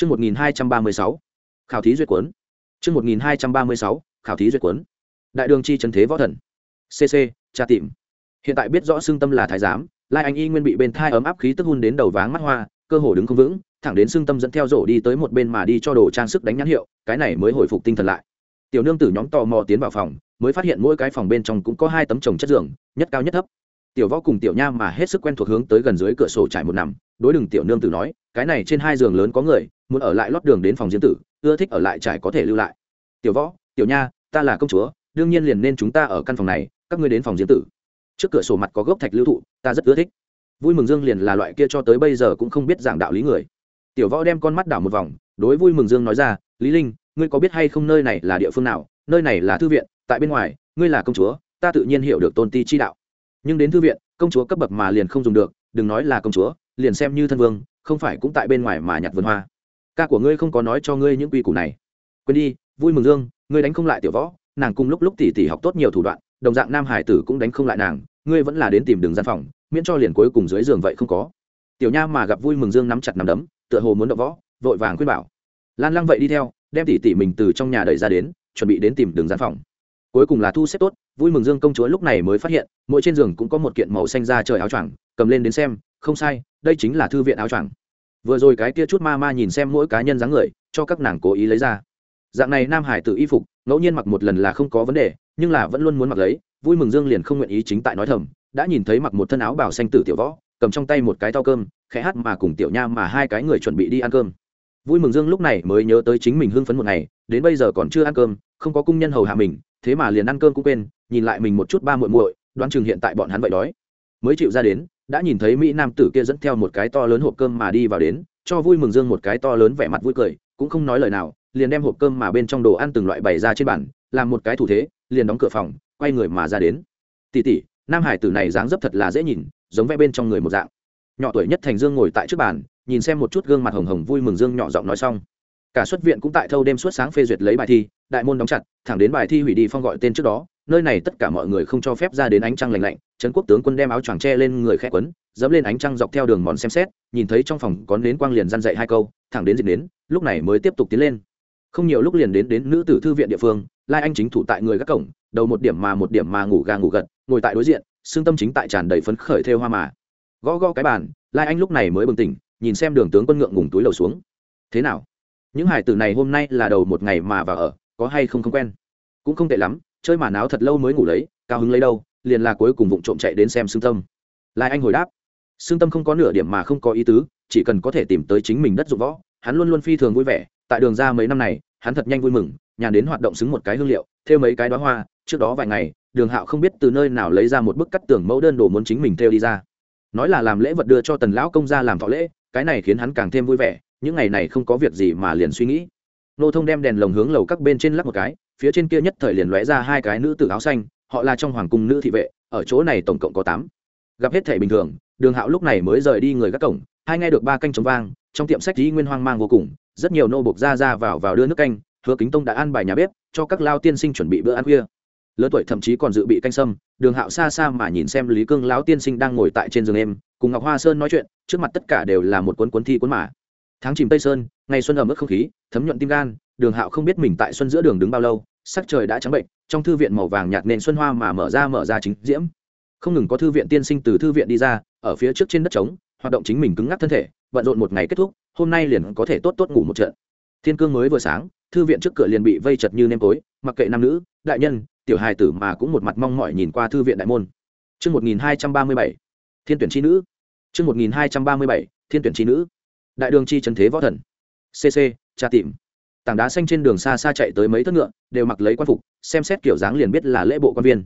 Chương 1236. Khảo thí duyệt cuốn. Chương 1236. Khảo thí duyệt cuốn. Đại đường chi trần thế võ thần. CC, tra tìm. Hiện tại biết rõ xương tâm là thái giám, Lai Anh Y nguyên bị bên thai ấm áp khí tức hun đến đầu váng mắt hoa, cơ hồ đứng không vững, thẳng đến xương tâm dẫn theo rổ đi tới một bên mà đi cho đồ trang sức đánh nhãn hiệu, cái này mới hồi phục tinh thần lại. Tiểu nương tử nhóm tò mò tiến vào phòng, mới phát hiện mỗi cái phòng bên trong cũng có hai tấm chồng chất giường, nhất cao nhất thấp. Tiểu võ cùng tiểu nha mà hết sức quen thuộc hướng tới gần dưới cửa sổ trải một nằm, đối đừng tiểu nương tử nói, cái này trên hai giường lớn có người, muốn ở lại lót đường đến phòng riêng tử ưa thích ở lại trải có thể lưu lại. Tiểu võ tiểu nha ta là công chúa đương nhiên liền nên chúng ta ở căn phòng này các ngươi đến phòng riêng tử. Trước cửa sổ mặt có gốc thạch lưu thụ ta rất ưa thích. Vui mừng dương liền là loại kia cho tới bây giờ cũng không biết giảng đạo lý người. Tiểu võ đem con mắt đảo một vòng đối vui mừng dương nói ra lý linh ngươi có biết hay không nơi này là địa phương nào? Nơi này là thư viện tại bên ngoài ngươi là công chúa ta tự nhiên hiểu được tôn ti chi đạo. Nhưng đến thư viện công chúa cấp bậc mà liền không dùng được đừng nói là công chúa liền xem như thân vương, không phải cũng tại bên ngoài mà nhặt vườn hoa. Ca của ngươi không có nói cho ngươi những quy củ này. Quên đi, vui mừng dương, ngươi đánh không lại tiểu võ, nàng cùng lúc lúc tỉ tỉ học tốt nhiều thủ đoạn, đồng dạng nam hải tử cũng đánh không lại nàng, ngươi vẫn là đến tìm đường gian phòng, miễn cho liền cuối cùng dưới giường vậy không có. Tiểu nha mà gặp vui mừng dương nắm chặt nắm đấm, tựa hồ muốn đậu võ, vội vàng khuyên bảo. Lan lăng vậy đi theo, đem tỉ tỉ mình từ trong nhà đẩy ra đến, chuẩn bị đến tìm đường gian phòng. Cuối cùng là thu xếp tốt, vui mừng dương công chúa lúc này mới phát hiện, mỗi trên giường cũng có một kiện màu xanh da trời áo choàng, cầm lên đến xem không sai, đây chính là thư viện áo choàng. Vừa rồi cái kia chút ma ma nhìn xem mỗi cá nhân dáng người, cho các nàng cố ý lấy ra. Dạng này nam hải tự y phục, ngẫu nhiên mặc một lần là không có vấn đề, nhưng là vẫn luôn muốn mặc lấy, vui mừng dương liền không nguyện ý chính tại nói thầm, đã nhìn thấy mặc một thân áo bảo xanh tử tiểu võ, cầm trong tay một cái thau cơm, khẽ hát mà cùng tiểu nha mà hai cái người chuẩn bị đi ăn cơm. Vui mừng dương lúc này mới nhớ tới chính mình hưng phấn một ngày, đến bây giờ còn chưa ăn cơm, không có cung nhân hầu hạ mình, thế mà liền ăn cơm cũng quên, nhìn lại mình một chút ba muội muội, đoán chừng hiện tại bọn hắn vậy đói. Mới chịu ra đến đã nhìn thấy mỹ nam tử kia dẫn theo một cái to lớn hộp cơm mà đi vào đến, cho vui mừng dương một cái to lớn vẻ mặt vui cười, cũng không nói lời nào, liền đem hộp cơm mà bên trong đồ ăn từng loại bày ra trên bàn, làm một cái thủ thế, liền đóng cửa phòng, quay người mà ra đến. Tỉ tỉ nam hải tử này dáng dấp thật là dễ nhìn, giống vẽ bên trong người một dạng. Nhỏ tuổi nhất thành dương ngồi tại trước bàn, nhìn xem một chút gương mặt hồng hồng vui mừng dương nhỏ giọng nói xong. Cả xuất viện cũng tại thâu đêm suốt sáng phê duyệt lấy bài thi, đại môn đóng chặt, thẳng đến bài thi hủy đi phong gọi tên trước đó, nơi này tất cả mọi người không cho phép ra đến ánh trăng lành lạnh trấn quốc tướng quân đem áo choàng tre lên người khẽ quấn dẫm lên ánh trăng dọc theo đường mòn xem xét nhìn thấy trong phòng có nến quang liền răn dậy hai câu thẳng đến dịch đến, lúc này mới tiếp tục tiến lên. Không nhiều lúc liền đến đến nữ tử thư viện địa phương lai anh chính thủ tại người các cổng đầu một điểm mà một điểm mà ngủ gà ngủ gật ngồi tại đối diện xương tâm chính tại tràn đầy phấn khởi theo hoa mà. Gõ gõ cái bàn lai anh lúc này mới bừng tỉnh nhìn xem đường tướng quân ngượng ngùng túi lầu xuống. Thế nào? Những hải tử này hôm nay là đầu một ngày mà vào ở có hay không không quen? Cũng không tệ lắm chơi mà náo thật lâu mới ngủ lấy cao hứng lấy đâu liền là cuối cùng vụng trộm chạy đến xem xương tâm. Lai anh hồi đáp xương tâm không có nửa điểm mà không có ý tứ, chỉ cần có thể tìm tới chính mình đất dụng võ, hắn luôn luôn phi thường vui vẻ. Tại đường ra mấy năm này, hắn thật nhanh vui mừng nhàn đến hoạt động xứng một cái hương liệu thêu mấy cái đó hoa, trước đó vài ngày, đường hạo không biết từ nơi nào lấy ra một bức cắt tường mẫu đơn đồ muốn chính mình thêu đi ra. Nói là làm lễ vật đưa cho tần lão công ra làm thọ lễ, cái này khiến hắn càng thêm vui vẻ, những ngày này không có việc gì mà liền suy nghĩ. Nô thông đem đèn lồng hướng lầu các bên trên lắp một cái, phía trên kia nhất thời liền lóe ra hai cái nữ tử áo xanh họ là trong hoàng cung nữ thị vệ, ở chỗ này tổng cộng có tám. Gặp hết thể bình thường, đường hạo lúc này mới rời đi người gác cổng, hai nghe được ba canh chống vang, trong tiệm sách dĩ nguyên hoang mang vô cùng, rất nhiều nô buộc ra ra vào vào đưa nước canh, hứa kính tông đã ăn bài nhà bếp, cho các lao tiên sinh chuẩn bị bữa ăn khuya. Lớn tuổi thậm chí còn dự bị canh sâm, đường hạo xa xa mà nhìn xem lý cương lão tiên sinh đang ngồi tại trên giường em, cùng ngọc hoa sơn nói chuyện, trước mặt tất cả đều là một cuốn cuốn thi cuốn mã tháng chìm tây sơn, ngày xuân ở mức không khí, thấm nhuận tim gan, đường hạo không biết mình tại xuân giữa đường đứng bao lâu sắc trời đã trắng bệnh trong thư viện màu vàng nhạt nền xuân hoa mà mở ra mở ra chính diễm không ngừng có thư viện tiên sinh từ thư viện đi ra ở phía trước trên đất trống hoạt động chính mình cứng ngắc thân thể bận rộn một ngày kết thúc hôm nay liền có thể tốt tốt ngủ một trận thiên cương mới vừa sáng thư viện trước cửa liền bị vây chật như nêm tối mặc kệ nam nữ đại nhân tiểu hài tử mà cũng một mặt mong mỏi nhìn qua thư viện đại môn Trước 1237, thiên tuyển chi nữ. Trước 1237, thiên tuyển chi nữ. Đại đường chi trần thế võ thần. CC, tra tìm. Tảng đá xanh trên đường xa xa chạy tới mấy thất ngựa, đều mặc lấy quan phục, xem xét kiểu dáng liền biết là lễ bộ quan viên.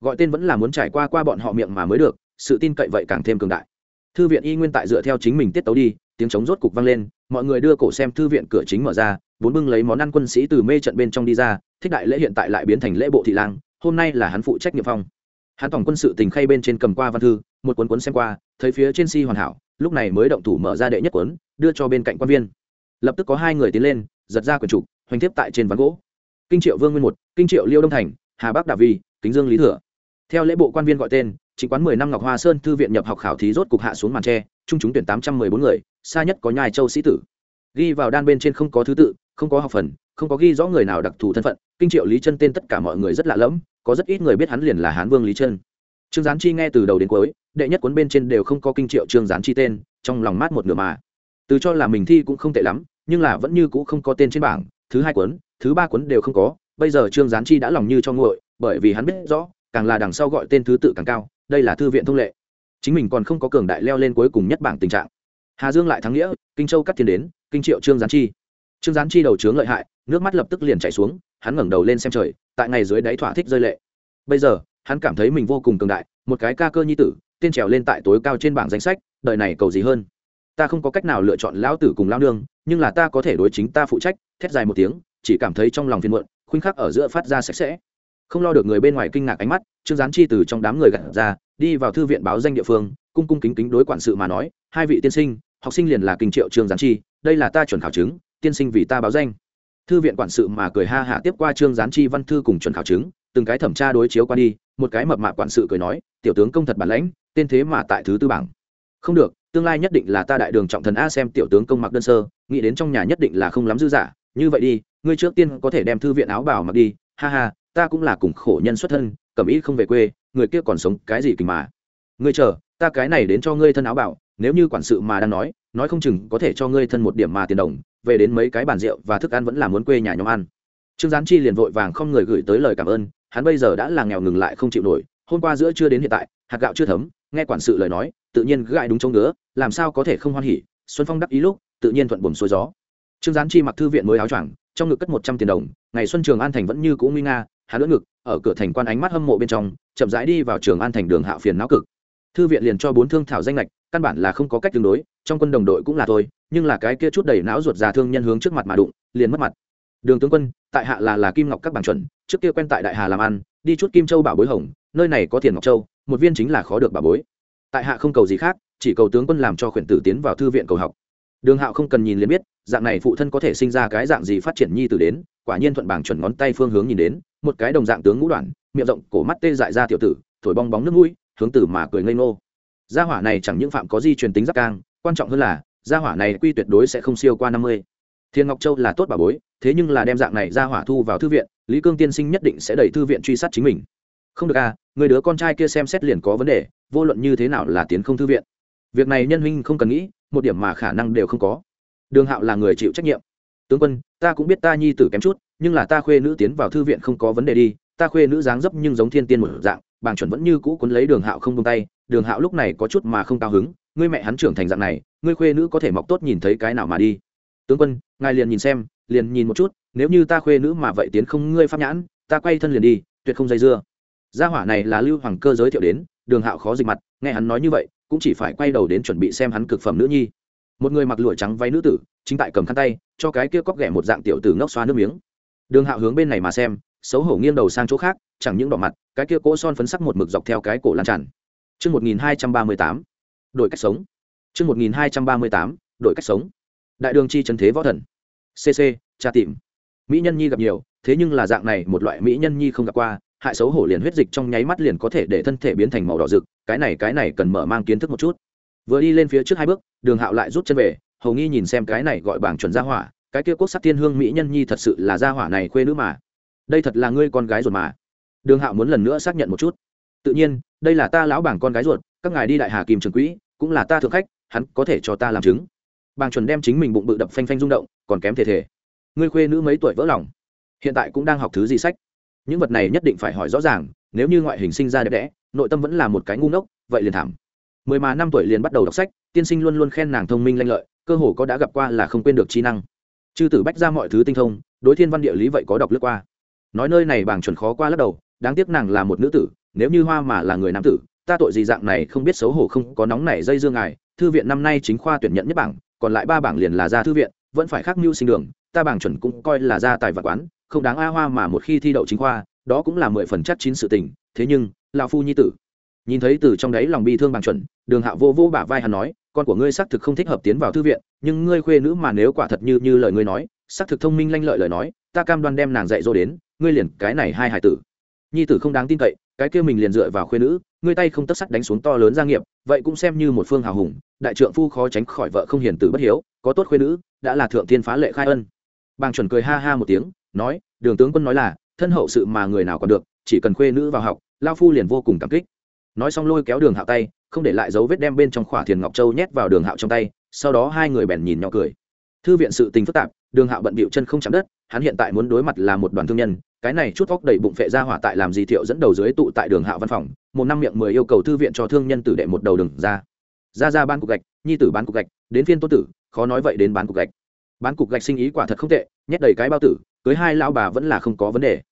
Gọi tên vẫn là muốn trải qua qua bọn họ miệng mà mới được, sự tin cậy vậy càng thêm cường đại. Thư viện y nguyên tại dựa theo chính mình tiết tấu đi, tiếng chống rốt cục vang lên, mọi người đưa cổ xem thư viện cửa chính mở ra, vốn bưng lấy món ăn quân sĩ từ mê trận bên trong đi ra, thích đại lễ hiện tại lại biến thành lễ bộ thị lang, hôm nay là hắn phụ trách nhiệm phong hắn tổng quân sự tình khay bên trên cầm qua văn thư một cuốn cuốn xem qua thấy phía trên si hoàn hảo lúc này mới động thủ mở ra đệ nhất cuốn đưa cho bên cạnh quan viên lập tức có hai người tiến lên giật ra quyển trục, hoành tiếp tại trên ván gỗ. Kinh triệu vương nguyên một, kinh triệu liêu đông thành, hà bắc đà vi, kính dương lý thừa. Theo lễ bộ quan viên gọi tên chính quán mười năm ngọc hoa sơn thư viện nhập học khảo thí rốt cục hạ xuống màn tre, trung chúng tuyển tám trăm mười bốn người, xa nhất có nhai châu sĩ tử. Ghi vào đan bên trên không có thứ tự, không có học phần, không có ghi rõ người nào đặc thù thân phận. Kinh triệu lý chân tên tất cả mọi người rất lạ lẫm, có rất ít người biết hắn liền là hán vương lý chân. Trương gián chi nghe từ đầu đến cuối, đệ nhất cuốn bên trên đều không có kinh triệu trương gián chi tên, trong lòng mát một nửa mà. Từ cho là mình thi cũng không tệ lắm nhưng là vẫn như cũ không có tên trên bảng, thứ hai cuốn, thứ ba cuốn đều không có, bây giờ trương gián chi đã lòng như cho nguội, bởi vì hắn biết rõ, càng là đằng sau gọi tên thứ tự càng cao, đây là thư viện thông lệ. Chính mình còn không có cường đại leo lên cuối cùng nhất bảng tình trạng. Hà dương lại thắng nghĩa, kinh châu cắt thiên đến, kinh triệu trương gián chi. Trương gián chi đầu trướng lợi hại, nước mắt lập tức liền chảy xuống, hắn ngẩng đầu lên xem trời, tại ngày dưới đáy thỏa thích rơi lệ. Bây giờ, hắn cảm thấy mình vô cùng cường đại, một cái ca cơ nhi tử, tên trèo lên tại tối cao trên bảng danh sách, đời này cầu gì hơn? Ta không có cách nào lựa chọn lão tử cùng lao nương nhưng là ta có thể đối chính ta phụ trách, thét dài một tiếng, chỉ cảm thấy trong lòng phiền muộn, khuynh khắc ở giữa phát ra sạch sẽ. Không lo được người bên ngoài kinh ngạc ánh mắt, trương gián chi từ trong đám người gặt ra, đi vào thư viện báo danh địa phương, cung cung kính kính đối quản sự mà nói, hai vị tiên sinh, học sinh liền là kinh triệu trương gián chi, đây là ta chuẩn khảo chứng, tiên sinh vì ta báo danh. Thư viện quản sự mà cười ha hạ tiếp qua trương gián chi văn thư cùng chuẩn khảo chứng, từng cái thẩm tra đối chiếu qua đi, một cái mập mạp quản sự cười nói, tiểu tướng công thật bản lãnh, tên thế mà tại thứ tư bảng không được, tương lai nhất định là ta đại đường trọng thần a xem tiểu tướng công mặc đơn sơ, nghĩ đến trong nhà nhất định là không lắm dư giả. Như vậy đi, ngươi trước tiên có thể đem thư viện áo bảo mặc đi. Ha ha, ta cũng là cùng khổ nhân xuất thân, cầm ý không về quê, người kia còn sống cái gì kình mà. Ngươi chờ, ta cái này đến cho ngươi thân áo bảo, nếu như quản sự mà đang nói nói không chừng có thể cho ngươi thân một điểm mà tiền đồng, về đến mấy cái bàn rượu và thức ăn vẫn là muốn quê nhà nhóm ăn. Trương gián chi liền vội vàng không người gửi tới lời cảm ơn, hắn bây giờ đã là nghèo ngừng lại không chịu nổi, hôm qua giữa chưa đến hiện tại, hạt gạo chưa thấm nghe quản sự lời nói, tự nhiên gãi đúng chống ngứa, làm sao có thể không hoan hỉ, xuân phong đắc ý lúc, tự nhiên thuận buồm xuôi gió. Trương gián chi mặc thư viện mới áo choàng, trong ngực cất một trăm tiền đồng, ngày xuân trường an thành vẫn như cũ nguy nga hà lưỡng ngực, ở cửa thành quan ánh mắt hâm mộ bên trong, chậm rãi đi vào trường an thành đường hạ phiền não cực. Thư viện liền cho bốn thương thảo danh lệch căn bản là không có cách tương đối, trong quân đồng đội cũng là thôi, nhưng là cái kia chút đầy não ruột già thương nhân hướng trước mặt mà đụng, liền mất mặt. Đường tướng quân, tại hạ là là kim ngọc các bảng chuẩn, trước kia quen tại đại hà làm ăn, đi chút kim châu bảo bối hồng, nơi này có tiền ngọc châu một viên chính là khó được bà bối. Tại hạ không cầu gì khác, chỉ cầu tướng quân làm cho khuyển tử tiến vào thư viện cầu học. Đường hạo không cần nhìn liền biết, dạng này phụ thân có thể sinh ra cái dạng gì phát triển nhi tử đến, quả nhiên thuận bảng chuẩn ngón tay phương hướng nhìn đến, một cái đồng dạng tướng ngũ đoạn, miệng rộng, cổ mắt tê dại ra tiểu tử, thổi bong bóng nước mũi, hướng tử mà cười ngây ngô. Gia hỏa này chẳng những phạm có di truyền tính giáp cang, quan trọng hơn là, gia hỏa này quy tuyệt đối sẽ không siêu qua năm mươi. Thiên ngọc châu là tốt bà bối, thế nhưng là đem dạng này gia hỏa thu vào thư viện, lý cương tiên sinh nhất định sẽ đẩy thư viện truy sát chính mình không được à người đứa con trai kia xem xét liền có vấn đề, vô luận như thế nào là tiến không thư viện. Việc này nhân huynh không cần nghĩ, một điểm mà khả năng đều không có. Đường hạo là người chịu trách nhiệm. Tướng quân, ta cũng biết ta nhi tử kém chút, nhưng là ta khuê nữ tiến vào thư viện không có vấn đề đi, ta khuê nữ dáng dấp nhưng giống thiên tiên một dạng, bàng chuẩn vẫn như cũ cuốn lấy đường hạo không tung tay, đường hạo lúc này có chút mà không cao hứng, ngươi mẹ hắn trưởng thành dạng này, ngươi khuê nữ có thể mọc tốt nhìn thấy cái nào mà đi. Tướng quân, ngài liền nhìn xem, liền nhìn một chút, nếu như ta khuê nữ mà vậy tiến không ngươi pháp nhãn, ta quay thân liền đi, tuyệt không dây dưa gia hỏa này là lưu hoàng cơ giới thiệu đến đường hạo khó dịch mặt nghe hắn nói như vậy cũng chỉ phải quay đầu đến chuẩn bị xem hắn cực phẩm nữ nhi một người mặc lụa trắng váy nữ tử chính tại cầm khăn tay cho cái kia cóc ghẻ một dạng tiểu tử ngốc xoa nước miếng đường hạo hướng bên này mà xem xấu hổ nghiêng đầu sang chỗ khác chẳng những đỏ mặt cái kia cỗ son phấn sắc một mực dọc theo cái cổ lan tràn Trước 1238, đổi cách sống. Trước 1238, đổi cách sống. Đại đường chi trần thế võ thần. CC, tra tìm. Mỹ nhân nhi gặp nhiều, thế nhưng là dạng này một loại mỹ nhân nhi không gặp qua, hại xấu hổ liền huyết dịch trong nháy mắt liền có thể để thân thể biến thành màu đỏ rực, cái này cái này cần mở mang kiến thức một chút. Vừa đi lên phía trước hai bước, Đường Hạo lại rút chân về, hầu nghi nhìn xem cái này gọi bảng chuẩn gia hỏa, cái kia quốc sắc tiên hương mỹ nhân nhi thật sự là gia hỏa này khuê nữ mà. Đây thật là ngươi con gái ruột mà. Đường Hạo muốn lần nữa xác nhận một chút. Tự nhiên, đây là ta lão bảng con gái ruột, các ngài đi đại hà kim trường quỹ, cũng là ta thượng khách, hắn có thể cho ta làm chứng. Bàng chuẩn đem chính mình bụng bự đập phanh phanh rung động, còn kém thể thể. Ngươi khuê nữ mấy tuổi vỡ lòng, hiện tại cũng đang học thứ gì sách những vật này nhất định phải hỏi rõ ràng, nếu như ngoại hình sinh ra đẹp đẽ, nội tâm vẫn là một cái ngu ngốc, vậy liền thảm. Mười mà năm tuổi liền bắt đầu đọc sách, tiên sinh luôn luôn khen nàng thông minh lanh lợi, cơ hồ có đã gặp qua là không quên được trí năng. Chư tử bách ra mọi thứ tinh thông, đối thiên văn địa lý vậy có đọc lướt qua. Nói nơi này bảng chuẩn khó qua lắc đầu, đáng tiếc nàng là một nữ tử, nếu như hoa mà là người nam tử, ta tội gì dạng này không biết xấu hổ không có nóng nảy dây dương ngài, thư viện năm nay chính khoa tuyển nhận nhất bảng, còn lại ba bảng liền là ra thư viện, vẫn phải khác mưu sinh đường, ta bảng chuẩn cũng coi là ra tài vật quán không đáng a hoa mà một khi thi đậu chính khoa, đó cũng là mười phần chắc chín sự tình, thế nhưng, lão phu nhi tử. Nhìn thấy từ trong đấy lòng bi thương bằng chuẩn, đường hạ vô vô bả vai hắn nói, con của ngươi xác thực không thích hợp tiến vào thư viện, nhưng ngươi khuê nữ mà nếu quả thật như như lời ngươi nói, xác thực thông minh lanh lợi lời nói, ta cam đoan đem nàng dạy dỗ đến, ngươi liền cái này hai hải tử. Nhi tử không đáng tin cậy, cái kia mình liền dựa vào khuê nữ, ngươi tay không tất sắt đánh xuống to lớn gia nghiệp, vậy cũng xem như một phương hào hùng, đại trượng phu khó tránh khỏi vợ không hiền tử bất hiếu, có tốt khuê nữ, đã là thượng thiên phá lệ khai ân. Bàng chuẩn cười ha ha một tiếng nói, đường tướng quân nói là, thân hậu sự mà người nào còn được, chỉ cần khuê nữ vào học lao phu liền vô cùng cảm kích. Nói xong lôi kéo đường hạo tay, không để lại dấu vết đem bên trong khỏa thiền ngọc châu nhét vào đường hạo trong tay, sau đó hai người bèn nhìn nhỏ cười. Thư viện sự tình phức tạp, đường hạo bận bịu chân không chạm đất, hắn hiện tại muốn đối mặt là một đoàn thương nhân, cái này chút vóc đầy bụng phệ ra hỏa tại làm gì thiệu dẫn đầu dưới tụ tại đường hạo văn phòng, một năm miệng mười yêu cầu thư viện cho thương nhân tử đệ một đầu đường ra. Ra ra ban cục gạch, nhi tử bán cục gạch, đến phiên tô tử, khó nói vậy đến bán cục gạch bán cục gạch sinh ý quả thật không tệ, nhét đầy cái bao tử, cưới hai lão bà vẫn là không có vấn đề.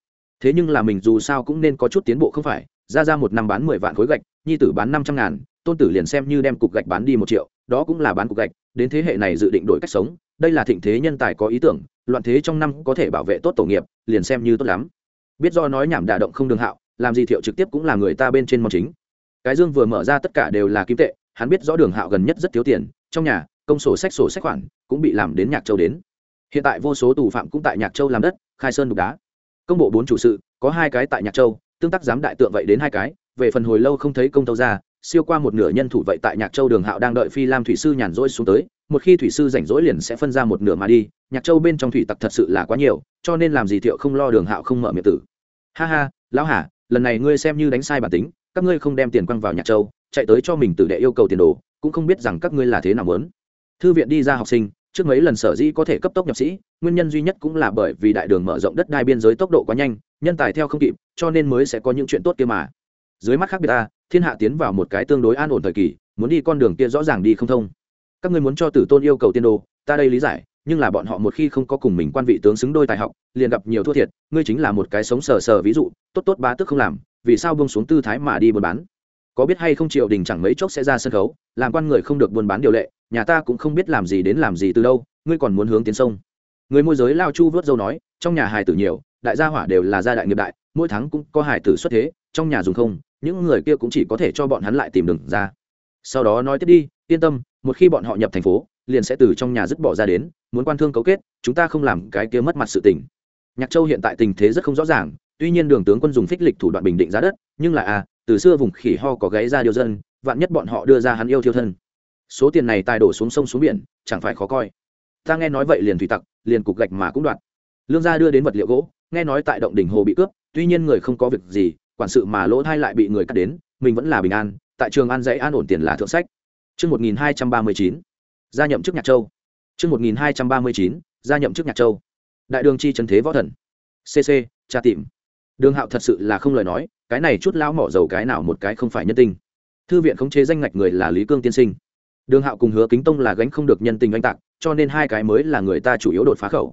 Thế nhưng là mình dù sao cũng nên có chút tiến bộ không phải, ra ra một năm bán mười vạn khối gạch, nhi tử bán năm trăm ngàn, tôn tử liền xem như đem cục gạch bán đi một triệu, đó cũng là bán cục gạch, đến thế hệ này dự định đổi cách sống, đây là thịnh thế nhân tài có ý tưởng, loạn thế trong năm có thể bảo vệ tốt tổ nghiệp, liền xem như tốt lắm. Biết do nói nhảm đả động không đường hạo, làm gì thiệu trực tiếp cũng là người ta bên trên mong chính. Cái dương vừa mở ra tất cả đều là kim tệ, hắn biết rõ đường hạo gần nhất rất thiếu tiền, trong nhà công sổ sách sổ sách khoản cũng bị làm đến nhạc châu đến. Hiện tại vô số tù phạm cũng tại nhạc châu làm đất, khai sơn đục đá. Công bộ bốn chủ sự, có hai cái tại nhạc châu, tương tác giám đại tượng vậy đến hai cái, về phần hồi lâu không thấy công tâu ra, siêu qua một nửa nhân thủ vậy tại nhạc châu đường hạo đang đợi phi lam thủy sư nhàn rỗi xuống tới, một khi thủy sư rảnh rỗi liền sẽ phân ra một nửa mà đi, nhạc châu bên trong thủy tặc thật sự là quá nhiều, cho nên làm gì thiệu không lo đường hạo không mở miệng tử. Ha ha, lão hà, lần này ngươi xem như đánh sai bản tính, các ngươi không đem tiền quăng vào nhạc châu, chạy tới cho mình tử đệ yêu cầu tiền đồ, cũng không biết rằng các ngươi là thế nào muốn thư viện đi ra học sinh, trước mấy lần sở dĩ có thể cấp tốc nhập sĩ, nguyên nhân duy nhất cũng là bởi vì đại đường mở rộng đất đai biên giới tốc độ quá nhanh, nhân tài theo không kịp, cho nên mới sẽ có những chuyện tốt kia mà. Dưới mắt khác biệt ta, thiên hạ tiến vào một cái tương đối an ổn thời kỳ, muốn đi con đường kia rõ ràng đi không thông. Các ngươi muốn cho tử tôn yêu cầu tiên đồ, ta đây lý giải, nhưng là bọn họ một khi không có cùng mình quan vị tướng xứng đôi tài học, liền gặp nhiều thua thiệt, ngươi chính là một cái sống sờ sờ ví dụ, tốt tốt bá tức không làm, vì sao bông xuống tư thái mà đi buôn bán? Có biết hay không triều đình chẳng mấy chốc sẽ ra sân khấu, làm quan người không được buôn bán điều lệ nhà ta cũng không biết làm gì đến làm gì từ đâu ngươi còn muốn hướng tiến sông. Người môi giới lao chu vớt dâu nói trong nhà hài tử nhiều đại gia hỏa đều là gia đại nghiệp đại mỗi tháng cũng có hài tử xuất thế trong nhà dùng không những người kia cũng chỉ có thể cho bọn hắn lại tìm đường ra. Sau đó nói tiếp đi yên tâm một khi bọn họ nhập thành phố liền sẽ từ trong nhà dứt bỏ ra đến muốn quan thương cấu kết chúng ta không làm cái kia mất mặt sự tình. Nhạc châu hiện tại tình thế rất không rõ ràng tuy nhiên đường tướng quân dùng phích lịch thủ đoạn bình định giá đất nhưng là à, từ xưa vùng khỉ ho có gáy ra điều dân vạn nhất bọn họ đưa ra hắn yêu thiêu thân số tiền này tài đổ xuống sông xuống biển chẳng phải khó coi ta nghe nói vậy liền thủy tặc liền cục gạch mà cũng đoạt lương gia đưa đến vật liệu gỗ nghe nói tại động đỉnh hồ bị cướp tuy nhiên người không có việc gì quản sự mà lỗ thai lại bị người cắt đến mình vẫn là bình an tại trường an dãy an ổn tiền là thượng sách Trước 1239, gia nhậm chức nhạc châu. Trước 1239, gia nhậm chức nhạc châu. Đại đường chi trần thế võ thần. CC, cha tìm. Đường Hạo thật sự là không lời nói, cái này chút lão mỏ dầu cái nào một cái không phải nhân tình. Thư viện khống chế danh ngạch người là Lý Cương tiên sinh. Đường Hạo cùng Hứa Kính Tông là gánh không được nhân tình oanh tạc, cho nên hai cái mới là người ta chủ yếu đột phá khẩu.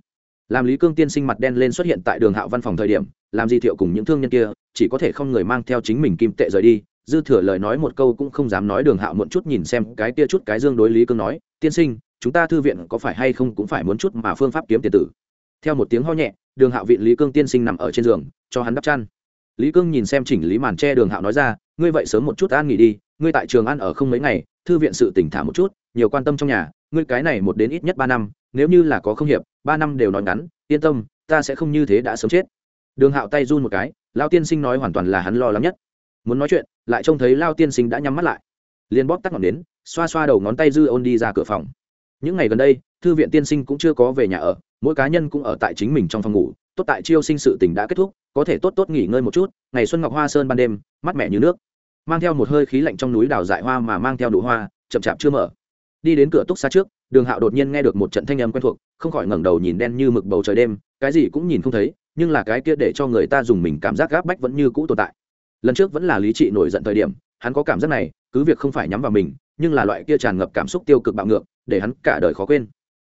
Làm Lý Cương tiên sinh mặt đen lên xuất hiện tại Đường Hạo văn phòng thời điểm, làm gì thiệu cùng những thương nhân kia, chỉ có thể không người mang theo chính mình kim tệ rời đi, dư thừa lời nói một câu cũng không dám nói đường hạo muộn chút nhìn xem cái kia chút cái dương đối lý cương nói tiên sinh chúng ta thư viện có phải hay không cũng phải muốn chút mà phương pháp kiếm tiền tử? Theo một tiếng ho nhẹ đường hạo viện lý cương tiên sinh nằm ở trên giường cho hắn đắp chăn. Lý cương nhìn xem chỉnh lý màn tre đường hạo nói ra ngươi vậy sớm một chút an nghỉ đi ngươi tại trường ăn ở không mấy ngày, thư viện sự tỉnh thả một chút, nhiều quan tâm trong nhà, ngươi cái này một đến ít nhất ba năm, nếu như là có không hiệp, ba năm đều nói ngắn, yên tâm, ta sẽ không như thế đã sớm chết. Đường hạo tay run một cái, lao tiên sinh nói hoàn toàn là hắn lo lắng nhất. Muốn nói chuyện, lại trông thấy lao tiên sinh đã nhắm mắt lại. Liền bóp tắt ngọn đến xoa xoa đầu ngón tay dư ôn đi ra cửa phòng. Những ngày gần đây, thư viện tiên sinh cũng chưa có về nhà ở, mỗi cá nhân cũng ở tại chính mình trong phòng ngủ, tốt tại chiêu sinh sự tình đã kết thúc, có thể tốt tốt nghỉ ngơi một chút, ngày xuân ngọc hoa sơn ban đêm, mát mẻ như nước mang theo một hơi khí lạnh trong núi đào dại hoa mà mang theo đủ hoa, chậm chạp chưa mở. Đi đến cửa túc xa trước, đường hạo đột nhiên nghe được một trận thanh âm quen thuộc, không khỏi ngẩng đầu nhìn đen như mực bầu trời đêm, cái gì cũng nhìn không thấy, nhưng là cái kia để cho người ta dùng mình cảm giác gáp bách vẫn như cũ tồn tại. Lần trước vẫn là lý trị nổi giận thời điểm, hắn có cảm giác này, cứ việc không phải nhắm vào mình, nhưng là loại kia tràn ngập cảm xúc tiêu cực bạo ngược, để hắn cả đời khó quên.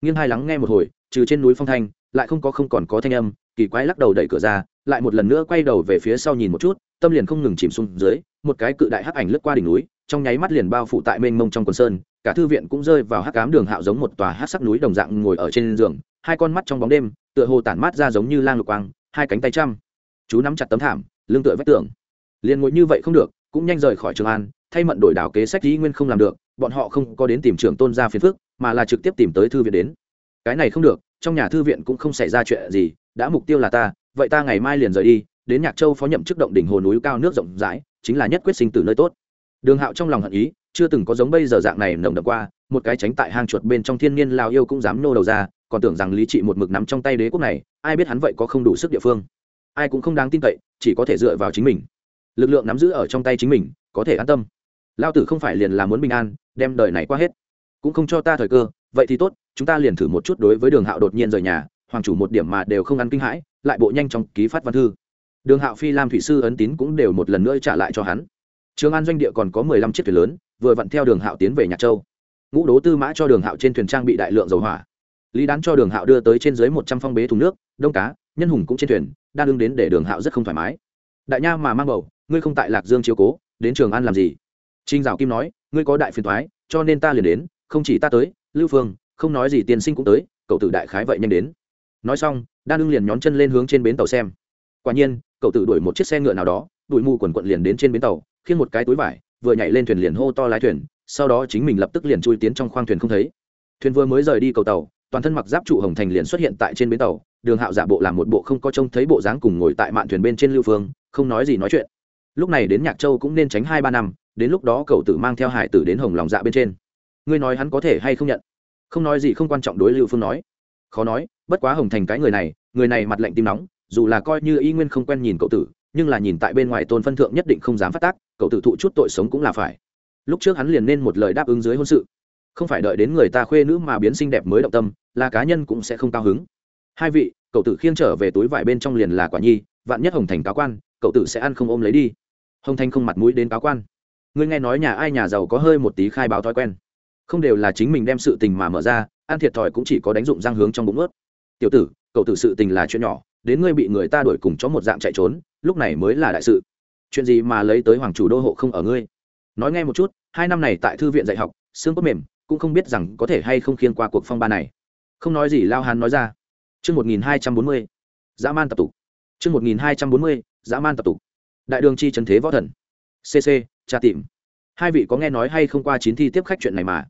Nghiêng hai lắng nghe một hồi, trừ trên núi phong thanh, lại không có không còn có thanh âm, kỳ quái lắc đầu đẩy cửa ra, lại một lần nữa quay đầu về phía sau nhìn một chút tâm liền không ngừng chìm xuống dưới, một cái cự đại hắc ảnh lướt qua đỉnh núi, trong nháy mắt liền bao phủ tại mênh mông trong quần sơn, cả thư viện cũng rơi vào hắc cám đường hạo giống một tòa hắc sắc núi đồng dạng ngồi ở trên giường, hai con mắt trong bóng đêm, tựa hồ tản mát ra giống như lang lục quang, hai cánh tay trăm chú nắm chặt tấm thảm, lưng tựa vách tường. Liền ngồi như vậy không được, cũng nhanh rời khỏi trường an, thay mận đổi đảo kế sách dĩ nguyên không làm được, bọn họ không có đến tìm trưởng tôn gia phiền phức, mà là trực tiếp tìm tới thư viện đến. Cái này không được, trong nhà thư viện cũng không xảy ra chuyện gì, đã mục tiêu là ta, vậy ta ngày mai liền rời đi đến nhạc châu phó nhậm chức động đỉnh hồ núi cao nước rộng rãi, chính là nhất quyết sinh từ nơi tốt. Đường hạo trong lòng hận ý, chưa từng có giống bây giờ dạng này nồng đậm qua, một cái tránh tại hang chuột bên trong thiên niên lao yêu cũng dám nô đầu ra, còn tưởng rằng lý trị một mực nắm trong tay đế quốc này, ai biết hắn vậy có không đủ sức địa phương. Ai cũng không đáng tin cậy, chỉ có thể dựa vào chính mình. Lực lượng nắm giữ ở trong tay chính mình, có thể an tâm. Lao tử không phải liền là muốn bình an, đem đời này qua hết. Cũng không cho ta thời cơ, vậy thì tốt, chúng ta liền thử một chút đối với đường hạo đột nhiên rời nhà, hoàng chủ một điểm mà đều không ăn kinh hãi, lại bộ nhanh trong ký phát văn thư đường hạo phi lam thủy sư ấn tín cũng đều một lần nữa trả lại cho hắn. Trường an doanh địa còn có mười lăm chiếc thuyền lớn, vừa vặn theo đường hạo tiến về nhạc châu. Ngũ đố tư mã cho đường hạo trên thuyền trang bị đại lượng dầu hỏa. Lý đán cho đường hạo đưa tới trên dưới một trăm phong bế thùng nước, đông cá, nhân hùng cũng trên thuyền đang đương đến để đường hạo rất không thoải mái. Đại nha mà mang bầu, ngươi không tại lạc dương chiếu cố, đến trường an làm gì? Trinh dạo kim nói, ngươi có đại phiền thoái cho nên ta liền đến, không chỉ ta tới, lưu phương, không nói gì tiên sinh cũng tới, cậu tử đại khái vậy nhanh đến. Nói xong, đan ưng liền nhón chân lên hướng trên bến tàu xem. Quả nhiên cậu tự đuổi một chiếc xe ngựa nào đó đuổi mù quần quận liền đến trên bến tàu khiến một cái túi vải, vừa nhảy lên thuyền liền hô to lái thuyền, sau đó chính mình lập tức liền chui tiến trong khoang thuyền không thấy. Thuyền vừa mới rời đi cầu tàu, toàn thân mặc giáp trụ hồng thành liền xuất hiện tại trên bến tàu, đường hạo giả bộ làm một bộ không có trông thấy bộ dáng cùng ngồi tại mạn thuyền bên trên lưu phương, không nói gì nói chuyện. Lúc này đến nhạc châu cũng nên tránh hai ba năm, đến lúc đó cậu tử mang theo hải tử đến hồng lòng dạ bên trên. Ngươi nói hắn có thể hay không nhận? Không nói gì không quan trọng đối lưu phương nói. Khó nói, bất quá hồng thành cái người này người này mặt lạnh tim nóng dù là coi như y nguyên không quen nhìn cậu tử, nhưng là nhìn tại bên ngoài tôn phân thượng nhất định không dám phát tác, cậu tử thụ chút tội sống cũng là phải. Lúc trước hắn liền nên một lời đáp ứng dưới hôn sự. Không phải đợi đến người ta khuê nữ mà biến xinh đẹp mới động tâm, là cá nhân cũng sẽ không cao hứng. Hai vị, cậu tử khiêng trở về túi vải bên trong liền là quả nhi, vạn nhất hồng thành cáo quan, cậu tử sẽ ăn không ôm lấy đi. Hồng thành không mặt mũi đến cáo quan. Ngươi nghe nói nhà ai nhà giàu có hơi một tí khai báo thói quen. Không đều là chính mình đem sự tình mà mở ra, ăn thiệt thòi cũng chỉ có đánh dụng răng hướng trong bụng ướt. Tiểu tử, cậu tử sự tình là chuyện nhỏ đến ngươi bị người ta đuổi cùng cho một dạng chạy trốn lúc này mới là đại sự chuyện gì mà lấy tới hoàng chủ đô hộ không ở ngươi nói nghe một chút hai năm này tại thư viện dạy học xương cốt mềm cũng không biết rằng có thể hay không khiên qua cuộc phong ba này không nói gì lao hán nói ra Chương 1240. Dã man tập tục. Chương 1240. Dã man tập tục. Đại đường chi trấn thế võ thần. CC, tra tìm. Hai vị có nghe nói hay không qua chín thi tiếp khách chuyện này mà.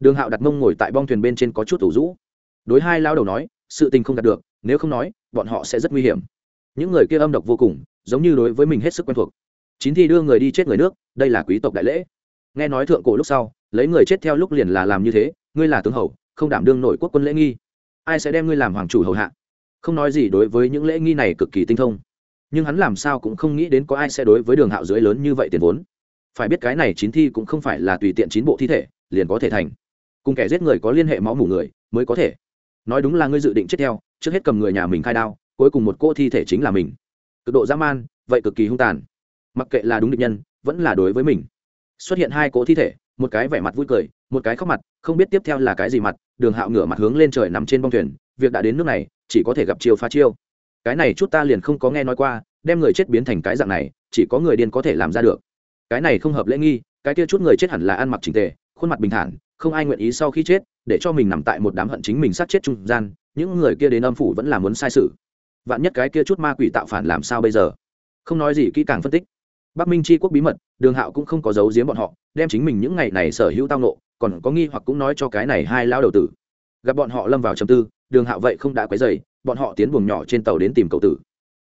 Đường Hạo đặt mông ngồi tại bong thuyền bên trên có chút ủ rũ. Đối hai lao đầu nói, sự tình không đạt được, nếu không nói, bọn họ sẽ rất nguy hiểm. Những người kia âm độc vô cùng, giống như đối với mình hết sức quen thuộc. Chín thi đưa người đi chết người nước, đây là quý tộc đại lễ. Nghe nói thượng cổ lúc sau, lấy người chết theo lúc liền là làm như thế, ngươi là tướng hầu, không đảm đương nổi quốc quân lễ nghi ai sẽ đem ngươi làm hoàng chủ hầu hạ không nói gì đối với những lễ nghi này cực kỳ tinh thông nhưng hắn làm sao cũng không nghĩ đến có ai sẽ đối với đường hạo dưới lớn như vậy tiền vốn phải biết cái này chín thi cũng không phải là tùy tiện chín bộ thi thể liền có thể thành cùng kẻ giết người có liên hệ máu mủ người mới có thể nói đúng là ngươi dự định chết theo trước hết cầm người nhà mình khai đao, cuối cùng một cô thi thể chính là mình. Cực độ dã man, vậy cực kỳ hung tàn. Mặc kệ là đúng định nhân, vẫn là đối với mình. Xuất hiện hai cỗ thi thể, một cái vẻ mặt vui cười, một cái khóc mặt, không biết tiếp theo là cái gì mặt, đường hạo ngửa mặt hướng lên trời nằm trên bông thuyền, việc đã đến nước này, chỉ có thể gặp chiêu phá chiêu. Cái này chút ta liền không có nghe nói qua, đem người chết biến thành cái dạng này, chỉ có người điên có thể làm ra được. Cái này không hợp lễ nghi, cái kia chút người chết hẳn là ăn mặc trình tề, khuôn mặt bình thản, không ai nguyện ý sau khi chết, để cho mình nằm tại một đám hận chính mình sát chết trung gian những người kia đến âm phủ vẫn là muốn sai sự. Vạn nhất cái kia chút ma quỷ tạo phản làm sao bây giờ? Không nói gì kỹ càng phân tích. Bắc minh Chi quốc bí mật, đường hạo cũng không có giấu giếm bọn họ, đem chính mình những ngày này sở hữu tao nộ còn có nghi hoặc cũng nói cho cái này hai lao đầu tử. Gặp bọn họ lâm vào trầm tư, đường hạo vậy không đã quấy dày bọn họ tiến buồng nhỏ trên tàu đến tìm cậu tử.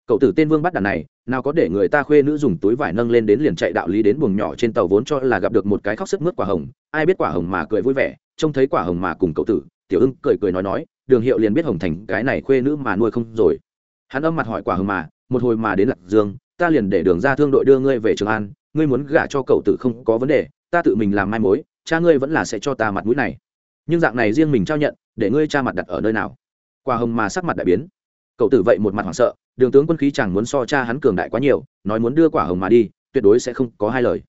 Cậu tử tên vương bắt đàn này, nào có để người ta khuê nữ dùng túi vải nâng lên đến liền chạy đạo lý đến buồng nhỏ trên tàu vốn cho là gặp được một cái khóc sức mướt quả hồng, ai biết quả hồng mà cười vui vẻ, trông thấy quả hồng mà cùng cậu tử, tiểu ưng cười cười nói nói đường hiệu liền biết hồng thành cái này khuê nữ mà nuôi không rồi. Hắn âm mặt hỏi quả hưng mà, một hồi mà đến lạc dương, ta liền để đường ra thương đội đưa ngươi về trường an, ngươi muốn gả cho cậu tử không có vấn đề, ta tự mình làm mai mối, cha ngươi vẫn là sẽ cho ta mặt mũi này. Nhưng dạng này riêng mình trao nhận, để ngươi cha mặt đặt ở nơi nào? Quả hồng mà sắc mặt đại biến. Cậu tử vậy một mặt hoảng sợ, đường tướng quân khí chẳng muốn so cha hắn cường đại quá nhiều, nói muốn đưa quả hồng mà đi, tuyệt đối sẽ không có hai lời.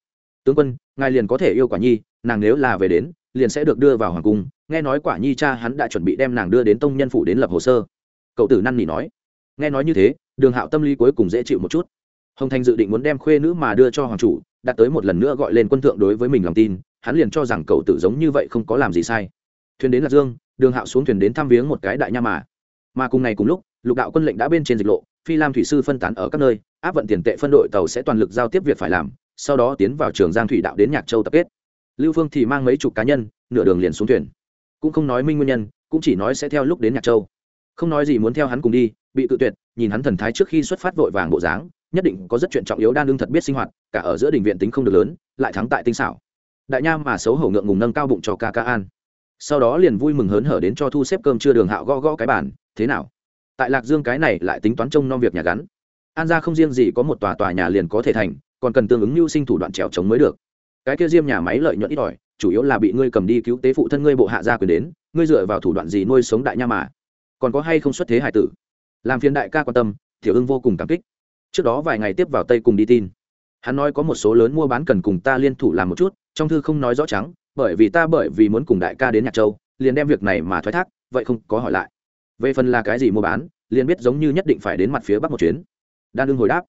Tướng quân, ngài liền có thể yêu quả nhi, nàng nếu là về đến, liền sẽ được đưa vào hoàng cung nghe nói quả nhi cha hắn đã chuẩn bị đem nàng đưa đến tông nhân phủ đến lập hồ sơ. Cậu tử năn nỉ nói. Nghe nói như thế, đường hạo tâm lý cuối cùng dễ chịu một chút. Hồng thành dự định muốn đem khuê nữ mà đưa cho hoàng chủ, đặt tới một lần nữa gọi lên quân thượng đối với mình lòng tin, hắn liền cho rằng cậu tử giống như vậy không có làm gì sai. Thuyền đến lạc dương, đường hạo xuống thuyền đến thăm viếng một cái đại nha mà. Mà cùng ngày cùng lúc, lục đạo quân lệnh đã bên trên dịch lộ, phi lam thủy sư phân tán ở các nơi, áp vận tiền tệ phân đội tàu sẽ toàn lực giao tiếp việc phải làm, sau đó tiến vào trường giang thủy đạo đến nhạc châu tập kết. Lưu phương thì mang mấy chục cá nhân, nửa đường liền xuống thuyền cũng không nói minh nguyên nhân, cũng chỉ nói sẽ theo lúc đến nhạc châu. Không nói gì muốn theo hắn cùng đi, bị tự tuyệt, nhìn hắn thần thái trước khi xuất phát vội vàng bộ dáng, nhất định có rất chuyện trọng yếu đan lương thật biết sinh hoạt, cả ở giữa đình viện tính không được lớn, lại thắng tại tinh xảo. Đại nha mà xấu hổ ngượng ngùng nâng cao bụng cho ca ca an. Sau đó liền vui mừng hớn hở đến cho thu xếp cơm chưa đường hạo gõ gõ cái bàn, thế nào? Tại lạc dương cái này lại tính toán trông nom việc nhà gắn. An ra không riêng gì có một tòa tòa nhà liền có thể thành, còn cần tương ứng mưu sinh thủ đoạn trèo trống mới được. Cái kia diêm nhà máy lợi nhuận ít ỏi chủ yếu là bị ngươi cầm đi cứu tế phụ thân ngươi bộ hạ gia quyền đến, ngươi dựa vào thủ đoạn gì nuôi sống đại nha mà? Còn có hay không xuất thế hải tử? Làm phiền đại ca quan tâm, tiểu ưng vô cùng cảm kích. Trước đó vài ngày tiếp vào tây cùng đi tin. Hắn nói có một số lớn mua bán cần cùng ta liên thủ làm một chút, trong thư không nói rõ trắng, bởi vì ta bởi vì muốn cùng đại ca đến nhạc châu, liền đem việc này mà thoái thác, vậy không có hỏi lại. Về phần là cái gì mua bán, liền biết giống như nhất định phải đến mặt phía bắc một chuyến. Đan đương hồi đáp.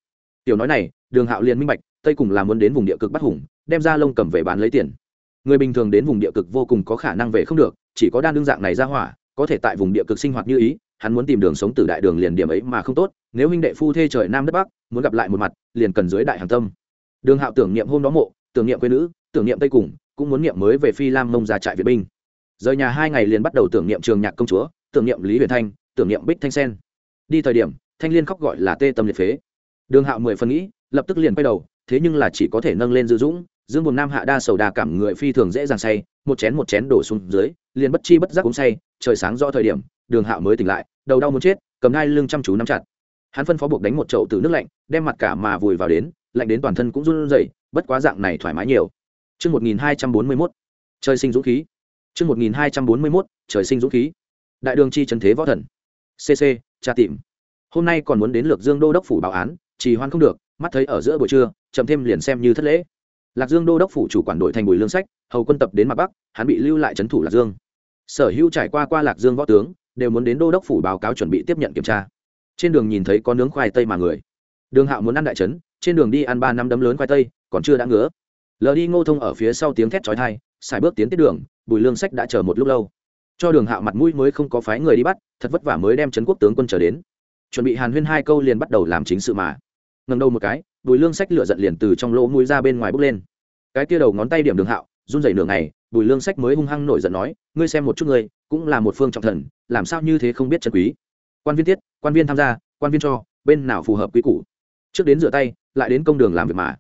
Tiểu nói này, đường hạo liền minh bạch, tây cùng là muốn đến vùng địa cực bắt hùng, đem ra lông cầm về bán lấy tiền người bình thường đến vùng địa cực vô cùng có khả năng về không được, chỉ có đan đương dạng này ra hỏa, có thể tại vùng địa cực sinh hoạt như ý, hắn muốn tìm đường sống từ đại đường liền điểm ấy mà không tốt, nếu huynh đệ phu thê trời nam đất bắc, muốn gặp lại một mặt, liền cần dưới đại hàng tâm. Đường hạo tưởng niệm hôm đó mộ, tưởng niệm quê nữ, tưởng niệm tây cùng, cũng muốn niệm mới về phi lam mông ra trại việt binh. Rời nhà hai ngày liền bắt đầu tưởng niệm trường nhạc công chúa, tưởng niệm lý huyền thanh, tưởng niệm bích thanh sen. Đi thời điểm, thanh liên khóc gọi là tê tâm liệt phế. Đường hạo mười phần nghĩ, lập tức liền quay đầu, thế nhưng là chỉ có thể nâng lên dư dũng dương buồn nam hạ đa sầu đà cảm người phi thường dễ dàng say một chén một chén đổ xuống dưới liền bất chi bất giác cũng say trời sáng rõ thời điểm đường hạo mới tỉnh lại đầu đau muốn chết cầm hai lưng chăm chú nắm chặt hắn phân phó buộc đánh một chậu từ nước lạnh đem mặt cả mà vùi vào đến lạnh đến toàn thân cũng run rẩy bất quá dạng này thoải mái nhiều Trước 1241, trời sinh dũng khí. Trước 1241, trời sinh dũng khí. Đại đường chi chân thế võ thần. CC, cha tìm. Hôm nay còn muốn đến lược Dương đô đốc phủ báo án, trì hoan không được, mắt thấy ở giữa buổi trưa, chậm thêm liền xem như thất lễ. Lạc Dương đô đốc phủ chủ quản đội thành Bùi Lương Sách, hầu quân tập đến mặt Bắc, hắn bị lưu lại trấn thủ Lạc Dương. Sở Hữu trải qua qua Lạc Dương võ tướng, đều muốn đến đô đốc phủ báo cáo chuẩn bị tiếp nhận kiểm tra. Trên đường nhìn thấy có nướng khoai tây mà người. Đường Hạo muốn ăn đại trấn, trên đường đi ăn ba năm đấm lớn khoai tây, còn chưa đã ngứa lờ đi ngô thông ở phía sau tiếng thét chói tai xài bước tiến tiết đường bùi lương sách đã chờ một lúc lâu cho đường hạo mặt mũi mới không có phái người đi bắt thật vất vả mới đem trấn quốc tướng quân trở đến chuẩn bị hàn huyên hai câu liền bắt đầu làm chính sự mà ngầm đầu một cái bùi lương sách lửa giận liền từ trong lỗ mũi ra bên ngoài bốc lên. Cái tia đầu ngón tay điểm đường hạo, run rẩy nửa ngày, bùi lương sách mới hung hăng nổi giận nói, ngươi xem một chút ngươi, cũng là một phương trọng thần, làm sao như thế không biết chân quý? Quan viên tiết, quan viên tham gia, quan viên cho, bên nào phù hợp quý củ? Trước đến rửa tay, lại đến công đường làm việc mà.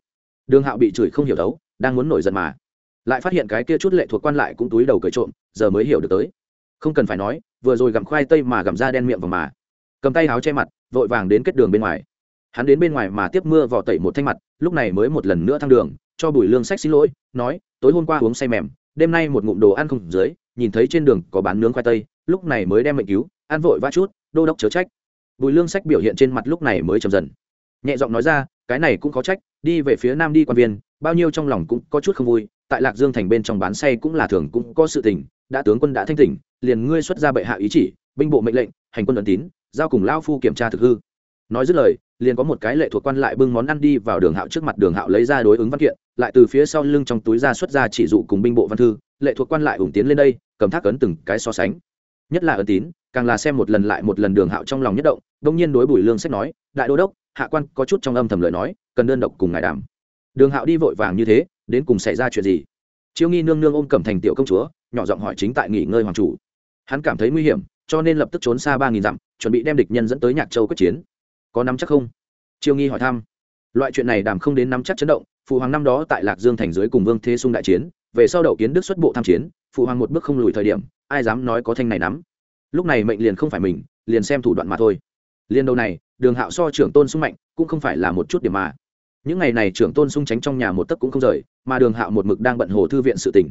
Đường hạo bị chửi không hiểu đấu, đang muốn nổi giận mà. Lại phát hiện cái kia chút lệ thuộc quan lại cũng túi đầu cởi trộm, giờ mới hiểu được tới. Không cần phải nói, vừa rồi gặm khoai tây mà gặm ra đen miệng vào mà. Cầm tay áo che mặt, vội vàng đến kết đường bên ngoài hắn đến bên ngoài mà tiếp mưa vỏ tẩy một thanh mặt, lúc này mới một lần nữa thăng đường, cho bùi lương sách xin lỗi, nói, tối hôm qua uống say mềm, đêm nay một ngụm đồ ăn không dưới, nhìn thấy trên đường có bán nướng khoai tây, lúc này mới đem mệnh cứu, ăn vội vã chút, đô đốc chớ trách. Bùi lương sách biểu hiện trên mặt lúc này mới chầm dần. Nhẹ giọng nói ra, cái này cũng có trách, đi về phía nam đi quan viên, bao nhiêu trong lòng cũng có chút không vui, tại lạc dương thành bên trong bán say cũng là thường cũng có sự tình, đã tướng quân đã thanh tỉnh, liền ngươi xuất ra bệ hạ ý chỉ, binh bộ mệnh lệnh, hành quân ấn tín, giao cùng lao phu kiểm tra thực hư nói dứt lời, liền có một cái lệ thuộc quan lại bưng món ăn đi vào đường hạo trước mặt đường hạo lấy ra đối ứng văn kiện, lại từ phía sau lưng trong túi ra xuất ra chỉ dụ cùng binh bộ văn thư, lệ thuộc quan lại ủng tiến lên đây, cầm thác ấn từng cái so sánh. Nhất là ấn tín, càng là xem một lần lại một lần đường hạo trong lòng nhất động, đông nhiên đối bùi lương sách nói, đại đô đốc, hạ quan có chút trong âm thầm lời nói, cần đơn độc cùng ngài đàm. Đường hạo đi vội vàng như thế, đến cùng xảy ra chuyện gì? Chiêu nghi nương nương ôm cầm thành tiểu công chúa, nhỏ giọng hỏi chính tại nghỉ ngơi hoàng chủ. Hắn cảm thấy nguy hiểm, cho nên lập tức trốn xa ba nghìn dặm, chuẩn bị đem địch nhân dẫn tới nhạc châu quyết chiến có nắm chắc không? Chiêu nghi hỏi thăm. Loại chuyện này đàm không đến nắm chắc chấn động, phụ hoàng năm đó tại lạc dương thành dưới cùng vương thế sung đại chiến, về sau đậu kiến đức xuất bộ tham chiến, phụ hoàng một bước không lùi thời điểm, ai dám nói có thanh này nắm? Lúc này mệnh liền không phải mình, liền xem thủ đoạn mà thôi. Liên đầu này, đường hạo so trưởng tôn sung mạnh, cũng không phải là một chút điểm mà. Những ngày này trưởng tôn sung tránh trong nhà một tấc cũng không rời, mà đường hạo một mực đang bận hồ thư viện sự tình.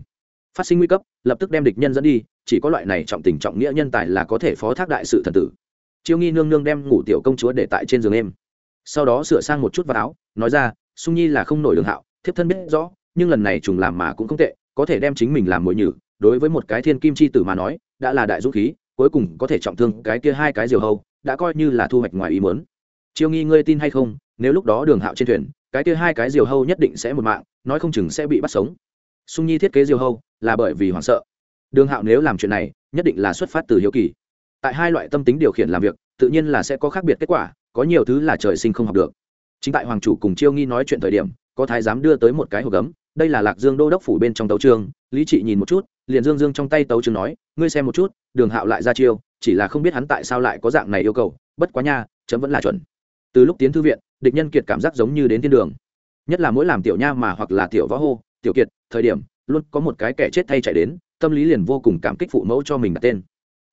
phát sinh nguy cấp, lập tức đem địch nhân dẫn đi, chỉ có loại này trọng tình trọng nghĩa nhân tài là có thể phó thác đại sự thần tử chiêu nghi nương nương đem ngủ tiểu công chúa để tại trên giường em. Sau đó sửa sang một chút vào áo, nói ra, sung nhi là không nổi đường hạo, thiếp thân biết rõ, nhưng lần này trùng làm mà cũng không tệ, có thể đem chính mình làm mồi nhử, đối với một cái thiên kim chi tử mà nói, đã là đại dũng khí, cuối cùng có thể trọng thương cái kia hai cái diều hâu đã coi như là thu hoạch ngoài ý muốn. Chiêu nghi, ngươi tin hay không, nếu lúc đó đường hạo trên thuyền, cái kia hai cái diều hâu nhất định sẽ một mạng, nói không chừng sẽ bị bắt sống. Sung nhi thiết kế diều hâu là bởi vì hoảng sợ. Đường hạo nếu làm chuyện này, nhất định là xuất phát từ hiếu kỳ tại hai loại tâm tính điều khiển làm việc, tự nhiên là sẽ có khác biệt kết quả, có nhiều thứ là trời sinh không học được. Chính tại hoàng chủ cùng chiêu nghi nói chuyện thời điểm, có thái giám đưa tới một cái hộp gấm, đây là lạc dương đô đốc phủ bên trong tấu trường, lý trị nhìn một chút, liền dương dương trong tay tấu trường nói, ngươi xem một chút, đường hạo lại ra chiêu, chỉ là không biết hắn tại sao lại có dạng này yêu cầu, bất quá nha, chấm vẫn là chuẩn. Từ lúc tiến thư viện, địch nhân kiệt cảm giác giống như đến thiên đường. Nhất là mỗi làm tiểu nha mà hoặc là tiểu võ hô, tiểu kiệt, thời điểm, luôn có một cái kẻ chết thay chạy đến, tâm lý liền vô cùng cảm kích phụ mẫu cho mình đặt tên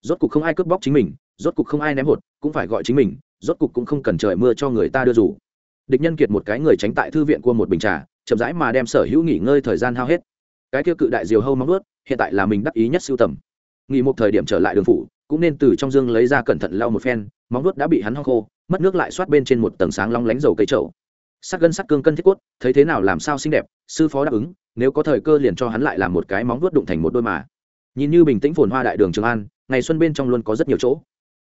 rốt cục không ai cướp bóc chính mình, rốt cục không ai ném hột, cũng phải gọi chính mình, rốt cục cũng không cần trời mưa cho người ta đưa rủ. Địch nhân kiệt một cái người tránh tại thư viện của một bình trà, chậm rãi mà đem sở hữu nghỉ ngơi thời gian hao hết. Cái kia cự đại diều hâu móng ướt hiện tại là mình đắc ý nhất sưu tầm. Nghỉ một thời điểm trở lại đường phủ, cũng nên từ trong dương lấy ra cẩn thận lau một phen, móng ướt đã bị hắn hong khô, mất nước lại xoát bên trên một tầng sáng long lánh dầu cây trầu sắc gân sắc cương cân thiết quất thấy thế nào làm sao xinh đẹp, sư phó đáp ứng, nếu có thời cơ liền cho hắn lại làm một cái móng vuốt đụng thành một đôi mà. Nhìn như bình tĩnh phồn hoa đại đường trường an ngày xuân bên trong luôn có rất nhiều chỗ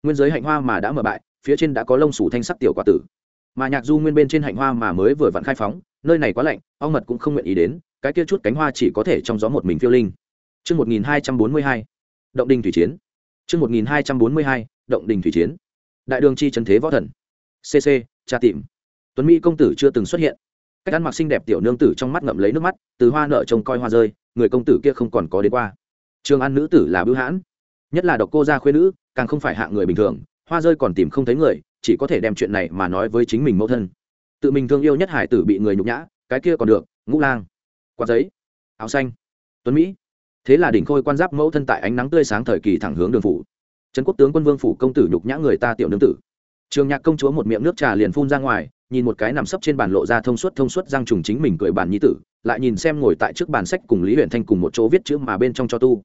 nguyên giới hạnh hoa mà đã mở bại phía trên đã có lông sủ thanh sắc tiểu quả tử mà nhạc du nguyên bên trên hạnh hoa mà mới vừa vặn khai phóng nơi này quá lạnh ong mật cũng không nguyện ý đến cái kia chút cánh hoa chỉ có thể trong gió một mình phiêu linh Trước 1242, động đình thủy chiến. Trước 1242, động đình thủy chiến. Đại đường chi trần thế võ thần. CC, tra tìm. Tuấn Mỹ công tử chưa từng xuất hiện. Cách ăn mặc xinh đẹp tiểu nương tử trong mắt ngậm lấy nước mắt, từ hoa nợ trông coi hoa rơi, người công tử kia không còn có đến qua. Trường An nữ tử là bưu hãn, nhất là độc cô gia khuê nữ, càng không phải hạng người bình thường, hoa rơi còn tìm không thấy người, chỉ có thể đem chuyện này mà nói với chính mình mẫu thân. Tự mình thương yêu nhất hải tử bị người nhục nhã cái kia còn được ngũ lang. Quạt giấy áo xanh tuấn mỹ. Thế là đỉnh khôi quan giáp mẫu thân tại ánh nắng tươi sáng thời kỳ thẳng hướng đường phủ. Trấn quốc tướng quân vương phủ công tử nhục nhã người ta tiểu nương tử. Trường nhạc công chúa một miệng nước trà liền phun ra ngoài nhìn một cái nằm sấp trên bàn lộ ra thông suốt thông suốt răng trùng chính mình cười bàn nhi tử lại nhìn xem ngồi tại trước bàn sách cùng lý huyện thanh cùng một chỗ viết chữ mà bên trong cho tu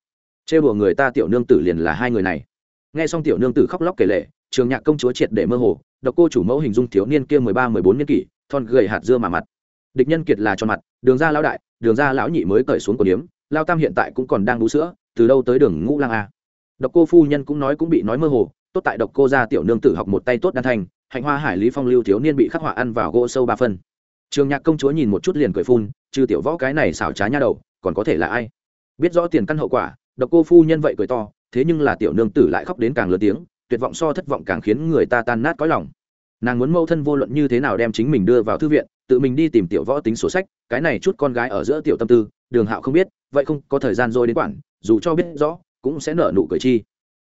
chê bùa người ta tiểu nương tử liền là hai người này. Nghe xong tiểu nương tử khóc lóc kể lệ trường nhạc công chúa triệt để mơ hồ, độc cô chủ mẫu hình dung thiếu niên kia mười ba, mười bốn niên kỷ, thon gầy hạt dưa mà mặt. Địch nhân kiệt là cho mặt, đường ra lão đại, đường ra lão nhị mới cởi xuống cổ điếm, lao tam hiện tại cũng còn đang bú sữa, từ đâu tới đường ngũ lang a. Độc cô phu nhân cũng nói cũng bị nói mơ hồ, tốt tại độc cô ra tiểu nương tử học một tay tốt đan thành, hạnh hoa hải lý phong lưu thiếu niên bị khắc họa ăn vào gỗ sâu ba phân. Trường nhạc công chúa nhìn một chút liền cười phun, trừ tiểu võ cái này xảo trá nha đầu, còn có thể là ai? Biết rõ tiền căn hậu quả độc cô phu nhân vậy cười to, thế nhưng là tiểu nương tử lại khóc đến càng lớn tiếng, tuyệt vọng so thất vọng càng khiến người ta tan nát cõi lòng. Nàng muốn mâu thân vô luận như thế nào đem chính mình đưa vào thư viện, tự mình đi tìm tiểu võ tính sổ sách, cái này chút con gái ở giữa tiểu tâm tư, đường hạo không biết, vậy không có thời gian rồi đến quản, dù cho biết rõ, cũng sẽ nở nụ cười chi.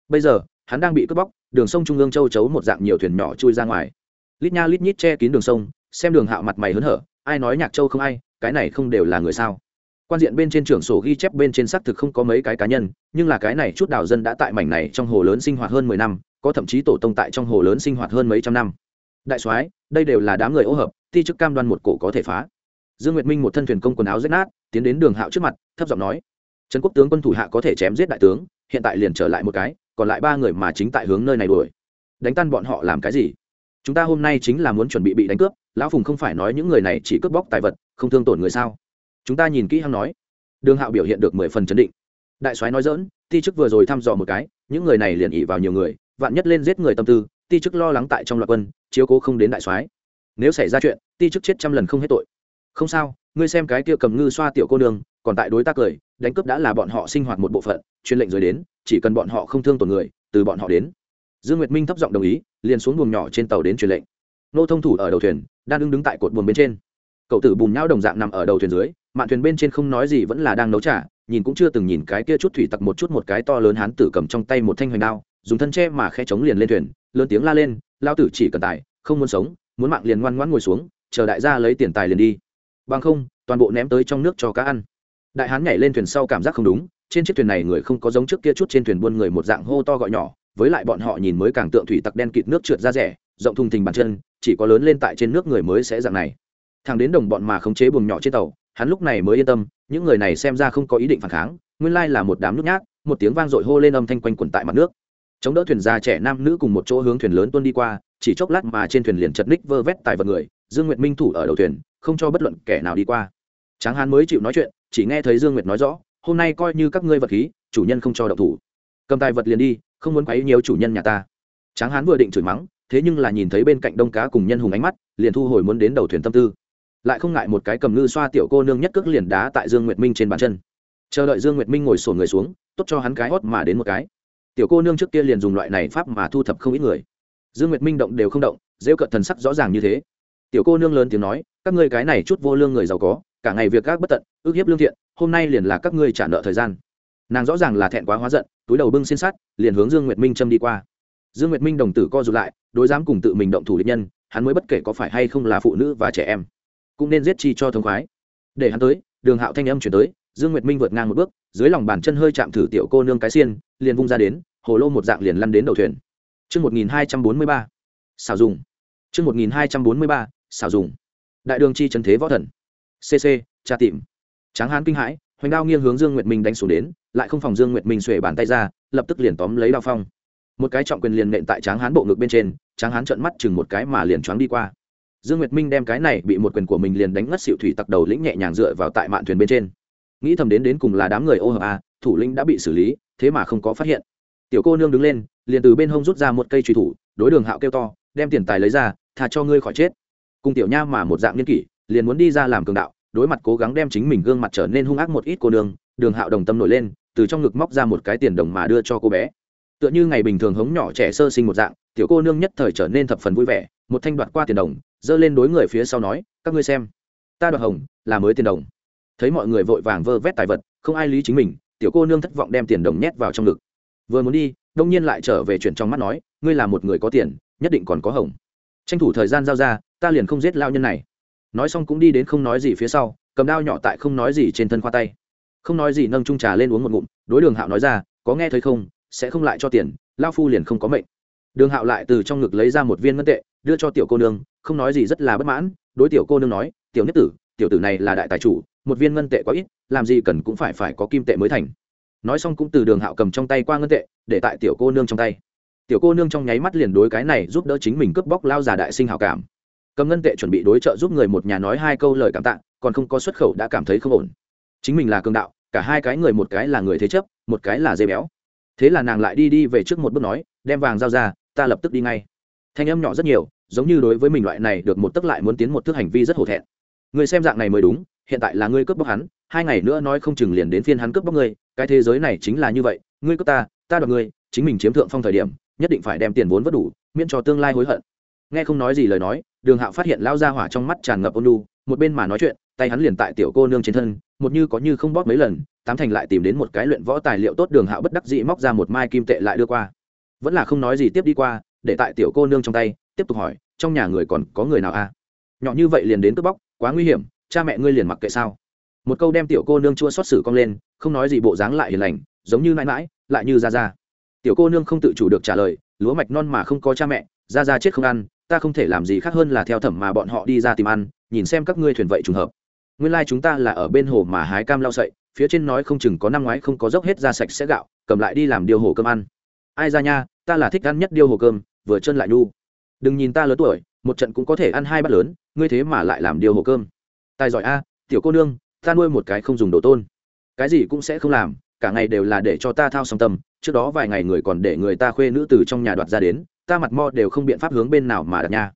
Bây giờ, hắn đang bị cướp bóc, đường sông trung ương châu chấu một dạng nhiều thuyền nhỏ chui ra ngoài. Lít nha lít nhít che kín đường sông, xem đường hạo mặt mày hớn hở, ai nói nhạc châu không ai, cái này không đều là người sao? Quan diện bên trên trưởng sổ ghi chép bên trên xác thực không có mấy cái cá nhân, nhưng là cái này chút đào dân đã tại mảnh này trong hồ lớn sinh hoạt hơn mười năm, có thậm chí tổ tông tại trong hồ lớn sinh hoạt hơn mấy trăm năm. Đại soái, đây đều là đám người ô hợp ti chức cam đoan một cổ có thể phá. Dương nguyệt minh một thân thuyền công quần áo rách nát, tiến đến đường hạo trước mặt, thấp giọng nói trần quốc tướng quân thủ hạ có thể chém giết đại tướng, hiện tại liền trở lại một cái, còn lại ba người mà chính tại hướng nơi này đuổi. Đánh tan bọn họ làm cái gì? Chúng ta hôm nay chính là muốn chuẩn bị bị đánh cướp, lão phùng không phải nói những người này chỉ cướp bóc tài vật, không thương tổn người sao? Chúng ta nhìn kỹ hăng nói. Đường hạo biểu hiện được mười phần chấn định. Đại soái nói dỡn ti chức vừa rồi thăm dò một cái, những người này liền ỉ vào nhiều người, vạn nhất lên giết người tâm tư, ti chức lo lắng tại trong loạt quân, chiếu cố không đến đại soái. Nếu xảy ra chuyện, ti chức chết trăm lần không hết tội. Không sao, ngươi xem cái kia cầm ngư xoa tiểu cô đường còn tại đối tác cười, đánh cướp đã là bọn họ sinh hoạt một bộ phận, chuyên lệnh rồi đến, chỉ cần bọn họ không thương tổn người, từ bọn họ đến. Dương nguyệt minh thấp giọng đồng ý, liền xuống buồng nhỏ trên tàu đến truyền lệnh. Nô thông thủ ở đầu thuyền đang đứng đứng tại cột buồng bên trên. Cậu tử bùn nhau đồng dạng nằm ở đầu thuyền dưới mạn thuyền bên trên không nói gì vẫn là đang nấu trà, nhìn cũng chưa từng nhìn cái kia chút thủy tặc một chút một cái to lớn hán tử cầm trong tay một thanh hoành đao, dùng thân tre mà khe chống liền lên thuyền, lớn tiếng la lên lao tử chỉ cần tài, không muốn sống, muốn mạng liền ngoan ngoãn ngồi xuống, chờ đại gia lấy tiền tài liền đi. Bằng không, toàn bộ ném tới trong nước cho cá ăn. Đại hán nhảy lên thuyền sau cảm giác không đúng, trên chiếc thuyền này người không có giống trước kia chút trên thuyền buôn người một dạng hô to gọi nhỏ, với lại bọn họ nhìn mới càng tượng thủy tặc đen kịt nước trượt ra rẻ, rộng thùng thình bàn chân, chỉ có lớn lên tại trên nước người mới sẽ dạng này. Thằng đến đồng bọn mà khống chế buồng nhỏ trên tàu hắn lúc này mới yên tâm, những người này xem ra không có ý định phản kháng, nguyên lai là một đám nước nhát, một tiếng vang dội hô lên âm thanh quanh quẩn tại mặt nước. Chống đỡ thuyền già trẻ nam nữ cùng một chỗ hướng thuyền lớn tuôn đi qua, chỉ chốc lát mà trên thuyền liền chật ních vơ vét tài vật người, dương nguyệt minh thủ ở đầu thuyền, không cho bất luận kẻ nào đi qua. Tráng hán mới chịu nói chuyện, chỉ nghe thấy dương nguyệt nói rõ, hôm nay coi như các ngươi vật khí, chủ nhân không cho đậu thủ. Cầm tài vật liền đi, không muốn quấy nhiều chủ nhân nhà ta. Tráng hán vừa định chửi mắng, thế nhưng là nhìn thấy bên cạnh đông cá cùng nhân hùng ánh mắt, liền thu hồi muốn đến đầu thuyền tâm tư lại không ngại một cái cầm ngư xoa tiểu cô nương nhất cước liền đá tại dương nguyệt minh trên bàn chân. Chờ đợi dương nguyệt minh ngồi sổ người xuống, tốt cho hắn cái hót mà đến một cái. Tiểu cô nương trước kia liền dùng loại này pháp mà thu thập không ít người. Dương nguyệt minh động đều không động, rêu cận thần sắc rõ ràng như thế. Tiểu cô nương lớn tiếng nói, các ngươi cái này chút vô lương người giàu có, cả ngày việc gác bất tận ước hiếp lương thiện, hôm nay liền là các ngươi trả nợ thời gian. Nàng rõ ràng là thẹn quá hóa giận, túi đầu bưng xin sát liền hướng dương nguyệt minh châm đi qua. Dương nguyệt minh đồng tử co rụt lại, đối dám cùng tự mình động thủ định nhân, hắn mới bất kể có phải hay không là phụ nữ và trẻ em cũng nên giết chi cho thống khoái để hắn tới đường hạo thanh âm chuyển tới dương nguyệt minh vượt ngang một bước dưới lòng bàn chân hơi chạm thử tiểu cô nương cái xiên liền vung ra đến hồ lô một dạng liền lăn đến đầu thuyền Trước 1243, xảo dùng. Trước 1243, xảo dùng. Đại đường chi trần thế võ thần. CC, tra tìm. Tráng hán kinh hãi, hoành đao nghiêng hướng Dương Nguyệt Minh đánh xuống đến, lại không phòng Dương Nguyệt Minh xuề bàn tay ra, lập tức liền tóm lấy đao phong. Một cái trọng quyền liền nện tại Tráng hán bộ ngực bên trên, Tráng hán trợn mắt chừng một cái mà liền choáng đi qua. Dương Nguyệt Minh đem cái này bị một quyền của mình liền đánh ngất xịu thủy tặc đầu lĩnh nhẹ nhàng dựa vào tại mạn thuyền bên trên. Nghĩ thầm đến đến cùng là đám người ô hợp a, thủ lĩnh đã bị xử lý, thế mà không có phát hiện. Tiểu cô nương đứng lên, liền từ bên hông rút ra một cây truy thủ, đối Đường Hạo kêu to, đem tiền tài lấy ra, thà cho ngươi khỏi chết. Cùng tiểu nha mà một dạng niên kỷ, liền muốn đi ra làm cường đạo, đối mặt cố gắng đem chính mình gương mặt trở nên hung ác một ít cô nương, Đường Hạo đồng tâm nổi lên, từ trong ngực móc ra một cái tiền đồng mà đưa cho cô bé. Tựa như ngày bình thường hống nhỏ trẻ sơ sinh một dạng, tiểu cô nương nhất thời trở nên thập phần vui vẻ, một thanh đoạt qua tiền đồng, giơ lên đối người phía sau nói, các ngươi xem, ta đoạt hồng, là mới tiền đồng. Thấy mọi người vội vàng vơ vét tài vật, không ai lý chính mình, tiểu cô nương thất vọng đem tiền đồng nhét vào trong ngực. Vừa muốn đi, đông nhiên lại trở về chuyện trong mắt nói, ngươi là một người có tiền, nhất định còn có hồng. Tranh thủ thời gian giao ra, ta liền không giết lao nhân này. Nói xong cũng đi đến không nói gì phía sau, cầm đao nhỏ tại không nói gì trên thân khoa tay. Không nói gì nâng trung trà lên uống một ngụm, đối đường hạo nói ra, có nghe thấy không, sẽ không lại cho tiền lao phu liền không có mệnh. Đường hạo lại từ trong ngực lấy ra một viên ngân tệ, đưa cho tiểu cô nương không nói gì rất là bất mãn, đối tiểu cô nương nói, tiểu nhất tử, tiểu tử này là đại tài chủ, một viên ngân tệ quá ít, làm gì cần cũng phải phải có kim tệ mới thành. Nói xong cũng từ đường hạo cầm trong tay qua ngân tệ, để tại tiểu cô nương trong tay. Tiểu cô nương trong nháy mắt liền đối cái này giúp đỡ chính mình cướp bóc lao già đại sinh hảo cảm. Cầm ngân tệ chuẩn bị đối trợ giúp người một nhà nói hai câu lời cảm tạ, còn không có xuất khẩu đã cảm thấy không ổn. Chính mình là cường đạo, cả hai cái người một cái là người thế chấp, một cái là dây béo. Thế là nàng lại đi đi về trước một bước nói, đem vàng giao ra, ta lập tức đi ngay thanh âm nhỏ rất nhiều, giống như đối với mình loại này được một tức lại muốn tiến một thước hành vi rất hổ thẹn. Người xem dạng này mới đúng, hiện tại là ngươi cướp bóc hắn, hai ngày nữa nói không chừng liền đến phiên hắn cướp bóc ngươi, cái thế giới này chính là như vậy, ngươi cướp ta ta đoạt ngươi, chính mình chiếm thượng phong thời điểm, nhất định phải đem tiền vốn vất đủ, miễn cho tương lai hối hận. Nghe không nói gì lời nói, đường hạo phát hiện lao ra hỏa trong mắt tràn ngập ôn lu một bên mà nói chuyện, tay hắn liền tại tiểu cô nương trên thân, một như có như không bóp mấy lần, tám thành lại tìm đến một cái luyện võ tài liệu tốt đường hạo bất đắc dĩ móc ra một mai kim tệ lại đưa qua. Vẫn là không nói gì tiếp đi qua để tại tiểu cô nương trong tay, tiếp tục hỏi, trong nhà người còn có người nào a à? nhỏ như vậy liền đến cướp bóc, quá nguy hiểm, cha mẹ ngươi liền mặc kệ sao? Một câu đem tiểu cô nương chua xót xử cong lên, không nói gì bộ dáng lại hiền lành, giống như mãi mãi, lại như ra ra tiểu cô nương không tự chủ được trả lời, lúa mạch non mà không có cha mẹ ra ra chết không ăn, ta không thể làm gì khác hơn là theo thẩm mà bọn họ đi ra tìm ăn, nhìn xem các ngươi thuyền vậy trùng hợp. Nguyên lai、like、chúng ta là ở bên hồ mà hái cam lau sậy, phía trên nói không chừng có năm ngoái không có dốc hết ra sạch sẽ gạo, cầm lại đi làm điều hồ cơm ăn. Ai ra nha, ta là thích ăn nhất điêu hồ cơm vừa chân lại nhu. Đừng nhìn ta lớn tuổi, một trận cũng có thể ăn hai bát lớn, ngươi thế mà lại làm điều hồ cơm. Tài giỏi a, tiểu cô nương, ta nuôi một cái không dùng đồ tôn. Cái gì cũng sẽ không làm, cả ngày đều là để cho ta thao song tâm, trước đó vài ngày người còn để người ta khuê nữ từ trong nhà đoạt ra đến, ta mặt mo đều không biện pháp hướng bên nào mà đặt nha.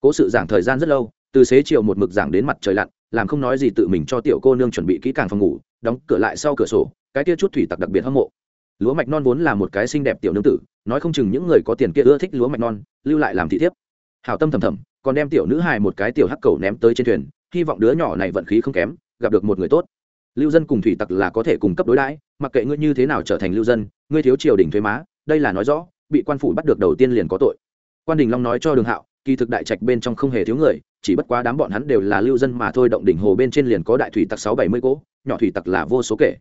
Cố sự giảng thời gian rất lâu, từ xế chiều một mực giảng đến mặt trời lặn, làm không nói gì tự mình cho tiểu cô nương chuẩn bị kỹ càng phòng ngủ, đóng cửa lại sau cửa sổ, cái kia chút thủy tặc đặc biệt hâm mộ lúa mạch non vốn là một cái xinh đẹp tiểu nương tử, nói không chừng những người có tiền kia ưa thích lúa mạch non, lưu lại làm thị thiếp. Hảo tâm thầm thầm, còn đem tiểu nữ hài một cái tiểu hắc cầu ném tới trên thuyền, hy vọng đứa nhỏ này vận khí không kém, gặp được một người tốt. Lưu dân cùng thủy tặc là có thể cung cấp đối đãi, mặc kệ ngươi như thế nào trở thành lưu dân, ngươi thiếu triều đình thuế má, đây là nói rõ, bị quan phủ bắt được đầu tiên liền có tội. Quan đình long nói cho đường hạo, kỳ thực đại trạch bên trong không hề thiếu người, chỉ bất quá đám bọn hắn đều là lưu dân mà thôi, động đỉnh hồ bên trên liền có đại thủy tặc sáu bảy mươi cỗ nhỏ thủy tặc là vô số kể.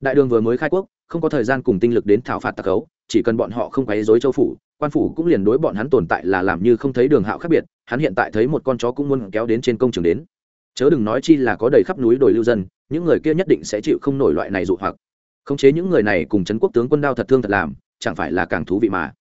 Đại đường vừa mới khai quốc không có thời gian cùng tinh lực đến thảo phạt tặc cấu, chỉ cần bọn họ không quấy dối châu phủ quan phủ cũng liền đối bọn hắn tồn tại là làm như không thấy đường hạo khác biệt hắn hiện tại thấy một con chó cũng muốn kéo đến trên công trường đến. Chớ đừng nói chi là có đầy khắp núi đồi lưu dân những người kia nhất định sẽ chịu không nổi loại này dụ hoặc. Khống chế những người này cùng trấn quốc tướng quân đao thật thương thật làm chẳng phải là càng thú vị mà.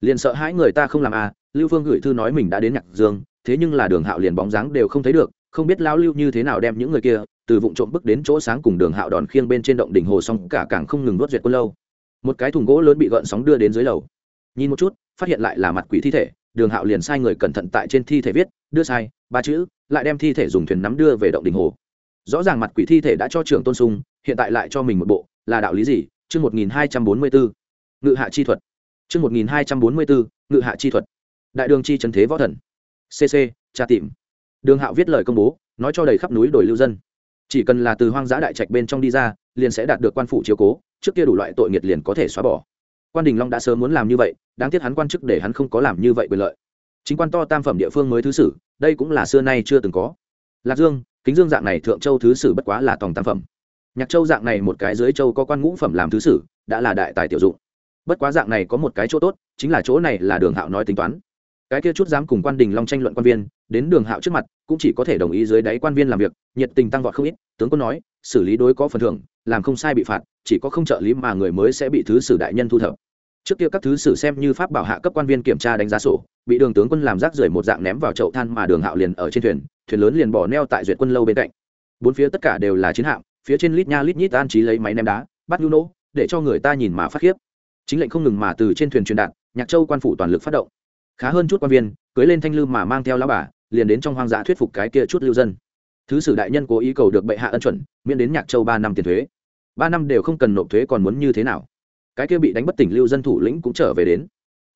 Liền sợ hãi người ta không làm à lưu phương gửi thư nói mình đã đến nhạc dương thế nhưng là đường hạo liền bóng dáng đều không thấy được không biết lao lưu như thế nào đem những người kia từ vụ trộm bước đến chỗ sáng cùng đường hạo đòn khiêng bên trên động đỉnh hồ xong cả càng không ngừng nuốt duyệt quân lâu. Một cái thùng gỗ lớn bị gợn sóng đưa đến dưới lầu. Nhìn một chút, phát hiện lại là mặt quỷ thi thể, đường hạo liền sai người cẩn thận tại trên thi thể viết, đưa sai, ba chữ, lại đem thi thể dùng thuyền nắm đưa về động đỉnh hồ. Rõ ràng mặt quỷ thi thể đã cho trưởng tôn sung, hiện tại lại cho mình một bộ, là đạo lý gì? Chương một nghìn hai trăm bốn mươi bốn ngự hạ chi thuật. Chương một nghìn hai trăm bốn mươi bốn ngự hạ chi thuật. Đại đường chi trần thế võ thần. Cc tra tìm đường hạo viết lời công bố, nói cho đầy khắp núi đồi lưu dân. Chỉ cần là từ hoang dã đại trạch bên trong đi ra, liền sẽ đạt được quan phủ chiếu cố, trước kia đủ loại tội nghiệt liền có thể xóa bỏ. Quan đình long đã sớm muốn làm như vậy, đáng tiếc hắn quan chức để hắn không có làm như vậy quyền lợi. Chính quan to tam phẩm địa phương mới thứ sử, đây cũng là xưa nay chưa từng có. Lạc dương, kính dương dạng này thượng châu thứ sử bất quá là tòng tam phẩm. Nhạc châu dạng này một cái dưới châu có quan ngũ phẩm làm thứ sử, đã là đại tài tiểu dụng. Bất quá dạng này có một cái chỗ tốt, chính là chỗ này là đường hạo nói tính toán cái kia chút dám cùng quan đình long tranh luận quan viên, đến đường hạo trước mặt, cũng chỉ có thể đồng ý dưới đáy quan viên làm việc, nhiệt tình tăng vọt không ít. Tướng quân nói, xử lý đối có phần thưởng, làm không sai bị phạt, chỉ có không trợ lý mà người mới sẽ bị thứ sử đại nhân thu thập. Trước kia các thứ sử xem như pháp bảo hạ cấp quan viên kiểm tra đánh giá sổ, bị đường tướng quân làm rác rưởi một dạng ném vào chậu than mà đường hạo liền ở trên thuyền thuyền lớn liền bỏ neo tại duyệt quân lâu bên cạnh. Bốn phía tất cả đều là chiến hạm, phía trên lít nha lít nhít an trí lấy máy ném đá, bắt nhu nỗ, để cho người ta nhìn mà phát khiếp. Chính lệnh không ngừng mà từ trên thuyền truyền đạt, nhạc châu quan phủ toàn lực phát động khá hơn chút quan viên, cưới lên thanh lưu mà mang theo lao bà, liền đến trong hoang dã thuyết phục cái kia chút lưu dân. Thứ sử đại nhân cố ý cầu được bệ hạ ân chuẩn, miễn đến nhạc châu ba năm tiền thuế. Ba năm đều không cần nộp thuế còn muốn như thế nào? Cái kia bị đánh bất tỉnh lưu dân thủ lĩnh cũng trở về đến.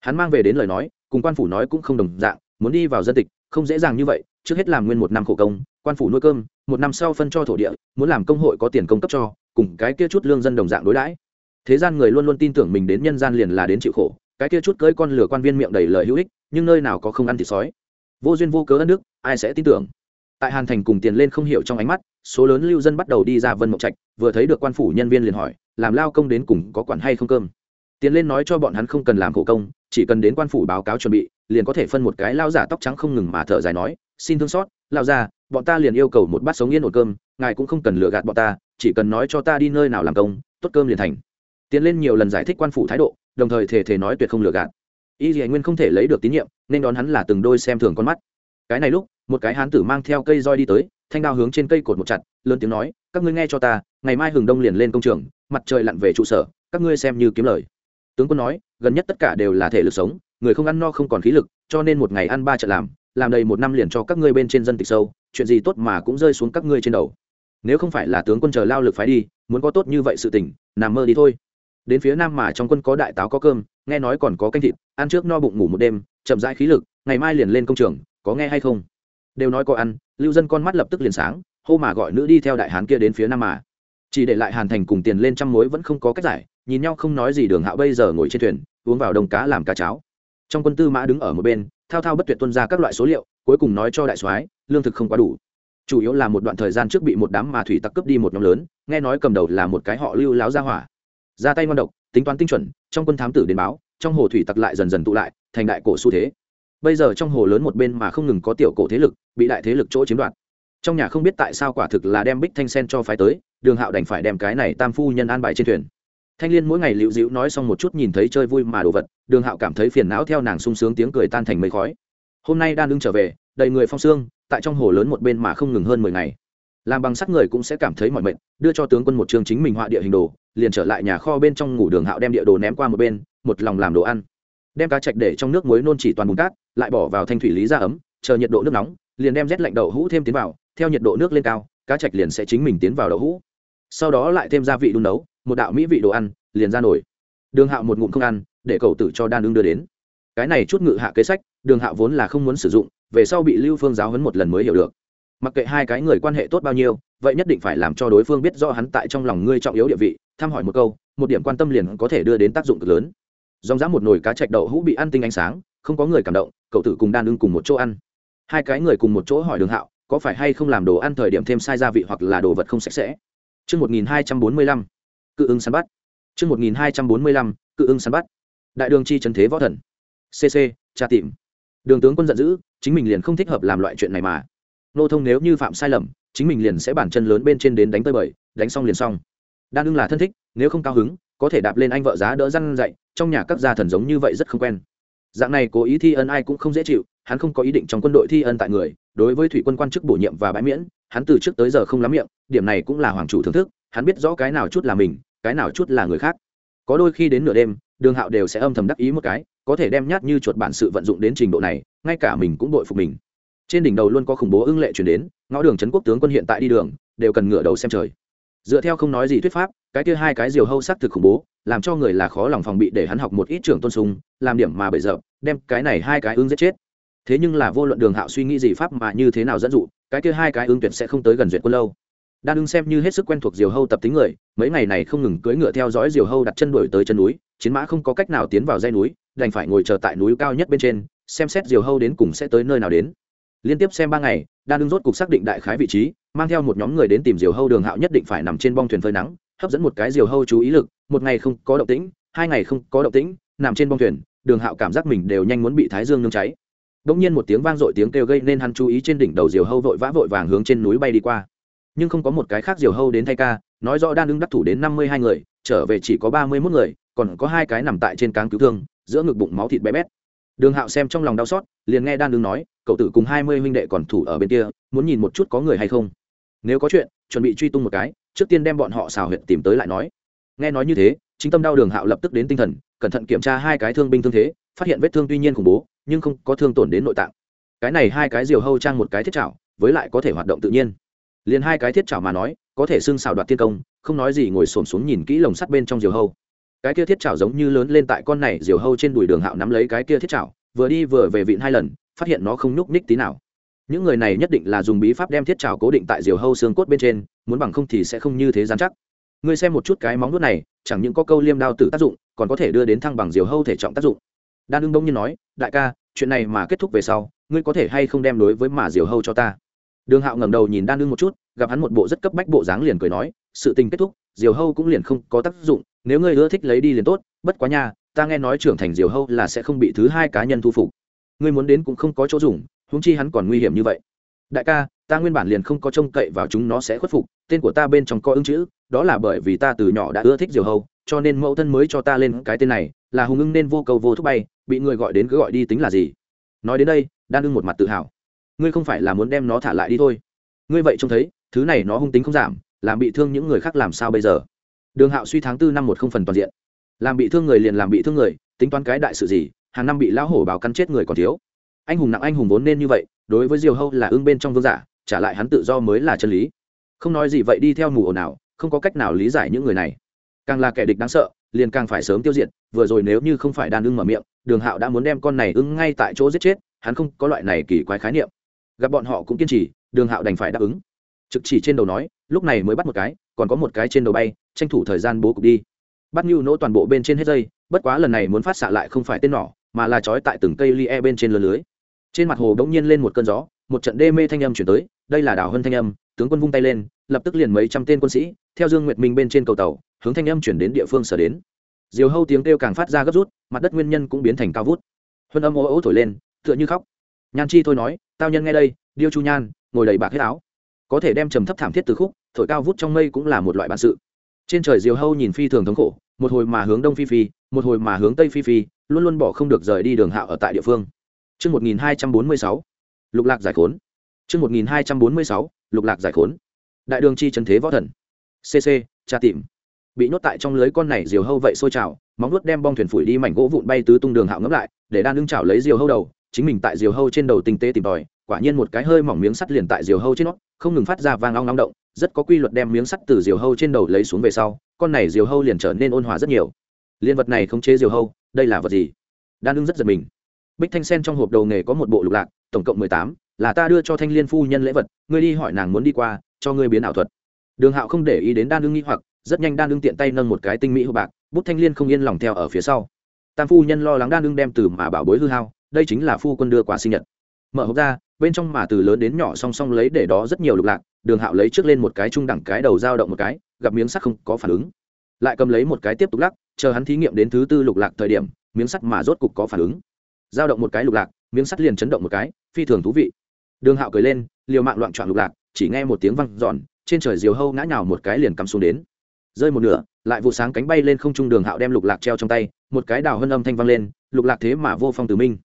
Hắn mang về đến lời nói, cùng quan phủ nói cũng không đồng dạng, muốn đi vào dân tịch, không dễ dàng như vậy, trước hết làm nguyên một năm khổ công, quan phủ nuôi cơm, một năm sau phân cho thổ địa, muốn làm công hội có tiền công cấp cho, cùng cái kia chút lương dân đồng dạng đối đãi. Thế gian người luôn luôn tin tưởng mình đến nhân gian liền là đến chịu khổ cái kia chút cưỡi con lửa quan viên miệng đầy lời hữu ích, nhưng nơi nào có không ăn thịt sói. Vô duyên vô cớ ân đức, ai sẽ tin tưởng? Tại hàn thành cùng tiền lên không hiểu trong ánh mắt, số lớn lưu dân bắt đầu đi ra vân mộng trạch, vừa thấy được quan phủ nhân viên liền hỏi, làm lao công đến cùng có quản hay không cơm? Tiền lên nói cho bọn hắn không cần làm khổ công, chỉ cần đến quan phủ báo cáo chuẩn bị, liền có thể phân một cái lao giả tóc trắng không ngừng mà thở dài nói, xin thương xót, lao ra bọn ta liền yêu cầu một bát sống yên ổn cơm, ngài cũng không cần lừa gạt bọn ta, chỉ cần nói cho ta đi nơi nào làm công, tốt cơm liền thành tiến lên nhiều lần giải thích quan phủ thái độ, đồng thời thể thể nói tuyệt không lừa gạt. Y dì nguyên không thể lấy được tín nhiệm, nên đón hắn là từng đôi xem thường con mắt. Cái này lúc, một cái hán tử mang theo cây roi đi tới, thanh đao hướng trên cây cột một chặt, lớn tiếng nói, các ngươi nghe cho ta, ngày mai hừng đông liền lên công trường, mặt trời lặn về trụ sở, các ngươi xem như kiếm lời. Tướng quân nói, gần nhất tất cả đều là thể lực sống, người không ăn no không còn khí lực, cho nên một ngày ăn ba trận làm làm đầy một năm liền cho các ngươi bên trên dân tịch sâu, chuyện gì tốt mà cũng rơi xuống các ngươi trên đầu. Nếu không phải là tướng quân chờ lao lực phái đi, muốn có tốt như vậy sự tình, nằm mơ đi thôi đến phía nam mà trong quân có đại táo có cơm, nghe nói còn có canh thịt, ăn trước no bụng ngủ một đêm, chậm rãi khí lực, ngày mai liền lên công trường, có nghe hay không? Đều nói có ăn, lưu dân con mắt lập tức liền sáng, hô mà gọi nữ đi theo đại hán kia đến phía nam mà. Chỉ để lại hàn thành cùng tiền lên trăm mối vẫn không có cách giải, nhìn nhau không nói gì đường hạo bây giờ ngồi trên thuyền, uống vào đồng cá làm cá cháo. Trong quân tư mã đứng ở một bên, thao thao bất tuyệt tuân ra các loại số liệu, cuối cùng nói cho đại soái, lương thực không quá đủ. Chủ yếu là một đoạn thời gian trước bị một đám mà thủy tặc cướp đi một nhóm lớn, nghe nói cầm đầu là một cái họ lưu láo ra hỏa ra tay ngon độc, tính toán tinh chuẩn, trong quân thám tử đến báo, trong hồ thủy tặc lại dần dần tụ lại, thành đại cổ xu thế. Bây giờ trong hồ lớn một bên mà không ngừng có tiểu cổ thế lực, bị đại thế lực chỗ chiếm đoạt. Trong nhà không biết tại sao quả thực là đem bích thanh sen cho phái tới, đường hạo đành phải đem cái này tam phu nhân an bài trên thuyền. Thanh liên mỗi ngày liễu dịu nói xong một chút nhìn thấy chơi vui mà đồ vật, đường hạo cảm thấy phiền não theo nàng sung sướng tiếng cười tan thành mây khói. Hôm nay đan lưng trở về, đầy người phong xương tại trong hồ lớn một bên mà không ngừng hơn mười ngày làm bằng sắt người cũng sẽ cảm thấy mọi mệnh đưa cho tướng quân một chương chính mình họa địa hình đồ, liền trở lại nhà kho bên trong ngủ đường hạo đem địa đồ ném qua một bên, một lòng làm đồ ăn. Đem cá chạch để trong nước muối nôn chỉ toàn bùn cát, lại bỏ vào thanh thủy lý ra ấm, chờ nhiệt độ nước nóng, liền đem rét lạnh đậu hũ thêm tiến vào, theo nhiệt độ nước lên cao, cá chạch liền sẽ chính mình tiến vào đậu hũ. Sau đó lại thêm gia vị đun nấu, một đạo mỹ vị đồ ăn, liền ra nổi đường hạo một ngụm không ăn, để cậu tử cho đan ưng đưa đến. Cái này chút ngự hạ kế sách, đường hạo vốn là không muốn sử dụng, về sau bị lưu phương giáo hấn một lần mới hiểu được mặc kệ hai cái người quan hệ tốt bao nhiêu vậy nhất định phải làm cho đối phương biết do hắn tại trong lòng ngươi trọng yếu địa vị thăm hỏi một câu một điểm quan tâm liền có thể đưa đến tác dụng cực lớn dòng dã một nồi cá chạch đậu hũ bị ăn tinh ánh sáng không có người cảm động cậu tử cùng đan ưng cùng một chỗ ăn hai cái người cùng một chỗ hỏi đường hạo có phải hay không làm đồ ăn thời điểm thêm sai gia vị hoặc là đồ vật không sạch sẽ Trước 1245, cự ưng săn bắt. Trước 1245, cự ưng săn bắt. Đại đường chi Trấn thế võ thần. CC, tra tìm. Đường tướng quân giận dữ, chính mình liền không thích hợp làm loại chuyện này mà. Nô thông nếu như phạm sai lầm, chính mình liền sẽ bản chân lớn bên trên đến đánh tơi bời, đánh xong liền xong. Đan ưng là thân thích, nếu không cao hứng, có thể đạp lên anh vợ giá đỡ răn dậy, trong nhà các gia thần giống như vậy rất không quen. Dạng này cố ý thi ân ai cũng không dễ chịu, hắn không có ý định trong quân đội thi ân tại người, đối với thủy quân quan chức bổ nhiệm và bãi miễn, hắn từ trước tới giờ không lắm miệng, điểm này cũng là hoàng chủ thưởng thức, hắn biết rõ cái nào chút là mình, cái nào chút là người khác có đôi khi đến nửa đêm đường hạo đều sẽ âm thầm đắc ý một cái có thể đem nhát như chuột bản sự vận dụng đến trình độ này ngay cả mình cũng đội phục mình trên đỉnh đầu luôn có khủng bố ưng lệ chuyển đến, ngõ đường trấn quốc tướng quân hiện tại đi đường, đều cần ngửa đầu xem trời. Dựa theo không nói gì thuyết pháp, cái kia hai cái diều hâu sắc thực khủng bố, làm cho người là khó lòng phòng bị để hắn học một ít trường tôn sùng, làm điểm mà bể giờ đem cái này hai cái ưng giết chết. Thế nhưng là vô luận đường hạo suy nghĩ gì pháp mà như thế nào dẫn dụ, cái kia hai cái ưng tuyệt sẽ không tới gần duyệt quân lâu. Đan ưng xem như hết sức quen thuộc diều hâu tập tính người, mấy ngày này không ngừng cưỡi ngựa theo dõi diều hâu đặt chân đuổi tới chân núi, chiến mã không có cách nào tiến vào dây núi, đành phải ngồi chờ tại núi cao nhất bên trên, xem xét diều hâu đến cùng sẽ tới nơi nào đến liên tiếp xem ba ngày đan ưng rốt cục xác định đại khái vị trí, mang theo một nhóm người đến tìm diều hâu đường hạo nhất định phải nằm trên bong thuyền phơi nắng, hấp dẫn một cái diều hâu chú ý lực, một ngày không có động tĩnh, hai ngày không có động tĩnh, nằm trên bong thuyền, đường hạo cảm giác mình đều nhanh muốn bị thái dương nương cháy. Đ ỗ n g nhiên một tiếng vang dội tiếng kêu gây nên hắn chú ý trên đỉnh đầu diều hâu vội vã vội vàng hướng trên núi bay đi qua. Nhưng không có một cái khác diều hâu đến thay ca, nói rõ đan ưng đắc thủ đến năm mươi hai người, trở về chỉ có ba mươi mốt người, còn có hai cái nằm tại trên cáng cứu thương, giữa ngực bụng máu thịt bé bét đường hạo xem trong lòng đau xót, liền nghe đan đương nói, cậu tử cùng hai mươi huynh đệ còn thủ ở bên kia, muốn nhìn một chút có người hay không? Nếu có chuyện, chuẩn bị truy tung một cái, trước tiên đem bọn họ xào huyệt tìm tới lại nói. Nghe nói như thế, chính tâm đau đường hạo lập tức đến tinh thần, cẩn thận kiểm tra hai cái thương binh thương thế, phát hiện vết thương tuy nhiên khủng bố, nhưng không có thương tổn đến nội tạng. Cái này hai cái diều hâu trang một cái thiết chảo, với lại có thể hoạt động tự nhiên. Liền hai cái thiết chảo mà nói, có thể xưng xào đoạt tiên công, không nói gì ngồi xổm xuống nhìn kỹ lồng sắt bên trong diều hâu cái kia thiết chảo giống như lớn lên tại con này diều hâu trên đùi đường hạo nắm lấy cái kia thiết chảo, vừa đi vừa về vịn hai lần, phát hiện nó không nhúc ních tí nào. Những người này nhất định là dùng bí pháp đem thiết trào cố định tại diều hâu xương cốt bên trên, muốn bằng không thì sẽ không như thế dán chắc. Ngươi xem một chút cái móng nuốt này, chẳng những có câu liêm đao tử tác dụng, còn có thể đưa đến thăng bằng diều hâu thể trọng tác dụng. Đan ưng đông như nói, đại ca, chuyện này mà kết thúc về sau, ngươi có thể hay không đem đối với mà diều hâu cho ta? Đường hạo ngẩng đầu nhìn đan ưng một chút, gặp hắn một bộ rất cấp bách bộ dáng liền cười nói, sự tình kết thúc diều hâu cũng liền không có tác dụng, nếu ngươi ưa thích lấy đi liền tốt, bất quá nha, ta nghe nói trưởng thành diều hâu là sẽ không bị thứ hai cá nhân thu phục. Ngươi muốn đến cũng không có chỗ dùng, huống chi hắn còn nguy hiểm như vậy. Đại ca, ta nguyên bản liền không có trông cậy vào chúng nó sẽ khuất phục, tên của ta bên trong có ứng chữ, đó là bởi vì ta từ nhỏ đã ưa thích diều hâu, cho nên mẫu thân mới cho ta lên cái tên này, là hùng ưng nên vô cầu vô thúc bay, bị người gọi đến cứ gọi đi tính là gì. Nói đến đây, đan ưng một mặt tự hào. Ngươi không phải là muốn đem nó thả lại đi thôi. Ngươi vậy trông thấy, thứ này nó hung tính không giảm làm bị thương những người khác làm sao bây giờ? Đường hạo suy tháng tư năm một không phần toàn diện. Làm bị thương người liền làm bị thương người, tính toán cái đại sự gì, hàng năm bị lão hổ báo cắn chết người còn thiếu. Anh hùng nặng anh hùng vốn nên như vậy, đối với diều hâu là ưng bên trong vương giả, trả lại hắn tự do mới là chân lý. Không nói gì vậy đi theo mù ồn nào không có cách nào lý giải những người này. Càng là kẻ địch đáng sợ, liền càng phải sớm tiêu diệt, vừa rồi nếu như không phải đàn ưng mở miệng, đường hạo đã muốn đem con này ưng ngay tại chỗ giết chết, hắn không có loại này kỳ quái khái niệm. Gặp bọn họ cũng kiên trì, đường hạo đành phải đáp ứng trực chỉ trên đầu nói, lúc này mới bắt một cái, còn có một cái trên đầu bay, tranh thủ thời gian bố cục đi. Bắt nhu nỗ toàn bộ bên trên hết dây, bất quá lần này muốn phát xạ lại không phải tên nỏ, mà là trói tại từng cây li e bên trên lơ lưới. Trên mặt hồ đ ỗ n g nhiên lên một cơn gió, một trận đê mê thanh âm chuyển tới, đây là đảo hân thanh âm. Tướng quân vung tay lên, lập tức liền mấy trăm tên quân sĩ, theo dương nguyệt minh bên trên cầu tàu, hướng thanh âm chuyển đến địa phương sở đến. Diều hâu tiếng kêu càng phát ra gấp rút, mặt đất nguyên nhân cũng biến thành cao vút. Huân âm ô ô thổi lên, tựa như khóc. Nhan chi thôi nói, tao nhân nghe đây, điêu chu nhan, ngồi đầy bạc hết áo có thể đem trầm thấp thảm thiết từ khúc thổi cao vút trong mây cũng là một loại bản sự trên trời diều hâu nhìn phi thường thống khổ một hồi mà hướng đông phi phi một hồi mà hướng tây phi phi luôn luôn bỏ không được rời đi đường hạo ở tại địa phương Trước 1246, lục lạc giải khốn. Trước 1246, lục lạc giải khốn. Đại đường chi trần thế võ thần. CC, tra tìm. Bị nhốt tại trong lưới con này diều hâu vậy sôi trào, móng nuốt đem bong thuyền phủi đi mảnh gỗ vụn bay tứ tung đường hạo ngấp lại, để đan lưng chảo lấy diều hâu đầu, chính mình tại diều hâu trên đầu tinh tế tìm tòi, quả nhiên một cái hơi mỏng miếng sắt liền tại diều hâu trên nó, không ngừng phát ra vang long long động, rất có quy luật đem miếng sắt từ diều hâu trên đầu lấy xuống về sau, con này diều hâu liền trở nên ôn hòa rất nhiều. Liên vật này không chế diều hâu, đây là vật gì? Đan ưng rất giật mình bích thanh sen trong hộp đầu nghề có một bộ lục lạc tổng cộng mười tám là ta đưa cho thanh liên phu nhân lễ vật ngươi đi hỏi nàng muốn đi qua cho ngươi biến ảo thuật đường hạo không để ý đến đan ưng nghi hoặc rất nhanh đan ưng tiện tay nâng một cái tinh mỹ hộp bạc bút thanh liên không yên lòng theo ở phía sau tam phu nhân lo lắng đan ưng đem từ mà bảo bối hư hao đây chính là phu quân đưa quà sinh nhật mở hộp ra bên trong mà từ lớn đến nhỏ song song lấy để đó rất nhiều lục lạc, đường hạo lấy trước lên một cái trung đẳng cái đầu dao động một cái, gặp miếng sắt không có phản ứng. Lại cầm lấy một cái tiếp tục lắc, chờ hắn thí nghiệm đến thứ tư lục lạc thời điểm, miếng sắt mà rốt cục có phản ứng. Dao động một cái lục lạc, miếng sắt liền chấn động một cái, phi thường thú vị. Đường hạo cười lên, liều mạng loạn trọn lục lạc, chỉ nghe một tiếng văng giòn trên trời diều hâu ngã nhào một cái liền cắm xuống đến. Rơi một nửa, lại vụ sáng cánh bay lên không trung đường hạo đem lục lạc treo trong tay, một cái đào hân âm thanh vang lên, lục lạc thế mà vô phong từ minh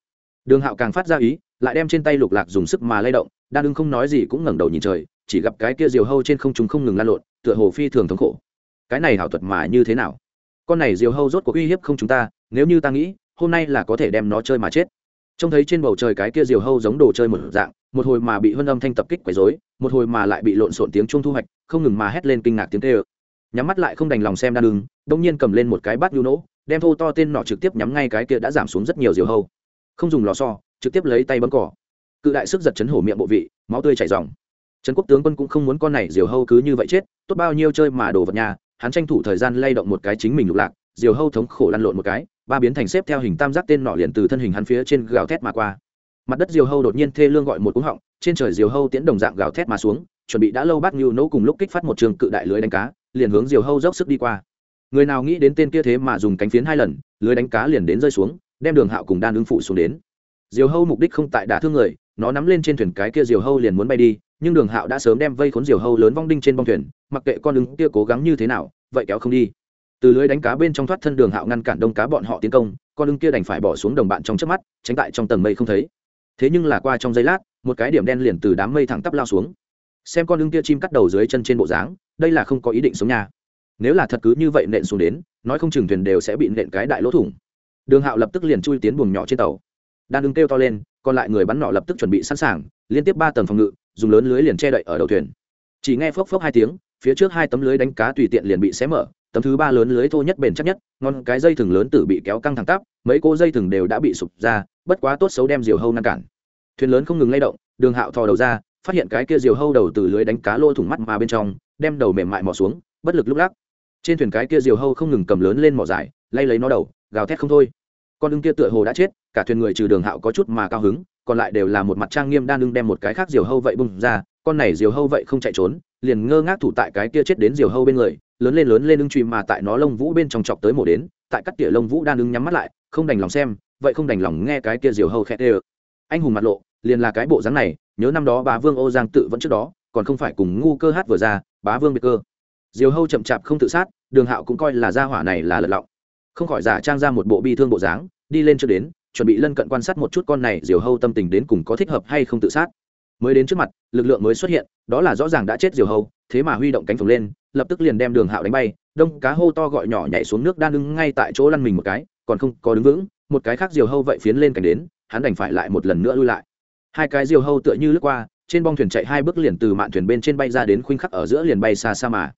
đường hạo càng phát ra ý, lại đem trên tay lục lạc dùng sức mà lay động, đan ưng không nói gì cũng ngẩng đầu nhìn trời, chỉ gặp cái kia diều hâu trên không trung không ngừng lan lộn, tựa hồ phi thường thống khổ. Cái này hảo thuật mà như thế nào? Con này diều hâu rốt cuộc uy hiếp không chúng ta, nếu như ta nghĩ, hôm nay là có thể đem nó chơi mà chết. Trông thấy trên bầu trời cái kia diều hâu giống đồ chơi một dạng, một hồi mà bị huân âm thanh tập kích quấy dối một hồi mà lại bị lộn xộn tiếng chuông thu hoạch, không ngừng mà hét lên kinh ngạc tiếng tê ơ nhắm mắt lại không đành lòng xem đa đường đông nhiên cầm lên một cái bát nhu nỗ, đem thô to tên nọ trực tiếp nhắm ngay cái kia đã giảm xuống rất nhiều diều hâu không dùng lò xo, trực tiếp lấy tay bấm cỏ. Cự đại sức giật chấn hổ miệng bộ vị, máu tươi chảy dòng trấn quốc tướng quân cũng không muốn con này diều hâu cứ như vậy chết, tốt bao nhiêu chơi mà đồ vật nhà, hắn tranh thủ thời gian lay động một cái chính mình lục lạc, diều hâu thống khổ lăn lộn một cái, ba biến thành xếp theo hình tam giác tên nọ liền từ thân hình hắn phía trên gào thét mà qua. Mặt đất diều hâu đột nhiên thê lương gọi một cúng họng, trên trời diều hâu tiễn đồng dạng gào thét mà xuống, chuẩn bị đã lâu bắt nhu nỗ cùng lúc kích phát một trường cự đại lưới đánh cá, liền hướng diều hâu dốc sức đi qua. Người nào nghĩ đến tên kia thế mà dùng cánh phiến hai lần, lưới đánh cá liền đến rơi xuống đem đường hạo cùng đan ứng phụ xuống đến. Diều hâu mục đích không tại đả thương người, nó nắm lên trên thuyền cái kia diều hâu liền muốn bay đi, nhưng đường hạo đã sớm đem vây khốn diều hâu lớn vong đinh trên bong thuyền, mặc kệ con ứng kia cố gắng như thế nào, vậy kéo không đi. Từ lưới đánh cá bên trong thoát thân đường hạo ngăn cản đông cá bọn họ tiến công, con ứng kia đành phải bỏ xuống đồng bạn trong trước mắt, tránh tại trong tầng mây không thấy. Thế nhưng là qua trong giây lát, một cái điểm đen liền từ đám mây thẳng tắp lao xuống. Xem con ứng kia chim cắt đầu dưới chân trên bộ dáng, đây là không có ý định sống nhà. Nếu là thật cứ như vậy nện xuống đến, nói không chừng thuyền đều sẽ bị nện cái đại lỗ thủng đường hạo lập tức liền chui tiến buồng nhỏ trên tàu. Đan ưng kêu to lên, còn lại người bắn nọ lập tức chuẩn bị sẵn sàng, liên tiếp ba tầng phòng ngự, dùng lớn lưới liền che đậy ở đầu thuyền. Chỉ nghe phốc phốc hai tiếng, phía trước hai tấm lưới đánh cá tùy tiện liền bị xé mở, tấm thứ ba lớn lưới thô nhất bền chắc nhất, ngon cái dây thừng lớn tử bị kéo căng thẳng tắp, mấy cô dây thừng đều đã bị sụp ra, bất quá tốt xấu đem diều hâu ngăn cản. Thuyền lớn không ngừng lay động, đường hạo thò đầu ra, phát hiện cái kia diều hâu đầu từ lưới đánh cá lô thủng mắt mà bên trong, đem đầu mềm mại mò xuống, bất lực lúc lắc. Trên thuyền cái kia diều hâu không ngừng cầm lớn lên mỏ dài, lay lấy nó đầu gào thét không thôi. Con ưng kia tựa hồ đã chết, cả thuyền người trừ đường hạo có chút mà cao hứng, còn lại đều là một mặt trang nghiêm đan ưng đem một cái khác diều hâu vậy bung ra, con này diều hâu vậy không chạy trốn, liền ngơ ngác thủ tại cái kia chết đến diều hâu bên người, lớn lên lớn lên ưng truy mà tại nó lông vũ bên trong chọc tới mổ đến, tại cắt tỉa lông vũ đan ưng nhắm mắt lại, không đành lòng xem, vậy không đành lòng nghe cái kia diều hâu khét ê anh hùng mặt lộ, liền là cái bộ dáng này, nhớ năm đó bá vương ô giang tự vẫn trước đó, còn không phải cùng ngu cơ hát vừa ra, bá vương biệt cơ. Diều hâu chậm chạp không tự sát, đường hạo cũng coi là gia hỏa này là lật lọng không khỏi giả trang ra một bộ bi thương bộ dáng, đi lên trước đến, chuẩn bị lân cận quan sát một chút con này diều hâu tâm tình đến cùng có thích hợp hay không tự sát. Mới đến trước mặt, lực lượng mới xuất hiện, đó là rõ ràng đã chết diều hâu, thế mà huy động cánh phồng lên, lập tức liền đem đường hạo đánh bay, đông cá hô to gọi nhỏ nhảy xuống nước đan đứng ngay tại chỗ lăn mình một cái, còn không có đứng vững, một cái khác diều hâu vậy phiến lên cảnh đến, hắn đành phải lại một lần nữa lui lại. Hai cái diều hâu tựa như lướt qua, trên bong thuyền chạy hai bước liền từ mạn thuyền bên trên bay ra đến khuynh khắc ở giữa liền bay xa xa mà.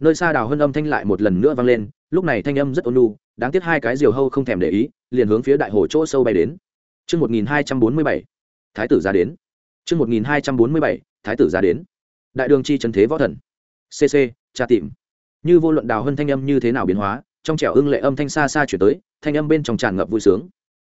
Nơi xa đào hơn âm thanh lại một lần nữa vang lên, lúc này thanh âm rất ôn lu đáng tiếc hai cái diều hâu không thèm để ý liền hướng phía đại hồ chỗ sâu bay đến Trư một nghìn hai trăm bốn mươi bảy, Thái tử ra đến. Trư một nghìn hai trăm bốn mươi bảy, Thái tử ra đến. Đại đường chi trần thế võ thần. CC, tra tìm. Như vô luận đào hơn thanh âm như thế nào biến hóa, trong trẻo ưng lệ âm thanh xa xa chuyển tới, thanh âm bên trong tràn ngập vui sướng.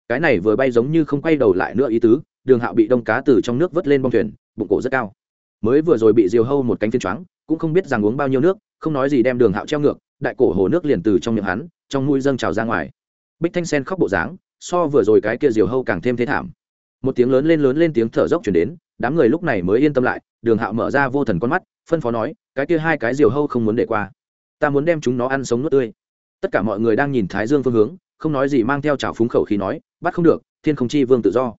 Cái này vừa bay giống như không quay đầu lại nữa ý tứ, Đường Hạo bị đông cá từ trong nước vớt lên bong thuyền, bụng cổ rất cao. Mới vừa rồi bị diều hâu một cánh phiên choáng, cũng không biết rằng uống bao nhiêu nước, không nói gì đem Đường Hạo treo ngược, đại cổ hồ nước liền từ trong miệng hắn, trong mũi dâng trào ra ngoài. Bích Thanh Sen khóc bộ dáng, so vừa rồi cái kia diều hâu càng thêm thế thảm. Một tiếng lớn lên lớn lên tiếng thở dốc chuyển đến đám người lúc này mới yên tâm lại đường hạo mở ra vô thần con mắt phân phó nói cái kia hai cái diều hâu không muốn để qua. Ta muốn đem chúng nó ăn sống nuốt tươi. Tất cả mọi người đang nhìn thái dương phương hướng không nói gì mang theo trào phúng khẩu khí nói bắt không được thiên không chi vương tự do.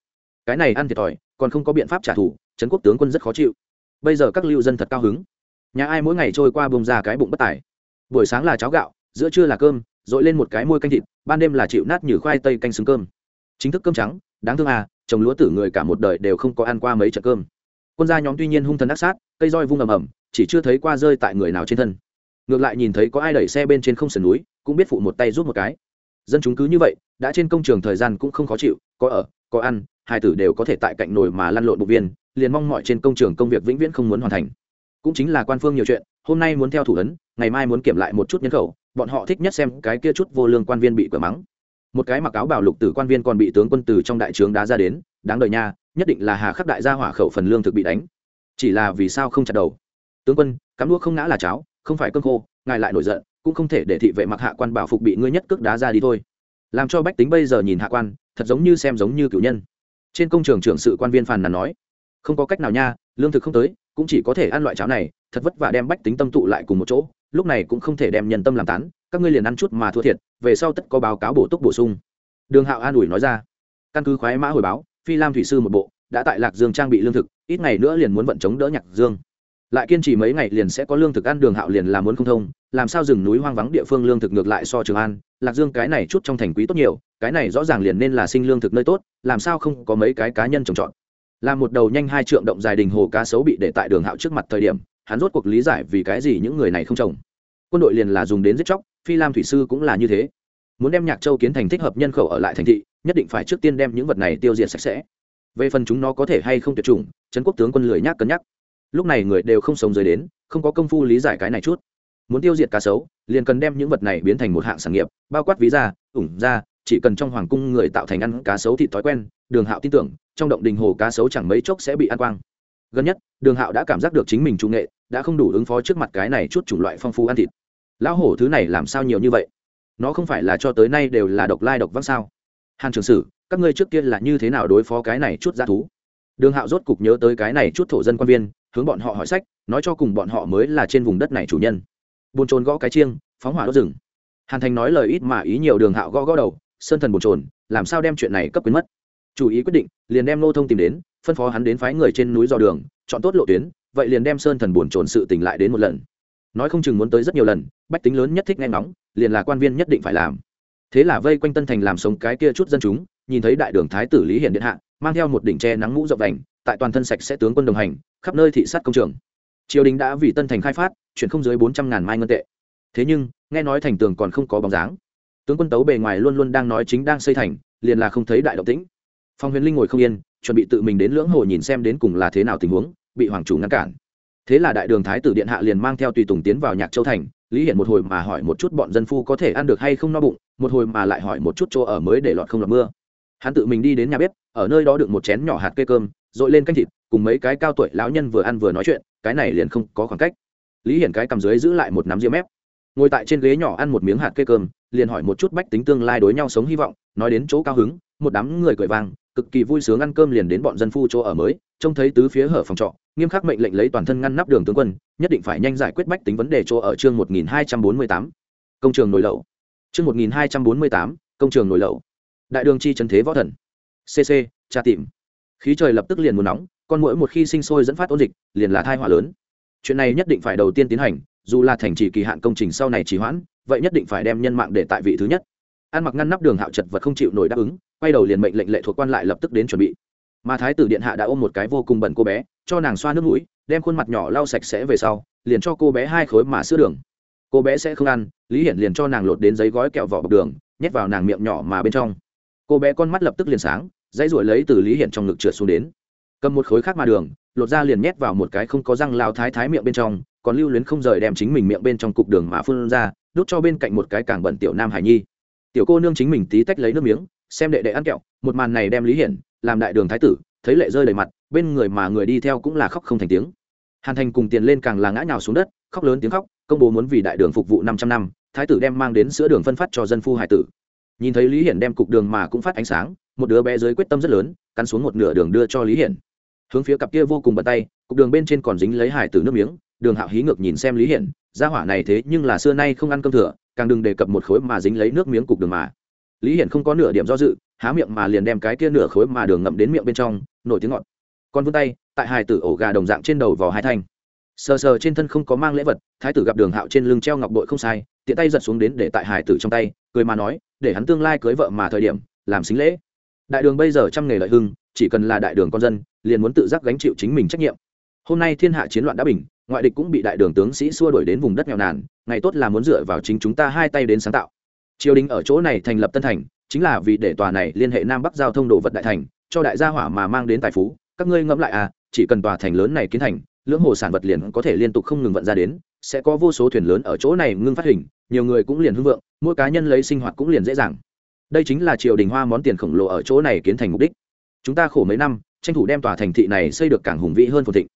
Cái này ăn thiệt thòi còn không có biện pháp trả thù trấn quốc tướng quân rất khó chịu. Bây giờ các lưu dân thật cao hứng. Nhà ai mỗi ngày trôi qua bông ra cái bụng bất tài. Buổi sáng là cháo gạo giữa trưa là cơm dội lên một cái môi canh thịt, ban đêm là chịu nát như khoai tây canh xứng cơm. Chính thức cơm trắng, đáng thương à trồng lúa tử người cả một đời đều không có ăn qua mấy trận cơm. Quân gia nhóm tuy nhiên hung thần ác sát, cây roi vung ầm ầm, chỉ chưa thấy qua rơi tại người nào trên thân. Ngược lại nhìn thấy có ai đẩy xe bên trên không sườn núi, cũng biết phụ một tay rút một cái. Dân chúng cứ như vậy, đã trên công trường thời gian cũng không khó chịu, có ở, có ăn, hai tử đều có thể tại cạnh nồi mà lăn lộn bụng viên, liền mong mọi trên công trường công việc vĩnh viễn không muốn hoàn thành. Cũng chính là quan phương nhiều chuyện, hôm nay muốn theo thủ ấn, ngày mai muốn kiểm lại một chút nhân khẩu bọn họ thích nhất xem cái kia chút vô lương quan viên bị cửa mắng. Một cái mặc áo bảo lục tử quan viên còn bị tướng quân từ trong đại trướng đá ra đến, đáng đời nha, nhất định là hà khắc đại gia hỏa khẩu phần lương thực bị đánh. Chỉ là vì sao không chặt đầu? Tướng quân, cắm đũa không ngã là cháo, không phải cơm khô, ngài lại nổi giận, cũng không thể để thị vệ mặc hạ quan bảo phục bị ngươi nhất cước đá ra đi thôi. Làm cho bách tính bây giờ nhìn hạ quan, thật giống như xem giống như cựu nhân. Trên công trường trưởng sự quan viên phàn nàn nói, không có cách nào nha, lương thực không tới, cũng chỉ có thể ăn loại cháo này, thật vất vả đem bách tính tâm tụ lại cùng một chỗ lúc này cũng không thể đem nhân tâm làm tán, các ngươi liền ăn chút mà thua thiệt, về sau tất có báo cáo bổ túc bổ sung. Đường hạo an ủi nói ra. Căn cứ khoái mã hồi báo, phi lam thủy sư một bộ, đã tại lạc dương trang bị lương thực, ít ngày nữa liền muốn vận chống đỡ nhạc dương. Lại kiên trì mấy ngày liền sẽ có lương thực ăn, đường hạo liền làm muốn không thông, làm sao rừng núi hoang vắng địa phương lương thực ngược lại so trường an, lạc dương cái này chút trong thành quý tốt nhiều, cái này rõ ràng liền nên là sinh lương thực nơi tốt, làm sao không có mấy cái cá nhân trồng trọt. Làm một đầu nhanh hai trượng động dài đình hồ cá sấu bị để tại đường hạo trước mặt thời điểm hắn rốt cuộc lý giải vì cái gì những người này không trồng. Quân đội liền là dùng đến giết chóc, phi lam thủy sư cũng là như thế. Muốn đem nhạc châu kiến thành thích hợp nhân khẩu ở lại thành thị, nhất định phải trước tiên đem những vật này tiêu diệt sạch sẽ. Về phần chúng nó có thể hay không tuyệt chủng, trấn quốc tướng quân lười nhác cân nhắc. Lúc này người đều không sống dưới đến, không có công phu lý giải cái này chút. Muốn tiêu diệt cá sấu, liền cần đem những vật này biến thành một hạng sản nghiệp, bao quát ví ra ủng ra chỉ cần trong hoàng cung người tạo thành ăn cá sấu thịt thói quen, đường hạo tin tưởng, trong động đình hồ cá sấu chẳng mấy chốc sẽ bị ăn quang. Gần nhất, đường hạo đã cảm giác được chính mình trung nghệ đã không đủ ứng phó trước mặt cái này chút chủng loại phong phú ăn thịt. Lão hổ thứ này làm sao nhiều như vậy? Nó không phải là cho tới nay đều là độc lai độc văng sao? Hàn trường sử, các ngươi trước kia là như thế nào đối phó cái này chút g thú? Đường hạo rốt cục nhớ tới cái này chút thổ dân quan viên, hướng bọn họ hỏi sách, nói cho cùng bọn họ mới là trên vùng đất này chủ nhân. Bồn trồn gõ cái chiêng, phóng hỏa đốt rừng. Hàn thành nói lời ít mà ý nhiều, đường hạo gõ gõ đầu, sơn thần bồn trồn làm sao đem chuyện này cấp quyến mất? Chủ ý quyết định, liền đem nô thông tìm đến, phân phó hắn đến phái người trên núi dò đường, chọn tốt lộ tuyến vậy liền đem sơn thần buồn trồn sự tỉnh lại đến một lần. Nói không chừng muốn tới rất nhiều lần, bách tính lớn nhất thích nghe ngóng, liền là quan viên nhất định phải làm. Thế là vây quanh tân thành làm sống cái kia chút dân chúng, nhìn thấy đại đường thái tử lý hiển điện hạ, mang theo một đỉnh tre nắng mũ rộng đành tại toàn thân sạch sẽ tướng quân đồng hành, khắp nơi thị sát công trường. Triều đình đã vì tân thành khai phát, chuyển không dưới bốn trăm ngàn mai ngân tệ. Thế nhưng, nghe nói thành tường còn không có bóng dáng. Tướng quân tấu bề ngoài luôn luôn đang nói chính đang xây thành, liền là không thấy đại động tĩnh. Phong huyền linh ngồi không yên, chuẩn bị tự mình đến lưỡng hồ nhìn xem đến cùng là thế nào tình huống bị hoàng chủ ngăn cản. Thế là đại đường thái tử điện hạ liền mang theo tùy tùng tiến vào nhạc châu thành, lý hiện một hồi mà hỏi một chút bọn dân phu có thể ăn được hay không no bụng, một hồi mà lại hỏi một chút chỗ ở mới để lọt không lọt mưa. Hắn tự mình đi đến nhà bếp, ở nơi đó được một chén nhỏ hạt cây cơm dội lên canh thịt, cùng mấy cái cao tuổi lão nhân vừa ăn vừa nói chuyện, cái này liền không có khoảng cách. Lý hiển cái cầm dưới giữ lại một nắm ria mép, ngồi tại trên ghế nhỏ ăn một miếng hạt cây cơm, liền hỏi một chút bách tính tương lai đối nhau sống hy vọng, nói đến chỗ cao hứng, một đám người cười vang cực kỳ vui sướng ăn cơm liền đến bọn dân phu chỗ ở mới, trông thấy tứ phía hở phòng trọ, nghiêm khắc mệnh lệnh lấy toàn thân ngăn nắp đường tướng quân, nhất định phải nhanh giải quyết bách tính vấn đề chỗ ở chương một nghìn hai trăm bốn mươi tám. Công trường nổi lậu chương một nghìn hai trăm bốn mươi tám, công trường nổi lậu đại đường chi trần thế võ thần. Cc tra tìm. Khí trời lập tức liền muốn nóng, con mũi một khi sinh sôi dẫn phát ôn dịch, liền là thai họa lớn. Chuyện này nhất định phải đầu tiên tiến hành, dù là thành trì kỳ hạn công trình sau này trì hoãn, vậy nhất định phải đem nhân mạng để tại vị thứ nhất. Ăn mặc ngăn nắp đường hạo chật vật không chịu nổi đáp ứng quay đầu liền mệnh lệnh lệ thuộc quan lại lập tức đến chuẩn bị. Mà thái tử điện hạ đã ôm một cái vô cùng bẩn cô bé, cho nàng xoa nước mũi, đem khuôn mặt nhỏ lau sạch sẽ về sau, liền cho cô bé hai khối mà sữa đường. Cô bé sẽ không ăn, lý hiển liền cho nàng lột đến giấy gói kẹo vỏ bọc đường, nhét vào nàng miệng nhỏ mà bên trong. Cô bé con mắt lập tức liền sáng, dãy ruổi lấy từ lý hiển trong ngực trượt xuống đến. Cầm một khối khác mà đường, lột ra liền nhét vào một cái không có răng lao thái thái miệng bên trong, còn lưu luyến không rời đem chính mình miệng bên trong cục đường mà phun ra, đút cho bên cạnh một cái càng bẩn tiểu nam hải nhi tiểu cô nương chính mình tí tách lấy nước miếng, xem đệ đệ ăn kẹo, một màn này đem lý hiển làm đại đường thái tử, thấy lệ rơi đầy mặt, bên người mà người đi theo cũng là khóc không thành tiếng. Hàn thành cùng tiền lên càng là ngã nhào xuống đất, khóc lớn tiếng khóc, công bố muốn vì đại đường phục vụ năm trăm năm, thái tử đem mang đến sữa đường phân phát cho dân phu hải tử. Nhìn thấy lý hiển đem cục đường mà cũng phát ánh sáng, một đứa bé dưới quyết tâm rất lớn, cắn xuống một nửa đường đưa cho lý hiển. Hướng phía cặp kia vô cùng bật tay, cục đường bên trên còn dính lấy hải tử nước miếng, đường hạo hí ngược nhìn xem lý hiển, gia hỏa này thế nhưng là xưa nay không ăn cơm thừa càng đừng đề cập một khối mà dính lấy nước miếng cục đường mà. Lý hiển không có nửa điểm do dự, há miệng mà liền đem cái kia nửa khối mà đường ngậm đến miệng bên trong, nổi tiếng ngọt. Còn vươn tay, tại hài tử ổ gà đồng dạng trên đầu vò hai thanh. Sờ sờ trên thân không có mang lễ vật, thái tử gặp đường hạo trên lưng treo ngọc bội không sai, tiện tay giật xuống đến để tại hải tử trong tay, cười mà nói, để hắn tương lai cưới vợ mà thời điểm, làm xính lễ. Đại đường bây giờ trăm nghề lợi hưng, chỉ cần là đại đường con dân, liền muốn tự giác gánh chịu chính mình trách nhiệm. Hôm nay thiên hạ chiến loạn đã bình ngoại địch cũng bị đại đường tướng sĩ xua đuổi đến vùng đất nghèo nàn, ngày tốt là muốn dựa vào chính chúng ta hai tay đến sáng tạo. Triều đình ở chỗ này thành lập tân thành, chính là vì để tòa này liên hệ nam bắc giao thông đồ vật đại thành, cho đại gia hỏa mà mang đến tài phú, các ngươi ngẫm lại à chỉ cần tòa thành lớn này kiến thành, lưỡng hồ sản vật liền có thể liên tục không ngừng vận ra đến, sẽ có vô số thuyền lớn ở chỗ này ngưng phát hình, nhiều người cũng liền hưng vượng, mỗi cá nhân lấy sinh hoạt cũng liền dễ dàng. Đây chính là triều đình hoa món tiền khổng lồ ở chỗ này kiến thành mục đích. Chúng ta khổ mấy năm, tranh thủ đem tòa thành thị này xây được càng hùng vĩ hơn phồn thịnh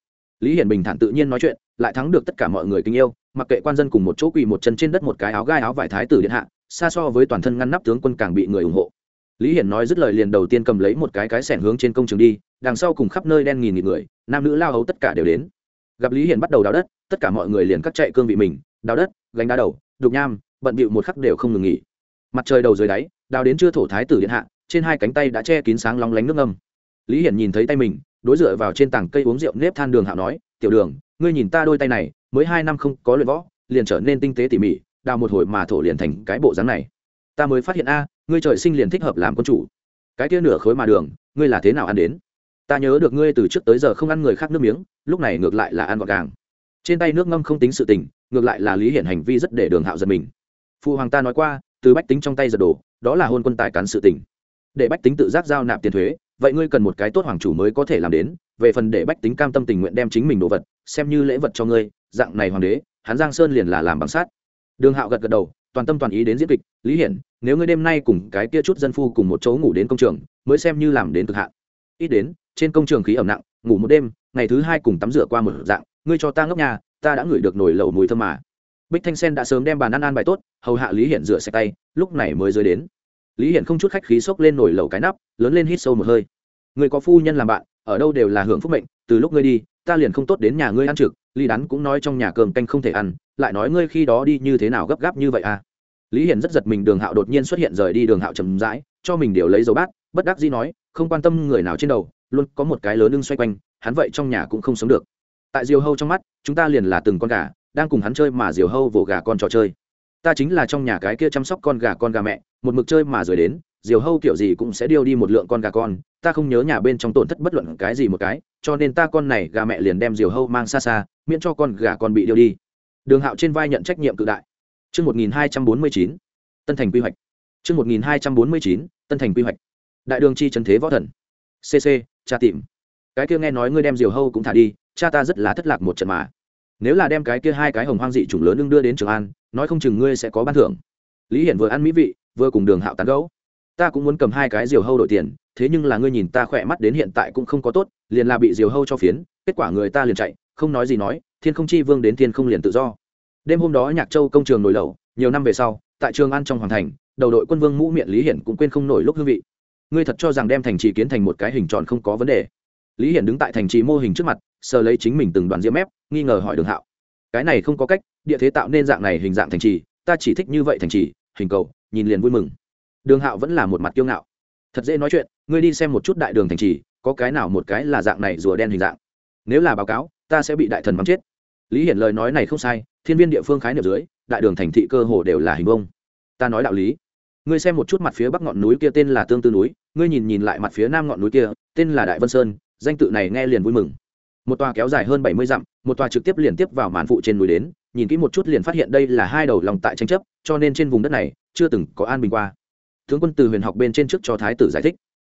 lý hiển bình thản tự nhiên nói chuyện, lại thắng được tất cả mọi người kính yêu, mặc kệ quan dân cùng một chỗ quỳ một chân trên đất một cái áo gai áo vải thái tử điện hạ, xa so với toàn thân ngăn nắp tướng quân càng bị người ủng hộ. Lý hiển nói dứt lời liền đầu tiên cầm lấy một cái cái sẻn hướng trên công trường đi, đằng sau cùng khắp nơi đen nghìn nghìn người, nam nữ lao hấu tất cả đều đến. Gặp lý hiển bắt đầu đào đất, tất cả mọi người liền cắt chạy cương vị mình, đào đất, gánh đá đầu, đục nham, bận bịu một khắc đều không ngừng nghỉ. Mặt trời đầu dưới đáy, đào đến chưa thổ thái tử điện hạ, trên hai cánh tay đã che kín sáng long lánh nước ngâm lý hiển nhìn thấy tay mình đối dựa vào trên tảng cây uống rượu nếp than đường hạo nói, tiểu đường, ngươi nhìn ta đôi tay này, mới hai năm không có luyện võ, liền trở nên tinh tế tỉ mỉ, đào một hồi mà thổ liền thành cái bộ dáng này. Ta mới phát hiện a, ngươi trời sinh liền thích hợp làm quân chủ. Cái kia nửa khối mà đường, ngươi là thế nào ăn đến? Ta nhớ được ngươi từ trước tới giờ không ăn người khác nước miếng, lúc này ngược lại là ăn gọt gàng. Trên tay nước ngâm không tính sự tình, ngược lại là lý hiển hành vi rất để đường hạo giật mình. Phụ hoàng ta nói qua, từ bách tính trong tay giật đồ, đó là hôn quân tài cắn sự tình. Để bách tính tự giác giao nạp tiền thuế vậy ngươi cần một cái tốt hoàng chủ mới có thể làm đến, về phần để bách tính cam tâm tình nguyện đem chính mình đồ vật, xem như lễ vật cho ngươi, dạng này hoàng đế, hắn giang sơn liền là làm bằng sát đường hạo gật gật đầu, toàn tâm toàn ý đến diễn kịch, lý hiển, nếu ngươi đêm nay cùng cái kia chút dân phu cùng một chỗ ngủ đến công trường, mới xem như làm đến cực hạn. Ít đến, trên công trường khí ẩm nặng, ngủ một đêm, ngày thứ hai cùng tắm rửa qua một dạng, ngươi cho ta ngốc nhà, ta đã ngửi được nổi lẩu mùi thơm mà. Bích thanh sen đã sớm đem bàn ăn ăn bài tốt, hầu hạ lý hiển rửa sạch tay, lúc này mới rơi đến lý hiển không chút khách khí xốc lên nổi lẩu cái nắp, lớn lên hít sâu một hơi. Người có phu nhân làm bạn, ở đâu đều là hưởng phúc mệnh, từ lúc ngươi đi, ta liền không tốt đến nhà ngươi ăn trực, lý đắn cũng nói trong nhà cơm canh không thể ăn, lại nói ngươi khi đó đi như thế nào gấp gáp như vậy à? Lý hiển rất giật mình đường hạo đột nhiên xuất hiện rời đi đường hạo chầm rãi, cho mình điều lấy dấu bát, bất đắc dĩ nói, không quan tâm người nào trên đầu, luôn có một cái lớn lưng xoay quanh, hắn vậy trong nhà cũng không sống được. Tại diều hâu trong mắt, chúng ta liền là từng con gà, đang cùng hắn chơi mà diều hâu vồ gà con trò chơi ta chính là trong nhà cái kia chăm sóc con gà con gà mẹ một mực chơi mà rồi đến diều hâu kiểu gì cũng sẽ điêu đi một lượng con gà con ta không nhớ nhà bên trong tổn thất bất luận cái gì một cái cho nên ta con này gà mẹ liền đem diều hâu mang xa xa miễn cho con gà con bị điêu đi đường hạo trên vai nhận trách nhiệm cự đại Trước 1249, Tân Thành quy hoạch. Trước 1249, Tân Thành quy hoạch. Đại đường chi trấn thế võ thần. CC, cha tìm. Cái kia nghe nói ngươi đem diều hâu cũng thả đi, cha ta rất là thất lạc một trận mà. Nếu là đem cái kia hai cái hồng hoang dị chủng lớn ưng đưa đến Trường An, nói không chừng ngươi sẽ có ban thưởng. Lý Hiển vừa ăn mỹ vị, vừa cùng Đường Hạo tán gẫu. Ta cũng muốn cầm hai cái diều hâu đổi tiền, thế nhưng là ngươi nhìn ta khỏe mắt đến hiện tại cũng không có tốt, liền là bị diều hâu cho phiến, kết quả người ta liền chạy, không nói gì nói, thiên không chi vương đến thiên không liền tự do đêm hôm đó nhạc châu công trường nổi lẩu nhiều năm về sau tại trường ăn trong hoàng thành đầu đội quân vương mũ miệng lý hiển cũng quên không nổi lúc hương vị ngươi thật cho rằng đem thành trì kiến thành một cái hình tròn không có vấn đề lý hiển đứng tại thành trì mô hình trước mặt sờ lấy chính mình từng đoàn diễm mép nghi ngờ hỏi đường hạo cái này không có cách, địa thế tạo nên dạng này hình dạng thành trì, ta chỉ thích như vậy thành trì, hình cầu, nhìn liền vui mừng. Đường hạo vẫn là một mặt kiêu ngạo. Thật dễ nói chuyện, ngươi đi xem một chút đại đường thành trì, có cái nào một cái là dạng này rùa đen hình dạng. Nếu là báo cáo, ta sẽ bị đại thần bắn chết. Lý hiển lời nói này không sai, thiên viên địa phương khái niệm dưới, đại đường thành thị cơ hồ đều là hình vông ta nói đạo lý. Ngươi xem một chút mặt phía bắc ngọn núi kia tên là tương tư núi, ngươi nhìn nhìn lại mặt phía nam ngọn núi kia, tên là đại vân sơn, danh tự này nghe liền vui mừng một tòa kéo dài hơn bảy mươi dặm, một tòa trực tiếp liền tiếp vào màn phụ trên núi đến, nhìn kỹ một chút liền phát hiện đây là hai đầu lòng tại tranh chấp, cho nên trên vùng đất này chưa từng có an bình qua. Tướng quân từ huyền học bên trên trước cho thái tử giải thích.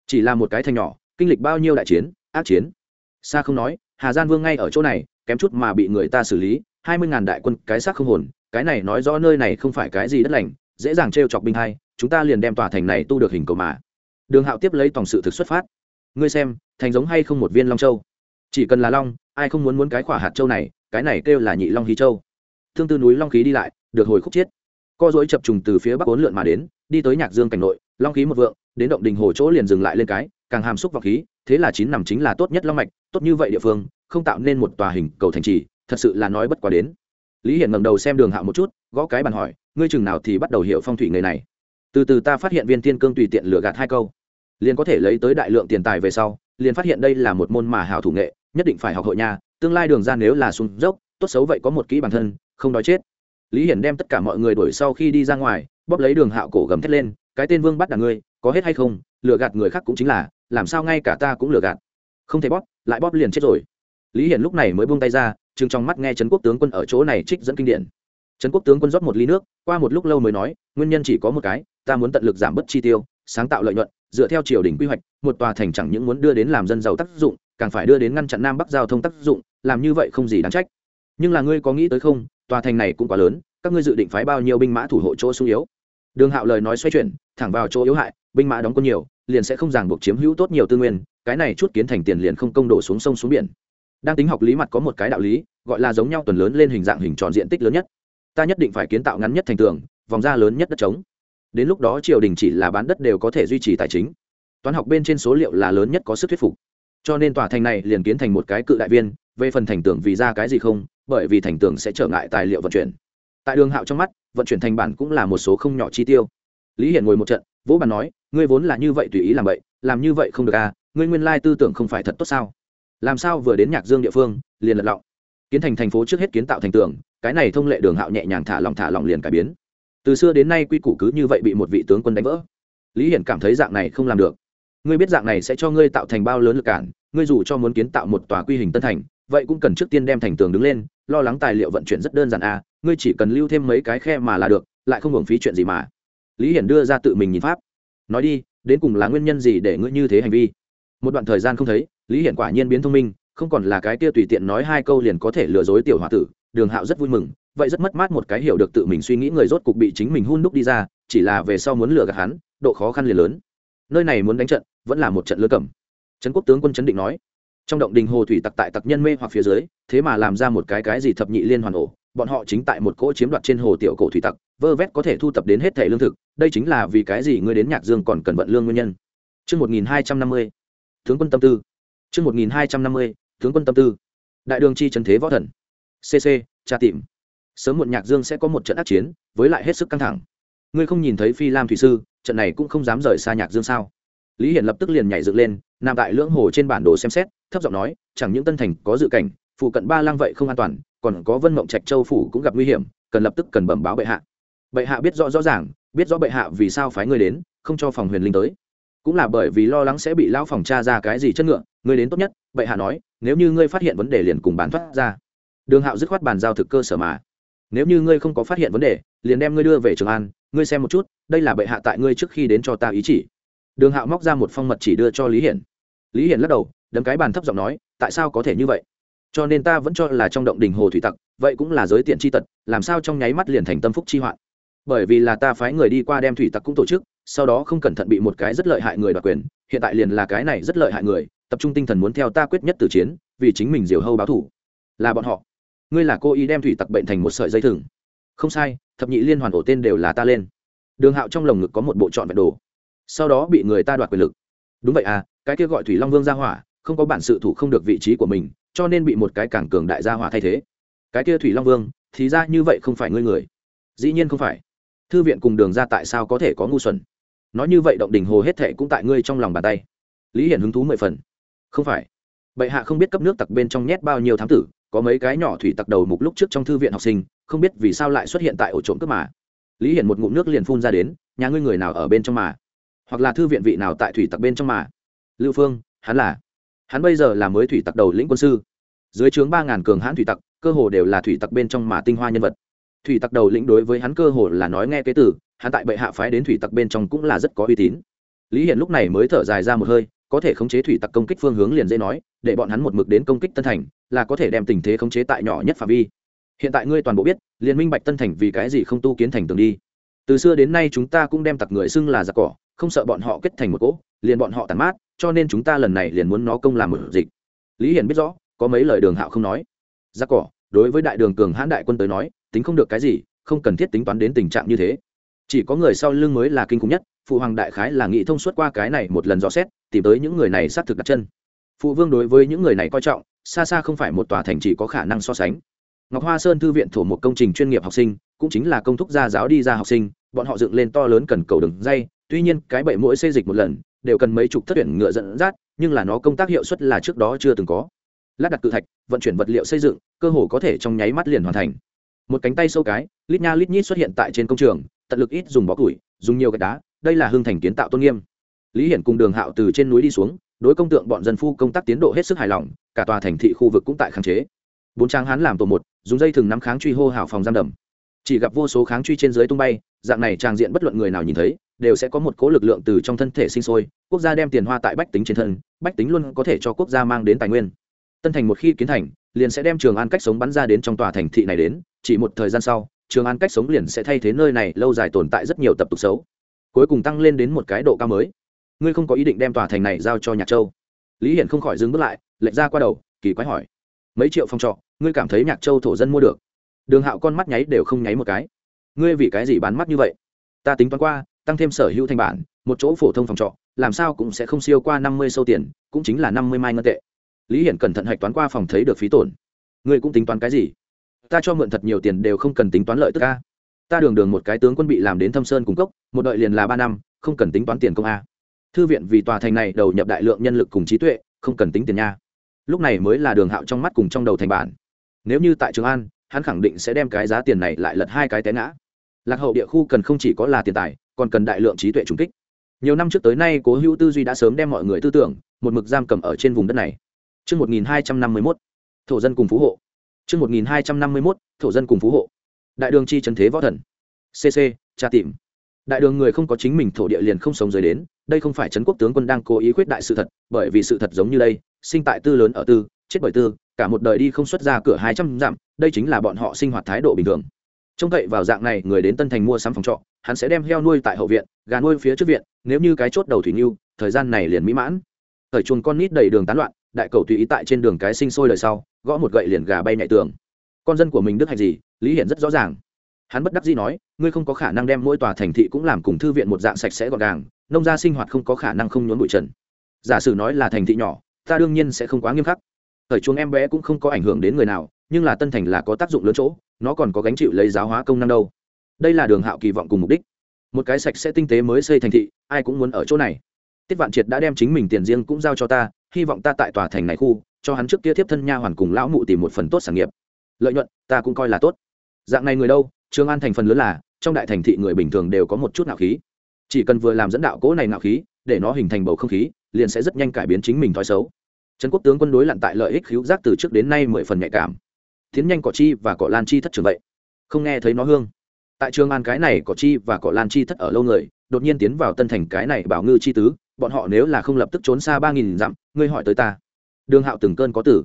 Chỉ là một cái thành nhỏ, kinh lịch bao nhiêu đại chiến, ác chiến? Xa không nói, hà giang vương ngay ở chỗ này, kém chút mà bị người ta xử lý, hai mươi ngàn đại quân, cái xác không hồn, cái này nói rõ nơi này không phải cái gì đất lành, dễ dàng t chọc binh hay chúng ta liền đem tòa thành này tu được hình cầu mà. Đường hạo tiếp lấy tổng sự thực xuất phát. Ngươi xem, thành giống hay không một viên long châu? Chỉ cần là long, ai không muốn muốn cái khỏa hạt châu này, cái này kêu là nhị long hí châu. Thương tư núi long khí đi lại, được hồi khúc chiết co dối chập trùng từ phía bắc bốn lượn mà đến, đi tới nhạc dương cảnh nội, long khí một vượng, đến động đình hồ chỗ liền dừng lại lên cái, càng hàm xúc vào khí, thế là chín nằm chính là tốt nhất long mạch, tốt như vậy địa phương, không tạo nên một tòa hình cầu thành trì, thật sự là nói bất quá đến. Lý hiển ngẩng đầu xem đường hạo một chút, gõ cái bàn hỏi, ngươi chừng nào thì bắt đầu hiểu phong thủy người này? Từ từ ta phát hiện viên thiên cương tùy tiện lừa gạt hai câu. Liền có thể lấy tới đại lượng tiền tài về sau, liền phát hiện đây là một môn mà hảo thủ nghệ nhất định phải học hội nhà tương lai đường ra nếu là xuống dốc, tốt xấu vậy có một kỹ bản thân, không đói chết. Lý hiển đem tất cả mọi người đuổi sau khi đi ra ngoài, bóp lấy đường hạo cổ gầm thét lên, cái tên vương bắt đàn ngươi, có hết hay không? Lừa gạt người khác cũng chính là, làm sao ngay cả ta cũng lừa gạt. Không thể bóp, lại bóp liền chết rồi. Lý hiển lúc này mới buông tay ra chừng trong mắt nghe trấn quốc tướng quân ở chỗ này trích dẫn kinh điển. Trấn quốc tướng quân rót một ly nước, qua một lúc lâu mới nói, nguyên nhân chỉ có một cái, ta muốn tận lực giảm bớt chi tiêu, sáng tạo lợi nhuận, dựa theo triều đình quy hoạch, một tòa thành chẳng những muốn đưa đến làm dân giàu tác dụng càng phải đưa đến ngăn chặn nam bắc giao thông tác dụng, làm như vậy không gì đáng trách. Nhưng là ngươi có nghĩ tới không, tòa thành này cũng quá lớn, các ngươi dự định phái bao nhiêu binh mã thủ hộ chỗ sung yếu? Đường hạo lời nói xoay chuyển, thẳng vào chỗ yếu hại, binh mã đóng quân nhiều, liền sẽ không ràng buộc chiếm hữu tốt nhiều tư nguyên, cái này chút kiến thành tiền liền không công đổ xuống sông xuống biển. Đang tính học lý mặt có một cái đạo lý, gọi là giống nhau tuần lớn lên hình dạng hình tròn diện tích lớn nhất. Ta nhất định phải kiến tạo ngắn nhất thành tường, vòng ra lớn nhất đất trống. Đến lúc đó triều đình chỉ là bán đất đều có thể duy trì tài chính. Toán học bên trên số liệu là lớn nhất có sức thuyết phục cho nên tòa thành này liền kiến thành một cái cự đại viên, về phần thành tường vì ra cái gì không, bởi vì thành tường sẽ trở ngại tài liệu vận chuyển. Tại đường hạo trong mắt, vận chuyển thành bản cũng là một số không nhỏ chi tiêu. Lý hiển ngồi một trận, vỗ bàn nói, ngươi vốn là như vậy tùy ý làm vậy, làm như vậy không được à ngươi nguyên lai tư tưởng không phải thật tốt sao? Làm sao vừa đến nhạc dương địa phương, liền lật lọng? Kiến thành thành phố trước hết kiến tạo thành tường, cái này thông lệ đường hạo nhẹ nhàng thả lòng thả lòng liền cải biến. Từ xưa đến nay quy củ cứ như vậy bị một vị tướng quân đánh vỡ. Lý hiển cảm thấy dạng này không làm được ngươi biết dạng này sẽ cho ngươi tạo thành bao lớn lực cản, ngươi dù cho muốn kiến tạo một tòa quy hình tân thành, vậy cũng cần trước tiên đem thành tường đứng lên, lo lắng tài liệu vận chuyển rất đơn giản à ngươi chỉ cần lưu thêm mấy cái khe mà là được, lại không hưởng phí chuyện gì mà. Lý hiển đưa ra tự mình nhìn pháp. Nói đi, đến cùng là nguyên nhân gì để ngươi như thế hành vi? Một đoạn thời gian không thấy, lý hiển quả nhiên biến thông minh, không còn là cái kia tùy tiện nói hai câu liền có thể lừa dối tiểu h o a tử, đường hạo rất vui mừng, vậy rất mất mát một cái hiểu được tự mình suy nghĩ người rốt cục bị chính mình hun đúc đi ra, chỉ là về sau muốn lừa gạt hắn, độ khó khăn liền lớn. Nơi này muốn đánh trận vẫn là một trận lơ cầm trấn quốc tướng quân chấn định nói trong động đình hồ thủy tặc tại tặc nhân mê hoặc phía dưới thế mà làm ra một cái cái gì thập nhị liên hoàn ổ bọn họ chính tại một cỗ chiếm đoạt trên hồ tiểu cổ thủy tặc vơ vét có thể thu tập đến hết thẻ lương thực đây chính là vì cái gì ngươi đến nhạc dương còn cần vận lương nguyên nhân Trước 1250, tướng quân tâm tư. Trước 1250, tướng quân tâm tư. Đại đường chi trần thế võ thần. CC, tra tìm. Sớm muộn nhạc dương sẽ có một trận ác chiến, với lại hết sức căng thẳng. Ngươi không nhìn thấy Phi Lam thủy sư, trận này cũng không dám rời xa nhạc dương sao? Lý Hiển lập tức liền nhảy dựng lên, nằm tại lưỡng hồ trên bản đồ xem xét, thấp giọng nói, chẳng những Tân Thành có dự cảnh, phụ cận ba lang vậy không an toàn, còn có Vân Mộng Trạch Châu phủ cũng gặp nguy hiểm, cần lập tức cần bẩm báo bệ hạ. Bệ hạ biết rõ rõ ràng, biết rõ bệ hạ vì sao phái ngươi đến, không cho phòng Huyền Linh tới. Cũng là bởi vì lo lắng sẽ bị lão phòng tra ra cái gì chất ngựa ngươi đến tốt nhất bệ hạ nói nếu như ngươi phát hiện vấn đề liền cùng bán thoát ra. Đường hạo dứt khoát bàn giao thực cơ sở mà. Nếu như ngươi không có phát hiện vấn đề liền đem ngươi đưa về trường an ngươi xem một chút đây là bệ hạ tại ngươi trước khi đến cho ta ý chỉ đường hạo móc ra một phong mật chỉ đưa cho lý hiển. Lý hiển lắc đầu, đấm cái bàn thấp giọng nói, tại sao có thể như vậy? Cho nên ta vẫn cho là trong động đình hồ thủy tặc, vậy cũng là giới tiện tri tật, làm sao trong nháy mắt liền thành tâm phúc chi hoạn? Bởi vì là ta phái người đi qua đem thủy tặc cũng tổ chức, sau đó không cẩn thận bị một cái rất lợi hại người đoạt quyền, hiện tại liền là cái này rất lợi hại người, tập trung tinh thần muốn theo ta quyết nhất từ chiến, vì chính mình diều hâu báo thủ. Là bọn họ. Ngươi là cô ý đem thủy tặc bệnh thành một sợi dây thừng. Không sai, thập nhị liên hoàn ổ tên đều là ta lên. Đường hạo trong lồng ngực có một bộ trọn vẹn đồ sau đó bị người ta đoạt quyền lực. Đúng vậy à cái kia gọi thủy long vương gia hỏa, không có bản sự thủ không được vị trí của mình, cho nên bị một cái cảng cường đại gia hỏa thay thế. Cái kia thủy long vương, thì ra như vậy không phải ngươi người. Dĩ nhiên không phải. Thư viện cùng đường ra tại sao có thể có ngu xuẩn? Nói như vậy động đình hồ hết thệ cũng tại ngươi trong lòng bàn tay. Lý hiển hứng thú mười phần. Không phải. Bệ hạ không biết cấp nước tặc bên trong nhét bao nhiêu thám tử, có mấy cái nhỏ thủy tặc đầu mục lúc trước trong thư viện học sinh, không biết vì sao lại xuất hiện tại ổ trộm cướp mà. Lý hiển một ngụm nước liền phun ra đến, nhà ngươi người nào ở bên trong mà? Hoặc là thư viện vị nào tại thủy tặc bên trong mà. Lưu phương, hắn là, hắn bây giờ là mới thủy tặc đầu lĩnh quân sư. Dưới trướng ba ngàn cường hãn thủy tặc, cơ hồ đều là thủy tặc bên trong mà tinh hoa nhân vật. Thủy tặc đầu lĩnh đối với hắn cơ hồ là nói nghe cái từ, hắn tại bệ hạ phái đến thủy tặc bên trong cũng là rất có uy tín. Lý Hiện lúc này mới thở dài ra một hơi, có thể khống chế thủy tặc công kích phương hướng liền dễ nói, để bọn hắn một mực đến công kích tân thành, là có thể đem tình thế khống chế tại nhỏ nhất phạm vi. Hiện tại ngươi toàn bộ biết liên minh bạch tân thành vì cái gì không tu kiến thành tường đi từ xưa đến nay chúng ta cũng đem tặc người xưng là giặc cỏ, không sợ bọn họ kết thành một cỗ, liền bọn họ tàn mát, cho nên chúng ta lần này liền muốn nó công làm một dịch. Lý hiển biết rõ, có mấy lời đường hạo không nói. Giặc cỏ, đối với đại đường cường hãn đại quân tới nói, tính không được cái gì, không cần thiết tính toán đến tình trạng như thế. Chỉ có người sau lưng mới là kinh khủng nhất, phụ hoàng đại khái là nghĩ thông suốt qua cái này một lần dò xét, tìm tới những người này xác thực đặt chân. Phụ vương đối với những người này coi trọng, xa xa không phải một tòa thành chỉ có khả năng so sánh ngọc hoa sơn thư viện thổ một công trình chuyên nghiệp học sinh, cũng chính là công thúc gia giáo đi ra học sinh, bọn họ dựng lên to lớn cần cầu đường dây, tuy nhiên cái bậy mỗi xây dịch một lần, đều cần mấy chục thất tuyển ngựa dẫn dắt, nhưng là nó công tác hiệu suất là trước đó chưa từng có. Lát đặt cự thạch, vận chuyển vật liệu xây dựng, cơ hồ có thể trong nháy mắt liền hoàn thành. Một cánh tay sâu cái, lít nha lít nhít xuất hiện tại trên công trường, tận lực ít dùng bó củi, dùng nhiều gạch đá, đây là hương thành kiến tạo tôn nghiêm. Lý hiển cùng đường hạo từ trên núi đi xuống, đối công tượng bọn dân phu công tác tiến độ hết sức hài lòng, cả tòa thành thị khu vực cũng tại kháng chế bốn trang hán làm tổ một, dùng dây thừng nắm kháng truy hô hào phòng giam đầm. Chỉ gặp vô số kháng truy trên dưới tung bay, dạng này trang diện bất luận người nào nhìn thấy, đều sẽ có một cố lực lượng từ trong thân thể sinh sôi, quốc gia đem tiền hoa tại bách tính trên thân, bách tính luôn có thể cho quốc gia mang đến tài nguyên. Tân thành một khi kiến thành, liền sẽ đem trường an cách sống bắn ra đến trong tòa thành thị này đến, chỉ một thời gian sau, trường an cách sống liền sẽ thay thế nơi này lâu dài tồn tại rất nhiều tập tục xấu. Cuối cùng tăng lên đến một cái độ cao mới. Ngươi không có ý định đem tòa thành này giao cho nhạc châu. Lý hiển không khỏi dừng bước lại, lệch ra qua đầu, kỳ quái hỏi. Mấy triệu phòng trọ ngươi cảm thấy nhạc châu thổ dân mua được. Đường hạo con mắt nháy đều không nháy một cái. Ngươi vì cái gì bán mắt như vậy? Ta tính toán qua, tăng thêm sở hữu thành bản, một chỗ phổ thông phòng trọ, làm sao cũng sẽ không siêu qua năm mươi sâu tiền, cũng chính là năm mươi mai ngân tệ. Lý hiển cẩn thận hạch toán qua phòng thấy được phí tổn. Ngươi cũng tính toán cái gì? Ta cho mượn thật nhiều tiền đều không cần tính toán lợi tức a. Ta đường đường một cái tướng quân bị làm đến thâm sơn cung cấp một đợi liền là ba năm, không cần tính toán tiền công a. Thư viện vì tòa thành này đầu nhập đại lượng nhân lực cùng trí tuệ, không cần tính tiền nha. Lúc này mới là đường hạo trong mắt cùng trong đầu thành bản nếu như tại trường an hắn khẳng định sẽ đem cái giá tiền này lại lật hai cái té ngã lạc hậu địa khu cần không chỉ có là tiền tài còn cần đại lượng trí tuệ trùng kích nhiều năm trước tới nay cố hữu tư duy đã sớm đem mọi người tư tưởng một mực giam cầm ở trên vùng đất này Trước 1251, thổ dân cùng phú hộ. Trước 1251, thổ dân cùng phú hộ. Đại đường chi trấn thế võ thần. CC, tra tìm. Đại đường người không có chính mình thổ địa liền không sống dưới đến, đây không phải trấn quốc tướng quân đang cố ý khuyết đại sự thật, bởi vì sự thật giống như đây, sinh tại tư lớn ở tư, chết bởi tư, cả một đời đi không xuất ra cửa hai trăm dặm, đây chính là bọn họ sinh hoạt thái độ bình thường. Trông cậy vào dạng này, người đến Tân Thành mua sắm phòng trọ, hắn sẽ đem heo nuôi tại hậu viện, gà nuôi phía trước viện, nếu như cái chốt đầu thủy nưu, thời gian này liền mỹ mãn. Thời chuồng con nít đầy đường tán loạn, đại cầu tùy ý tại trên đường cái sinh sôi đời sau gõ một gậy liền gà bay nhảy tường con dân của mình đức hạnh gì lý hiển rất rõ ràng hắn bất đắc dĩ nói ngươi không có khả năng đem mỗi tòa thành thị cũng làm cùng thư viện một dạng sạch sẽ gọn gàng nông gia sinh hoạt không có khả năng không nhốn bụi trần giả sử nói là thành thị nhỏ ta đương nhiên sẽ không quá nghiêm khắc thời chuông em bé cũng không có ảnh hưởng đến người nào, nhưng là tân thành là có tác dụng lớn chỗ, nó còn có gánh chịu lấy giáo hóa công năng đâu. Đây là đường hạo kỳ vọng cùng mục đích. Một cái sạch sẽ tinh tế mới xây thành thị, ai cũng muốn ở chỗ này. Tiết vạn triệt đã đem chính mình tiền riêng cũng giao cho ta, hy vọng ta tại tòa thành này khu, cho hắn trước kia tiếp thân nha hoàn cùng lão mụ tìm một phần tốt sản nghiệp. Lợi nhuận, ta cũng coi là tốt. Dạng này người đâu, trường an thành phần lớn là, trong đại thành thị người bình thường đều có một chút nạo khí. Chỉ cần vừa làm dẫn đạo cỗ này nạo khí, để nó hình thành bầu không khí, liền sẽ rất nhanh cải biến chính mình thói xấu trấn quốc tướng quân đối lặn tại lợi ích khiếu giác từ trước đến nay mười phần nhạy cảm. Tiến nhanh cỏ chi và cỏ lan chi thất trường vậy. Không nghe thấy nó hương. Tại trường an cái này cỏ chi và cỏ lan chi thất ở lâu người, đột nhiên tiến vào tân thành cái này bảo ngư chi tứ, bọn họ nếu là không lập tức trốn xa ba nghìn dặm, ngươi hỏi tới ta. Đường hạo từng cơn có tử.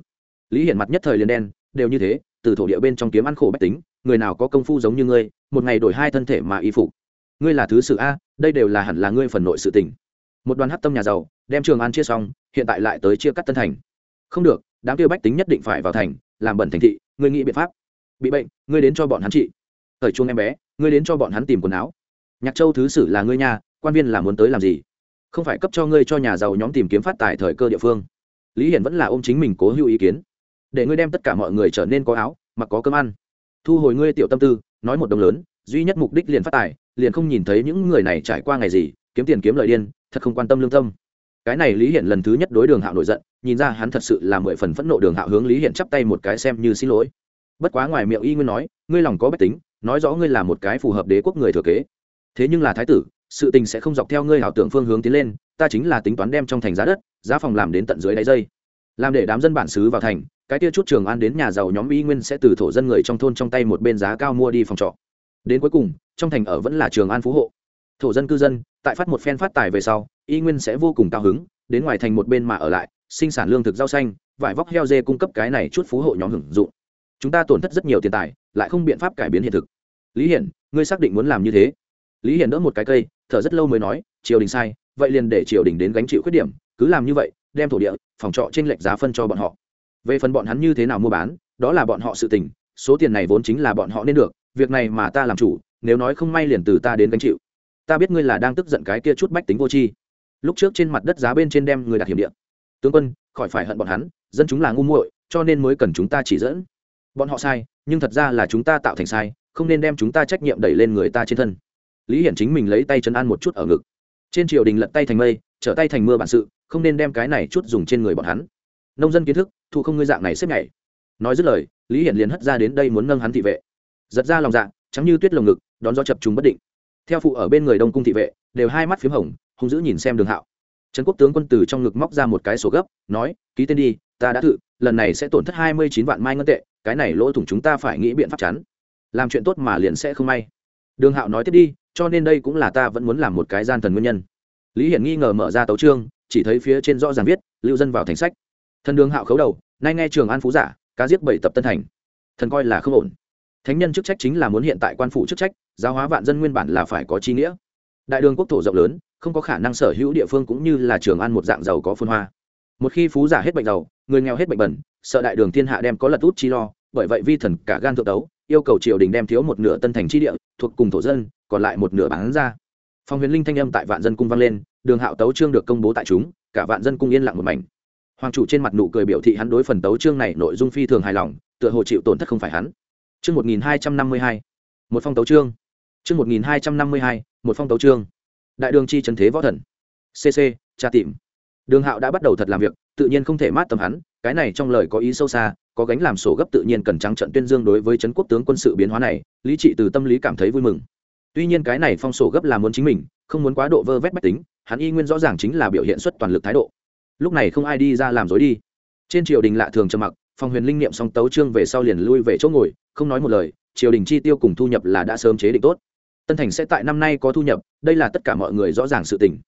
Lý hiển mặt nhất thời liền đen, đều như thế, từ thổ địa bên trong kiếm ăn khổ bách tính, người nào có công phu giống như ngươi, một ngày đổi hai thân thể mà y phục. Ngươi là thứ sự a, đây đều là hẳn là ngươi phần nội sự tình một đoàn hát tâm nhà giàu, đem trường an chia xong, hiện tại lại tới chia cắt tân thành. Không được, đám tiêu bách tính nhất định phải vào thành, làm bẩn thành thị ngươi nghĩ biện pháp. Bị bệnh, ngươi đến cho bọn hắn trị. Thời chuông em bé, ngươi đến cho bọn hắn tìm quần áo. Nhạc châu thứ sử là ngươi nhà quan viên là muốn tới làm gì? Không phải cấp cho ngươi cho nhà giàu nhóm tìm kiếm phát tài thời cơ địa phương. Lý hiển vẫn là ôm chính mình cố hữu ý kiến. Để ngươi đem tất cả mọi người trở nên có áo, mặc có cơm ăn. Thu hồi ngươi tiểu tâm tư, nói một đồng lớn, duy nhất mục đích liền phát tài, liền không nhìn thấy những người này trải qua ngày gì kiếm tiền kiếm lợi điên, thật không quan tâm lương tâm. Cái này lý hiển lần thứ nhất đối đường hạo nổi giận, nhìn ra hắn thật sự là mười phần phẫn nộ đường hạo hướng lý hiển chắp tay một cái xem như xin lỗi. Bất quá ngoài miệng y nguyên nói, ngươi lòng có bách tính, nói rõ ngươi là một cái phù hợp đế quốc người thừa kế. Thế nhưng là thái tử, sự tình sẽ không dọc theo ngươi ảo tưởng phương hướng tiến lên, ta chính là tính toán đem trong thành giá đất, giá phòng làm đến tận dưới đáy dây. Làm để đám dân bản xứ vào thành, cái tia chút trường an đến nhà giàu nhóm y nguyên sẽ từ thổ dân người trong thôn trong tay một bên giá cao mua đi phòng trọ. Đến cuối cùng, trong thành ở vẫn là trường an phú hộ thổ dân cư dân, tại phát một phen phát tài về sau, y nguyên sẽ vô cùng cao hứng, đến ngoài thành một bên mà ở lại, sinh sản lương thực rau xanh, vải vóc heo dê cung cấp cái này chút phú hộ nhóm hưởng dụng. Chúng ta tổn thất rất nhiều tiền tài, lại không biện pháp cải biến hiện thực. Lý hiển, ngươi xác định muốn làm như thế? Lý hiển đỡ một cái cây, thở rất lâu mới nói, triều đình sai, vậy liền để triều đình đến gánh chịu khuyết điểm, cứ làm như vậy, đem thổ địa, phòng trọ trên lệch giá phân cho bọn họ. Về phần bọn hắn như thế nào mua bán, đó là bọn họ sự tình, số tiền này vốn chính là bọn họ nên được, việc này mà ta làm chủ, nếu nói không may liền từ ta đến gánh chịu ta biết ngươi là đang tức giận cái kia chút bách tính vô tri. Lúc trước trên mặt đất giá bên trên đem người đặt hiểm địa. Tướng quân, khỏi phải hận bọn hắn, dân chúng là ngu muội, cho nên mới cần chúng ta chỉ dẫn. Bọn họ sai, nhưng thật ra là chúng ta tạo thành sai, không nên đem chúng ta trách nhiệm đẩy lên người ta trên thân. Lý hiển chính mình lấy tay chân ăn một chút ở ngực. Trên triều đình lật tay thành mây, trở tay thành mưa bản sự, không nên đem cái này chút dùng trên người bọn hắn. Nông dân kiến thức, thu không ngươi dạng này xếp ngày. Nói dứt lời, lý hiển liền hất ra đến đây muốn nâng hắn thị vệ. Giật ra lòng dạ trắng như tuyết lồng ngực, đón gió chập trùng bất định theo phụ ở bên người đông cung thị vệ, đều hai mắt p h í m hồng, hung dữ nhìn xem đường hạo. Trần quốc tướng quân từ trong ngực móc ra một cái sổ gấp, nói, ký tên đi, ta đã thự lần này sẽ tổn thất hai mươi chín vạn mai ngân tệ, cái này lỗ thủng chúng ta phải nghĩ biện pháp chắn. Làm chuyện tốt mà liền sẽ không may. Đường hạo nói tiếp đi, cho nên đây cũng là ta vẫn muốn làm một cái gian thần nguyên nhân. Lý hiển nghi ngờ mở ra tấu trương chỉ thấy phía trên rõ ràng viết, lưu dân vào thành sách. Thần đường hạo khấu đầu, nay nghe trường an phú giả, cá giết bảy tập tân thành. Thần coi là không ổn thánh nhân chức trách chính là muốn hiện tại quan phủ chức trách, giáo hóa vạn dân nguyên bản là phải có chi nghĩa. Đại đường quốc thổ rộng lớn, không có khả năng sở hữu địa phương cũng như là trường an một dạng giàu có phun hoa. Một khi phú giả hết bệnh giàu, người nghèo hết bệnh bẩn, sợ đại đường thiên hạ đem có lật út chi lo, bởi vậy vi thần cả gan thượng tấu, yêu cầu triều đình đem thiếu một nửa tân thành chi địa, thuộc cùng thổ dân, còn lại một nửa bán ra. Phong huyền linh thanh âm tại vạn dân cung vang lên, đường hạo tấu trương được công bố tại chúng, cả vạn dân cung yên lặng một mảnh. Hoàng chủ trên mặt nụ cười biểu thị hắn đối phần tấu trương này nội dung phi thường hài lòng, tựa hồ chịu tổn thất không phải hắn. Chương 1252. Một phong tấu chương. Chương 1252. Một phong tấu chương. Đại đường chi trấn thế võ thần. CC, tra tìm. Đường Hạo đã bắt đầu thật làm việc, tự nhiên không thể mát tầm hắn, cái này trong lời có ý sâu xa, có gánh làm sổ gấp tự nhiên cần trắng trận tuyên dương đối với trấn quốc tướng quân sự biến hóa này, lý trị từ tâm lý cảm thấy vui mừng. Tuy nhiên cái này phong sổ gấp là muốn chính mình, không muốn quá độ vơ vét bách tính, hắn y nguyên rõ ràng chính là biểu hiện xuất toàn lực thái độ. Lúc này không ai đi ra làm dối đi. Trên triều đình lạ thường trầm mặc, Phong Huyền Linh niệm xong tấu chương về sau liền lui về chỗ ngồi, không nói một lời triều đình chi tiêu cùng thu nhập là đã sớm chế định tốt. Tân thành sẽ tại năm nay có thu nhập đây là tất cả mọi người rõ ràng sự tình.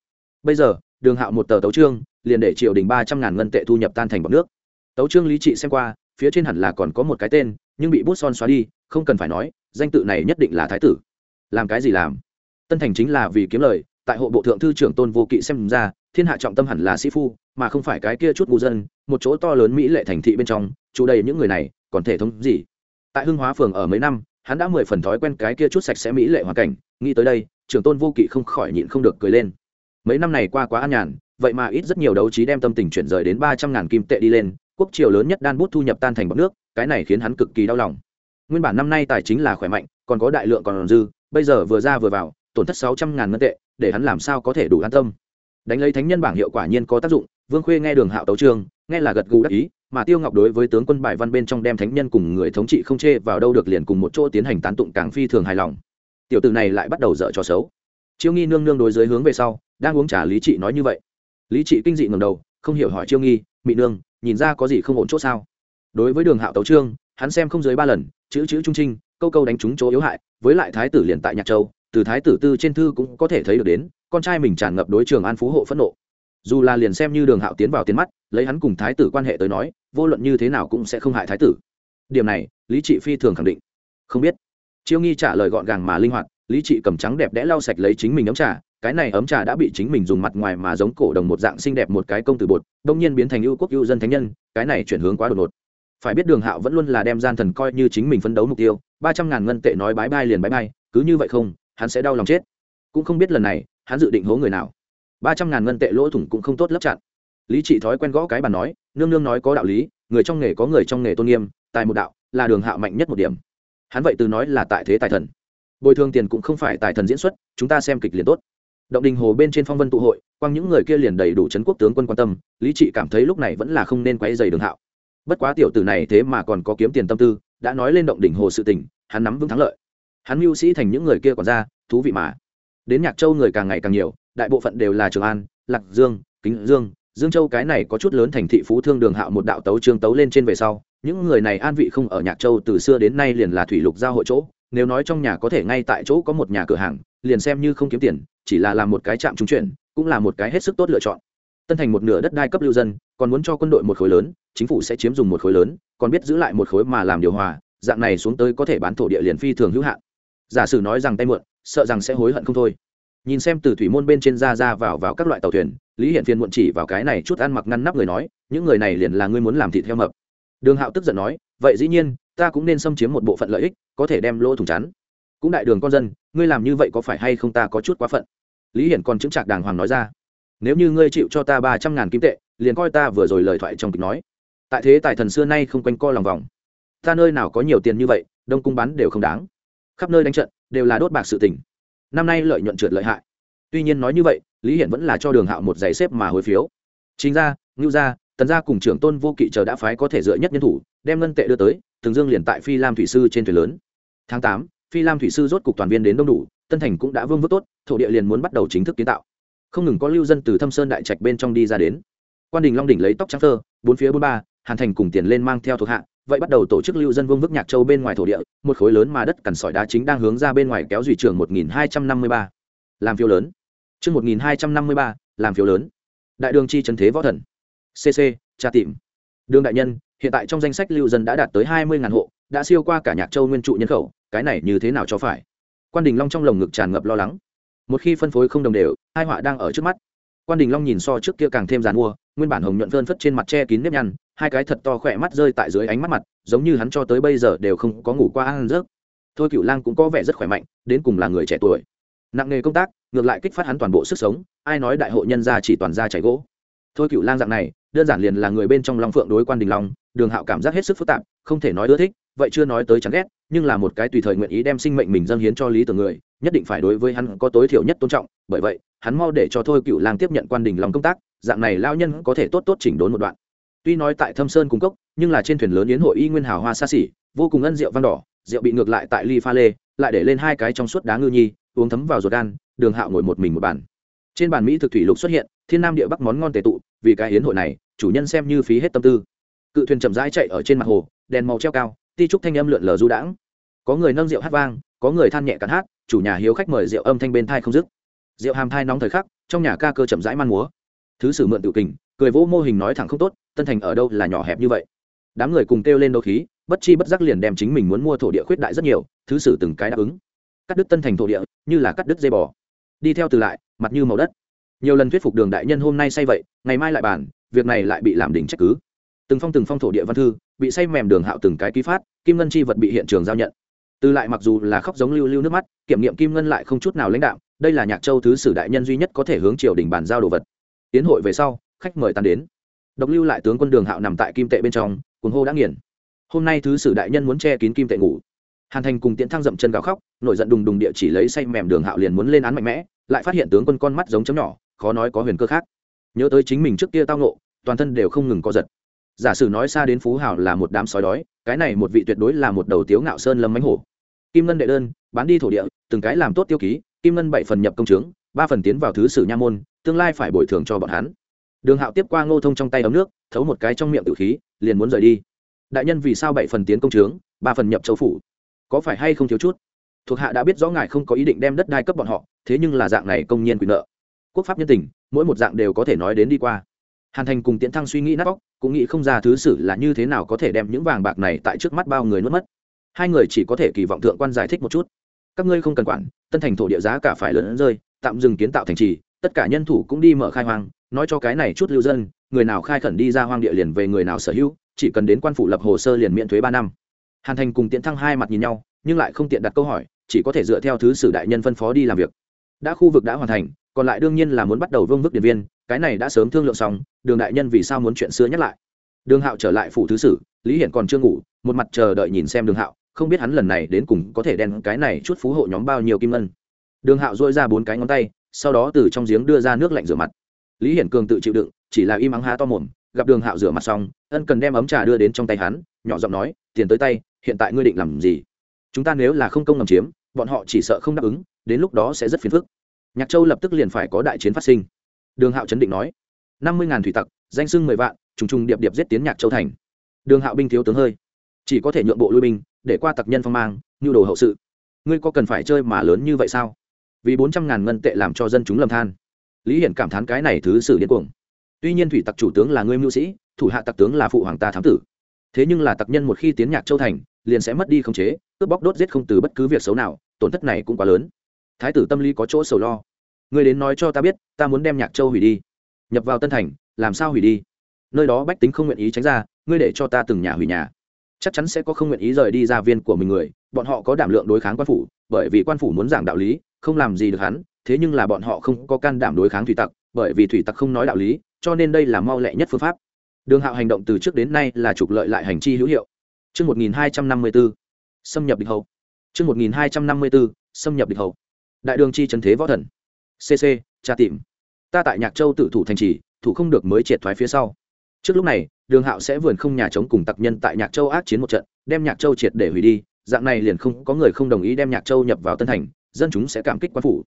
Bây giờ đường hạo một tờ tấu trương liền để triều đình ba trăm ngàn ngân tệ thu nhập tan thành bọc nước. Tấu trương lý trị xem qua phía trên hẳn là còn có một cái tên nhưng bị bút son xóa đi không cần phải nói danh tự này nhất định là thái tử. Làm cái gì làm? Tân thành chính là vì kiếm lời tại hộ bộ thượng thư trưởng tôn vô kỵ xem ra thiên hạ trọng tâm hẳn là sĩ phu, mà không phải cái kia chút ngu dân, một chỗ to lớn mỹ lệ thành thị bên trong, chủ đầy những người này, còn thể thống gì? Tại hưng hóa phường ở mấy năm, hắn đã mười phần thói quen cái kia chút sạch sẽ mỹ lệ hoàn cảnh, nghĩ tới đây, trưởng tôn vô kỵ không khỏi nhịn không được cười lên. Mấy năm này qua quá an nhàn, vậy mà ít rất nhiều đấu trí đem tâm tình chuyển rời đến ba trăm ngàn kim tệ đi lên, quốc triều lớn nhất đan bút thu nhập tan thành bọc nước, cái này khiến hắn cực kỳ đau lòng. Nguyên bản năm nay tài chính là khỏe mạnh, còn có đại lượng còn dư, bây giờ vừa ra vừa vào, tổn thất sáu trăm ngàn ngân tệ, để hắn làm sao có thể đủ an tâm? Đánh lấy thánh nhân bảng hiệu quả nhiên có tác dụng, vương khuê nghe đường hạo tấu trương nghe là gật gù đắc ý, mà tiêu ngọc đối với tướng quân bài văn bên trong đem thánh nhân cùng người thống trị không chê vào đâu được liền cùng một chỗ tiến hành tán tụng càng phi thường hài lòng. Tiểu tử này lại bắt đầu dở trò xấu. Chiêu nghi nương nương đối dưới hướng về sau, đang uống trà lý trị nói như vậy. Lý trị kinh dị ngầm đầu, không hiểu hỏi chiêu nghi, mị nương, nhìn ra có gì không ổn chỗ sao? Đối với đường hạo tấu trương, hắn xem không dưới ba lần, chữ chữ trung trinh, câu câu đánh trúng chỗ yếu hại, với lại thái tử liền tại nhạc châu từ thái tử tư trên thư cũng có thể thấy được đến, con trai mình tràn ngập đối trường an phú hộ phẫn nộ. Dù là liền xem như đường hạo tiến vào tiến mắt, lấy hắn cùng thái tử quan hệ tới nói, vô luận như thế nào cũng sẽ không hại thái tử. Điểm này, lý trị phi thường khẳng định. Không biết. Chiêu nghi trả lời gọn gàng mà linh hoạt, lý trị cầm trắng đẹp đẽ lau sạch lấy chính mình ấm trà, cái này ấm trà đã bị chính mình dùng mặt ngoài mà giống cổ đồng một dạng xinh đẹp một cái công từ bột, đông nhiên biến thành ưu quốc ưu dân thánh nhân, cái này chuyển hướng quá đột ngột. Phải biết đường hạo vẫn luôn là đem gian thần coi như chính mình phấn đấu mục tiêu, ba trăm ngàn ngân tệ nói bái bai liền bái bai, cứ như vậy không hắn sẽ đau lòng chết. Cũng không biết lần này, hắn dự định hố người nào. Ba trăm ngàn ngân tệ lỗ thủng cũng không tốt lấp chặn. Lý trị thói quen gõ cái bàn nói, nương nương nói có đạo lý, người trong nghề có người trong nghề tôn nghiêm, tài một đạo, là đường hạo mạnh nhất một điểm. Hắn vậy từ nói là tại thế tài thần. Bồi thường tiền cũng không phải tài thần diễn xuất, chúng ta xem kịch liền tốt. Động đình hồ bên trên phong vân tụ hội, quang những người kia liền đầy đủ chấn quốc tướng quân quan tâm, lý trị cảm thấy lúc này vẫn là không nên quay dày đường hạo. Bất quá tiểu tử này thế mà còn có kiếm tiền tâm tư, đã nói lên động đỉnh hồ sự tình, hắn nắm vững thắng lợi hắn mưu sĩ thành những người kia còn ra, thú vị mà. Đến nhạc châu người càng ngày càng nhiều, đại bộ phận đều là trường an, lạc dương, kính dương dương châu cái này có chút lớn thành thị phú thương đường hạo một đạo tấu trương tấu lên trên về sau, những người này an vị không ở nhạc châu từ xưa đến nay liền là thủy lục giao hội chỗ, nếu nói trong nhà có thể ngay tại chỗ có một nhà cửa hàng, liền xem như không kiếm tiền, chỉ là làm một cái trạm trung chuyển, cũng là một cái hết sức tốt lựa chọn. Tân thành một nửa đất đai cấp lưu dân, còn muốn cho quân đội một khối lớn, chính phủ sẽ chiếm dùng một khối lớn, còn biết giữ lại một khối mà làm điều hòa, dạng này xuống tới có thể bán thổ địa liền phi thường hữu hạn giả sử nói rằng tay muộn, sợ rằng sẽ hối hận không thôi. Nhìn xem từ thủy môn bên trên ra ra vào vào các loại tàu thuyền, lý hiện phiên muộn chỉ vào cái này chút ăn mặc ngăn nắp người nói, những người này liền là ngươi muốn làm thịt theo mập. Đường hạo tức giận nói, vậy dĩ nhiên, ta cũng nên xâm chiếm một bộ phận lợi ích, có thể đem lỗ thủng chắn. Cũng đại đường con dân, ngươi làm như vậy có phải hay không ta có chút quá phận? Lý hiển còn chứng trạc đàng hoàng nói ra, nếu như ngươi chịu cho ta ba trăm ngàn kim tệ, liền coi ta vừa rồi lời thoại trong kịch nói. Tại thế tài thần xưa nay không quanh co lòng vòng. Ta nơi nào có nhiều tiền như vậy, đông cung bán đều không đáng khắp nơi đánh trận, đều là đốt bạc sự tình. Năm nay lợi nhuận trượt lợi hại. Tuy nhiên nói như vậy, lý hiển vẫn là cho đường hạo một giày xếp mà hồi phiếu. Chính ra, ngưu gia, tần gia cùng trưởng tôn vô kỵ chờ đã phái có thể dựa nhất nhân thủ, đem ngân tệ đưa tới, thường dương liền tại phi lam thủy sư trên thuyền lớn. Tháng tám, phi lam thủy sư rốt cục toàn viên đến đông đủ, tân thành cũng đã vương vức tốt, thổ địa liền muốn bắt đầu chính thức kiến tạo. Không ngừng có lưu dân từ thâm sơn đại trạch bên trong đi ra đến. Quan đình long đỉnh lấy tóc trắng thơ bốn phía bốn ba, hàn thành cùng tiền lên mang theo thuộc hạ vậy bắt đầu tổ chức lưu dân vương vức nhạc châu bên ngoài thổ địa, một khối lớn mà đất cằn sỏi đá chính đang hướng ra bên ngoài kéo duy trường một nghìn hai trăm năm mươi ba. Làm phiếu lớn. Chương một nghìn hai trăm năm mươi ba, làm phiếu lớn. Đại đường chi trần thế võ thần. Cc tra tìm đường đại nhân, hiện tại trong danh sách lưu dân đã đạt tới hai mươi ngàn hộ, đã siêu qua cả nhạc châu nguyên trụ nhân khẩu, cái này như thế nào cho phải? Quan đình long trong lồng ngực tràn ngập lo lắng. Một khi phân phối không đồng đều, hai họa đang ở trước mắt. Quan đình long nhìn so trước kia càng thêm g mua, nguyên bản hồng nhuận vơn phất trên mặt che kín nếp nhăn hai cái thật to khỏe mắt rơi tại dưới ánh mắt mặt, giống như hắn cho tới bây giờ đều không có ngủ qua ăn rớt thôi cựu lang cũng có vẻ rất khỏe mạnh, đến cùng là người trẻ tuổi. Nặng nghề công tác, ngược lại kích phát hắn toàn bộ sức sống, ai nói đại hội nhân gia chỉ toàn ra chảy gỗ. Thôi cựu lang dạng này, đơn giản liền là người bên trong long phượng đối quan đình long, đường hạo cảm giác hết sức phức tạp, không thể nói ưa thích, vậy chưa nói tới chán ghét, nhưng là một cái tùy thời nguyện ý đem sinh mệnh mình dâng hiến cho lý tưởng người, nhất định phải đối với hắn có tối thiểu nhất tôn trọng, bởi vậy, hắn mau để cho thôi cựu lang tiếp nhận quan đình long công tác, dạng này lao nhân có thể tốt tốt chỉnh đốn một đoạn tuy nói tại thâm sơn cung cốc, nhưng là trên thuyền lớn yến hội y nguyên hào hoa xa xỉ, vô cùng ân rượu văn đỏ, rượu bị ngược lại tại ly pha lê, lại để lên hai cái trong suốt đá ngư nhi, uống thấm vào ruột gan, đường hạo ngồi một mình một bàn. Trên bàn mỹ thực thủy lục xuất hiện, thiên nam địa bắc món ngon tề tụ, vì cái yến hội này, chủ nhân xem như phí hết tâm tư. Cự thuyền chậm rãi chạy ở trên mặt hồ, đèn màu treo cao, ti trúc thanh âm lượn lờ du đãng. Có người nâng rượu hát vang, có người than nhẹ cắn hát, chủ nhà hiếu khách mời rượu âm thanh bên thai không dứt. Rượu hàm thai nóng thời khắc, trong nhà ca cơ chậm rãi man múa. Thứ sử mượn tự kình cười vỗ mô hình nói thẳng không tốt, tân thành ở đâu là nhỏ hẹp như vậy? Đám người cùng kêu lên đô khí, bất chi bất giác liền đem chính mình muốn mua thổ địa khuyết đại rất nhiều, thứ sử từng cái đáp ứng. Cắt đứt tân thành thổ địa, như là cắt đứt dây bò. Đi theo từ lại, mặt như màu đất. Nhiều lần thuyết phục đường đại nhân hôm nay say vậy, ngày mai lại bàn, việc này lại bị làm đỉnh trách cứ. Từng phong từng phong thổ địa văn thư, bị say mềm đường hạo từng cái ký phát, kim ngân chi vật bị hiện trường giao nhận. Từ lại mặc dù là khóc giống lưu lưu nước mắt, kiểm nghiệm kim ngân lại không chút nào lãnh đạo đây là nhạc châu thứ sử đại nhân duy nhất có thể hướng triều đình bàn giao đồ vật. Tiến hội về sau khách mời tan đến. Độc lưu lại tướng quân đường hạo nằm tại kim tệ bên trong, cuồng hô đã nghiền. Hôm nay thứ sử đại nhân muốn che kín kim tệ ngủ. Hàn thành cùng tiễn thăng dậm chân gào khóc, nổi giận đùng đùng địa chỉ lấy say mềm đường hạo liền muốn lên án mạnh mẽ, lại phát hiện tướng quân con mắt giống chấm nhỏ, khó nói có huyền cơ khác. Nhớ tới chính mình trước kia tao nộ toàn thân đều không ngừng co giật. Giả sử nói xa đến phú hảo là một đám sói đói, cái này một vị tuyệt đối là một đầu tiếu ngạo sơn lâm mánh hổ. Kim ngân đệ đơn, bán đi thổ địa, từng cái làm tốt tiêu ký, kim ngân bảy phần nhập công trướng ba phần tiến vào thứ sử nha môn, tương lai phải bồi thường cho bọn hắn đường hạo tiếp qua ngô thông trong tay ấm nước, thấu một cái trong miệng tự khí, liền muốn rời đi. Đại nhân vì sao bảy phần tiến công trướng, ba phần nhập châu phủ? Có phải hay không thiếu chút? Thuộc hạ đã biết rõ ngài không có ý định đem đất đai cấp bọn họ, thế nhưng là dạng này công nhiên quyền nợ. Quốc pháp nhân tình, mỗi một dạng đều có thể nói đến đi qua. Hàn thành cùng tiễn thăng suy nghĩ nát bóc cũng nghĩ không ra thứ sử là như thế nào có thể đem những vàng bạc này tại trước mắt bao người nuốt mất. Hai người chỉ có thể kỳ vọng thượng quan giải thích một chút. Các ngươi không cần quản, tân thành thổ địa giá cả phải lớn rơi, tạm dừng kiến tạo thành trì tất cả nhân thủ cũng đi mở khai hoang, nói cho cái này chút lưu dân, người nào khai khẩn đi ra hoang địa liền về người nào sở hữu, chỉ cần đến quan phủ lập hồ sơ liền miễn thuế ba năm. Hàn thành cùng tiễn thăng hai mặt nhìn nhau, nhưng lại không tiện đặt câu hỏi, chỉ có thể dựa theo thứ sử đại nhân phân phó đi làm việc. Đã khu vực đã hoàn thành, còn lại đương nhiên là muốn bắt đầu vương vức điện viên cái này đã sớm thương lượng xong, đường đại nhân vì sao muốn chuyện xưa nhắc lại. Đường hạo trở lại phủ thứ sử, lý hiển còn chưa ngủ, một mặt chờ đợi nhìn xem đường hạo, không biết hắn lần này đến cùng có thể đen cái này chút phú hộ nhóm bao nhiêu kim ngân. Đường hạo dôi ra bốn cái ngón tay sau đó từ trong giếng đưa ra nước lạnh rửa mặt. Lý hiển cường tự chịu đựng, chỉ là im ắng há to mồm, gặp đường hạo rửa mặt xong, ân cần đem ấm trà đưa đến trong tay hắn, nhỏ giọng nói, tiền tới tay, hiện tại ngươi định làm gì? Chúng ta nếu là không công ngầm chiếm, bọn họ chỉ sợ không đáp ứng, đến lúc đó sẽ rất phiền phức. Nhạc châu lập tức liền phải có đại chiến phát sinh. Đường hạo chấn định nói, năm mươi ngàn thủy tặc, danh sưng mười vạn, trùng trùng điệp điệp giết tiến nhạc châu thành. Đường hạo binh thiếu tướng hơi, chỉ có thể nhượng bộ lui binh, để qua tặc nhân phong mang, nhu đồ hậu sự. Ngươi có cần phải chơi mà lớn như vậy sao? Vì bốn trăm ngàn ngân tệ làm cho dân chúng lầm than. Lý hiển cảm thán cái này thứ sử điên cuồng. Tuy nhiên thủy tặc chủ tướng là ngươi mưu sĩ, thủ hạ tặc tướng là phụ hoàng ta thám tử. Thế nhưng là tặc nhân một khi tiến nhạc châu thành, liền sẽ mất đi khống chế, cướp bóc đốt giết không từ bất cứ việc xấu nào, tổn thất này cũng quá lớn. Thái tử tâm lý có chỗ sầu lo. Người đến nói cho ta biết, ta muốn đem nhạc châu hủy đi. Nhập vào tân thành, làm sao hủy đi? Nơi đó bách tính không nguyện ý tránh ra, ngươi để cho ta từng nhà hủy nhà. Chắc chắn sẽ có không nguyện ý rời đi ra viên của mình người, bọn họ có đảm lượng đối kháng quan phủ, bởi vì quan phủ muốn giảng đạo lý không làm gì được hắn thế nhưng là bọn họ không có can đảm đối kháng thủy tặc bởi vì thủy tặc không nói đạo lý cho nên đây là mau lẹ nhất phương pháp đường hạo hành động từ trước đến nay là trục lợi lại hành chi hữu hiệu Trước 1254, xâm nhập địch hậu. Trước 1254, xâm nhập địch hậu. Đại đường chi trần thế võ thần. CC, tra tìm. Ta tại Nhạc Châu tự thủ thành trì, thủ không được mới triệt thoái phía sau. Trước lúc này, Đường Hạo sẽ vườn không nhà chống cùng tặc nhân tại Nhạc Châu ác chiến một trận, đem Nhạc Châu triệt để hủy đi, dạng này liền không có người không đồng ý đem Nhạc Châu nhập vào Tân Thành, dân chúng sẽ cảm kích quan phủ.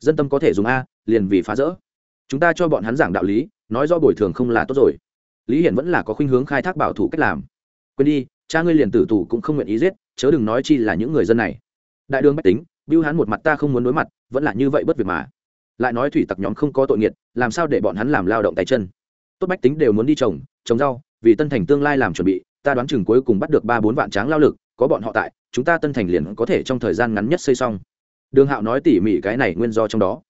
Dân tâm có thể dùng a, liền vì phá rỡ. Chúng ta cho bọn hắn giảng đạo lý, nói do bồi thường không là tốt rồi. Lý Hiển vẫn là có khuynh hướng khai thác bảo thủ cách làm. Quên đi, cha ngươi liền tử tù cũng không nguyện ý giết, chớ đừng nói chi là những người dân này. Đại đường bách tính, Biêu hắn một mặt ta không muốn đối mặt, vẫn là như vậy bất việc mà lại nói thủy tặc nhóm không có tội nghiệt làm sao để bọn hắn làm lao động tay chân tốt bách tính đều muốn đi trồng trồng rau vì tân thành tương lai làm chuẩn bị ta đoán chừng cuối cùng bắt được ba bốn vạn tráng lao lực có bọn họ tại chúng ta tân thành liền có thể trong thời gian ngắn nhất xây xong đường hạo nói tỉ mỉ cái này nguyên do trong đó.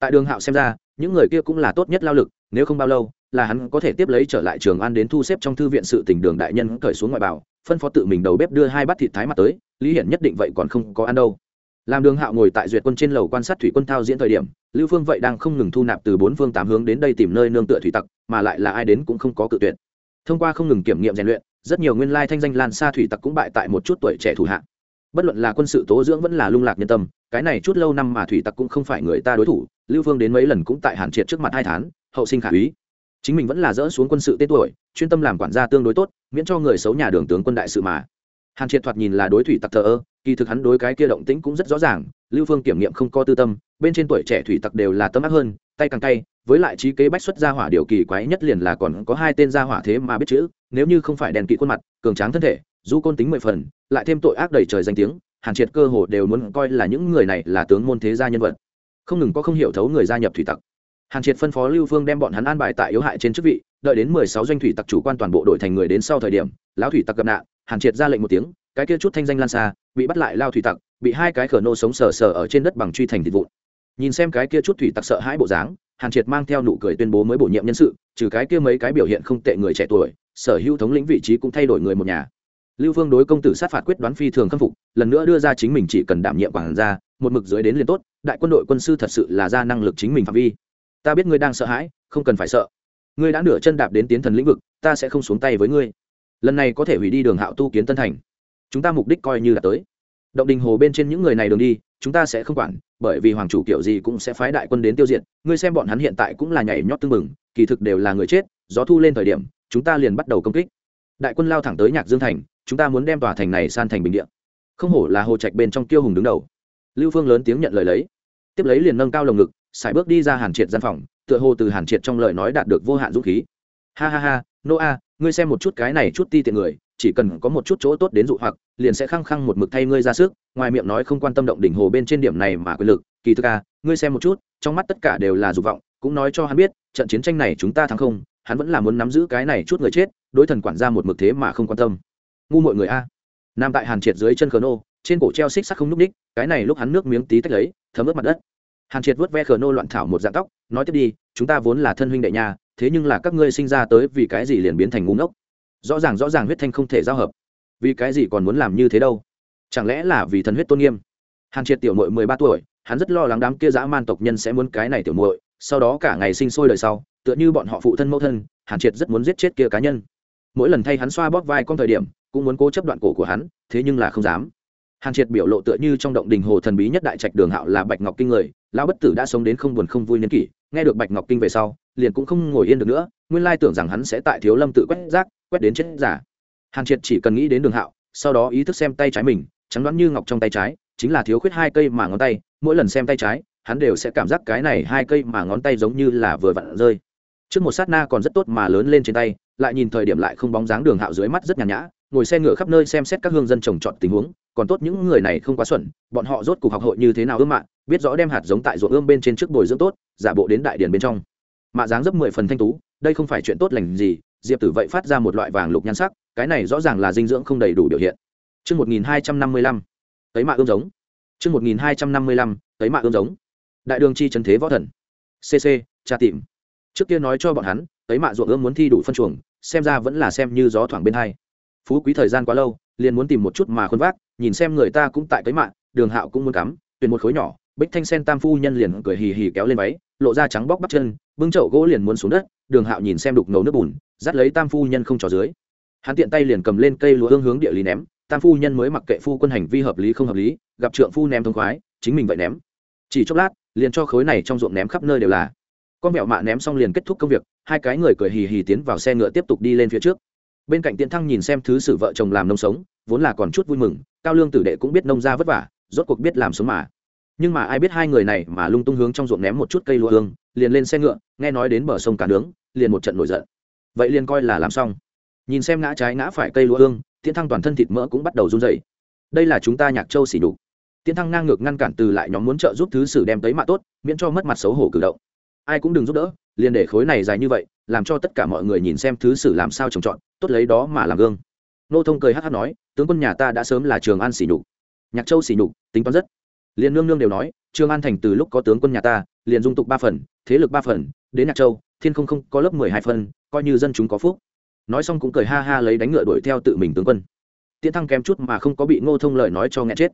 Tại đường hạo xem ra, những người kia cũng là tốt nhất lao lực, nếu không bao lâu, là hắn có thể tiếp lấy trở lại trường an đến thu xếp trong thư viện sự tỉnh đường đại nhân cởi xuống ngoại bảo, phân phó tự mình đầu bếp đưa hai bát thịt thái mặt tới, lý hiển nhất định vậy còn không có ăn đâu. Làm đường hạo ngồi tại duyệt quân trên lầu quan sát thủy quân thao diễn thời điểm, lưu phương vậy đang không ngừng thu nạp từ bốn phương tám hướng đến đây tìm nơi nương tựa thủy tặc, mà lại là ai đến cũng không có cự tuyệt. Thông qua không ngừng kiểm nghiệm rèn luyện, rất nhiều nguyên lai thanh danh lan xa thủy tặc cũng bại tại một chút tuổi trẻ thủ hạng bất luận là quân sự tố dưỡng vẫn là lung lạc nhân tâm, cái này chút lâu năm mà thủy tặc cũng không phải người ta đối thủ, lưu phương đến mấy lần cũng tại hàn triệt trước mặt hai tháng hậu sinh khả úy. Chính mình vẫn là dỡ xuống quân sự tên tuổi, chuyên tâm làm quản gia tương đối tốt, miễn cho người xấu nhà đường tướng quân đại sự mà. Hàn triệt thoạt nhìn là đối thủy tặc thờ ơ, kỳ thực hắn đối cái kia động tĩnh cũng rất rõ ràng, lưu phương kiểm nghiệm không có tư tâm, bên trên tuổi trẻ thủy tặc đều là tâm ác hơn, tay càng tay với lại trí kế bách xuất gia hỏa điều kỳ quái nhất liền là còn có hai tên gia hỏa thế mà biết chữ, nếu như không phải đèn kỵ khuôn mặt, cường tráng thân thể du côn tính mười phần, lại thêm tội ác đầy trời danh tiếng, hàn triệt cơ hồ đều muốn coi là những người này là tướng môn thế gia nhân vật. Không ngừng có không hiểu thấu người gia nhập thủy tặc. Hàn triệt phân phó lưu phương đem bọn hắn an bài tại yếu hại trên chức vị, đợi đến mười sáu doanh thủy tặc chủ quan toàn bộ đội thành người đến sau thời điểm, lão thủy tặc gặp nạn, hàn triệt ra lệnh một tiếng, cái kia chút thanh danh lan xa, bị bắt lại lao thủy tặc, bị hai cái khở nô sống sờ sờ ở trên đất bằng truy thành thịt vụn. Nhìn xem cái kia chút thủy tặc sợ hãi bộ dáng, hàn triệt mang theo nụ cười tuyên bố mới bổ nhiệm nhân sự, trừ cái kia mấy cái biểu hiện không tệ người trẻ tuổi, sở hữu thống lĩnh vị trí cũng thay đổi người một nhà lưu phương đối công tử sát phạt quyết đoán phi thường khâm phục, lần nữa đưa ra chính mình chỉ cần đảm nhiệm quản gia, một mực dưới đến liền tốt, đại quân đội quân sư thật sự là ra năng lực chính mình phạm vi. Ta biết ngươi đang sợ hãi, không cần phải sợ. Ngươi đã nửa chân đạp đến tiến thần lĩnh vực, ta sẽ không xuống tay với ngươi. Lần này có thể hủy đi đường hạo tu kiến tân thành. Chúng ta mục đích coi như đã tới. Động đình hồ bên trên những người này đường đi, chúng ta sẽ không quản, bởi vì hoàng chủ kiểu gì cũng sẽ phái đại quân đến tiêu diệt. Ngươi xem bọn hắn hiện tại cũng là nhảy nhót tưng mừng kỳ thực đều là người chết, gió thu lên thời điểm, chúng ta liền bắt đầu công kích. Đại quân lao thẳng tới nhạc dương thành chúng ta muốn đem tòa thành này san thành bình địa. Không hổ là hồ trạch bên trong tiêu hùng đứng đầu. Lưu phương lớn tiếng nhận lời lấy. Tiếp lấy liền nâng cao lồng ngực, sải bước đi ra hàn triệt gian phòng, tựa hồ từ hàn triệt trong lời nói đạt được vô hạn dũng khí. Ha ha ha, nô a, ngươi xem một chút cái này chút ti tiện người, chỉ cần có một chút chỗ tốt đến dụ hoặc, liền sẽ khăng khăng một mực thay ngươi ra sức, ngoài miệng nói không quan tâm động đỉnh hồ bên trên điểm này mà quyền lực, kỳ thực a, ngươi xem một chút, trong mắt tất cả đều là dục vọng, cũng nói cho hắn biết, trận chiến tranh này chúng ta thắng không, hắn vẫn là muốn nắm giữ cái này chút người chết, đối thần quản ra một mực thế mà không quan tâm ngu mọi người a. Nam tại hàn triệt dưới chân khờ nô, trên cổ treo xích sắc không n ú c ních cái này lúc hắn nước miếng tí tách lấy, thấm ướt mặt đất. Hàn triệt vớt ve khờ nô loạn thảo một dạng tóc, nói tiếp đi, chúng ta vốn là thân huynh đệ nhà, thế nhưng là các ngươi sinh ra tới vì cái gì liền biến thành ngu ngốc? Rõ ràng rõ ràng huyết thanh không thể giao hợp. Vì cái gì còn muốn làm như thế đâu? Chẳng lẽ là vì thần huyết tôn nghiêm? Hàn triệt tiểu mội mười ba tuổi, hắn rất lo lắng đám kia dã man tộc nhân sẽ muốn cái này tiểu muội, sau đó cả ngày sinh sôi đời sau, tựa như bọn họ phụ thân mẫu thân, hàn triệt rất muốn giết chết kia cá nhân. Mỗi lần thay hắn xoa bóp vai con thời điểm cũng muốn cố chấp đoạn cổ của hắn, thế nhưng là không dám. Hàn triệt biểu lộ tựa như trong động đình hồ thần bí nhất đại trạch đường hạo là bạch ngọc kinh người, lão bất tử đã sống đến không buồn không vui niên kỷ, nghe được bạch ngọc kinh về sau, liền cũng không ngồi yên được nữa, nguyên lai tưởng rằng hắn sẽ tại thiếu lâm tự quét rác, quét đến chết giả. Hàn triệt chỉ cần nghĩ đến đường hạo, sau đó ý thức xem tay trái mình, trắng đoán như ngọc trong tay trái, chính là thiếu khuyết hai cây mà ngón tay, mỗi lần xem tay trái, hắn đều sẽ cảm giác cái này hai cây mà ngón tay giống như là vừa vặn rơi. Trước một sát na còn rất tốt mà lớn lên trên tay, lại nhìn thời điểm lại không bóng dáng đường hạo dưới mắt rất nhàn nhã ngồi xe ngựa khắp nơi xem xét các hương dân trồng trọt tình huống còn tốt những người này không quá xuẩn bọn họ rốt cuộc học hội như thế nào ươm mạ biết rõ đem hạt giống tại ruộng ươm bên trên trước bồi dưỡng tốt giả bộ đến đại điển bên trong mạ dáng dấp mười phần thanh tú đây không phải chuyện tốt lành gì diệp tử vậy phát ra một loại vàng lục nhan sắc cái này rõ ràng là dinh dưỡng không đầy đủ biểu hiện Trước 1255, tấy mạ ươm giống. Trước 1255, tấy mạ ươm giống. Đại đường chi chân thế võ thần. CC, tra tìm. Trước kia nói cho bọn hắn, tấy mạ ruộng ươm muốn thi đủ phân chuồng, xem ra vẫn là xem như gió thoảng bên hai phú quý thời gian quá lâu, liền muốn tìm một chút mà khuôn vác, nhìn xem người ta cũng tại cái mạng, đường hạo cũng muốn cắm, tuyển một khối nhỏ, bích thanh sen tam phu nhân liền cười hì hì kéo lên váy, lộ ra trắng bóc bắp chân, bưng chậu gỗ liền muốn xuống đất, đường hạo nhìn xem đục ngầu nước bùn, dắt lấy tam phu nhân không trò dưới. Hắn tiện tay liền cầm lên cây lúa hương hướng địa lý ném, tam phu nhân mới mặc kệ phu quân hành vi hợp lý không hợp lý, gặp trượng phu ném thông khoái, chính mình vậy ném. Chỉ chốc lát, liền cho khối này trong ruộng ném khắp nơi đều là. Con mẹo mạ ném xong liền kết thúc công việc, hai cái người cười hì hì tiến vào xe ngựa tiếp tục đi lên phía trước bên cạnh tiễn thăng nhìn xem thứ sử vợ chồng làm nông sống, vốn là còn chút vui mừng, cao lương tử đệ cũng biết nông ra vất vả, rốt cuộc biết làm sống mà. Nhưng mà ai biết hai người này mà lung tung hướng trong ruộng ném một chút cây lúa hương, liền lên xe ngựa, nghe nói đến bờ sông cả nướng, liền một trận nổi giận. Vậy liền coi là làm xong. Nhìn xem ngã trái ngã phải cây lúa hương, tiễn thăng toàn thân thịt mỡ cũng bắt đầu run dày đây là chúng ta nhạc châu xỉ đục tiễn thăng ngang ngược ngăn cản từ lại nhóm muốn trợ giúp thứ sử đem tới mạ tốt, miễn cho mất mặt xấu hổ cử động. Ai cũng đừng giúp đỡ, liền để khối này dài như vậy, làm cho tất cả mọi người nhìn xem thứ sử làm sao trồng trọt tốt lấy đó mà làm gương. Nô thông cười hát hát nói, tướng quân nhà ta đã sớm là trường an xỉ nhục. Nhạc châu xỉ nhục, tính toán rất. Liền nương nương đều nói, trường an thành từ lúc có tướng quân nhà ta, liền dung tục ba phần, thế lực ba phần, đến nhạc châu, thiên không không có lớp mười hai phần, coi như dân chúng có phúc. Nói xong cũng cười ha ha lấy đánh ngựa đuổi theo tự mình tướng quân. Tiễn thăng kém chút mà không có bị ngô thông lời nói cho nghe chết.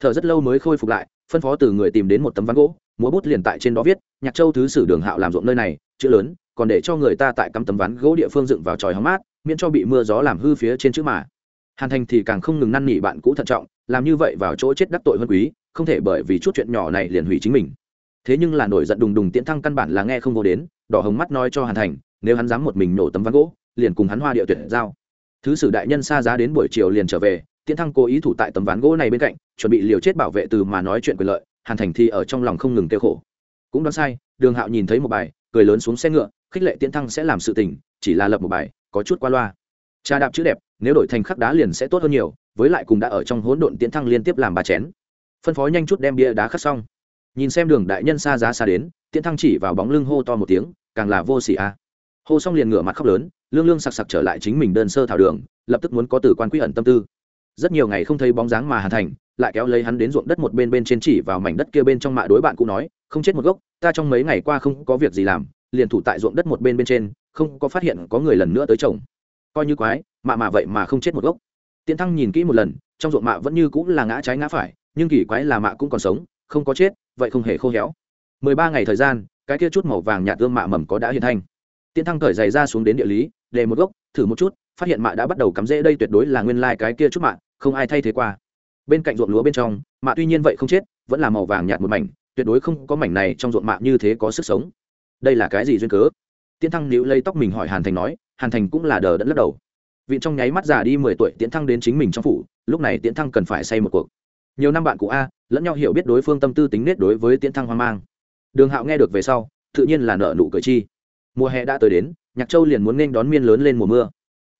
Thở rất lâu mới khôi phục lại, phân phó từ người tìm đến một tấm ván gỗ, múa bút liền tại trên đó viết, nhạc châu thứ sử đường hạo làm ruộng nơi này, chữ lớn, còn để cho người ta tại cắm tấm ván gỗ địa phương dựng vào tròi hóng mát miễn cho bị mưa gió làm hư phía trên chữ mà. Hàn thành thì càng không ngừng năn nỉ bạn cũ thận trọng, làm như vậy vào chỗ chết đắc tội hơn quý, không thể bởi vì chút chuyện nhỏ này liền hủy chính mình. Thế nhưng là nổi giận đùng đùng tiễn thăng căn bản là nghe không vô đến, đỏ hồng mắt nói cho hàn thành, nếu hắn dám một mình nổ tấm ván gỗ, liền cùng hắn hoa địa tuyệt giao. Thứ sử đại nhân xa giá đến buổi chiều liền trở về, tiễn thăng cố ý thủ tại tấm ván gỗ này bên cạnh, chuẩn bị liều chết bảo vệ từ mà nói chuyện quyền lợi, hàn thành thì ở trong lòng không ngừng kêu khổ. Cũng đoán sai, đường hạo nhìn thấy một bài, cười lớn xuống xe ngựa, khích lệ tiễn thăng sẽ làm sự tình, chỉ là lập một bài có chút qua loa. Trà đạp chữ đẹp, nếu đổi thành khắc đá liền sẽ tốt hơn nhiều, với lại cùng đã ở trong hỗn độn tiến thăng liên tiếp làm ba chén. Phân phó nhanh chút đem bia đá khắc xong. Nhìn xem đường đại nhân xa giá xa đến tiến thăng chỉ vào bóng lưng hô to một tiếng, càng là vô xỉ a. Hô xong liền ngửa mặt khóc lớn, lương lương sặc sặc trở lại chính mình đơn sơ thảo đường, lập tức muốn có từ quan quy ẩn tâm tư. Rất nhiều ngày không thấy bóng dáng mà hàn thành, lại kéo lấy hắn đến ruộng đất một bên bên trên chỉ vào mảnh đất kia bên trong mạ đối bạn cũng nói, không chết một gốc, ta trong mấy ngày qua không có việc gì làm, liền thủ tại ruộng đất một bên bên trên không có phát hiện có người lần nữa tới chồng. Coi như quái, mạ mà vậy mà không chết một gốc. Tiễn thăng nhìn kỹ một lần, trong ruộng mạ vẫn như cũng là ngã trái ngã phải, nhưng kỳ quái là mạ cũng còn sống, không có chết, vậy không hề khô héo. Mười ba ngày thời gian, cái kia chút màu vàng nhạt ương mạ mầm có đã hiện thành. Tiễn thăng cởi giày ra xuống đến địa lý, để một gốc, thử một chút, phát hiện mạ đã bắt đầu cắm rễ, đây tuyệt đối là nguyên lai cái kia chút mạ, không ai thay thế qua. Bên cạnh ruộng lúa bên trong, mạ tuy nhiên vậy không chết, vẫn là màu vàng nhạt một mảnh, tuyệt đối không có mảnh này trong ruộng mạ như thế có sức sống. Đây là cái gì duyên cớ? Tiễn thăng níu lấy tóc mình hỏi hàn thành nói, hàn thành cũng là đờ đẫn lắc đầu. Vị trong nháy mắt già đi mười tuổi tiễn thăng đến chính mình trong phủ, lúc này tiễn thăng cần phải say một cuộc. Nhiều năm bạn cụ a, lẫn nhau hiểu biết đối phương tâm tư tính nết đối với tiễn thăng hoang mang. Đường hạo nghe được về sau, tự nhiên là nợ nụ cười chi. Mùa hè đã tới đến, nhạc châu liền muốn nên đón miên lớn lên mùa mưa.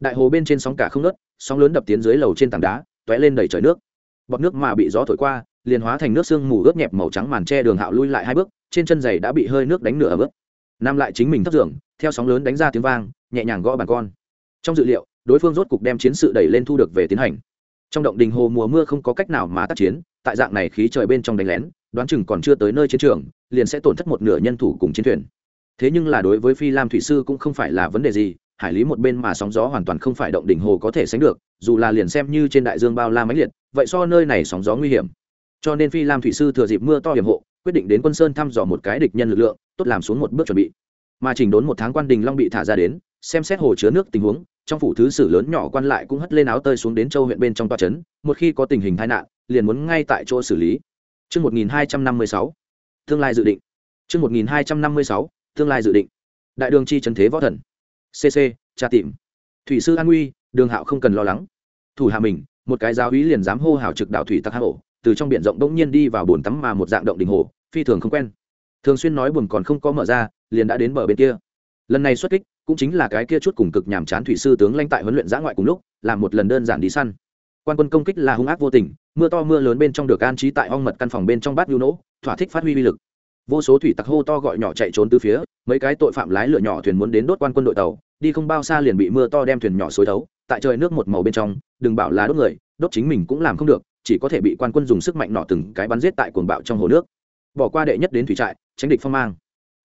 Đại hồ bên trên sóng cả không nớt sóng lớn đập tiến dưới lầu trên tảng đá t ó é lên đầy trời nước. Bọt nước mà bị gió thổi qua, liền hóa thành nước sương mù ướt nhẹp màu trắng màn tre đường hạo lui lại hai bước, trên chân giày đã bị hơi nước đánh nửa ở bước nằm lại chính mình thấp giường, theo sóng lớn đánh ra tiếng vang, nhẹ nhàng gõ bàn con. Trong dự liệu, đối phương rốt cục đem chiến sự đẩy lên thu được về tiến hành. Trong động đình hồ mùa mưa không có cách nào mà tác chiến, tại dạng này khí trời bên trong đánh lén, đoán chừng còn chưa tới nơi chiến trường, liền sẽ tổn thất một nửa nhân thủ cùng chiến thuyền. Thế nhưng là đối với phi lam thủy sư cũng không phải là vấn đề gì, hải lý một bên mà sóng gió hoàn toàn không phải động đỉnh hồ có thể sánh được, dù là liền xem như trên đại dương bao la máy liệt, vậy so nơi này sóng gió nguy hiểm. Cho nên phi lam thủy sư thừa dịp mưa to hiểm hộ quyết định đến quân sơn thăm dò một cái địch nhân lực lượng tốt làm xuống một bước chuẩn bị mà chỉnh đốn một tháng quan đình long bị thả ra đến xem xét hồ chứa nước tình huống trong phủ thứ sử lớn nhỏ quan lại cũng hất lên áo tơi xuống đến châu huyện bên trong toa trấn một khi có tình hình tai nạn liền muốn ngay tại chỗ xử lý Trước 1256, tương lai dự định. Trước 1256, tương lai dự định. Đại đường chi trấn thế võ thần. CC, tra tìm. Thủy sư An Nguy, đường hạo không cần lo lắng. Thủ hạ mình, một cái giáo úy liền dám hô hào trực đạo thủy tặc hạ hổ, từ trong biển rộng bỗng nhiên đi vào bồn tắm mà một dạng động đình hồ, phi thường không quen. Thường xuyên nói buồn còn không có mở ra, liền đã đến bờ bên kia. Lần này xuất kích, cũng chính là cái kia chút cùng cực nhàm chán thủy sư tướng lãnh tại huấn luyện giã ngoại cùng lúc, làm một lần đơn giản đi săn. Quan quân công kích là hung ác vô tình, mưa to mưa lớn bên trong được an trí tại ong mật căn phòng bên trong bát nhu nỗ, thỏa thích phát huy uy lực vô số thủy tặc hô to gọi nhỏ chạy trốn từ phía mấy cái tội phạm lái lửa nhỏ thuyền muốn đến đốt quan quân đội tàu đi không bao xa liền bị mưa to đem thuyền nhỏ xối thấu tại trời nước một màu bên trong đừng bảo là đốt người đốt chính mình cũng làm không được chỉ có thể bị quan quân dùng sức mạnh nọ từng cái bắn giết tại cuồng bạo trong hồ nước. Bỏ qua đệ nhất đến thủy trại, tránh địch phong mang.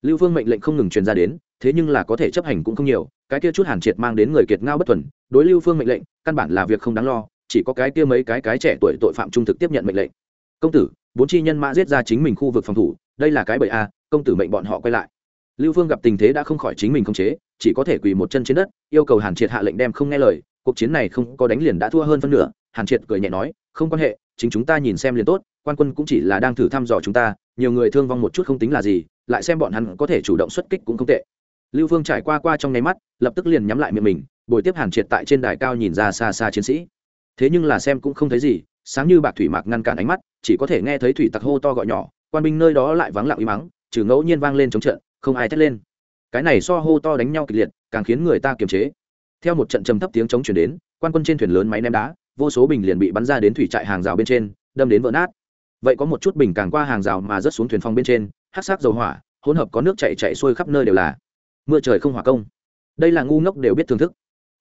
Lưu phương mệnh lệnh không ngừng truyền ra đến, thế nhưng là có thể chấp hành cũng không nhiều, cái kia chút hàn triệt mang đến người kiệt ngao bất thuần, đối lưu phương mệnh lệnh, căn bản là việc không đáng lo, chỉ có cái kia mấy cái cái trẻ tuổi tội phạm trung thực tiếp nhận mệnh lệnh. Công tử, bốn chi nhân mã giết ra chính mình khu vực phòng thủ, đây là cái bậy a, công tử mệnh bọn họ quay lại. Lưu phương gặp tình thế đã không khỏi chính mình khống chế, chỉ có thể quỳ một chân trên đất, yêu cầu hàn triệt hạ lệnh đem không nghe lời, cuộc chiến này không có đánh liền đã thua hơn phân nửa, hàn triệt cười nhẹ nói không quan hệ, chính chúng ta nhìn xem liền tốt, quan quân cũng chỉ là đang thử thăm dò chúng ta, nhiều người thương vong một chút không tính là gì, lại xem bọn hắn có thể chủ động xuất kích cũng không tệ. Lưu phương trải qua qua trong nháy mắt, lập tức liền nhắm lại miệng mình bồi tiếp hàn triệt tại trên đài cao nhìn ra xa xa chiến sĩ. Thế nhưng là xem cũng không thấy gì, sáng như bạc thủy mạc ngăn cản ánh mắt, chỉ có thể nghe thấy thủy tặc hô to gọi nhỏ, quan binh nơi đó lại vắng lặng im mắng, trừ ngẫu nhiên vang lên chống trận, không ai thét lên. Cái này so hô to đánh nhau kịch liệt, càng khiến người ta kiềm chế. Theo một trận trầm thấp tiếng chống chuyển đến, quan quân trên thuyền lớn máy ném đá vô số bình liền bị bắn ra đến thủy trại hàng rào bên trên, đâm đến vỡ nát. Vậy có một chút bình càng qua hàng rào mà rớt xuống thuyền phong bên trên hát sắc dầu hỏa, hỗn hợp có nước chạy chạy xuôi khắp nơi đều là. Mưa trời không hỏa công. Đây là ngu ngốc đều biết thưởng thức.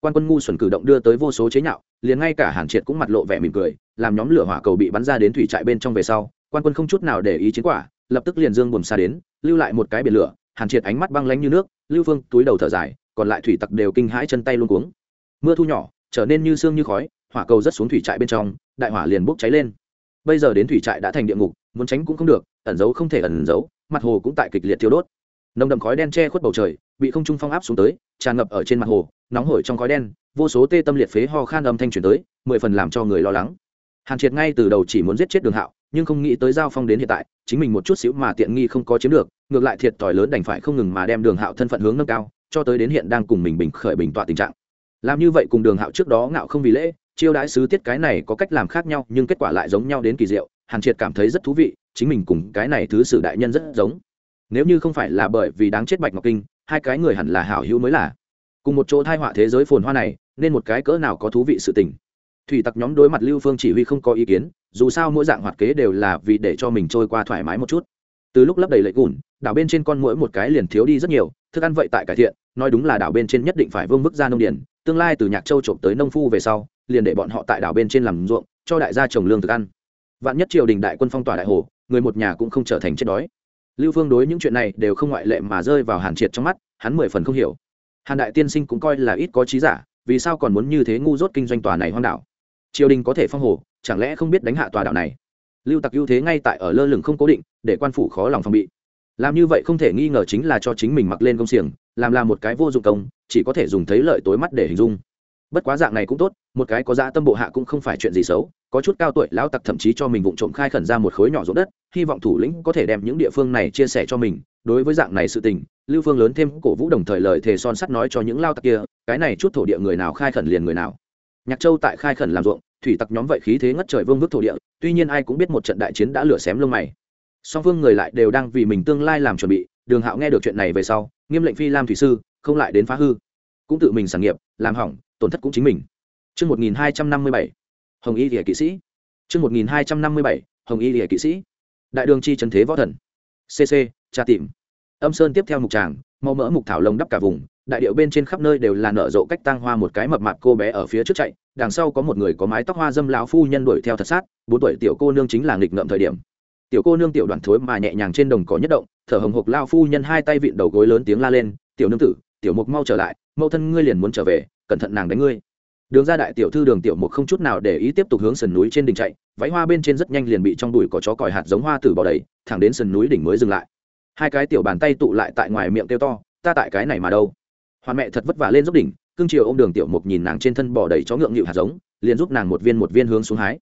Quan quân ngu xuẩn cử động đưa tới vô số chế nhạo, liền ngay cả hàn triệt cũng mặt lộ vẻ mỉm cười, làm nhóm lửa hỏa cầu bị bắn ra đến thủy trại bên trong về sau, quan quân không chút nào để ý chiến quả, lập tức liền dương buồm xa đến, lưu lại một cái biển lửa, hàn triệt ánh mắt băng lánh như nước, lưu phương túi đầu thở dài, còn lại thủy tặc đều kinh hãi chân tay luôn cuống. Mưa thu nhỏ, trở nên như sương như khói hỏa cầu rất xuống thủy trại bên trong, đại hỏa liền bốc cháy lên. Bây giờ đến thủy trại đã thành địa ngục, muốn tránh cũng không được, ẩn giấu không thể ẩn giấu, mặt hồ cũng tại kịch liệt thiêu đốt. Nồng đậm khói đen che khuất bầu trời, bị không trung phong áp xuống tới, tràn ngập ở trên mặt hồ, nóng hổi trong khói đen, vô số tê tâm liệt phế ho khan âm thanh truyền tới, mười phần làm cho người lo lắng. Hàn triệt ngay từ đầu chỉ muốn giết chết đường hạo, nhưng không nghĩ tới giao phong đến hiện tại, chính mình một chút xíu mà tiện nghi không có chiếm được, ngược lại thiệt thòi lớn đành phải không ngừng mà đem đường hạo thân phận hướng nâng cao, cho tới đến hiện đang cùng mình bình khởi bình tọa tình trạng. Làm như vậy cùng đường hạo trước đó ngạo không vì lễ chiêu đãi sứ tiết cái này có cách làm khác nhau, nhưng kết quả lại giống nhau đến kỳ diệu, hàn triệt cảm thấy rất thú vị, chính mình cùng cái này thứ sử đại nhân rất giống. Nếu như không phải là bởi vì đáng chết bạch ngọc kinh, hai cái người hẳn là hảo hữu mới là. Cùng một chỗ thai họa thế giới phồn hoa này, nên một cái cỡ nào có thú vị sự tình. Thủy tặc nhóm đối mặt lưu phương chỉ huy không có ý kiến, dù sao mỗi dạng hoạt kế đều là vì để cho mình trôi qua thoải mái một chút. Từ lúc lấp đầy lệ cùn đảo bên trên con mỗi một cái liền thiếu đi rất nhiều, thức ăn vậy tại cải thiện, nói đúng là đảo bên trên nhất định phải vương vức ra nông điển tương lai từ nhạc châu trộm tới nông phu về sau, liền để bọn họ tại đảo bên trên làm ruộng, cho đại gia trồng lương thực ăn. Vạn nhất triều đình đại quân phong tỏa đại hồ, người một nhà cũng không trở thành chết đói. Lưu phương đối những chuyện này đều không ngoại lệ mà rơi vào hàn triệt trong mắt, hắn mười phần không hiểu. Hàn đại tiên sinh cũng coi là ít có trí giả, vì sao còn muốn như thế ngu dốt kinh doanh tòa này hoang đảo? Triều đình có thể phong hồ, chẳng lẽ không biết đánh hạ tòa đảo này? Lưu tặc ưu thế ngay tại ở lơ lửng không cố định, để quan phủ khó lòng phòng bị. Làm như vậy không thể nghi ngờ chính là cho chính mình mặc lên công xiềng làm là một cái vô dụng công, chỉ có thể dùng thấy lợi tối mắt để hình dung. Bất quá dạng này cũng tốt, một cái có dã tâm bộ hạ cũng không phải chuyện gì xấu, có chút cao tuổi lão tặc thậm chí cho mình vụng trộm khai khẩn ra một khối nhỏ ruộng đất, hy vọng thủ lĩnh có thể đem những địa phương này chia sẻ cho mình. Đối với dạng này sự tình, lưu phương lớn thêm cổ vũ đồng thời lời thề son sắt nói cho những lao tặc kia, cái này chút thổ địa người nào khai khẩn liền người nào. Nhạc châu tại khai khẩn làm ruộng, thủy tặc nhóm vậy khí thế ngất trời vương vức thổ địa, tuy nhiên ai cũng biết một trận đại chiến đã lửa xém lông mày. Song phương người lại đều đang vì mình tương lai làm chuẩn bị, đường hạo nghe được chuyện này về sau nghiêm lệnh phi lam thủy sư không lại đến phá hư cũng tự mình sản nghiệp làm hỏng tổn thất cũng chính mình Trước 1257, Hồng Y Lìa Kỵ Sĩ. Trước 1257, Hồng Y Lìa Kỵ Sĩ. Đại đường chi trần thế võ thần. CC, tra tìm. Âm Sơn tiếp theo mục tràng, màu mỡ mục thảo lồng đắp cả vùng, đại điệu bên trên khắp nơi đều là nở rộ cách tăng hoa một cái mập mạp cô bé ở phía trước chạy, đằng sau có một người có mái tóc hoa dâm lão phu nhân đuổi theo thật sát, bốn tuổi tiểu cô nương chính là nghịch ngợm thời điểm. Tiểu cô nương tiểu đoàn thối mà nhẹ nhàng trên đồng cỏ nhất động, thở hồng hộc lao phu nhân hai tay vịn đầu gối lớn tiếng la lên, "Tiểu nương tử, tiểu mục mau trở lại, mẫu thân ngươi liền muốn trở về, cẩn thận nàng đánh ngươi." đường ra đại tiểu thư đường tiểu mục không chút nào để ý tiếp tục hướng sườn núi trên đỉnh chạy váy hoa bên trên rất nhanh liền bị trong đùi có chó còi hạt giống hoa tử bỏ đầy thẳng đến sườn núi đỉnh mới dừng lại. Hai cái tiểu bàn tay tụ lại tại ngoài miệng kêu to ta tại cái này mà đâu? Hoàn mẹ thật vất vả lên dốc đỉnh cương triều ô m đường tiểu mục nhìn nàng trên thân bỏ đầy chó ngượng nghịu hạt giống liền giúp nàng một viên một viên hướng xuống hái.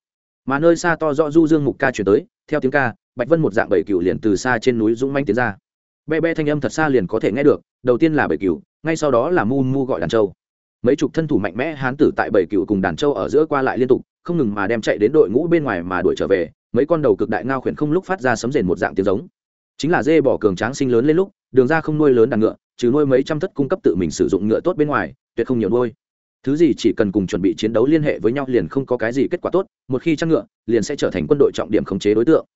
Mà nơi xa to rõ du dương mục ca chuyển tới theo tiếng ca bạch vân một dạng bảy cựu liền từ xa trên núi dũng manh tiến ra. Be be thanh âm thật xa liền có thể nghe được, đầu tiên là bảy cựu ngay sau đó là mu mu gọi đàn trâu mấy chục thân thủ mạnh mẽ hán tử tại bảy cựu cùng đàn trâu ở giữa qua lại liên tục, không ngừng mà đem chạy đến đội ngũ bên ngoài mà đuổi trở về, mấy con đầu cực đại ngao khuyển không lúc phát ra sấm rền một dạng tiếng giống. Chính là dê bỏ cường tráng sinh lớn lên lúc, đường ra không nuôi lớn đàn ngựa, trừ nuôi mấy trăm thất cung cấp tự mình sử dụng ngựa tốt bên ngoài, tuyệt không nhiều nuôi. Thứ gì chỉ cần cùng chuẩn bị chiến đấu liên hệ với nhau liền không có cái gì kết quả tốt, một khi chăn ngựa, liền sẽ trở thành quân đội trọng điểm khống chế đối tượng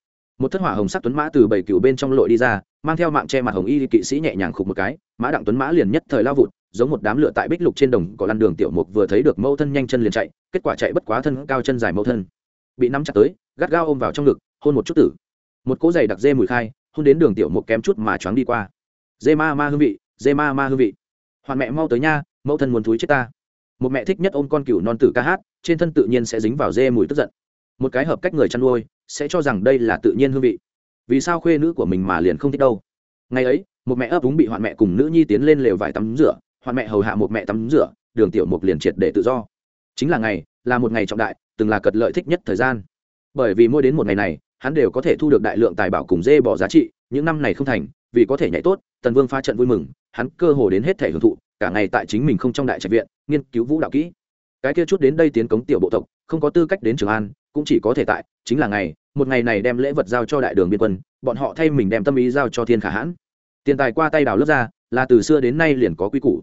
một thất hỏa hồng sắc tuấn mã từ bảy cựu bên trong lội đi ra, mang theo mạng che mặt hồng y kỵ sĩ nhẹ nhàng khục một cái, mã đặng tuấn mã liền nhất thời lao vụt, giống một đám lửa tại bích lục trên đồng có lăn đường tiểu mục vừa thấy được mẫu thân nhanh chân liền chạy, kết quả chạy bất quá thân cao chân dài mẫu thân. Bị nắm chặt tới, gắt gao ôm vào trong ngực, hôn một chút tử. Một cỗ giày đặc dê mùi khai, hôn đến đường tiểu mục kém chút mà choáng đi qua. Dê ma ma hương vị, dê ma ma hương vị. Hoàn mẹ mau tới nha, mẫu thân muốn thúi chết ta. Một mẹ thích nhất ôm con cừu non tử ca hát, trên thân tự nhiên sẽ dính vào dê mùi tức giận một cái hợp cách người chăn nuôi sẽ cho rằng đây là tự nhiên hương vị. Vì sao khuê nữ của mình mà liền không thích đâu? Ngày ấy, một mẹ ấp úng bị hoạn mẹ cùng nữ nhi tiến lên lều vải tắm rửa, hoạn mẹ hầu hạ một mẹ tắm rửa, đường tiểu mục liền triệt để tự do. Chính là ngày, là một ngày trọng đại, từng là cật lợi thích nhất thời gian. Bởi vì mỗi đến một ngày này, hắn đều có thể thu được đại lượng tài bảo cùng dê bỏ giá trị, những năm này không thành, vì có thể nhảy tốt, tần vương pha trận vui mừng, hắn cơ hồ đến hết thể hưởng thụ, cả ngày tại chính mình không trong đại trạch viện, nghiên cứu vũ đạo kỹ. Cái kia chút đến đây tiến cống tiểu bộ tộc, không có tư cách đến trường an cũng chỉ có thể tại, chính là ngày, một ngày này đem lễ vật giao cho đại đường biên quân, bọn họ thay mình đem tâm ý giao cho thiên khả hãn. Tiền tài qua tay đào lớp ra, là từ xưa đến nay liền có quy củ.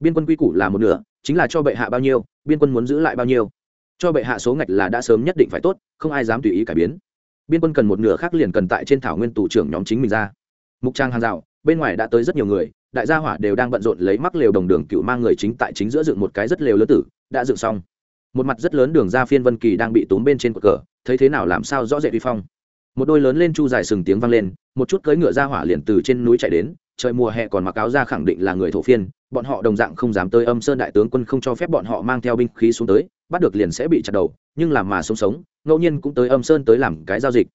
Biên quân quy củ là một nửa, chính là cho bệ hạ bao nhiêu, biên quân muốn giữ lại bao nhiêu. Cho bệ hạ số ngạch là đã sớm nhất định phải tốt, không ai dám tùy ý cải biến. Biên quân cần một nửa khác liền cần tại trên thảo nguyên tù trưởng nhóm chính mình ra. Mục trang hàng rào bên ngoài đã tới rất nhiều người, đại gia hỏa đều đang bận rộn lấy mắc lều đồng đường cựu mang người chính tại chính giữa dựng một cái rất lều lớn tử, đã dựng xong một mặt rất lớn đường ra phiên vân kỳ đang bị túm bên trên cột cờ, thấy thế nào làm sao rõ rệt vi phong. Một đôi lớn lên chu dài sừng tiếng vang lên, một chút cưỡi ngựa ra hỏa liền từ trên núi chạy đến, trời mùa hè còn mặc áo ra khẳng định là người thổ phiên, bọn họ đồng dạng không dám tới âm sơn đại tướng quân không cho phép bọn họ mang theo binh khí xuống tới, bắt được liền sẽ bị chặt đầu, nhưng làm mà sống sống, ngẫu nhiên cũng tới âm sơn tới làm cái giao dịch.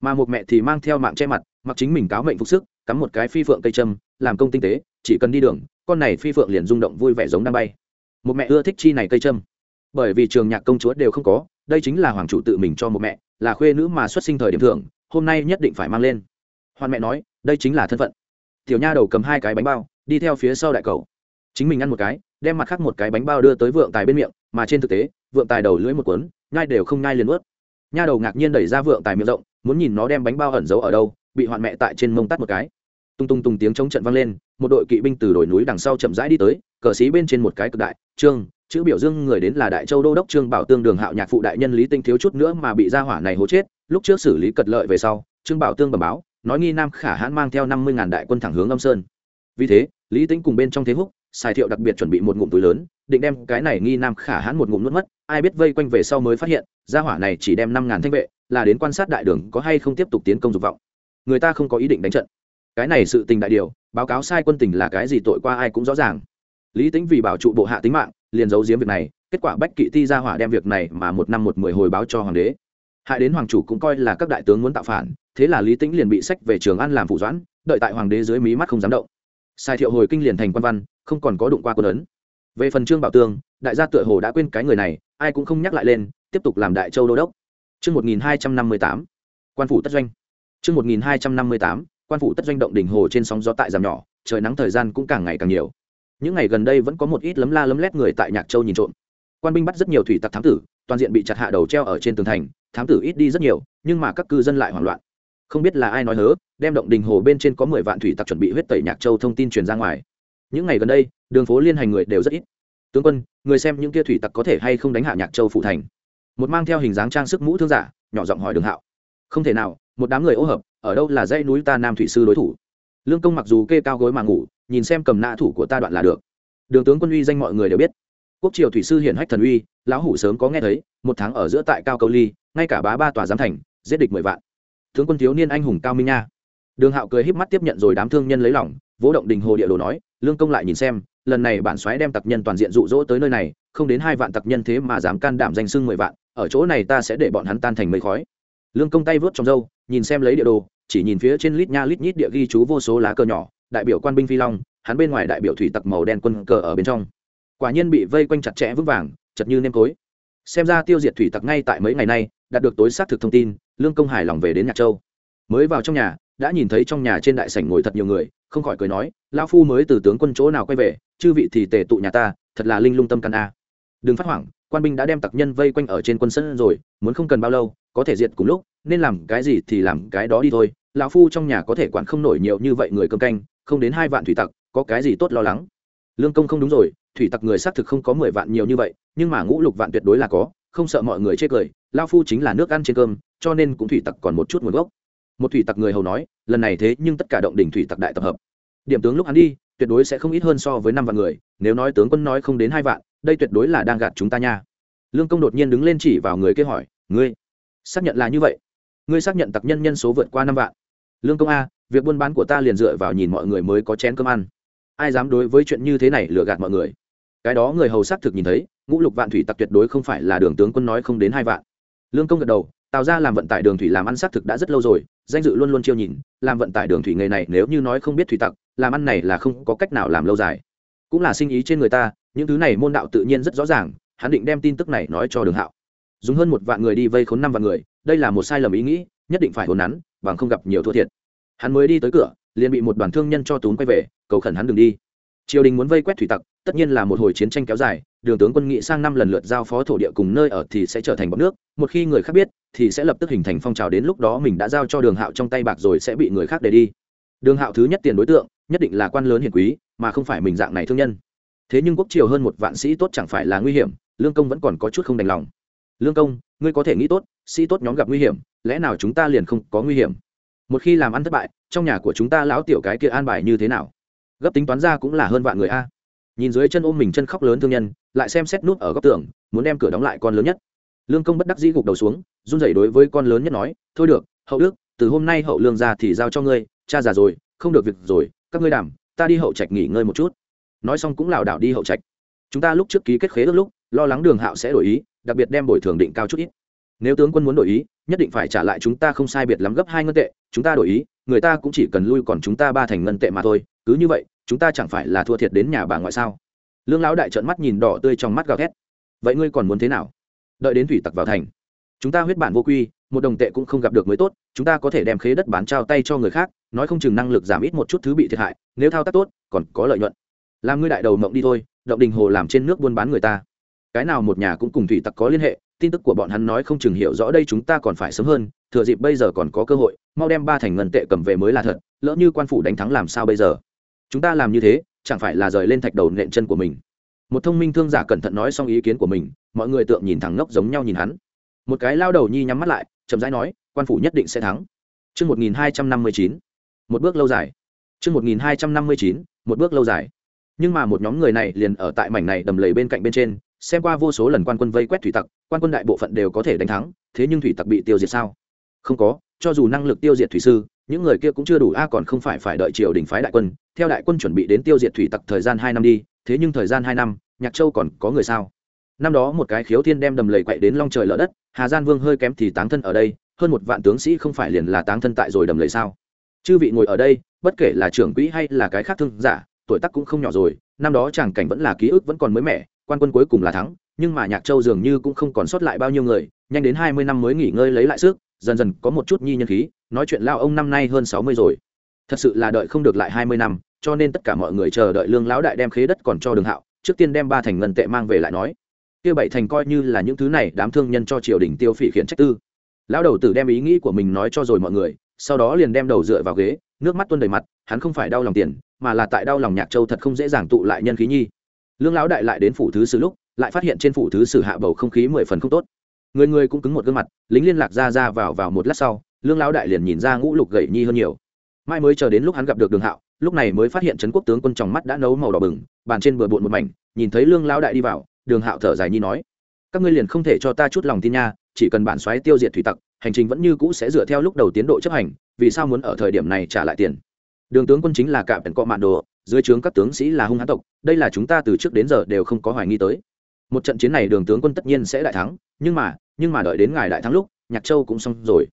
Mà một mẹ thì mang theo mạng che mặt, mặc chính mình cáo mệnh phục sức, cắm một cái phi phượng cây châm, làm công tinh tế, chỉ cần đi đường, con này phi phượng liền rung động vui vẻ giống đang bay. Một mẹ ưa thích chi này cây châm bởi vì trường nhạc công chúa đều không có, đây chính là hoàng chủ tự mình cho một mẹ, là khuê nữ mà xuất sinh thời điểm thưởng, hôm nay nhất định phải mang lên. Hoàn mẹ nói, đây chính là thân phận. Tiểu nha đầu cầm hai cái bánh bao, đi theo phía sau đại cầu. Chính mình ăn một cái, đem mặt khác một cái bánh bao đưa tới vượng tài bên miệng, mà trên thực tế, vượng tài đầu lưỡi một cuốn, nhai đều không nhai liền ướt nha đầu ngạc nhiên đẩy ra vượng tài miệng rộng, muốn nhìn nó đem bánh bao ẩn giấu ở đâu, bị hoạn mẹ tại trên mông tắt một cái. Tung tung tung tiếng chống trận vang lên, một đội kỵ binh từ đồi núi đằng sau chậm rãi đi tới, cờ xí bên trên một cái cực đại, trương chữ biểu dương người đến là đại châu đô đốc trương bảo tương đường hạo nhạc phụ đại nhân lý tinh thiếu chút nữa mà bị gia hỏa này hố chết, lúc trước xử lý cật lợi về sau, trương bảo tương bẩm báo, nói nghi nam khả hãn mang theo năm mươi ngàn đại quân thẳng hướng âm sơn. Vì thế, lý tính cùng bên trong thế húc xài thiệu đặc biệt chuẩn bị một ngụm túi lớn, định đem cái này nghi nam khả hãn một ngụm nuốt mất, ai biết vây quanh về sau mới phát hiện gia hỏa này chỉ đem năm ngàn thanh vệ, là đến quan sát đại đường có hay không tiếp tục tiến công dục vọng. Người ta không có ý định đánh trận. Cái này sự tình đại điều, báo cáo sai quân tình là cái gì tội qua ai cũng rõ ràng. Lý tính vì bảo trụ bộ hạ tính mạng liền giấu giếm việc này kết quả bách kỵ ti ra hỏa đem việc này mà một năm một mười hồi báo cho hoàng đế hại đến hoàng chủ cũng coi là các đại tướng muốn tạo phản thế là lý tĩnh liền bị sách về trường an làm phủ doãn đợi tại hoàng đế dưới mí mắt không dám động sai thiệu hồi kinh liền thành quan văn không còn có đụng qua quân ấn về phần trương bảo tương đại gia tựa hồ đã quên cái người này ai cũng không nhắc lại lên tiếp tục làm đại châu đô đốc Chương 1258, quan phủ tất doanh. Chương 1258, quan phủ tất doanh động đỉnh hồ trên sóng gió tại giảm nhỏ, trời nắng thời gian cũng càng ngày càng nhiều. Những ngày gần đây vẫn có một ít lấm la lấm lét người tại Nhạc Châu nhìn trộm. Quan binh bắt rất nhiều thủy tặc thám tử, toàn diện bị chặt hạ đầu treo ở trên tường thành, thám tử ít đi rất nhiều, nhưng mà các cư dân lại hoảng loạn. Không biết là ai nói hớ, đem động đình hồ bên trên có mười vạn thủy tặc chuẩn bị huyết tẩy Nhạc Châu thông tin truyền ra ngoài. Những ngày gần đây, đường phố liên hành người đều rất ít. Tướng quân, người xem những kia thủy tặc có thể hay không đánh hạ Nhạc Châu phụ thành một mang theo hình dáng trang sức mũ thương giả nhỏ giọng hỏi đường hạo không thể nào một đám người ô hợp ở đâu là dãy núi ta nam thủy sư đối thủ lương công mặc dù kê cao gối mà ngủ nhìn xem cầm nạ thủ của ta đoạn là được. Đường tướng quân uy danh mọi người đều biết. Quốc triều thủy sư hiển hách thần uy, lão hủ sớm có nghe thấy, một tháng ở giữa tại cao cầu ly, ngay cả bá ba tòa giám thành, giết địch mười vạn. Tướng quân thiếu niên anh hùng cao minh nha. Đường hạo cười híp mắt tiếp nhận rồi đám thương nhân lấy lòng, vỗ động đình hồ địa đồ nói, lương công lại nhìn xem, lần này bản xoáy đem tặc nhân toàn diện dụ dỗ tới nơi này, không đến hai vạn tặc nhân thế mà dám can đảm danh sưng mười vạn, ở chỗ này ta sẽ để bọn hắn tan thành mây khói. Lương công tay vớt trong râu, nhìn xem lấy địa đồ, chỉ nhìn phía trên lít nha lít nhít địa ghi chú vô số lá cờ nhỏ đại biểu quan binh phi long, hắn bên ngoài đại biểu thủy tặc màu đen quân cờ ở bên trong. Quả nhiên bị vây quanh chặt chẽ vững vàng, chật như nêm cối. Xem ra tiêu diệt thủy tặc ngay tại mấy ngày nay, đạt được tối xác thực thông tin, lương công hài lòng về đến nhạc châu. Mới vào trong nhà, đã nhìn thấy trong nhà trên đại sảnh ngồi thật nhiều người, không khỏi cười nói, lão phu mới từ tướng quân chỗ nào quay về, chư vị thì tề tụ nhà ta, thật là linh lung tâm căn a. Đừng phát hoảng, quan binh đã đem tặc nhân vây quanh ở trên quân sân rồi, muốn không cần bao lâu, có thể diệt cùng lúc, nên làm cái gì thì làm cái đó đi thôi. Lão phu trong nhà có thể quản không nổi nhiều như vậy người cơm canh không đến hai vạn thủy tặc, có cái gì tốt lo lắng? Lương công không đúng rồi, thủy tặc người xác thực không có mười vạn nhiều như vậy, nhưng mà ngũ lục vạn tuyệt đối là có, không sợ mọi người chê cười, lao phu chính là nước ăn trên cơm, cho nên cũng thủy tặc còn một chút nguồn gốc. Một thủy tặc người hầu nói, lần này thế nhưng tất cả động đỉnh thủy tặc đại tập hợp. Điểm tướng lúc hắn đi, tuyệt đối sẽ không ít hơn so với năm vạn người, nếu nói tướng quân nói không đến hai vạn, đây tuyệt đối là đang gạt chúng ta nha. Lương công đột nhiên đứng lên chỉ vào người kia hỏi, ngươi, xác nhận là như vậy? Ngươi xác nhận tặc nhân nhân số vượt qua năm vạn? Lương công a, việc buôn bán của ta liền dựa vào nhìn mọi người mới có chén cơm ăn. Ai dám đối với chuyện như thế này lừa gạt mọi người? Cái đó người hầu xác thực nhìn thấy, ngũ lục vạn thủy tặc tuyệt đối không phải là đường tướng quân nói không đến hai vạn. Lương công gật đầu tạo ra làm vận tải đường thủy làm ăn xác thực đã rất lâu rồi, danh dự luôn luôn chiêu nhìn, làm vận tải đường thủy nghề này nếu như nói không biết thủy tặc, làm ăn này là không có cách nào làm lâu dài. Cũng là sinh ý trên người ta, những thứ này môn đạo tự nhiên rất rõ ràng, hắn định đem tin tức này nói cho đường hạo. Dùng hơn một vạn người đi vây khốn năm vạn người, đây là một sai lầm ý nghĩ, nhất định phải hồn nắn bằng không gặp nhiều thua thiệt. Hắn mới đi tới cửa, liền bị một đoàn thương nhân cho túm quay về, cầu khẩn hắn đừng đi. Triều đình muốn vây quét thủy tặc, tất nhiên là một hồi chiến tranh kéo dài, đường tướng quân nghị sang năm lần lượt giao phó thổ địa cùng nơi ở thì sẽ trở thành bọn nước, một khi người khác biết, thì sẽ lập tức hình thành phong trào đến lúc đó mình đã giao cho đường hạo trong tay bạc rồi sẽ bị người khác để đi. Đường hạo thứ nhất tiền đối tượng, nhất định là quan lớn hiền quý, mà không phải mình dạng này thương nhân. Thế nhưng quốc triều hơn một vạn sĩ tốt chẳng phải là nguy hiểm, lương công vẫn còn có chút không đành lòng lương công, ngươi có thể nghĩ tốt, sĩ tốt nhóm gặp nguy hiểm, lẽ nào chúng ta liền không có nguy hiểm? Một khi làm ăn thất bại, trong nhà của chúng ta lão tiểu cái kia an bài như thế nào? Gấp tính toán ra cũng là hơn vạn người a. Nhìn dưới chân ôm mình chân khóc lớn thương nhân, lại xem xét nút ở góc tường, muốn đem cửa đóng lại con lớn nhất. Lương công bất đắc dĩ gục đầu xuống, run rẩy đối với con lớn nhất nói, thôi được, hậu đức, từ hôm nay hậu lương ra thì giao cho ngươi, cha già rồi, không được việc rồi, các ngươi đảm, ta đi hậu trạch nghỉ ngơi một chút. Nói xong cũng lảo đảo đi hậu trạch. Chúng ta lúc trước ký kết khế ước lúc, lo lắng đường hạo sẽ đổi ý đặc biệt đem bồi thường định cao chút ít. Nếu tướng quân muốn đổi ý, nhất định phải trả lại chúng ta không sai biệt lắm gấp hai ngân tệ, chúng ta đổi ý, người ta cũng chỉ cần lui còn chúng ta ba thành ngân tệ mà thôi, cứ như vậy, chúng ta chẳng phải là thua thiệt đến nhà bà ngoại sao? Lương lão đại trợn mắt nhìn đỏ tươi trong mắt gào thét. Vậy ngươi còn muốn thế nào? Đợi đến thủy tặc vào thành. Chúng ta huyết bản vô quy, một đồng tệ cũng không gặp được mới tốt, chúng ta có thể đem khế đất bán trao tay cho người khác, nói không chừng năng lực giảm ít một chút thứ bị thiệt hại, nếu thao tác tốt, còn có lợi nhuận. Làm ngươi đại đầu mộng đi thôi, động đình hồ làm trên nước buôn bán người ta cái nào một nhà cũng cùng thủy tặc có liên hệ tin tức của bọn hắn nói không chừng hiểu rõ đây chúng ta còn phải sớm hơn thừa dịp bây giờ còn có cơ hội mau đem ba thành ngân tệ cầm về mới là thật lỡ như quan phủ đánh thắng làm sao bây giờ chúng ta làm như thế chẳng phải là rời lên thạch đầu nện chân của mình một thông minh thương giả cẩn thận nói xong ý kiến của mình mọi người tượng nhìn thẳng ngốc giống nhau nhìn hắn một cái lao đầu nhi nhắm mắt lại chậm rãi nói quan phủ nhất định sẽ thắng Trước 1259, một bước lâu dài. Trước 1259, một bước lâu dài. Nhưng mà một nhóm người này liền ở tại mảnh này đầm lầy bên cạnh bên trên, xem qua vô số lần quan quân vây quét thủy tặc, quan quân đại bộ phận đều có thể đánh thắng, thế nhưng thủy tặc bị tiêu diệt sao? không có cho dù năng lực tiêu diệt thủy sư những người kia cũng chưa đủ a còn không phải phải đợi triều đình phái đại quân. Theo đại quân chuẩn bị đến tiêu diệt thủy tặc thời gian hai năm đi thế nhưng thời gian hai năm nhạc châu còn có người sao? Năm đó một cái khiếu thiên đem đầm lầy quậy đến long trời lở đất hà gian vương hơi kém thì táng thân ở đây hơn một vạn tướng sĩ không phải liền là táng thân tại rồi đầm lầy sao? Chư vị ngồi ở đây bất kể là trưởng quỹ hay là cái khác thương giả tuổi tác cũng không nhỏ rồi năm đó chàng cảnh vẫn là ký ức vẫn còn mới mẻ quan quân cuối cùng là thắng, nhưng mà nhạc châu dường như cũng không còn sót lại bao nhiêu người, nhanh đến hai mươi năm mới nghỉ ngơi lấy lại sức, dần dần có một chút nhi nhân khí, nói chuyện lao ông năm nay hơn sáu mươi rồi. Thật sự là đợi không được lại hai mươi năm, cho nên tất cả mọi người chờ đợi lương lão đại đem khế đất còn cho đường hạo, trước tiên đem ba thành ngân tệ mang về lại nói. Kia bảy thành coi như là những thứ này, đám thương nhân cho triều đình tiêu phỉ khiển trách tư. Lão đầu tử đem ý nghĩ của mình nói cho rồi mọi người, sau đó liền đem đầu dựa vào ghế, nước mắt tuôn đầy mặt, hắn không phải đau lòng tiền, mà là tại đau lòng nhạc châu thật không dễ dàng tụ lại nhân khí nhi lương lão đại lại đến phủ thứ sử lúc, lại phát hiện trên phủ thứ sử hạ bầu không khí mười phần không tốt. Người người cũng cứng một gương mặt, lính liên lạc ra ra vào vào một lát sau, lương lão đại liền nhìn ra ngũ lục gậy nhi hơn nhiều. Mai mới chờ đến lúc hắn gặp được đường hạo, lúc này mới phát hiện trấn quốc tướng quân trong mắt đã nấu màu đỏ bừng, bàn trên bừa bộn một mảnh, nhìn thấy lương lão đại đi vào, đường hạo thở dài nhi nói, các ngươi liền không thể cho ta chút lòng tin nha, chỉ cần bản xoáy tiêu diệt thủy tặc, hành trình vẫn như cũ sẽ dựa theo lúc đầu tiến độ chấp hành, vì sao muốn ở thời điểm này trả lại tiền? Đường tướng quân chính là cả bèn cọ mạn đồ dưới trướng các tướng sĩ là hung hãn tộc, đây là chúng ta từ trước đến giờ đều không có hoài nghi tới. Một trận chiến này đường tướng quân tất nhiên sẽ đại thắng, nhưng mà nhưng mà đợi đến ngài đại thắng lúc, nhạc châu cũng xong rồi.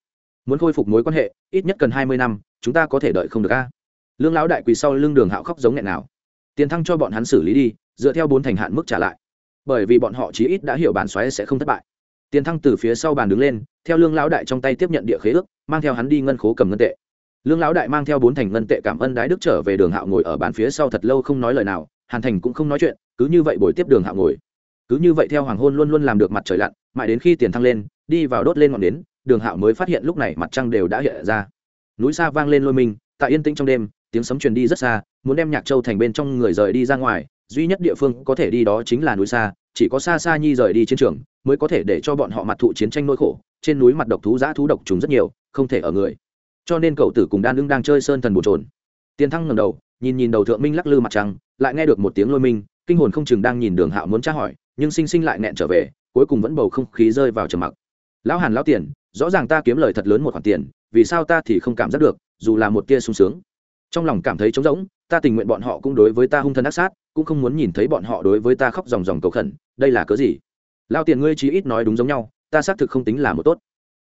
Muốn khôi phục mối quan hệ, ít nhất cần hai mươi năm, chúng ta có thể đợi không được a. Lương lão đại quỳ sau lưng đường hạo khóc giống nghẹn nào. Tiền thăng cho bọn hắn xử lý đi, dựa theo bốn thành hạn mức trả lại. Bởi vì bọn họ chí ít đã hiểu bản xoáy sẽ không thất bại. Tiền thăng từ phía sau bàn đứng lên, theo lương lão đại trong tay tiếp nhận địa khế ước, mang theo hắn đi ngân khố cầm ngân tệ lương lão đại mang theo bốn thành ngân tệ cảm ơn đái đức trở về đường hạo ngồi ở bàn phía sau thật lâu không nói lời nào, hàn thành cũng không nói chuyện, cứ như vậy buổi tiếp đường hạo ngồi. Cứ như vậy theo hoàng hôn luôn luôn làm được mặt trời lặn, mãi đến khi tiền thăng lên, đi vào đốt lên ngọn nến, đường hạo mới phát hiện lúc này mặt trăng đều đã hiện ra. Núi xa vang lên lôi mình, tại yên tĩnh trong đêm, tiếng sấm truyền đi rất xa, muốn đem nhạc châu thành bên trong người rời đi ra ngoài, duy nhất địa phương có thể đi đó chính là núi xa, chỉ có xa xa nhi rời đi chiến trường, mới có thể để cho bọn họ mặt thụ chiến tranh nỗi khổ, trên núi mặt độc thú giã thú độc trùng rất nhiều, không thể ở người cho nên cậu tử cùng đan ưng đang chơi sơn thần bổ trồn. Tiền thăng ngầm đầu, nhìn nhìn đầu thượng minh lắc lư mặt trăng, lại nghe được một tiếng lôi minh, kinh hồn không chừng đang nhìn đường hạo muốn tra hỏi, nhưng sinh sinh lại nẹn trở về, cuối cùng vẫn bầu không khí rơi vào trầm mặc. Lão hàn lão tiền, rõ ràng ta kiếm lời thật lớn một khoản tiền, vì sao ta thì không cảm giác được, dù là một tia sung sướng. Trong lòng cảm thấy trống rỗng, ta tình nguyện bọn họ cũng đối với ta hung thân ác sát, cũng không muốn nhìn thấy bọn họ đối với ta khóc ròng ròng cầu khẩn, đây là cớ gì? Lao tiền ngươi chí ít nói đúng giống nhau, ta xác thực không tính là một tốt.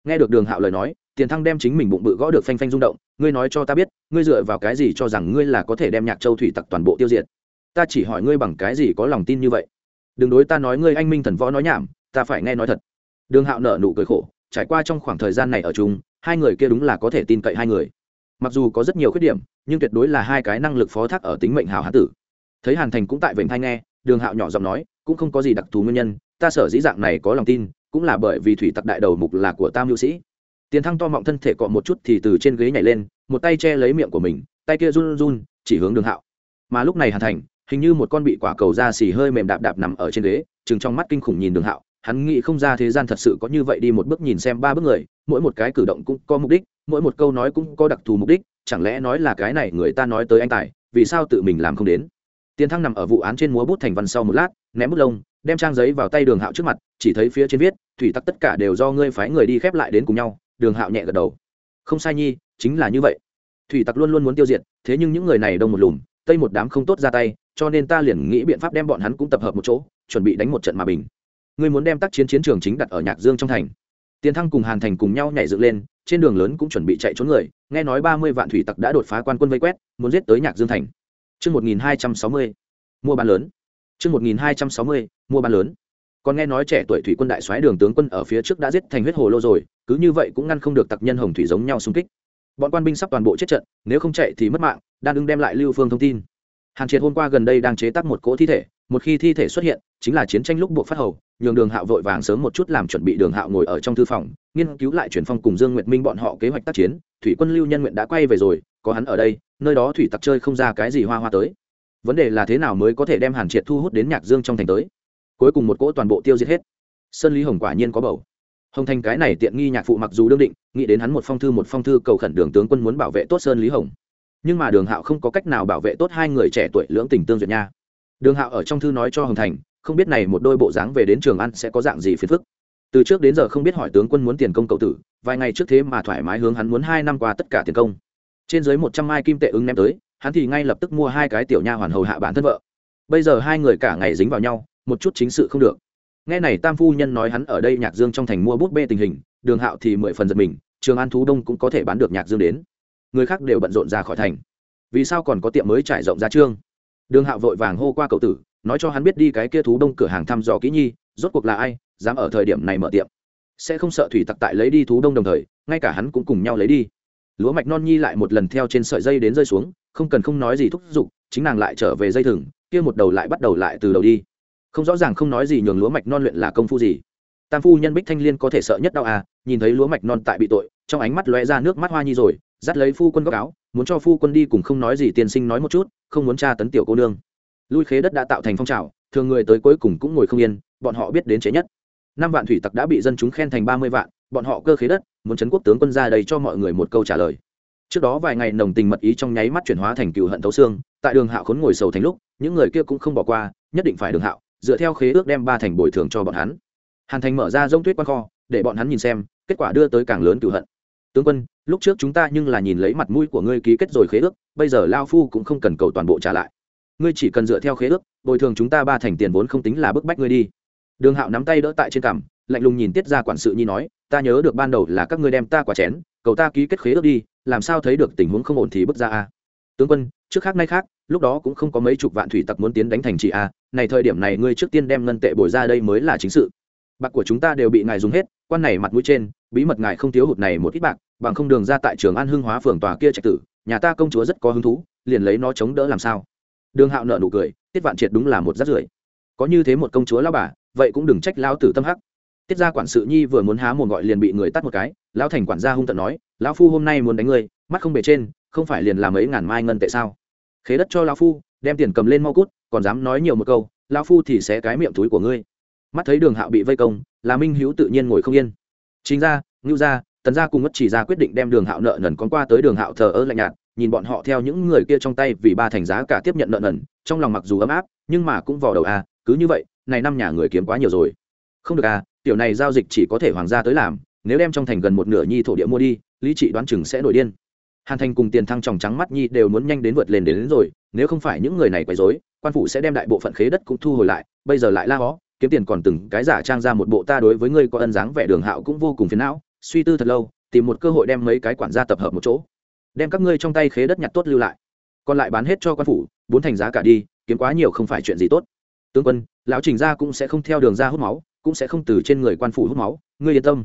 Nghe được đường hạo lời nói tiền thăng đem chính mình bụng bự gõ được phanh phanh rung động, ngươi nói cho ta biết, ngươi dựa vào cái gì cho rằng ngươi là có thể đem nhạc châu thủy tặc toàn bộ tiêu diệt? Ta chỉ hỏi ngươi bằng cái gì có lòng tin như vậy? Đừng đối ta nói ngươi anh minh thần võ nói nhảm, ta phải nghe nói thật. Đường hạo nở nụ cười khổ, trải qua trong khoảng thời gian này ở chung, hai người kia đúng là có thể tin cậy hai người. Mặc dù có rất nhiều khuyết điểm, nhưng tuyệt đối là hai cái năng lực phó thác ở tính mệnh hào hán tử. Thấy hàn thành cũng tại vịnh thanh nghe, đường hạo nhỏ giọng nói, cũng không có gì đặc thù nguyên nhân, ta sở dĩ dạng này có lòng tin, cũng là bởi vì thủy tặc đại đầu mục là của tam hữu sĩ tiền thăng to mọng thân thể cọ một chút thì từ trên ghế nhảy lên, một tay che lấy miệng của mình, tay kia run run, chỉ hướng đường hạo. Mà lúc này hàn thành, hình như một con bị quả cầu da xì hơi mềm đạp đạp nằm ở trên ghế, chừng trong mắt kinh khủng nhìn đường hạo. Hắn nghĩ không ra thế gian thật sự có như vậy đi một bước nhìn xem ba bước người, mỗi một cái cử động cũng có mục đích, mỗi một câu nói cũng có đặc thù mục đích, chẳng lẽ nói là cái này người ta nói tới anh tài, vì sao tự mình làm không đến? Tiền thăng nằm ở vụ án trên múa bút thành văn sau một lát, ném bút lông, đem trang giấy vào tay đường hạo trước mặt, chỉ thấy phía trên viết, thủy tắc tất cả đều do ngươi phái người đi khép lại đến cùng nhau đường hạo nhẹ gật đầu. Không sai nhi chính là như vậy. Thủy tặc luôn luôn muốn tiêu diệt thế nhưng những người này đông một lùm tây một đám không tốt ra tay cho nên ta liền nghĩ biện pháp đem bọn hắn cũng tập hợp một chỗ chuẩn bị đánh một trận mà bình. Ngươi muốn đem tác chiến chiến trường chính đặt ở nhạc dương trong thành. Tiền thăng cùng hàn thành cùng nhau nhảy dựng lên trên đường lớn cũng chuẩn bị chạy trốn người nghe nói ba mươi vạn thủy tặc đã đột phá quan quân vây quét muốn giết tới nhạc dương thành. Trước 1260, mua bán lớn. Trước 1260, mua bán lớn. Còn nghe nói trẻ tuổi thủy quân đại soái đường tướng quân ở phía trước đã giết thành huyết hồ lô rồi, cứ như vậy cũng ngăn không được tặc nhân hồng thủy giống nhau xung kích. Bọn quan binh sắp toàn bộ chết trận, nếu không chạy thì mất mạng, đan ưng đem lại lưu phương thông tin. Hàn Triệt hôm qua gần đây đang chế tác một cỗ thi thể, một khi thi thể xuất hiện, chính là chiến tranh lúc buộc phát hầu, nhường Đường Hạo vội vàng sớm một chút làm chuẩn bị Đường Hạo ngồi ở trong thư phòng, nghiên cứu lại chuyển phong cùng Dương Nguyệt Minh bọn họ kế hoạch tác chiến, thủy quân lưu nhân nguyện đã quay về rồi, có hắn ở đây, nơi đó thủy tặc chơi không ra cái gì hoa hoa tới. Vấn đề là thế nào mới có thể đem Hàn Triệt thu hút đến Nhạc Dương trong thành tới. Cuối cùng một cỗ toàn bộ tiêu diệt hết. Sơn Lý Hồng quả nhiên có bầu. Hồng Thành cái này tiện nghi nhạc phụ mặc dù đương định, nghĩ đến hắn một phong thư một phong thư cầu khẩn Đường tướng quân muốn bảo vệ tốt Sơn Lý Hồng. Nhưng mà đường hạo không có cách nào bảo vệ tốt hai người trẻ tuổi lưỡng tình tương duyệt nha. Đường hạo ở trong thư nói cho hồng thành không biết này một đôi bộ dáng về đến trường ăn sẽ có dạng gì phiền phức. Từ trước đến giờ không biết hỏi tướng quân muốn tiền công cậu tử vài ngày trước thế mà thoải mái hướng hắn muốn hai năm qua tất cả tiền công. Trên dưới một trăm mai kim tệ ứng ném tới hắn thì ngay lập tức mua hai cái tiểu nha hoàn hầu hạ bản thân vợ. Bây giờ hai người cả ngày dính vào nhau một chút chính sự không được. Nghe này tam phu nhân nói hắn ở đây nhạc dương trong thành mua bút bê tình hình, đường hạo thì mười phần giật mình, trường an thú đông cũng có thể bán được nhạc dương đến. Người khác đều bận rộn ra khỏi thành. Vì sao còn có tiệm mới trải rộng ra trương? Đường hạo vội vàng hô qua cậu tử, nói cho hắn biết đi cái kia thú đông cửa hàng thăm dò kỹ nhi, rốt cuộc là ai, dám ở thời điểm này mở tiệm. Sẽ không sợ thủy tặc tại lấy đi thú đông đồng thời, ngay cả hắn cũng cùng nhau lấy đi. Lúa mạch non nhi lại một lần theo trên sợi dây đến rơi xuống, không cần không nói gì thúc giục, chính nàng lại trở về dây thừng, kia một đầu lại bắt đầu lại từ đầu đi không rõ ràng không nói gì nhường lúa mạch non luyện là công phu gì. Tam phu nhân bích thanh liên có thể sợ nhất đau à nhìn thấy lúa mạch non tại bị tội, trong ánh mắt lóe ra nước mắt hoa nhi rồi, dắt lấy phu quân góc áo, muốn cho phu quân đi cùng không nói gì tiên sinh nói một chút, không muốn tra tấn tiểu cô nương. Lui khế đất đã tạo thành phong trào, thường người tới cuối cùng cũng ngồi không yên, bọn họ biết đến chế nhất. Năm vạn thủy tặc đã bị dân chúng khen thành ba mươi vạn, bọn họ cơ khế đất, muốn chấn quốc tướng quân ra đây cho mọi người một câu trả lời. Trước đó vài ngày nồng tình mật ý trong nháy mắt chuyển hóa thành cựu hận thấu xương, tại đường hạo khốn ngồi sầu thành lúc, những người kia cũng không bỏ qua, nhất định phải đường hạo dựa theo khế ước đem ba thành bồi thường cho bọn hắn. Hàn thành mở ra g tuyết quan kho, để bọn hắn nhìn xem, kết quả đưa tới càng lớn cựu hận. Tướng quân, lúc trước chúng ta nhưng là nhìn lấy mặt mũi của ngươi ký kết rồi khế ước, bây giờ lao phu cũng không cần cầu toàn bộ trả lại. Ngươi chỉ cần dựa theo khế ước, bồi thường chúng ta ba thành tiền vốn không tính là bức bách ngươi đi. Đường hạo nắm tay đỡ tại trên cằm, lạnh lùng nhìn tiết ra quản sự nhi nói, ta nhớ được ban đầu là các ngươi đem ta quả chén, cầu ta ký kết khế ước đi, làm sao thấy được tình huống không ổn thì bước ra a? Tướng quân, trước khác nay khác lúc đó cũng không có mấy chục vạn thủy tặc muốn tiến đánh thành trì a, này thời điểm này ngươi trước tiên đem ngân tệ bồi ra đây mới là chính sự. Bạc của chúng ta đều bị ngài dùng hết, quan này mặt mũi trên, bí mật ngài không thiếu hụt này một ít bạc, bằng không đường ra tại trường an hưng hóa phường tòa kia trạch tử, nhà ta công chúa rất có hứng thú, liền lấy nó chống đỡ làm sao? Đường hạo nợ nụ cười, tiết vạn triệt đúng là một rát rưởi. Có như thế một công chúa lao bà, vậy cũng đừng trách lao tử tâm hắc. Tiết gia quản sự nhi vừa muốn há một gọi liền bị người tắt một cái, lão thành quản gia hung tận nói, lão phu hôm nay muốn đánh ngươi, mắt không bề trên, không phải liền làm mấy ngàn mai ngân tệ sao? Khế đất cho lão phu, đem tiền cầm lên mau cút, còn dám nói nhiều một câu, lão phu thì sẽ cái miệng túi của ngươi. Mắt thấy đường hạo bị vây công, là minh hữu tự nhiên ngồi không yên. Chính ra, ngưu ra tần gia cùng mất chỉ ra quyết định đem đường hạo nợ nần con qua tới đường hạo thờ ơ lạnh nhạt, nhìn bọn họ theo những người kia trong tay vì ba thành giá cả tiếp nhận nợ nần, trong lòng mặc dù ấm áp, nhưng mà cũng vò đầu à cứ như vậy, này năm nhà người kiếm quá nhiều rồi. Không được à tiểu này giao dịch chỉ có thể hoàng gia tới làm, nếu đem trong thành gần một nửa nhi thổ địa mua đi, lý trị đoán chừng sẽ nổi điên hàn thành cùng tiền thăng tròng trắng mắt nhi đều muốn nhanh đến vượt lên đến, đến rồi nếu không phải những người này quấy rối quan phủ sẽ đem đại bộ phận khế đất cũng thu hồi lại bây giờ lại la hó kiếm tiền còn từng cái giả trang ra một bộ ta đối với ngươi có ân dáng vẻ đường hạo cũng vô cùng phiền não suy tư thật lâu tìm một cơ hội đem mấy cái quản gia tập hợp một chỗ đem các ngươi trong tay khế đất nhặt tốt lưu lại. Còn lại bán hết cho quan phủ bốn thành giá cả đi kiếm quá nhiều không phải chuyện gì tốt. Tướng quân lão trình gia cũng sẽ không theo đường ra hút máu cũng sẽ không từ trên người quan phủ hút máu ngươi yên tâm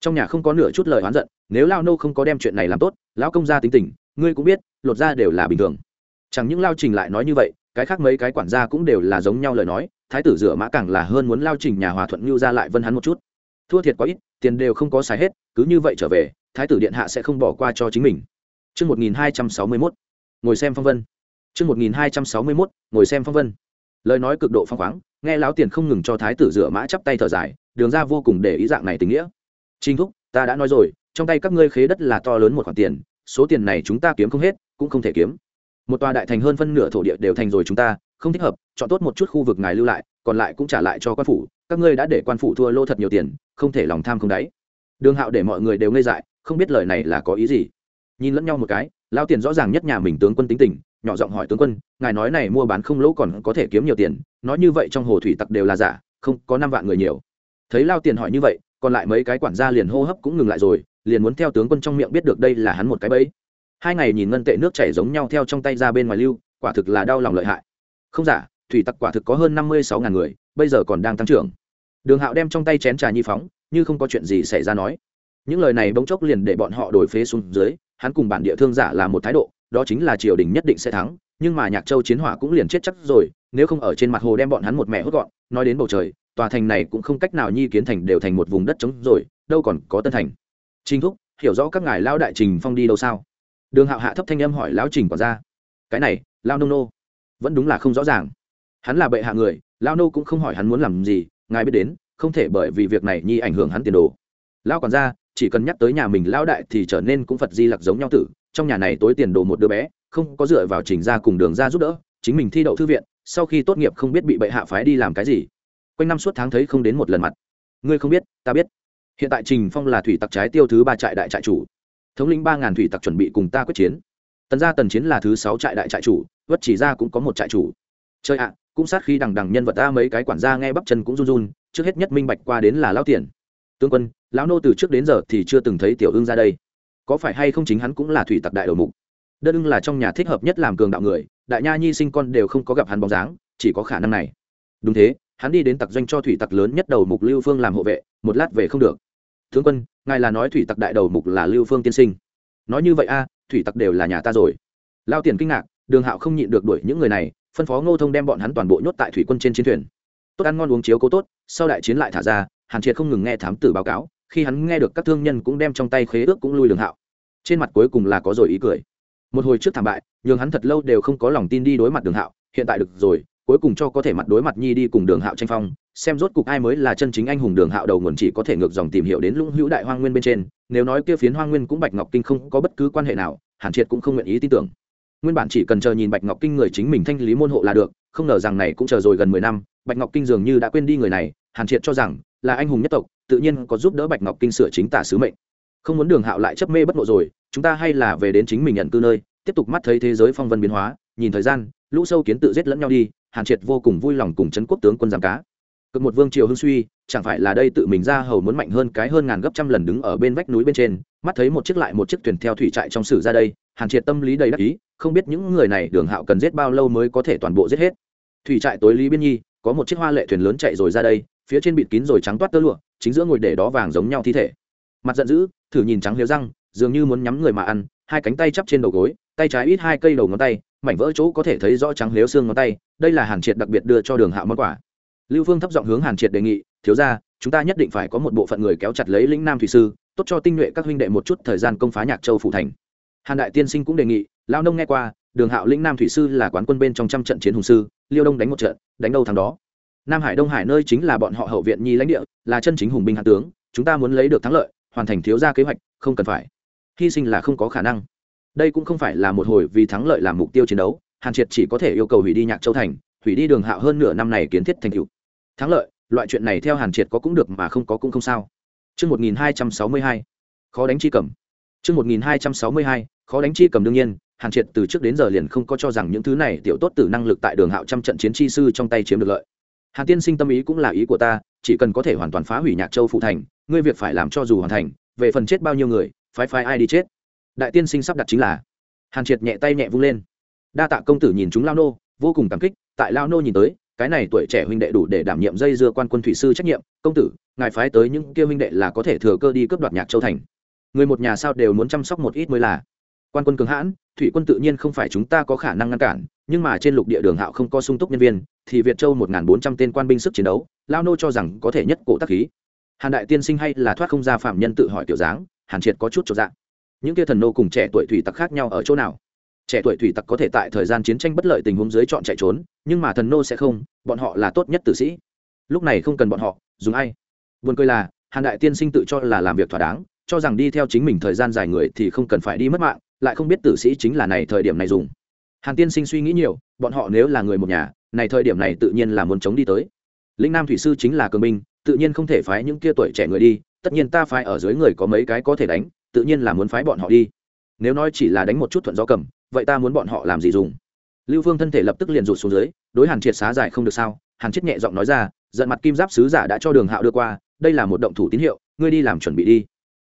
trong nhà không có nửa chút lời oán giận nếu lao nô không có đem chuyện này làm tốt lão công gia tính tình ngươi cũng biết lột ra đều là bình thường chẳng những lao trình lại nói như vậy cái khác mấy cái quản gia cũng đều là giống nhau lời nói thái tử rửa mã càng là hơn muốn lao trình nhà hòa thuận mưu ra lại vân hắn một chút thua thiệt quá ít tiền đều không có xài hết cứ như vậy trở về thái tử điện hạ sẽ không bỏ qua cho chính mình Trước 1261, ngồi xem phong vân. Trước 1261, ngồi xem phong vân. Lời nói cực độ phong khoáng, nghe lão tiền không ngừng cho thái tử rửa mã chắp tay thở dài, đường ra vô cùng để ý dạng này tình nghĩa. Trình thúc, ta đã nói rồi, trong tay các ngươi khế đất là to lớn một khoản tiền, số tiền này chúng ta kiếm không hết, cũng không thể kiếm. Một tòa đại thành hơn phân nửa thổ địa đều thành rồi chúng ta, không thích hợp, chọn tốt một chút khu vực ngài lưu lại, còn lại cũng trả lại cho quan phủ, các ngươi đã để quan phủ thua lô thật nhiều tiền, không thể lòng tham không đáy. Đường Hạo để mọi người đều ngây dại, không biết lời này là có ý gì nhìn lẫn nhau một cái lao tiền rõ ràng nhất nhà mình tướng quân tính tình nhỏ giọng hỏi tướng quân ngài nói này mua bán không lỗ còn có thể kiếm nhiều tiền nói như vậy trong hồ thủy tặc đều là giả không có năm vạn người nhiều thấy lao tiền hỏi như vậy còn lại mấy cái quản gia liền hô hấp cũng ngừng lại rồi, liền muốn theo tướng quân trong miệng biết được đây là hắn một cái bẫy. Hai ngày nhìn ngân tệ nước chảy giống nhau theo trong tay ra bên ngoài lưu, quả thực là đau lòng lợi hại. Không giả, thủy tặc quả thực có hơn năm mươi sáu ngàn người, bây giờ còn đang tăng trưởng. Đường hạo đem trong tay chén trà nhi phóng, như không có chuyện gì xảy ra nói. Những lời này bỗng chốc liền để bọn họ đổi phế xuống dưới, hắn cùng bản địa thương giả là một thái độ, đó chính là triều đình nhất định sẽ thắng, nhưng mà nhạc châu chiến hỏa cũng liền chết chắc rồi, nếu không ở trên mặt hồ đem bọn hắn một mẹ hốt gọn, nói đến bầu trời tòa thành này cũng không cách nào nhi kiến thành đều thành một vùng đất trống rồi, đâu còn có tân thành. Trình thúc, hiểu rõ các ngài lao đại trình phong đi đâu sao? Đường hạo hạ thấp thanh âm hỏi lão trình quả ra cái này lao nô nô. Vẫn đúng là không rõ ràng. Hắn là bệ hạ người lao nô cũng không hỏi hắn muốn làm gì, ngài biết đến, không thể bởi vì việc này nhi ảnh hưởng hắn tiền đồ. Lao quản ra chỉ cần nhắc tới nhà mình lão đại thì trở nên cũng phật di lặc giống nhau tử, trong nhà này tối tiền đồ một đứa bé, không có dựa vào trình ra cùng đường ra giúp đỡ, chính mình thi đậu thư viện, sau khi tốt nghiệp không biết bị bệ hạ phái đi làm cái gì quanh năm suốt tháng thấy không đến một lần mặt. Ngươi không biết, ta biết. Hiện tại trình phong là thủy tặc trái tiêu thứ ba trại đại trại chủ. Thống lĩnh ba ngàn thủy tặc chuẩn bị cùng ta quyết chiến. Tần gia tần chiến là thứ sáu trại đại trại chủ, vất chỉ ra cũng có một trại chủ. Chơi ạ, cũng sát khi đằng đằng nhân vật ta mấy cái quản gia nghe bắp chân cũng run run, trước hết nhất minh bạch qua đến là lao tiền. Tướng quân, lão nô từ trước đến giờ thì chưa từng thấy tiểu ưng ra đây. Có phải hay không chính hắn cũng là thủy tặc đại đầu mục? Đơn ưng là trong nhà thích hợp nhất làm cường đạo người, đại nha nhi sinh con đều không có gặp hắn bóng dáng, chỉ có khả năng này. Đúng thế hắn đi đến tặc doanh cho thủy tặc lớn nhất đầu mục lưu phương làm hộ vệ, một lát về không được. Tướng quân, ngài là nói thủy tặc đại đầu mục là lưu phương tiên sinh. Nói như vậy a, thủy tặc đều là nhà ta rồi. Lao tiền kinh ngạc, đường hạo không nhịn được đuổi những người này, phân phó ngô thông đem bọn hắn toàn bộ nhốt tại thủy quân trên chiến thuyền. Tốt ăn ngon uống chiếu cố tốt, sau đại chiến lại thả ra, hàn triệt không ngừng nghe thám tử báo cáo, khi hắn nghe được các thương nhân cũng đem trong tay khế ước cũng lui đường hạo. Trên mặt cuối cùng là có rồi ý cười. Một hồi trước thảm bại, nhường hắn thật lâu đều không có lòng tin đi đối mặt đường hạo, hiện tại được rồi cuối cùng cho có thể mặt đối mặt nhi đi cùng đường hạo tranh phong, xem rốt cục ai mới là chân chính anh hùng đường hạo đầu nguồn chỉ có thể ngược dòng tìm hiểu đến lũng hữu đại hoang nguyên bên trên, nếu nói kia phiến hoang nguyên cũng bạch ngọc kinh không có bất cứ quan hệ nào, hàn triệt cũng không nguyện ý tin tưởng. Nguyên bản chỉ cần chờ nhìn bạch ngọc kinh người chính mình thanh lý môn hộ là được, không ngờ rằng này cũng chờ rồi gần mười năm, bạch ngọc kinh dường như đã quên đi người này, hàn triệt cho rằng là anh hùng nhất tộc, tự nhiên có giúp đỡ bạch ngọc kinh sửa chính tả sứ mệnh. Không muốn đường hạo lại chấp mê bất ngộ rồi, chúng ta hay là về đến chính mình nhận cư nơi, tiếp tục mắt thấy thế giới phong vân biến hóa, nhìn thời gian, lũ sâu kiến tự giết lẫn nhau đi hàn triệt vô cùng vui lòng cùng trấn quốc tướng quân giám cá. Cực một vương triều hưng suy, chẳng phải là đây tự mình ra hầu muốn mạnh hơn cái hơn ngàn gấp trăm lần đứng ở bên vách núi bên trên, mắt thấy một chiếc lại một chiếc thuyền theo thủy trại trong sử ra đây, hàn triệt tâm lý đầy đắc ý, không biết những người này đường hạo cần giết bao lâu mới có thể toàn bộ giết hết. Thủy trại tối lý biên nhi, có một chiếc hoa lệ thuyền lớn chạy rồi ra đây, phía trên bịt kín rồi trắng toát tơ lụa, chính giữa ngồi để đó vàng giống nhau thi thể. Mặt giận dữ, thử nhìn trắng liếu răng, dường như muốn nhắm người mà ăn, hai cánh tay chắp trên đầu gối tay trái ít hai cây đầu ngón tay, mảnh vỡ chỗ có thể thấy rõ trắng nếu xương ngón tay, đây là hàn triệt đặc biệt đưa cho đường hạo món quà. Lưu phương thấp giọng hướng hàn triệt đề nghị, thiếu ra chúng ta nhất định phải có một bộ phận người kéo chặt lấy lĩnh nam thủy sư, tốt cho tinh nhuệ các huynh đệ một chút thời gian công phá nhạc châu phủ thành. Hàn đại tiên sinh cũng đề nghị lao nông nghe qua, đường hạo lĩnh nam thủy sư là quán quân bên trong trăm trận chiến hùng sư, liêu đông đánh một trận, đánh đâu thằng đó. Nam hải đông hải nơi chính là bọn họ hậu viện nhi lãnh địa, là chân chính hùng binh hạ tướng, chúng ta muốn lấy được thắng lợi, hoàn thành thiếu ra kế hoạch, không cần phải. Hy sinh là không có khả năng đây cũng không phải là một hồi vì thắng lợi làm mục tiêu chiến đấu hàn triệt chỉ có thể yêu cầu hủy đi nhạc châu thành hủy đi đường hạo hơn nửa năm này kiến thiết thành cựu thắng lợi loại chuyện này theo hàn triệt có cũng được mà không có cũng không sao. Trước 1262, khó đánh chi cầm. Trước 1262, khó đánh chi cầm đương nhiên, hàn triệt từ trước đến giờ liền không có cho rằng những thứ này tiểu tốt tử năng lực tại đường hạo trăm trận chiến chi sư trong tay chiếm được lợi. Hàn tiên sinh tâm ý cũng là ý của ta chỉ cần có thể hoàn toàn phá hủy nhạc châu phụ thành ngươi việc phải làm cho dù hoàn thành về phần chết bao nhiêu người phái phái ai đi chết đại tiên sinh sắp đặt chính là. Hàn triệt nhẹ tay nhẹ vung lên. Đa tạ công tử nhìn chúng lao nô, vô cùng cảm kích, tại lao nô nhìn tới, cái này tuổi trẻ huynh đệ đủ để đảm nhiệm dây dưa quan quân thủy sư trách nhiệm. Công tử, ngài phái tới những kia huynh đệ là có thể thừa cơ đi cướp đoạt nhạc châu thành. Người một nhà sao đều muốn chăm sóc một ít mới là. Quan quân cường hãn, thủy quân tự nhiên không phải chúng ta có khả năng ngăn cản, nhưng mà trên lục địa đường hạo không có sung túc nhân viên, thì việt châu một bốn trăm tên quan binh sức chiến đấu, lao nô cho rằng có thể nhất cổ tác khí. Hàn đại tiên sinh hay là thoát không ra phạm nhân tự hỏi tiểu dáng, hàn triệt có chút cho dạng những kia thần nô cùng trẻ tuổi thủy tặc khác nhau ở chỗ nào? Trẻ tuổi thủy tặc có thể tại thời gian chiến tranh bất lợi tình huống dưới chọn chạy trốn, nhưng mà thần nô sẽ không, bọn họ là tốt nhất tử sĩ. Lúc này không cần bọn họ, dùng ai? Buồn cười là, hàn đại tiên sinh tự cho là làm việc thỏa đáng, cho rằng đi theo chính mình thời gian dài người thì không cần phải đi mất mạng, lại không biết tử sĩ chính là này thời điểm này dùng. Hàn tiên sinh suy nghĩ nhiều, bọn họ nếu là người một nhà, này thời điểm này tự nhiên là muốn chống đi tới. Linh nam thủy sư chính là cường binh, tự nhiên không thể phái những kia tuổi trẻ người đi, tất nhiên ta phái ở dưới người có mấy cái có thể đánh tự nhiên là muốn phái bọn họ đi. Nếu nói chỉ là đánh một chút thuận gió cầm, vậy ta muốn bọn họ làm gì dùng? Lưu phương thân thể lập tức liền rụt xuống dưới, đối hàn triệt xá giải không được sao? Hàn triệt nhẹ giọng nói ra, giận mặt kim giáp sứ giả đã cho đường hạo đưa qua, đây là một động thủ tín hiệu, ngươi đi làm chuẩn bị đi.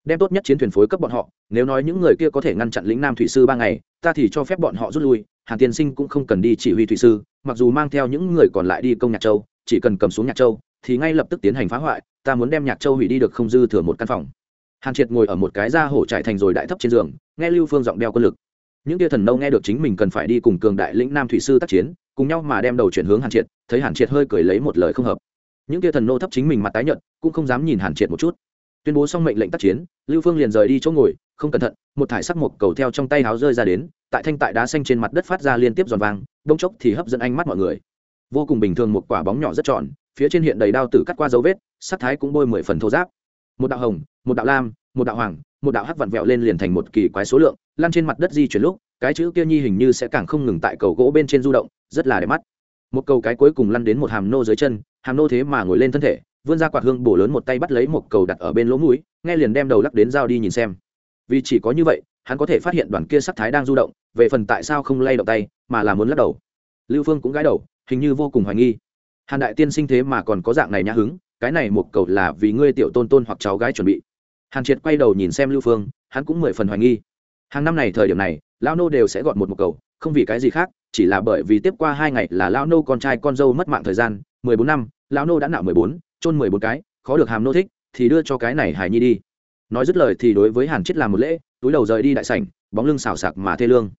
Đem tốt nhất chiến thuyền phối cấp bọn họ, nếu nói những người kia có thể ngăn chặn lĩnh nam thủy sư ba ngày, ta thì cho phép bọn họ rút lui, hàn tiên sinh cũng không cần đi chỉ huy thủy sư, mặc dù mang theo những người còn lại đi công nhạc châu, chỉ cần cầm xuống nhạc châu, thì ngay lập tức tiến hành phá hoại, ta muốn đem nhạc châu hủy đi được không dư thừa một căn phòng hàn triệt ngồi ở một cái da hổ trải thành rồi đại thấp trên giường, nghe lưu phương giọng đeo quân lực. Những tia thần nâu nghe được chính mình cần phải đi cùng cường đại lĩnh nam thủy sư tác chiến, cùng nhau mà đem đầu chuyển hướng hàn triệt, thấy hàn triệt hơi cười lấy một lời không hợp. Những tia thần nô thấp chính mình mặt tái nhợt, cũng không dám nhìn hàn triệt một chút. Tuyên bố xong mệnh lệnh tác chiến, lưu phương liền rời đi chỗ ngồi, không cẩn thận, một thải sắc một cầu theo trong tay háo rơi ra đến, tại thanh tại đá xanh trên mặt đất phát ra liên tiếp giòn vàng đông chốc thì hấp dẫn ánh mắt mọi người. Vô cùng bình thường một quả bóng nhỏ rất tròn, phía trên hiện đầy đao tử cắt qua dấu vết, sắc thái cũng bôi mười phần thô giáp một đạo hồng, một đạo lam, một đạo hoàng, một đạo hắc vặn vẹo lên liền thành một kỳ quái số lượng lan trên mặt đất di chuyển lúc, cái chữ kia nhi hình như sẽ càng không ngừng tại cầu gỗ bên trên du động, rất là đẹp mắt. Một cầu cái cuối cùng lăn đến một hàm nô dưới chân, hàm nô thế mà ngồi lên thân thể, vươn ra quạt hương bổ lớn một tay bắt lấy một cầu đặt ở bên lỗ mũi, nghe liền đem đầu lắc đến dao đi nhìn xem. Vì chỉ có như vậy, hắn có thể phát hiện đoàn kia sắc thái đang du động, về phần tại sao không lay động tay, mà là muốn lắc đầu. Lưu phương cũng gãi đầu, hình như vô cùng hoài nghi. Hàn đại tiên sinh thế mà còn có dạng này nhã hứng cái này một cầu là vì ngươi tiểu tôn tôn hoặc cháu gái chuẩn bị. Hàn triệt quay đầu nhìn xem lưu phương, hắn cũng mười phần hoài nghi. Hàng năm này thời điểm này lao nô đều sẽ gọn một một cầu, không vì cái gì khác, chỉ là bởi vì tiếp qua hai ngày là lao nô con trai con dâu mất mạng thời gian, mười bốn năm lao nô đã nạo mười bốn trôn mười bốn cái, khó được hàm nô thích, thì đưa cho cái này hải nhi đi. Nói dứt lời thì đối với hàn triết làm một lễ, túi đầu rời đi đại sảnh, bóng lưng xào sạc mà thê lương.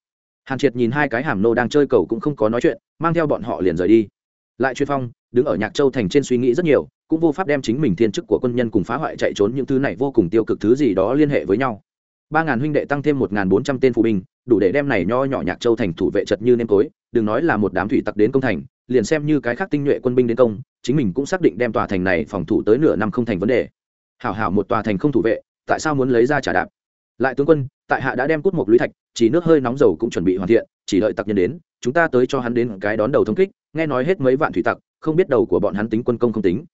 Hàn triệt nhìn hai cái hàm nô đang chơi cầu cũng không có nói chuyện, mang theo bọn họ liền rời đi. Lại chuyên phong đứng ở nhạc châu thành trên suy nghĩ rất nhiều, cũng vô pháp đem chính mình thiên chức của quân nhân cùng phá hoại chạy trốn những thứ này vô cùng tiêu cực thứ gì đó liên hệ với nhau. Ba ngàn huynh đệ tăng thêm một ngàn bốn trăm tên phụ binh, đủ để đem này nho nhỏ nhạc châu thành thủ vệ chật như nêm tối, đừng nói là một đám thủy tặc đến công thành, liền xem như cái khác tinh nhuệ quân binh đến công, chính mình cũng xác định đem tòa thành này phòng thủ tới nửa năm không thành vấn đề. Hảo hảo một tòa thành không thủ vệ, tại sao muốn lấy ra trả đạp? Lại tướng quân, tại hạ đã đem cút một lũy thạch, chỉ nước hơi nóng dầu cũng chuẩn bị hoàn thiện, chỉ đợi tặc nhân đến, chúng ta tới cho hắn đến cái đón đầu thống kích, nghe nói hết mấy vạn thủy tặc không biết đầu của bọn hắn tính quân công không tính.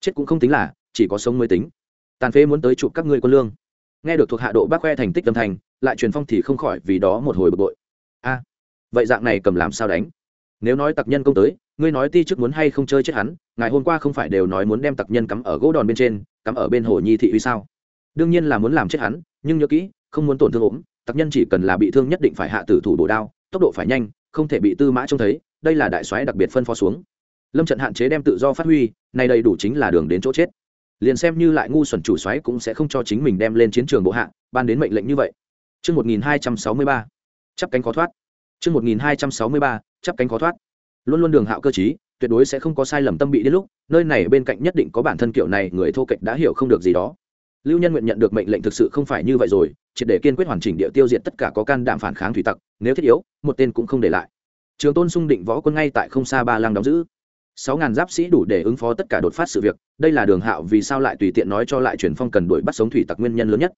Chết cũng không tính là, chỉ có sống mới tính. Tàn phế muốn tới chụp các ngươi quân lương. Nghe được thuộc hạ độ bác khoe thành tích tâm thành lại truyền phong thì không khỏi vì đó một hồi bực bội. A, vậy dạng này cầm làm sao đánh? Nếu nói tặc nhân công tới, ngươi nói ti chức muốn hay không chơi chết hắn, ngày hôm qua không phải đều nói muốn đem tặc nhân cắm ở gỗ đòn bên trên, cắm ở bên hồ nhi thị uy sao? Đương nhiên là muốn làm chết hắn, nhưng nhớ kỹ, không muốn tổn thương ốm, tặc nhân chỉ cần là bị thương nhất định phải hạ tử thủ bổ đao, tốc độ phải nhanh, không thể bị tư mã trông thấy, đây là đại soái đặc biệt phân phó xuống lâm trận hạn chế đem tự do phát huy này đầy đủ chính là đường đến chỗ chết liền xem như lại ngu xuẩn chủ soái cũng sẽ không cho chính mình đem lên chiến trường bộ hạ ban đến mệnh lệnh như vậy Trước 1263, chắp cánh khó thoát. Trước 1263, chắp cánh khó thoát. Luôn luôn đường hạo cơ trí, tuyệt đối sẽ không có sai lầm tâm bị đến lúc, nơi này bên cạnh nhất định có bản thân kiểu này người thô kệch đã hiểu không được gì đó. Lưu Nhân nguyện nhận được mệnh lệnh thực sự không phải như vậy rồi, chỉ để kiên quyết hoàn chỉnh địa tiêu diệt tất cả có can đảm phản kháng thủy tặc, nếu thiết yếu, một tên cũng không để lại. Trường Tôn Sung định võ quân ngay tại không xa ba lang đóng giữ sáu ngàn giáp sĩ đủ để ứng phó tất cả đột phát sự việc, đây là đường hạo vì sao lại tùy tiện nói cho lại truyền phong cần đuổi bắt sống thủy tặc nguyên nhân lớn nhất.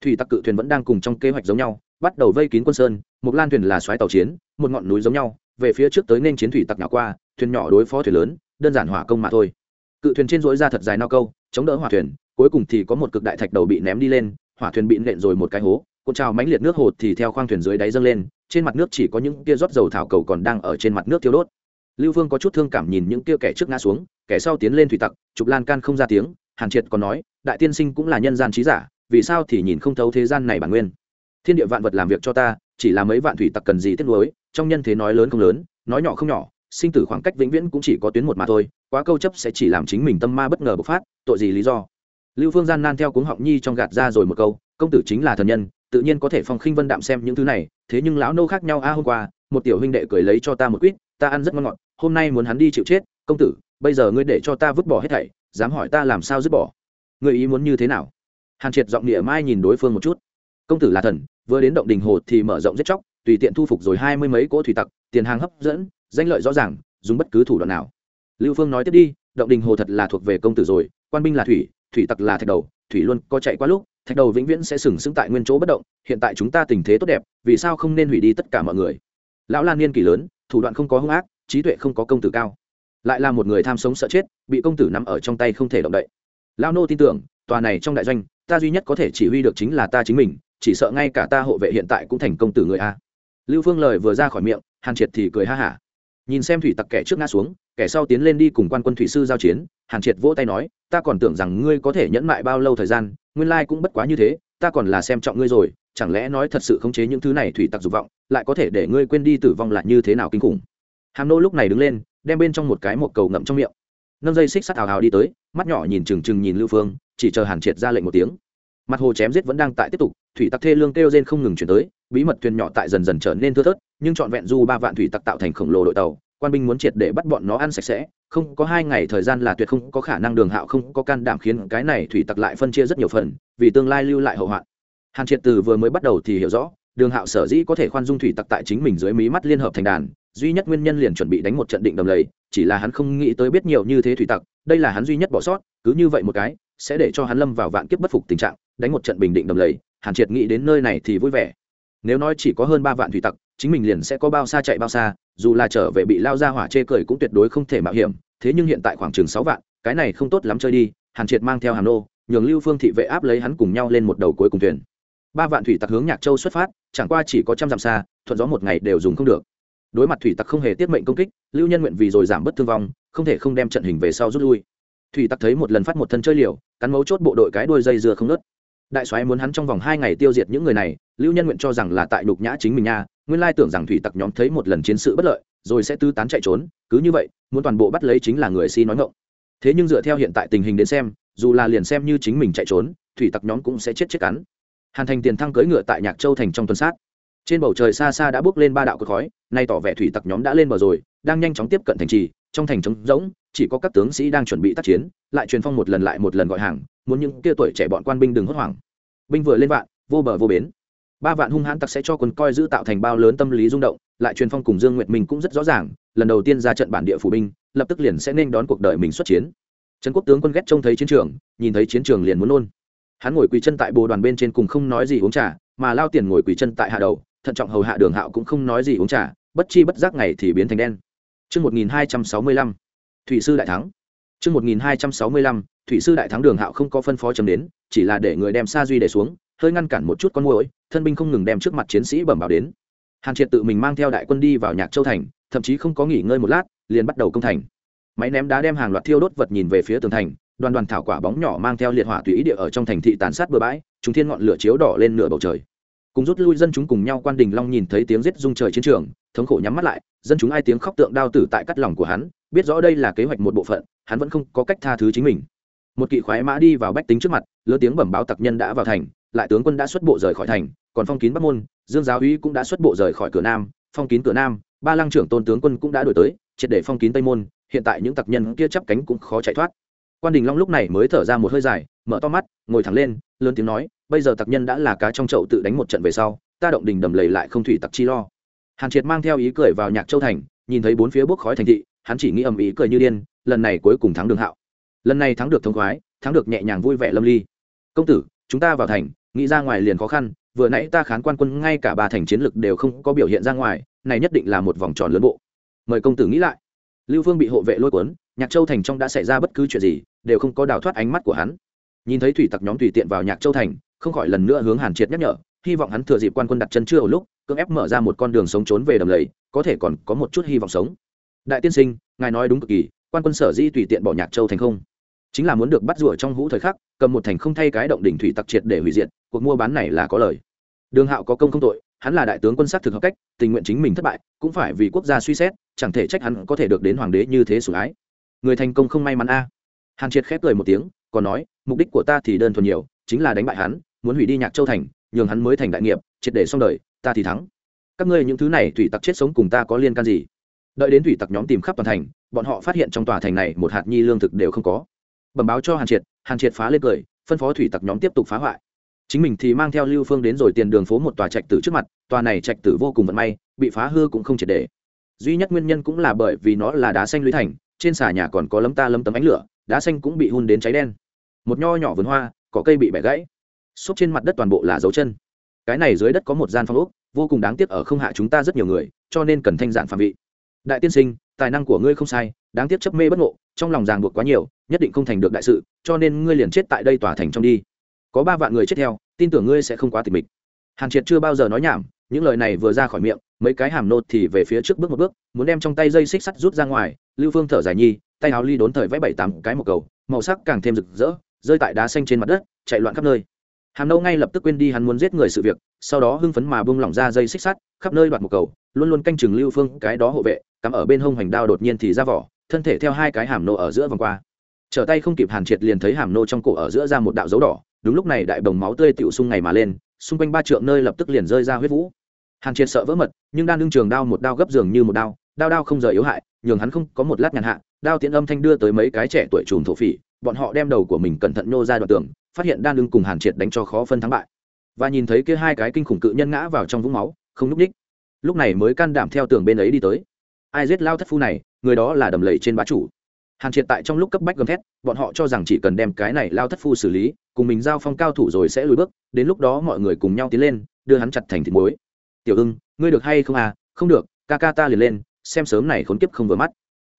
Thủy tặc cự thuyền vẫn đang cùng trong kế hoạch giống nhau, bắt đầu vây kín quân sơn, một lan thuyền là xoáy tàu chiến, một ngọn núi giống nhau, về phía trước tới nên chiến thủy tặc nhỏ qua, thuyền nhỏ đối phó thuyền lớn, đơn giản hỏa công mà thôi. Cự thuyền trên dối ra thật dài nao câu, chống đỡ hỏa thuyền, cuối cùng thì có một cực đại thạch đầu bị ném đi lên, hỏa thuyền bị nện rồi một cái hố, cuộn trào mãnh liệt nước hồ thì theo khoang thuyền dưới đáy dâng lên, trên mặt nước chỉ có những kia rót dầu thảo cầu còn đang ở trên mặt nước thiêu đốt lưu vương có chút thương cảm nhìn những kia kẻ trước ngã xuống, kẻ sau tiến lên thủy tặc, trục lan can không ra tiếng, hàn triệt còn nói, đại tiên sinh cũng là nhân gian trí giả, vì sao thì nhìn không thấu thế gian này bản nguyên? Thiên địa vạn vật làm việc cho ta, chỉ là mấy vạn thủy tặc cần gì tiếc nuối, trong nhân thế nói lớn không lớn, nói nhỏ không nhỏ, sinh tử khoảng cách vĩnh viễn cũng chỉ có tuyến một mà thôi, quá câu chấp sẽ chỉ làm chính mình tâm ma bất ngờ bộc phát, tội gì lý do? Lưu phương gian nan theo cuống họng nhi trong gạt ra rồi một câu, công tử chính là thần nhân, tự nhiên có thể phong khinh vân đạm xem những thứ này, thế nhưng lão nô khác nhau a hôm qua, một tiểu huynh đệ cười lấy cho ta một quýt, ta ăn rất ngon ngọt hôm nay muốn hắn đi chịu chết, công tử, bây giờ ngươi để cho ta vứt bỏ hết thảy, dám hỏi ta làm sao dứt bỏ? Ngươi ý muốn như thế nào? Hàn triệt giọng địa mai nhìn đối phương một chút. Công tử là thần, vừa đến động đình hồ thì mở rộng giết chóc, tùy tiện thu phục rồi hai mươi mấy cỗ thủy tặc, tiền hàng hấp dẫn, danh lợi rõ ràng, dùng bất cứ thủ đoạn nào. Lưu phương nói tiếp đi, động đình hồ thật là thuộc về công tử rồi, quan binh là thủy thủy tặc là thạch đầu, thủy luôn có chạy qua lúc, thạch đầu vĩnh viễn sẽ sừng sững tại nguyên chỗ bất động, hiện tại chúng ta tình thế tốt đẹp, vì sao không nên hủy đi tất cả mọi người? Lão lan niên kỷ lớn, thủ đoạn không có hung ác trí tuệ không có công tử cao. Lại là một người tham sống sợ chết, bị công tử nắm ở trong tay không thể động đậy. Lao nô tin tưởng, tòa này trong đại doanh, ta duy nhất có thể chỉ huy được chính là ta chính mình, chỉ sợ ngay cả ta hộ vệ hiện tại cũng thành công tử người a. Lưu phương lời vừa ra khỏi miệng, hàn triệt thì cười ha hả. Nhìn xem thủy tặc kẻ trước ngã xuống, kẻ sau tiến lên đi cùng quan quân thủy sư giao chiến, hàn triệt vỗ tay nói, ta còn tưởng rằng ngươi có thể nhẫn mại bao lâu thời gian, nguyên lai cũng bất quá như thế, ta còn là xem trọng ngươi rồi, chẳng lẽ nói thật sự khống chế những thứ này thủy tặc dục vọng, lại có thể để ngươi quên đi tử vong là như thế nào kinh khủng? Hàm nô lúc này đứng lên, đem bên trong một cái một cầu ngậm trong miệng. Nâng dây xích sắt hào hào đi tới, mắt nhỏ nhìn trừng trừng nhìn lưu phương, chỉ chờ hàn triệt ra lệnh một tiếng. Mặt hồ chém giết vẫn đang tại tiếp tục, thủy tặc thê lương kêu rên không ngừng chuyển tới, bí mật thuyền nhỏ tại dần dần trở nên thưa thớt, nhưng trọn vẹn du ba vạn thủy tặc tạo thành khổng lồ đội tàu, quan binh muốn triệt để bắt bọn nó ăn sạch sẽ, không có hai ngày thời gian là tuyệt không có khả năng đường hạo không có can đảm khiến cái này thủy tặc lại phân chia rất nhiều phần, vì tương lai lưu lại hậu hoạn. Hàn triệt từ vừa mới bắt đầu thì hiểu rõ, đường hạo sở dĩ có thể khoan dung thủy tặc tại chính mình dưới mí mắt liên hợp thành đàn duy nhất nguyên nhân liền chuẩn bị đánh một trận định đầm lầy, chỉ là hắn không nghĩ tới biết nhiều như thế thủy tặc, đây là hắn duy nhất bỏ sót, cứ như vậy một cái, sẽ để cho hắn lâm vào vạn kiếp bất phục tình trạng, đánh một trận bình định đầm lầy, hàn triệt nghĩ đến nơi này thì vui vẻ. Nếu nói chỉ có hơn ba vạn thủy tặc, chính mình liền sẽ có bao xa chạy bao xa, dù là trở về bị lao ra hỏa chê cười cũng tuyệt đối không thể mạo hiểm, thế nhưng hiện tại khoảng chừng sáu vạn, cái này không tốt lắm chơi đi, hàn triệt mang theo hàn nô nhường lưu phương thị vệ áp lấy hắn cùng nhau lên một đầu cuối cùng thuyền. Ba vạn thủy tặc hướng nhạc châu xuất phát, chẳng qua chỉ có trăm dặm xa, thuận gió một ngày đều dùng không được đối mặt thủy tặc không hề tiết mệnh công kích, lưu nhân nguyện vì rồi giảm bớt thương vong, không thể không đem trận hình về sau rút lui. Thủy tặc thấy một lần phát một thân chơi liều, cắn mấu chốt bộ đội cái đuôi dây dưa không nớt đại soái muốn hắn trong vòng hai ngày tiêu diệt những người này, lưu nhân nguyện cho rằng là tại đục nhã chính mình nha, nguyên lai tưởng rằng thủy tặc nhóm thấy một lần chiến sự bất lợi, rồi sẽ tư tán chạy trốn, cứ như vậy, muốn toàn bộ bắt lấy chính là người si nói ngộng thế nhưng dựa theo hiện tại tình hình đến xem, dù là liền xem như chính mình chạy trốn, thủy tặc nhóm cũng sẽ chết chết cắn. Hàn thành tiền thăng cưỡi ngựa tại nhạc châu thành trong tuần sát trên bầu trời xa xa đã bước lên ba đạo cột khói, nay tỏ vẻ thủy tặc nhóm đã lên bờ rồi, đang nhanh chóng tiếp cận thành trì, trong thành trống rỗng, chỉ có các tướng sĩ đang chuẩn bị tác chiến, lại truyền phong một lần lại một lần gọi hàng, muốn những kia tuổi trẻ bọn quan binh đừng hốt hoảng. Binh vừa lên vạn, vô bờ vô bến. Ba vạn hung hãn tặc sẽ cho quân coi giữ tạo thành bao lớn tâm lý rung động, lại truyền phong cùng dương nguyệt minh cũng rất rõ ràng, lần đầu tiên ra trận bản địa phủ binh, lập tức liền sẽ nên đón cuộc đời mình xuất chiến. Trần quốc tướng quân ghét trông thấy chiến trường, nhìn thấy chiến trường liền muốn nôn. Hắn ngồi quỳ chân tại bồ đoàn bên trên cùng không nói gì uống trà, mà lao tiền ngồi quỳ chân tại hạ đầu thận trọng hầu hạ đường hạo cũng không nói gì uống trà bất chi bất giác ngày thì biến thành đen Trước 1265, Thủy sư đại thắng. Trước 1265, Thủy sư đại thắng đường hạo không có phân phó chấm đến, chỉ là để người đem sa duy để xuống, hơi ngăn cản một chút con muỗi, thân binh không ngừng đem trước mặt chiến sĩ bẩm bảo đến. Hàn Triệt tự mình mang theo đại quân đi vào Nhạc Châu thành, thậm chí không có nghỉ ngơi một lát, liền bắt đầu công thành. Máy ném đá đem hàng loạt thiêu đốt vật nhìn về phía tường thành, đoàn đoàn thảo quả bóng nhỏ mang theo liệt hỏa tùy ý địa ở trong thành thị tàn sát bừa bãi, chúng thiên ngọn lửa chiếu đỏ lên nửa bầu trời cùng rút lui dân chúng cùng nhau quan đình long nhìn thấy tiếng giết rung trời chiến trường, thống khổ nhắm mắt lại, dân chúng ai tiếng khóc tượng đao tử tại cắt lòng của hắn, biết rõ đây là kế hoạch một bộ phận, hắn vẫn không có cách tha thứ chính mình. Một kỵ khoái mã đi vào bách tính trước mặt, lớn tiếng bẩm báo tặc nhân đã vào thành, lại tướng quân đã xuất bộ rời khỏi thành, còn phong kín bắc môn, dương giáo uy cũng đã xuất bộ rời khỏi cửa nam, phong kín cửa nam, ba lăng trưởng tôn tướng quân cũng đã đổi tới, triệt để phong kín tây môn, hiện tại những tặc nhân kia chắp cánh cũng khó chạy thoát. Quan đình long lúc này mới thở ra một hơi dài mở to mắt, ngồi thẳng lên, lớn tiếng nói, bây giờ tặc nhân đã là cá trong chậu tự đánh một trận về sau, ta động đình đầm lầy lại không thủy tặc chi lo. Hàn triệt mang theo ý cười vào nhạc châu thành, nhìn thấy bốn phía bốc khói thành thị, hắn chỉ nghĩ ầm ý cười như điên, lần này cuối cùng thắng đường hạo. Lần này thắng được thông khoái, thắng được nhẹ nhàng vui vẻ lâm ly. Công tử, chúng ta vào thành, nghĩ ra ngoài liền khó khăn, vừa nãy ta khán quan quân ngay cả ba thành chiến lực đều không có biểu hiện ra ngoài, này nhất định là một vòng tròn lớn bộ. Mời công tử nghĩ lại. Lưu phương bị hộ vệ lôi cuốn, nhạc châu thành trong đã xảy ra bất cứ chuyện gì, đều không có đào thoát ánh mắt của hắn nhìn thấy thủy tặc nhóm tùy tiện vào nhạc châu thành, không khỏi lần nữa hướng hàn triệt nhắc nhở, hy vọng hắn thừa dịp quan quân đặt chân chưa ở lúc, cưỡng ép mở ra một con đường sống trốn về đầm lầy, có thể còn có một chút hy vọng sống. Đại tiên sinh, ngài nói đúng cực kỳ, quan quân sở di tùy tiện bỏ nhạc châu thành không? Chính là muốn được bắt rủa trong hũ thời khắc, cầm một thành không thay cái động đỉnh thủy tặc triệt để hủy diệt, cuộc mua bán này là có lời. Đường hạo có công không tội, hắn là đại tướng quân sát thực hợp cách, tình nguyện chính mình thất bại, cũng phải vì quốc gia suy xét, chẳng thể trách hắn có thể được đến hoàng đế như thế sủng ái. Người thành công không may mắn a. Hàn triệt khép cười một tiếng còn nói, mục đích của ta thì đơn thuần nhiều, chính là đánh bại hắn, muốn hủy đi nhạc châu thành, nhường hắn mới thành đại nghiệp, triệt để xong đời, ta thì thắng. Các ngươi những thứ này thủy tặc chết sống cùng ta có liên can gì? Đợi đến thủy tặc nhóm tìm khắp toàn thành, bọn họ phát hiện trong tòa thành này một hạt nhi lương thực đều không có. Bẩm báo cho hàn triệt hàn triệt phá lên cười, phân phó thủy tặc nhóm tiếp tục phá hoại. Chính mình thì mang theo lưu phương đến rồi tiền đường phố một tòa trạch tử trước mặt, tòa này trạch tử vô cùng vận may, bị phá hư cũng không triệt để. Duy nhất nguyên nhân cũng là bởi vì nó là đá xanh lũy thành, trên xà nhà còn có lấm ta lấm tấm ánh lửa, đá xanh cũng bị hun đến cháy đen một nho nhỏ vườn hoa có cây bị bẻ gãy. Xốp trên mặt đất toàn bộ là dấu chân. Cái này dưới đất có một gian phong ốc, vô cùng đáng tiếc ở không hạ chúng ta rất nhiều người, cho nên cần thanh giản phạm vị. Đại tiên sinh, tài năng của ngươi không sai, đáng tiếc chấp mê bất ngộ, trong lòng ràng buộc quá nhiều, nhất định không thành được đại sự, cho nên ngươi liền chết tại đây tòa thành trong đi. Có ba vạn người chết theo, tin tưởng ngươi sẽ không quá tịch mịch. Hàn triệt chưa bao giờ nói nhảm, những lời này vừa ra khỏi miệng, mấy cái hàm nốt thì về phía trước bước một bước, muốn đem trong tay dây xích sắt rút ra ngoài, lưu phương thở dài nhi, tay áo ly đốn thời vẽ bảy tám cái một cầu, màu sắc càng thêm rực rỡ rơi tại đá xanh trên mặt đất, chạy loạn khắp nơi. Hàm nâu ngay lập tức quên đi hắn muốn giết người sự việc, sau đó hưng phấn mà bung lỏng ra dây xích sắt, khắp nơi đoạt một cầu, luôn luôn canh chừng lưu phương, cái đó hộ vệ, cắm ở bên hông hoành đao đột nhiên thì ra vỏ, thân thể theo hai cái hàm nô ở giữa vòng qua. Trở tay không kịp hàn triệt liền thấy hàm nô trong cổ ở giữa ra một đạo dấu đỏ, đúng lúc này đại bồng máu tươi tựu sung ngày mà lên, xung quanh ba trượng nơi lập tức liền rơi ra huyết vũ. Hàn triệt sợ vỡ mật, nhưng đang đương trường đao một đao gấp giường như một đao đao đao không rời yếu hại, nhường hắn không có một lát nhàn hạ, đao tiện âm thanh đưa tới mấy cái trẻ tuổi trùm thổ phỉ bọn họ đem đầu của mình cẩn thận nhô ra đoạn tường, phát hiện đan lưng cùng hàn triệt đánh cho khó phân thắng bại. Và nhìn thấy kia hai cái kinh khủng cự nhân ngã vào trong vũng máu, không núp ních lúc này mới can đảm theo tường bên ấy đi tới. Ai giết lao thất phu này, người đó là đầm lầy trên bá chủ. Hàn triệt tại trong lúc cấp bách gầm thét, bọn họ cho rằng chỉ cần đem cái này lao thất phu xử lý, cùng mình giao phong cao thủ rồi sẽ lùi bước, đến lúc đó mọi người cùng nhau tiến lên, đưa hắn chặt thành thịt muối. Tiểu ưng, ngươi được hay không à? Không được, ca ca ta liền lên, xem sớm này khốn kiếp không vừa mắt.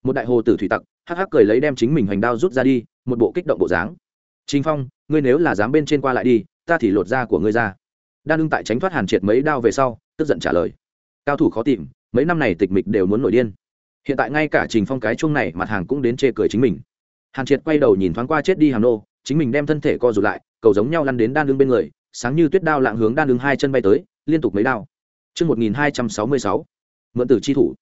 Một đại hồ tử thủy tặc hắc hắc cười lấy đem chính mình hoành đao rút ra đi một bộ kích động bộ dáng Trình Phong, ngươi nếu là dám bên trên qua lại đi, ta thì lột da của ngươi ra. Đan ưng tại tránh thoát Hàn Triệt mấy đao về sau, tức giận trả lời. Cao thủ khó tìm, mấy năm này tịch mịch đều muốn nổi điên. Hiện tại ngay cả Trình Phong cái chung này mặt hàng cũng đến chê cười chính mình. Hàn Triệt quay đầu nhìn thoáng qua chết đi Hàm Nô, chính mình đem thân thể co rụt lại, cầu giống nhau lăn đến đan ưng bên người, sáng như tuyết đao lạng hướng đan ưng hai chân bay tới, liên tục mấy đao. Chương 1266, mượn tử chi thủ.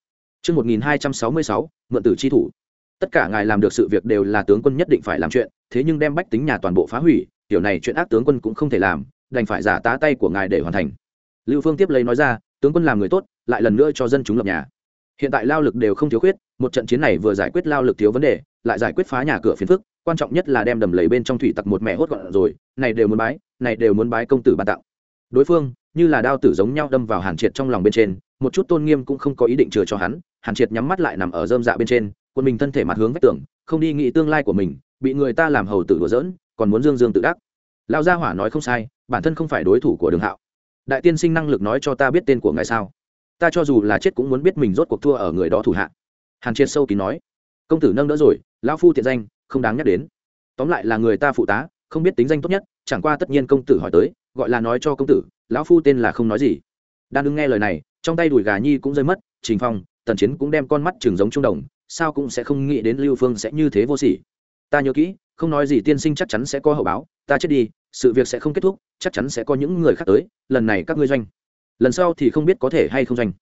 Chương 1266, mượn tử chi thủ. Tất cả ngài làm được sự việc đều là tướng quân nhất định phải làm chuyện, thế nhưng đem bách tính nhà toàn bộ phá hủy, kiểu này chuyện ác tướng quân cũng không thể làm, đành phải giả tá tay của ngài để hoàn thành. Lưu Phương tiếp lấy nói ra, tướng quân làm người tốt, lại lần nữa cho dân chúng lập nhà. Hiện tại lao lực đều không thiếu khuyết, một trận chiến này vừa giải quyết lao lực thiếu vấn đề, lại giải quyết phá nhà cửa phiền phức, quan trọng nhất là đem đầm lầy bên trong thủy tặc một mẹ hốt gọn rồi, này đều muốn bái, này đều muốn bái công tử ban tặng. Đối phương, như là đao tử giống nhau đâm vào Hàn Triệt trong lòng bên trên, một chút tôn nghiêm cũng không có ý định chừa cho hắn, Hàn Triệt nhắm mắt lại nằm ở dơm dạ bên trên, quân mình thân thể mặt hướng vách tường, không đi nghĩ tương lai của mình, bị người ta làm hầu tử đùa dỡn, còn muốn dương dương tự đắc. Lão gia hỏa nói không sai, bản thân không phải đối thủ của Đường Hạo. Đại tiên sinh năng lực nói cho ta biết tên của ngài sao? Ta cho dù là chết cũng muốn biết mình rốt cuộc thua ở người đó thủ hạ. Hàn Triệt sâu kín nói. Công tử nâng đỡ rồi, lão phu tiện danh, không đáng nhắc đến. Tóm lại là người ta phụ tá, không biết tính danh tốt nhất, chẳng qua tất nhiên công tử hỏi tới, gọi là nói cho công tử, lão phu tên là không nói gì. Đan đứng nghe lời này, trong tay đùi gà nhi cũng rơi mất, Trình Phong, Tần Chiến cũng đem con mắt trường giống trung đồng, sao cũng sẽ không nghĩ đến Lưu Phương sẽ như thế vô sỉ. Ta nhớ kỹ, không nói gì tiên sinh chắc chắn sẽ có hậu báo, ta chết đi, sự việc sẽ không kết thúc, chắc chắn sẽ có những người khác tới, lần này các ngươi doanh. Lần sau thì không biết có thể hay không doanh.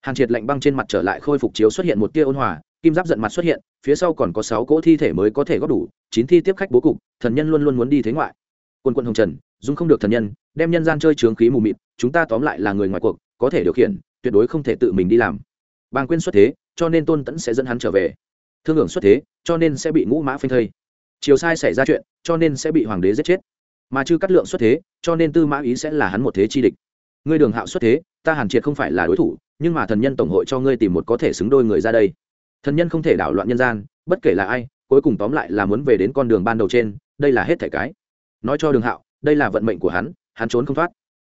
Hàn Triệt lạnh băng trên mặt trở lại khôi phục chiếu xuất hiện một tia ôn hòa, kim giáp giận mặt xuất hiện, phía sau còn có sáu cỗ thi thể mới có thể góp đủ, chín thi tiếp khách bố cục, thần nhân luôn luôn muốn đi thế ngoại. Quân quân hồng trần, dung không được thần nhân, đem nhân gian chơi trướng khí mù mịt, chúng ta tóm lại là người ngoài cuộc, có thể điều khiển, tuyệt đối không thể tự mình đi làm. Bàng quyên xuất thế, cho nên Tôn Tẫn sẽ dẫn hắn trở về. Thương hưởng xuất thế, cho nên sẽ bị ngũ mã phanh thây. Chiều sai xảy ra chuyện, cho nên sẽ bị hoàng đế giết chết. Mà chư cắt lượng xuất thế, cho nên Tư Mã Ý sẽ là hắn một thế chi địch. Ngươi Đường Hạo xuất thế, ta Hàn Triệt không phải là đối thủ, nhưng mà thần nhân tổng hội cho ngươi tìm một có thể xứng đôi người ra đây. Thần nhân không thể đảo loạn nhân gian, bất kể là ai, cuối cùng tóm lại là muốn về đến con đường ban đầu trên, đây là hết thể cái. Nói cho Đường Hạo, đây là vận mệnh của hắn, hắn trốn không thoát.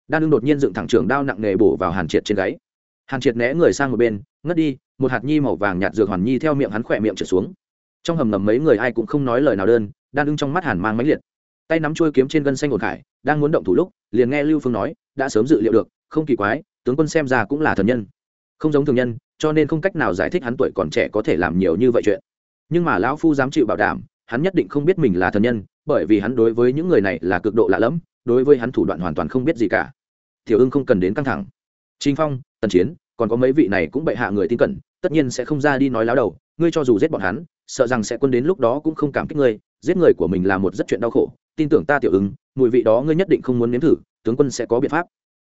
Đan đương đột nhiên dựng thẳng trường đao nặng nề bổ vào Hàn Triệt trên gáy. Hàn Triệt né người sang một bên, ngất đi, một hạt nhi màu vàng nhạt dược hoàn nhi theo miệng hắn khỏe miệng trở xuống. Trong hầm ngầm mấy người ai cũng không nói lời nào đơn, Đan Ưng trong mắt Hàn mang máy liệt. Tay nắm chuôi kiếm trên gân xanh ổn khải, đang muốn động thủ lúc, liền nghe Lưu Phương nói, đã sớm dự liệu được, không kỳ quái, tướng quân xem ra cũng là thần nhân. Không giống thường nhân, cho nên không cách nào giải thích hắn tuổi còn trẻ có thể làm nhiều như vậy chuyện. Nhưng mà lão phu dám chịu bảo đảm, hắn nhất định không biết mình là thần nhân, bởi vì hắn đối với những người này là cực độ lạ lẫm, đối với hắn thủ đoạn hoàn toàn không biết gì cả. Tiểu Ưng không cần đến căng thẳng. Trình Phong, Tần Chiến, còn có mấy vị này cũng bệ hạ người tin cẩn, tất nhiên sẽ không ra đi nói láo đầu, ngươi cho dù giết bọn hắn, sợ rằng sẽ quân đến lúc đó cũng không cảm kích ngươi, giết người của mình là một rất chuyện đau khổ, tin tưởng ta Tiểu Ưng, mùi vị đó ngươi nhất định không muốn nếm thử, tướng quân sẽ có biện pháp.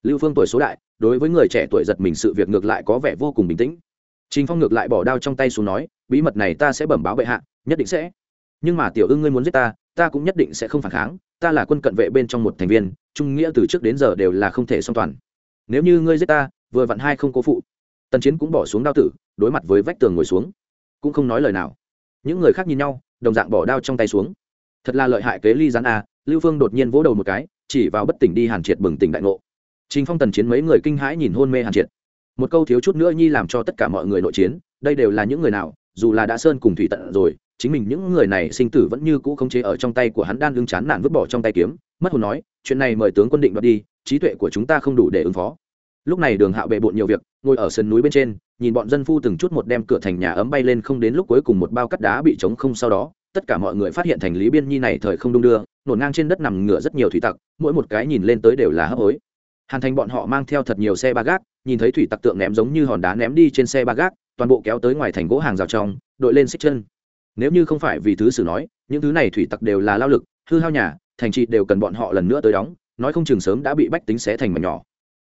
Lưu Phương tuổi số đại, đối với người trẻ tuổi giật mình sự việc ngược lại có vẻ vô cùng bình tĩnh. Trình Phong ngược lại bỏ đao trong tay xuống nói, bí mật này ta sẽ bẩm báo bệ hạ, nhất định sẽ. Nhưng mà Tiểu Ưng ngươi muốn giết ta, ta cũng nhất định sẽ không phản kháng, ta là quân cận vệ bên trong một thành viên, trung nghĩa từ trước đến giờ đều là không thể song toàn. Nếu như ngươi giết ta, vừa vặn hai không cố phụ tần chiến cũng bỏ xuống đao tử, đối mặt với vách tường ngồi xuống. Cũng không nói lời nào. Những người khác nhìn nhau, đồng dạng bỏ đao trong tay xuống. Thật là lợi hại kế ly gián a, lưu phương đột nhiên vỗ đầu một cái, chỉ vào bất tỉnh đi hàn triệt bừng tỉnh đại ngộ. Trình phong tần chiến mấy người kinh hãi nhìn hôn mê hàn triệt. Một câu thiếu chút nữa nhi làm cho tất cả mọi người nội chiến, đây đều là những người nào, dù là đã sơn cùng thủy tận rồi, chính mình những người này sinh tử vẫn như cũ không chế ở trong tay của hắn đan lưng chán nản vứt bỏ trong tay kiếm, mất hồn nói, chuyện này mời tướng quân định đoạt đi, trí tuệ của chúng ta không đủ để ứng phó lúc này đường hạo bệ bộn nhiều việc, ngồi ở sườn núi bên trên, nhìn bọn dân phu từng chút một đem cửa thành nhà ấm bay lên không đến lúc cuối cùng một bao cắt đá bị trống không sau đó, tất cả mọi người phát hiện thành lý biên nhi này thời không đung đưa, nổn ngang trên đất nằm ngửa rất nhiều thủy tặc, mỗi một cái nhìn lên tới đều là hấp hối. Hàn thành bọn họ mang theo thật nhiều xe ba gác, nhìn thấy thủy tặc tượng ném giống như hòn đá ném đi trên xe ba gác, toàn bộ kéo tới ngoài thành gỗ hàng rào trong, đội lên xích chân. Nếu như không phải vì thứ sử nói, những thứ này thủy tặc đều là lao lực, hư hao nhà, thành trị đều cần bọn họ lần nữa tới đóng, nói không chừng sớm đã bị bách tính xé thành mảnh nhỏ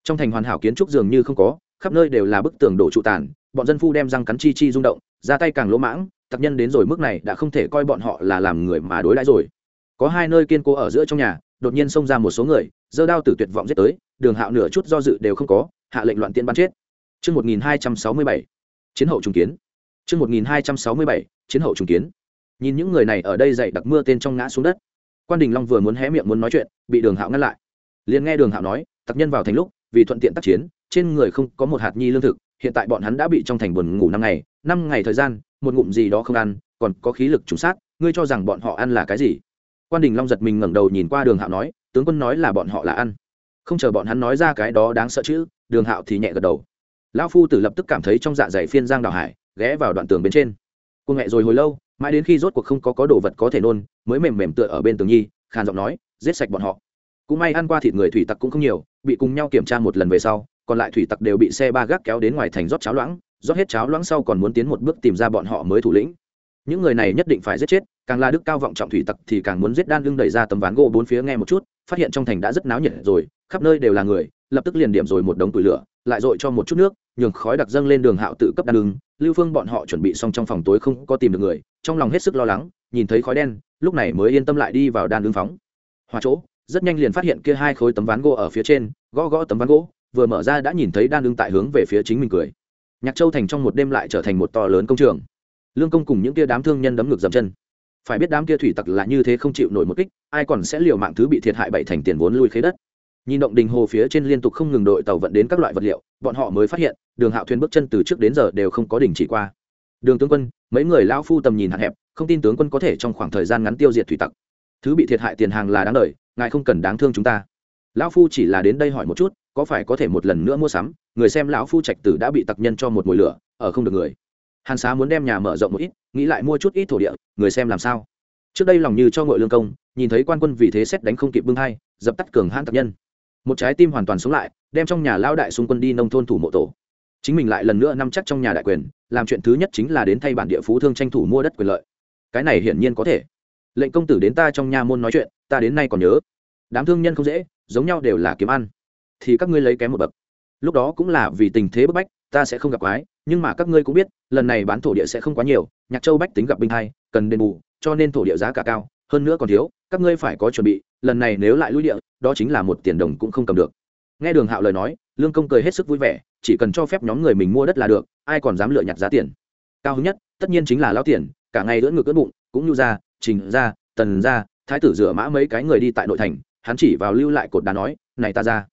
trong thành hoàn hảo kiến trúc dường như không có khắp nơi đều là bức tường đổ trụ tàn bọn dân phu đem răng cắn chi chi rung động ra tay càng lỗ mãng tặc nhân đến rồi mức này đã không thể coi bọn họ là làm người mà đối đãi rồi có hai nơi kiên cố ở giữa trong nhà đột nhiên xông ra một số người giơ đao tử tuyệt vọng giết tới đường hạo nửa chút do dự đều không có hạ lệnh loạn tiên bắn chết Trước 1267, chiến hậu trùng kiến. Trước 1267, chiến hậu trùng kiến. Nhìn những người này ở đây dậy đặc mưa tên trong ngã xuống đất. Quan Đình Long vừa muốn hé miệng muốn nói chuyện, bị Đường Hạo ngăn lại. Liền nghe Đường Hạo nói, tặc nhân vào thành lúc, vì thuận tiện tác chiến, trên người không có một hạt nhi lương thực, hiện tại bọn hắn đã bị trong thành buồn ngủ năm ngày năm ngày thời gian, một ngụm gì đó không ăn, còn có khí lực trùng sát, ngươi cho rằng bọn họ ăn là cái gì? Quan đình long giật mình ngẩng đầu nhìn qua đường hạo nói, tướng quân nói là bọn họ là ăn. Không chờ bọn hắn nói ra cái đó đáng sợ chứ, đường hạo thì nhẹ gật đầu. Lão phu tử lập tức cảm thấy trong dạ dày phiên giang đào hải, ghé vào đoạn tường bên trên. Cô nghệ rồi hồi lâu, mãi đến khi rốt cuộc không có có đồ vật có thể nôn, mới mềm mềm tựa ở bên tường nhi, khàn giọng nói, giết sạch bọn họ cũng may ăn qua thịt người thủy tặc cũng không nhiều, bị cùng nhau kiểm tra một lần về sau, còn lại thủy tặc đều bị xe ba gác kéo đến ngoài thành rót cháo loãng, rót hết cháo loãng sau còn muốn tiến một bước tìm ra bọn họ mới thủ lĩnh. Những người này nhất định phải giết chết, càng là đức cao vọng trọng thủy tặc thì càng muốn giết đan lưng đẩy ra tấm ván gỗ bốn phía nghe một chút, phát hiện trong thành đã rất náo nhiệt rồi, khắp nơi đều là người, lập tức liền điểm rồi một đống tủi lửa, lại dội cho một chút nước, nhường khói đặc dâng lên đường hạo tự cấp đan lưng. Lưu phương bọn họ chuẩn bị xong trong phòng tối không có tìm được người, trong lòng hết sức lo lắng, nhìn thấy khói đen, lúc này mới yên tâm lại đi vào đan lưng phóng. Hòa chỗ rất nhanh liền phát hiện kia hai khối tấm ván gỗ ở phía trên, gõ gõ tấm ván gỗ, vừa mở ra đã nhìn thấy đan lưng tại hướng về phía chính mình cười. Nhạc châu thành trong một đêm lại trở thành một to lớn công trường. Lương công cùng những kia đám thương nhân đấm ngược dầm chân. Phải biết đám kia thủy tặc là như thế không chịu nổi một kích, ai còn sẽ liều mạng thứ bị thiệt hại bảy thành tiền vốn lui khế đất. Nhìn động đình hồ phía trên liên tục không ngừng đội tàu vận đến các loại vật liệu, bọn họ mới phát hiện, đường hạo thuyền bước chân từ trước đến giờ đều không có đình chỉ qua. Đường tướng quân, mấy người lao phu tầm nhìn hạn hẹp, không tin tướng quân có thể trong khoảng thời gian ngắn tiêu diệt thủy tặc. Thứ bị thiệt hại tiền hàng là đáng đời ngài không cần đáng thương chúng ta. Lão phu chỉ là đến đây hỏi một chút, có phải có thể một lần nữa mua sắm? Người xem lão phu trạch tử đã bị tặc nhân cho một mùi lửa, ở không được người. Hàn xá muốn đem nhà mở rộng một ít, nghĩ lại mua chút ít thổ địa, người xem làm sao? Trước đây lòng như cho ngội lương công, nhìn thấy quan quân vì thế xét đánh không kịp bưng hai, dập tắt cường hãn tặc nhân. Một trái tim hoàn toàn sống lại, đem trong nhà lao đại xung quân đi nông thôn thủ mộ tổ. Chính mình lại lần nữa nắm chắc trong nhà đại quyền, làm chuyện thứ nhất chính là đến thay bản địa phú thương tranh thủ mua đất quyền lợi. Cái này hiển nhiên có thể lệnh công tử đến ta trong nhà môn nói chuyện, ta đến nay còn nhớ. Đám thương nhân không dễ, giống nhau đều là kiếm ăn. Thì các ngươi lấy kém một bậc. Lúc đó cũng là vì tình thế bức bách, ta sẽ không gặp quái, nhưng mà các ngươi cũng biết, lần này bán thổ địa sẽ không quá nhiều, nhạc châu bách tính gặp binh hai cần đền bù, cho nên thổ địa giá cả cao, hơn nữa còn thiếu, các ngươi phải có chuẩn bị, lần này nếu lại lui địa, đó chính là một tiền đồng cũng không cầm được. Nghe đường hạo lời nói, lương công cười hết sức vui vẻ, chỉ cần cho phép nhóm người mình mua đất là được, ai còn dám lựa nhặt giá tiền. Cao hứng nhất, tất nhiên chính là lao tiền, cả ngày lưỡn ngực ướt bụng, cũng như ra trình ra, tần ra, thái tử rửa mã mấy cái người đi tại nội thành, hắn chỉ vào lưu lại cột đá nói, này ta ra.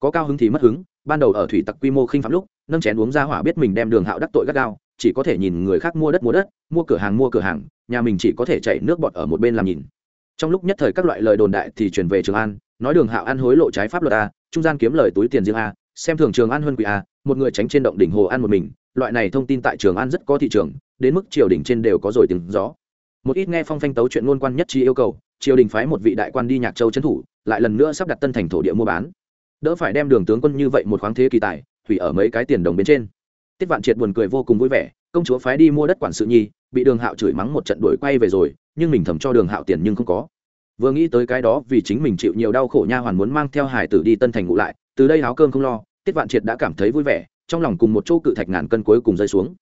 Có cao hứng thì mất hứng, ban đầu ở thủy tặc quy mô khinh phạm lúc, nâng chén uống ra hỏa biết mình đem đường hạo đắc tội gắt gao, chỉ có thể nhìn người khác mua đất mua đất, mua cửa hàng mua cửa hàng, nhà mình chỉ có thể chạy nước bọt ở một bên làm nhìn. Trong lúc nhất thời các loại lời đồn đại thì truyền về trường an, nói đường hạo ăn hối lộ trái pháp luật a, trung gian kiếm lời túi tiền riêng a, xem thường trường an huân quỷ a, một người tránh trên động đỉnh hồ ăn một mình, loại này thông tin tại trường an rất có thị trường, đến mức triều đình trên đều có rồi tiếng gió một ít nghe phong phanh tấu chuyện ngôn quan nhất trí yêu cầu, triều đình phái một vị đại quan đi nhạc châu trấn thủ, lại lần nữa sắp đặt tân thành thổ địa mua bán. Đỡ phải đem đường tướng quân như vậy một khoáng thế kỳ tài, hủy ở mấy cái tiền đồng bên trên. Tiết vạn triệt buồn cười vô cùng vui vẻ, công chúa phái đi mua đất quản sự nhi, bị đường hạo chửi mắng một trận đuổi quay về rồi, nhưng mình thầm cho đường hạo tiền nhưng không có. Vừa nghĩ tới cái đó, vì chính mình chịu nhiều đau khổ nha hoàn muốn mang theo hải tử đi tân thành ngủ lại, từ đây áo cơm không lo, tiết vạn triệt đã cảm thấy vui vẻ, trong lòng cùng một chỗ cự thạch ngàn cân cuối cùng rơi xuống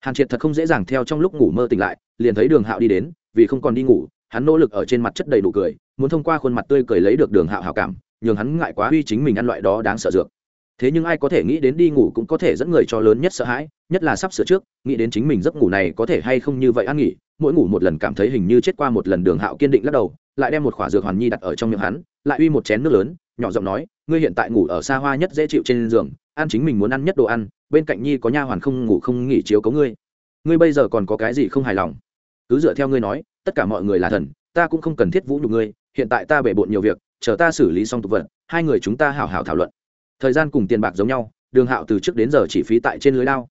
hàn triệt thật không dễ dàng theo trong lúc ngủ mơ tỉnh lại, liền thấy đường hạo đi đến, vì không còn đi ngủ, hắn nỗ lực ở trên mặt chất đầy đủ cười, muốn thông qua khuôn mặt tươi cười lấy được đường hạo hảo cảm, nhường hắn ngại quá uy chính mình ăn loại đó đáng sợ dược. Thế nhưng ai có thể nghĩ đến đi ngủ cũng có thể dẫn người cho lớn nhất sợ hãi, nhất là sắp sửa trước, nghĩ đến chính mình giấc ngủ này có thể hay không như vậy ăn nghỉ, mỗi ngủ một lần cảm thấy hình như chết qua một lần đường hạo kiên định lắc đầu, lại đem một khỏa dược hoàn nhi đặt ở trong miệng hắn, lại uy một chén nước lớn, nhỏ giọng nói, ngươi hiện tại ngủ ở xa hoa nhất dễ chịu trên giường, ăn chính mình muốn ăn nhất đồ ăn bên cạnh nhi có nha hoàn không ngủ không nghỉ chiếu cấu ngươi ngươi bây giờ còn có cái gì không hài lòng cứ dựa theo ngươi nói tất cả mọi người là thần ta cũng không cần thiết vũ nhục ngươi hiện tại ta bể bộn nhiều việc chờ ta xử lý xong tục vật hai người chúng ta hảo hảo thảo luận thời gian cùng tiền bạc giống nhau đường hạo từ trước đến giờ chỉ phí tại trên lưới lao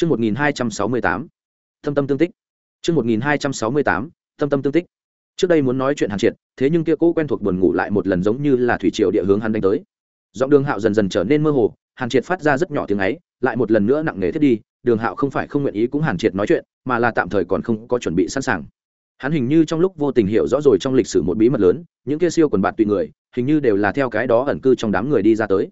Trước 1268, tâm tâm tương tích. Trước 1268, tâm tâm tương tích. Trước đây muốn nói chuyện hàn triệt, thế nhưng kia cố quen thuộc buồn ngủ lại một lần giống như là thủy triều địa hướng hắn đánh tới. Giọng đường hạo dần dần trở nên mơ hồ, hàn triệt phát ra rất nhỏ tiếng ấy, lại một lần nữa nặng nề thiết đi, đường hạo không phải không nguyện ý cũng hàn triệt nói chuyện, mà là tạm thời còn không có chuẩn bị sẵn sàng. Hắn hình như trong lúc vô tình hiểu rõ rồi trong lịch sử một bí mật lớn những kia siêu quần bạt tùy người hình như đều là theo cái đó ẩn cư trong đám người đi ra tới.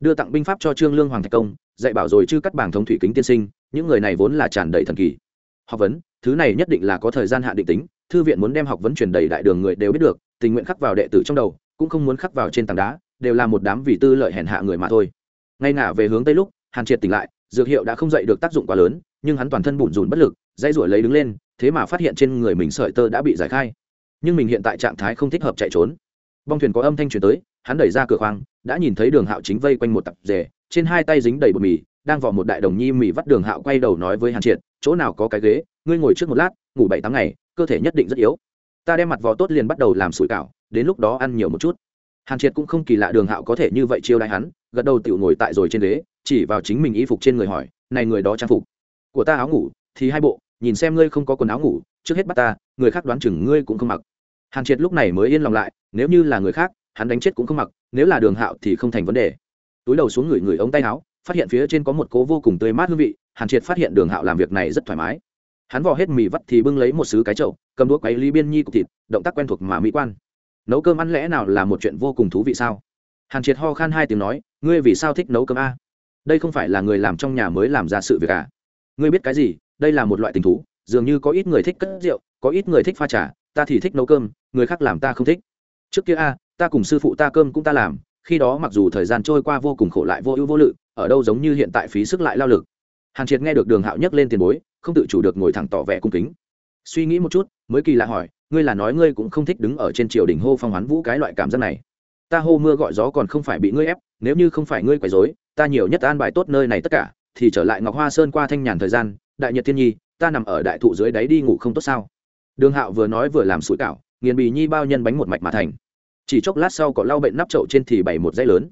Đưa tặng binh pháp cho trương lương hoàng thạch công dạy bảo rồi chư cắt bảng thống thủy kính tiên sinh những người này vốn là tràn đầy thần kỳ. Học vấn thứ này nhất định là có thời gian hạn định tính thư viện muốn đem học vấn truyền đầy đại đường người đều biết được tình nguyện khắc vào đệ tử trong đầu cũng không muốn khắc vào trên tảng đá đều là một đám vì tư lợi hèn hạ người mà thôi ngay ngả về hướng tây lúc, hàn triệt tỉnh lại, dược hiệu đã không dậy được tác dụng quá lớn, nhưng hắn toàn thân bủn rủn bất lực, dãy ruổi lấy đứng lên, thế mà phát hiện trên người mình sợi tơ đã bị giải khai. Nhưng mình hiện tại trạng thái không thích hợp chạy trốn. Bong thuyền có âm thanh truyền tới, hắn đẩy ra cửa khoang, đã nhìn thấy đường hạo chính vây quanh một tập rể, trên hai tay dính đầy bột mì, đang vỏ một đại đồng nhi mì vắt đường hạo quay đầu nói với hàn triệt, chỗ nào có cái ghế, ngươi ngồi trước một lát, ngủ bảy tháng ngày, cơ thể nhất định rất yếu. Ta đem mặt vò tốt liền bắt đầu làm sủi cảo, đến lúc đó ăn nhiều một chút. Hàn triệt cũng không kỳ lạ đường hạo có thể như vậy chiêu đại hắn gật đầu tựu ngồi tại rồi trên ghế, chỉ vào chính mình y phục trên người hỏi, này người đó trang phục của ta áo ngủ, thì hai bộ, nhìn xem ngươi không có quần áo ngủ, trước hết bắt ta, người khác đoán chừng ngươi cũng không mặc. Hàn triệt lúc này mới yên lòng lại, nếu như là người khác, hắn đánh chết cũng không mặc, nếu là đường hạo thì không thành vấn đề. Túi đầu xuống người người ống tay áo, phát hiện phía trên có một cố vô cùng tươi mát hương vị, hàn triệt phát hiện đường hạo làm việc này rất thoải mái. Hắn vò hết mì vắt thì bưng lấy một xứ cái chậu, cầm đũa quấy lý biên nhi cục thịt, động tác quen thuộc mà mỹ quan. Nấu cơm ăn lẽ nào là một chuyện vô cùng thú vị sao? Hàn triệt ho khan hai tiếng nói ngươi vì sao thích nấu cơm a? Đây không phải là người làm trong nhà mới làm ra sự việc à? Ngươi biết cái gì? Đây là một loại tình thú, dường như có ít người thích cất rượu, có ít người thích pha trà, ta thì thích nấu cơm, người khác làm ta không thích. Trước kia a, ta cùng sư phụ ta cơm cũng ta làm, khi đó mặc dù thời gian trôi qua vô cùng khổ lại vô ưu vô lự, ở đâu giống như hiện tại phí sức lại lao lực. Hàn triệt nghe được đường hạo nhấc lên tiền bối, không tự chủ được ngồi thẳng tỏ vẻ cung kính. Suy nghĩ một chút, mới kỳ lạ hỏi, ngươi là nói ngươi cũng không thích đứng ở trên triều đình hô phong hoán vũ cái loại cảm giác này ta hô mưa gọi gió còn không phải bị ngươi ép, nếu như không phải ngươi quấy dối ta nhiều nhất an bài tốt nơi này tất cả, thì trở lại ngọc hoa sơn qua thanh nhàn thời gian, đại nhật thiên nhi, ta nằm ở đại thụ dưới đáy đi ngủ không tốt sao? Đường hạo vừa nói vừa làm sủi cảo, nghiền bì nhi bao nhân bánh một mạch mà thành. Chỉ chốc lát sau có lau bệnh nắp chậu trên thì bày một dây lớn.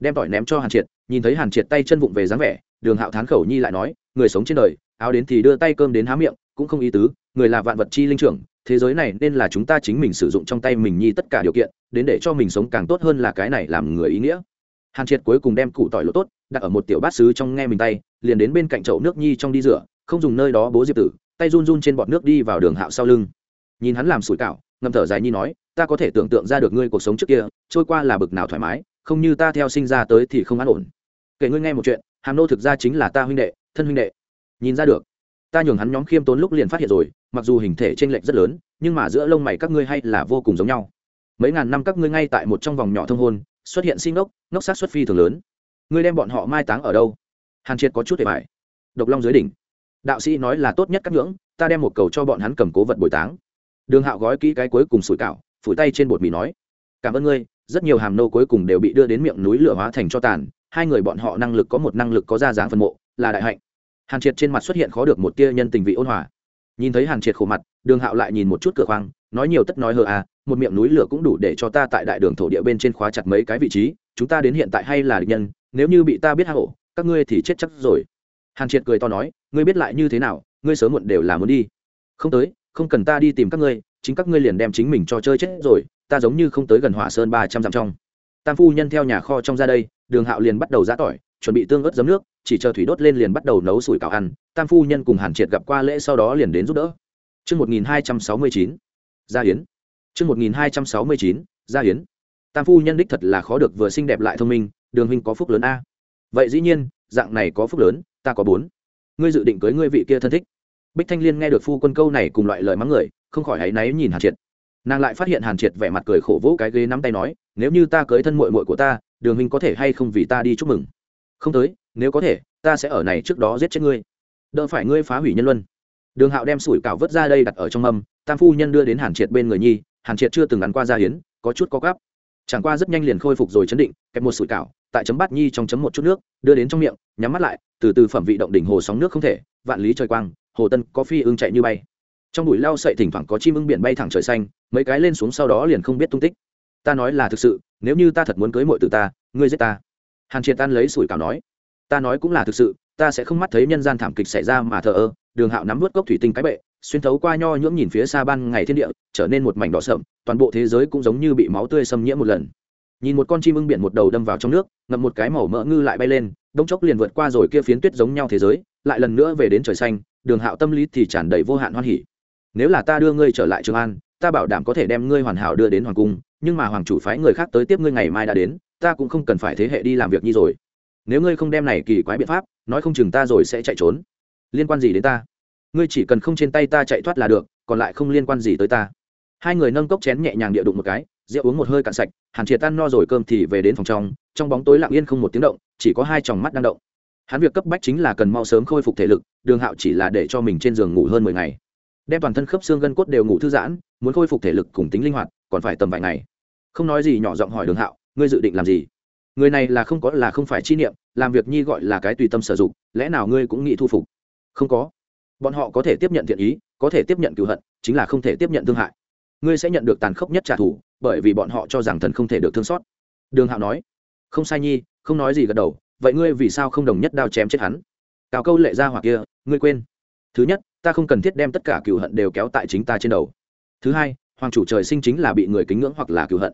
Đem tỏi ném cho hàn triệt, nhìn thấy hàn triệt tay chân vụng về dáng vẻ, đường hạo thán khẩu nhi lại nói, người sống trên đời, áo đến thì đưa tay cơm đến há miệng, cũng không ý tứ người là vạn vật chi linh trưởng, thế giới này nên là chúng ta chính mình sử dụng trong tay mình nhi tất cả điều kiện, đến để cho mình sống càng tốt hơn là cái này làm người ý nghĩa. Hàn triệt cuối cùng đem củ tỏi lỗ tốt, đặt ở một tiểu bát sứ trong nghe mình tay, liền đến bên cạnh chậu nước nhi trong đi rửa, không dùng nơi đó bố diệp tử, tay run run trên bọt nước đi vào đường hạo sau lưng. Nhìn hắn làm sủi cảo, ngầm thở dài nhi nói, ta có thể tưởng tượng ra được ngươi cuộc sống trước kia, trôi qua là bực nào thoải mái, không như ta theo sinh ra tới thì không an ổn. Kể ngươi nghe một chuyện, hàm nô thực ra chính là ta huynh đệ, thân huynh đệ. Nhìn ra được ta nhường hắn nhóm khiêm tốn lúc liền phát hiện rồi, mặc dù hình thể t r ê n lệch rất lớn, nhưng mà giữa lông mày các ngươi hay là vô cùng giống nhau. Mấy ngàn năm các ngươi ngay tại một trong vòng nhỏ thông hôn, xuất hiện sinh ngốc ngốc sát xuất phi thường lớn. Ngươi đem bọn họ mai táng ở đâu? Hàn triệt có chút để bài độc long dưới đỉnh. Đạo sĩ nói là tốt nhất các ngưỡng, ta đem một cầu cho bọn hắn cầm cố vật bồi táng. Đường hạo gói kỹ cái cuối cùng sủi cảo, phủi tay trên bột mì nói, cảm ơn ngươi, rất nhiều hàm nô cuối cùng đều bị đưa đến miệng núi lửa hóa thành cho tàn, hai người bọn họ năng lực có một năng lực có ra dáng phân mộ, là đại hạnh hàn triệt trên mặt xuất hiện khó được một tia nhân tình vị ôn hòa. Nhìn thấy hàn triệt khổ mặt, đường hạo lại nhìn một chút cửa khoang, nói nhiều tất nói hờ à một miệng núi lửa cũng đủ để cho ta tại đại đường thổ địa bên trên khóa chặt mấy cái vị trí, chúng ta đến hiện tại hay là địch nhân, nếu như bị ta biết hạ hổ, các ngươi thì chết chắc rồi. Hàn triệt cười to nói, ngươi biết lại như thế nào, ngươi sớm muộn đều là muốn đi. Không tới, không cần ta đi tìm các ngươi, chính các ngươi liền đem chính mình cho chơi chết rồi, ta giống như không tới gần hỏa sơn ba trăm dặm trong. Tam phu nhân theo nhà kho trong ra đây, đường hạo liền bắt đầu giã tỏi, chuẩn bị tương ớt giấm nước chỉ chờ thủy đốt lên liền bắt đầu nấu sủi cảo ăn tam phu nhân cùng hàn triệt gặp qua lễ sau đó liền đến giúp đỡ Trước 1269, Gia Hiến. Trước 1269, Gia Hiến. Tam phu nhân đích thật là khó được vừa xinh đẹp lại thông minh, đường huynh có phúc lớn a. Vậy dĩ nhiên, dạng này có phúc lớn, ta có bốn. Ngươi dự định cưới ngươi vị kia thân thích. Bích Thanh Liên nghe được phu quân câu này cùng loại lời mắng người, không khỏi hãy náy nhìn Hàn Triệt. Nàng lại phát hiện Hàn Triệt vẻ mặt cười khổ vỗ cái ghế nắm tay nói, nếu như ta cưới thân muội muội của ta, Đường huynh có thể hay không vì ta đi chúc mừng? Không tới, nếu có thể, ta sẽ ở này trước đó giết chết ngươi. Đỡ phải ngươi phá hủy nhân luân. Đường Hạo đem sủi cảo vớt ra đây đặt ở trong mâm, Tam phu nhân đưa đến Hàn Triệt bên người nhi, Hàn Triệt chưa từng ăn qua gia hiến, có chút có gắp. Chẳng qua rất nhanh liền khôi phục rồi chấn định, kẹp một sủi cảo, tại chấm bát nhi trong chấm một chút nước, đưa đến trong miệng, nhắm mắt lại, từ từ phẩm vị động đỉnh hồ sóng nước không thể, vạn lý trời quang, hồ tân có phi ưng chạy như bay trong bụi lao sậy thỉnh thoảng có chim ưng biển bay thẳng trời xanh mấy cái lên xuống sau đó liền không biết tung tích ta nói là thực sự nếu như ta thật muốn cưới mội từ ta ngươi giết ta hàn triệt tan lấy sủi cảo nói ta nói cũng là thực sự, ta sẽ không mắt thấy nhân gian thảm kịch xảy ra mà thờ ơ, đường hạo nắm vớt cốc thủy tinh cái bệ, xuyên thấu qua nho nhưỡng nhìn phía xa ban ngày thiên địa, trở nên một mảnh đỏ sậm, toàn bộ thế giới cũng giống như bị máu tươi xâm nhiễm một lần. Nhìn một con chim ưng biển một đầu đâm vào trong nước, ngậm một cái màu mỡ ngư lại bay lên đông chốc liền vượt qua rồi kia phiến tuyết giống nhau thế giới, lại lần nữa về đến trời xanh, đường hạo tâm lý thì tràn đầy vô hạn hoan hỉ. Nếu là ta đưa ngươi trở lại trường an, ta bảo đảm có thể đem ngươi hoàn hảo đưa đến hoàng cung, nhưng mà hoàng chủ phái người khác tới tiếp ngươi ngày mai đã đến, ta cũng không cần phải thế hệ đi làm việc như rồi nếu ngươi không đem này kỳ quái biện pháp, nói không chừng ta rồi sẽ chạy trốn. Liên quan gì đến ta? Ngươi chỉ cần không trên tay ta chạy thoát là được, còn lại không liên quan gì tới ta. Hai người nâng cốc chén nhẹ nhàng địa đụng một cái, rượu uống một hơi cạn sạch, hàn triệt tan no rồi cơm thì về đến phòng trong trong bóng tối lặng yên không một tiếng động, chỉ có hai tròng mắt đang động. Hắn việc cấp bách chính là cần mau sớm khôi phục thể lực, đường hạo chỉ là để cho mình trên giường ngủ hơn mười ngày. Đem toàn thân khớp xương gân cốt đều ngủ thư giãn, muốn khôi phục thể lực cùng tính linh hoạt, còn phải tầm vài ngày. Không nói gì nhỏ giọng hỏi đường hạo, ngươi dự định làm gì? Người này là không có là không phải chi niệm, làm việc nhi gọi là cái tùy tâm sử dụng, lẽ nào ngươi cũng nghĩ thu phục? Không có. Bọn họ có thể tiếp nhận thiện ý, có thể tiếp nhận cựu hận, chính là không thể tiếp nhận thương hại. Ngươi sẽ nhận được tàn khốc nhất trả thù, bởi vì bọn họ cho rằng thần không thể được thương xót. Đường hạo nói, không sai nhi, không nói gì gật đầu, vậy ngươi vì sao không đồng nhất đao chém chết hắn? Cao câu lệ ra hoặc kia, ngươi quên. Thứ nhất, ta không cần thiết đem tất cả cựu hận đều kéo tại chính ta trên đầu. Thứ hai, hoàng chủ trời sinh chính là bị người kính ngưỡng hoặc là cựu hận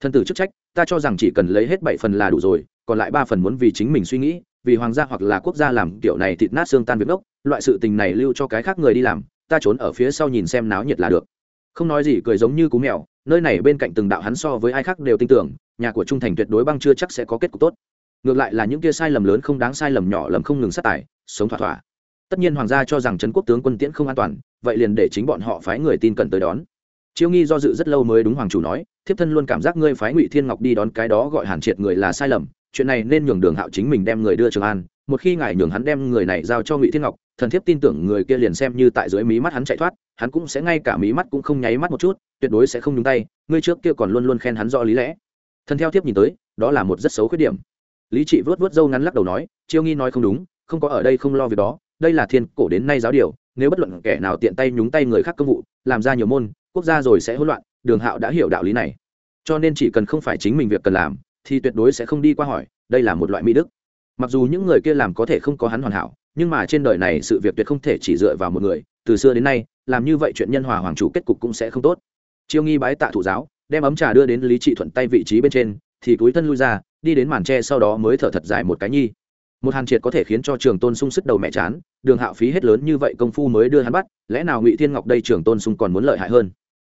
thân tử chức trách, ta cho rằng chỉ cần lấy hết bảy phần là đủ rồi, còn lại ba phần muốn vì chính mình suy nghĩ, vì hoàng gia hoặc là quốc gia làm kiểu này thịt nát xương tan việc ốc loại sự tình này lưu cho cái khác người đi làm, ta trốn ở phía sau nhìn xem náo nhiệt là được. Không nói gì, cười giống như cú mèo, nơi này bên cạnh từng đạo hắn so với ai khác đều tin tưởng, nhà của trung thành tuyệt đối băng chưa chắc sẽ có kết cục tốt. Ngược lại là những kia sai lầm lớn không đáng sai lầm nhỏ lầm không ngừng sát tài, sống thỏa thỏa. Tất nhiên hoàng gia cho rằng trấn quốc tướng quân tiễn không an toàn, vậy liền để chính bọn họ phái người tin cẩn tới đón chiêu nghi do dự rất lâu mới đúng hoàng chủ nói, thiếp thân luôn cảm giác ngươi phái ngụy thiên ngọc đi đón cái đó gọi hàn triệt người là sai lầm, chuyện này nên nhường đường hạo chính mình đem người đưa trường an, một khi ngài nhường hắn đem người này giao cho ngụy thiên ngọc, thần thiếp tin tưởng người kia liền xem như tại dưới mí mắt hắn chạy thoát, hắn cũng sẽ ngay cả mí mắt cũng không nháy mắt một chút, tuyệt đối sẽ không nhúng tay, ngươi trước kia còn luôn luôn khen hắn rõ lý lẽ. Thần theo thiếp nhìn tới, đó là một rất xấu khuyết điểm. Lý trị vớt vớt râu ngắn lắc đầu nói, chiêu nghi nói không đúng, không có ở đây không lo việc đó, đây là thiên cổ đến nay giáo điều, nếu bất luận kẻ nào tiện tay nhúng tay người khác công vụ, làm ra nhiều môn quốc gia rồi sẽ hỗn loạn, đường hạo đã hiểu đạo lý này. Cho nên chỉ cần không phải chính mình việc cần làm, thì tuyệt đối sẽ không đi qua hỏi, đây là một loại mỹ đức. Mặc dù những người kia làm có thể không có hắn hoàn hảo, nhưng mà trên đời này sự việc tuyệt không thể chỉ dựa vào một người, từ xưa đến nay, làm như vậy chuyện nhân hòa hoàng chủ kết cục cũng sẽ không tốt. Chiêu nghi bái tạ thụ giáo, đem ấm trà đưa đến lý trị thuận tay vị trí bên trên, thì túi thân lui ra, đi đến màn tre sau đó mới thở thật dài một cái nhi. Một hàn triệt có thể khiến cho trường tôn sung sức đầu mẹ chán, đường hạo phí hết lớn như vậy công phu mới đưa hắn bắt, lẽ nào ngụy thiên ngọc đây trường tôn sung còn muốn lợi hại hơn?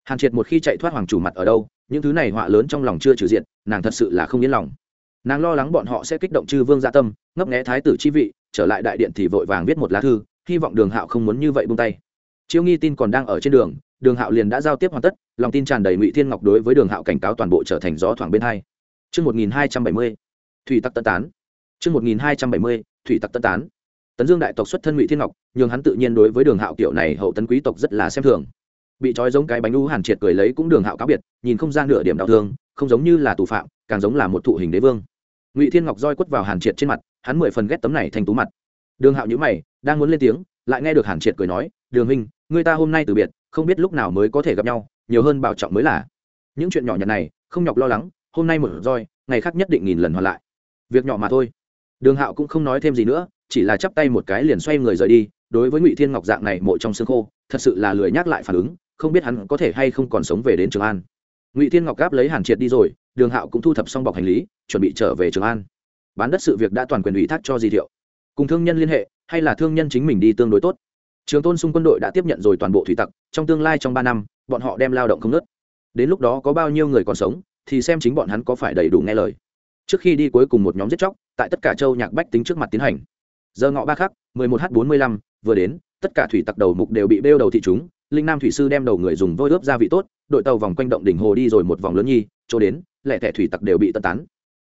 Hàn triệt một khi chạy thoát hoàng chủ mặt ở đâu những thứ này họa lớn trong lòng chưa trừ diện nàng thật sự là không yên lòng nàng lo lắng bọn họ sẽ kích động chư vương gia tâm ngấp nghé thái tử chi vị trở lại đại điện thì vội vàng viết một lá thư hy vọng đường hạo không muốn như vậy buông tay chiêu nghi tin còn đang ở trên đường đường hạo liền đã giao tiếp hoàn tất lòng tin tràn đầy ngụy thiên ngọc đối với đường hạo cảnh cáo toàn bộ trở thành gió thoảng bên hai Trước 1270, thủy tắc tân tán. Trước 1270, thủy tắc tân tán. Tấn Dương đại tộc xuất thân Ngụy Thiên Ngọc, nhưng hắn tự nhiên đối với Đường Hạo kiểu này hậu tấn quý tộc rất là xem thường. Bị trói giống cái bánh u hàn triệt cười lấy cũng Đường Hạo cáo biệt, nhìn không ra nửa điểm đau thương, không giống như là tù phạm, càng giống là một thụ hình đế vương. Ngụy Thiên Ngọc roi quất vào hàn triệt trên mặt, hắn mười phần ghét tấm này thành tú mặt. Đường Hạo nhữ mày, đang muốn lên tiếng, lại nghe được hàn triệt cười nói, "Đường huynh, người ta hôm nay từ biệt, không biết lúc nào mới có thể gặp nhau, nhiều hơn bảo trọng mới là." Những chuyện nhỏ nhặt này, không nhọc lo lắng, hôm nay một roi, ngày khác nhất định nghìn lần hoàn lại việc nhỏ mà thôi đường hạo cũng không nói thêm gì nữa chỉ là chắp tay một cái liền xoay người rời đi đối với ngụy thiên ngọc dạng này mộ trong xương khô thật sự là lười nhắc lại phản ứng không biết hắn có thể hay không còn sống về đến trường an. Ngụy thiên ngọc gáp lấy hàn triệt đi rồi, đường hạo cũng thu thập xong bọc hành lý, chuẩn bị trở về trường an. Bán đất sự việc đã toàn quyền ủy thác cho di thiệu. Cùng thương nhân liên hệ, hay là thương nhân chính mình đi tương đối tốt. Trường tôn xung quân đội đã tiếp nhận rồi toàn bộ thủy tặc, trong tương lai trong ba năm, bọn họ đem lao động không nớt đến lúc đó có bao nhiêu người còn sống, thì xem chính bọn hắn có phải đầy đủ nghe lời. Trước khi đi cuối cùng một nhóm giết chóc, tại tất cả châu nhạc bách tính trước mặt tiến hành. Giờ ngọ ba khắc 11 h 45 vừa đến, tất cả thủy tặc đầu mục đều bị bêu đầu thị chúng linh nam thủy sư đem đầu người dùng vôi ướp gia vị tốt, đội tàu vòng quanh động đỉnh hồ đi rồi một vòng lớn nhi, chỗ đến, lẻ thẻ thủy tặc đều bị tân tán.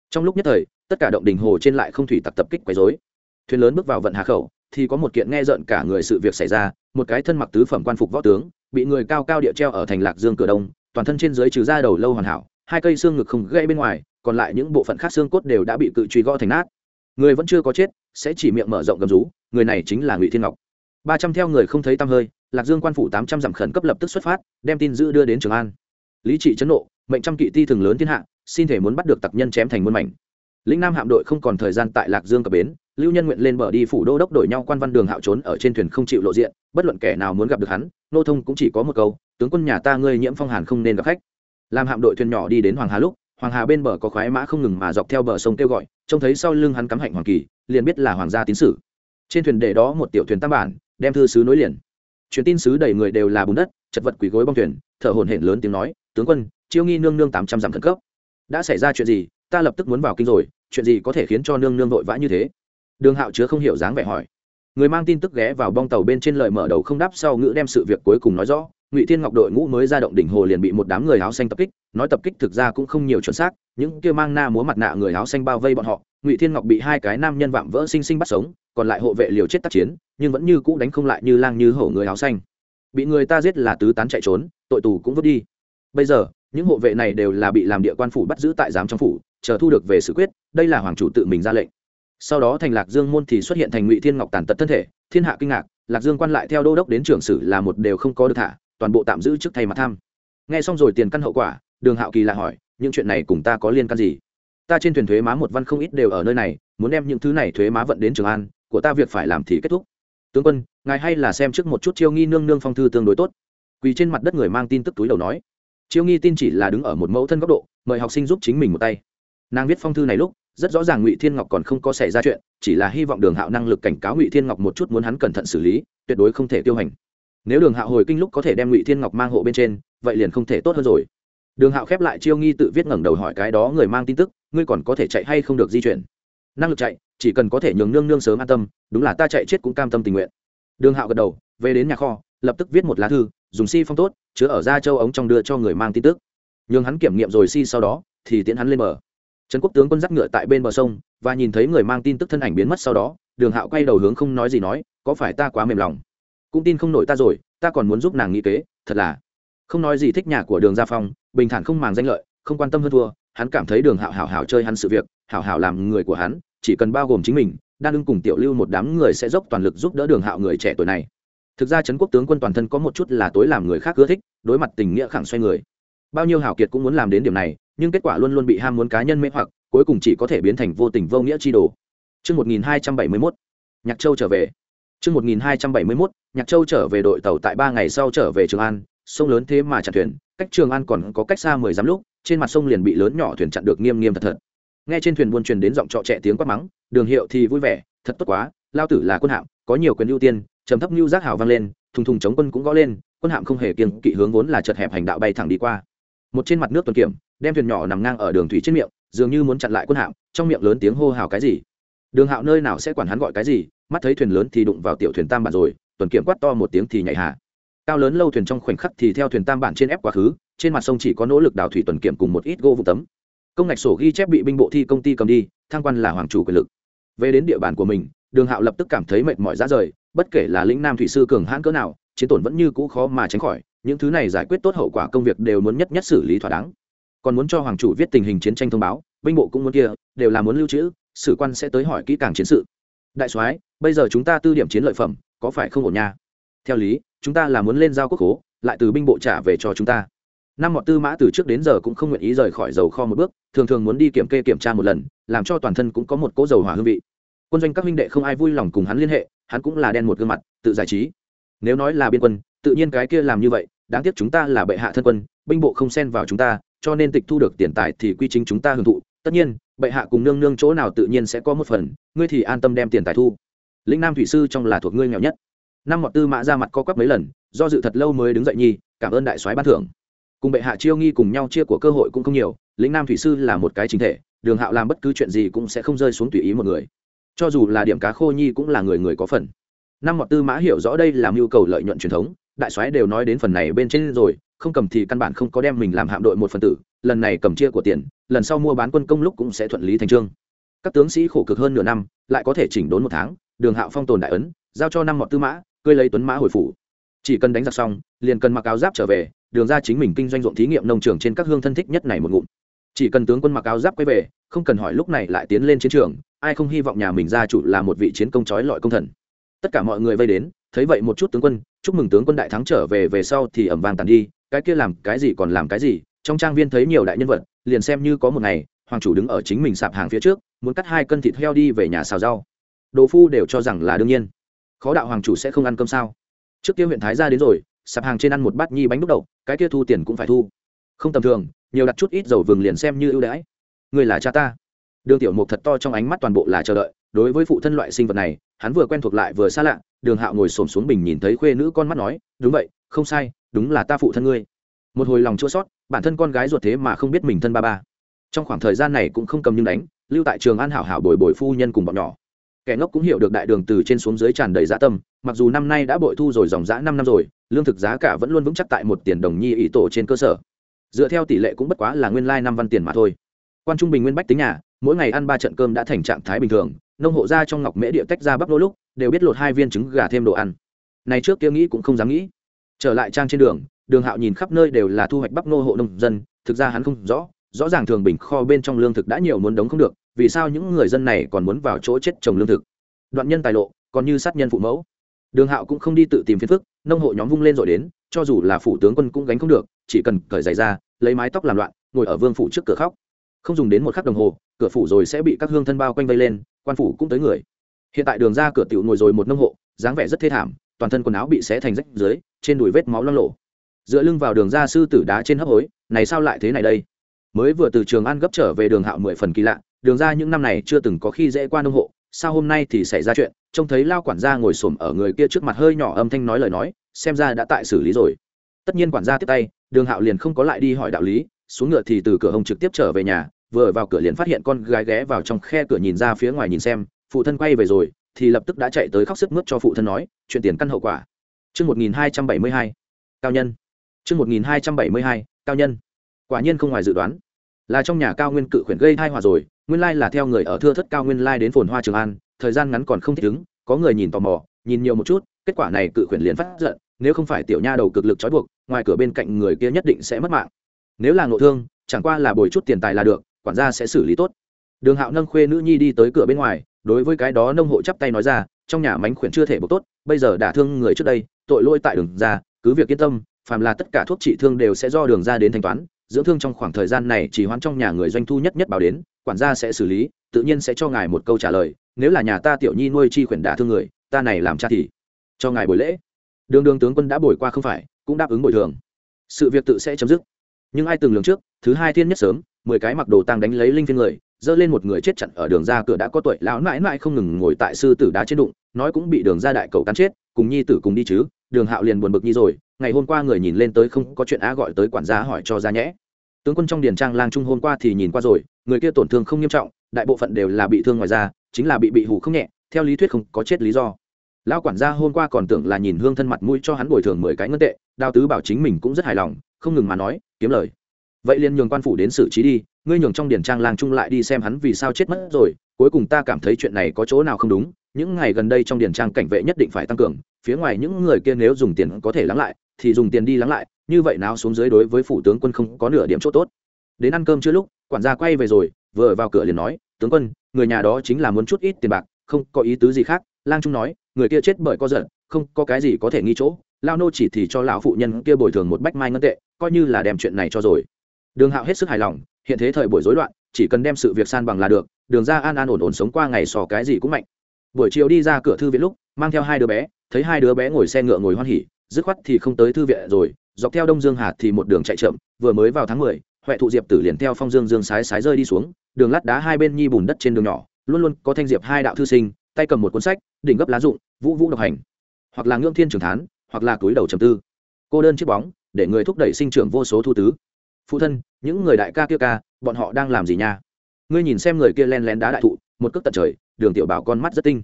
Trong lúc nhất thời, tất cả động đỉnh hồ trên lại không thủy tặc tập kích quấy rối. Thuyền lớn bước vào vận hà khẩu, thì có một kiện nghe rợn cả người sự việc xảy ra, một cái thân mặc tứ phẩm quan phục võ tướng, bị người cao cao địa treo ở thành lạc dương cửa đông, toàn thân trên dưới trừ ra đầu lâu hoàn hảo, hai cây xương ngực không gãy bên ngoài, còn lại những bộ phận khác xương cốt đều đã bị cự truy gõ thành nát. Người vẫn chưa có chết, sẽ chỉ miệng mở rộng gầm rú, người này chính là ngụy thiên ngọc. Ba trăm theo người không thấy tăm hơi lạc dương quan phủ tám trăm dặm khẩn cấp lập tức xuất phát, đem tin giữ đưa đến trường an. Lý trị chấn nộ, mệnh trăm kỵ ti thường lớn thiên hạ, xin thể muốn bắt được tặc nhân chém thành muôn mảnh. Lĩnh nam hạm đội không còn thời gian tại lạc dương cập bến, lưu nhân nguyện lên bờ đi phủ đô đốc đổi nhau quan văn đường hạo trốn ở trên thuyền không chịu lộ diện, bất luận kẻ nào muốn gặp được hắn, nô thông cũng chỉ có một câu, tướng quân nhà ta ngươi nhiễm phong hàn không nên gặp khách. Làm hạm đội thuyền nhỏ đi đến hoàng hà lúc, hoàng hà bên bờ có khoái mã không ngừng mà dọc theo bờ sông kêu gọi, trông thấy sau lưng hắn cắm hạnh hoàng kỳ, liền biết là hoàng gia tín sử. Trên thuyền để đó một tiểu thuyền tam bản, đem thư sứ nối liền truyền tin sứ đầy người đều là bùn đất, chật vật quỳ gối bong thuyền, thở hổn hển lớn tiếng nói, tướng quân, chiêu nghi nương nương tám trăm dặm khẩn cấp. Đã xảy ra chuyện gì, ta lập tức muốn vào kinh rồi, chuyện gì có thể khiến cho nương nương vội vã như thế? Đường hạo chứa không hiểu dáng vẻ hỏi. Người mang tin tức ghé vào bong tàu bên trên lời mở đầu không đáp sau ngữ đem sự việc cuối cùng nói rõ. Ngụy thiên ngọc đội ngũ mới ra động đỉnh hồ liền bị một đám người áo xanh tập kích, nói tập kích thực ra cũng không nhiều chuẩn xác, những kia mang na múa mặt nạ người áo xanh bao vây bọn họ ngụy thiên ngọc bị hai cái nam nhân vạm vỡ sinh sinh bắt sống, còn lại hộ vệ liều chết tác chiến, nhưng vẫn như cũ đánh không lại như lang như hổ người áo xanh. Bị người ta giết là tứ tán chạy trốn, tội tù cũng vứt đi. Bây giờ, những hộ vệ này đều là bị làm địa quan phủ bắt giữ tại giám trong phủ, chờ thu được về sự quyết, đây là hoàng chủ tự mình ra lệnh. Sau đó thành lạc dương môn thì xuất hiện thành ngụy thiên ngọc tàn tật thân thể, thiên hạ kinh ngạc, lạc dương quan lại theo đô đốc đến trưởng sử là một đều không có được thả toàn bộ tạm giữ trước thay mặt tham. Nghe xong rồi tiền căn hậu quả, đường hạo kỳ lại hỏi, những chuyện này cùng ta có liên can gì? Ta trên thuyền thuế má một văn không ít đều ở nơi này, muốn đem những thứ này thuế má vận đến trường an, của ta việc phải làm thì kết thúc. Tướng quân, ngài hay là xem trước một chút chiêu nghi nương nương phong thư tương đối tốt. Quỳ trên mặt đất người mang tin tức túi đầu nói. Chiêu nghi tin chỉ là đứng ở một mẫu thân góc độ, mời học sinh giúp chính mình một tay. Nàng viết phong thư này lúc, rất rõ ràng ngụy thiên ngọc còn không có xảy ra chuyện, chỉ là hy vọng đường hạo năng lực cảnh cáo ngụy thiên ngọc một chút muốn hắn cẩn thận xử lý, tuyệt đối không thể tiêu hành. Nếu đường hạo hồi kinh lúc có thể đem ngụy thiên ngọc mang hộ bên trên, vậy liền không thể tốt hơn rồi. Đường hạo khép lại chiêu nghi tự viết ngẩng đầu hỏi cái đó người mang tin tức ngươi còn có thể chạy hay không được di chuyển? Năng lực chạy, chỉ cần có thể nhường nương nương sớm an tâm, đúng là ta chạy chết cũng cam tâm tình nguyện. Đường hạo gật đầu, về đến nhà kho, lập tức viết một lá thư, dùng si phong tốt, chứa ở ra châu ống trong đưa cho người mang tin tức. Nhường hắn kiểm nghiệm rồi si sau đó, thì tiễn hắn lên bờ. Trần quốc tướng quân dắt ngựa tại bên bờ sông, và nhìn thấy người mang tin tức thân ảnh biến mất sau đó, đường hạo quay đầu hướng không nói gì nói, có phải ta quá mềm lòng? Cũng tin không nổi ta rồi, ta còn muốn giúp nàng nghĩ kế, thật là. Không nói gì thích nhà của đường gia phong, bình thản không màng danh lợi, không quan tâm hơn thua hắn cảm thấy đường hạo hảo hảo chơi hắn sự việc hảo hảo làm người của hắn chỉ cần bao gồm chính mình đang ưng cùng tiểu lưu một đám người sẽ dốc toàn lực giúp đỡ đường hạo người trẻ tuổi này. Thực ra trấn quốc tướng quân toàn thân có một chút là tối làm người khác ưa thích đối mặt tình nghĩa khẳng xoay người. Bao nhiêu hảo kiệt cũng muốn làm đến điểm này nhưng kết quả luôn luôn bị ham muốn cá nhân mê hoặc cuối cùng chỉ có thể biến thành vô tình vô nghĩa chi đồ. Trước 1271, Nhạc Châu trở về. Trước 1271, Nhạc Châu trở về đội tàu tại ba ngày sau trở về Trường An, sông lớn thế mà chặn thuyền, cách Trường An còn có cách xa mười dặm lúc, trên mặt sông liền bị lớn nhỏ thuyền chặn được nghiêm nghiêm thật thật. Nghe trên thuyền buôn truyền đến giọng trọ trẻ tiếng quát mắng, Đường Hiệu thì vui vẻ, thật tốt quá, lao tử là quân hạm, có nhiều quyền ưu tiên, trầm thấp như giác hào vang lên, thùng thùng chống quân cũng gõ lên, quân hạm không hề kiêng kỵ hướng vốn là chật hẹp hành đạo bay thẳng đi qua. Một trên mặt nước tuần kiểm, đem thuyền nhỏ nằm ngang ở đường thủy trên miệng, dường như muốn chặn lại quân hạm, trong miệng lớn tiếng hô hào cái gì. Đường Hạo nơi nào sẽ quản hắn gọi cái gì, mắt thấy thuyền lớn thì đụng vào tiểu thuyền tam bản rồi, tuần kiểm quát to một tiếng thì nhảy hạ cao lớn lâu thuyền trong khoảnh khắc thì theo thuyền tam bản trên ép quá khứ trên mặt sông chỉ có nỗ lực đào thủy tuần kiểm cùng một ít gỗ vụ tấm. Công ngạch sổ ghi chép bị binh bộ thi công ty cầm đi thang quan là hoàng chủ quyền lực. Về đến địa bàn của mình, đường hạo lập tức cảm thấy mệt mỏi ra rời, bất kể là lĩnh nam thủy sư cường hãn cỡ nào, chiến tổn vẫn như cũ khó mà tránh khỏi, những thứ này giải quyết tốt hậu quả công việc đều muốn nhất nhất xử lý thỏa đáng. Còn muốn cho hoàng chủ viết tình hình chiến tranh thông báo, binh bộ cũng muốn kia, đều là muốn lưu trữ, sử quan sẽ tới hỏi kỹ càng chiến sự. Đại soái, bây giờ chúng ta tư điểm chiến lợi phẩm, có phải không ổn nha? Theo lý, chúng ta là muốn lên giao quốc hố lại từ binh bộ trả về cho chúng ta năm mọt tư mã từ trước đến giờ cũng không nguyện ý rời khỏi dầu kho một bước, thường thường muốn đi kiểm kê kiểm tra một lần, làm cho toàn thân cũng có một cỗ dầu hỏa hương vị. Quân doanh các huynh đệ không ai vui lòng cùng hắn liên hệ, hắn cũng là đen một gương mặt, tự giải trí. Nếu nói là biên quân, tự nhiên cái kia làm như vậy, đáng tiếc chúng ta là bệ hạ thân quân, binh bộ không xen vào chúng ta, cho nên tịch thu được tiền tài thì quy chính chúng ta hưởng thụ. Tất nhiên, bệ hạ cùng nương nương chỗ nào tự nhiên sẽ có một phần, ngươi thì an tâm đem tiền tài thu. Lĩnh nam thủy sư trong là thuộc ngươi nghèo nhất. Năm mọt tư mã ra mặt co quắp mấy lần, do dự thật lâu mới đứng dậy nhi, cảm ơn đại soái ban thưởng cùng bệ hạ chiêu nghi cùng nhau chia của cơ hội cũng không nhiều, lĩnh nam thủy sư là một cái chính thể, đường hạo làm bất cứ chuyện gì cũng sẽ không rơi xuống tùy ý một người. Cho dù là điểm cá khô nhi cũng là người người có phần. Năm mọt tư mã hiểu rõ đây là mưu cầu lợi nhuận truyền thống, đại soái đều nói đến phần này bên trên rồi, không cầm thì căn bản không có đem mình làm hạm đội một phần tử, lần này cầm chia của tiền, lần sau mua bán quân công lúc cũng sẽ thuận lý thành trương. Các tướng sĩ khổ cực hơn nửa năm, lại có thể chỉnh đốn một tháng, đường hạo phong tồn đại ấn, giao cho năm mọt tư mã, cưới lấy tuấn mã hồi phủ. Chỉ cần đánh giặc xong, liền cần mặc áo giáp trở về đường ra chính mình kinh doanh ruộng thí nghiệm nông trường trên các hương thân thích nhất này một ngụm. Chỉ cần tướng quân mặc áo giáp quay về, không cần hỏi lúc này lại tiến lên chiến trường, ai không hy vọng nhà mình gia chủ là một vị chiến công trói lọi công thần. Tất cả mọi người vây đến, thấy vậy một chút tướng quân, chúc mừng tướng quân đại thắng trở về về sau thì ẩm vàng tàn đi, cái kia làm cái gì còn làm cái gì, trong trang viên thấy nhiều đại nhân vật, liền xem như có một ngày, hoàng chủ đứng ở chính mình sạp hàng phía trước, muốn cắt hai cân thịt heo đi về nhà xào rau. Đồ phu đều cho rằng là đương nhiên. Khó đạo hoàng chủ sẽ không ăn cơm sao? Trước kia huyện thái ra đến rồi sạp hàng trên ăn một bát nhi bánh đúc đậu, cái kia thu tiền cũng phải thu. Không tầm thường, nhiều đặt chút ít dầu vừng liền xem như ưu đãi. Người là cha ta. Đường tiểu mục thật to trong ánh mắt toàn bộ là chờ đợi, đối với phụ thân loại sinh vật này, hắn vừa quen thuộc lại vừa xa lạ, đường hạo ngồi xổm xuống bình nhìn thấy khuê nữ con mắt nói, đúng vậy, không sai, đúng là ta phụ thân ngươi. Một hồi lòng chua sót bản thân con gái ruột thế mà không biết mình thân ba ba. Trong khoảng thời gian này cũng không cầm nhưng đánh, lưu tại trường an hảo hảo bồi bồi phu nhân cùng bọn nhỏ kẻ ngốc cũng hiểu được đại đường từ trên xuống dưới tràn đầy dã tâm, mặc dù năm nay đã bội thu rồi dòng dã năm năm rồi, lương thực giá cả vẫn luôn vững chắc tại một tiền đồng nhi ý tổ trên cơ sở. Dựa theo tỷ lệ cũng bất quá là nguyên lai năm văn tiền mà thôi. Quan trung bình nguyên bách tính nhà, mỗi ngày ăn ba trận cơm đã thành trạng thái bình thường, nông hộ ra trong ngọc mễ địa tách ra bắp lỗ lúc, đều biết lột hai viên trứng gà thêm đồ ăn. Này trước kia nghĩ cũng không dám nghĩ. Trở lại trang trên đường đường hạo nhìn khắp nơi đều là thu hoạch bắp nô hộ nông dân, thực ra hắn không rõ rõ ràng thường bình kho bên trong lương thực đã nhiều muốn đống không được vì sao những người dân này còn muốn vào chỗ chết trồng lương thực? Đoạn nhân tài lộ, còn như sát nhân phụ mẫu. Đường hạo cũng không đi tự tìm phiền phức, nông hộ nhóm vung lên rồi đến, cho dù là phủ tướng quân cũng gánh không được, chỉ cần cởi giày ra, lấy mái tóc làm loạn, ngồi ở vương phủ trước cửa khóc. Không dùng đến một khắc đồng hồ, cửa phủ rồi sẽ bị các hương thân bao quanh vây lên, quan phủ cũng tới người. Hiện tại đường ra cửa tiểu ngồi rồi một nông hộ, dáng vẻ rất thê thảm, toàn thân quần áo bị xé thành rách dưới, trên đùi vết máu loang lộ dựa lưng vào đường ra sư tử đá trên hấp hối, này sao lại thế này đây? Mới vừa từ trường ăn gấp trở về đường hạo mười phần kỳ lạ đường ra những năm này chưa từng có khi dễ qua nông hộ sao hôm nay thì xảy ra chuyện trông thấy lao quản gia ngồi xổm ở người kia trước mặt hơi nhỏ âm thanh nói lời nói xem ra đã tại xử lý rồi tất nhiên quản gia tiếp tay đường hạo liền không có lại đi hỏi đạo lý xuống ngựa thì từ cửa hồng trực tiếp trở về nhà vừa vào cửa liền phát hiện con gái ghé vào trong khe cửa nhìn ra phía ngoài nhìn xem phụ thân quay về rồi thì lập tức đã chạy tới khóc sức mướt cho phụ thân nói chuyện tiền căn hậu quả Trước 1272, cao nhân. Trước 1272, cao nhân. Quả nhiên không ngoài dự đoán. Là trong nhà cao nguyên cự khuyển gây thai hòa rồi, nguyên lai là theo người ở thưa thất cao nguyên lai đến phồn hoa trường an, thời gian ngắn còn không thích ứng, có người nhìn tò mò, nhìn nhiều một chút, kết quả này cự khuyển liền phát giận, nếu không phải tiểu nha đầu cực lực trói buộc, ngoài cửa bên cạnh người kia nhất định sẽ mất mạng. Nếu là ngộ thương, chẳng qua là bồi chút tiền tài là được, quản gia sẽ xử lý tốt. Đường Hạo nâng khuê nữ nhi đi tới cửa bên ngoài, đối với cái đó nông hộ chắp tay nói ra, trong nhà mánh khuyển chưa thể bộc tốt, bây giờ đả thương người trước đây, tội lỗi tại đường ra, cứ việc yên tâm, phàm là tất cả thuốc trị thương đều sẽ do đường ra đến thanh toán, dưỡng thương trong khoảng thời gian này chỉ hoãn trong nhà người doanh thu nhất nhất báo đến, quản gia sẽ xử lý, tự nhiên sẽ cho ngài một câu trả lời, nếu là nhà ta tiểu nhi nuôi chi khuyển đả thương người, ta này làm cha thì cho ngài buổi lễ. Đường đường tướng quân đã bồi qua không phải, cũng đáp ứng bồi thường. Sự việc tự sẽ chấm dứt. Nhưng ai từng lường trước, thứ hai thiên nhất sớm, mười cái mặc đồ tang đánh lấy linh phiên người, dơ lên một người chết chặn ở đường ra cửa đã có tuổi lão mãi mãi không ngừng ngồi tại sư tử đá trên đụng nói cũng bị đường ra đại cầu cắn chết cùng nhi tử cùng đi chứ đường hạo liền buồn bực nhi rồi ngày hôm qua người nhìn lên tới không có chuyện á gọi tới quản gia hỏi cho ra nhẽ. Tướng quân trong điền trang lang trung hôm qua thì nhìn qua rồi, người kia tổn thương không nghiêm trọng, đại bộ phận đều là bị thương ngoài ra chính là bị bị hủ không nhẹ, theo lý thuyết không có chết lý do. Lão quản gia hôm qua còn tưởng là nhìn hương thân mặt mũi cho hắn bồi thường mười cái ngân tệ đào tứ bảo chính mình cũng rất hài lòng, không ngừng mà nói, kiếm lời. Vậy liền nhường quan phủ đến xử trí đi, ngươi nhường trong điển trang lang trung lại đi xem hắn vì sao chết mất rồi, cuối cùng ta cảm thấy chuyện này có chỗ nào không đúng, những ngày gần đây trong điển trang cảnh vệ nhất định phải tăng cường, phía ngoài những người kia nếu dùng tiền có thể lắng lại thì dùng tiền đi lắng lại, như vậy nào xuống dưới đối với phủ tướng quân không có nửa điểm chỗ tốt. Đến ăn cơm chưa lúc, quản gia quay về rồi, vừa vào cửa liền nói, tướng quân, người nhà đó chính là muốn chút ít tiền bạc, không có ý tứ gì khác. Lang trung nói, người kia chết bởi co giận, không có cái gì có thể nghi chỗ. Lao nô chỉ thì cho lão phụ nhân kia bồi thường một bách mai ngân tệ, coi như là đem chuyện này cho rồi. Đường hạo hết sức hài lòng, hiện thế thời buổi rối loạn, chỉ cần đem sự việc san bằng là được, đường ra an an ổn ổn sống qua ngày sò cái gì cũng mạnh. Buổi chiều đi ra cửa thư viện lúc, mang theo hai đứa bé, thấy hai đứa bé ngồi xe ngựa ngồi hoan hỉ dứt khoát thì không tới thư viện rồi, dọc theo đông dương hà thì một đường chạy chậm, vừa mới vào tháng mười, huệ thụ diệp tử liền theo phong dương dương sái sái rơi đi xuống, đường lát đá hai bên nhi bùn đất trên đường nhỏ, luôn luôn có thanh diệp hai đạo thư sinh, tay cầm một cuốn sách, đỉnh gấp lá dụng, vũ vũ độc hành. Hoặc là ngưỡng thiên trường thán, hoặc là túi đầu trầm tư. Cô đơn chiếc bóng, để người thúc đẩy sinh trưởng vô số thu tứ. Phụ thân, những người đại ca kia ca, bọn họ đang làm gì nha? Ngươi nhìn xem người kia len lén đá đại thụ, một cước tận trời, đường tiểu bảo con mắt rất tinh.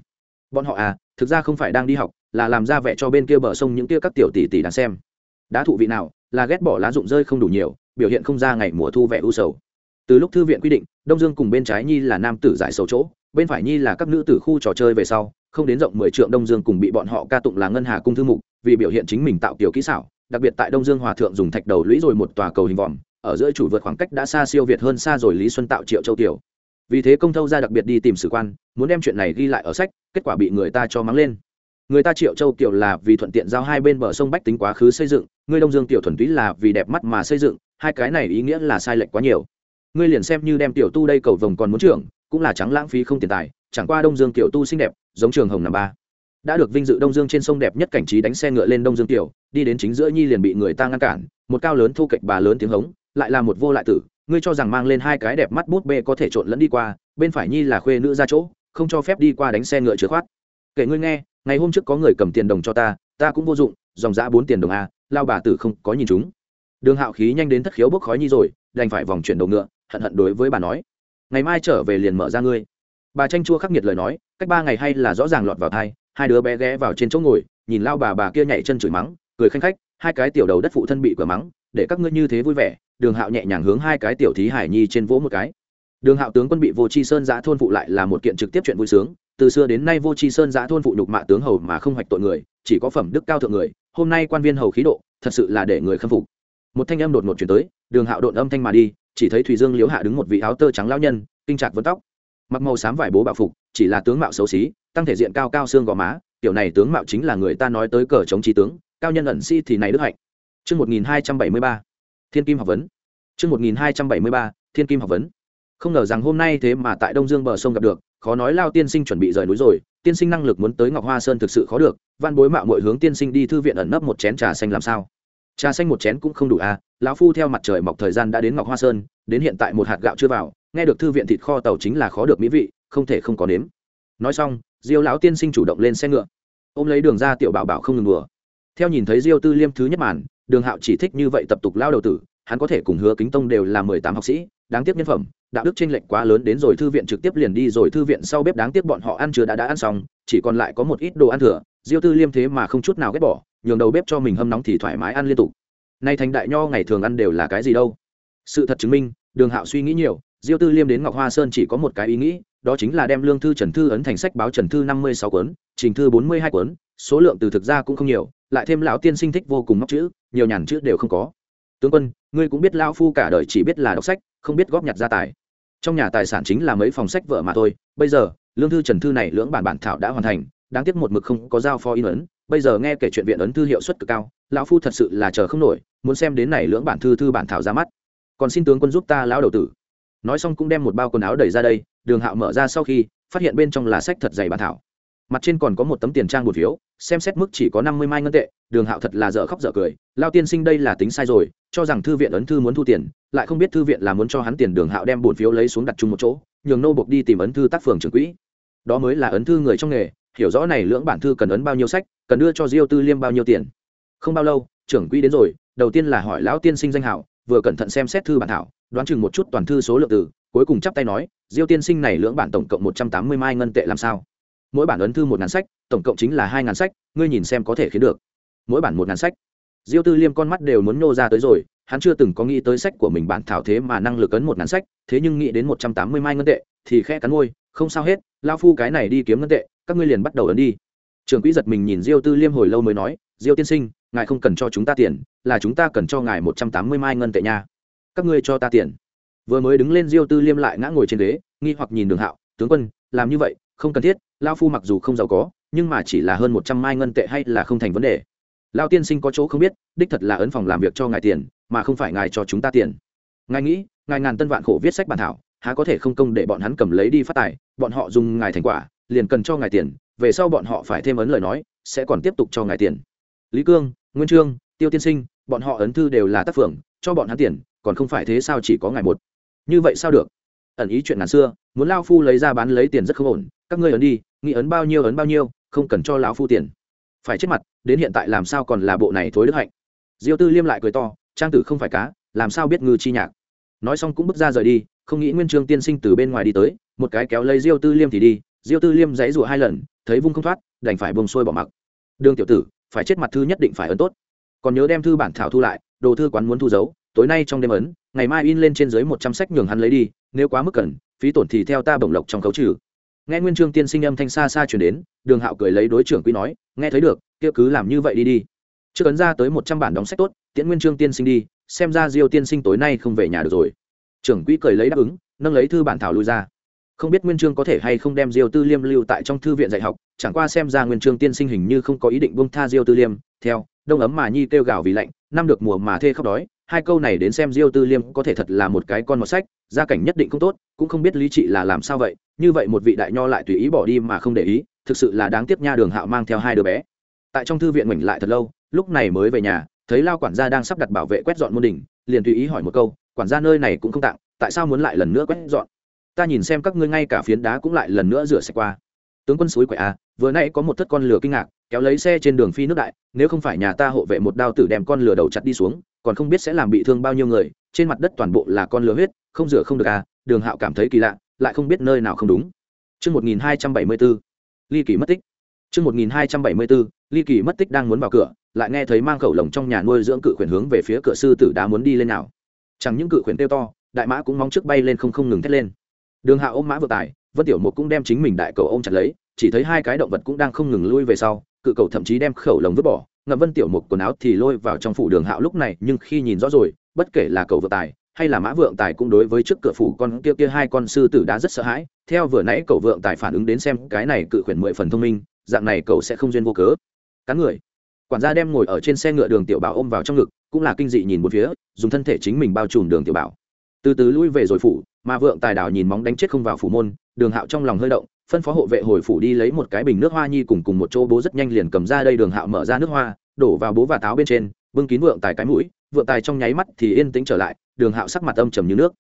Bọn họ à thực ra không phải đang đi học là làm ra vẻ cho bên kia bờ sông những kia các tiểu tỷ tỷ đang xem. Đã thụ vị nào, là ghét bỏ lá rụng rơi không đủ nhiều, biểu hiện không ra ngày mùa thu vẻ u sầu. Từ lúc thư viện quy định, đông dương cùng bên trái nhi là nam tử giải sầu chỗ, bên phải nhi là các nữ tử khu trò chơi về sau, không đến rộng mười trượng đông dương cùng bị bọn họ ca tụng là ngân hà cung thư mục, vì biểu hiện chính mình tạo kiểu kỹ xảo, đặc biệt tại đông dương hòa thượng dùng thạch đầu lũy rồi một tòa cầu hình vòm, ở giữa chủ vượt khoảng cách đã xa siêu việt hơn xa rồi lý xuân tạo triệu châu tiểu. Vì thế công thâu ra đặc biệt đi tìm sử quan, muốn đem chuyện này ghi lại ở sách, kết quả bị người ta cho mắng lên người ta triệu châu tiểu là vì thuận tiện giao hai bên bờ sông bách tính quá khứ xây dựng, người đông dương tiểu thuần túy là vì đẹp mắt mà xây dựng, hai cái này ý nghĩa là sai lệch quá nhiều. Ngươi liền xem như đem tiểu tu đây cầu vồng còn muốn trưởng, cũng là trắng lãng phí không tiền tài, chẳng qua đông dương tiểu tu xinh đẹp, giống trường hồng nằm ba. Đã được vinh dự đông dương trên sông đẹp nhất cảnh trí đánh xe ngựa lên đông dương tiểu đi đến chính giữa nhi liền bị người ta ngăn cản, một cao lớn thu kịch bà lớn tiếng hống, lại là một vô lại tử, ngươi cho rằng mang lên hai cái đẹp mắt bút bê có thể trộn lẫn đi qua, bên phải nhi là khuê nữ ra chỗ, không cho phép đi qua đánh xe ngựa chứa khoát kể ngươi nghe ngày hôm trước có người cầm tiền đồng cho ta ta cũng vô dụng, dòng giã bốn tiền đồng a lao bà tử không có nhìn chúng. Đường hạo khí nhanh đến thất khiếu bốc khói nhi rồi, đành phải vòng chuyển đầu ngựa, hận hận đối với bà nói. Ngày mai trở về liền mở ra ngươi. Bà tranh chua khắc nghiệt lời nói, cách ba ngày hay là rõ ràng lọt vào thai hai đứa bé ghé vào trên chỗ ngồi, nhìn lao bà bà kia nhảy chân chửi mắng, cười khanh khách, hai cái tiểu đầu đất phụ thân bị cửa mắng, để các ngươi như thế vui vẻ, đường hạo nhẹ nhàng hướng hai cái tiểu thí hải nhi trên vỗ một cái. Đường hạo tướng quân bị vô c h i sơn giã thôn phụ lại là một kiện trực tiếp chuyện vui sướng từ xưa đến nay vô tri sơn giã thôn phụ nhục mạ tướng hầu mà không hoạch tội người chỉ có phẩm đức cao thượng người hôm nay quan viên hầu khí độ thật sự là để người khâm phục. Một thanh âm đột ngột chuyển tới đường hạo đột âm thanh mà đi chỉ thấy Thủy dương liếu hạ đứng một vị áo tơ trắng lao nhân kinh trạc vấn tóc. Mặc màu xám vải bố bạo phục chỉ là tướng mạo xấu xí tăng thể diện cao cao xương gò má kiểu này tướng mạo chính là người ta nói tới cờ chống trí tướng cao nhân ẩn si thì này đức hạnh. Chương 1273, thiên kim học vấn. Chương 1273, thiên kim học vấn. Không ngờ rằng hôm nay thế mà tại Đông Dương bờ sông gặp được, khó nói Lao tiên sinh chuẩn bị rời núi rồi, tiên sinh năng lực muốn tới Ngọc Hoa Sơn thực sự khó được, văn bối mạo mọi hướng tiên sinh đi thư viện ẩn nấp một chén trà xanh làm sao? Trà xanh một chén cũng không đủ à, lão phu theo mặt trời mọc thời gian đã đến Ngọc Hoa Sơn, đến hiện tại một hạt gạo chưa vào, nghe được thư viện thịt kho tàu chính là khó được mỹ vị, không thể không có nếm. Nói xong, Diêu lão tiên sinh chủ động lên xe ngựa, ôm lấy đường ra tiểu bảo bảo không ngừng đùa. Theo nhìn thấy Diêu Tư Liêm thứ nhất màn, Đường Hạo chỉ thích như vậy tập tục lao đầu tử, hắn có thể cùng hứa kính tông đều là mười tám học sĩ đáng tiếc nhân phẩm đạo đức chênh lệch quá lớn đến rồi thư viện trực tiếp liền đi rồi thư viện sau bếp đáng tiếc bọn họ ăn chưa đã đã ăn xong, chỉ còn lại có một ít đồ ăn thừa. Diêu tư liêm thế mà không chút nào ghét bỏ, nhường đầu bếp cho mình hâm nóng thì thoải mái ăn liên tục. Nay thành đại nho ngày thường ăn đều là cái gì đâu? Sự thật chứng minh, đường hạo suy nghĩ nhiều, diêu tư liêm đến ngọc hoa sơn chỉ có một cái ý nghĩ, đó chính là đem lương thư trần thư ấn thành sách báo trần thư năm mươi sáu cuốn, trình thư bốn mươi hai cuốn, số lượng từ thực ra cũng không nhiều, lại thêm lão tiên sinh thích vô cùng móc chữ, nhiều nhàn chữ đều không có. Tướng quân, ngươi cũng biết lão phu cả đời chỉ biết là đọc sách không biết góp nhặt gia tài. Trong nhà tài sản chính là mấy phòng sách vợ mà thôi. Bây giờ, lương thư trần thư này lưỡng bản bản thảo đã hoàn thành, đáng tiếc một mực không có giao phó in ấn. Bây giờ nghe kể chuyện viện ấn thư hiệu suất cực cao, lão phu thật sự là chờ không nổi, muốn xem đến này lưỡng bản thư thư bản thảo ra mắt. Còn xin tướng quân giúp ta lão đầu tử. Nói xong cũng đem một bao quần áo đẩy ra đây, đường hạo mở ra sau khi, phát hiện bên trong là sách thật dày bản thảo mặt trên còn có một tấm tiền trang một phiếu, xem xét mức chỉ có năm mươi mai ngân tệ, đường hạo thật là dở khóc dở cười, lao tiên sinh đây là tính sai rồi, cho rằng thư viện ấn thư muốn thu tiền, lại không biết thư viện là muốn cho hắn tiền. Đường hạo đem bổn phiếu lấy xuống đặt chung một chỗ, nhường nô buộc đi tìm ấn thư tác phường trưởng quỹ. Đó mới là ấn thư người trong nghề, hiểu rõ này lưỡng bản thư cần ấn bao nhiêu sách, cần đưa cho diêu tư liêm bao nhiêu tiền. Không bao lâu, trưởng quỹ đến rồi, đầu tiên là hỏi lão tiên sinh danh hảo, vừa cẩn thận xem xét thư bản thảo, đoán chừng một chút toàn thư số lượng từ, cuối cùng chắp tay nói, diêu tiên sinh này lưỡng bản tổng cộng một trăm tám mươi mai ngân tệ làm sao? Mỗi bản ấn thư một ngàn sách, tổng cộng chính là hai ngàn sách, ngươi nhìn xem có thể khiến được. Mỗi bản một ngàn sách. Diêu tư liêm con mắt đều muốn nô ra tới rồi, hắn chưa từng có nghĩ tới sách của mình bản thảo thế mà năng lực ấn một ngàn sách, thế nhưng nghĩ đến một trăm tám mươi mai ngân tệ, thì khe cắn môi, không sao hết lao phu cái này đi kiếm ngân tệ, các ngươi liền bắt đầu ấn đi. Trường quỹ giật mình nhìn diêu tư liêm hồi lâu mới nói, diêu tiên sinh, ngài không cần cho chúng ta tiền, là chúng ta cần cho ngài một trăm tám mươi mai ngân tệ nha. Các ngươi cho ta tiền. Vừa mới đứng lên, diêu tư liêm lại ngã ngồi trên ghế, nghi hoặc nhìn đường hạo, tướng quân, làm như vậy không cần thiết, lao phu mặc dù không giàu có, nhưng mà chỉ là hơn một trăm mai ngân tệ hay là không thành vấn đề. Lao tiên sinh có chỗ không biết, đích thật là ấn phòng làm việc cho ngài tiền, mà không phải ngài cho chúng ta tiền. Ngài nghĩ, ngài ngàn tân vạn khổ viết sách bản thảo, há có thể không công để bọn hắn cầm lấy đi phát tài, bọn họ dùng ngài thành quả, liền cần cho ngài tiền, về sau bọn họ phải thêm ấn lời nói, sẽ còn tiếp tục cho ngài tiền. Lý cương, nguyên trương, tiêu tiên sinh, bọn họ ấn thư đều là tác phường cho bọn hắn tiền, còn không phải thế sao chỉ có ngài một. Như vậy sao được? Ẩn ý chuyện ngàn xưa, muốn lao phu lấy ra bán lấy tiền rất không ổn các ngươi ấn đi, nghĩ ấn bao nhiêu ấn bao nhiêu, không cần cho lão phu tiền. Phải chết mặt, đến hiện tại làm sao còn là bộ này thối đức hạnh? Diêu tư liêm lại cười to, trang tử không phải cá, làm sao biết ngư chi nhạc? Nói xong cũng bước ra rời đi, không nghĩ nguyên trương tiên sinh từ bên ngoài đi tới, một cái kéo lấy diêu tư liêm thì đi. Diêu tư liêm dãy rụa hai lần, thấy vung không thoát, đành phải bông sôi bỏ mặc. Đường tiểu tử, phải chết mặt thư nhất định phải ấn tốt. Còn nhớ đem thư bản thảo thu lại, đồ thư quán muốn thu giấu, tối nay trong đêm ấn, ngày mai in lên trên dưới một trăm sách nhường hắn lấy đi, nếu quá mức cần, phí tổn thì theo ta bổng lộc trong khấu trừ nghe nguyên trương tiên sinh âm thanh xa xa chuyển đến, đường hạo cười lấy đối trưởng quý nói, nghe thấy được, kia cứ làm như vậy đi đi. Chưa cấn ra tới một trăm bản đóng sách tốt, tiễn nguyên trương tiên sinh đi, xem ra diêu tiên sinh tối nay không về nhà được rồi. Trưởng quỹ cười lấy đáp ứng, nâng lấy thư bản thảo lui ra. Không biết nguyên trương có thể hay không đem diêu tư liêm lưu tại trong thư viện dạy học, chẳng qua xem ra nguyên trương tiên sinh hình như không có ý định buông tha diêu tư liêm. Theo, đông ấm mà nhi kêu gào vì lạnh, năm được mùa mà thê khóc đói hai câu này đến xem diêu tư liêm có thể thật là một cái con mọt sách, gia cảnh nhất định không tốt, cũng không biết lý trị là làm sao vậy, như vậy một vị đại nho lại tùy ý bỏ đi mà không để ý, thực sự là đáng tiếc nha đường hạo mang theo hai đứa bé. Tại trong thư viện mình lại thật lâu, lúc này mới về nhà, thấy lao quản gia đang sắp đặt bảo vệ quét dọn môn đình, liền tùy ý hỏi một câu, quản gia nơi này cũng không tặng, tại sao muốn lại lần nữa quét dọn? Ta nhìn xem các ngươi ngay cả phiến đá cũng lại lần nữa rửa sạch qua. Tướng quân suối quậy à vừa nãy có một thất con lửa kinh ngạc, kéo lấy xe trên đường phi nước đại, nếu không phải nhà ta hộ vệ một đao tử đem con lửa đầu chặt đi xuống còn không biết sẽ làm bị thương bao nhiêu người trên mặt đất toàn bộ là con lửa huyết không rửa không được à đường hạo cảm thấy kỳ lạ lại không biết nơi nào không đúng Trước 1274, ly kỳ mất tích. Trước 1274, ly kỳ mất tích đang muốn vào cửa, lại nghe thấy mang khẩu lồng trong nhà nuôi dưỡng cự khuyển hướng về phía cửa sư tử đá muốn đi lên nào. Chẳng những cự khuyển tiêu to, đại mã cũng mong trước bay lên không không ngừng thét lên. Đường Hạ ôm mã vừa tải, Vân Tiểu Mục cũng đem chính mình đại cầu ôm chặt lấy, chỉ thấy hai cái động vật cũng đang không ngừng lui về sau, cự cầu thậm chí đem khẩu lồng vứt bỏ, ngậm Vân Tiểu Mục quần áo thì lôi vào trong phủ Đường Hạo lúc này, nhưng khi nhìn rõ rồi, bất kể là cầu vợ tài, hay là mã vượng tài cũng đối với trước cửa phủ con kia kia hai con sư tử đã rất sợ hãi. Theo vừa nãy cầu vượng tài phản ứng đến xem cái này cự khuyển mười phần thông minh dạng này cậu sẽ không duyên vô cớ. Cắn người. Quản gia đem ngồi ở trên xe ngựa đường tiểu bảo ôm vào trong ngực cũng là kinh dị nhìn một phía dùng thân thể chính mình bao trùm đường tiểu bảo. Từ từ lui về rồi phủ mà vượng tài đào nhìn móng đánh chết không vào phủ môn đường hạo trong lòng hơi động phân phó hộ vệ hồi phủ đi lấy một cái bình nước hoa nhi cùng cùng một chỗ bố rất nhanh liền cầm ra đây đường hạo mở ra nước hoa, đổ vào bố và táo bên trên, bưng kín vượng tài cái mũi, vượng tài trong nháy mắt thì yên tĩnh trở lại, đường hạo sắc mặt âm trầm như nước.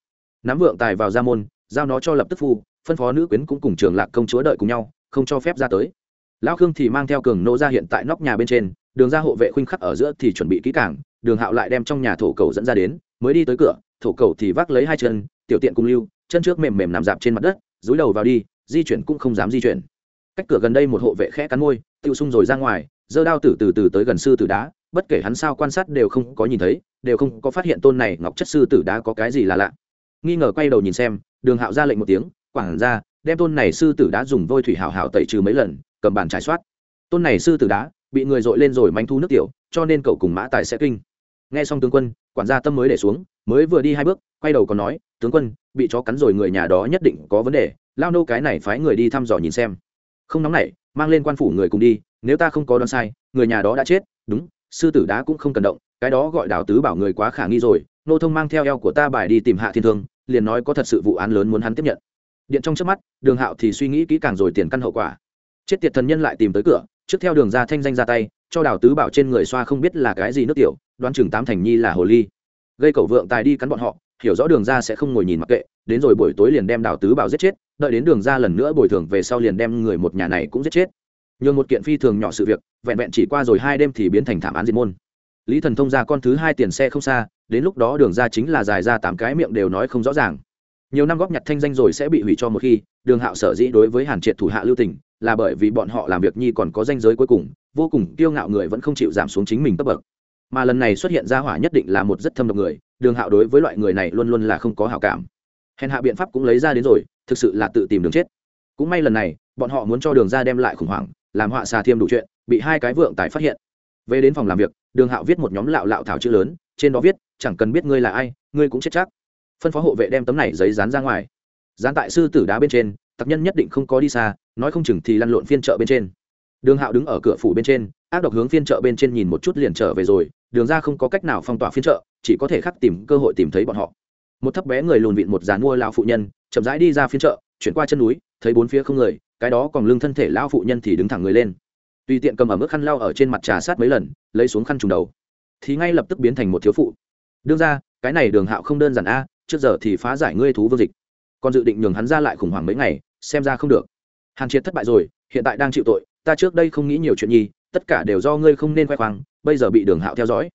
Nắm vượng tài vào ra môn, giao nó cho lập tức phu, phân phó nữ quyến cũng cùng trường lạc công chúa đợi cùng nhau, không cho phép ra tới. Lão khương thì mang theo cường nô ra hiện tại nóc nhà bên trên, đường ra hộ vệ khuynh khắc ở giữa thì chuẩn bị kỹ cảng đường hạo lại đem trong nhà thổ cầu dẫn ra đến, mới đi tới cửa, thổ cầu thì vác lấy hai chân, tiểu tiện cùng lưu, chân trước mềm mềm nằm dạp trên mặt đất, dúi đầu vào đi di chuyển cũng không dám di chuyển. Cách cửa gần đây một hộ vệ khẽ cắn môi, tiêu sung rồi ra ngoài, giơ đao từ từ từ tới gần sư tử đá, bất kể hắn sao quan sát đều không có nhìn thấy, đều không có phát hiện tôn này ngọc chất sư tử đá có cái gì là lạ. Nghi ngờ quay đầu nhìn xem, đường hạo ra lệnh một tiếng, quảng ra, đem tôn này sư tử đá dùng vôi thủy hảo hảo tẩy trừ mấy lần, cầm bàn trải soát. Tôn này sư tử đá, bị người dội lên rồi manh thu nước tiểu, cho nên cậu cùng mã tài sẽ kinh. Nghe xong tướng quân, quản gia tâm mới để xuống, mới vừa đi hai bước, quay đầu còn nói, tướng quân, bị chó cắn rồi người nhà đó nhất định có vấn đề lao nô cái này phái người đi thăm dò nhìn xem. Không nóng nảy, mang lên quan phủ người cùng đi, nếu ta không có đoán sai, người nhà đó đã chết, đúng, sư tử đá cũng không cần động, cái đó gọi đào tứ bảo người quá khả nghi rồi, nô thông mang theo eo của ta bài đi tìm hạ thiên thương, liền nói có thật sự vụ án lớn muốn hắn tiếp nhận. Điện trong trước mắt, đường hạo thì suy nghĩ kỹ càng rồi tiền căn hậu quả. Chết tiệt thần nhân lại tìm tới cửa, trước theo đường ra thanh danh ra tay, cho đào tứ bảo trên người xoa không biết là cái gì nước tiểu, đoán chừng tám thành nhi là hồ ly. Gây cầu vượng tài đi cắn bọn họ hiểu rõ đường ra sẽ không ngồi nhìn mặc kệ, đến rồi buổi tối liền đem đào tứ bảo giết chết, đợi đến đường ra lần nữa bồi thường về sau liền đem người một nhà này cũng giết chết. Nhường một kiện phi thường nhỏ sự việc, vẹn vẹn chỉ qua rồi hai đêm thì biến thành thảm án diệt môn. Lý thần thông ra con thứ hai tiền xe không xa, đến lúc đó đường ra chính là dài ra tám cái miệng đều nói không rõ ràng. Nhiều năm góp nhặt thanh danh rồi sẽ bị hủy cho một khi, đường hạo sở dĩ đối với hàn triệt thủ hạ lưu tình, là bởi vì bọn họ làm việc nhi còn có danh giới cuối cùng, vô cùng kiêu ngạo người vẫn không chịu giảm xuống chính mình cấp bậc mà lần này xuất hiện ra hỏa nhất định là một rất thâm độc người, đường hạo đối với loại người này luôn luôn là không có hảo cảm. Hèn hạ biện pháp cũng lấy ra đến rồi, thực sự là tự tìm đường chết. Cũng may lần này, bọn họ muốn cho đường ra đem lại khủng hoảng, làm họa xà thiêm đủ chuyện, bị hai cái vượng tài phát hiện. Về đến phòng làm việc, đường hạo viết một nhóm lạo lạo thảo chữ lớn, trên đó viết, chẳng cần biết ngươi là ai, ngươi cũng chết chắc. Phân phó hộ vệ đem tấm này giấy dán ra ngoài. Dán tại sư tử đá bên trên tặc nhân nhất định không có đi xa, nói không chừng thì lăn lộn phiên chợ bên trên đường hạo đứng ở cửa phủ bên trên, ác độc hướng phiên chợ bên trên nhìn một chút liền trở về rồi, đường ra không có cách nào phong tỏa phiên chợ, chỉ có thể khắc tìm cơ hội tìm thấy bọn họ. Một thấp bé người lùn vịn một dàn mua lao phụ nhân, chậm rãi đi ra phiên chợ, chuyển qua chân núi, thấy bốn phía không người, cái đó còn lưng thân thể lao phụ nhân thì đứng thẳng người lên. Tùy tiện cầm ở mức khăn lao ở trên mặt trà sát mấy lần, lấy xuống khăn trùng đầu. Thì ngay lập tức biến thành một thiếu phụ. Đương ra, cái này đường hạo không đơn giản a, trước giờ thì phá giải ngươi thú vương dịch. Còn dự định nhường hắn ra lại khủng hoảng mấy ngày, xem ra không được. Hàn triệt thất bại rồi, hiện tại đang chịu tội ta trước đây không nghĩ nhiều chuyện nhi, tất cả đều do ngươi không nên khoe khoang, bây giờ bị đường hạo theo dõi.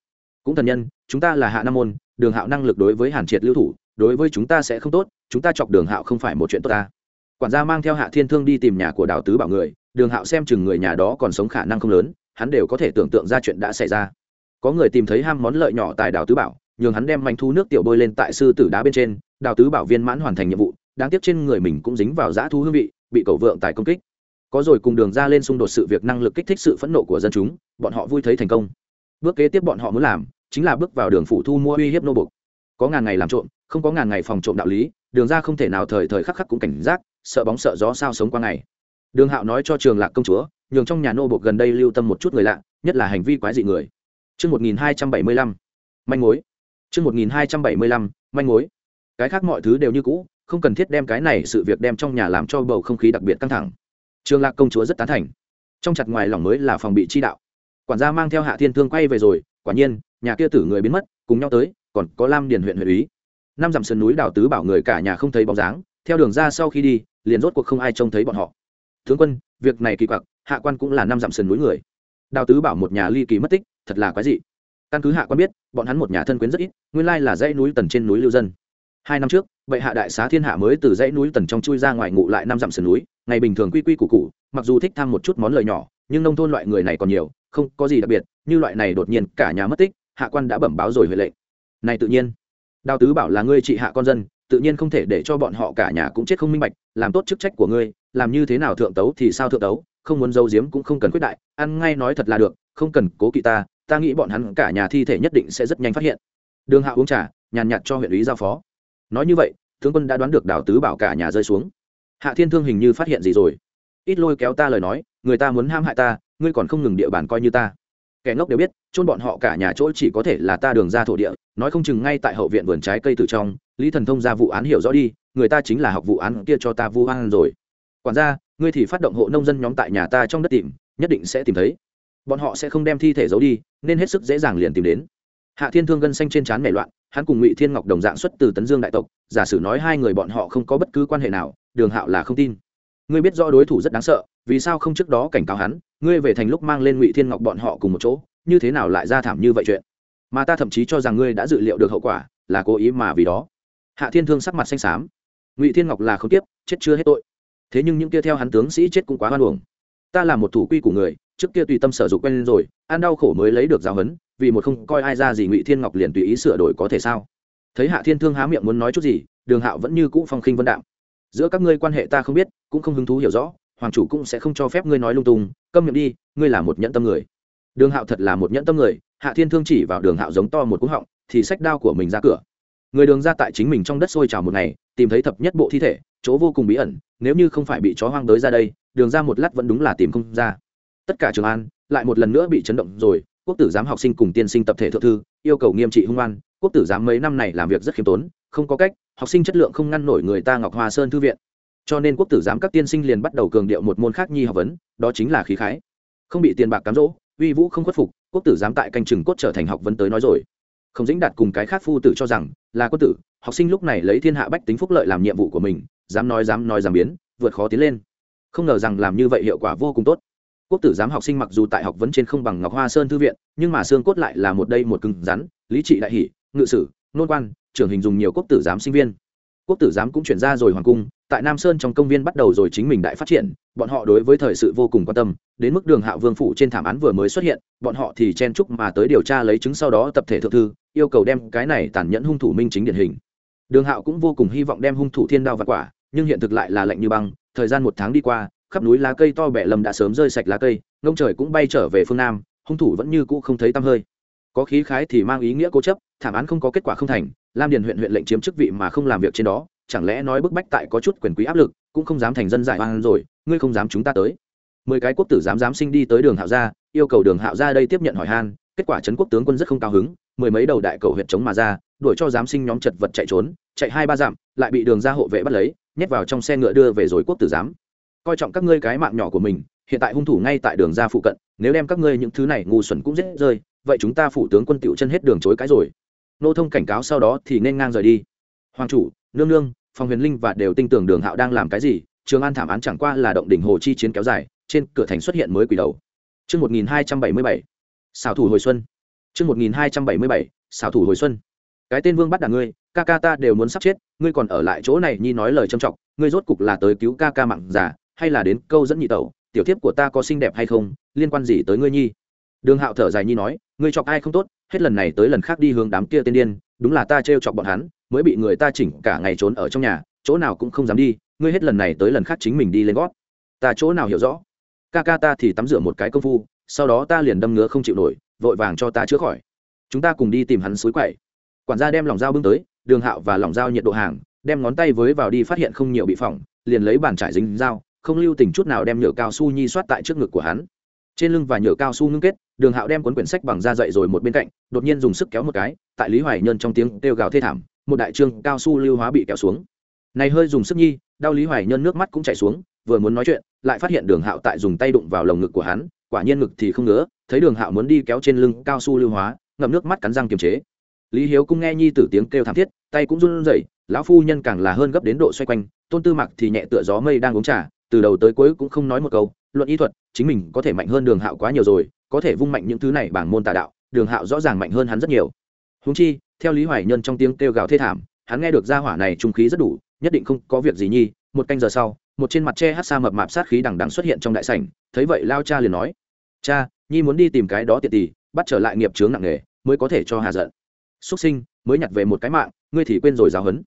Cũng thần nhân, chúng ta là hạ nam môn, đường hạo năng lực đối với hàn triệt lưu thủ, đối với chúng ta sẽ không tốt, chúng ta chọc đường hạo không phải một chuyện tốt ta. Quản gia mang theo hạ thiên thương đi tìm nhà của đào tứ bảo người, đường hạo xem chừng người nhà đó còn sống khả năng không lớn, hắn đều có thể tưởng tượng ra chuyện đã xảy ra. Có người tìm thấy ham món lợi nhỏ tại đào tứ bảo, nhường hắn đem manh thu nước tiểu bôi lên tại sư tử đá bên trên, đào tứ bảo viên mãn hoàn thành nhiệm vụ, đáng tiếc trên người mình cũng dính vào dã thu hương vị, bị cầu vượng tại công kích có rồi cùng đường ra lên xung đột sự việc năng lực kích thích sự phẫn nộ của dân chúng bọn họ vui thấy thành công bước kế tiếp bọn họ muốn làm chính là bước vào đường phủ thu mua uy hiếp nô bục có ngàn ngày làm trộm không có ngàn ngày phòng trộm đạo lý đường ra không thể nào thời thời khắc khắc cũng cảnh giác sợ bóng sợ gió sao sống qua ngày đường hạo nói cho trường lạc công chúa nhường trong nhà nô bục gần đây lưu tâm một chút người lạ nhất là hành vi quái dị người Trước 1275, manh mối. Trước 1275, manh mối. Cái khác mọi thứ đều như cũ, không cần thiết đem cái này sự việc đem trong nhà làm cho bầu không khí đặc biệt căng thẳng. Trường Lạc công chúa rất tán thành. Trong chặt ngoài lòng mới là phòng bị chi đạo. Quản gia mang theo Hạ Thiên Thương quay về rồi, quả nhiên, nhà kia tử người biến mất, cùng nhau tới, còn có Lam Điền huyện huyện ý Năm dặm sườn núi đảo tứ bảo người cả nhà không thấy bóng dáng, theo đường ra sau khi đi, liền rốt cuộc không ai trông thấy bọn họ. Tướng quân, việc này kỳ quặc, hạ quan cũng là năm dặm sườn núi người. Đào tứ bảo một nhà ly kỳ mất tích, thật là quái dị căn cứ hạ quan biết bọn hắn một nhà thân quyến rất ít nguyên lai là dãy núi tần trên núi lưu dân hai năm trước vậy hạ đại xá thiên hạ mới từ dãy núi tần trong chui ra ngoài ngụ lại năm dặm sườn núi ngày bình thường quy quy củ củ, mặc dù thích tham một chút món lời nhỏ nhưng nông thôn loại người này còn nhiều không có gì đặc biệt như loại này đột nhiên cả nhà mất tích hạ quan đã bẩm báo rồi huệ lệnh. Này tự nhiên đào tứ bảo là ngươi trị hạ con dân tự nhiên không thể để cho bọn họ cả nhà cũng chết không minh bạch làm tốt chức trách của ngươi làm như thế nào thượng tấu thì sao thượng tấu không muốn giấu giếm cũng không cần quyết đại ăn ngay nói thật là được không cần cố kỵ ta ta nghĩ bọn hắn cả nhà thi thể nhất định sẽ rất nhanh phát hiện. Đường hạ uống trà nhàn nhạt cho huyện ủy giao phó. Nói như vậy tướng quân đã đoán được đào tứ bảo cả nhà rơi xuống hạ thiên thương hình như phát hiện gì rồi. Ít lôi kéo ta lời nói, người ta muốn ham hại ta, ngươi còn không ngừng địa bàn coi như ta. Kẻ ngốc đều biết, chôn bọn họ cả nhà chỗ chỉ có thể là ta đường ra thổ địa, nói không chừng ngay tại hậu viện vườn trái cây từ trong, lý thần thông ra vụ án hiểu rõ đi, người ta chính là học vụ án kia cho ta vu oan rồi. Quản gia, ngươi thì phát động hộ nông dân nhóm tại nhà ta trong đất tìm, nhất định sẽ tìm thấy. Bọn họ sẽ không đem thi thể giấu đi, nên hết sức dễ dàng liền tìm đến. Hạ thiên thương gân xanh trên trán nảy loạn hắn cùng ngụy thiên ngọc đồng dạng xuất từ tấn dương đại tộc, giả sử nói hai người bọn họ không có bất cứ quan hệ nào, đường hạo là không tin. Ngươi biết rõ đối thủ rất đáng sợ, vì sao không trước đó cảnh cáo hắn, ngươi về thành lúc mang lên ngụy thiên ngọc bọn họ cùng một chỗ, như thế nào lại ra thảm như vậy chuyện? Mà ta thậm chí cho rằng ngươi đã dự liệu được hậu quả, là cố ý mà vì đó. Hạ thiên thương sắc mặt xanh xám. Ngụy thiên ngọc là không tiếp, chết chưa hết tội. Thế nhưng những kia theo hắn tướng sĩ chết cũng quá hoan hồng ta là một thủ quy của người, trước kia tùy tâm sở dục quen rồi, ăn đau khổ mới lấy được giáo huấn vì một không coi ai ra gì ngụy thiên ngọc liền tùy ý sửa đổi có thể sao? Thấy hạ thiên thương há miệng muốn nói chút gì, đường hạo vẫn như cũ phong khinh vân đạm. Giữa các ngươi quan hệ ta không biết, cũng không hứng thú hiểu rõ, hoàng chủ cũng sẽ không cho phép ngươi nói lung tung, câm miệng đi, ngươi là một nhẫn tâm người. Đường hạo thật là một nhẫn tâm người, hạ thiên thương chỉ vào đường hạo giống to một cúng họng, thì sách đao của mình ra cửa. Người đường ra tại chính mình trong đất sôi trào một ngày, tìm thấy thập nhất bộ thi thể, chỗ vô cùng bí ẩn, nếu như không phải bị chó hoang tới ra đây, đường ra một lát vẫn đúng là tìm không ra. Tất cả trường an lại một lần nữa bị chấn động rồi quốc tử giám học sinh cùng tiên sinh tập thể thượng thư, yêu cầu nghiêm trị hung an quốc tử giám mấy năm này làm việc rất khiêm tốn, không có cách, học sinh chất lượng không ngăn nổi người ta ngọc hoa sơn thư viện. Cho nên quốc tử giám các tiên sinh liền bắt đầu cường điệu một môn khác nhi học vấn, đó chính là khí khái. Không bị tiền bạc cám dỗ, uy vũ không khuất phục, quốc tử giám tại canh chừng cốt trở thành học vấn tới nói rồi. Không dính đạt cùng cái khác phu tử cho rằng, là quốc tử, học sinh lúc này lấy thiên hạ bách tính phúc lợi làm nhiệm vụ của mình, dám nói dám nói dám biến, vượt khó tiến lên. Không ngờ rằng làm như vậy hiệu quả vô cùng tốt quốc tử giám học sinh mặc dù tại học vấn trên không bằng ngọc hoa sơn thư viện, nhưng mà xương cốt lại là một đây một cứng rắn, lý trị đại hỷ, ngự sử, nôn quan, trưởng hình dùng nhiều quốc tử giám sinh viên. Quốc tử giám cũng chuyển ra rồi hoàng cung, tại nam sơn trong công viên bắt đầu rồi chính mình đại phát triển, bọn họ đối với thời sự vô cùng quan tâm, đến mức đường hạ vương phủ trên thảm án vừa mới xuất hiện, bọn họ thì chen chúc mà tới điều tra lấy chứng sau đó tập thể thượng thư, yêu cầu đem cái này tàn nhẫn hung thủ minh chính điển hình. Đường hạo cũng vô cùng hy vọng đem hung thủ thiên đao và quả, nhưng hiện thực lại là lạnh như băng, thời gian một tháng đi qua khắp núi lá cây to bẹ lầm đã sớm rơi sạch lá cây, ngông trời cũng bay trở về phương nam, hung thủ vẫn như cũ không thấy tăm hơi. Có khí khái thì mang ý nghĩa cố chấp, thảm án không có kết quả không thành, lam điền huyện huyện lệnh chiếm chức vị mà không làm việc trên đó, chẳng lẽ nói bức bách tại có chút quyền quý áp lực, cũng không dám thành dân giải oan rồi, ngươi không dám chúng ta tới. Mười cái quốc tử dám dám sinh đi tới đường hạo gia, yêu cầu đường hạo gia đây tiếp nhận hỏi han, kết quả trấn quốc tướng quân rất không cao hứng, mười mấy đầu đại cầu huyện chống mà ra, đuổi cho giám sinh nhóm chật vật chạy trốn, chạy hai ba dặm, lại bị đường ra hộ vệ bắt lấy, nhét vào trong xe ngựa đưa về rồi quốc tử giám coi trọng các ngươi cái mạng nhỏ của mình hiện tại hung thủ ngay tại đường ra phụ cận nếu đem các ngươi những thứ này ngu xuẩn cũng dễ rơi vậy chúng ta phủ tướng quân Tiệu chân hết đường chối cái rồi nô thông cảnh cáo sau đó thì nên ngang rời đi hoàng chủ nương nương phòng huyền linh và đều tin tưởng đường hạo đang làm cái gì trường an thảm án chẳng qua là động đỉnh hồ chi chiến kéo dài trên cửa thành xuất hiện mới quỷ đầu Trước 1277, xảo thủ hồi xuân. Trước 1277, xảo thủ hồi xuân. Cái tên vương bắt đàn ngươi, ca ca ta đều muốn sắp chết, ngươi còn ở lại chỗ này nhi nói lời trầm trọng, ngươi rốt cục là tới cứu ca ca mạng giả, hay là đến câu dẫn nhị tẩu, tiểu thiếp của ta có xinh đẹp hay không, liên quan gì tới ngươi nhi? Đường Hạo thở dài nhi nói, ngươi chọc ai không tốt, hết lần này tới lần khác đi hướng đám kia tên điên, đúng là ta trêu chọc bọn hắn, mới bị người ta chỉnh cả ngày trốn ở trong nhà chỗ nào cũng không dám đi ngươi hết lần này tới lần khác chính mình đi lên gót. Ta chỗ nào hiểu rõ? Ca ca ta thì tắm rửa một cái công phu sau đó ta liền đâm ngứa không chịu nổi vội vàng cho ta chữa khỏi. Chúng ta cùng đi tìm hắn suối quậy. Quản gia đem lòng dao bưng tới đường hạo và lòng dao nhiệt độ hàng đem ngón tay với vào đi phát hiện không nhiều bị phỏng liền lấy bàn trải dính dao không lưu tình chút nào đem nhựa cao su nhi soát tại trước ngực của hắn. Trên lưng và nhựa cao su ngưng kết, đường hạo đem cuốn quyển sách bằng da dậy rồi một bên cạnh, đột nhiên dùng sức kéo một cái, tại lý hoài nhân trong tiếng kêu gào thê thảm, một đại trương cao su lưu hóa bị kéo xuống. Này hơi dùng sức nhi, đau lý hoài nhân nước mắt cũng chảy xuống, vừa muốn nói chuyện, lại phát hiện đường hạo tại dùng tay đụng vào lồng ngực của hắn, quả nhiên ngực thì không ngứa, thấy đường hạo muốn đi kéo trên lưng cao su lưu hóa, ngậm nước mắt cắn răng kiềm chế. Lý hiếu cũng nghe nhi tử tiếng kêu thảm thiết, tay cũng run rẩy, lão phu nhân càng là hơn gấp đến độ xoay quanh, tôn tư mặc thì nhẹ tựa gió mây đang uống trà từ đầu tới cuối cũng không nói một câu, luận y thuật, chính mình có thể mạnh hơn đường hạo quá nhiều rồi, có thể vung mạnh những thứ này bằng môn tà đạo, đường hạo rõ ràng mạnh hơn hắn rất nhiều. Húng chi, theo lý hoài nhân trong tiếng kêu gào thê thảm, hắn nghe được ra hỏa này trung khí rất đủ, nhất định không có việc gì nhi, một canh giờ sau, một trên mặt che hát xa mập mạp sát khí đằng đằng xuất hiện trong đại sảnh, thấy vậy lao cha liền nói, cha, nhi muốn đi tìm cái đó tiện tì bắt trở lại nghiệp chướng nặng nghề mới có thể cho hà giận. Xuất sinh, mới nhặt về một cái mạng, ngươi thì quên rồi giáo hấn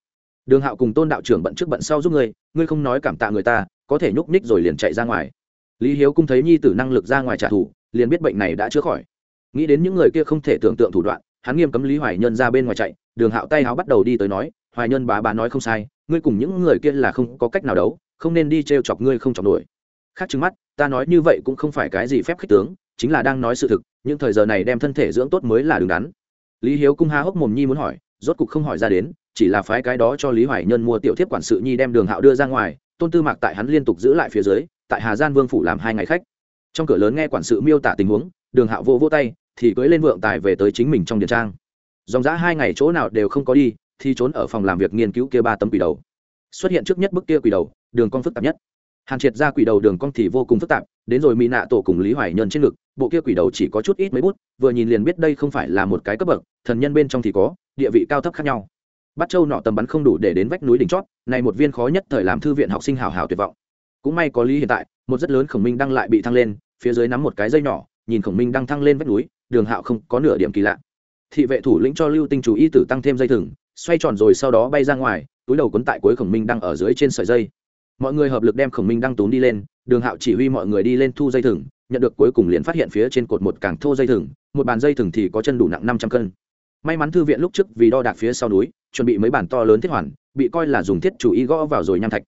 đường hạo cùng tôn đạo trưởng bận trước bận sau giúp ngươi ngươi không nói cảm tạ người ta có thể nhúc nhích rồi liền chạy ra ngoài. Lý hiếu cung thấy nhi tử năng lực ra ngoài trả thù, liền biết bệnh này đã chữa khỏi. Nghĩ đến những người kia không thể tưởng tượng thủ đoạn, hắn nghiêm cấm lý hoài nhân ra bên ngoài chạy, đường hạo tay háo bắt đầu đi tới nói, hoài nhân bá bá nói không sai, ngươi cùng những người kia là không có cách nào đấu, không nên đi t r e o chọc ngươi không chọc nổi. Khác chứng mắt, ta nói như vậy cũng không phải cái gì phép khích tướng, chính là đang nói sự thực, những thời giờ này đem thân thể dưỡng tốt mới là đứng đắn. Lý hiếu cung há hốc mồm nhi muốn hỏi, rốt cục không hỏi ra đến, chỉ là phái cái đó cho lý hoài nhân mua tiểu thiếp quản sự nhi đem đường hạo đưa ra ngoài tôn tư mạc tại hắn liên tục giữ lại phía dưới, tại hà gian vương phủ làm hai ngày khách. Trong cửa lớn nghe quản sự miêu tả tình huống, đường hạo vô vô tay, thì cưới lên vượng tài về tới chính mình trong điện trang. Dòng giã hai ngày chỗ nào đều không có đi, thì trốn ở phòng làm việc nghiên cứu kia ba tấm quỷ đầu. Xuất hiện trước nhất bức kia quỷ đầu, đường Con phức tạp nhất. Hàn triệt ra quỷ đầu đường cong thì vô cùng phức tạp, đến rồi mỹ nạ tổ cùng lý hoài nhân trên ngực, bộ kia quỷ đầu chỉ có chút ít mấy bút, vừa nhìn liền biết đây không phải là một cái cấp bậc, thần nhân bên trong thì có, địa vị cao thấp khác nhau bắt châu nọ tầm bắn không đủ để đến vách núi đỉnh chót này một viên khó nhất thời làm thư viện học sinh hào hào tuyệt vọng. Cũng may có lý hiện tại, một rất lớn khổng minh đang lại bị thăng lên, phía dưới nắm một cái dây nhỏ, nhìn khổng minh đang thăng lên vách núi, đường hạo không có nửa điểm kỳ lạ. Thị vệ thủ lĩnh cho lưu tinh chủ y tử tăng thêm dây thừng, xoay tròn rồi sau đó bay ra ngoài, túi đầu quấn tại cuối khổng minh đang ở dưới trên sợi dây. Mọi người hợp lực đem khổng minh đang tốn đi lên, đường hạo chỉ huy mọi người đi lên thu dây thừng, nhận được cuối cùng liền phát hiện phía trên cột một càng thô dây thừng, một bàn dây thừng thì có chân đủ nặng năm trăm cân may mắn thư viện lúc trước vì đo đạc phía sau núi, chuẩn bị mấy bản to lớn thiết hoàn, bị coi là dùng thiết chủ y gõ vào rồi nham thạch.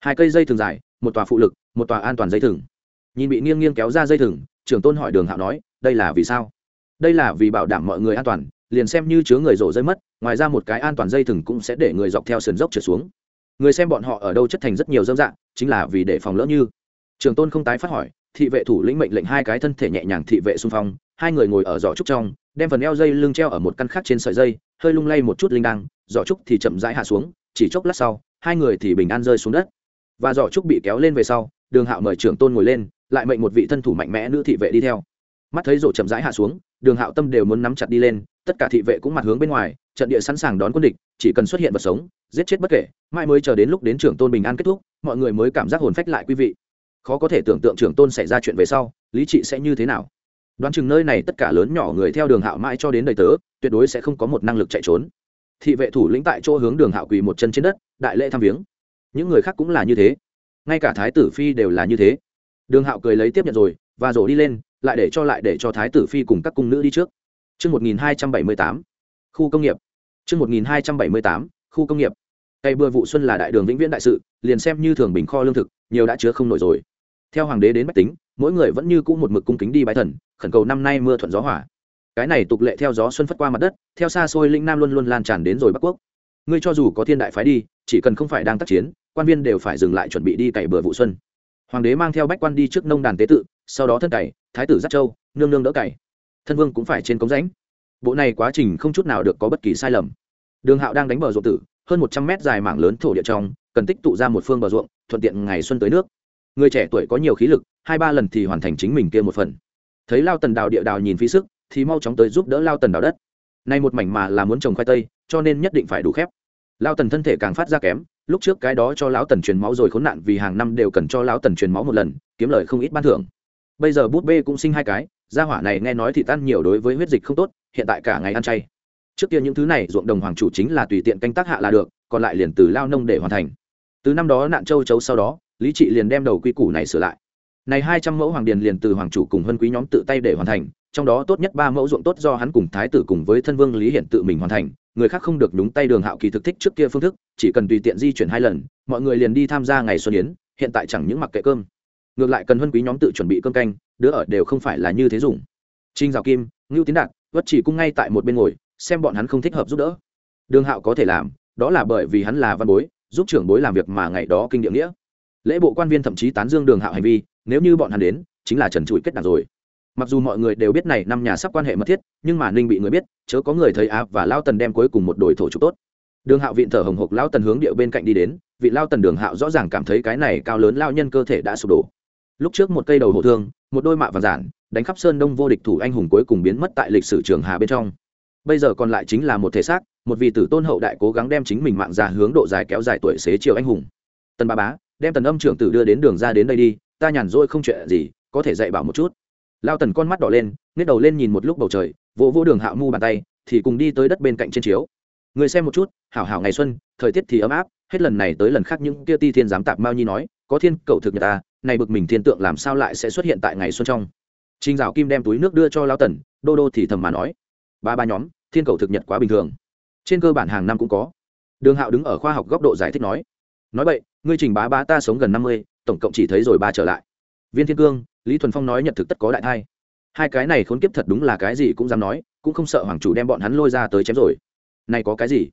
Hai cây dây thường dài, một tòa phụ lực, một tòa an toàn dây thừng. Nhìn bị nghiêng nghiêng kéo ra dây thừng, trưởng tôn hỏi đường hạo nói, đây là vì sao? Đây là vì bảo đảm mọi người an toàn, liền xem như chứa người rổ rơi mất, ngoài ra một cái an toàn dây thừng cũng sẽ để người dọc theo sườn dốc trượt xuống. Người xem bọn họ ở đâu chất thành rất nhiều dâm dạng, chính là vì để phòng lỡ như. Trường tôn không tái phát hỏi, thị vệ thủ lĩnh mệnh lệnh hai cái thân thể nhẹ nhàng thị vệ xung phong, hai người ngồi ở giỏ trúc trong đem phần eo dây lưng treo ở một căn khác trên sợi dây, hơi lung lay một chút linh đăng, giỏ trúc thì chậm rãi hạ xuống, chỉ chốc lát sau, hai người thì bình an rơi xuống đất. Và giỏ trúc bị kéo lên về sau, đường hạo mời trưởng tôn ngồi lên, lại mệnh một vị thân thủ mạnh mẽ nữ thị vệ đi theo. Mắt thấy rổ chậm rãi hạ xuống, đường hạo tâm đều muốn nắm chặt đi lên, tất cả thị vệ cũng mặt hướng bên ngoài, trận địa sẵn sàng đón quân địch, chỉ cần xuất hiện vật sống, giết chết bất kể mai mới chờ đến lúc đến trưởng tôn bình an kết thúc, mọi người mới cảm giác hồn phách lại quý vị. Khó có thể tưởng tượng trưởng tôn xảy ra chuyện về sau, lý trị sẽ như thế nào đoán chừng nơi này tất cả lớn nhỏ người theo đường hạo mãi cho đến đời tớ tuyệt đối sẽ không có một năng lực chạy trốn thị vệ thủ lĩnh tại chỗ hướng đường hạo quỳ một chân trên đất đại lễ thăm viếng những người khác cũng là như thế ngay cả thái tử phi đều là như thế đường hạo cười lấy tiếp nhận rồi và rổ đi lên lại để cho lại để cho thái tử phi cùng các cung nữ đi trước Trước 1278, khu công nghiệp. Trước 1278, khu công nghiệp. Cây bừa vụ xuân là đại đường vĩnh viễn đại sự, liền xem như thường bình kho lương thực, nhiều đã chứa không nổi rồi. Theo hoàng đế đến bách tính, mỗi người vẫn như cũ một mực cung kính đi bái thần, khẩn cầu năm nay mưa thuận gió hỏa. Cái này tục lệ theo gió xuân phất qua mặt đất, theo xa xôi linh nam luôn luôn lan tràn đến rồi Bắc Quốc. Ngươi cho dù có thiên đại phái đi, chỉ cần không phải đang tác chiến, quan viên đều phải dừng lại chuẩn bị đi cày bừa vụ xuân. Hoàng đế mang theo bách quan đi trước nông đàn tế tự, sau đó thân cày, thái tử dắt châu, nương nương đỡ cày. Thân vương cũng phải trên cống rãnh bộ này quá trình không chút nào được có bất kỳ sai lầm đường hạo đang đánh bờ ruộng tử hơn một trăm mét dài mảng lớn thổ địa trong cần tích tụ ra một phương bờ ruộng thuận tiện ngày xuân tới nước người trẻ tuổi có nhiều khí lực, hai ba lần thì hoàn thành chính mình kia một phần. Thấy lao tần đào địa đào nhìn phí sức, thì mau chóng tới giúp đỡ lao tần đào đất. Nay một mảnh mà là muốn trồng khoai tây, cho nên nhất định phải đủ khép. Lao tần thân thể càng phát ra kém, lúc trước cái đó cho lão tần truyền máu rồi khốn nạn vì hàng năm đều cần cho lão tần truyền máu một lần, kiếm lời không ít ban thưởng. Bây giờ bút bê cũng sinh hai cái, gia hỏa này nghe nói thì tan nhiều đối với huyết dịch không tốt, hiện tại cả ngày ăn chay. Trước kia những thứ này ruộng đồng hoàng chủ chính là tùy tiện canh tác hạ là được, còn lại liền từ lao nông để hoàn thành. Từ năm đó nạn châu chấu sau đó lý trị liền đem đầu quy củ này sửa lại. Này hai trăm mẫu hoàng điền liền từ hoàng chủ cùng hân quý nhóm tự tay để hoàn thành, trong đó tốt nhất ba mẫu ruộng tốt do hắn cùng thái tử cùng với thân vương lý Hiển tự mình hoàn thành, người khác không được đúng tay đường hạo kỳ thực thích trước kia phương thức, chỉ cần tùy tiện di chuyển hai lần, mọi người liền đi tham gia ngày xuân yến, hiện tại chẳng những mặc kệ cơm. Ngược lại cần hân quý nhóm tự chuẩn bị cơm canh, đứa ở đều không phải là như thế dùng. Trinh Dạo kim, ngưu tiến đạt, vất chỉ cung ngay tại một bên ngồi, xem bọn hắn không thích hợp giúp đỡ. Đường hạo có thể làm, đó là bởi vì hắn là văn bối, giúp trưởng bối làm việc mà ngày đó kinh địa nghĩa lễ bộ quan viên thậm chí tán dương đường hạo hành vi, nếu như bọn hắn đến, chính là trần trụi kết đảng rồi. Mặc dù mọi người đều biết này năm nhà sắp quan hệ mật thiết, nhưng mà ninh bị người biết, chớ có người thấy áp và lao tần đem cuối cùng một đội thổ trục tốt. Đường hạo vịn thở hồng hộc lao tần hướng điệu bên cạnh đi đến, vị lao tần đường hạo rõ ràng cảm thấy cái này cao lớn lao nhân cơ thể đã sụp đổ. Lúc trước một cây đầu hổ thương, một đôi mạ vàng giản, đánh khắp sơn đông vô địch thủ anh hùng cuối cùng biến mất tại lịch sử trường hà bên trong. Bây giờ còn lại chính là một thể xác, một vị tử tôn hậu đại cố gắng đem chính mình mạng ra hướng độ dài kéo dài tuổi xế chiều anh hùng. Tần ba bá đem tần âm trưởng tử đưa đến đường ra đến đây đi ta nhàn rỗi không chuyện gì có thể dạy bảo một chút lao tần con mắt đỏ lên nhét đầu lên nhìn một lúc bầu trời vỗ vỗ đường hạo mu bàn tay thì cùng đi tới đất bên cạnh trên chiếu người xem một chút hảo hảo ngày xuân thời tiết thì ấm áp hết lần này tới lần khác những kia ti thiên giám tạp mao nhi nói có thiên cầu thực nhật ta này bực mình thiên tượng làm sao lại sẽ xuất hiện tại ngày xuân trong Trình Dạo Kim đem túi nước đưa cho Lão Tần, Đô Đô thì thầm mà nói: "Ba ba nhóm, thiên cầu thực nhật quá bình thường. Trên cơ bản hàng năm cũng có." Đường Hạo đứng ở khoa học góc độ giải thích nói: "Nói vậy, ngươi Trình bá bá ta sống gần năm mươi, tổng cộng chỉ thấy rồi ba trở lại." Viên Thiên Cương, Lý Thuần Phong nói nhật thực tất có đại thai. hai cái này khốn kiếp thật đúng là cái gì cũng dám nói cũng không sợ hoàng chủ đem bọn hắn lôi ra tới chém rồi. Này có cái gì?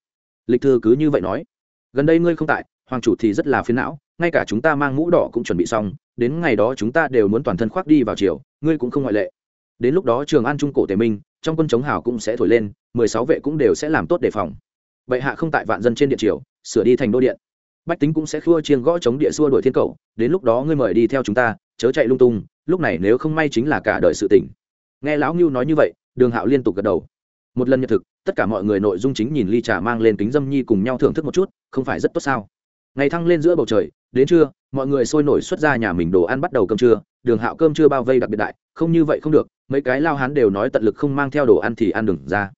Lịch thư cứ như vậy nói. Gần đây ngươi không tại hoàng chủ thì rất là phiền não ngay cả chúng ta mang mũ đỏ cũng chuẩn bị xong đến ngày đó chúng ta đều muốn toàn thân khoác đi vào chiều ngươi cũng không ngoại lệ. Đến lúc đó trường an trung cổ tề minh trong quân chống hào cũng sẽ thổi lên mười sáu vệ cũng đều sẽ làm tốt đề phòng. Bệ hạ không tại vạn dân trên điện triều sửa đi thành đô điện bách tính cũng sẽ khua chiên gõ chống địa xua đuổi thiên cầu, đến lúc đó ngươi mời đi theo chúng ta, chớ chạy lung tung, lúc này nếu không may chính là cả đời sự tỉnh nghe lão ngưu nói như vậy, đường hạo liên tục gật đầu. Một lần nhật thực, tất cả mọi người nội dung chính nhìn ly trà mang lên kính dâm nhi cùng nhau thưởng thức một chút, không phải rất tốt sao? Ngày thăng lên giữa bầu trời, đến trưa, mọi người sôi nổi xuất ra nhà mình đồ ăn bắt đầu cơm trưa, đường hạo cơm chưa bao vây đặc biệt đại, không như vậy không được, mấy cái lao hán đều nói tận lực không mang theo đồ ăn thì ăn đừng ra.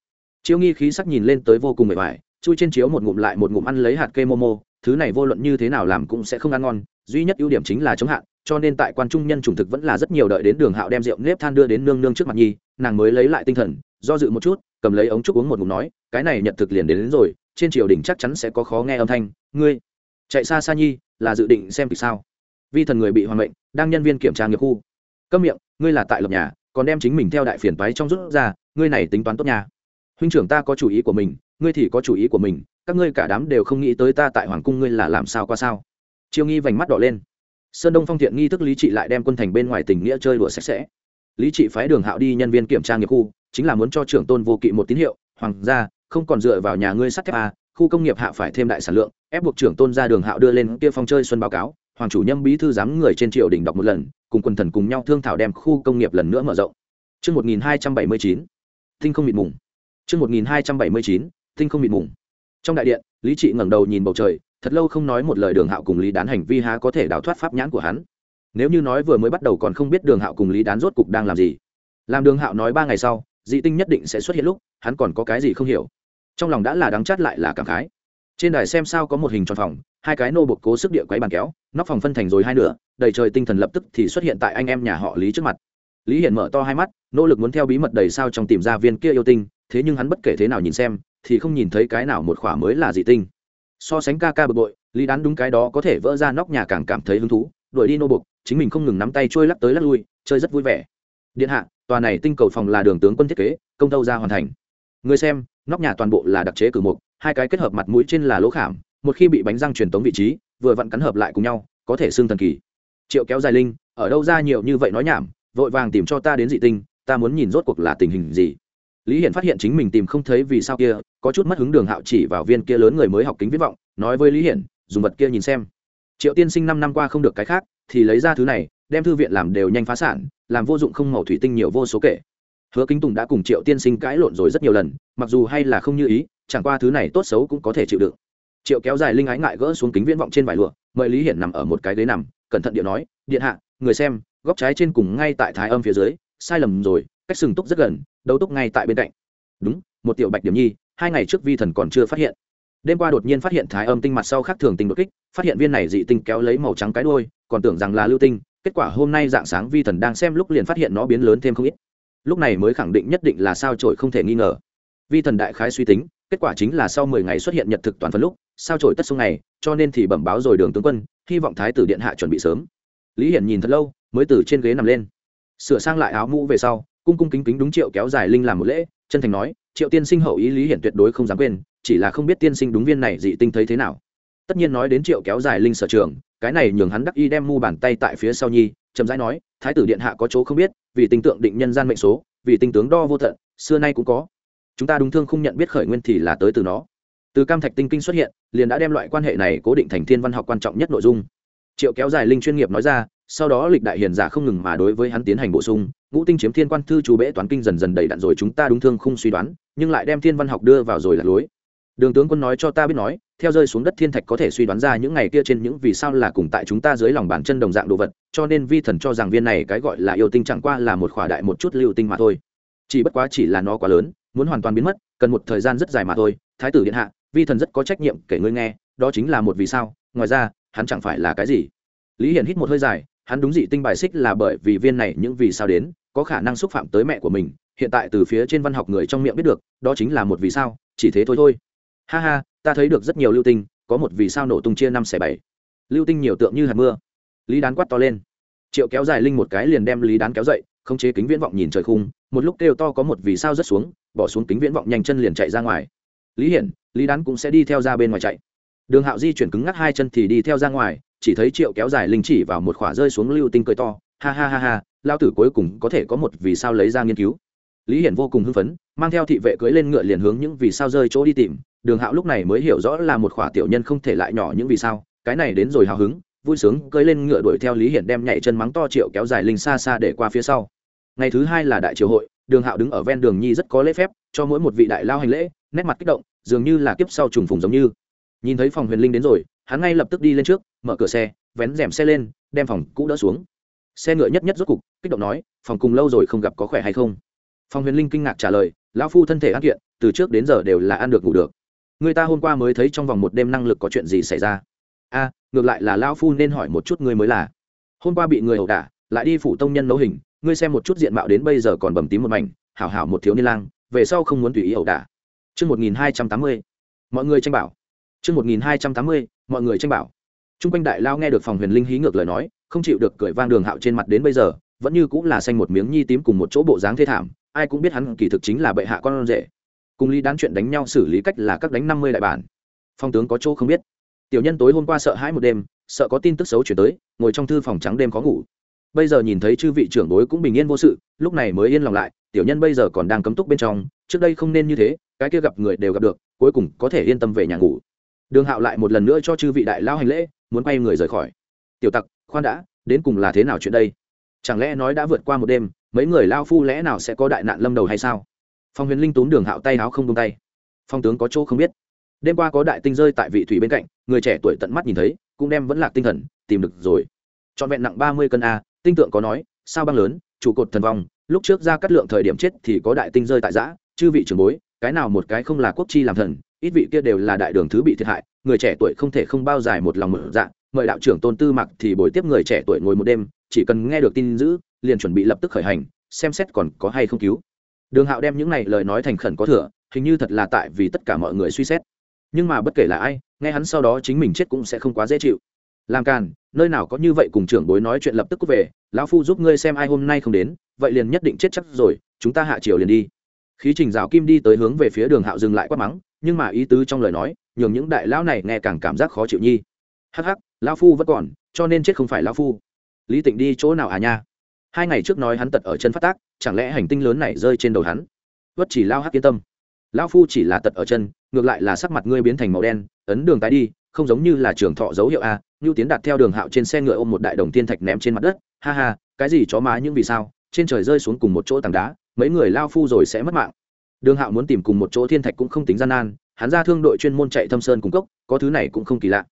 Chiếu nghi khí sắc nhìn lên tới vô cùng mệt mỏi, chui trên chiếu một ngụm lại một ngụm ăn lấy hạt cây momo thứ này vô luận như thế nào làm cũng sẽ không ăn ngon duy nhất ưu điểm chính là chống hạn cho nên tại quan trung nhân chủng thực vẫn là rất nhiều đợi đến đường hạo đem rượu nếp than đưa đến nương nương trước mặt nhi nàng mới lấy lại tinh thần do dự một chút cầm lấy ống trúc uống một ngụm nói cái này nhận thực liền đến, đến rồi trên triều đình chắc chắn sẽ có khó nghe âm thanh ngươi chạy xa xa nhi là dự định xem kịch sao? Vi thần người bị hoàn mệnh đang nhân viên kiểm tra nghiệp khu. Câm miệng ngươi là tại lập nhà còn đem chính mình theo đại phiền toái trong rút ra ngươi này tính toán tốt nhà huynh trưởng ta có chủ ý của mình ngươi thì có chủ ý của mình các ngươi cả đám đều không nghĩ tới ta tại hoàng cung ngươi là làm sao qua sao? Chiêu nghi vành mắt đỏ lên. Sơn đông phong thiện nghi thức lý trị lại đem quân thành bên ngoài tình nghĩa chơi đùa sạch sẽ. Lý trị phái đường hạo đi nhân viên kiểm tra nghiệp khu chính là muốn cho trưởng tôn vô kỵ một tín hiệu hoàng gia không còn dựa vào nhà ngươi sắt thép a khu công nghiệp hạ phải thêm đại sản lượng ép buộc trưởng tôn ra đường hạo đưa lên kia phong chơi xuân báo cáo. Hoàng chủ nhâm bí thư giám người trên triều đình đọc một lần cùng quần thần cùng nhau thương thảo đem khu công nghiệp lần nữa mở rộng. Trước 1279, tinh không mịt mùng. Trước 1279, tinh không mịt mùng. Trong đại điện, Lý Trị ngẩng đầu nhìn bầu trời, thật lâu không nói một lời Đường Hạo cùng Lý Đán hành vi há có thể đào thoát pháp nhãn của hắn. Nếu như nói vừa mới bắt đầu còn không biết Đường Hạo cùng Lý Đán rốt cục đang làm gì. Làm Đường Hạo nói ba ngày sau, dị tinh nhất định sẽ xuất hiện lúc, hắn còn có cái gì không hiểu. Trong lòng đã là đắng chát lại là cảm khái. Trên đài xem sao có một hình tròn phòng, hai cái nô bột cố sức địa quấy bàn kéo, nóc phòng phân thành rồi hai nửa, đầy trời tinh thần lập tức thì xuất hiện tại anh em nhà họ Lý trước mặt. Lý Hiển mở to hai mắt, nỗ lực muốn theo bí mật đầy sao trong tìm ra viên kia yêu tinh, thế nhưng hắn bất kể thế nào nhìn xem, thì không nhìn thấy cái nào một khỏa mới là dị tinh. So sánh ca ca bực bội, lý đán đúng cái đó có thể vỡ ra nóc nhà càng cảm thấy hứng thú, đuổi đi nô bục chính mình không ngừng nắm tay trôi lắc tới lắc lui, chơi rất vui vẻ. Điện hạ, tòa này tinh cầu phòng là đường tướng quân thiết kế, công tâu ra hoàn thành. Người xem, nóc nhà toàn bộ là đặc chế cử mục hai cái kết hợp mặt mũi trên là lỗ khảm, một khi bị bánh răng truyền tống vị trí, vừa vặn cắn hợp lại cùng nhau, có thể xương thần kỳ. Triệu kéo dài linh, ở đâu ra nhiều như vậy nói nhảm, vội vàng tìm cho ta đến dị tinh, ta muốn nhìn rốt cuộc là tình hình gì lý hiển phát hiện chính mình tìm không thấy vì sao kia, có chút mất hứng đường hạo chỉ vào viên kia lớn người mới học kính viết vọng, nói với lý hiển, dùng vật kia nhìn xem. Triệu tiên sinh năm năm qua không được cái khác, thì lấy ra thứ này, đem thư viện làm đều nhanh phá sản, làm vô dụng không màu thủy tinh nhiều vô số kể. Hứa kính tùng đã cùng triệu tiên sinh cãi lộn rồi rất nhiều lần, mặc dù hay là không như ý, chẳng qua thứ này tốt xấu cũng có thể chịu đựng. Triệu kéo dài linh ái ngại gỡ xuống kính viễn vọng trên vải lụa, mời lý hiển nằm ở một cái ghế nằm, cẩn thận điệu nói, điện hạ, người xem, góc trái trên cùng ngay tại thái âm phía dưới, sai lầm rồi, cách sừng túc rất gần đấu túc ngay tại bên cạnh. Đúng, một tiểu bạch điểm nhi, hai ngày trước vi thần còn chưa phát hiện. Đêm qua đột nhiên phát hiện thái âm tinh mặt sau khác thường tinh đột kích, phát hiện viên này dị tinh kéo lấy màu trắng cái đôi còn tưởng rằng là lưu tinh, kết quả hôm nay dạng sáng vi thần đang xem lúc liền phát hiện nó biến lớn thêm không ít. Lúc này mới khẳng định nhất định là sao trổi không thể nghi ngờ. Vi thần đại khái suy tính, kết quả chính là sau mười ngày xuất hiện nhật thực toàn phần lúc, sao trổi tất sông này cho nên thì bẩm báo rồi đường tướng quân, hy vọng thái tử điện hạ chuẩn bị sớm. Lý hiển nhìn thật lâu, mới từ trên ghế nằm lên. Sửa sang lại áo mũ về sau cung cung kính kính đúng triệu kéo dài linh làm một lễ, chân thành nói, triệu tiên sinh hậu ý lý hiển tuyệt đối không dám quên, chỉ là không biết tiên sinh đúng viên này dị tinh thấy thế nào. Tất nhiên nói đến triệu kéo dài linh sở trường, cái này nhường hắn đắc y đem mu bàn tay tại phía sau nhi, chậm rãi nói, thái tử điện hạ có chỗ không biết, vì tinh tượng định nhân gian mệnh số, vì tinh tướng đo vô tận, xưa nay cũng có. Chúng ta đúng thương không nhận biết khởi nguyên thì là tới từ nó. Từ cam thạch tinh kinh xuất hiện, liền đã đem loại quan hệ này cố định thành thiên văn học quan trọng nhất nội dung. Triệu kéo dài linh chuyên nghiệp nói ra sau đó lịch đại hiền giả không ngừng mà đối với hắn tiến hành bổ sung, ngũ tinh chiếm thiên quan thư chú bễ toán kinh dần dần đầy đặn rồi chúng ta đúng thương không suy đoán, nhưng lại đem thiên văn học đưa vào rồi là lối. Đường tướng quân nói cho ta biết nói, theo rơi xuống đất thiên thạch có thể suy đoán ra những ngày kia trên những vì sao là cùng tại chúng ta dưới lòng bàn chân đồng dạng đồ vật, cho nên vi thần cho rằng viên này cái gọi là yêu tinh chẳng qua là một khỏa đại một chút lưu tinh mà thôi. Chỉ bất quá chỉ là nó quá lớn, muốn hoàn toàn biến mất, cần một thời gian rất dài mà thôi. Thái tử điện hạ, vi thần rất có trách nhiệm kể ngươi nghe, đó chính là một vì sao, ngoài ra, hắn chẳng phải là cái gì? Lý hiển hít một hơi dài hắn đúng dị tinh bài xích là bởi vì viên này những vì sao đến, có khả năng xúc phạm tới mẹ của mình, hiện tại từ phía trên văn học người trong miệng biết được, đó chính là một vì sao, chỉ thế thôi thôi. Ha ha, ta thấy được rất nhiều lưu tinh, có một vì sao nổ tung chia năm xẻ bảy. Lưu tinh nhiều tượng như hạt mưa. Lý đán quát to lên. Triệu kéo dài linh một cái liền đem lý đán kéo dậy không chế kính viễn vọng nhìn trời khung, một lúc kêu to có một vì sao rất xuống, bỏ xuống kính viễn vọng nhanh chân liền chạy ra ngoài. Lý hiển, lý đán cũng sẽ đi theo ra bên ngoài chạy. Đường hạo di chuyển cứng ngắc hai chân thì đi theo ra ngoài chỉ thấy triệu kéo dài linh chỉ vào một khỏa rơi xuống lưu tinh cười to, ha ha ha ha, lao tử cuối cùng có thể có một vì sao lấy ra nghiên cứu. Lý hiển vô cùng hưng phấn, mang theo thị vệ cưới lên ngựa liền hướng những vì sao rơi chỗ đi tìm, đường hạo lúc này mới hiểu rõ là một khỏa tiểu nhân không thể lại nhỏ những vì sao, cái này đến rồi hào hứng, vui sướng cưới lên ngựa đuổi theo lý hiển đem nhảy chân mắng to triệu kéo dài linh xa xa để qua phía sau. Ngày thứ hai là đại triều hội, đường hạo đứng ở ven đường nhi rất có lễ phép, cho mỗi một vị đại lao hành lễ, nét mặt kích động, dường như là kiếp sau trùng phùng giống như. Nhìn thấy phòng huyền linh đến rồi hắn ngay lập tức đi lên trước mở cửa xe vén rèm xe lên đem phòng cũ đỡ xuống. Xe ngựa nhất nhất rốt cục kích động nói phòng cùng lâu rồi không gặp có khỏe hay không? Phòng huyền linh kinh ngạc trả lời lão phu thân thể ăn kiện từ trước đến giờ đều là ăn được ngủ được. Người ta hôm qua mới thấy trong vòng một đêm năng lực có chuyện gì xảy ra. A ngược lại là lão phu nên hỏi một chút ngươi mới là. Hôm qua bị người ẩu đả lại đi phủ tông nhân nấu hình ngươi xem một chút diện mạo đến bây giờ còn bầm tím một mảnh hảo hảo một thiếu niên lang về sau không muốn tùy ý ẩu đả. Trước 1280, mọi người tranh bảo. Trước 1280, mọi người tranh bảo. Trung quanh đại lao nghe được phòng huyền linh hí ngược lời nói, không chịu được cười vang đường hạo trên mặt đến bây giờ, vẫn như cũng là xanh một miếng nhi tím cùng một chỗ bộ dáng thê thảm, ai cũng biết hắn kỳ thực chính là bệ hạ con rể. Cùng lý đán chuyện đánh nhau xử lý cách là các đánh năm mươi đại bản. Phong tướng có chỗ không biết. Tiểu nhân tối hôm qua sợ hãi một đêm, sợ có tin tức xấu chuyển tới, ngồi trong thư phòng trắng đêm khó ngủ. Bây giờ nhìn thấy chư vị trưởng bối cũng bình yên vô sự, lúc này mới yên lòng lại, tiểu nhân bây giờ còn đang cấm túc bên trong, trước đây không nên như thế, cái kia gặp người đều gặp được, cuối cùng có thể yên tâm về nhà ngủ đường hạo lại một lần nữa cho chư vị đại lao hành lễ, muốn quay người rời khỏi. Tiểu tặc, khoan đã, đến cùng là thế nào chuyện đây? Chẳng lẽ nói đã vượt qua một đêm, mấy người lao phu lẽ nào sẽ có đại nạn lâm đầu hay sao? Phong huyền linh túm đường hạo tay áo không tung tay. Phong tướng có chỗ không biết. Đêm qua có đại tinh rơi tại vị thủy bên cạnh, người trẻ tuổi tận mắt nhìn thấy, cũng đem vẫn lạc tinh thần, tìm được rồi. Trọn vẹn nặng ba mươi cân a, tinh tượng có nói, sao băng lớn, trụ cột thần vong, lúc trước ra cắt lượng thời điểm chết thì có đại tinh rơi tại giã, chư vị trưởng bối, cái nào một cái không là quốc chi làm thần ít vị kia đều là đại đường thứ bị thiệt hại, người trẻ tuổi không thể không bao dài một lòng mở dạng, mời đạo trưởng tôn tư mặc thì bồi tiếp người trẻ tuổi ngồi một đêm, chỉ cần nghe được tin dữ liền chuẩn bị lập tức khởi hành, xem xét còn có hay không cứu. Đường hạo đem những này lời nói thành khẩn có thừa, hình như thật là tại vì tất cả mọi người suy xét. Nhưng mà bất kể là ai, nghe hắn sau đó chính mình chết cũng sẽ không quá dễ chịu. Làm càn, nơi nào có như vậy cùng trưởng bối nói chuyện lập tức cút về, lão phu giúp ngươi xem ai hôm nay không đến, vậy liền nhất định chết chắc rồi, chúng ta hạ chiều liền đi. Khí trình rào kim đi tới hướng về phía đường hạo dừng lại quát mắng nhưng mà ý tứ trong lời nói, nhường những đại lão này nghe càng cảm giác khó chịu nhi. Hắc hắc, lão phu vẫn còn, cho nên chết không phải lão phu. Lý tịnh đi chỗ nào à nha? Hai ngày trước nói hắn tật ở chân phát tác, chẳng lẽ hành tinh lớn này rơi trên đầu hắn? Vất chỉ lao hắc yên tâm. Lão phu chỉ là tật ở chân, ngược lại là sắc mặt ngươi biến thành màu đen, ấn đường tái đi, không giống như là trường thọ dấu hiệu a. Như tiến đạt theo đường hạo trên xe ngựa ôm một đại đồng tiên thạch ném trên mặt đất. Ha ha, cái gì chó má nhưng vì sao? Trên trời rơi xuống cùng một chỗ tảng đá, mấy người lao phu rồi sẽ mất mạng đường hạo muốn tìm cùng một chỗ thiên thạch cũng không tính gian nan, hắn ra thương đội chuyên môn chạy thâm sơn cung cốc, có thứ này cũng không kỳ lạ.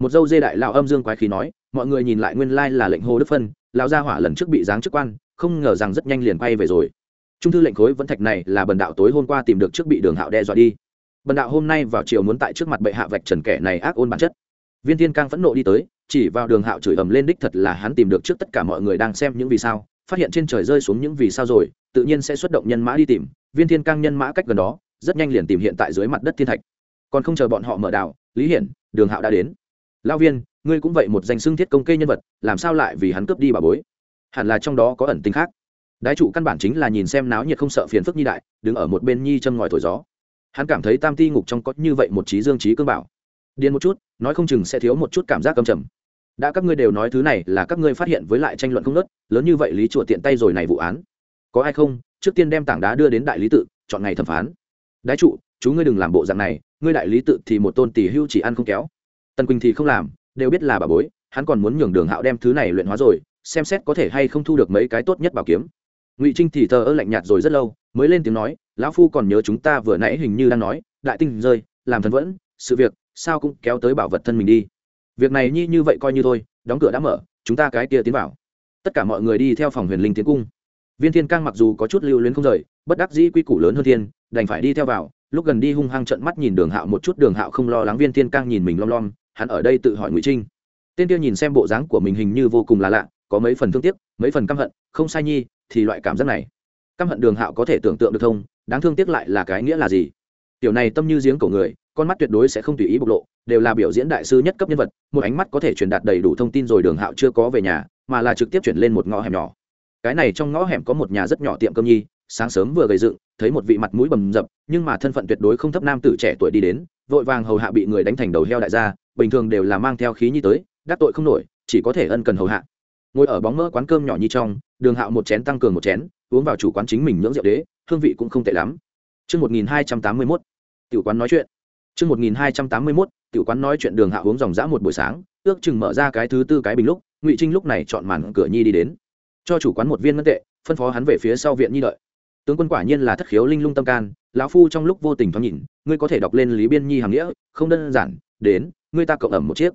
Một dâu dê đại lão âm dương quái khí nói, mọi người nhìn lại nguyên lai là lệnh hồ đức phân, lão gia hỏa lần trước bị giáng chức quan, không ngờ rằng rất nhanh liền quay về rồi. Trung thư lệnh khối vẫn thạch này là bần đạo tối hôm qua tìm được trước bị đường hạo đe dọa đi. Bần đạo hôm nay vào chiều muốn tại trước mặt bệ hạ vạch trần kẻ này ác ôn bản chất. Viên thiên cang phẫn nộ đi tới, chỉ vào đường hạo chửi ầm lên đích thật là hắn tìm được trước tất cả mọi người đang xem những vì sao phát hiện trên trời rơi xuống những vì sao rồi, tự nhiên sẽ xuất động nhân mã đi tìm, viên thiên cang nhân mã cách gần đó, rất nhanh liền tìm hiện tại dưới mặt đất thiên thạch. Còn không chờ bọn họ mở đảo, lý hiển, đường hạo đã đến. Lao viên, ngươi cũng vậy một danh xưng thiết công kê nhân vật, làm sao lại vì hắn cướp đi bà bối? Hẳn là trong đó có ẩn tính khác. Đái trụ căn bản chính là nhìn xem náo nhiệt không sợ phiền phức nhi đại, đứng ở một bên nhi châm ngòi thổi gió. Hắn cảm thấy tam ti ngục trong có như vậy một trí dương trí cương bảo. Điên một chút, nói không chừng sẽ thiếu một chút cảm giác cầm trầm đã các ngươi đều nói thứ này là các ngươi phát hiện với lại tranh luận không nớt, lớn như vậy lý chùa tiện tay rồi này vụ án. Có ai không? Trước tiên đem tảng đá đưa đến đại lý tự, chọn ngày thẩm phán. Đái trụ, chú ngươi đừng làm bộ dạng này, ngươi đại lý tự thì một tôn tỷ hưu chỉ ăn không kéo. Tần quỳnh thì không làm, đều biết là bà bối, hắn còn muốn nhường đường hạo đem thứ này luyện hóa rồi, xem xét có thể hay không thu được mấy cái tốt nhất bảo kiếm. Ngụy trinh thì thờ ơ lạnh nhạt rồi rất lâu, mới lên tiếng nói, lão phu còn nhớ chúng ta vừa nãy hình như đang nói, đại tinh rơi, làm thần vẫn, sự việc, sao cũng kéo tới bảo vật thân mình đi việc này nhi như vậy coi như thôi, đóng cửa đã mở, chúng ta cái kia tiến vào. Tất cả mọi người đi theo phòng huyền linh tiến cung. Viên thiên cang mặc dù có chút lưu luyến không rời, bất đắc dĩ quy củ lớn hơn thiên, đành phải đi theo vào, lúc gần đi hung hăng trận mắt nhìn đường hạo một chút, đường hạo không lo lắng viên thiên cang nhìn mình lom lom, hắn ở đây tự hỏi ngụy trinh. Tên kia nhìn xem bộ dáng của mình hình như vô cùng là lạ, có mấy phần thương tiếc, mấy phần căm hận, không sai nhi, thì loại cảm giác này. Căm hận đường hạo có thể tưởng tượng được thông đáng thương tiếc lại là cái nghĩa là gì. Tiểu này tâm như giếng cổ người, con mắt tuyệt đối sẽ không tùy ý bộc lộ đều là biểu diễn đại sư nhất cấp nhân vật một ánh mắt có thể truyền đạt đầy đủ thông tin rồi đường hạo chưa có về nhà mà là trực tiếp chuyển lên một ngõ hẻm nhỏ. Cái này trong ngõ hẻm có một nhà rất nhỏ tiệm cơm nhi sáng sớm vừa gầy dựng thấy một vị mặt mũi bầm dập nhưng mà thân phận tuyệt đối không thấp nam tử trẻ tuổi đi đến vội vàng hầu hạ bị người đánh thành đầu heo đại gia bình thường đều là mang theo khí nhi tới đắc tội không nổi chỉ có thể ân cần hầu hạ. Ngồi ở bóng mỡ quán cơm nhỏ nhi trong đường hạo một chén tăng cường một chén uống vào chủ quán chính mình nhưỡng rượu đế hương vị cũng không tệ lắm. Trước 1281, tiểu quán nói chuyện. Trước 1281, tiểu quán nói chuyện đường Hạ uống dòng dã một buổi sáng, ước chừng mở ra cái thứ tư cái bình lúc, Ngụy Trinh lúc này chọn màn cửa nhi đi đến, cho chủ quán một viên ngân tệ, phân phó hắn về phía sau viện nhi đợi. Tướng quân quả nhiên là thất khiếu linh lung tâm can, lão phu trong lúc vô tình thoáng nhìn, ngươi có thể đọc lên Lý Biên Nhi hàng nghĩa, không đơn giản, đến, ngươi ta cộng ẩm một chiếc.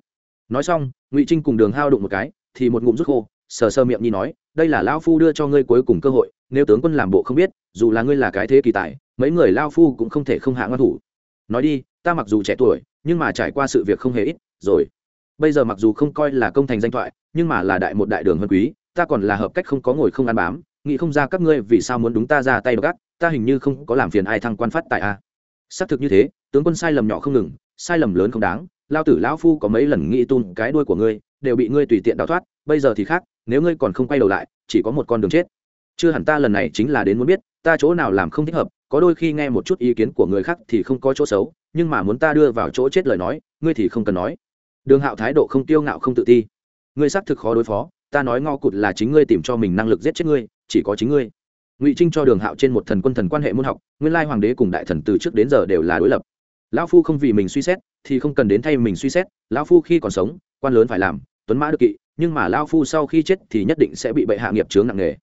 Nói xong, Ngụy Trinh cùng Đường Hao đụng một cái, thì một ngụm rút khô, sờ sờ miệng nhi nói, đây là lão phu đưa cho ngươi cuối cùng cơ hội, nếu tướng quân làm bộ không biết, dù là ngươi là cái thế kỳ tài, mấy người lao phu cũng không thể không hạ ngoan thủ nói đi ta mặc dù trẻ tuổi nhưng mà trải qua sự việc không hề ít, rồi. Bây giờ mặc dù không coi là công thành danh thoại, nhưng mà là đại một đại đường hơn quý, ta còn là hợp cách không có ngồi không ăn bám, nghĩ không ra các ngươi vì sao muốn đúng ta ra tay gắt ta hình như không có làm phiền ai thăng quan phát tại a. Xác thực như thế, tướng quân sai lầm nhỏ không ngừng, sai lầm lớn không đáng, lao tử lão phu có mấy lần nghĩ tung cái đuôi của ngươi, đều bị ngươi tùy tiện đào thoát, bây giờ thì khác, nếu ngươi còn không quay đầu lại, chỉ có một con đường chết. Chưa hẳn ta lần này chính là đến muốn biết, ta chỗ nào làm không thích hợp có đôi khi nghe một chút ý kiến của người khác thì không có chỗ xấu, nhưng mà muốn ta đưa vào chỗ chết lời nói, ngươi thì không cần nói. Đường hạo thái độ không tiêu ngạo không tự ti. Ngươi xác thực khó đối phó, ta nói ngao cụt là chính ngươi tìm cho mình năng lực giết chết ngươi, chỉ có chính ngươi. Ngụy trinh cho đường hạo trên một thần quân thần quan hệ môn học, nguyên lai hoàng đế cùng đại thần từ trước đến giờ đều là đối lập. Lão phu không vì mình suy xét, thì không cần đến thay mình suy xét, lão phu khi còn sống, quan lớn phải làm, tuấn mã được kỵ, nhưng mà lão phu sau khi chết thì nhất định sẽ bị bệ hạ nghiệp chướng nặng nề.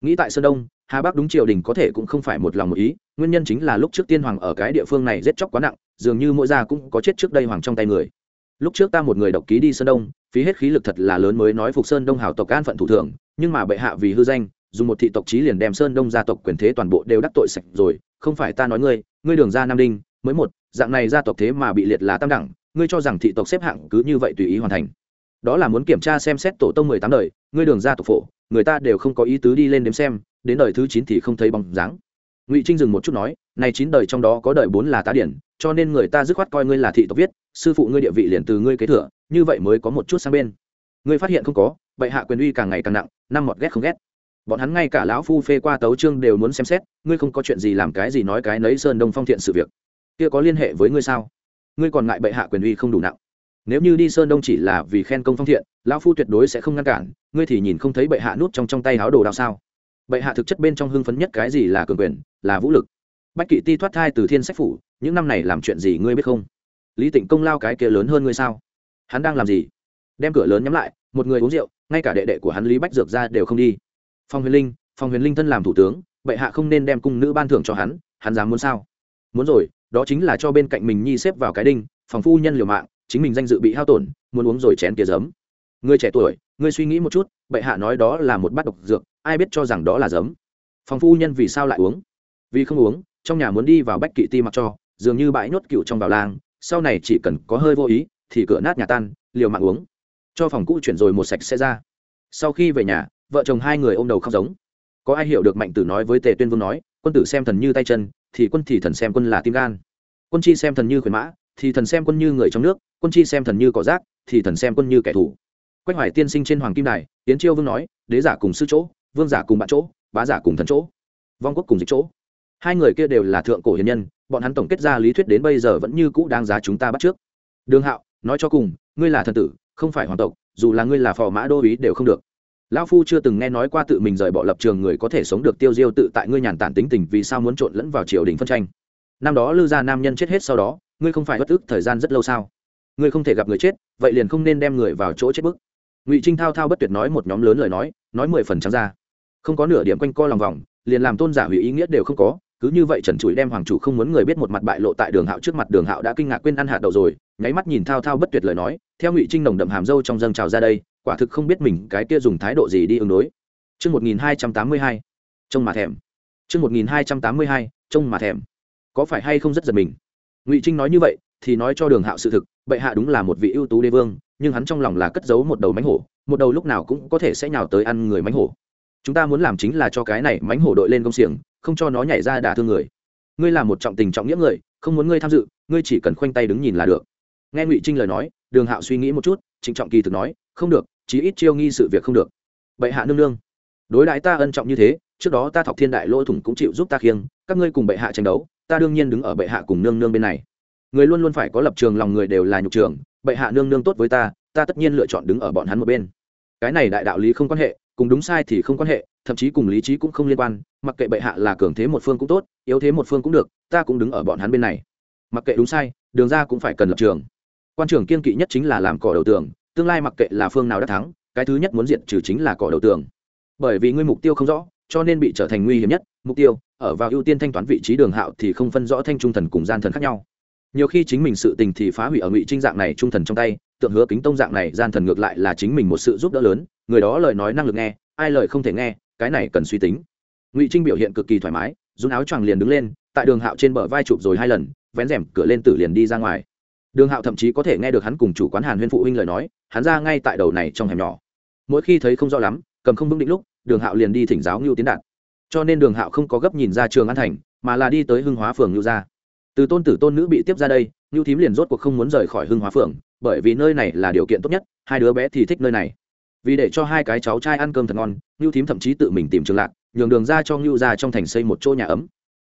Nghĩ tại sơn đông hà bắc đúng triều đình có thể cũng không phải một lòng một ý, nguyên nhân chính là lúc trước tiên hoàng ở cái địa phương này giết chóc quá nặng, dường như mỗi gia cũng có chết trước đây hoàng trong tay người. Lúc trước ta một người độc ký đi sơn đông, phí hết khí lực thật là lớn mới nói phục sơn đông hào tộc an phận thủ thường, nhưng mà bệ hạ vì hư danh, dùng một thị tộc chí liền đem sơn đông gia tộc quyền thế toàn bộ đều đắc tội sạch rồi, không phải ta nói ngươi ngươi đường ra nam đinh, mới một, dạng này gia tộc thế mà bị liệt là tam đẳng, ngươi cho rằng thị tộc xếp hạng cứ như vậy tùy ý hoàn thành. Đó là muốn kiểm tra xem xét tổ tông mười tám đời, ngươi đường ra tộc phổ, người ta đều không có ý tứ đi lên đếm xem đến đời thứ chín thì không thấy bóng dáng. Ngụy trinh dừng một chút nói, này chín đời trong đó có đời bốn là tá điển, cho nên người ta dứt khoát coi ngươi là thị tộc viết, sư phụ ngươi địa vị liền từ ngươi kế thừa, như vậy mới có một chút sang bên. Ngươi phát hiện không có vậy hạ quyền uy càng ngày càng nặng, năm mọt ghét không ghét. Bọn hắn ngay cả lão phu phê qua tấu trương đều muốn xem xét, ngươi không có chuyện gì làm cái gì nói cái nấy sơn đông phong thiện sự việc. Kia có liên hệ với ngươi sao? Ngươi còn ngại bệ hạ quyền uy không đủ nặng. Nếu như đi sơn đông chỉ là vì khen công phong thiện, lão phu tuyệt đối sẽ không ngăn cản, ngươi thì nhìn không thấy bệ hạ nút trong trong tay háo đồ đao sao? Bệ hạ thực chất bên trong hưng phấn nhất cái gì là cường quyền, là vũ lực. Bách kỵ ti thoát thai từ thiên sách phủ, những năm này làm chuyện gì ngươi biết không? Lý tịnh công lao cái kia lớn hơn ngươi sao? Hắn đang làm gì? Đem cửa lớn nhắm lại, một người uống rượu, ngay cả đệ đệ của hắn lý bách dược ra đều không đi. Phong huyền linh, phong huyền linh thân làm thủ tướng, bệ hạ không nên đem cung nữ ban thưởng cho hắn hắn dám muốn sao? Muốn rồi, đó chính là cho bên cạnh mình nhi xếp vào cái đinh, phòng phu nhân liều mạng, chính mình danh dự bị hao tổn, muốn uống rồi chén kia giấm. Người trẻ tuổi, ngươi suy nghĩ một chút, bệ hạ nói đó là một bát độc dược ai biết cho rằng đó là giấm. Phòng phu nhân vì sao lại uống? Vì không uống, trong nhà muốn đi vào bách kỵ ti mặc cho, dường như bãi nhốt cựu trong vào lang sau này chỉ cần có hơi vô ý, thì cửa nát nhà tan, liều mạng uống. Cho phòng cũ chuyển rồi một sạch sẽ ra. Sau khi về nhà, vợ chồng hai người ôm đầu khóc giống. Có ai hiểu được mạnh tử nói với tề tuyên vương nói, quân tử xem thần như tay chân, thì quân thì thần xem quân là tim gan. Quân chi xem thần như khuyến mã, thì thần xem quân như người trong nước, quân chi xem thần như cỏ rác, thì thần xem quân như kẻ thù. Quách hoài tiên sinh trên hoàng kim đài tiến chiêu vương nói, đế giả cùng sư chỗ vương giả cùng bạn chỗ, bá giả cùng thần chỗ, vong quốc cùng dịch chỗ. Hai người kia đều là thượng cổ hiền nhân, bọn hắn tổng kết ra lý thuyết đến bây giờ vẫn như cũ đáng giá chúng ta bắt trước. Đường hạo, nói cho cùng, ngươi là thần tử, không phải hoàng tộc, dù là ngươi là phò mã đô ý đều không được. Lão phu chưa từng nghe nói qua tự mình rời bỏ lập trường người có thể sống được tiêu diêu tự tại ngươi nhàn tản tính tình vì sao muốn trộn lẫn vào triều đình phân tranh. Năm đó lư gia nam nhân chết hết sau đó, ngươi không phải bất ức thời gian rất lâu sao? Ngươi không thể gặp người chết, vậy liền không nên đem người vào chỗ chết bức. Ngụy trinh thao thao bất tuyệt nói một nhóm lớn lời nói nói mười phần trắng ra không có nửa điểm quanh co lòng vòng liền làm tôn giả hủy ý nghĩa đều không có cứ như vậy trần trụi đem hoàng chủ không muốn người biết một mặt bại lộ tại đường hạo trước mặt đường hạo đã kinh ngạc quên ăn hạt đậu rồi nháy mắt nhìn thao thao bất tuyệt lời nói theo ngụy trinh nồng đậm hàm dâu trong dâng trào ra đây quả thực không biết mình cái kia dùng thái độ gì đi ứng đối Trước 1282, trông mà thèm. Trước 1282, trông mà thèm. Có phải hay không rất giật mình? Ngụy Trinh nói như vậy, thì nói cho Đường Hạo sự thực, bệ hạ đúng là một vị ưu tú đế vương, nhưng hắn trong lòng là cất giấu một đầu mánh hổ, một đầu lúc nào cũng có thể sẽ nhào tới ăn người mánh hổ chúng ta muốn làm chính là cho cái này mánh hổ đội lên công xiềng, không cho nó nhảy ra đả thương người. Ngươi là một trọng tình trọng nghĩa người, không muốn ngươi tham dự, ngươi chỉ cần khoanh tay đứng nhìn là được. Nghe ngụy trinh lời nói, đường hạo suy nghĩ một chút, trịnh trọng kỳ thực nói, không được, chí ít chiêu nghi sự việc không được. Bệ hạ nương nương, đối đãi ta ân trọng như thế, trước đó ta thọc thiên đại lỗ thủng cũng chịu giúp ta khiêng, các ngươi cùng bệ hạ tranh đấu, ta đương nhiên đứng ở bệ hạ cùng nương nương bên này. Người luôn luôn phải có lập trường, lòng người đều là nhục trường, bệ hạ nương nương tốt với ta ta tất nhiên lựa chọn đứng ở bọn hắn một bên. Cái này đại đạo lý không quan hệ cùng đúng sai thì không quan hệ, thậm chí cùng lý trí cũng không liên quan, mặc kệ bệ hạ là cường thế một phương cũng tốt, yếu thế một phương cũng được, ta cũng đứng ở bọn hắn bên này. Mặc kệ đúng sai, đường ra cũng phải cần lập trường. Quan trưởng kiên kỵ nhất chính là làm cỏ đầu tường, tương lai mặc kệ là phương nào đã thắng, cái thứ nhất muốn diện trừ chính là cỏ đầu tường. Bởi vì ngươi mục tiêu không rõ, cho nên bị trở thành nguy hiểm nhất, mục tiêu, ở vào ưu tiên thanh toán vị trí đường hạo thì không phân rõ thanh trung thần cùng gian thần khác nhau. Nhiều khi chính mình sự tình thì phá hủy ở ngụy trinh dạng này trung thần trong tay tượng hứa kính tông dạng này gian thần ngược lại là chính mình một sự giúp đỡ lớn, người đó lời nói năng lực nghe, ai lời không thể nghe, cái này cần suy tính. Ngụy trinh biểu hiện cực kỳ thoải mái, dùng áo choàng liền đứng lên, tại đường hạo trên bờ vai chụp rồi hai lần, vén rèm cửa lên tử liền đi ra ngoài. Đường hạo thậm chí có thể nghe được hắn cùng chủ quán hàn huyên phụ huynh lời nói, hắn ra ngay tại đầu này trong hẻm nhỏ. Mỗi khi thấy không rõ lắm, cầm không vững định lúc, đường hạo liền đi thỉnh giáo ngưu tiến đạt. Cho nên đường hạo không có gấp nhìn ra trường an thành, mà là đi tới hưng hóa phường ngưu gia. Từ tôn tử tôn nữ bị tiếp ra đây, ngưu thím liền rốt cuộc không muốn rời khỏi hưng hóa phường bởi vì nơi này là điều kiện tốt nhất, hai đứa bé thì thích nơi này. Vì để cho hai cái cháu trai ăn cơm thật ngon ngưu thím thậm chí tự mình tìm trường lạc, nhường đường ra cho ngưu ra trong thành xây một chỗ nhà ấm.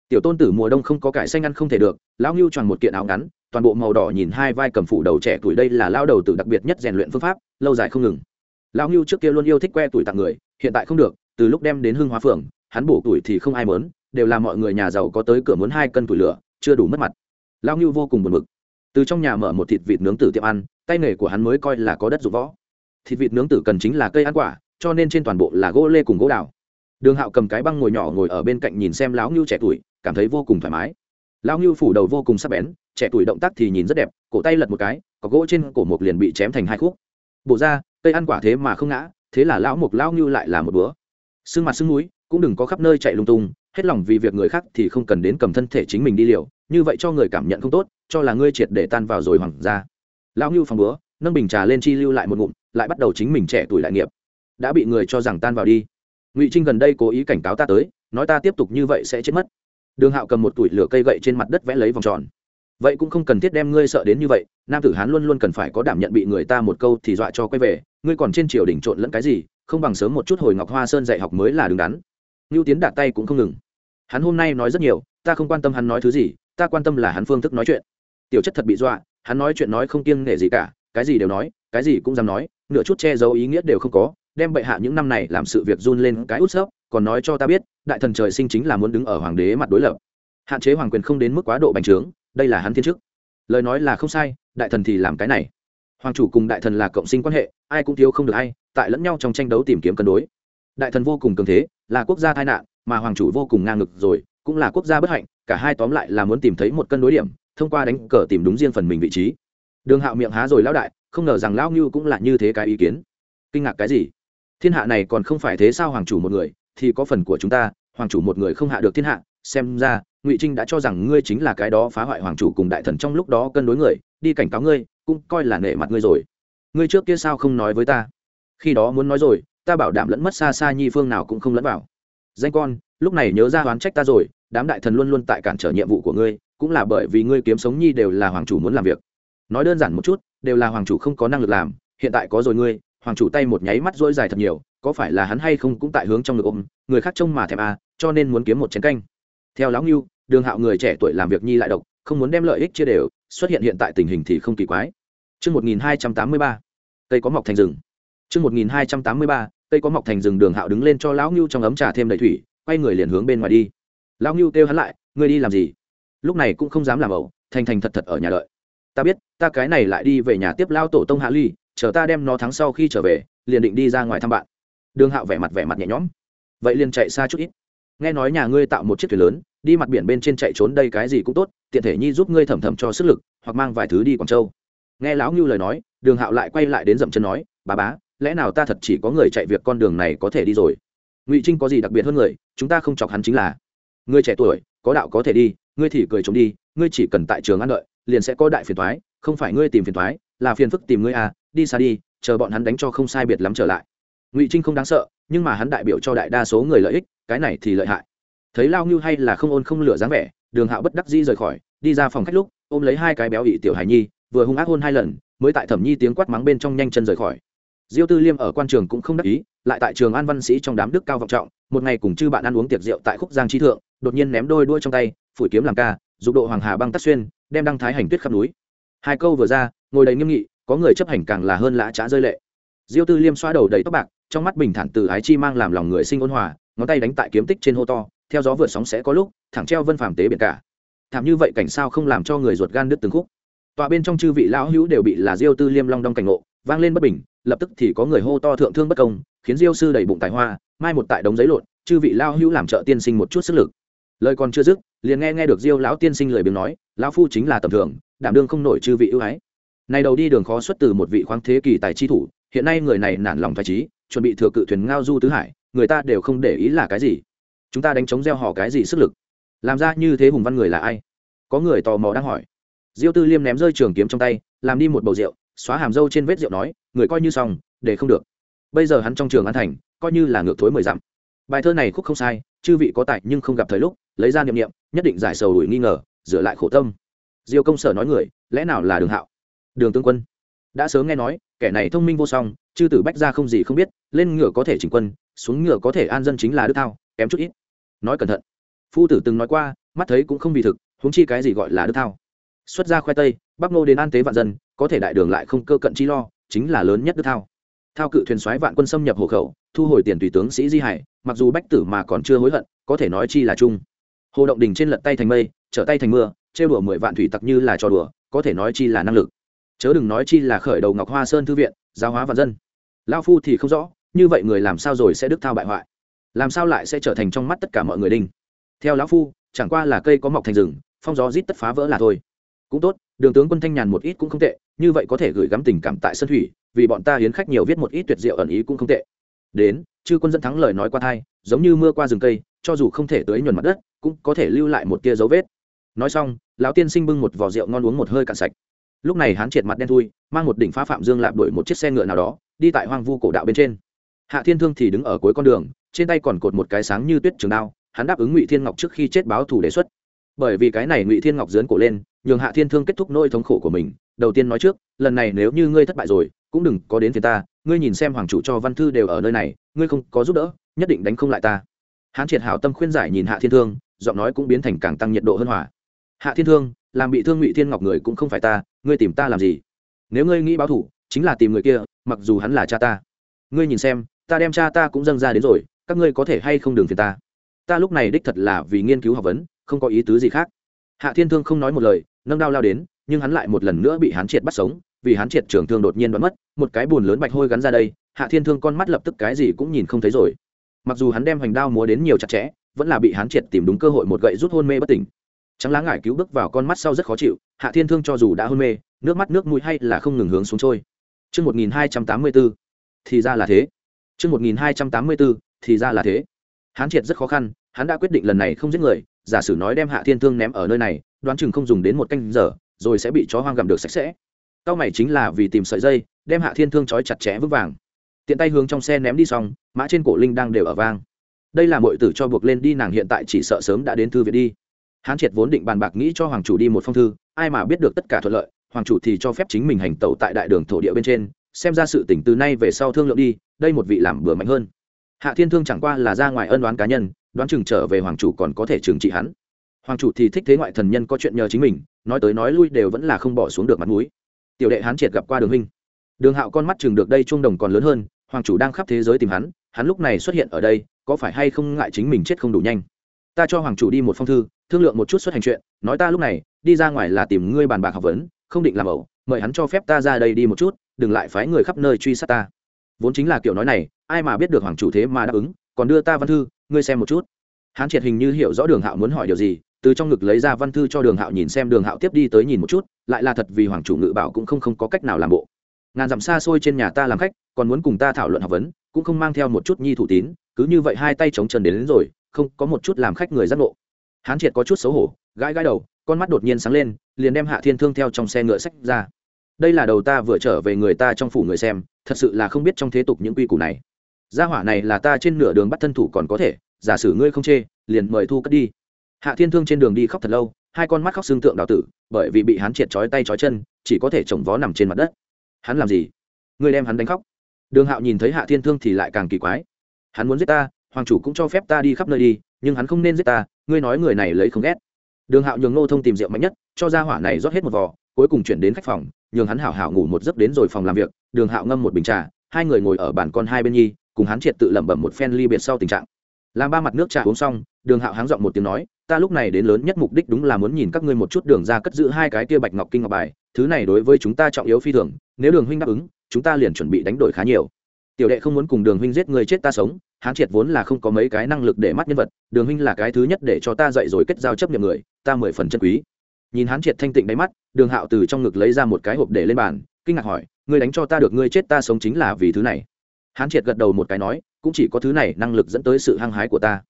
Tiểu tôn tử mùa đông không có cải xanh ăn không thể được, lão ngưu tròn một kiện áo ngắn, toàn bộ màu đỏ nhìn hai vai cầm phủ đầu trẻ tuổi đây là lao đầu tử đặc biệt nhất rèn luyện phương pháp, lâu dài không ngừng. Lão ngưu trước kia luôn yêu thích que tuổi tặng người, hiện tại không được, từ lúc đem đến hưng hóa phường hắn bổ tuổi thì không ai mớn đều là mọi người nhà giàu có tới cửa muốn hai cân tuổi lửa, chưa đủ mất mặt. Lão ngưu vô cùng buồn bực từ trong nhà mở một thịt vịt nướng tử tiệm ăn, tay nghề của hắn mới coi là có đất dụng võ. Thịt vịt nướng tử cần chính là cây ăn quả, cho nên trên toàn bộ là gỗ lê cùng gỗ đào. Đường hạo cầm cái băng ngồi nhỏ ngồi ở bên cạnh nhìn xem lão ngưu trẻ tuổi, cảm thấy vô cùng thoải mái. Lão ngưu phủ đầu vô cùng sắc bén, trẻ tuổi động tác thì nhìn rất đẹp, cổ tay lật một cái, có gỗ trên cổ mục liền bị chém thành hai khúc. Bộ ra cây ăn quả thế mà không ngã, thế là lão mục lão ngưu lại là một bữa. Sưng mặt sưng núi, cũng đừng có khắp nơi chạy lung tung, hết lòng vì việc người khác thì không cần đến cầm thân thể chính mình đi liều, như vậy cho người cảm nhận không tốt cho là ngươi triệt để tan vào rồi hoàng ra lão ngưu phòng búa nâng bình trà lên chi lưu lại một ngụm, lại bắt đầu chính mình trẻ tuổi lại nghiệp. Đã bị người cho rằng tan vào đi. Ngụy trinh gần đây cố ý cảnh cáo ta tới, nói ta tiếp tục như vậy sẽ chết mất. Đường hạo cầm một tủi lửa cây gậy trên mặt đất vẽ lấy vòng tròn. Vậy cũng không cần thiết đem ngươi sợ đến như vậy, nam tử hán luôn luôn cần phải có đảm nhận bị người ta một câu thì dọa cho quay về, ngươi còn trên triều đỉnh trộn lẫn cái gì, không bằng sớm một chút hồi ngọc hoa sơn dạy học mới là đứng đắn. Ngưu tiến đạt tay cũng không ngừng. Hắn hôm nay nói rất nhiều, ta không quan tâm hắn nói thứ gì, ta quan tâm là hắn phương thức nói chuyện tiểu chất thật bị dọa, hắn nói chuyện nói không kiêng nể gì cả, cái gì đều nói, cái gì cũng dám nói, nửa chút che giấu ý nghĩa đều không có, đem bệ hạ những năm này làm sự việc run lên cái út sấp còn nói cho ta biết, đại thần trời sinh chính là muốn đứng ở hoàng đế mặt đối lập. Hạn chế hoàng quyền không đến mức quá độ bành trướng, đây là hắn thiên chức. Lời nói là không sai, đại thần thì làm cái này. Hoàng chủ cùng đại thần là cộng sinh quan hệ, ai cũng thiếu không được ai, tại lẫn nhau trong tranh đấu tìm kiếm cân đối. Đại thần vô cùng cường thế, là quốc gia tai nạn, mà hoàng chủ vô cùng ngang ngực rồi, cũng là quốc gia bất hạnh, cả hai tóm lại là muốn tìm thấy một cân đối điểm thông qua đánh cờ tìm đúng riêng phần mình vị trí. Đường hạo miệng há rồi lão đại, không ngờ rằng lão ngưu cũng là như thế cái ý kiến. Kinh ngạc cái gì? Thiên hạ này còn không phải thế sao hoàng chủ một người, thì có phần của chúng ta, hoàng chủ một người không hạ được thiên hạ, xem ra, ngụy trinh đã cho rằng ngươi chính là cái đó phá hoại hoàng chủ cùng đại thần trong lúc đó cân đối người, đi cảnh cáo ngươi, cũng coi là nể mặt ngươi rồi. Ngươi trước kia sao không nói với ta? Khi đó muốn nói rồi, ta bảo đảm lẫn mất xa xa nhi phương nào cũng không lẫn vào. Danh con, lúc này nhớ ra oán trách ta rồi, đám đại thần luôn luôn tại cản trở nhiệm vụ của ngươi cũng là bởi vì ngươi kiếm sống nhi đều là hoàng chủ muốn làm việc. Nói đơn giản một chút đều là hoàng chủ không có năng lực làm hiện tại có rồi ngươi hoàng chủ tay một nháy mắt dỗi dài thật nhiều có phải là hắn hay không cũng tại hướng trong ngực ôm người khác trông mà thèm à cho nên muốn kiếm một chén canh. Theo lão ngưu đường hạo người trẻ tuổi làm việc nhi lại độc không muốn đem lợi ích chia đều xuất hiện hiện tại tình hình thì không kỳ quái. Trước 1283, cây có mọc thành rừng. Trước 1283, cây có mọc thành rừng đường hạo đứng lên cho lão ngưu trong ấm trà thêm đầy thủy quay người liền hướng bên ngoài đi. Lão ngưu kêu hắn lại ngươi đi làm gì? Lúc này cũng không dám làm ẩu, thành thành thật thật ở nhà đợi. Ta biết, ta cái này lại đi về nhà tiếp lao tổ tông hạ ly, chờ ta đem nó thắng sau khi trở về, liền định đi ra ngoài thăm bạn. Đường hạo vẻ mặt vẻ mặt nhẹ nhõm. Vậy liền chạy xa chút ít. Nghe nói nhà ngươi tạo một chiếc thuyền lớn, đi mặt biển bên trên chạy trốn đây cái gì cũng tốt, tiện thể nhi giúp ngươi thầm thầm cho sức lực, hoặc mang vài thứ đi quảng châu. Nghe lão ngưu lời nói, đường hạo lại quay lại đến dậm chân nói bà bá, lẽ nào ta thật chỉ có người chạy việc con đường này có thể đi rồi? Ngụy trinh có gì đặc biệt hơn người, chúng ta không chọc hắn chính là ngươi trẻ tuổi, có đạo có thể đi ngươi thì cười chống đi, ngươi chỉ cần tại trường ăn đợi, liền sẽ có đại phiền thoái không phải ngươi tìm phiền thoái là phiền phức tìm ngươi à đi xa đi, chờ bọn hắn đánh cho không sai biệt lắm trở lại. Ngụy trinh không đáng sợ, nhưng mà hắn đại biểu cho đại đa số người lợi ích, cái này thì lợi hại. Thấy lao ngưu hay là không ôn không lửa dáng vẻ, đường hạo bất đắc dĩ rời khỏi, đi ra phòng khách lúc, ôm lấy hai cái béo ị tiểu hải nhi, vừa hung ác hôn hai lần, mới tại thẩm nhi tiếng quát mắng bên trong nhanh chân rời khỏi. Diêu tư liêm ở quan trường cũng không đắc ý, lại tại trường an văn sĩ trong đám đức cao vọng trọng, một ngày cùng chư bạn ăn uống tiệc rượu tại khúc giang trí thượng đột nhiên ném đôi đuôi trong tay, phủi kiếm làm ca, dục độ hoàng hà băng tắt xuyên, đem đăng thái hành tuyết khắp núi. Hai câu vừa ra, ngồi đầy nghiêm nghị, có người chấp hành càng là hơn lã trá rơi lệ. Diêu tư liêm xoa đầu đầy tóc bạc, trong mắt bình thản từ ái chi mang làm lòng người sinh ôn hòa, ngón tay đánh tại kiếm tích trên hô to, theo gió vượt sóng sẽ có lúc, thẳng treo vân phàm tế biển cả. Thảm như vậy cảnh sao không làm cho người ruột gan đứt từng khúc. Tọa bên trong chư vị lão hữu đều bị là diêu tư liêm long đong cảnh ngộ, vang lên bất bình, lập tức thì có người hô to thượng thương bất công, khiến diêu sư đầy bụng tài hoa, mai một tại đống giấy lộn, chư vị lao hữu làm trợ tiên sinh một chút sức lực lời còn chưa dứt, liền nghe nghe được diêu lão tiên sinh lời biếng nói, lão phu chính là tầm thường, đảm đương không nổi chư vị ưu ái. Này đầu đi đường khó xuất từ một vị khoáng thế kỳ tài chi thủ, hiện nay người này nản lòng phải trí chuẩn bị thừa cự thuyền ngao du tứ hải, người ta đều không để ý là cái gì. Chúng ta đánh chống gieo họ cái gì sức lực? Làm ra như thế hùng văn người là ai? Có người tò mò đang hỏi. Diêu tư liêm ném rơi trường kiếm trong tay, làm đi một bầu rượu, xóa hàm râu trên vết rượu nói, người coi như xong, để không được. Bây giờ hắn trong trường an thành, coi như là ngược thối mười dặm. Bài thơ này khúc không sai, chư vị có tại nhưng không gặp thời lúc lấy ra niệm niệm, nhất định giải sầu đuổi nghi ngờ, rửa lại khổ tâm. Diêu công sở nói người, lẽ nào là đường hạo? Đường tương quân. Đã sớm nghe nói, kẻ này thông minh vô song, chư tử bách ra không gì không biết, lên ngựa có thể chỉnh quân, xuống ngựa có thể an dân chính là đức thao, kém chút ít. Nói cẩn thận. Phu tử từng nói qua, mắt thấy cũng không vì thực, huống chi cái gì gọi là đức thao. Xuất ra khoe tây, bắc nô đến an tế vạn dân, có thể đại đường lại không cơ cận chi lo, chính là lớn nhất đức thao. Thao cự thuyền xoáy vạn quân xâm nhập hộ khẩu, thu hồi tiền tùy tướng sĩ di hải, mặc dù bách tử mà còn chưa hối hận, có thể nói chi là chung hồ động đình trên lật tay thành mây trở tay thành mưa, trêu đùa mười vạn thủy tặc như là trò đùa, có thể nói chi là năng lực. Chớ đừng nói chi là khởi đầu ngọc hoa sơn thư viện, giáo hóa vạn dân. Lao phu thì không rõ, như vậy người làm sao rồi sẽ đức thao bại hoại? Làm sao lại sẽ trở thành trong mắt tất cả mọi người đinh? Theo lão phu, chẳng qua là cây có mọc thành rừng, phong gió rít tất phá vỡ là thôi. Cũng tốt, đường tướng quân thanh nhàn một ít cũng không tệ, như vậy có thể gửi gắm tình cảm tại sân thủy, vì bọn ta hiến khách nhiều viết một ít tuyệt diệu ẩn ý cũng không tệ. Đến, chư quân dẫn thắng lời nói qua thai, giống như mưa qua rừng cây cho dù không thể tưới nhuần mặt đất, cũng có thể lưu lại một tia dấu vết. Nói xong, lão tiên sinh bưng một vò rượu ngon uống một hơi cạn sạch. Lúc này hắn triệt mặt đen thui, mang một đỉnh phá phạm dương lạp đổi một chiếc xe ngựa nào đó, đi tại hoang vu cổ đạo bên trên. Hạ thiên thương thì đứng ở cuối con đường, trên tay còn cột một cái sáng như tuyết trường đao, hắn đáp ứng ngụy thiên ngọc trước khi chết báo thủ đề xuất. Bởi vì cái này ngụy thiên ngọc dướn cổ lên, nhường hạ thiên thương kết thúc nỗi thống khổ của mình, đầu tiên nói trước, lần này nếu như ngươi thất bại rồi, cũng đừng có đến phía ta, ngươi nhìn xem hoàng chủ cho văn thư đều ở nơi này, ngươi không có giúp đỡ, nhất định đánh không lại ta hán triệt hảo tâm khuyên giải nhìn hạ thiên thương, giọng nói cũng biến thành càng tăng nhiệt độ hơn hỏa hạ thiên thương, làm bị thương ngụy thiên ngọc người cũng không phải ta, ngươi tìm ta làm gì? Nếu ngươi nghĩ báo thủ, chính là tìm người kia, mặc dù hắn là cha ta. Ngươi nhìn xem, ta đem cha ta cũng dâng ra đến rồi, các ngươi có thể hay không đường phiền ta? Ta lúc này đích thật là vì nghiên cứu học vấn, không có ý tứ gì khác. Hạ thiên thương không nói một lời, nâng đao lao đến, nhưng hắn lại một lần nữa bị hán triệt bắt sống, vì hán triệt trưởng thương đột nhiên đoán mất, một cái bùn lớn bạch hôi gắn ra đây, hạ thiên thương con mắt lập tức cái gì cũng nhìn không thấy rồi mặc dù hắn đem hoành đao múa đến nhiều chặt chẽ vẫn là bị hắn triệt tìm đúng cơ hội một gậy rút hôn mê bất tỉnh trắng lá ngải cứu bước vào con mắt sau rất khó chịu hạ thiên thương cho dù đã hôn mê nước mắt nước mũi hay là không ngừng hướng xuống trôi Trước 1284, thì ra là thế. Trước 1284, thì ra là thế. Hán triệt rất khó khăn, hắn đã quyết định lần này không giết người, giả sử nói đem Hạ Thiên Thương ném ở nơi này, đoán chừng không dùng đến một canh giờ, rồi sẽ bị chó hoang gặm được sạch sẽ. Cao mày chính là vì tìm sợi dây, đem Hạ Thiên Thương trói chặt chẽ vững vàng. Tiện tay hướng trong xe ném đi xong, mã trên cổ linh đang đều ở vang. Đây là muội tử cho buộc lên đi nàng hiện tại chỉ sợ sớm đã đến thư viện đi. Hán triệt vốn định bàn bạc nghĩ cho hoàng chủ đi một phong thư, ai mà biết được tất cả thuận lợi, hoàng chủ thì cho phép chính mình hành tẩu tại đại đường thổ địa bên trên, xem ra sự tỉnh từ nay về sau thương lượng đi, đây một vị làm bừa mạnh hơn. Hạ Thiên Thương chẳng qua là ra ngoài ân đoán cá nhân, đoán chừng trở về hoàng chủ còn có thể trừng trị hắn hoàng chủ thì thích thế ngoại thần nhân có chuyện nhờ chính mình nói tới nói lui đều vẫn là không bỏ xuống được mặt mũi tiểu đệ hán triệt gặp qua đường huynh đường hạo con mắt chừng được đây trung đồng còn lớn hơn hoàng chủ đang khắp thế giới tìm hắn hắn lúc này xuất hiện ở đây, có phải hay không ngại chính mình chết không đủ nhanh? Ta cho hoàng chủ đi một phong thư, thương lượng một chút xuất hành chuyện, nói ta lúc này, đi ra ngoài là tìm ngươi bàn bạc học vấn, không định làm ẩu, mời hắn cho phép ta ra đây đi một chút, đừng lại phái người khắp nơi truy sát ta. Vốn chính là kiểu nói này, ai mà biết được hoàng chủ thế mà đáp ứng, còn đưa ta văn thư, ngươi xem một chút. Hắn triệt hình như hiểu rõ đường hạo muốn hỏi điều gì, từ trong ngực lấy ra văn thư cho đường hạo nhìn xem, đường hạo tiếp đi tới nhìn một chút, lại là thật vì hoàng chủ ngự bảo cũng không không có cách nào làm bộ ngàn dặm xa xôi trên nhà ta làm khách còn muốn cùng ta thảo luận học vấn cũng không mang theo một chút nhi thủ tín cứ như vậy hai tay chống trần đến, đến rồi không có một chút làm khách người giác ngộ. Hán triệt có chút xấu hổ gãi gãi đầu con mắt đột nhiên sáng lên liền đem hạ thiên thương theo trong xe ngựa sách ra. Đây là đầu ta vừa trở về người ta trong phủ người xem thật sự là không biết trong thế tục những quy củ này. Gia hỏa này là ta trên nửa đường bắt thân thủ còn có thể giả sử ngươi không chê liền mời thu cất đi. Hạ thiên thương trên đường đi khóc thật lâu hai con mắt khóc xương tượng đào tử bởi vì bị Hán triệt chói tay chói chân chỉ có thể chồng vó nằm trên mặt đất hắn làm gì? Ngươi đem hắn đánh khóc. Đường hạo nhìn thấy hạ thiên thương thì lại càng kỳ quái. Hắn muốn giết ta, hoàng chủ cũng cho phép ta đi khắp nơi đi, nhưng hắn không nên giết ta, ngươi nói người này lấy không ghét. Đường hạo nhường nô thông tìm rượu mạnh nhất, cho ra hỏa này rót hết một vò, cuối cùng chuyển đến khách phòng, nhường hắn hảo hảo ngủ một giấc đến rồi phòng làm việc. Đường hạo ngâm một bình trà, hai người ngồi ở bàn con hai bên nhi, cùng hắn triệt tự lẩm bẩm một phen ly biệt sau tình trạng. Làm ba mặt nước trà uống xong, đường hạo háng giọng một tiếng nói ta lúc này đến lớn nhất mục đích đúng là muốn nhìn các ngươi một chút đường ra cất giữ hai cái kia bạch ngọc kinh ngọc bài, thứ này đối với chúng ta trọng yếu phi thường, nếu đường huynh đáp ứng, chúng ta liền chuẩn bị đánh đổi khá nhiều. Tiểu đệ không muốn cùng đường huynh giết người chết ta sống, hán triệt vốn là không có mấy cái năng lực để mắt nhân vật, đường huynh là cái thứ nhất để cho ta dậy rồi kết giao chấp nhận người, ta mười phần chân quý. Nhìn hán triệt thanh tịnh đáy mắt, đường hạo từ trong ngực lấy ra một cái hộp để lên bàn, kinh ngạc hỏi, ngươi đánh cho ta được ngươi chết ta sống chính là vì thứ này? Hán triệt gật đầu một cái nói, cũng chỉ có thứ này năng lực dẫn tới sự hăng hái của ta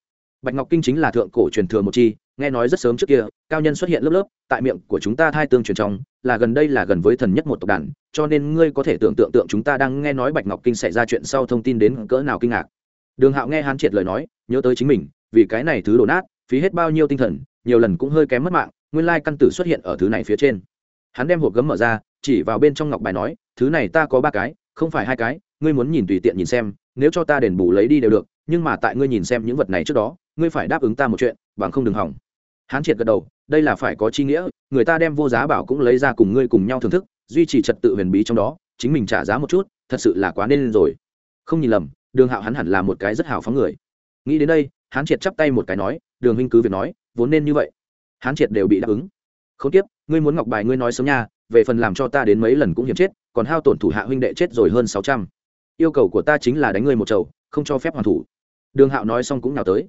bạch ngọc kinh chính là thượng cổ truyền thừa một chi, nghe nói rất sớm trước kia, cao nhân xuất hiện lớp lớp, tại miệng của chúng ta thai tương truyền trong, là gần đây là gần với thần nhất một tộc đàn, cho nên ngươi có thể tưởng tượng tượng chúng ta đang nghe nói bạch ngọc kinh xảy ra chuyện sau thông tin đến cỡ nào kinh ngạc. Đường hạo nghe hán triệt lời nói, nhớ tới chính mình, vì cái này thứ đổ nát, phí hết bao nhiêu tinh thần, nhiều lần cũng hơi kém mất mạng, nguyên lai căn tử xuất hiện ở thứ này phía trên. Hắn đem hộp gấm mở ra, chỉ vào bên trong ngọc bài nói, thứ này ta có ba cái, không phải hai cái, ngươi muốn nhìn tùy tiện nhìn xem, nếu cho ta đền bù lấy đi đều được, nhưng mà tại ngươi nhìn xem những vật này trước đó ngươi phải đáp ứng ta một chuyện, bằng không đừng hỏng. Hán triệt gật đầu, đây là phải có chi nghĩa, người ta đem vô giá bảo cũng lấy ra cùng ngươi cùng nhau thưởng thức, duy trì trật tự huyền bí trong đó, chính mình trả giá một chút, thật sự là quá nên rồi. Không nhìn lầm, đường hạo hắn hẳn là một cái rất hào phóng người. Nghĩ đến đây, hán triệt chắp tay một cái nói, đường huynh cứ việc nói, vốn nên như vậy. Hán triệt đều bị đáp ứng. Không tiếp, ngươi muốn ngọc bài ngươi nói sớm nha, về phần làm cho ta đến mấy lần cũng hiểm chết, còn hao tổn thủ hạ huynh đệ chết rồi hơn sáu trăm. Yêu cầu của ta chính là đánh ngươi một chầu, không cho phép hoàn thủ. Đường hạo nói xong cũng nào tới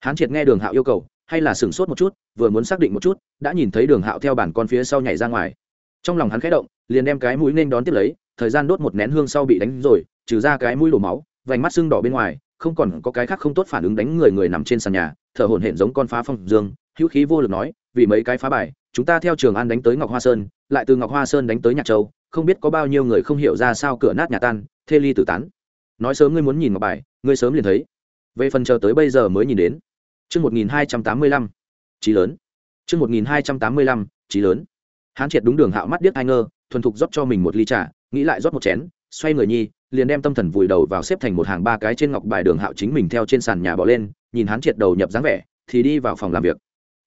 hán triệt nghe đường hạo yêu cầu, hay là sửng sốt một chút, vừa muốn xác định một chút, đã nhìn thấy đường hạo theo bản con phía sau nhảy ra ngoài. Trong lòng hắn khẽ động, liền đem cái mũi nên đón tiếp lấy, thời gian đốt một nén hương sau bị đánh rồi, trừ ra cái mũi đổ máu, vành mắt sưng đỏ bên ngoài, không còn có cái khác không tốt phản ứng đánh người người nằm trên sàn nhà, thở hổn hển giống con phá phong dương, hữu khí vô lực nói, vì mấy cái phá bài, chúng ta theo trường an đánh tới ngọc hoa sơn, lại từ ngọc hoa sơn đánh tới nhạc châu, không biết có bao nhiêu người không hiểu ra sao cửa nát nhà tan, thê ly tử tán. Nói sớm ngươi muốn nhìn ngọc bài, ngươi sớm liền thấy. Về phần chờ tới bây giờ mới nhìn đến chương một nghìn hai trăm tám mươi lăm, trí lớn. Chương một nghìn hai trăm tám mươi lăm, trí lớn. Hán triệt đúng đường hạo mắt điếc hai ngơ, thuần thục rót cho mình một ly trà, nghĩ lại rót một chén, xoay người nhi, liền đem tâm thần vùi đầu vào xếp thành một hàng ba cái trên ngọc bài đường hạo chính mình theo trên sàn nhà bỏ lên, nhìn hán triệt đầu nhập dáng vẻ, thì đi vào phòng làm việc.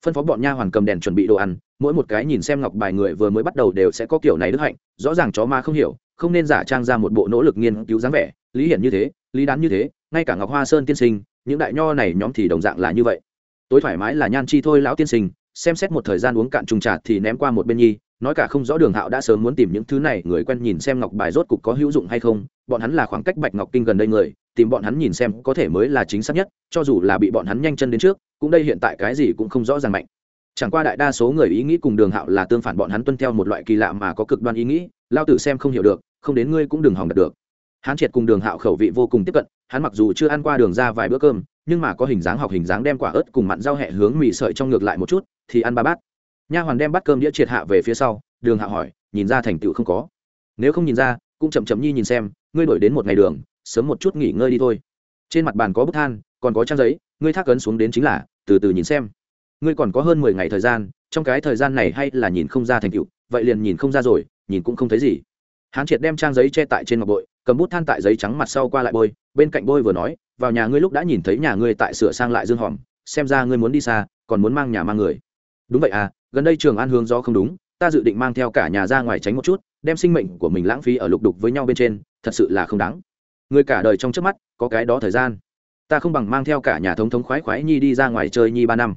Phân phó bọn nha hoàn cầm đèn chuẩn bị đồ ăn, mỗi một cái nhìn xem ngọc bài người vừa mới bắt đầu đều sẽ có kiểu này đức hạnh, rõ ràng chó ma không hiểu, không nên giả trang ra một bộ nỗ lực nghiên cứu dáng vẻ, lý hiển như thế, lý đán như thế, ngay cả ngọc hoa sơn tiên sinh những đại nho này nhóm thì đồng dạng là như vậy. Tối thoải mái là nhan chi thôi lão tiên sinh, xem xét một thời gian uống cạn trùng trà thì ném qua một bên nhi, nói cả không rõ đường hạo đã sớm muốn tìm những thứ này, người quen nhìn xem ngọc bài rốt cục có hữu dụng hay không, bọn hắn là khoảng cách bạch ngọc kinh gần đây người, tìm bọn hắn nhìn xem có thể mới là chính xác nhất, cho dù là bị bọn hắn nhanh chân đến trước, cũng đây hiện tại cái gì cũng không rõ ràng mạnh. Chẳng qua đại đa số người ý nghĩ cùng đường hạo là tương phản, bọn hắn tuân theo một loại kỳ lạ mà có cực đoan ý nghĩ lao tử xem không hiểu được, không đến ngươi cũng đừng hòng đạt được hắn triệt cùng đường hạo khẩu vị vô cùng tiếp cận, hắn mặc dù chưa ăn qua đường ra vài bữa cơm, nhưng mà có hình dáng học hình dáng đem quả ớt cùng mặn rau hẹ hướng mì sợi trong ngược lại một chút, thì ăn ba bát. Nha hoàn đem bát cơm đĩa triệt hạ về phía sau, đường hạ hỏi, nhìn ra thành tựu không có. Nếu không nhìn ra, cũng chậm chậm nhi nhìn xem, ngươi đổi đến một ngày đường, sớm một chút nghỉ ngơi đi thôi. Trên mặt bàn có bức than, còn có trang giấy, ngươi thác ấn xuống đến chính là, từ từ nhìn xem. Ngươi còn có hơn mười ngày thời gian, trong cái thời gian này hay là nhìn không ra thành tựu, vậy liền nhìn không ra rồi, nhìn cũng không thấy gì. Hán triệt đem trang giấy che tại trên ngọc bội cầm bút than tại giấy trắng mặt sau qua lại bôi, bên cạnh bôi vừa nói, vào nhà ngươi lúc đã nhìn thấy nhà ngươi tại sửa sang lại dương hòm, xem ra ngươi muốn đi xa, còn muốn mang nhà mang người. Đúng vậy à gần đây trường an hướng gió không đúng, ta dự định mang theo cả nhà ra ngoài tránh một chút, đem sinh mệnh của mình lãng phí ở lục đục với nhau bên trên, thật sự là không đáng. Người cả đời trong trước mắt, có cái đó thời gian. Ta không bằng mang theo cả nhà thống thống khoái khoái nhi đi ra ngoài chơi nhi ba năm.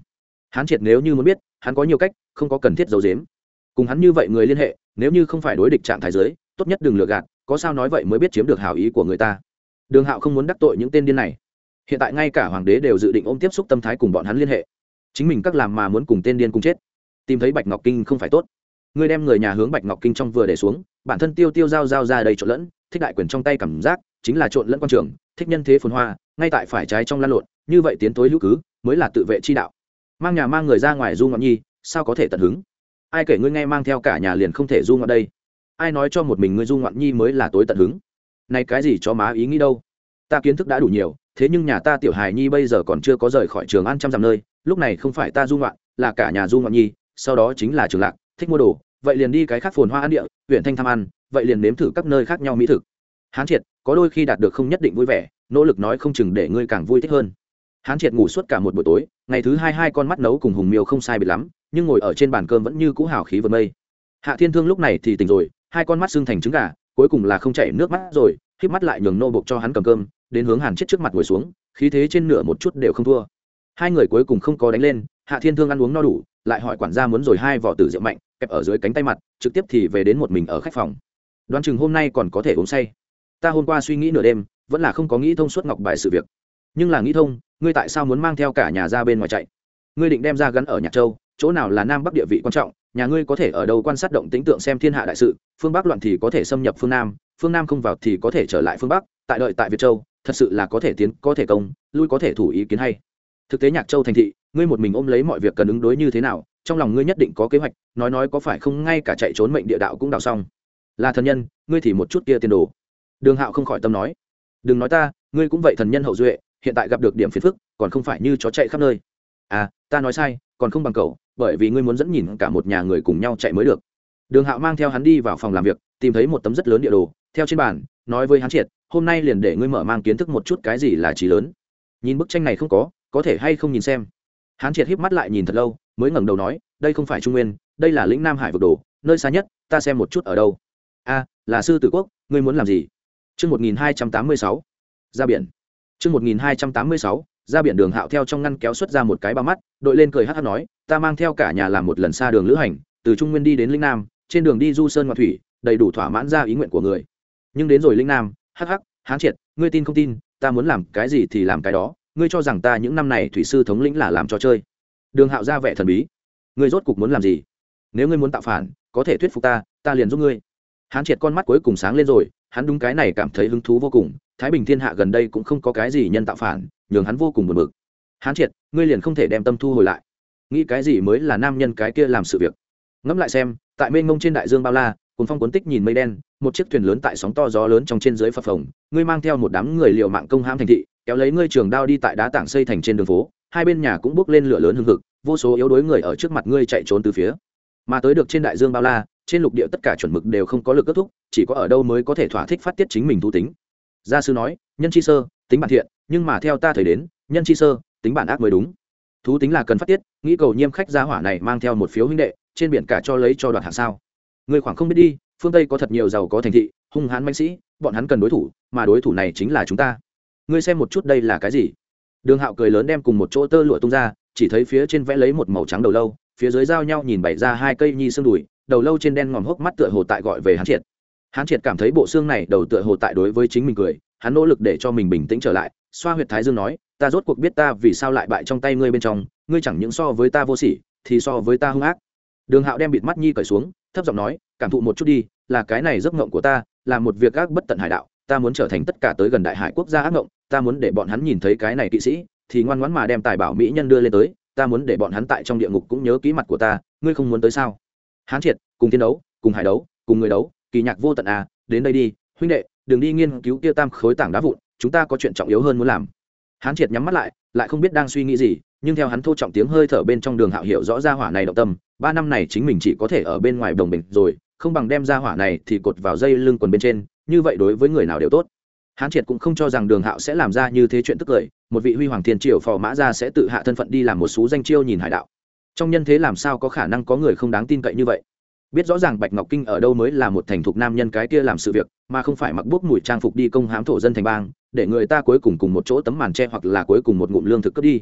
Hắn triệt nếu như muốn biết, hắn có nhiều cách, không có cần thiết giấu dếm cùng hắn như vậy người liên hệ, nếu như không phải đối địch trạng thái giới tốt nhất đừng lừa gạt có sao nói vậy mới biết chiếm được hảo ý của người ta. Đường hạo không muốn đắc tội những tên điên này. Hiện tại ngay cả hoàng đế đều dự định ôm tiếp xúc tâm thái cùng bọn hắn liên hệ. Chính mình các làm mà muốn cùng tên điên cùng chết. Tìm thấy bạch ngọc kinh không phải tốt. Ngươi đem người nhà hướng bạch ngọc kinh trong vừa để xuống, bản thân tiêu tiêu giao giao ra đầy trộn lẫn, thích đại quyền trong tay cảm giác, chính là trộn lẫn quan trường, thích nhân thế phồn hoa, ngay tại phải trái trong lan lộn, như vậy tiến tối hữu cứ, mới là tự vệ chi đạo. Mang nhà mang người ra ngoài du ngọn nhi, sao có thể tận hứng? Ai kể ngươi nghe mang theo cả nhà liền không thể du ngọn đây? Ai nói cho một mình ngươi du ngoạn nhi mới là tối tận hứng? Này cái gì cho má ý nghĩ đâu? Ta kiến thức đã đủ nhiều, thế nhưng nhà ta tiểu hài nhi bây giờ còn chưa có rời khỏi trường ăn trăm dặm nơi, lúc này không phải ta du ngoạn, là cả nhà du ngoạn nhi, sau đó chính là trường lạc, thích mua đồ, vậy liền đi cái khác phồn hoa ăn địa, huyện thanh tham ăn, vậy liền nếm thử các nơi khác nhau mỹ thực. Hán triệt, có đôi khi đạt được không nhất định vui vẻ, nỗ lực nói không chừng để ngươi càng vui thích hơn. Hán triệt ngủ suốt cả một buổi tối, ngày thứ hai hai con mắt nấu cùng hùng miêu không sai biệt lắm, nhưng ngồi ở trên bàn cơm vẫn như cũ hào khí vượt mây. Hạ thiên thương lúc này thì tỉnh rồi hai con mắt xương thành trứng gà, cuối cùng là không chảy nước mắt rồi híp mắt lại nhường nô bộc cho hắn cầm cơm, đến hướng hàn chết trước mặt ngồi xuống, khí thế trên nửa một chút đều không thua. Hai người cuối cùng không có đánh lên, hạ thiên thương ăn uống no đủ, lại hỏi quản gia muốn rồi hai vỏ tử rượu mạnh, kẹp ở dưới cánh tay mặt, trực tiếp thì về đến một mình ở khách phòng. Đoán chừng hôm nay còn có thể uống say. Ta hôm qua suy nghĩ nửa đêm, vẫn là không có nghĩ thông suốt ngọc bài sự việc. Nhưng là nghĩ thông, ngươi tại sao muốn mang theo cả nhà ra bên ngoài chạy? Ngươi định đem ra gắn ở nhạc châu, chỗ nào là nam bắc địa vị quan trọng nhà ngươi có thể ở đâu quan sát động tính tượng xem thiên hạ đại sự, phương bắc loạn thì có thể xâm nhập phương nam phương nam không vào thì có thể trở lại phương bắc, tại đợi tại việt châu, thật sự là có thể tiến, có thể công, lui có thể thủ ý kiến hay. Thực tế nhạc châu thành thị, ngươi một mình ôm lấy mọi việc cần ứng đối như thế nào, trong lòng ngươi nhất định có kế hoạch, nói nói có phải không ngay cả chạy trốn mệnh địa đạo cũng đào xong. Là thần nhân, ngươi thì một chút kia tiền đồ. Đường hạo không khỏi tâm nói. Đừng nói ta, ngươi cũng vậy thần nhân hậu duệ, hiện tại gặp được điểm phiền phức, còn không phải như chó chạy khắp nơi. À ta nói sai, còn không bằng cậu bởi vì ngươi muốn dẫn nhìn cả một nhà người cùng nhau chạy mới được. Đường hạo mang theo hắn đi vào phòng làm việc tìm thấy một tấm rất lớn địa đồ theo trên bàn nói với hắn triệt hôm nay liền để ngươi mở mang kiến thức một chút cái gì là trí lớn. Nhìn bức tranh này không có có thể hay không nhìn xem. Hắn triệt híp mắt lại nhìn thật lâu mới ngẩng đầu nói đây không phải trung nguyên đây là lĩnh nam hải vực đồ nơi xa nhất ta xem một chút ở đâu. A là sư tử quốc ngươi muốn làm gì? Trước 1286, ra biển. Trước 1286, ra biển đường hạo theo trong ngăn kéo xuất ra một cái ba mắt, đội lên cười hát hát nói, ta mang theo cả nhà làm một lần xa đường lữ hành, từ Trung Nguyên đi đến Linh Nam, trên đường đi du sơn ngoại thủy, đầy đủ thỏa mãn ra ý nguyện của người. Nhưng đến rồi Linh Nam, hắc hắc, hán triệt, ngươi tin không tin, ta muốn làm cái gì thì làm cái đó, ngươi cho rằng ta những năm này thủy sư thống lĩnh là làm cho chơi. Đường Hạo ra vẻ thần bí, ngươi rốt cục muốn làm gì? Nếu ngươi muốn tạo phản, có thể thuyết phục ta, ta liền giúp ngươi. Hán triệt con mắt cuối cùng sáng lên rồi, hắn đúng cái này cảm thấy hứng thú vô cùng thái bình thiên hạ gần đây cũng không có cái gì nhân tạo phản nhường hắn vô cùng buồn bực. Hán triệt, ngươi liền không thể đem tâm thu hồi lại. Nghĩ cái gì mới là nam nhân cái kia làm sự việc? Ngẫm lại xem, tại mênh mông trên đại dương bao la cùng phong cuốn tích nhìn mây đen, một chiếc thuyền lớn tại sóng to gió lớn trong trên dưới phập phồng, ngươi mang theo một đám người liều mạng công hãm thành thị, kéo lấy ngươi trường đao đi tại đá tảng xây thành trên đường phố, hai bên nhà cũng bốc lên lửa lớn hừng hực, vô số yếu đuối người ở trước mặt ngươi chạy trốn từ phía. Mà tới được trên đại dương bao la, trên lục địa tất cả chuẩn mực đều không có lực kết thúc, chỉ có ở đâu mới có thể thỏa thích phát tiết chính mình thú tính. Gia sư nói, nhân chi sơ, tính bản thiện nhưng mà theo ta thấy đến, nhân chi sơ, tính bản ác mới đúng. Thú tính là cần phát tiết, nghĩ cầu nhiêm khách gia hỏa này mang theo một phiếu huynh đệ, trên biển cả cho lấy cho đoạt hạng sao. Người khoảng không biết đi, phương tây có thật nhiều giàu có thành thị, hung hãn manh sĩ, bọn hắn cần đối thủ, mà đối thủ này chính là chúng ta. Ngươi xem một chút đây là cái gì? Đường hạo cười lớn đem cùng một chỗ tơ lụa tung ra, chỉ thấy phía trên vẽ lấy một màu trắng đầu lâu, phía dưới giao nhau nhìn bày ra hai cây nhi xương đùi, đầu lâu trên đen ngòm hốc mắt tựa hồ tại gọi về hắn triệt. Hắn triệt cảm thấy bộ xương này đầu tựa hồ tại đối với chính mình cười, hắn nỗ lực để cho mình bình tĩnh trở lại xoa huyệt thái dương nói, ta rốt cuộc biết ta vì sao lại bại trong tay ngươi bên trong, ngươi chẳng những so với ta vô sỉ, thì so với ta hung ác. Đường hạo đem bịt mắt nhi cởi xuống, thấp giọng nói, cảm thụ một chút đi, là cái này giấc ngộng của ta, là một việc ác bất tận hải đạo, ta muốn trở thành tất cả tới gần đại hải quốc gia ác ngộng ta muốn để bọn hắn nhìn thấy cái này kỵ sĩ, thì ngoan ngoãn mà đem tài bảo mỹ nhân đưa lên tới, ta muốn để bọn hắn tại trong địa ngục cũng nhớ kỹ mặt của ta, ngươi không muốn tới sao? Hán triệt, cùng thiên đấu, cùng hải đấu, cùng người đấu, kỳ nhạc vô tận à đến đây đi, huynh đệ, đừng đi nghiên cứu kia tam khối tảng đá vụn chúng ta có chuyện trọng yếu hơn muốn làm. Hán triệt nhắm mắt lại lại không biết đang suy nghĩ gì, nhưng theo hắn thô trọng tiếng hơi thở bên trong đường hạo hiểu rõ ra hỏa này động tâm, ba năm này chính mình chỉ có thể ở bên ngoài đồng bình rồi, không bằng đem ra hỏa này thì cột vào dây lưng quần bên trên, như vậy đối với người nào đều tốt. Hán triệt cũng không cho rằng đường hạo sẽ làm ra như thế chuyện tức cười, một vị huy hoàng thiên triều phò mã ra sẽ tự hạ thân phận đi làm một số danh chiêu nhìn hải đạo. Trong nhân thế làm sao có khả năng có người không đáng tin cậy như vậy? Biết rõ ràng bạch ngọc kinh ở đâu mới là một thành thục nam nhân cái kia làm sự việc, mà không phải mặc bút mùi trang phục đi công hám thổ dân thành bang, để người ta cuối cùng cùng một chỗ tấm màn tre hoặc là cuối cùng một ngụm lương thực cướp đi.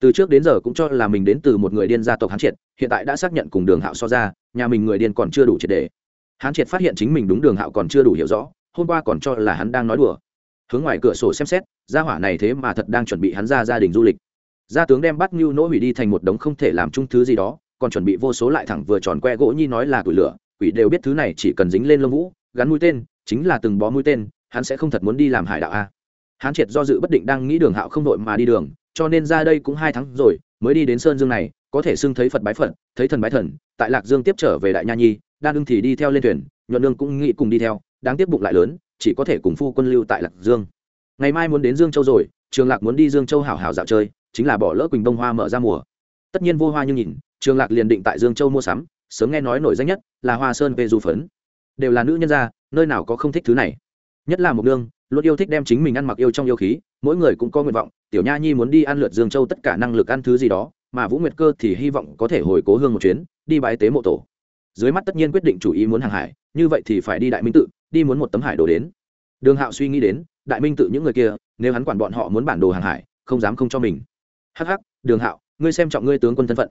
Từ trước đến giờ cũng cho là mình đến từ một người điên gia tộc hán triệt, hiện tại đã xác nhận cùng đường hạo so ra, nhà mình người điên còn chưa đủ triệt đề hán triệt phát hiện chính mình đúng đường hạo còn chưa đủ hiểu rõ, hôm qua còn cho là hắn đang nói đùa. Hướng ngoài cửa sổ xem xét, gia hỏa này thế mà thật đang chuẩn bị hắn ra gia đình du lịch. Gia tướng đem bắt ngưu nỗ hủy đi thành một đống không thể làm chung thứ gì đó còn chuẩn bị vô số lại thẳng vừa tròn que gỗ nhi nói là củi lửa, quỷ đều biết thứ này chỉ cần dính lên lông vũ, gắn mũi tên, chính là từng bó mũi tên, hắn sẽ không thật muốn đi làm hải đạo a. Hắn triệt do dự bất định đang nghĩ đường hạo không đội mà đi đường, cho nên ra đây cũng hai tháng rồi, mới đi đến sơn dương này, có thể xưng thấy phật bái phật, thấy thần bái thần, tại lạc dương tiếp trở về đại nha nhi, đan ưng thì đi theo lên thuyền, nhuận lương cũng nghĩ cùng đi theo, đáng tiếp bụng lại lớn, chỉ có thể cùng phu quân lưu tại lạc dương. Ngày mai muốn đến dương châu rồi, trường lạc muốn đi dương châu hảo hảo dạo chơi, chính là bỏ lỡ quỳnh bông hoa mở ra mùa tất nhiên vô hoa như nhìn, trường lạc liền định tại dương châu mua sắm, sớm nghe nói nổi danh nhất là hoa sơn về du phấn. Đều là nữ nhân gia, nơi nào có không thích thứ này. Nhất là một nương, luôn yêu thích đem chính mình ăn mặc yêu trong yêu khí, mỗi người cũng có nguyện vọng, tiểu nha nhi muốn đi ăn lượt dương châu tất cả năng lực ăn thứ gì đó, mà vũ nguyệt cơ thì hy vọng có thể hồi cố hương một chuyến, đi bái tế mộ tổ. Dưới mắt tất nhiên quyết định chủ ý muốn hàng hải, như vậy thì phải đi đại minh tự, đi muốn một tấm hải đồ đến. Đường hạo suy nghĩ đến, đại minh tự những người kia, nếu hắn quản bọn họ muốn bản đồ hàng hải, không dám không cho mình. Hắc hắc, đường hạo ngươi xem trọng ngươi tướng quân thân phận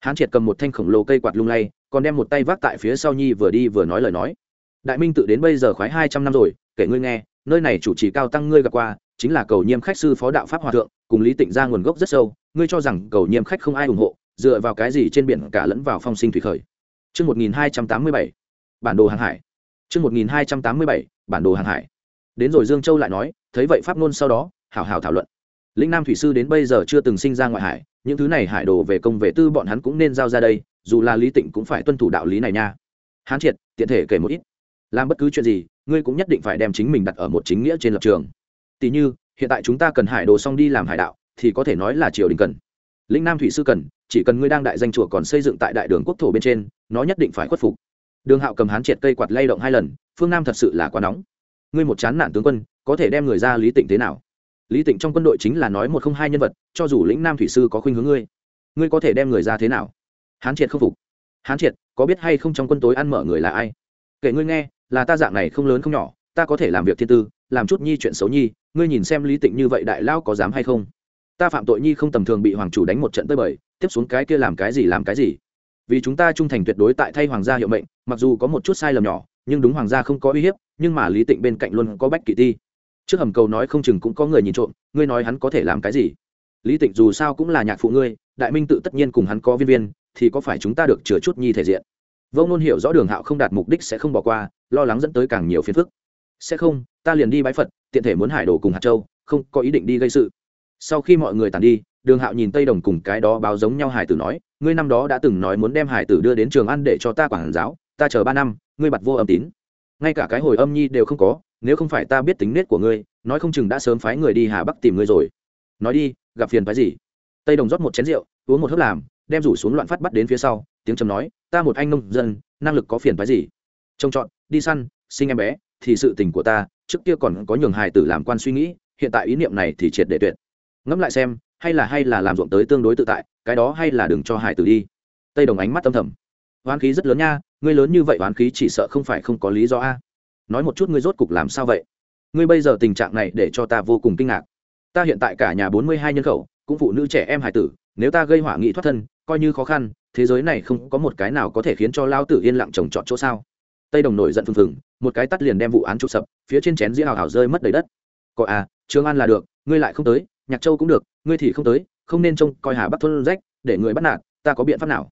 hán triệt cầm một thanh khổng lồ cây quạt lung lay còn đem một tay vác tại phía sau nhi vừa đi vừa nói lời nói đại minh tự đến bây giờ khoái hai trăm năm rồi kể ngươi nghe nơi này chủ trì cao tăng ngươi gặp qua chính là cầu nhiêm khách sư phó đạo pháp hòa thượng cùng lý tịnh ra nguồn gốc rất sâu ngươi cho rằng cầu nhiêm khách không ai ủng hộ dựa vào cái gì trên biển cả lẫn vào phong sinh thủy khởi Trước 1287, bản đồ hàng hải. Trước 1287, bản đồ hàng hải. Đến rồi Dương Châu lại nói, thấy vậy pháp ngôn sau đó, hảo hảo thảo luận. Lĩnh Nam thủy sư đến bây giờ chưa từng sinh ra ngoại hải, những thứ này hải đồ về công về tư bọn hắn cũng nên giao ra đây, dù là Lý Tịnh cũng phải tuân thủ đạo lý này nha. Hán triệt, tiện thể kể một ít. Làm bất cứ chuyện gì, ngươi cũng nhất định phải đem chính mình đặt ở một chính nghĩa trên lập trường. Tỷ như, hiện tại chúng ta cần hải đồ xong đi làm hải đạo, thì có thể nói là triều đình cần. Lĩnh Nam thủy sư cần, chỉ cần ngươi đang đại danh chùa còn xây dựng tại đại đường quốc thổ bên trên, nó nhất định phải khuất phục. Đường Hạo cầm hán triệt cây quạt lay động hai lần, phương Nam thật sự là quá nóng. Ngươi một chán nản tướng quân, có thể đem người ra Lý Tịnh thế nào? Lý Tịnh trong quân đội chính là nói một không hai nhân vật, cho dù lĩnh Nam thủy sư có khuynh hướng ngươi, ngươi có thể đem người ra thế nào? Hán triệt không phục. Hán triệt, có biết hay không trong quân tối ăn mở người là ai? Kể ngươi nghe, là ta dạng này không lớn không nhỏ, ta có thể làm việc thiên tư, làm chút nhi chuyện xấu nhi, ngươi nhìn xem Lý Tịnh như vậy đại lao có dám hay không? ta phạm tội nhi không tầm thường bị hoàng chủ đánh một trận tới bời tiếp xuống cái kia làm cái gì làm cái gì vì chúng ta trung thành tuyệt đối tại thay hoàng gia hiệu mệnh mặc dù có một chút sai lầm nhỏ nhưng đúng hoàng gia không có uy hiếp nhưng mà lý tịnh bên cạnh luôn có bách kỵ ti trước hầm cầu nói không chừng cũng có người nhìn trộm ngươi nói hắn có thể làm cái gì lý tịnh dù sao cũng là nhạc phụ ngươi đại minh tự tất nhiên cùng hắn có viên viên thì có phải chúng ta được chừa chút nhi thể diện vâng nôn hiểu rõ đường hạo không đạt mục đích sẽ không bỏ qua lo lắng dẫn tới càng nhiều phiền phức sẽ không ta liền đi bái phật tiện thể muốn hải đồ cùng hạt châu không có ý định đi gây sự sau khi mọi người tàn đi đường hạo nhìn tây đồng cùng cái đó báo giống nhau hải tử nói ngươi năm đó đã từng nói muốn đem hải tử đưa đến trường ăn để cho ta quản giáo ta chờ ba năm ngươi bặt vô âm tín ngay cả cái hồi âm nhi đều không có nếu không phải ta biết tính nết của ngươi, nói không chừng đã sớm phái người đi hà bắc tìm ngươi rồi. Nói đi, gặp phiền phái gì? Tây đồng rót một chén rượu, uống một hớp làm, đem rủ xuống loạn phát bắt đến phía sau, tiếng trầm nói, ta một anh nông dân, năng lực có phiền phái gì? Trông chọn đi săn, sinh em bé, thì sự tình của ta, trước kia còn có nhường hài tử làm quan suy nghĩ, hiện tại ý niệm này thì triệt để tuyệt. Ngẫm lại xem, hay là hay là làm ruộng tới tương đối tự tại, cái đó hay là đừng cho hải tử đi. Tây đồng ánh mắt tâm thầm. Hoán khí rất lớn nha, ngươi lớn như vậy hoán khí chỉ sợ không phải không có lý do a nói một chút ngươi rốt cục làm sao vậy? Ngươi bây giờ tình trạng này để cho ta vô cùng kinh ngạc. Ta hiện tại cả nhà bốn mươi hai nhân khẩu, cũng phụ nữ trẻ em hải tử, nếu ta gây hỏa nghị thoát thân, coi như khó khăn, thế giới này không có một cái nào có thể khiến cho lao tử yên lặng trồng trọt chỗ sao? Tây đồng nổi giận phừng phừng, một cái tắt liền đem vụ án trục sập, phía trên chén dĩa hào hào rơi mất đầy đất. Có à trương an là được, ngươi lại không tới, nhạc châu cũng được, ngươi thì không tới, không nên trông coi hà bắc thôn rách, để người bắt nạt, ta có biện pháp nào?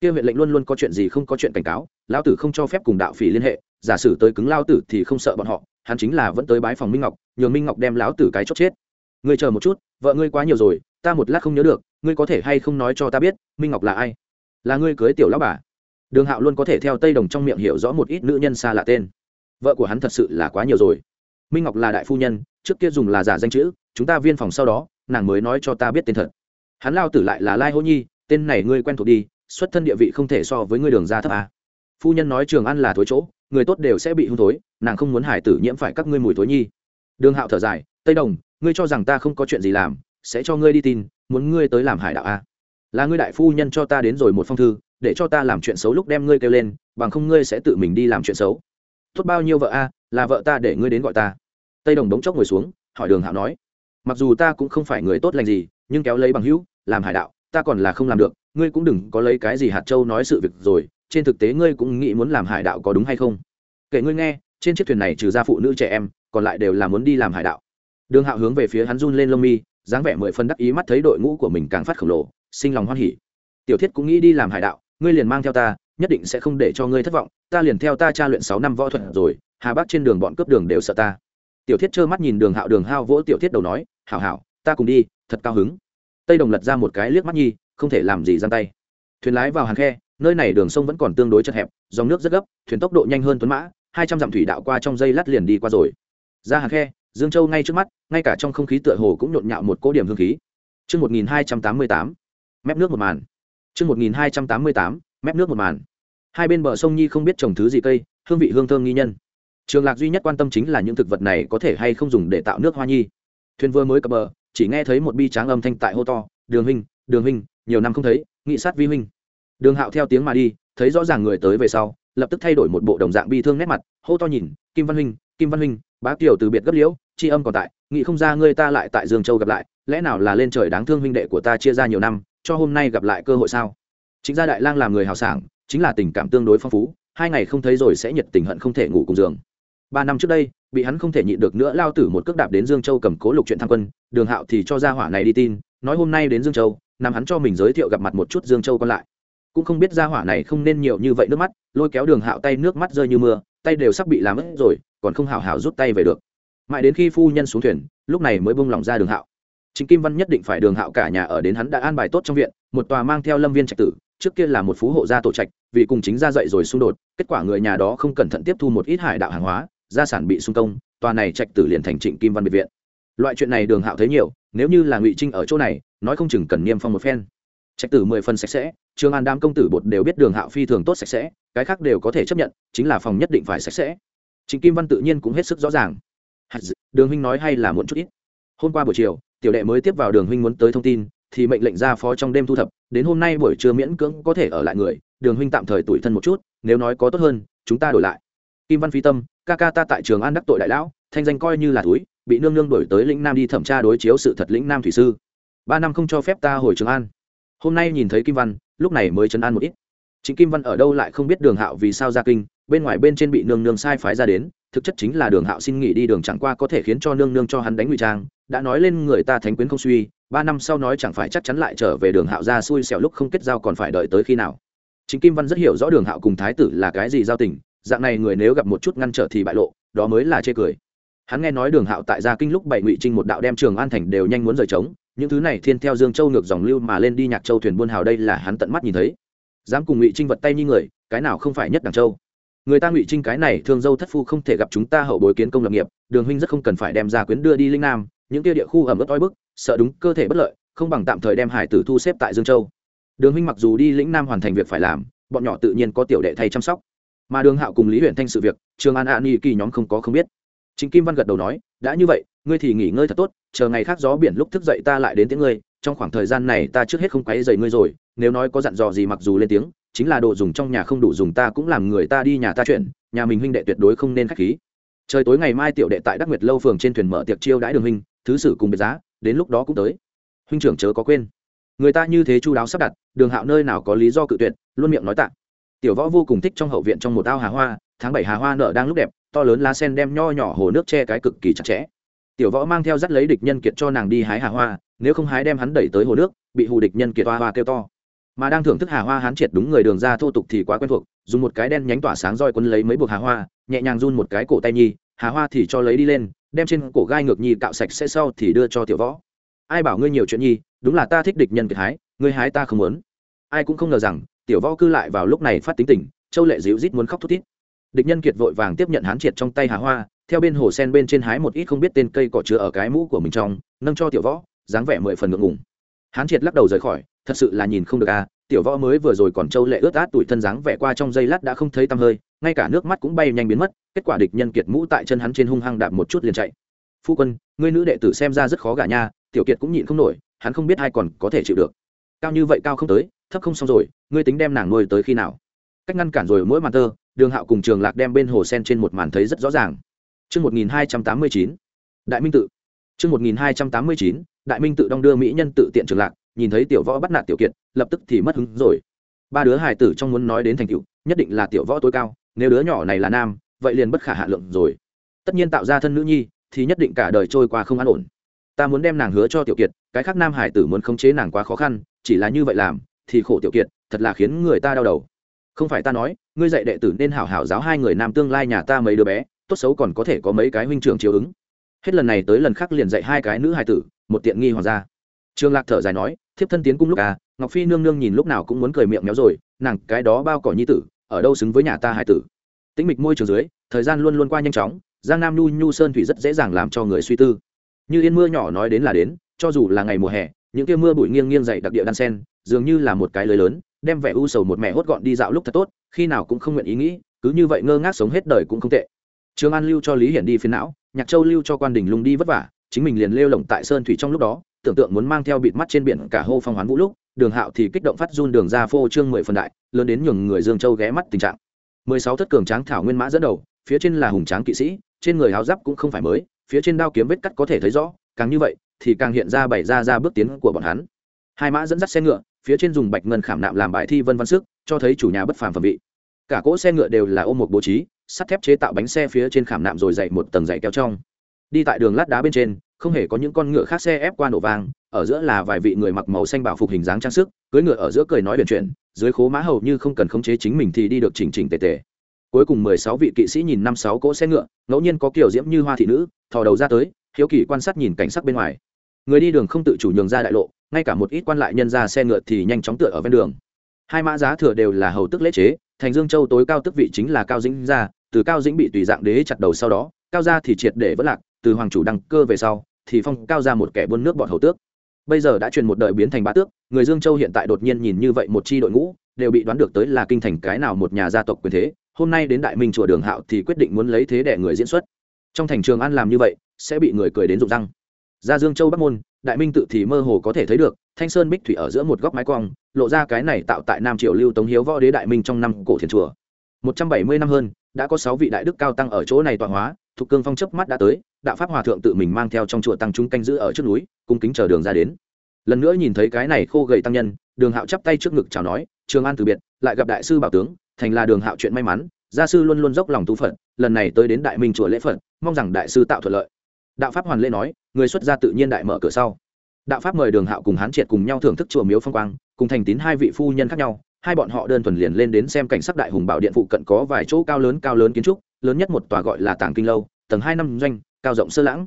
Kia huyện lệnh luôn luôn có chuyện gì không có chuyện cảnh cáo, lão tử không cho phép cùng đạo phỉ liên hệ giả sử tới cứng lao tử thì không sợ bọn họ, hắn chính là vẫn tới bái phòng minh ngọc, nhường minh ngọc đem lão tử cái chốt chết. Ngươi chờ một chút, vợ ngươi quá nhiều rồi, ta một lát không nhớ được, ngươi có thể hay không nói cho ta biết, minh ngọc là ai? Là ngươi cưới tiểu lão bà. Đường hạo luôn có thể theo tây đồng trong miệng hiểu rõ một ít nữ nhân xa lạ tên. Vợ của hắn thật sự là quá nhiều rồi. Minh ngọc là đại phu nhân, trước kia dùng là giả danh chữ, chúng ta viên phòng sau đó, nàng mới nói cho ta biết tên thật. Hắn lao tử lại là lai hô nhi, tên này ngươi quen thuộc đi, xuất thân địa vị không thể so với ngươi đường ra thấp à. phu nhân nói trường ăn là thối chỗ người tốt đều sẽ bị hung thối nàng không muốn hải tử nhiễm phải các ngươi mùi thối nhi. Đường hạo thở dài tây đồng ngươi cho rằng ta không có chuyện gì làm sẽ cho ngươi đi tin muốn ngươi tới làm hải đạo a? là ngươi đại phu nhân cho ta đến rồi một phong thư để cho ta làm chuyện xấu lúc đem ngươi kêu lên bằng không ngươi sẽ tự mình đi làm chuyện xấu. Tốt bao nhiêu vợ a à, là vợ ta để ngươi đến gọi ta. Tây đồng bỗng chốc ngồi xuống hỏi đường hạo nói mặc dù ta cũng không phải người tốt lành gì nhưng kéo lấy bằng hữu làm hải đạo ta còn là không làm được ngươi cũng đừng có lấy cái gì hạt châu nói sự việc rồi trên thực tế ngươi cũng nghĩ muốn làm hải đạo có đúng hay không? Kể ngươi nghe, trên chiếc thuyền này trừ ra phụ nữ trẻ em, còn lại đều là muốn đi làm hải đạo. Đường hạo hướng về phía hắn run lên lông mi, dáng vẻ mười phân đắc ý mắt thấy đội ngũ của mình càng phát khổng lồ, sinh lòng hoan hỉ. Tiểu thiết cũng nghĩ đi làm hải đạo, ngươi liền mang theo ta, nhất định sẽ không để cho ngươi thất vọng, ta liền theo ta tra luyện sáu năm võ thuật rồi, hà bắc trên đường bọn cướp đường đều sợ ta. Tiểu thiết trơ mắt nhìn đường hạo, đường hao vỗ tiểu thiết đầu nói, hảo hảo, ta cùng đi, thật cao hứng. Tây đồng lật ra một cái liếc mắt nhi, không thể làm gì giang tay. Thuyền lái vào hàng khe nơi này đường sông vẫn còn tương đối chật hẹp dòng nước rất gấp thuyền tốc độ nhanh hơn tuấn mã hai trăm dặm thủy đạo qua trong dây lát liền đi qua rồi. Ra hàng khe dương châu ngay trước mắt ngay cả trong không khí tựa hồ cũng nhộn nhạo một cố điểm hương khí. Trước 1288, mép nước một màn. Trước 1288, mép nước một màn. Hai bên bờ sông Nhi không biết trồng thứ gì cây, hương vị hương thơm nghi nhân. Trường lạc duy nhất quan tâm chính là những thực vật này có thể hay không dùng để tạo nước hoa nhi. Thuyền vừa mới cập bờ chỉ nghe thấy một bi tráng âm thanh tại hô to đường huynh đường huynh nhiều năm không thấy nghị sát vi huynh đường hạo theo tiếng mà đi, thấy rõ ràng người tới về sau, lập tức thay đổi một bộ đồng dạng bi thương nét mặt, hô to nhìn, kim văn huynh, kim văn huynh, bá kiều từ biệt gấp liễu, tri âm còn tại nghị không ra ngươi ta lại tại dương châu gặp lại, lẽ nào là lên trời đáng thương huynh đệ của ta chia ra nhiều năm, cho hôm nay gặp lại cơ hội sao? Chính gia đại lang làm người hào sảng, chính là tình cảm tương đối phong phú, hai ngày không thấy rồi sẽ nhiệt tình hận không thể ngủ cùng giường. Ba năm trước đây, bị hắn không thể nhịn được nữa lao tử một cước đạp đến dương châu cầm cố lục chuyện tham quân, đường hạo thì cho ra hỏa này đi tin, nói hôm nay đến dương châu, nằm hắn cho mình giới thiệu gặp mặt một chút dương châu còn lại cũng không biết ra hỏa này không nên nhiều như vậy nước mắt, lôi kéo đường hạo tay nước mắt rơi như mưa, tay đều sắp bị làm mất rồi, còn không hào hào rút tay về được. Mãi đến khi phu nhân xuống thuyền, lúc này mới bông lỏng ra đường hạo. Chính kim văn nhất định phải đường hạo cả nhà ở đến hắn đã an bài tốt trong viện, một tòa mang theo lâm viên trạch tử, trước kia là một phú hộ gia tổ trạch, vì cùng chính ra dậy rồi xung đột, kết quả người nhà đó không cẩn thận tiếp thu một ít hải đạo hàng hóa, gia sản bị xung công, tòa này trạch tử liền thành trịnh kim văn biệt viện. Loại chuyện này đường hạo thấy nhiều, nếu như là ngụy trinh ở chỗ này, nói không chừng cần niêm phong một phen trạch tử mười phần sạch sẽ trường an đam công tử bột đều biết đường hạo phi thường tốt sạch sẽ, cái khác đều có thể chấp nhận, chính là phòng nhất định phải sạch sẽ. Trịnh kim văn tự nhiên cũng hết sức rõ ràng. Đường huynh nói hay là muộn chút ít. Hôm qua buổi chiều, tiểu đệ mới tiếp vào đường huynh muốn tới thông tin, thì mệnh lệnh ra phó trong đêm thu thập, đến hôm nay buổi trưa miễn cưỡng có thể ở lại người, đường huynh tạm thời tủi thân một chút, nếu nói có tốt hơn, chúng ta đổi lại. Kim văn phi tâm, ca ca ta tại trường an đắc tội đại lão, thanh danh coi như là túi, bị nương nương đổi tới lĩnh nam đi thẩm tra đối chiếu sự thật lĩnh nam thủy sư. Ba năm không cho phép ta hồi trường an hôm nay nhìn thấy kim văn, lúc này mới chấn an một ít. Chính kim văn ở đâu lại không biết đường hạo vì sao ra kinh, bên ngoài bên trên bị nương nương sai phái ra đến, thực chất chính là đường hạo xin nghỉ đi đường chẳng qua có thể khiến cho nương nương cho hắn đánh ngụy trang, đã nói lên người ta thánh quyến không suy, ba năm sau nói chẳng phải chắc chắn lại trở về đường hạo ra xui xẻo lúc không kết giao còn phải đợi tới khi nào. Chính kim văn rất hiểu rõ đường hạo cùng thái tử là cái gì giao tình, dạng này người nếu gặp một chút ngăn trở thì bại lộ, đó mới là chê cười. Hắn nghe nói đường hạo tại gia kinh lúc bảy ngụy trinh một đạo đem trường an thành đều nhanh muốn rời trống những thứ này thiên theo dương châu ngược dòng lưu mà lên đi nhạc châu thuyền buôn hào đây là hắn tận mắt nhìn thấy. Dám cùng ngụy trinh vật tay như người, cái nào không phải nhất đằng châu? Người ta ngụy trinh cái này thương dâu thất phu không thể gặp chúng ta hậu bối kiến công lập nghiệp, đường huynh rất không cần phải đem ra quyến đưa đi linh nam, những kia địa khu ẩm ướt oi bức, sợ đúng cơ thể bất lợi, không bằng tạm thời đem hải tử thu xếp tại dương châu. Đường huynh mặc dù đi lĩnh nam hoàn thành việc phải làm, bọn nhỏ tự nhiên có tiểu đệ thay chăm sóc. Mà đường hạo cùng lý huyện thanh sự việc, trường an an y kỳ nhóm không có không biết. Chính kim văn gật đầu nói đã như vậy, ngươi thì nghỉ ngơi thật tốt, chờ ngày khác gió biển lúc thức dậy ta lại đến tiếng ngươi, trong khoảng thời gian này ta trước hết không quấy dậy ngươi rồi, nếu nói có dặn dò gì mặc dù lên tiếng, chính là đồ dùng trong nhà không đủ dùng ta cũng làm người ta đi nhà ta chuyển nhà mình huynh đệ tuyệt đối không nên khách khí. Trời tối ngày mai tiểu đệ tại đắc nguyệt lâu phường trên thuyền mở tiệc chiêu đãi đường huynh, thứ sử cùng biệt giá, đến lúc đó cũng tới. Huynh trưởng chớ có quên. Người ta như thế chu đáo sắp đặt, đường hạo nơi nào có lý do cự tuyệt, luôn miệng nói tạ. Tiểu võ vô cùng thích trong hậu viện trong một ao hà hoa, tháng bảy hà hoa nở đang lúc đẹp to lớn lá sen đem nho nhỏ hồ nước che cái cực kỳ chặt chẽ. Tiểu võ mang theo dắt lấy địch nhân kiệt cho nàng đi hái hà hoa, nếu không hái đem hắn đẩy tới hồ nước, bị hù địch nhân kiệt hoa hoa kêu to. Mà đang thưởng thức hà hoa hắn triệt đúng người đường ra thô tục thì quá quen thuộc, dùng một cái đen nhánh tỏa sáng roi quân lấy mấy buộc hà hoa, nhẹ nhàng run một cái cổ tay nhi, hà hoa thì cho lấy đi lên, đem trên cổ gai ngược nhi cạo sạch sẽ sau thì đưa cho tiểu võ. Ai bảo ngươi nhiều chuyện nhi, đúng là ta thích địch nhân kiệt hái, ngươi hái ta không muốn. Ai cũng không ngờ rằng, tiểu võ cư lại vào lúc này phát tính tình, châu lệ dịu rít muốn khóc thút thít địch nhân kiệt vội vàng tiếp nhận hán triệt trong tay hà hoa, theo bên hồ sen bên trên hái một ít không biết tên cây cỏ chứa ở cái mũ của mình trong, nâng cho tiểu võ, dáng vẻ mười phần ngượng ngùng. Hán triệt lắc đầu rời khỏi, thật sự là nhìn không được à. Tiểu võ mới vừa rồi còn trâu lệ ướt át tuổi thân dáng vẻ qua trong giây lát đã không thấy tăm hơi, ngay cả nước mắt cũng bay nhanh biến mất, kết quả địch nhân kiệt mũ tại chân hắn trên hung hăng đạp một chút liền chạy. Phu quân, ngươi nữ đệ tử xem ra rất khó gả nha, tiểu kiệt cũng nhịn không nổi, hắn không biết ai còn có thể chịu được. Cao như vậy cao không tới, thấp không xong rồi, ngươi tính đem nàng nuôi tới khi nào? Cách ngăn cản rồi mỗi màn tơ đường hạo cùng trường lạc đem bên hồ sen trên một màn thấy rất rõ ràng Trước 1289, Đại Minh tự. Trước 1289, Đại Minh tự đong đưa mỹ nhân tự tiện trường lạc, nhìn thấy tiểu võ bắt nạt tiểu kiệt, lập tức thì mất hứng rồi. Ba đứa hài tử trong muốn nói đến thành tựu, nhất định là tiểu võ tối cao, nếu đứa nhỏ này là nam, vậy liền bất khả hạ lượng rồi. Tất nhiên tạo ra thân nữ nhi, thì nhất định cả đời trôi qua không an ổn. Ta muốn đem nàng hứa cho tiểu kiệt, cái khác nam hải tử muốn khống chế nàng quá khó khăn, chỉ là như vậy làm, thì khổ tiểu kiệt, thật là khiến người ta đau đầu. Không phải ta nói, ngươi dạy đệ tử nên hảo hảo giáo hai người nam tương lai nhà ta mấy đứa bé, tốt xấu còn có thể có mấy cái huynh trưởng chiếu ứng. Hết lần này tới lần khác liền dạy hai cái nữ hài tử một tiện nghi hoàng gia. Trương lạc thở dài nói thiếp thân tiến cung lúc à ngọc phi nương nương nhìn lúc nào cũng muốn cười miệng méo rồi nàng cái đó bao cỏ nhi tử ở đâu xứng với nhà ta hài tử? Tĩnh mịch môi trường dưới thời gian luôn luôn qua nhanh chóng giang nam nhu nhu sơn thủy rất dễ dàng làm cho người suy tư. Như yên mưa nhỏ nói đến là đến cho dù là ngày mùa hè những kia mưa bụi nghiêng nghiêng dậy đặc địa đan sen dường như là một cái lưới lớn đem vẻ u sầu một mẹ hốt gọn đi dạo lúc thật tốt, khi nào cũng không nguyện ý nghĩ, cứ như vậy ngơ ngác sống hết đời cũng không tệ. Trường an lưu cho lý hiển đi phiến não, nhạc châu lưu cho quan đình lung đi vất vả, chính mình liền lêu lỏng tại sơn thủy trong lúc đó, tưởng tượng muốn mang theo bịt mắt trên biển cả hô phong hoán vũ lúc, đường hạo thì kích động phát run đường ra phô trương mười phần đại, lớn đến nhường người dương châu ghé mắt tình trạng. Mười sáu thất cường tráng thảo nguyên mã dẫn đầu, phía trên là hùng tráng kỵ sĩ, trên người háo giáp cũng không phải mới, phía trên đao kiếm vết cắt có thể thấy rõ, càng như vậy thì càng hiện ra bảy ra ra bước tiến của bọn hắn. Hai mã dẫn dắt xe ngựa phía trên dùng bạch ngân khảm nạm làm bài thi vân văn sức, cho thấy chủ nhà bất phàm phẩm vị. Cả cỗ xe ngựa đều là ôm một bố trí, sắt thép chế tạo bánh xe phía trên khảm nạm rồi dậy một tầng dậy keo trong. Đi tại đường lát đá bên trên, không hề có những con ngựa khác xe ép qua nổ vang, ở giữa là vài vị người mặc màu xanh bảo phục hình dáng trang sức cưới ngựa ở giữa cười nói biển chuyện dưới khố mã hầu như không cần khống chế chính mình thì đi được chỉnh chỉnh tề tề. Cuối cùng mười sáu vị kỵ sĩ nhìn năm sáu cỗ xe ngựa, ngẫu nhiên có kiểu diễm như hoa thị nữ, thò đầu ra tới, hiếu kỳ quan sát nhìn cảnh sắc bên ngoài. Người đi đường không tự chủ nhường ra đại lộ ngay cả một ít quan lại nhân ra xe ngựa thì nhanh chóng tựa ở ven đường. Hai mã giá thừa đều là hầu tức lễ chế, thành dương châu tối cao tức vị chính là cao dĩnh gia từ cao dĩnh bị tùy dạng đế chặt đầu sau đó, cao gia thì triệt để vất lạc, từ hoàng chủ đăng cơ về sau, thì phong cao ra một kẻ buôn nước bọn hầu tước. Bây giờ đã truyền một đời biến thành bá tước, người dương châu hiện tại đột nhiên nhìn như vậy một chi đội ngũ, đều bị đoán được tới là kinh thành cái nào một nhà gia tộc quyền thế, hôm nay đến đại minh chùa đường hạo thì quyết định muốn lấy thế để người diễn xuất. Trong thành trường an làm như vậy, sẽ bị người cười đến rụng răng ra dương châu bắc môn, đại minh tự thì mơ hồ có thể thấy được, thanh sơn bích thủy ở giữa một góc mái quang lộ ra cái này tạo tại nam triều lưu tống hiếu võ đế đại minh trong năm cổ thiền chùa. Một trăm bảy mươi năm hơn, đã có sáu vị đại đức cao tăng ở chỗ này tọa hóa thuộc cương phong chấp mắt đã tới, đạo pháp hòa thượng tự mình mang theo trong chùa tăng chúng canh giữ ở trước núi, cung kính chờ đường ra đến. Lần nữa nhìn thấy cái này khô gầy tăng nhân, đường hạo chắp tay trước ngực chào nói, trường an từ biệt, lại gặp đại sư bảo tướng, thành là đường hạo chuyện may mắn, gia sư luôn luôn dốc lòng tu phật, lần này tới đến đại minh chùa lễ phật, mong rằng đại sư tạo thuận lợi đạo pháp hoàn lễ nói, người xuất gia tự nhiên đại mở cửa sau. Đạo pháp mời đường hạo cùng hán triệt cùng nhau thưởng thức chùa miếu phong quang, cùng thành tín hai vị phu nhân khác nhau. Hai bọn họ đơn thuần liền lên đến xem cảnh sắc đại hùng bảo điện phụ cận có vài chỗ cao lớn cao lớn kiến trúc, lớn nhất một tòa gọi là tàng kinh lâu, tầng hai năm doanh, cao rộng sơ lãng.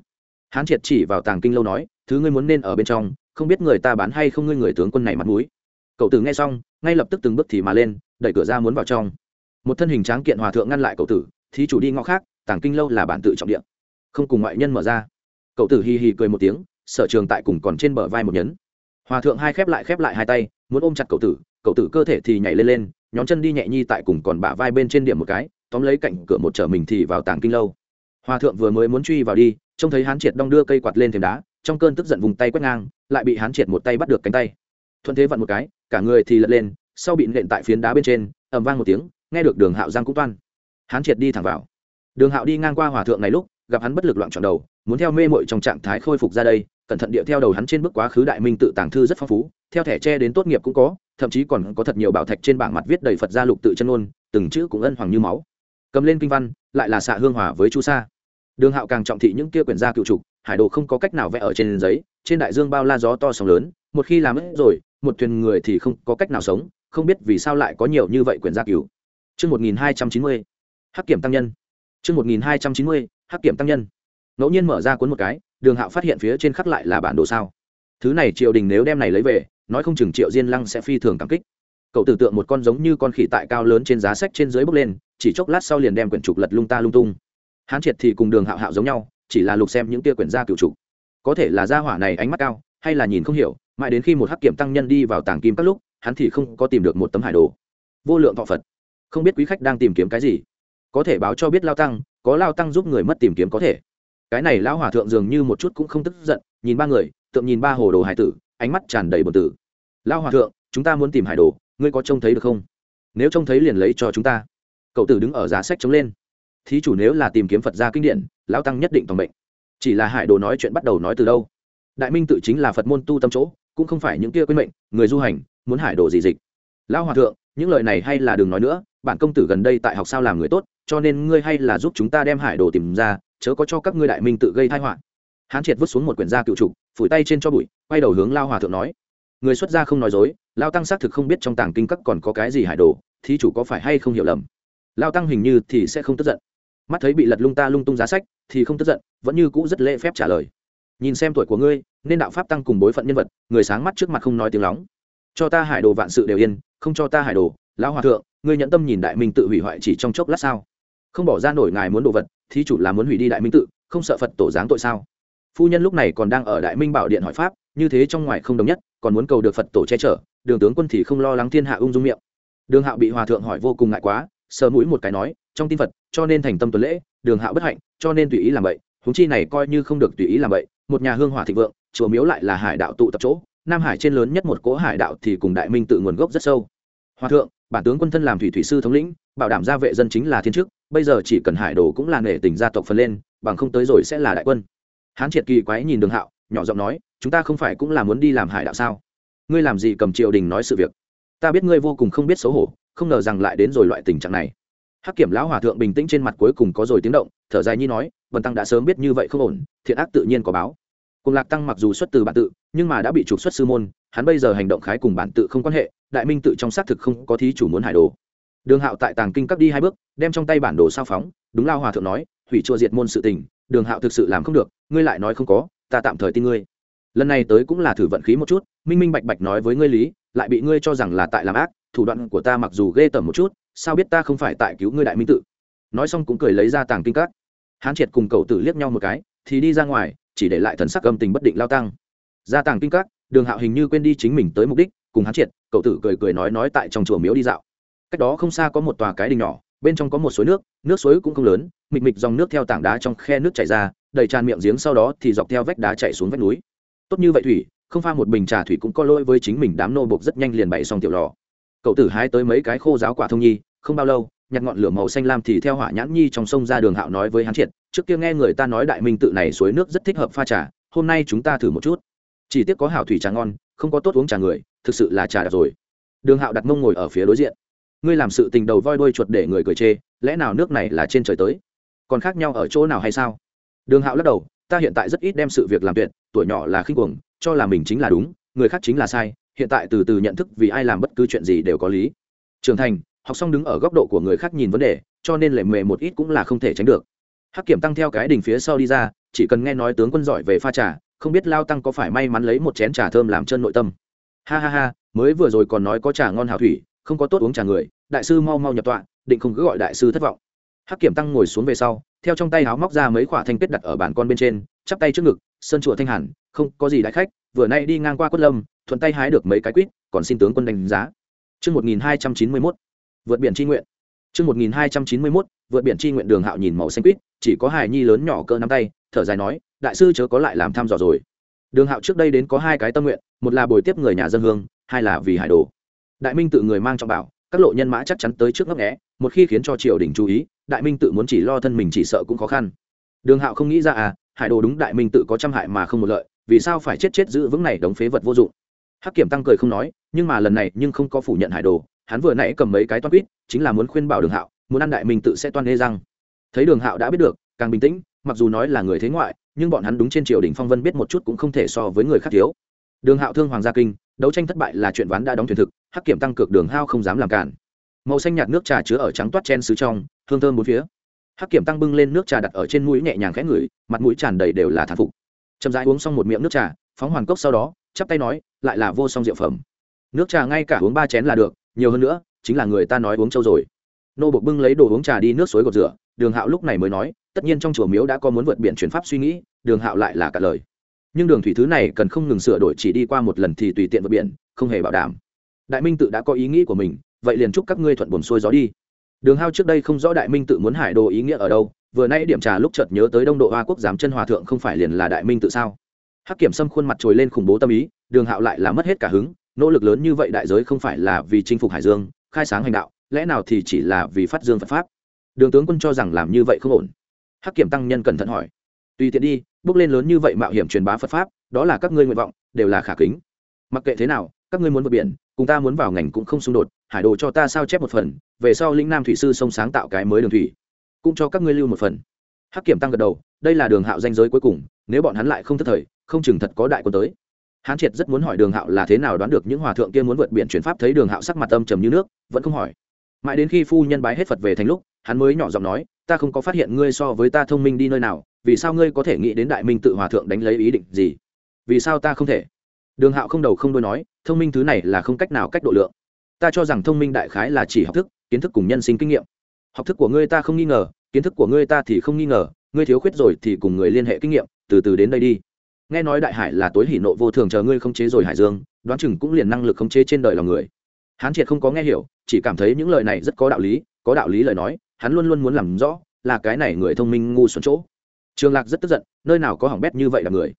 Hán triệt chỉ vào tàng kinh lâu nói, thứ ngươi muốn nên ở bên trong, không biết người ta bán hay không ngươi người tướng quân này mặt mũi. Cậu tử nghe xong, ngay lập tức từng bước thì mà lên, đẩy cửa ra muốn vào trong. Một thân hình tráng kiện hòa thượng ngăn lại cậu tử, thí chủ đi ngõ khác, tàng kinh lâu là bản tự trọng điện không cùng ngoại nhân mở ra. Cậu tử hì hì cười một tiếng, sở trường tại cùng còn trên bờ vai một nhấn. Hòa thượng hai khép lại khép lại hai tay, muốn ôm chặt cậu tử cậu tử cơ thể thì nhảy lên lên nhóm chân đi nhẹ nhi tại cùng còn bả vai bên trên điểm một cái, tóm lấy cạnh cửa một trở mình thì vào tàng kinh lâu. Hòa thượng vừa mới muốn truy vào đi, trông thấy hán triệt đong đưa cây quạt lên thềm đá, trong cơn tức giận vùng tay quét ngang, lại bị hán triệt một tay bắt được cánh tay. Thuận thế vặn một cái, cả người thì lật lên, sau bị nện tại phiến đá bên trên, ầm vang một tiếng, nghe được đường hạo giang cũng toan. Hán triệt đi thẳng vào. Đường hạo đi ngang qua hòa thượng này lúc gặp hắn bất lực loạn trọn đầu, muốn theo mê mội trong trạng thái khôi phục ra đây, cẩn thận địa theo đầu hắn trên bước quá khứ đại minh tự tàng thư rất phong phú, theo thẻ tre đến tốt nghiệp cũng có, thậm chí còn có thật nhiều bảo thạch trên bảng mặt viết đầy phật gia lục tự chân ôn từng chữ cũng ân hoàng như máu cầm lên kinh văn, lại là xạ hương hòa với chu sa đường hạo càng trọng thị những kia quyền gia cựu trục, hải đồ không có cách nào vẽ ở trên giấy, trên đại dương bao la gió to sóng lớn, một khi làm ấy rồi, một thuyền người thì không có cách nào sống, không biết vì sao lại có nhiều như vậy quyền gia cựu Chương 1290. Hắc kiểm tăng nhân. Chương 1290 hắc kiểm tăng nhân. Ngẫu nhiên mở ra cuốn một cái, đường hạo phát hiện phía trên khắc lại là bản đồ sao. Thứ này triều đình nếu đem này lấy về, nói không chừng triệu diên lăng sẽ phi thường cảm kích. Cậu tưởng tượng một con giống như con khỉ tại cao lớn trên giá sách trên dưới bốc lên, chỉ chốc lát sau liền đem quyển trục lật lung ta lung tung. Hán triệt thì cùng đường hạo hạo giống nhau, chỉ là lục xem những tia quyển gia cựu trục. Có thể là gia hỏa này ánh mắt cao, hay là nhìn không hiểu, mãi đến khi một hắc kiểm tăng nhân đi vào tàng kim các lúc, hắn thì không có tìm được một tấm hải đồ. Vô lượng thọ phật. Không biết quý khách đang tìm kiếm cái gì. Có thể báo cho biết lao tăng có lao tăng giúp người mất tìm kiếm có thể. Cái này lão hòa thượng dường như một chút cũng không tức giận, nhìn ba người, tượng nhìn ba hồ đồ hải tử, ánh mắt tràn đầy bồn tử. Lao hòa thượng, chúng ta muốn tìm hải đồ, ngươi có trông thấy được không? Nếu trông thấy liền lấy cho chúng ta. Cậu tử đứng ở giá sách chống lên. Thí chủ nếu là tìm kiếm phật gia kinh điển, lão tăng nhất định tòng mệnh. Chỉ là hải đồ nói chuyện bắt đầu nói từ đâu? Đại minh tự chính là phật môn tu tâm chỗ, cũng không phải những kia quên mệnh, người du hành, muốn hải đồ gì dịch. Lão hòa thượng, những lời này hay là đừng nói nữa bản công tử gần đây tại học sao làm người tốt, cho nên ngươi hay là giúp chúng ta đem hải đồ tìm ra, chớ có cho các ngươi đại minh tự gây thai họa. Hán triệt vứt xuống một quyển gia cựu trục, phủi tay trên cho bụi, quay đầu hướng lao hòa thượng nói, người xuất gia không nói dối, lao tăng xác thực không biết trong tàng kinh các còn có cái gì hải đồ, thí chủ có phải hay không hiểu lầm? Lao tăng hình như thì sẽ không tức giận. Mắt thấy bị lật lung ta lung tung giá sách, thì không tức giận, vẫn như cũ rất lễ phép trả lời, nhìn xem tuổi của ngươi, nên đạo pháp tăng cùng bối phận nhân vật, người sáng mắt trước mặt không nói tiếng lóng. Cho ta hải đồ vạn sự đều yên, không cho ta hải đồ lão hòa thượng ngươi nhận tâm nhìn đại minh tự hủy hoại chỉ trong chốc lát sao? Không bỏ ra nổi ngài muốn đồ vật, thí chủ là muốn hủy đi đại minh tự, không sợ phật tổ giáng tội sao? Phu nhân lúc này còn đang ở đại minh bảo điện hỏi pháp, như thế trong ngoài không đồng nhất, còn muốn cầu được phật tổ che chở, đường tướng quân thì không lo lắng thiên hạ ung dung miệng. Đường hạo bị hòa thượng hỏi vô cùng ngại quá, sờ mũi một cái nói, trong tin phật, cho nên thành tâm tuần lễ, đường hạo bất hạnh, cho nên tùy ý làm vậy húng chi này coi như không được tùy ý làm vậy, một nhà hương hỏa thịnh vượng, chùa miếu lại là hải đạo tụ tập chỗ, nam hải trên lớn nhất một cỗ hải đạo thì cùng đại minh tự nguồn gốc rất sâu. Hòa thượng bản tướng quân thân làm thủy thủy sư thống lĩnh, bảo đảm gia vệ dân chính là thiên chức, bây giờ chỉ cần hải đồ cũng là nể tình gia tộc phần lên, bằng không tới rồi sẽ là đại quân. Hán triệt kỳ quái nhìn đường hạo, nhỏ giọng nói, chúng ta không phải cũng là muốn đi làm hải đạo sao? Ngươi làm gì cầm triều đình nói sự việc? Ta biết ngươi vô cùng không biết xấu hổ, không ngờ rằng lại đến rồi loại tình trạng này. Hắc kiểm lão hòa thượng bình tĩnh trên mặt cuối cùng có rồi tiếng động, thở dài nhi nói vần tăng đã sớm biết như vậy không ổn, thiện ác tự nhiên có báo cùng lạc tăng mặc dù xuất từ bản tự, nhưng mà đã bị trục xuất sư môn, hắn bây giờ hành động khái cùng bản tự không quan hệ, đại minh tự trong xác thực không có thí chủ muốn hải đồ. Đường hạo tại tàng kinh cấp đi hai bước, đem trong tay bản đồ sao phóng, đúng lao hòa thượng nói, hủy chùa diệt môn sự tình, đường hạo thực sự làm không được, ngươi lại nói không có, ta tạm thời tin ngươi. Lần này tới cũng là thử vận khí một chút, minh minh bạch bạch nói với ngươi lý, lại bị ngươi cho rằng là tại làm ác, thủ đoạn của ta mặc dù ghê tởm một chút, sao biết ta không phải tại cứu ngươi đại minh tự? Nói xong cũng cười lấy ra tàng kinh cắt. hán triệt cùng cậu tử liếc nhau một cái, thì đi ra ngoài chỉ để lại thần sắc âm tình bất định lao tăng. Gia tàng kinh các, đường hạo hình như quên đi chính mình tới mục đích, cùng hắn triệt, cậu tử cười cười nói nói tại trong chùa miếu đi dạo. Cách đó không xa có một tòa cái đình nhỏ, bên trong có một suối nước nước suối cũng không lớn mịch mịch dòng nước theo tảng đá trong khe nước chảy ra, đầy tràn miệng giếng sau đó thì dọc theo vách đá chạy xuống vách núi. Tốt như vậy thủy, không pha một bình trà thủy cũng có lỗi với chính mình, đám nô bộc rất nhanh liền bày xong tiểu lò. Cậu tử hái tới mấy cái khô giáo quả thông nhi, không bao lâu nhặt ngọn lửa màu xanh lam thì theo hỏa nhãn nhi trong sông ra đường hạo nói với hắn triệt, trước kia nghe người ta nói đại minh tự này suối nước rất thích hợp pha trà, hôm nay chúng ta thử một chút. Chỉ tiếc có hảo thủy trà ngon, không có tốt uống trà người, thực sự là trà đặc rồi. Đường hạo đặt mông ngồi ở phía đối diện. Ngươi làm sự tình đầu voi đuôi chuột để người cười chê, lẽ nào nước này là trên trời tới? Còn khác nhau ở chỗ nào hay sao? Đường hạo lắc đầu, ta hiện tại rất ít đem sự việc làm tuyệt, tuổi nhỏ là khinh cuồng, cho là mình chính là đúng, người khác chính là sai, hiện tại từ từ nhận thức vì ai làm bất cứ chuyện gì đều có lý. Trưởng thành học xong đứng ở góc độ của người khác nhìn vấn đề cho nên lệ mề một ít cũng là không thể tránh được. Hắc kiểm tăng theo cái đỉnh phía sau đi ra chỉ cần nghe nói tướng quân giỏi về pha trà không biết lao tăng có phải may mắn lấy một chén trà thơm làm chân nội tâm. Ha ha ha mới vừa rồi còn nói có trà ngon hảo thủy không có tốt uống trà người đại sư mau mau nhập tọa định không cứ gọi đại sư thất vọng. Hắc kiểm tăng ngồi xuống về sau theo trong tay háo móc ra mấy quả thanh kết đặt ở bàn con bên trên chắp tay trước ngực sơn chùa thanh hẳn không có gì đại khách vừa nay đi ngang qua quất lâm thuận tay hái được mấy cái quýt còn xin tướng quân đánh giá. Trước 1291, vượt biển chi nguyện. Trước 1291, vượt biển chi nguyện đường hạo nhìn màu xanh quýt, chỉ có hài nhi lớn nhỏ cỡ nắm tay, thở dài nói, đại sư chớ có lại làm thăm dò rồi. Đường hạo trước đây đến có hai cái tâm nguyện, một là bồi tiếp người nhà dân hương, hai là vì hải đồ. Đại minh tự người mang trọng bảo, các lộ nhân mã chắc chắn tới trước ngấp nghẽ một khi khiến cho triều đình chú ý, đại minh tự muốn chỉ lo thân mình chỉ sợ cũng khó khăn. Đường hạo không nghĩ ra à, hải đồ đúng đại minh tự có trăm hại mà không một lợi, vì sao phải chết chết giữ vững này đống phế vật vô dụng hắc kiểm tăng cười không nói nhưng mà lần này nhưng không có phủ nhận hải đồ hắn vừa nãy cầm mấy cái toan quýt, chính là muốn khuyên bảo đường hạo, muốn ăn đại minh tự sẽ toan hê răng. Thấy đường hạo đã biết được, càng bình tĩnh, mặc dù nói là người thế ngoại, nhưng bọn hắn đúng trên triều đình phong vân biết một chút cũng không thể so với người khác thiếu. Đường hạo thương hoàng gia kinh, đấu tranh thất bại là chuyện ván đã đóng thuyền thực, hắc kiểm tăng cực đường hao không dám làm cản. Màu xanh nhạt nước trà chứa ở trắng toát chen xứ trong, hương thơm bốn phía. Hắc kiểm tăng bưng lên nước trà đặt ở trên mũi nhẹ nhàng khẽ ngửi, mặt mũi tràn đầy đều là thản phục. Chậm rãi uống xong một miệng nước trà, phóng hoàn cốc sau đó, chắp tay nói, lại là vô song rượu phẩm. Nước trà ngay cả uống ba chén là được nhiều hơn nữa, chính là người ta nói uống trâu rồi. Nô bộc bưng lấy đồ uống trà đi nước suối gột rửa, đường hạo lúc này mới nói, tất nhiên trong chùa miếu đã có muốn vượt biển chuyển pháp suy nghĩ, đường hạo lại là cả lời. Nhưng đường thủy thứ này cần không ngừng sửa đổi chỉ đi qua một lần thì tùy tiện vượt biển, không hề bảo đảm. Đại minh tự đã có ý nghĩ của mình, vậy liền chúc các ngươi thuận buồn xuôi gió đi. Đường hao trước đây không rõ đại minh tự muốn hải đồ ý nghĩa ở đâu, vừa nay điểm trà lúc chợt nhớ tới đông độ hoa quốc giám chân hòa thượng không phải liền là đại minh tự sao? Hắc kiểm sâm khuôn mặt trồi lên khủng bố tâm ý, đường hạo lại là mất hết cả hứng nỗ lực lớn như vậy đại giới không phải là vì chinh phục hải dương, khai sáng hành đạo, lẽ nào thì chỉ là vì phát dương phật pháp? Đường tướng quân cho rằng làm như vậy không ổn. Hắc kiểm tăng nhân cẩn thận hỏi. Tùy tiện đi, bước lên lớn như vậy mạo hiểm truyền bá phật pháp, đó là các ngươi nguyện vọng, đều là khả kính. Mặc kệ thế nào, các ngươi muốn vượt biển, cùng ta muốn vào ngành cũng không xung đột, hải đồ cho ta sao chép một phần, về sau linh nam thủy sư sông sáng tạo cái mới đường thủy, cũng cho các ngươi lưu một phần. Hắc kiểm tăng gật đầu, đây là đường hạo danh giới cuối cùng, nếu bọn hắn lại không thất thời, không chừng thật có đại quân tới hán triệt rất muốn hỏi đường hạo là thế nào đoán được những hòa thượng kia muốn vượt biển chuyển pháp thấy đường hạo sắc mặt âm trầm như nước, vẫn không hỏi. Mãi đến khi phu nhân bái hết phật về thành lúc, hắn mới nhỏ giọng nói, ta không có phát hiện ngươi so với ta thông minh đi nơi nào, vì sao ngươi có thể nghĩ đến đại minh tự hòa thượng đánh lấy ý định gì? Vì sao ta không thể? Đường hạo không đầu không đôi nói, thông minh thứ này là không cách nào cách độ lượng. Ta cho rằng thông minh đại khái là chỉ học thức, kiến thức cùng nhân sinh kinh nghiệm. Học thức của ngươi ta không nghi ngờ, kiến thức của ngươi ta thì không nghi ngờ, ngươi thiếu khuyết rồi thì cùng người liên hệ kinh nghiệm, từ từ đến đây đi nghe nói đại hải là tối hỉ nộ vô thường chờ ngươi không chế rồi hải dương, đoán chừng cũng liền năng lực không chế trên đời lòng người. Hán triệt không có nghe hiểu, chỉ cảm thấy những lời này rất có đạo lý, có đạo lý lời nói, hắn luôn luôn muốn làm rõ là cái này người thông minh ngu xuẩn chỗ. Trường lạc rất tức giận, nơi nào có hỏng bét như vậy là người.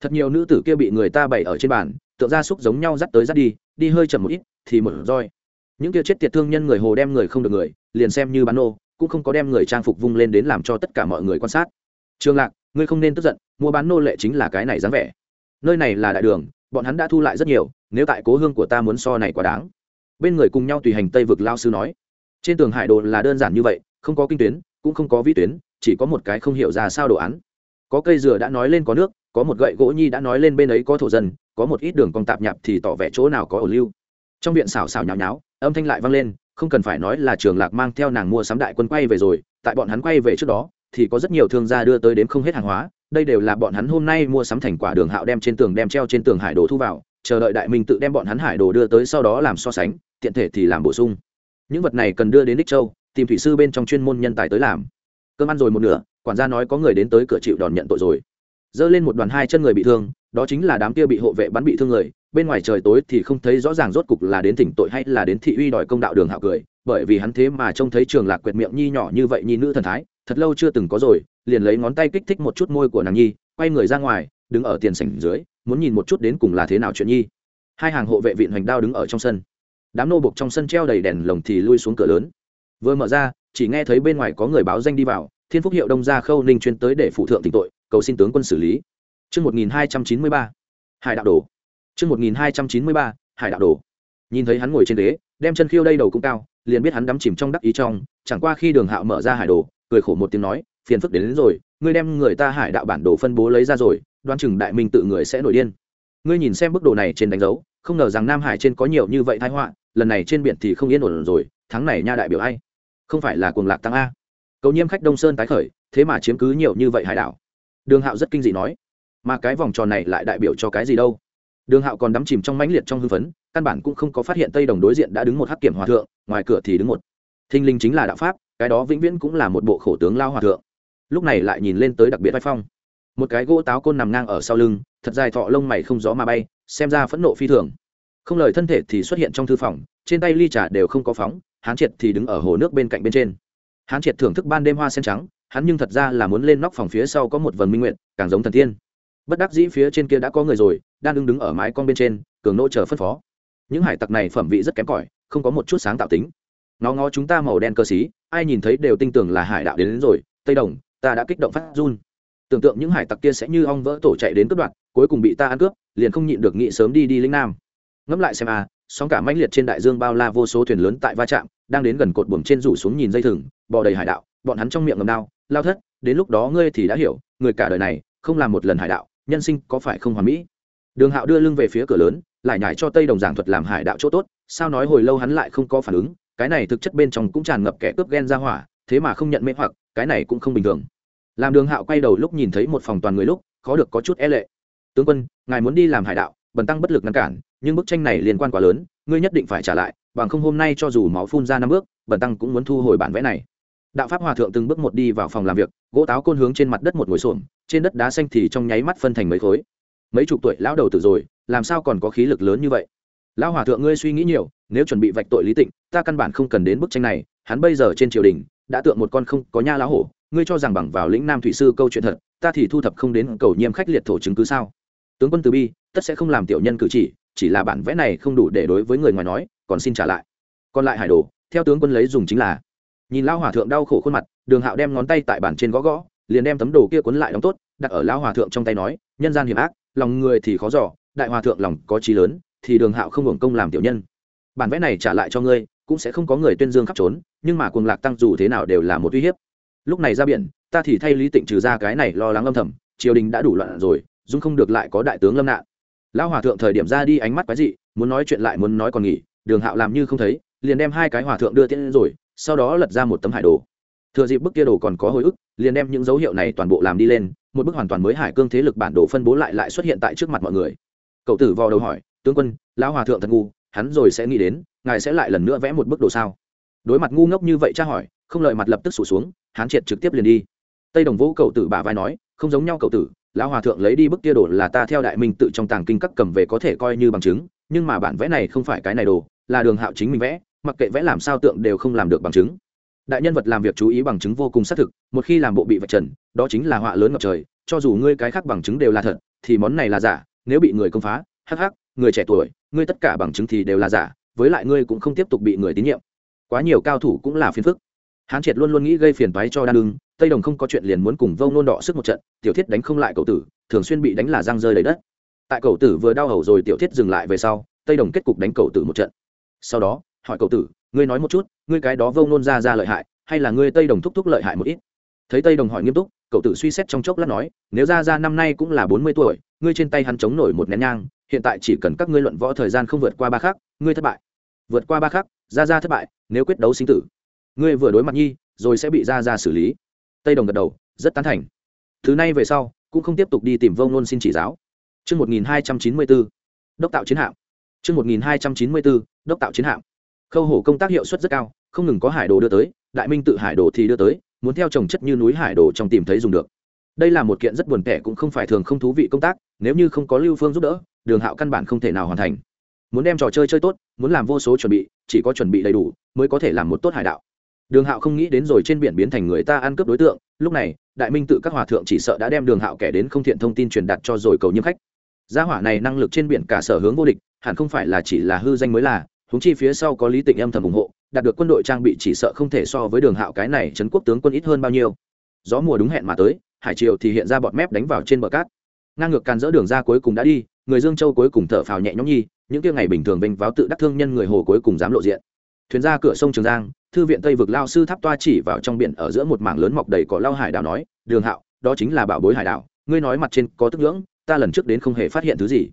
Thật nhiều nữ tử kia bị người ta bày ở trên bàn, tượng ra súc giống nhau dắt tới dắt đi đi hơi chậm một ít, thì một roi. Những kia chết tiệt thương nhân người hồ đem người không được người, liền xem như bán nô, cũng không có đem người trang phục vung lên đến làm cho tất cả mọi người quan sát. Trường lạc ngươi không nên tức giận, mua bán nô lệ chính là cái này dáng vẻ. Nơi này là đại đường, bọn hắn đã thu lại rất nhiều, nếu tại cố hương của ta muốn so này quá đáng. Bên người cùng nhau tùy hành tây vực lao sư nói. Trên tường hải đồ là đơn giản như vậy, không có kinh tuyến, cũng không có vĩ tuyến, chỉ có một cái không hiểu ra sao đồ án. Có cây dừa đã nói lên có nước, có một gậy gỗ nhi đã nói lên bên ấy có thổ dân, có một ít đường cong tạp nhạp thì tỏ vẻ chỗ nào có ổ lưu. Trong viện xào xào nháo nháo, âm thanh lại vang lên, không cần phải nói là trường lạc mang theo nàng mua sắm đại quân quay về rồi, tại bọn hắn quay về trước đó thì có rất nhiều thương gia đưa tới đến không hết hàng hóa, đây đều là bọn hắn hôm nay mua sắm thành quả đường hạo đem trên tường đem treo trên tường hải đồ thu vào, chờ đợi đại minh tự đem bọn hắn hải đồ đưa tới sau đó làm so sánh, tiện thể thì làm bổ sung. Những vật này cần đưa đến đích châu, tìm thủy sư bên trong chuyên môn nhân tài tới làm. Cơm ăn rồi một nửa, quản gia nói có người đến tới cửa chịu đòn nhận tội rồi. Dơ lên một đoàn hai chân người bị thương, đó chính là đám kia bị hộ vệ bắn bị thương người, bên ngoài trời tối thì không thấy rõ ràng rốt cục là đến thỉnh tội hay là đến thị uy đòi công đạo đường hạo cười, bởi vì hắn thế mà trông thấy trường lạc quyệt miệng nhi nhỏ như vậy nhi nữ thần thái thật lâu chưa từng có rồi liền lấy ngón tay kích thích một chút môi của nàng nhi quay người ra ngoài đứng ở tiền sảnh dưới muốn nhìn một chút đến cùng là thế nào chuyện nhi hai hàng hộ vệ viện hoành đao đứng ở trong sân đám nô bục trong sân treo đầy đèn lồng thì lui xuống cửa lớn vừa mở ra chỉ nghe thấy bên ngoài có người báo danh đi vào thiên phúc hiệu đông gia khâu ninh chuyên tới để phụ thượng tỉnh tội cầu xin tướng quân xử lý Trước 1293, Hải đạo đồ. Trước 1293, Hải đạo đồ. Nhìn thấy hắn ngồi trên ghế, đem chân khiêu đây đầu cũng cao, liền biết hắn đắm chìm trong đắc ý trong, chẳng qua khi Đường Hạo mở ra hải đồ, cười khổ một tiếng nói, phiền phức đến, đến rồi, ngươi đem người ta hải đạo bản đồ phân bố lấy ra rồi, đoán chừng đại minh tự người sẽ nổi điên. Ngươi nhìn xem bức đồ này trên đánh dấu, không ngờ rằng Nam Hải trên có nhiều như vậy tai họa, lần này trên biển thì không yên ổn rồi, tháng này nha đại biểu ai? Không phải là cuồng lạc tăng a? Cầu nhiễm khách Đông Sơn tái khởi, thế mà chiếm cứ nhiều như vậy hải đảo. Đường Hạo rất kinh dị nói, mà cái vòng tròn này lại đại biểu cho cái gì đâu? đường hạo còn đắm chìm trong mãnh liệt trong hưng phấn căn bản cũng không có phát hiện tây đồng đối diện đã đứng một hắc kiểm hòa thượng ngoài cửa thì đứng một thinh linh chính là đạo pháp cái đó vĩnh viễn cũng là một bộ khổ tướng lao hòa thượng. Lúc này lại nhìn lên tới đặc biệt vai phong. Một cái gỗ táo côn nằm ngang ở sau lưng, thật dài thọ lông mày không gió mà bay, xem ra phẫn nộ phi thường. Không lời thân thể thì xuất hiện trong thư phòng, trên tay ly trà đều không có phóng, hán triệt thì đứng ở hồ nước bên cạnh bên trên. Hán triệt thưởng thức ban đêm hoa sen trắng, hắn nhưng thật ra là muốn lên nóc phòng phía sau có một vần minh nguyện càng giống thần tiên. Bất đắc dĩ phía trên kia đã có người rồi, đang đứng đứng ở mái con bên trên, cường nỗ chờ phân phó. Những hải tặc này phẩm vị rất kém cỏi, không có một chút sáng tạo tính nó ngó chúng ta màu đen cơ xí ai nhìn thấy đều tin tưởng là hải đạo đến, đến rồi tây đồng ta đã kích động phát run. Tưởng tượng những hải tặc kia sẽ như ong vỡ tổ chạy đến cướp đoạt cuối cùng bị ta ăn cướp liền không nhịn được nghị sớm đi đi linh nam. Ngẫm lại xem à, sóng cả mãnh liệt trên đại dương bao la vô số thuyền lớn tại va chạm đang đến gần cột buồm trên rủ xuống nhìn dây thừng bò đầy hải đạo bọn hắn trong miệng ngầm đao lao thất đến lúc đó ngươi thì đã hiểu người cả đời này không làm một lần hải đạo nhân sinh có phải không hoàn mỹ? Đường hạo đưa lưng về phía cửa lớn lại nhải cho tây đồng giảng thuật làm hải đạo chỗ tốt sao nói hồi lâu hắn lại không có phản ứng cái này thực chất bên trong cũng tràn ngập kẻ cướp ghen ra hỏa, thế mà không nhận mê hoặc, cái này cũng không bình thường. Làm đường hạo quay đầu lúc nhìn thấy một phòng toàn người lúc, khó được có chút e lệ. Tướng quân, ngài muốn đi làm hải đạo, bần tăng bất lực ngăn cản, nhưng bức tranh này liên quan quá lớn, ngươi nhất định phải trả lại, bằng không hôm nay cho dù máu phun ra năm bước, bần tăng cũng muốn thu hồi bản vẽ này. Đạo pháp hòa thượng từng bước một đi vào phòng làm việc, gỗ táo côn hướng trên mặt đất một ngồi xổm, trên đất đá xanh thì trong nháy mắt phân thành mấy khối. Mấy chục tuổi lão đầu tử rồi, làm sao còn có khí lực lớn như vậy? Lão hòa thượng, ngươi suy nghĩ nhiều, nếu chuẩn bị vạch tội lý tịnh, ta căn bản không cần đến bức tranh này, hắn bây giờ trên triều đình, đã tượng một con không có nha lão hổ, ngươi cho rằng bằng vào lĩnh nam thủy sư câu chuyện thật, ta thì thu thập không đến cầu nhiêm khách liệt thổ chứng cứ sao? Tướng quân từ bi, tất sẽ không làm tiểu nhân cử chỉ chỉ là bản vẽ này không đủ để đối với người ngoài nói, còn xin trả lại. Còn lại hải đồ, theo tướng quân lấy dùng chính là. Nhìn lao hòa thượng đau khổ khuôn mặt, đường hạo đem ngón tay tại bản trên gõ gõ, liền đem tấm đồ kia cuốn lại đóng tốt, đặt ở lao hòa thượng trong tay nói, nhân gian hiểm ác, lòng người thì khó giỏ đại hòa thượng lòng có trí lớn thì đường hạo không hưởng công làm tiểu nhân. Bản vẽ này trả lại cho ngươi, cũng sẽ không có người tuyên dương khắp trốn, nhưng mà cuồng lạc tăng dù thế nào đều là một uy hiếp. Lúc này ra biển, ta thì thay lý tịnh trừ ra cái này lo lắng âm thầm, triều đình đã đủ loạn rồi, dung không được lại có đại tướng lâm nạn. Lão hòa thượng thời điểm ra đi ánh mắt quái dị, muốn nói chuyện lại muốn nói còn nghỉ, đường hạo làm như không thấy, liền đem hai cái hòa thượng đưa tiễn rồi, sau đó lật ra một tấm hải đồ. Thừa dịp bức kia đồ còn có hồi ức, liền đem những dấu hiệu này toàn bộ làm đi lên, một bức hoàn toàn mới hải cương thế lực bản đồ phân bố lại lại xuất hiện tại trước mặt mọi người. Cậu tử vò đầu hỏi tướng quân, lão hòa thượng thật ngu, hắn rồi sẽ nghĩ đến, ngài sẽ lại lần nữa vẽ một bức đồ sao? Đối mặt ngu ngốc như vậy tra hỏi, không lợi mặt lập tức sụt xuống hắn triệt trực tiếp liền đi. Tây đồng vũ cậu tử bà vai nói, không giống nhau cậu tử, lão hòa thượng lấy đi bức kia đồ là ta theo đại minh tự trong tàng kinh các cầm về có thể coi như bằng chứng, nhưng mà bản vẽ này không phải cái này đồ, là đường hạo chính mình vẽ, mặc kệ vẽ làm sao tượng đều không làm được bằng chứng. Đại nhân vật làm việc chú ý bằng chứng vô cùng xác thực, một khi làm bộ bị vạch trần, đó chính là họa lớn ngập trời, cho dù ngươi cái khác bằng chứng đều là thật, thì món này là giả, nếu bị người công phá, hắc hắc người trẻ tuổi, ngươi tất cả bằng chứng thì đều là giả, với lại ngươi cũng không tiếp tục bị người tín nhiệm. Quá nhiều cao thủ cũng là phiền phức. Hán triệt luôn luôn nghĩ gây phiền toái cho đan lưng tây đồng không có chuyện liền muốn cùng vông nôn đọ sức một trận, tiểu thiết đánh không lại cậu tử, thường xuyên bị đánh là răng rơi đầy đất. Tại cậu tử vừa đau hầu rồi tiểu thiết dừng lại về sau, tây đồng kết cục đánh cậu tử một trận. Sau đó, hỏi cậu tử, ngươi nói một chút, ngươi cái đó vông nôn ra ra lợi hại, hay là ngươi tây đồng thúc thúc lợi hại một ít? Thấy tây đồng hỏi nghiêm túc, cậu tử suy xét trong chốc lát nói, nếu ra ra năm nay cũng là bốn mươi tuổi, ngươi trên tay hắn chống nổi một nén nhang hiện tại chỉ cần các ngươi luận võ thời gian không vượt qua ba khắc ngươi thất bại vượt qua ba khắc ra ra thất bại nếu quyết đấu sinh tử ngươi vừa đối mặt nhi rồi sẽ bị ra ra xử lý tây đồng gật đầu rất tán thành thứ này về sau cũng không tiếp tục đi tìm vông nôn xin chỉ giáo Trước 1294, đốc tạo chiến hạm. Trước 1294, đốc tạo chiến hạm. Khâu hổ công tác hiệu suất rất cao, không ngừng có hải đồ đưa tới, đại minh tự hải đồ thì đưa tới, muốn theo trồng chất như núi hải đồ trong tìm thấy dùng được. Đây là một kiện rất buồn tẻ cũng không phải thường không thú vị công tác, nếu như không có Lưu Phương giúp đỡ, Đường Hạo căn bản không thể nào hoàn thành. Muốn đem trò chơi chơi tốt, muốn làm vô số chuẩn bị, chỉ có chuẩn bị đầy đủ mới có thể làm một tốt hải đạo. Đường hạo không nghĩ đến rồi trên biển biến thành người ta ăn cướp đối tượng lúc này đại minh tự các hòa thượng chỉ sợ đã đem đường hạo kẻ đến không thiện thông tin truyền đạt cho rồi cầu nhiễm khách. Gia hỏa này năng lực trên biển cả sở hướng vô địch hẳn không phải là chỉ là hư danh mới là húng chi phía sau có lý tịnh âm thầm ủng hộ đạt được quân đội trang bị chỉ sợ không thể so với đường hạo cái này trấn quốc tướng quân ít hơn bao nhiêu. Gió mùa đúng hẹn mà tới hải triều thì hiện ra bọt mép đánh vào trên bờ cát. Ngang ngược càn dỡ đường ra cuối cùng đã đi người dương châu cuối cùng thở phào nhẹ nhõm nhi, những kia ngày bình thường vinh váo tự đắc thương nhân người hồ cuối cùng dám lộ diện. Thuyền ra cửa sông trường giang, thư viện tây vực lao sư tháp toa chỉ vào trong biển ở giữa một mảng lớn mọc đầy cỏ lao hải đảo nói, đường hạo, đó chính là bảo bối hải đảo, ngươi nói mặt trên có tức ngưỡng, ta lần trước đến không hề phát hiện thứ gì.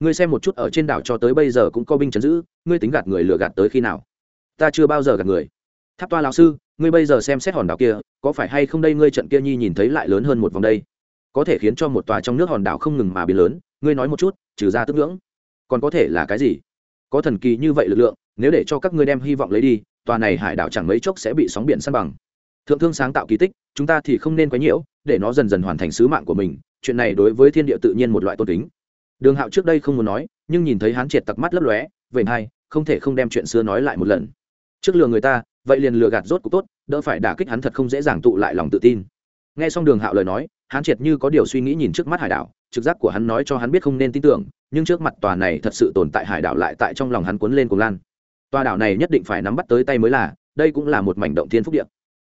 Ngươi xem một chút ở trên đảo cho tới bây giờ cũng có binh chấn giữ, ngươi tính gạt người lừa gạt tới khi nào? Ta chưa bao giờ gạt người. Tháp toa lao sư, ngươi bây giờ xem xét hòn đảo kia, có phải hay không đây ngươi trận kia nhi nhìn thấy lại lớn hơn một vòng đây? Có thể khiến cho một tòa trong nước hòn đảo không ngừng mà biến lớn ngươi nói một chút, trừ ra tức ngưỡng, còn có thể là cái gì? Có thần kỳ như vậy lực lượng, nếu để cho các ngươi đem hy vọng lấy đi, tòa này hải đảo chẳng mấy chốc sẽ bị sóng biển săn bằng. Thượng thương sáng tạo kỳ tích, chúng ta thì không nên quấy nhiễu, để nó dần dần hoàn thành sứ mạng của mình, chuyện này đối với thiên địa tự nhiên một loại tôn kính. Đường hạo trước đây không muốn nói, nhưng nhìn thấy hắn triệt tặc mắt lấp lóe, vậy hai, không thể không đem chuyện xưa nói lại một lần. Trước lừa người ta, vậy liền lừa gạt rốt cũng tốt, đỡ phải đả kích hắn thật không dễ dàng tụ lại lòng tự tin. Nghe xong đường hạo lời nói Hắn triệt như có điều suy nghĩ nhìn trước mắt hải đảo, trực giác của hắn nói cho hắn biết không nên tin tưởng, nhưng trước mặt tòa này thật sự tồn tại hải đảo lại tại trong lòng hắn cuốn lên cùng lan. Tòa đảo này nhất định phải nắm bắt tới tay mới là, đây cũng là một mảnh động thiên phúc điện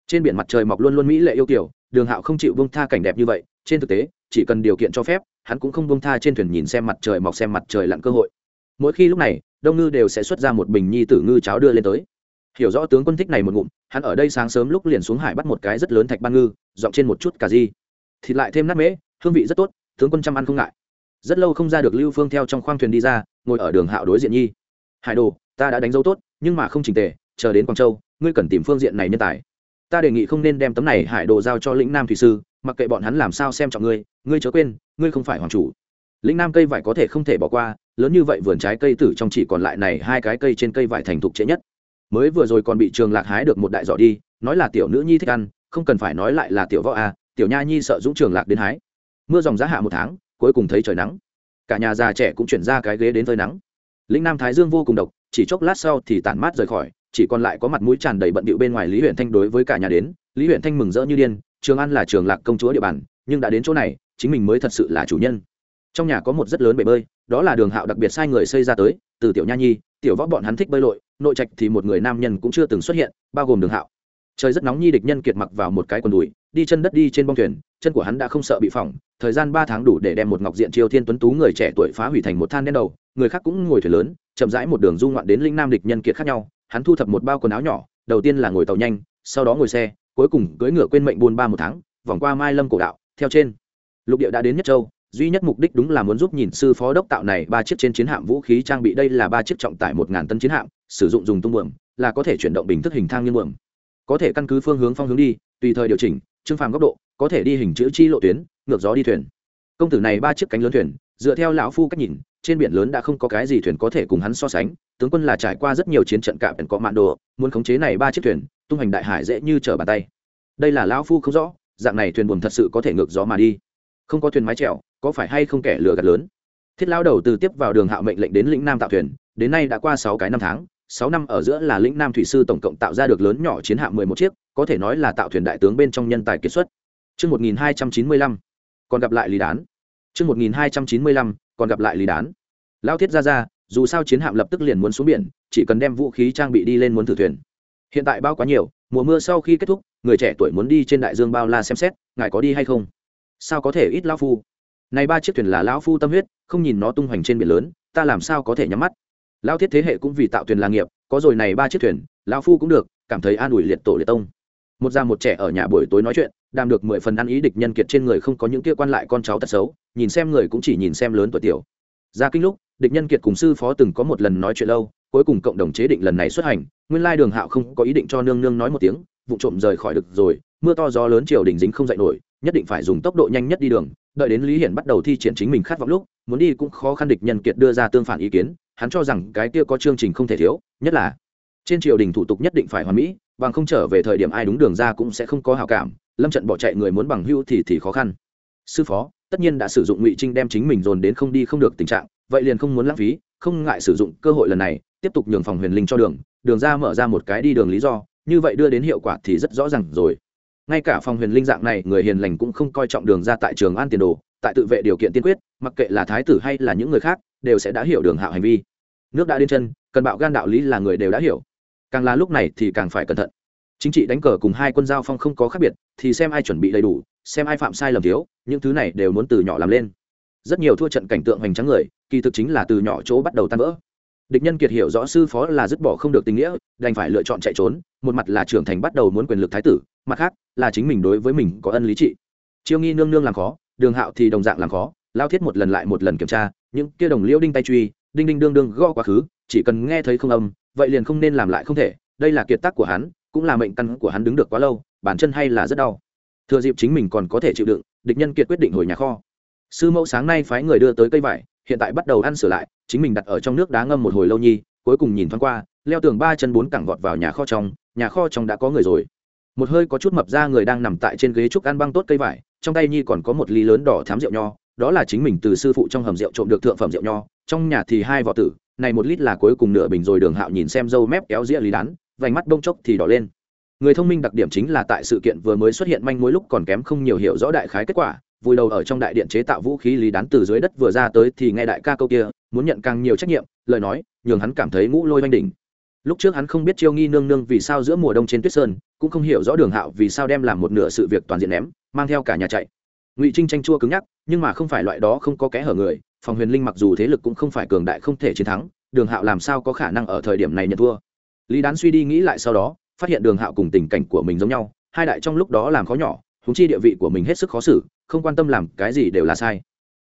trên biển mặt trời mọc luôn luôn mỹ lệ yêu kiểu đường hạo không chịu bông tha cảnh đẹp như vậy, trên thực tế, chỉ cần điều kiện cho phép, hắn cũng không bông tha trên thuyền nhìn xem mặt trời mọc xem mặt trời lặn cơ hội. Mỗi khi lúc này, đông ngư đều sẽ xuất ra một bình nhi tử ngư cháo đưa lên tới. Hiểu rõ tướng quân thích này một ngụm, hắn ở đây sáng sớm lúc liền xuống hải bắt một cái rất lớn thạch ban ngư, dọn trên một chút cà di thịt lại thêm nát mễ, hương vị rất tốt, tướng quân chăm ăn không ngại. Rất lâu không ra được lưu phương theo trong khoang thuyền đi ra, ngồi ở đường hạo đối diện nhi. Hải đồ, ta đã đánh dấu tốt, nhưng mà không trình tề, chờ đến quảng châu, ngươi cần tìm phương diện này nhân tài. Ta đề nghị không nên đem tấm này hải đồ giao cho lĩnh nam thủy sư, mặc kệ bọn hắn làm sao xem trọng ngươi ngươi chớ quên, ngươi không phải hoàng chủ. Lĩnh nam cây vải có thể không thể bỏ qua, lớn như vậy vườn trái cây tử trong chỉ còn lại này hai cái cây trên cây vải thành thục trễ nhất. Mới vừa rồi còn bị trường lạc hái được một đại giỏ đi, nói là tiểu nữ nhi thích ăn, không cần phải nói lại là tiểu võ a tiểu nha nhi sợ dũng trường lạc đến hái. Mưa dòng giá hạ một tháng, cuối cùng thấy trời nắng. Cả nhà già trẻ cũng chuyển ra cái ghế đến phơi nắng. Lĩnh nam thái dương vô cùng độc, chỉ chốc lát sau thì tản mát rời khỏi, chỉ còn lại có mặt mũi tràn đầy bận bịu bên ngoài lý huyện thanh đối với cả nhà đến. Lý huyện thanh mừng rỡ như điên, trường an là trường lạc công chúa địa bàn, nhưng đã đến chỗ này, chính mình mới thật sự là chủ nhân. Trong nhà có một rất lớn bể bơi, đó là đường hạo đặc biệt sai người xây ra tới, từ tiểu nha nhi, tiểu võ bọn hắn thích bơi lội, nội trạch thì một người nam nhân cũng chưa từng xuất hiện, bao gồm đường hạo. Trời rất nóng nhi địch nhân kiệt mặc vào một cái quần đùi đi chân đất đi trên bông thuyền, chân của hắn đã không sợ bị phỏng, thời gian ba tháng đủ để đem một ngọc diện triều thiên tuấn tú người trẻ tuổi phá hủy thành một than đen đầu, người khác cũng ngồi thuyền lớn, chậm rãi một đường du ngoạn đến linh nam địch nhân kiệt khác nhau, hắn thu thập một bao quần áo nhỏ, đầu tiên là ngồi tàu nhanh, sau đó ngồi xe, cuối cùng cưỡi ngựa quên mệnh buôn ba một tháng, vòng qua mai lâm cổ đạo, theo trên. Lục địa đã đến nhất châu, duy nhất mục đích đúng là muốn giúp nhìn sư phó đốc tạo này ba chiếc trên chiến hạm vũ khí trang bị. Đây là ba chiếc trọng tải một ngàn tấn chiến hạm, sử dụng dùng tung buồm, là có thể chuyển động bình thức hình thang như buồm. Có thể căn cứ phương hướng phong hướng đi, tùy thời điều chỉnh Trương phàm góc độ, có thể đi hình chữ chi lộ tuyến, ngược gió đi thuyền. Công tử này ba chiếc cánh lớn thuyền, dựa theo lão phu cách nhìn, trên biển lớn đã không có cái gì thuyền có thể cùng hắn so sánh, tướng quân là trải qua rất nhiều chiến trận cạm ẩn có mạn đồ, muốn khống chế này ba chiếc thuyền, tung hành đại hải dễ như trở bàn tay. Đây là lão phu không rõ, dạng này thuyền buồm thật sự có thể ngược gió mà đi. Không có thuyền mái chèo, có phải hay không kẻ lừa gạt lớn? Thiết lao đầu từ tiếp vào đường hạo mệnh lệnh đến lĩnh nam tạo thuyền, đến nay đã qua sáu cái năm tháng sáu năm ở giữa là lĩnh nam thủy sư tổng cộng tạo ra được lớn nhỏ chiến hạm mười một chiếc có thể nói là tạo thuyền đại tướng bên trong nhân tài kiệt xuất Trước 1295, còn gặp lại lý đán. Trước 1295, còn gặp lại lý đán. Lao thiết ra ra, dù sao chiến hạm lập tức liền muốn xuống biển, chỉ cần đem vũ khí trang bị đi lên muốn thử thuyền. Hiện tại bao quá nhiều, mùa mưa sau khi kết thúc, người trẻ tuổi muốn đi trên đại dương bao la xem xét, ngài có đi hay không? Sao có thể ít lão phu? Này ba chiếc thuyền là lão phu tâm huyết, không nhìn nó tung hoành trên biển lớn, ta làm sao có thể nhắm mắt? Lão thiết thế hệ cũng vì tạo thuyền là nghiệp, có rồi này ba chiếc thuyền, lão phu cũng được, cảm thấy an ủi liệt tổ liệt tông. Một già một trẻ ở nhà buổi tối nói chuyện, đàm được mười phần ăn ý địch nhân kiệt trên người không có những kia quan lại con cháu tật xấu nhìn xem người cũng chỉ nhìn xem lớn tuổi tiểu ra kinh lúc địch nhân kiệt cùng sư phó từng có một lần nói chuyện lâu cuối cùng cộng đồng chế định lần này xuất hành nguyên lai đường hạo không có ý định cho nương nương nói một tiếng vụ trộm rời khỏi được rồi mưa to gió lớn chiều đỉnh dính không dậy nổi nhất định phải dùng tốc độ nhanh nhất đi đường đợi đến lý hiển bắt đầu thi triển chính mình khát vọng lúc muốn đi cũng khó khăn địch nhân kiệt đưa ra tương phản ý kiến hắn cho rằng cái kia có chương trình không thể thiếu, nhất là trên triều đình thủ tục nhất định phải hoàn mỹ, bằng không trở về thời điểm ai đúng đường ra cũng sẽ không có hào cảm, lâm trận bỏ chạy người muốn bằng hưu thì thì khó khăn. Sư phó, tất nhiên đã sử dụng ngụy trinh đem chính mình dồn đến không đi không được tình trạng, vậy liền không muốn lãng phí, không ngại sử dụng cơ hội lần này, tiếp tục nhường phòng huyền linh cho đường đường ra mở ra một cái đi đường lý do, như vậy đưa đến hiệu quả thì rất rõ ràng rồi. Ngay cả phòng huyền linh dạng này, người hiền lành cũng không coi trọng đường ra tại trường an tiền đồ, tại tự vệ điều kiện tiên quyết, mặc kệ là thái tử hay là những người khác, đều sẽ đã hiểu đường hạo hành vi nước đã đến chân, cần bạo gan đạo lý là người đều đã hiểu. Càng là lúc này thì càng phải cẩn thận. Chính trị đánh cờ cùng hai quân giao phong không có khác biệt, thì xem ai chuẩn bị đầy đủ, xem ai phạm sai lầm thiếu, những thứ này đều muốn từ nhỏ làm lên. Rất nhiều thua trận cảnh tượng hoành tráng người, kỳ thực chính là từ nhỏ chỗ bắt đầu tan vỡ. Địch nhân kiệt hiểu rõ sư phó là dứt bỏ không được tình nghĩa, đành phải lựa chọn chạy trốn, một mặt là trưởng thành bắt đầu muốn quyền lực thái tử, mặt khác là chính mình đối với mình có ân lý trị. Chiêu nghi nương nương làm khó, đường hạo thì đồng dạng làm khó, lao thiết một lần lại một lần kiểm tra, những kia đồng liêu đinh tay truy đinh đinh đương đương gõ quá khứ, chỉ cần nghe thấy không âm, vậy liền không nên làm lại không thể, đây là kiệt tác của hắn, cũng là mệnh căn của hắn đứng được quá lâu, bản chân hay là rất đau. Thừa dịp chính mình còn có thể chịu đựng, địch nhân kiệt quyết định hồi nhà kho. Sư mẫu sáng nay phái người đưa tới cây vải, hiện tại bắt đầu ăn sửa lại, chính mình đặt ở trong nước đá ngâm một hồi lâu nhi, cuối cùng nhìn thoáng qua, leo tường ba chân bốn cẳng vọt vào nhà kho trong, nhà kho trong đã có người rồi. Một hơi có chút mập ra người đang nằm tại trên ghế trúc ăn băng tốt cây vải, trong tay nhi còn có một ly lớn đỏ thám rượu nho, đó là chính mình từ sư phụ trong hầm rượu trộm được thượng phẩm rượu nho trong nhà thì hai vỏ tử, này một lít là cuối cùng nửa bình rồi đường hạo nhìn xem dâu mép kéo ria lý đán, vành mắt bông chốc thì đỏ lên. Người thông minh đặc điểm chính là tại sự kiện vừa mới xuất hiện manh mối lúc còn kém không nhiều hiểu rõ đại khái kết quả, vùi đầu ở trong đại điện chế tạo vũ khí lý đán từ dưới đất vừa ra tới thì nghe đại ca câu kia, muốn nhận càng nhiều trách nhiệm, lời nói, nhường hắn cảm thấy ngũ lôi oanh đỉnh. Lúc trước hắn không biết chiêu nghi nương nương vì sao giữa mùa đông trên tuyết sơn, cũng không hiểu rõ đường hạo vì sao đem làm một nửa sự việc toàn diện ném, mang theo cả nhà chạy. Ngụy trinh tranh chua cứng nhắc, nhưng mà không phải loại đó không có kẽ hở người phòng huyền linh mặc dù thế lực cũng không phải cường đại không thể chiến thắng, đường hạo làm sao có khả năng ở thời điểm này nhận thua? Lý đán suy đi nghĩ lại sau đó, phát hiện đường hạo cùng tình cảnh của mình giống nhau, hai đại trong lúc đó làm khó nhỏ húng chi địa vị của mình hết sức khó xử, không quan tâm làm cái gì đều là sai.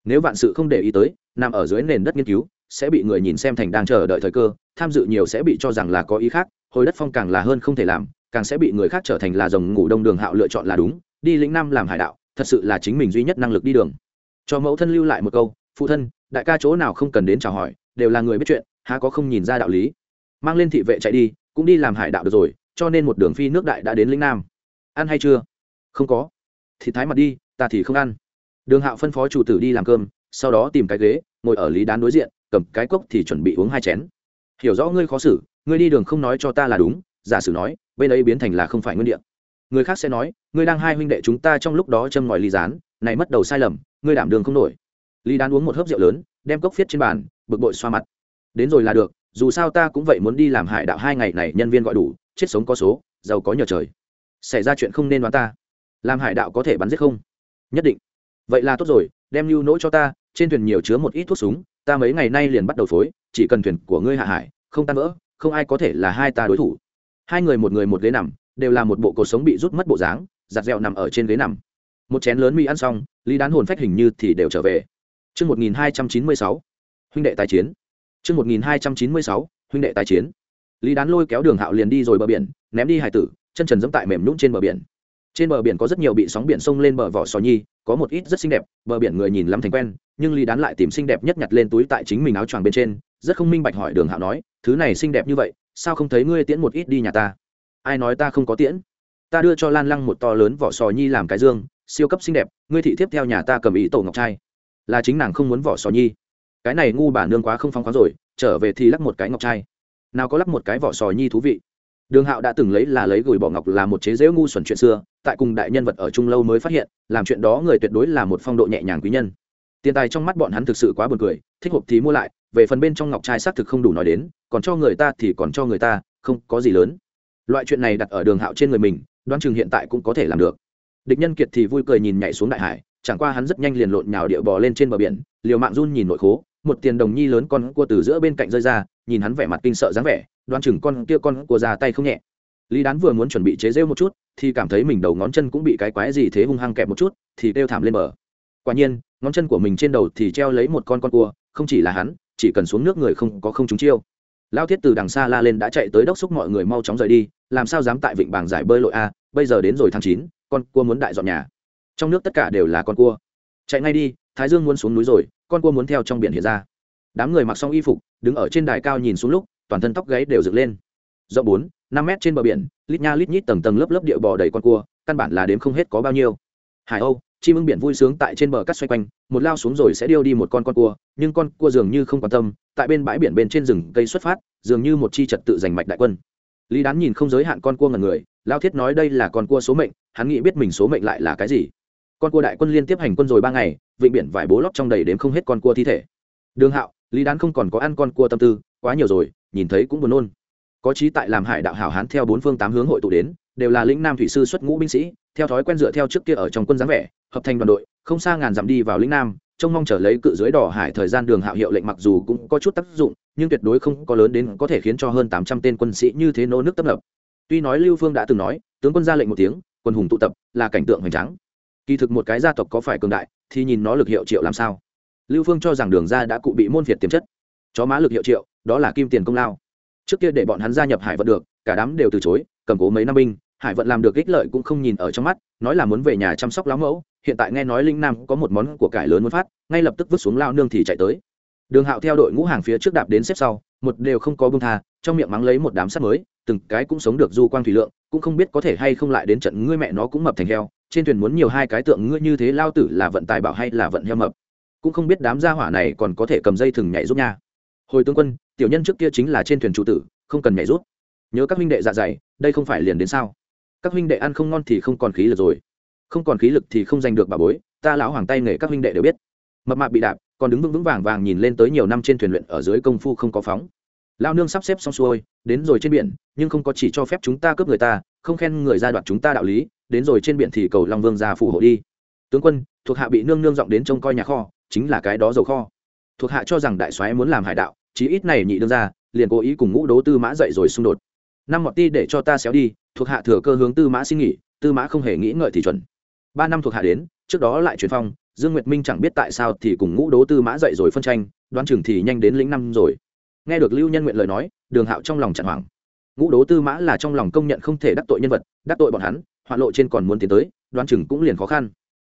Nếu vạn sự không để ý tới, nằm ở dưới nền đất nghiên cứu, sẽ bị người nhìn xem thành đang chờ đợi thời cơ, tham dự nhiều sẽ bị cho rằng là có ý khác, hồi đất phong càng là hơn không thể làm, càng sẽ bị người khác trở thành là dòng ngủ đông đường hạo lựa chọn là đúng, đi lĩnh nam làm hải đạo, thật sự là chính mình duy nhất năng lực đi đường. Cho mẫu thân lưu lại một câu phụ thân, đại ca chỗ nào không cần đến chào hỏi, đều là người biết chuyện, há có không nhìn ra đạo lý. Mang lên thị vệ chạy đi, cũng đi làm hải đạo được rồi, cho nên một đường phi nước đại đã đến lĩnh nam. Ăn hay chưa? Không có. Thì thái mặt đi, ta thì không ăn. Đường hạo phân phó chủ tử đi làm cơm, sau đó tìm cái ghế, ngồi ở lý đán đối diện, cầm cái cốc thì chuẩn bị uống hai chén. Hiểu rõ ngươi khó xử, ngươi đi đường không nói cho ta là đúng, giả sử nói, bên ấy biến thành là không phải nguyên địa. Người khác sẽ nói, ngươi đang hai huynh đệ chúng ta trong lúc đó châm ngòi ly gián, này mất đầu sai lầm, ngươi đảm đường không nổi lý đán uống một hớp rượu lớn, đem cốc phiết trên bàn, bực bội xoa mặt. Đến rồi là được, dù sao ta cũng vậy muốn đi làm hải đạo hai ngày này, nhân viên gọi đủ, chết sống có số, giàu có nhờ trời. Xảy ra chuyện không nên đoán ta. Làm hải đạo có thể bắn giết không? Nhất định. Vậy là tốt rồi, đem lưu nỗ cho ta, trên thuyền nhiều chứa một ít thuốc súng, ta mấy ngày nay liền bắt đầu phối, chỉ cần thuyền của ngươi hạ hải, không tan vỡ, không ai có thể là hai ta đối thủ. Hai người một người một ghế nằm, đều là một bộ cuộc sống bị rút mất bộ dáng, giặt dẹo nằm ở trên ghế nằm. Một chén lớn mì ăn xong, lý đán hồn phách hình như thì đều trở về chương 1296, huynh đệ tài chiến. chương 1296, huynh đệ tài chiến. Lý Đán lôi kéo Đường Hạo liền đi rồi bờ biển, ném đi hải tử, chân trần dẫm tại mềm nhũn trên bờ biển. Trên bờ biển có rất nhiều bị sóng biển sông lên bờ vỏ sò nhi, có một ít rất xinh đẹp, bờ biển người nhìn lắm thành quen, nhưng Lý Đán lại tìm xinh đẹp nhất nhặt lên túi tại chính mình áo choàng bên trên, rất không minh bạch hỏi Đường Hạo nói, thứ này xinh đẹp như vậy, sao không thấy ngươi tiễn một ít đi nhà ta? Ai nói ta không có tiễn? Ta đưa cho Lan Lăng một to lớn vỏ sò nhi làm cái dương, siêu cấp xinh đẹp, ngươi thị tiếp theo nhà ta cầm ý tổ ngọc trai. Là chính nàng không muốn vỏ sò nhi. Cái này ngu bà nương quá không phong khoáng rồi, trở về thì lắc một cái ngọc trai. Nào có lắp một cái vỏ sò nhi thú vị. Đường hạo đã từng lấy là lấy gửi bỏ ngọc là một chế dễ ngu xuẩn chuyện xưa tại cùng đại nhân vật ở trung lâu mới phát hiện làm chuyện đó người tuyệt đối là một phong độ nhẹ nhàng quý nhân. Tiền tài trong mắt bọn hắn thực sự quá buồn cười thích hộp thì mua lại về phần bên trong ngọc trai xác thực không đủ nói đến còn cho người ta thì còn cho người ta không có gì lớn. Loại chuyện này đặt ở đường hạo trên người mình đoán chừng hiện tại cũng có thể làm được. Địch nhân kiệt thì vui cười nhìn nhảy xuống đại hải chẳng qua hắn rất nhanh liền lộn nhào địa bò lên trên bờ biển, liều mạng run nhìn nội khố, một tiền đồng nhi lớn con cua từ giữa bên cạnh rơi ra, nhìn hắn vẻ mặt kinh sợ dáng vẻ, đoán chừng con kia con cua ra tay không nhẹ. Lý đán vừa muốn chuẩn bị chế rêu một chút, thì cảm thấy mình đầu ngón chân cũng bị cái quái gì thế hung hăng kẹp một chút, thì kêu thảm lên bờ. Quả nhiên, ngón chân của mình trên đầu thì treo lấy một con con cua, không chỉ là hắn, chỉ cần xuống nước người không có không trúng chiêu. Lao thiết từ đằng xa la lên đã chạy tới đốc xúc mọi người mau chóng rời đi, làm sao dám tại vịnh bảng giải bơi lội a, bây giờ đến rồi tháng chín, con cua muốn đại dọn nhà trong nước tất cả đều là con cua. Chạy ngay đi, thái dương muốn xuống núi rồi, con cua muốn theo trong biển hiện ra. Đám người mặc xong y phục, đứng ở trên đài cao nhìn xuống lúc, toàn thân tóc gáy đều dựng lên. Rộng bốn, năm mét trên bờ biển, lít nha lít nhít tầng tầng lớp lớp địa bò đầy con cua, căn bản là đếm không hết có bao nhiêu. Hải âu, chim ưng biển vui sướng tại trên bờ cắt xoay quanh, một lao xuống rồi sẽ điêu đi một con con cua, nhưng con cua dường như không quan tâm, tại bên bãi biển bên trên rừng cây xuất phát, dường như một chi trật tự giành mạch đại quân. Lý đán nhìn không giới hạn con cua ngần người, lao thiết nói đây là con cua số mệnh, hắn nghĩ biết mình số mệnh lại là cái gì con cua đại quân liên tiếp hành quân rồi ba ngày, vịnh biển vải bố lóc trong đầy đếm không hết con cua thi thể. Đường hạo, lý đán không còn có ăn con cua tâm tư, quá nhiều rồi, nhìn thấy cũng buồn nôn. Có trí tại làm hải đạo hảo hán theo bốn phương tám hướng hội tụ đến, đều là lĩnh nam thủy sư xuất ngũ binh sĩ, theo thói quen dựa theo trước kia ở trong quân dáng vẻ, hợp thành đoàn đội, không xa ngàn dặm đi vào lĩnh nam, trông mong trở lấy cự dưới đỏ hải thời gian đường hạo hiệu lệnh mặc dù cũng có chút tác dụng, nhưng tuyệt đối không có lớn đến có thể khiến cho hơn tám trăm tên quân sĩ như thế nô nước tấp nập. Tuy nói lưu phương đã từng nói, tướng quân ra lệnh một tiếng, quân hùng tụ tập, là cảnh tượng hoành tráng kỳ thực một cái gia tộc có phải cường đại, thì nhìn nó lực hiệu triệu làm sao. Lưu phương cho rằng đường ra đã cụ bị môn phiệt tiềm chất. Chó má lực hiệu triệu, đó là kim tiền công lao. Trước kia để bọn hắn gia nhập hải vận được, cả đám đều từ chối, cầm cố mấy năm binh, hải vận làm được ích lợi cũng không nhìn ở trong mắt, nói là muốn về nhà chăm sóc lão mẫu, hiện tại nghe nói linh nam có một món của cải lớn muốn phát, ngay lập tức vứt xuống lao nương thì chạy tới. Đường hạo theo đội ngũ hàng phía trước đạp đến xếp sau, một đều không có bông tha, trong miệng mắng lấy một đám sắt mới, từng cái cũng sống được du quang thủy lượng, cũng không biết có thể hay không lại đến trận ngươi mẹ nó cũng mập thành heo trên thuyền muốn nhiều hai cái tượng ngươi như thế lao tử là vận tài bảo hay là vận heo mập? Cũng không biết đám gia hỏa này còn có thể cầm dây thừng nhảy giúp nha. Hồi tướng quân, tiểu nhân trước kia chính là trên thuyền chủ tử, không cần nhảy rút. Nhớ các huynh đệ dạ dày, đây không phải liền đến sao? Các huynh đệ ăn không ngon thì không còn khí lực rồi. Không còn khí lực thì không giành được bà bối, ta lão hoàng tay nghề các huynh đệ đều biết. Mập mạp bị đạp, còn đứng vững vững vàng vàng nhìn lên tới nhiều năm trên thuyền luyện ở dưới công phu không có phóng. Lao nương sắp xếp xong xuôi, đến rồi trên biển, nhưng không có chỉ cho phép chúng ta cướp người ta, không khen người ra đoạt chúng ta đạo lý đến rồi trên biển thì cầu long vương ra phù hộ đi. Tướng quân, thuộc hạ bị nương nương giọng đến trông coi nhà kho, chính là cái đó dầu kho. Thuộc hạ cho rằng đại soái muốn làm hải đạo, chí ít này nhị đương ra, liền cố ý cùng ngũ đố tư mã dậy rồi xung đột. Năm mọt ti để cho ta xéo đi, thuộc hạ thừa cơ hướng tư mã xin nghỉ, tư mã không hề nghĩ ngợi thì chuẩn. Ba năm thuộc hạ đến, trước đó lại truyền phong, dương nguyệt minh chẳng biết tại sao thì cùng ngũ đố tư mã dậy rồi phân tranh, đoán chừng thì nhanh đến lĩnh năm rồi. Nghe được lưu nhân nguyện lời nói, đường hạo trong lòng chặn hoảng. Ngũ đố tư mã là trong lòng công nhận không thể đắc tội nhân vật, đắc tội bọn hắn hoạn lộ trên còn muốn tiến tới đoán chừng cũng liền khó khăn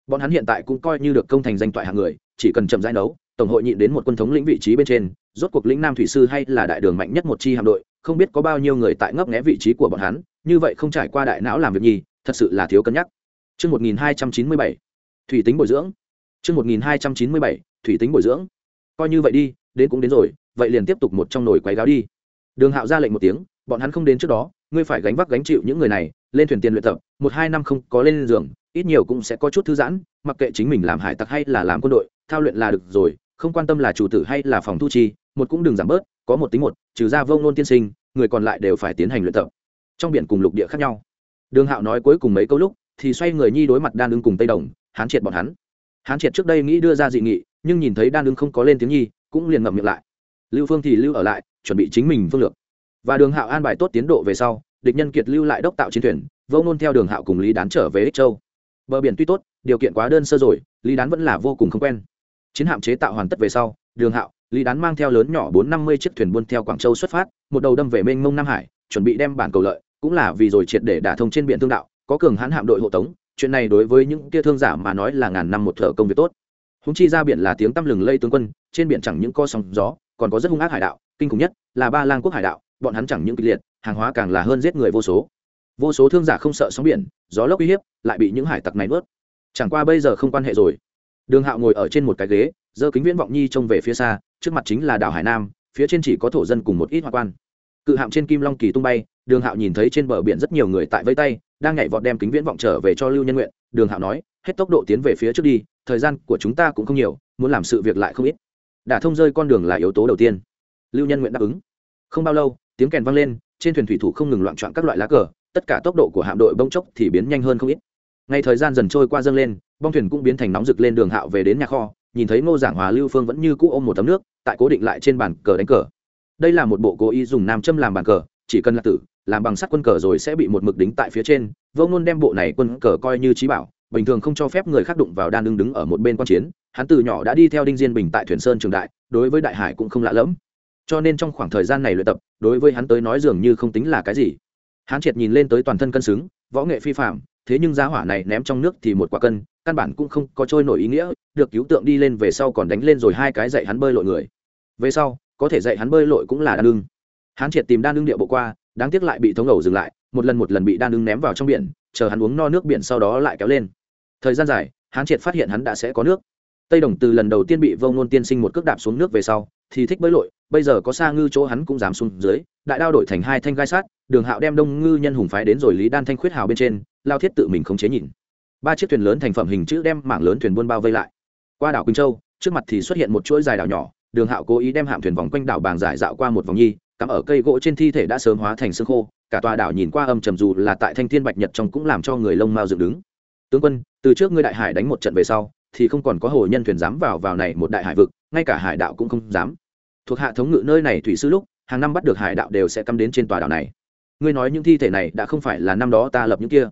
bọn hắn hiện tại cũng coi như được công thành danh toại hạng người chỉ cần chậm rãi đấu tổng hội nhịn đến một quân thống lĩnh vị trí bên trên rốt cuộc lĩnh nam thủy sư hay là đại đường mạnh nhất một chi hạm đội không biết có bao nhiêu người tại ngấp nghé vị trí của bọn hắn như vậy không trải qua đại não làm việc nhì thật sự là thiếu cân nhắc Trước 1297, thủy tính bồi dưỡng. Trước 1297, thủy tính bồi dưỡng. Coi như vậy đi, đến cũng đến rồi, vậy liền tiếp tục một trong nồi quấy gáo đi. Đường Hạo ra lệnh một tiếng, bọn hắn không đến trước đó, ngươi phải gánh vác gánh chịu những người này, lên thuyền tiền luyện tập, một hai năm không có lên giường, ít nhiều cũng sẽ có chút thư giãn, mặc kệ chính mình làm hải tặc hay là làm quân đội, thao luyện là được rồi, không quan tâm là chủ tử hay là phòng thu chi, một cũng đừng giảm bớt, có một tính một, trừ ra vông nôn tiên sinh, người còn lại đều phải tiến hành luyện tập. Trong biển cùng lục địa khác nhau. Đường Hạo nói cuối cùng mấy câu lúc, thì xoay người nhi đối mặt đan ưng cùng tây đồng hán triệt bọn hắn hán triệt trước đây nghĩ đưa ra dị nghị nhưng nhìn thấy đan ưng không có lên tiếng nhi cũng liền ngậm miệng lại lưu phương thì lưu ở lại chuẩn bị chính mình phương lược và đường hạo an bài tốt tiến độ về sau, địch nhân kiệt lưu lại đốc tạo chiến thuyền, vô nôn theo đường hạo cùng lý đán trở về ích châu. Bờ biển tuy tốt, điều kiện quá đơn sơ rồi, lý đán vẫn là vô cùng không quen. Chiến hạm chế tạo hoàn tất về sau, đường hạo, lý đán mang theo lớn nhỏ bốn năm mươi chiếc thuyền buôn theo quảng châu xuất phát, một đầu đâm về mênh mông nam hải, chuẩn bị đem bản cầu lợi, cũng là vì rồi triệt để đả thông trên biển thương đạo, có cường hãn hạm đội hộ tống, chuyện này đối với những kia thương giả mà nói là ngàn năm một thợ công việc tốt. Húng chi ra biển là tiếng tăm lừng lây tướng quân, trên biển chẳng những co sóng gió, còn có rất hung ác hải đạo, kinh khủng nhất là ba lang quốc hải đạo bọn hắn chẳng những kịch liệt, hàng hóa càng là hơn giết người vô số. Vô số thương giả không sợ sóng biển, gió lốc uy hiếp, lại bị những hải tặc này nuốt. Chẳng qua bây giờ không quan hệ rồi. Đường hạo ngồi ở trên một cái ghế, giơ kính viễn vọng nhi trông về phía xa, trước mặt chính là đảo hải nam, phía trên chỉ có thổ dân cùng một ít hoa quan. Cự hạm trên kim long kỳ tung bay, đường hạo nhìn thấy trên bờ biển rất nhiều người tại vây tay, đang nhảy vọt đem kính viễn vọng trở về cho lưu nhân nguyện. Đường hạo nói, hết tốc độ tiến về phía trước đi, thời gian của chúng ta cũng không nhiều, muốn làm sự việc lại không ít. Đả thông rơi con đường là yếu tố đầu tiên. Lưu nhân nguyện đáp ứng. Không bao lâu tiếng kèn vang lên, trên thuyền thủy thủ không ngừng loạn trọn các loại lá cờ, tất cả tốc độ của hạm đội bông chốc thì biến nhanh hơn không ít. Ngay thời gian dần trôi qua dâng lên, bong thuyền cũng biến thành nóng rực lên đường hạo về đến nhà kho, nhìn thấy ngô giảng hòa, lưu phương vẫn như cũ ôm một tấm nước, tại cố định lại trên bàn cờ đánh cờ. Đây là một bộ cố ý dùng nam châm làm bàn cờ, chỉ cần là tử, làm bằng sắt quân cờ rồi sẽ bị một mực đính tại phía trên, vô ngôn đem bộ này quân cờ coi như trí bảo, bình thường không cho phép người khác đụng vào đan đương đứng ở một bên quan chiến, hắn từ nhỏ đã đi theo đinh diên bình tại thuyền sơn trường đại, đối với đại hải cũng không lạ lẫm cho nên trong khoảng thời gian này luyện tập, đối với hắn tới nói dường như không tính là cái gì. Hắn triệt nhìn lên tới toàn thân cân xứng, võ nghệ phi phạm thế nhưng giá hỏa này ném trong nước thì một quả cân, căn bản cũng không có trôi nổi ý nghĩa, được cứu tượng đi lên về sau còn đánh lên rồi hai cái dạy hắn bơi lội người. Về sau, có thể dạy hắn bơi lội cũng là đan ưng. Hắn triệt tìm đan ưng địa bộ qua, đáng tiếc lại bị thống ẩu dừng lại, một lần một lần bị đan ưng ném vào trong biển, chờ hắn uống no nước biển sau đó lại kéo lên. Thời gian dài hắn triệt phát hiện hắn đã sẽ có nước. Tây đồng từ lần đầu tiên bị vông nôn tiên sinh một cước đạp xuống nước về sau, thì thích bơi lội bây giờ có xa ngư chỗ hắn cũng dám xuống dưới, đại đao đổi thành hai thanh gai sát, đường hạo đem đông ngư nhân hùng phái đến rồi lý đan thanh khuyết hào bên trên, lao thiết tự mình không chế nhìn. Ba chiếc thuyền lớn thành phẩm hình chữ đem mảng lớn thuyền buôn bao vây lại. Qua đảo quỳnh châu, trước mặt thì xuất hiện một chuỗi dài đảo nhỏ, đường hạo cố ý đem hạm thuyền vòng quanh đảo bàng giải dạo qua một vòng nhi, cắm ở cây gỗ trên thi thể đã sớm hóa thành xương khô, cả tòa đảo nhìn qua âm trầm dù là tại thanh thiên bạch nhật trong cũng làm cho người lông mao dựng đứng. Tướng quân, từ trước ngươi đại hải đánh một trận về sau, thì không còn có hồ nhân thuyền dám vào vào này một đại hải vực, ngay cả hải đạo cũng không dám thuộc hạ thống ngự nơi này thủy sư lúc, hàng năm bắt được hải đạo đều sẽ cắm đến trên tòa đảo này. Ngươi nói những thi thể này đã không phải là năm đó ta lập những kia.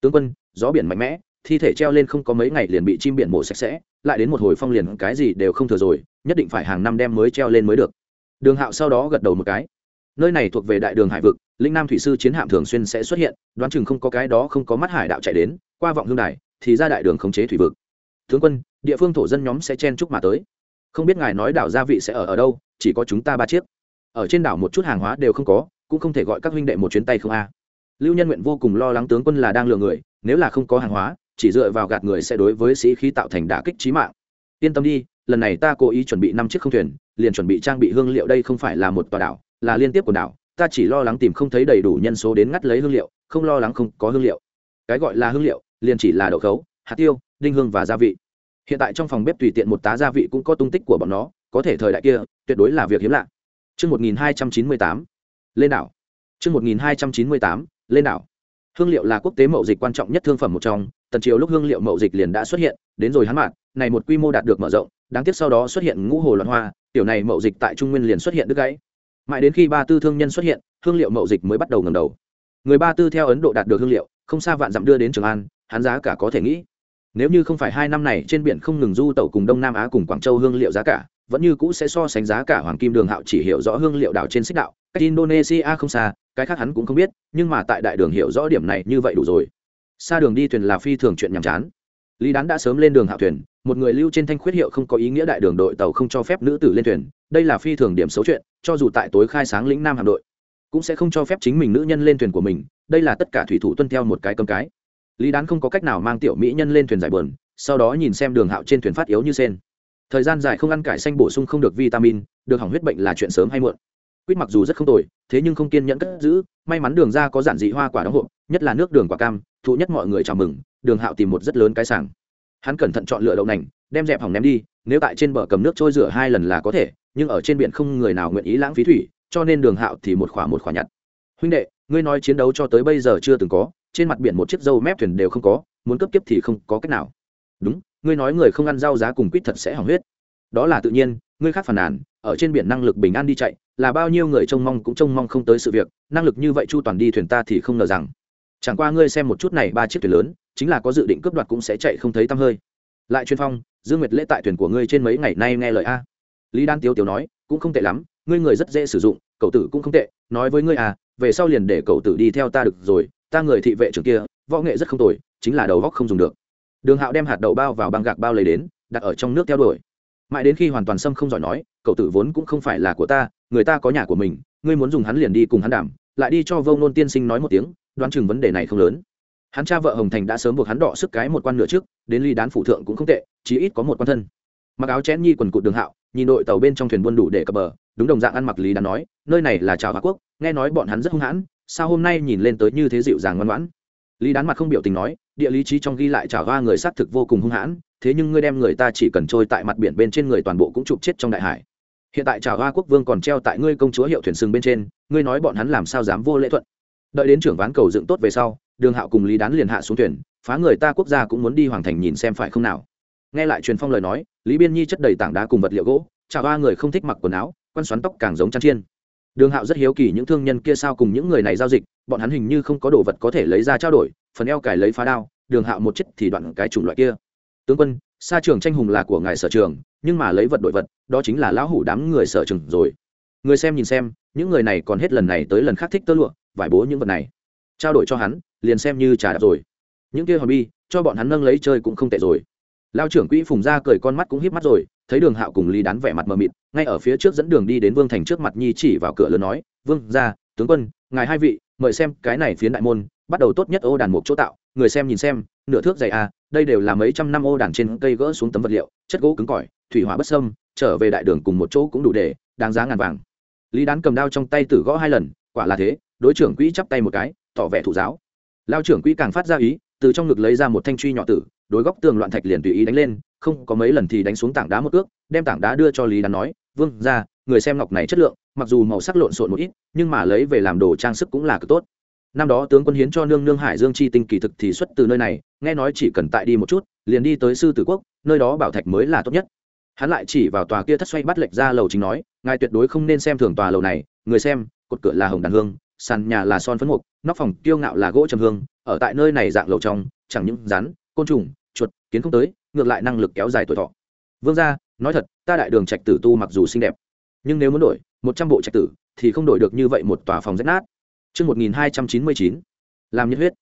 Tướng quân, gió biển mạnh mẽ, thi thể treo lên không có mấy ngày liền bị chim biển mổ sạch sẽ, lại đến một hồi phong liền cái gì đều không thừa rồi, nhất định phải hàng năm đem mới treo lên mới được. Đường hạo sau đó gật đầu một cái. Nơi này thuộc về đại đường hải vực linh nam thủy sư chiến hạm thường xuyên sẽ xuất hiện, đoán chừng không có cái đó không có mắt hải đạo chạy đến, qua vọng hương đài, thì ra đại đường khống chế thủy vực. Tướng quân, địa phương thổ dân nhóm sẽ chen chúc mà tới không biết ngài nói đảo gia vị sẽ ở ở đâu, chỉ có chúng ta ba chiếc. Ở trên đảo một chút hàng hóa đều không có, cũng không thể gọi các huynh đệ một chuyến tay không a. Lưu nhân nguyện vô cùng lo lắng tướng quân là đang lừa người, nếu là không có hàng hóa, chỉ dựa vào gạt người sẽ đối với sĩ khí tạo thành đả kích trí mạng. Yên tâm đi, lần này ta cố ý chuẩn bị năm chiếc không thuyền, liền chuẩn bị trang bị hương liệu đây không phải là một tòa đảo, là liên tiếp của đảo, ta chỉ lo lắng tìm không thấy đầy đủ nhân số đến ngắt lấy hương liệu, không lo lắng không có hương liệu. Cái gọi là hương liệu, liền chỉ là đậu khấu, hạt tiêu, đinh hương và gia vị hiện tại trong phòng bếp tùy tiện một tá gia vị cũng có tung tích của bọn nó có thể thời đại kia tuyệt đối là việc hiếm lạ Trước 1298, lên đảo. Trước 1298, lên đảo. Hương liệu là quốc tế mậu dịch quan trọng nhất thương phẩm một trong, tần triều lúc hương liệu mậu dịch liền đã xuất hiện, đến rồi hắn mạn, này một quy mô đạt được mở rộng, đáng tiếc sau đó xuất hiện ngũ hồ loạn hoa, tiểu này mậu dịch tại Trung Nguyên liền xuất hiện đứt gãy. Mãi đến khi ba tư thương nhân xuất hiện, hương liệu mậu dịch mới bắt đầu ngẩng đầu. Người ba tư theo Ấn Độ đạt được hương liệu, không xa vạn dặm đưa đến Trường An, hắn giá cả có thể nghĩ. Nếu như không phải hai năm này trên biển không ngừng du tẩu cùng Đông Nam Á cùng Quảng Châu hương liệu giá cả, vẫn như cũ sẽ so sánh giá cả hoàng kim đường hạo chỉ hiểu rõ hương liệu đảo trên xích đạo. Cách indonesia không xa cái khác hắn cũng không biết nhưng mà tại đại đường hiểu rõ điểm này như vậy đủ rồi. Xa đường đi thuyền là phi thường chuyện nhàm chán. Lý đán đã sớm lên đường hạo thuyền một người lưu trên thanh khuyết hiệu không có ý nghĩa đại đường đội tàu không cho phép nữ tử lên thuyền đây là phi thường điểm xấu chuyện cho dù tại tối khai sáng lĩnh nam hạm đội cũng sẽ không cho phép chính mình nữ nhân lên thuyền của mình đây là tất cả thủy thủ tuân theo một cái cầm cái lý đán không có cách nào mang tiểu mỹ nhân lên thuyền giải bờn sau đó nhìn xem đường hạo trên thuyền phát yếu như sen. Thời gian dài không ăn cải xanh bổ sung không được vitamin, được hỏng huyết bệnh là chuyện sớm hay muộn. Quýt mặc dù rất không tồi, thế nhưng không kiên nhẫn cất giữ, may mắn đường ra có giản dị hoa quả đóng hộp, nhất là nước đường quả cam, thụ nhất mọi người chào mừng, đường hạo tìm một rất lớn cái sảng. Hắn cẩn thận chọn lựa đậu nành, đem dẹp hỏng ném đi, nếu tại trên bờ cầm nước trôi rửa hai lần là có thể, nhưng ở trên biển không người nào nguyện ý lãng phí thủy, cho nên đường hạo thì một khỏa một khỏa nhặt. Huynh đệ, ngươi nói chiến đấu cho tới bây giờ chưa từng có trên mặt biển một chiếc dâu mép thuyền đều không có, muốn cấp tiếp thì không có cách nào. Đúng, ngươi nói người không ăn rau giá cùng quýt thật sẽ hỏng huyết. Đó là tự nhiên, ngươi khác phản nàn, ở trên biển năng lực bình an đi chạy, là bao nhiêu người trông mong cũng trông mong không tới sự việc, năng lực như vậy chu toàn đi thuyền ta thì không ngờ rằng. Chẳng qua ngươi xem một chút này, ba chiếc thuyền lớn, chính là có dự định cướp đoạt cũng sẽ chạy không thấy tăm hơi. Lại chuyên phong, dương nguyệt lễ tại thuyền của ngươi trên mấy ngày nay nghe lời a. Lý đan tiếu tiếu nói, cũng không tệ lắm, ngươi người rất dễ sử dụng, cậu tử cũng không tệ, nói với ngươi à về sau liền để cậu tử đi theo ta được rồi ta người thị vệ trưởng kia, võ nghệ rất không tồi, chính là đầu góc không dùng được. Đường hạo đem hạt đậu bao vào băng gạc bao lấy đến, đặt ở trong nước theo đuổi. Mãi đến khi hoàn toàn sâm không giỏi nói, cậu tử vốn cũng không phải là của ta, người ta có nhà của mình, ngươi muốn dùng hắn liền đi cùng hắn đảm, lại đi cho vô nôn tiên sinh nói một tiếng, đoán chừng vấn đề này không lớn. Hắn cha vợ hồng thành đã sớm buộc hắn đọ sức cái một quan nửa trước, đến ly đán phụ thượng cũng không tệ, chí ít có một quan thân. Mặc áo chén nhi quần cụt đường hạo, nhìn đội tàu bên trong thuyền buôn đủ để cập bờ, đúng đồng dạng ăn mặc lý đán nói, nơi này là trào hoa quốc, nghe nói bọn hắn rất hung hãn sao hôm nay nhìn lên tới như thế dịu dàng ngoan ngoãn? Lý đán mặt không biểu tình nói, địa lý trí trong ghi lại trả hoa người xác thực vô cùng hung hãn, thế nhưng ngươi đem người ta chỉ cần trôi tại mặt biển bên trên người toàn bộ cũng chụp chết trong đại hải. Hiện tại trả hoa quốc vương còn treo tại ngươi công chúa hiệu thuyền sừng bên trên, ngươi nói bọn hắn làm sao dám vô lễ thuận? Đợi đến trưởng ván cầu dựng tốt về sau, đường hạo cùng lý đán liền hạ xuống thuyền, phá người ta quốc gia cũng muốn đi hoàng thành nhìn xem phải không nào. Nghe lại truyền phong lời nói, lý biên nhi chất đầy tảng đá cùng vật liệu gỗ trả hoa người không thích mặc quần áo quan xoắn tóc càng giống chăn chiên đường hạo rất hiếu kỳ những thương nhân kia sao cùng những người này giao dịch, bọn hắn hình như không có đồ vật có thể lấy ra trao đổi, phần eo cải lấy phá đao, đường hạo một chết thì đoạn cái chủng loại kia. Tướng quân xa trường tranh hùng là của ngài sở trường, nhưng mà lấy vật đổi vật, đó chính là lão hủ đám người sở trường rồi. Người xem nhìn xem, những người này còn hết lần này tới lần khác thích tơ lụa, vải bố những vật này. Trao đổi cho hắn, liền xem như trà đạp rồi. Những kia hòn bi, cho bọn hắn nâng lấy chơi cũng không tệ rồi lao trưởng quỹ phùng ra cười con mắt cũng híp mắt rồi, thấy đường hạo cùng lý đán vẻ mặt mờ mịt, ngay ở phía trước dẫn đường đi đến vương thành trước mặt nhi chỉ vào cửa lớn nói, vương ra tướng quân, ngài hai vị, mời xem cái này phiến đại môn, bắt đầu tốt nhất ô đàn mục chỗ tạo, người xem nhìn xem, nửa thước dày à đây đều là mấy trăm năm ô đàn trên cây gỡ xuống tấm vật liệu, chất gỗ cứng cỏi, thủy hỏa bất sâm trở về đại đường cùng một chỗ cũng đủ để đáng giá ngàn vàng. Lý đán cầm đao trong tay tử gõ hai lần, quả là thế, đối trưởng quỹ chắp tay một cái, tỏ vẻ thủ giáo. Lao trưởng quỹ càng phát ra ý, từ trong ngực lấy ra một thanh truy nhỏ tử đối góc tường loạn thạch liền tùy ý đánh lên, không có mấy lần thì đánh xuống tảng đá một ước đem tảng đá đưa cho lý đán nói, vương ra người xem ngọc này chất lượng, mặc dù màu sắc lộn xộn một ít, nhưng mà lấy về làm đồ trang sức cũng là cực tốt. Năm đó tướng quân hiến cho nương nương hải dương chi tinh kỳ thực thì xuất từ nơi này, nghe nói chỉ cần tại đi một chút, liền đi tới sư tử quốc, nơi đó bảo thạch mới là tốt nhất. Hắn lại chỉ vào tòa kia thất xoay bắt lệch ra lầu chính nói, ngài tuyệt đối không nên xem thường tòa lầu này, người xem, cột cửa là hồng đàn hương, sàn nhà là son phấn mục, nóc phòng kiêu ngạo là gỗ trầm hương, ở tại nơi này dạng lầu trong, chẳng những rắn, côn trùng chuột kiến không tới ngược lại năng lực kéo dài tuổi thọ vương gia nói thật ta đại đường trạch tử tu mặc dù xinh đẹp nhưng nếu muốn đổi một trăm bộ trạch tử thì không đổi được như vậy một tòa phòng rách nát Chương 1299, làm nhiệt huyết.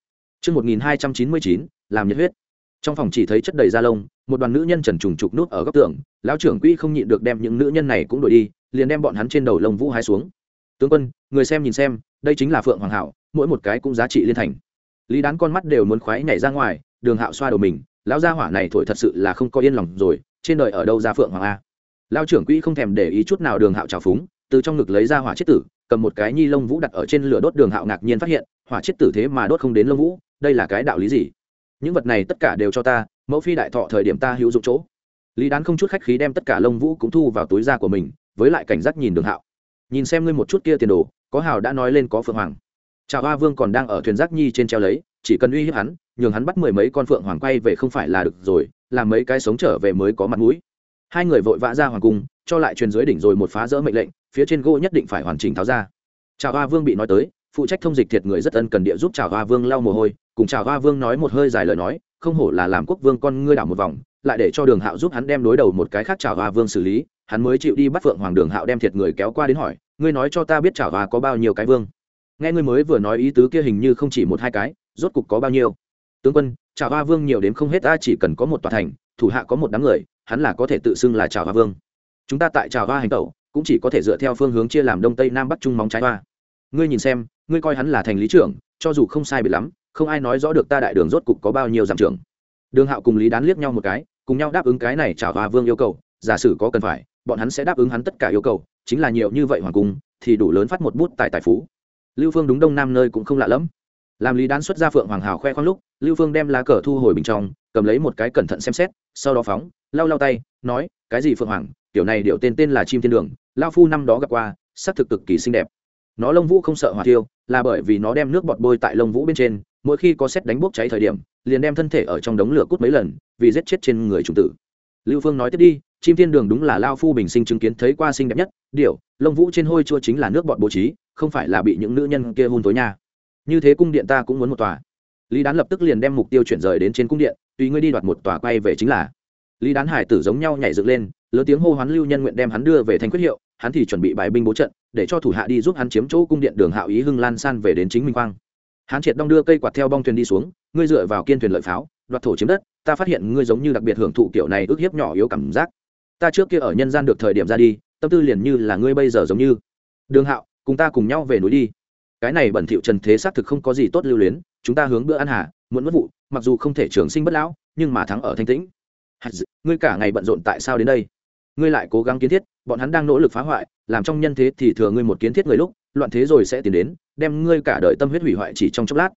Chương 1299, làm nhiệt huyết. Trong phòng chỉ thấy chất đầy da lông, một đoàn nữ nhân trần trùng trục nút ở góc tường, lão trưởng quỹ không nhịn được đem những nữ nhân này cũng đổi đi, liền đem bọn hắn trên đầu lông vũ hái xuống. Tướng quân, người xem nhìn xem, đây chính là Phượng Hoàng hảo, mỗi một cái cũng giá trị liên thành. Lý Đán con mắt đều muốn khoái nhảy ra ngoài, Đường Hạo xoa đầu mình, lão gia hỏa này thổi thật sự là không có yên lòng rồi, trên đời ở đâu ra Phượng Hoàng a. Lão trưởng quỹ không thèm để ý chút nào Đường Hạo trào phúng, từ trong ngực lấy ra hỏa chết tử, cầm một cái nhi lông vũ đặt ở trên lửa đốt đường hạo ngạc nhiên phát hiện hỏa chết tử thế mà đốt không đến lông vũ đây là cái đạo lý gì? Những vật này tất cả đều cho ta mẫu phi đại thọ thời điểm ta hữu dụng chỗ. Lý đán không chút khách khí đem tất cả lông vũ cũng thu vào túi da của mình với lại cảnh giác nhìn đường hạo. Nhìn xem ngươi một chút kia tiền đồ có hào đã nói lên có phượng hoàng. Trào hoa vương còn đang ở thuyền giác nhi trên treo lấy chỉ cần uy hiếp hắn nhường hắn bắt mười mấy con phượng hoàng quay về không phải là được rồi làm mấy cái sống trở về mới có mặt mũi. Hai người vội vã ra hoàng cung, cho lại truyền dưới đỉnh rồi một phá rỡ mệnh lệnh, phía trên gỗ nhất định phải hoàn chỉnh tháo ra. Chào hoa vương bị nói tới, phụ trách thông dịch thiệt người rất ân cần địa giúp chào hoa vương lau mồ hôi, cùng chào hoa vương nói một hơi dài lời nói, không hổ là làm quốc vương con ngươi đảo một vòng, lại để cho đường hạo giúp hắn đem đối đầu một cái khác chào hoa vương xử lý, hắn mới chịu đi bắt phượng hoàng đường hạo đem thiệt người kéo qua đến hỏi, ngươi nói cho ta biết chào hoa có bao nhiêu cái vương? Nghe ngươi mới vừa nói ý tứ kia hình như không chỉ một hai cái, rốt cục có bao nhiêu tướng quân trà hoa vương nhiều đến không hết ta chỉ cần có một tòa thành, thủ hạ có một đám người, hắn là có thể tự xưng là trà hoa vương. Chúng ta tại trà hoa hành tẩu, cũng chỉ có thể dựa theo phương hướng chia làm đông tây nam bắc trung móng trái hoa. Ngươi nhìn xem, ngươi coi hắn là thành lý trưởng, cho dù không sai biệt lắm, không ai nói rõ được ta đại đường rốt cục có bao nhiêu giảm trưởng. Đường hạo cùng lý đán liếc nhau một cái, cùng nhau đáp ứng cái này trả hoa vương yêu cầu, giả sử có cần phải, bọn hắn sẽ đáp ứng hắn tất cả yêu cầu, chính là nhiều như vậy hoàng cung, thì đủ lớn phát một bút tại tài phú. Lưu phương đúng đông nam nơi cũng không lạ lẫm làm lý đán xuất ra phượng hoàng hào khoe khoang lúc, lưu phương đem lá cờ thu hồi bình trong, cầm lấy một cái cẩn thận xem xét, sau đó phóng, lau lau tay, nói, cái gì phượng hoàng? Tiểu này điệu tên tên là chim thiên đường, lao phu năm đó gặp qua sắc thực cực kỳ xinh đẹp. Nó lông vũ không sợ hỏa tiêu là bởi vì nó đem nước bọt bôi tại lông vũ bên trên, mỗi khi có xét đánh bốc cháy thời điểm, liền đem thân thể ở trong đống lửa cút mấy lần, vì giết chết trên người trùng tử. Lưu phương nói tiếp đi, chim thiên đường đúng là lao phu bình sinh chứng kiến thấy qua xinh đẹp nhất, điệu, lông vũ trên hôi chua chính là nước bọt bố trí, không phải là bị những nữ nhân kia hôn tối nha như thế cung điện ta cũng muốn một tòa. Lý đán lập tức liền đem mục tiêu chuyển rời đến trên cung điện, tùy ngươi đi đoạt một tòa quay về chính là. Lý đán hải tử giống nhau nhảy dựng lên, lớn tiếng hô hoán lưu nhân nguyện đem hắn đưa về thành quyết hiệu, hắn thì chuẩn bị bài binh bố trận, để cho thủ hạ đi giúp hắn chiếm chỗ cung điện đường hạo ý hưng lan san về đến chính minh quang. Hắn triệt đong đưa cây quạt theo bong thuyền đi xuống, ngươi dựa vào kiên thuyền lợi pháo, đoạt thổ chiếm đất, ta phát hiện ngươi giống như đặc biệt hưởng thụ kiểu này ức hiếp nhỏ yếu cảm giác. Ta trước kia ở nhân gian được thời điểm ra đi, tâm tư liền như là ngươi bây giờ giống như. Đường hạo, cùng ta cùng nhau về núi đi cái này bẩn thỉu trần thế xác thực không có gì tốt lưu luyến, chúng ta hướng bữa ăn hà, muốn mất vụ, mặc dù không thể trường sinh bất lão, nhưng mà thắng ở thanh tĩnh. Ngươi cả ngày bận rộn tại sao đến đây? Ngươi lại cố gắng kiến thiết, bọn hắn đang nỗ lực phá hoại, làm trong nhân thế thì thừa ngươi một kiến thiết người lúc, loạn thế rồi sẽ tiến đến, đem ngươi cả đời tâm huyết hủy hoại chỉ trong chốc lát.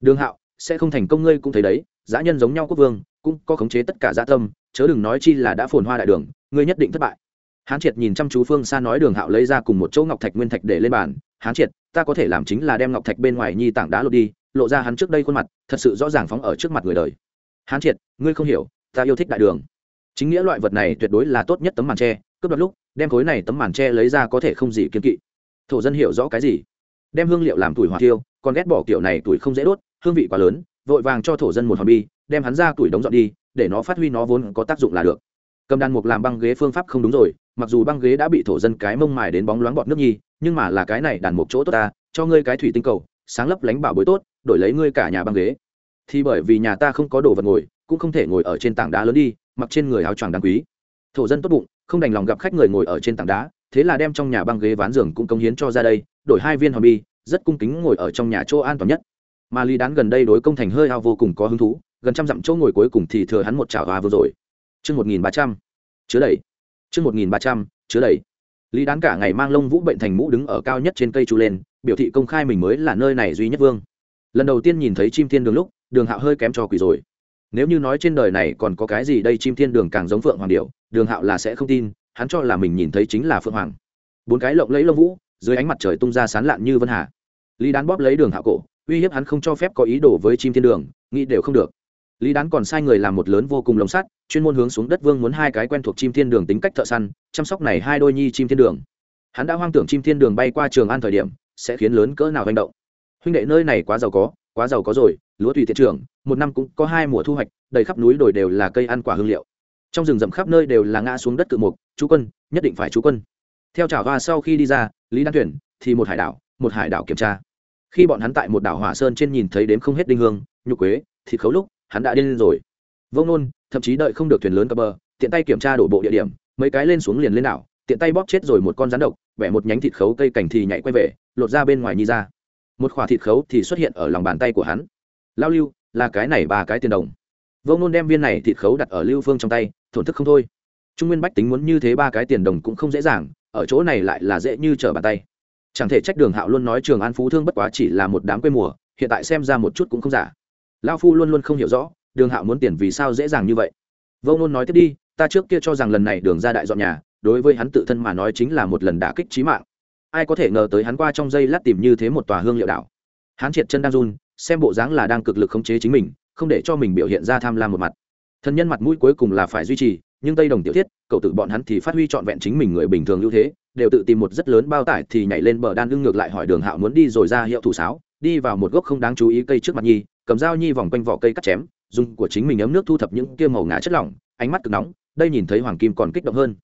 Đường hạo, sẽ không thành công ngươi cũng thấy đấy, dã nhân giống nhau quốc vương, cũng có khống chế tất cả dã tâm, chớ đừng nói chi là đã phồn hoa đại đường, ngươi nhất định thất bại. Hán triệt nhìn chăm chú phương xa nói đường hạo lấy ra cùng một chỗ ngọc thạch nguyên thạch để lên bàn hán triệt, ta có thể làm chính là đem ngọc thạch bên ngoài nhi tảng đá lột đi, lộ ra hắn trước đây khuôn mặt, thật sự rõ ràng phóng ở trước mặt người đời. Hán triệt, ngươi không hiểu, ta yêu thích đại đường. Chính nghĩa loại vật này tuyệt đối là tốt nhất tấm màn tre, cướp đoạt lúc, đem khối này tấm màn tre lấy ra có thể không gì kiên kỵ. Thổ dân hiểu rõ cái gì? Đem hương liệu làm tuổi hỏa tiêu còn ghét bỏ kiểu này tuổi không dễ đốt, hương vị quá lớn, vội vàng cho thổ dân một hòn bi, đem hắn ra tuổi đóng dọn đi, để nó phát huy nó vốn có tác dụng là được. Cầm đàn mục làm băng ghế phương pháp không đúng rồi, mặc dù băng ghế đã bị thổ dân cái mông mài đến bóng loáng bọt nước nhi nhưng mà là cái này đàn một chỗ tốt ta, cho ngươi cái thủy tinh cầu, sáng lấp lánh bảo bối tốt, đổi lấy ngươi cả nhà băng ghế. Thì bởi vì nhà ta không có đồ vật ngồi, cũng không thể ngồi ở trên tảng đá lớn đi, mặc trên người áo choàng đáng quý. Thổ dân tốt bụng, không đành lòng gặp khách người ngồi ở trên tảng đá, thế là đem trong nhà băng ghế ván giường cũng công hiến cho ra đây, đổi hai viên hòn bi, rất cung kính ngồi ở trong nhà chỗ an toàn nhất. Mà lý đán gần đây đối công thành hơi ao vô cùng có hứng thú, gần trăm dặm chỗ ngồi cuối cùng thì thừa hắn một chảo hoa vừa rồi. Chương một nghìn ba trăm, chứa đầy. Chương một nghìn ba trăm, chứa đầy lý đán cả ngày mang lông vũ bệnh thành mũ đứng ở cao nhất trên cây trụ lên, biểu thị công khai mình mới là nơi này duy nhất vương. Lần đầu tiên nhìn thấy chim thiên đường lúc, đường hạo hơi kém cho quỷ rồi. Nếu như nói trên đời này còn có cái gì đây chim thiên đường càng giống phượng hoàng điệu đường hạo là sẽ không tin, hắn cho là mình nhìn thấy chính là phượng hoàng. Bốn cái lộng lấy lông vũ, dưới ánh mặt trời tung ra sán lạn như vân hà. Lý đán bóp lấy đường hạo cổ, uy hiếp hắn không cho phép có ý đồ với chim thiên đường, nghĩ đều không được lý đán còn sai người làm một lớn vô cùng lồng sắt, chuyên môn hướng xuống đất vương muốn hai cái quen thuộc chim thiên đường tính cách thợ săn, chăm sóc này hai đôi nhi chim thiên đường. Hắn đã hoang tưởng chim thiên đường bay qua trường an thời điểm, sẽ khiến lớn cỡ nào hành động. Huynh đệ nơi này quá giàu có, quá giàu có rồi, lúa tùy thiện trường một năm cũng có hai mùa thu hoạch, đầy khắp núi đồi đều là cây ăn quả hương liệu. Trong rừng rậm khắp nơi đều là ngã xuống đất cự mục, chú quân, nhất định phải chú quân. Theo trả hoa sau khi đi ra, lý đan tuyển, thì một hải đảo, một hải đảo kiểm tra. Khi bọn hắn tại một đảo hỏa sơn trên nhìn thấy đếm không hết đinh hương, nhục quế, thịt khấu lúc hắn đã điên lên rồi. Vông nôn thậm chí đợi không được thuyền lớn cập bờ, tiện tay kiểm tra đổ bộ địa điểm, mấy cái lên xuống liền lên đảo, tiện tay bóp chết rồi một con rắn độc vẽ một nhánh thịt khấu cây cảnh thì nhảy quay về, lột ra bên ngoài nhi ra. Một khỏa thịt khấu thì xuất hiện ở lòng bàn tay của hắn. Lao lưu, là cái này ba cái tiền đồng. Vông nôn đem viên này thịt khấu đặt ở lưu phương trong tay, thổn thức không thôi. Trung nguyên bách tính muốn như thế ba cái tiền đồng cũng không dễ dàng, ở chỗ này lại là dễ như trở bàn tay. Chẳng thể trách đường hạo luôn nói trường an phú thương bất quá chỉ là một đám quê mùa, hiện tại xem ra một chút cũng không giả lao phu luôn luôn không hiểu rõ, đường hạo muốn tiền vì sao dễ dàng như vậy. Vô ngôn nói tiếp đi, ta trước kia cho rằng lần này đường ra đại dọn nhà, đối với hắn tự thân mà nói chính là một lần đả kích trí mạng. Ai có thể ngờ tới hắn qua trong giây lát tìm như thế một tòa hương liệu đảo. Hắn triệt chân đang run, xem bộ dáng là đang cực lực khống chế chính mình, không để cho mình biểu hiện ra tham lam một mặt. Thân nhân mặt mũi cuối cùng là phải duy trì, nhưng tây đồng tiểu thiết, cậu tự bọn hắn thì phát huy trọn vẹn chính mình người bình thường ưu thế, đều tự tìm một rất lớn bao tải thì nhảy lên bờ đan lưng ngược lại hỏi đường hạo muốn đi rồi ra hiệu thủ sáo đi vào một gốc không đáng chú ý cây trước mặt nhi, cầm dao nhi vòng quanh vỏ cây cắt chém, dùng của chính mình ấm nước thu thập những kia màu ngã chất lỏng, ánh mắt cực nóng, đây nhìn thấy hoàng kim còn kích động hơn.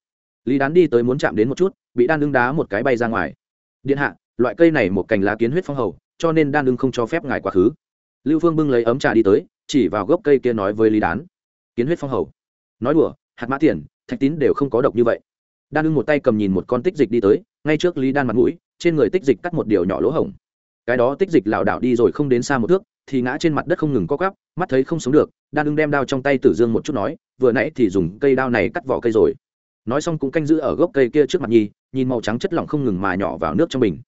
Lý đán đi tới muốn chạm đến một chút, bị đan lưng đá một cái bay ra ngoài. Điện hạ, loại cây này một cành lá kiến huyết phong hầu, cho nên đan lưng không cho phép ngài quá khứ. Lưu phương bưng lấy ấm trà đi tới, chỉ vào gốc cây kia nói với lý đán. Kiến huyết phong hầu. Nói đùa, hạt mã tiền, thạch tín đều không có độc như vậy. Đan lưng một tay cầm nhìn một con tích dịch đi tới, ngay trước lý đan mặt mũi, trên người tích dịch cắt một điều nhỏ lỗ hổng cái đó tích dịch lảo đảo đi rồi không đến xa một thước, thì ngã trên mặt đất không ngừng co quắp, mắt thấy không sống được, đan ưng đem đao trong tay tử dương một chút nói, vừa nãy thì dùng cây đao này cắt vỏ cây rồi. Nói xong cũng canh giữ ở gốc cây kia trước mặt nhi, nhìn màu trắng chất lỏng không ngừng mà nhỏ vào nước trong bình.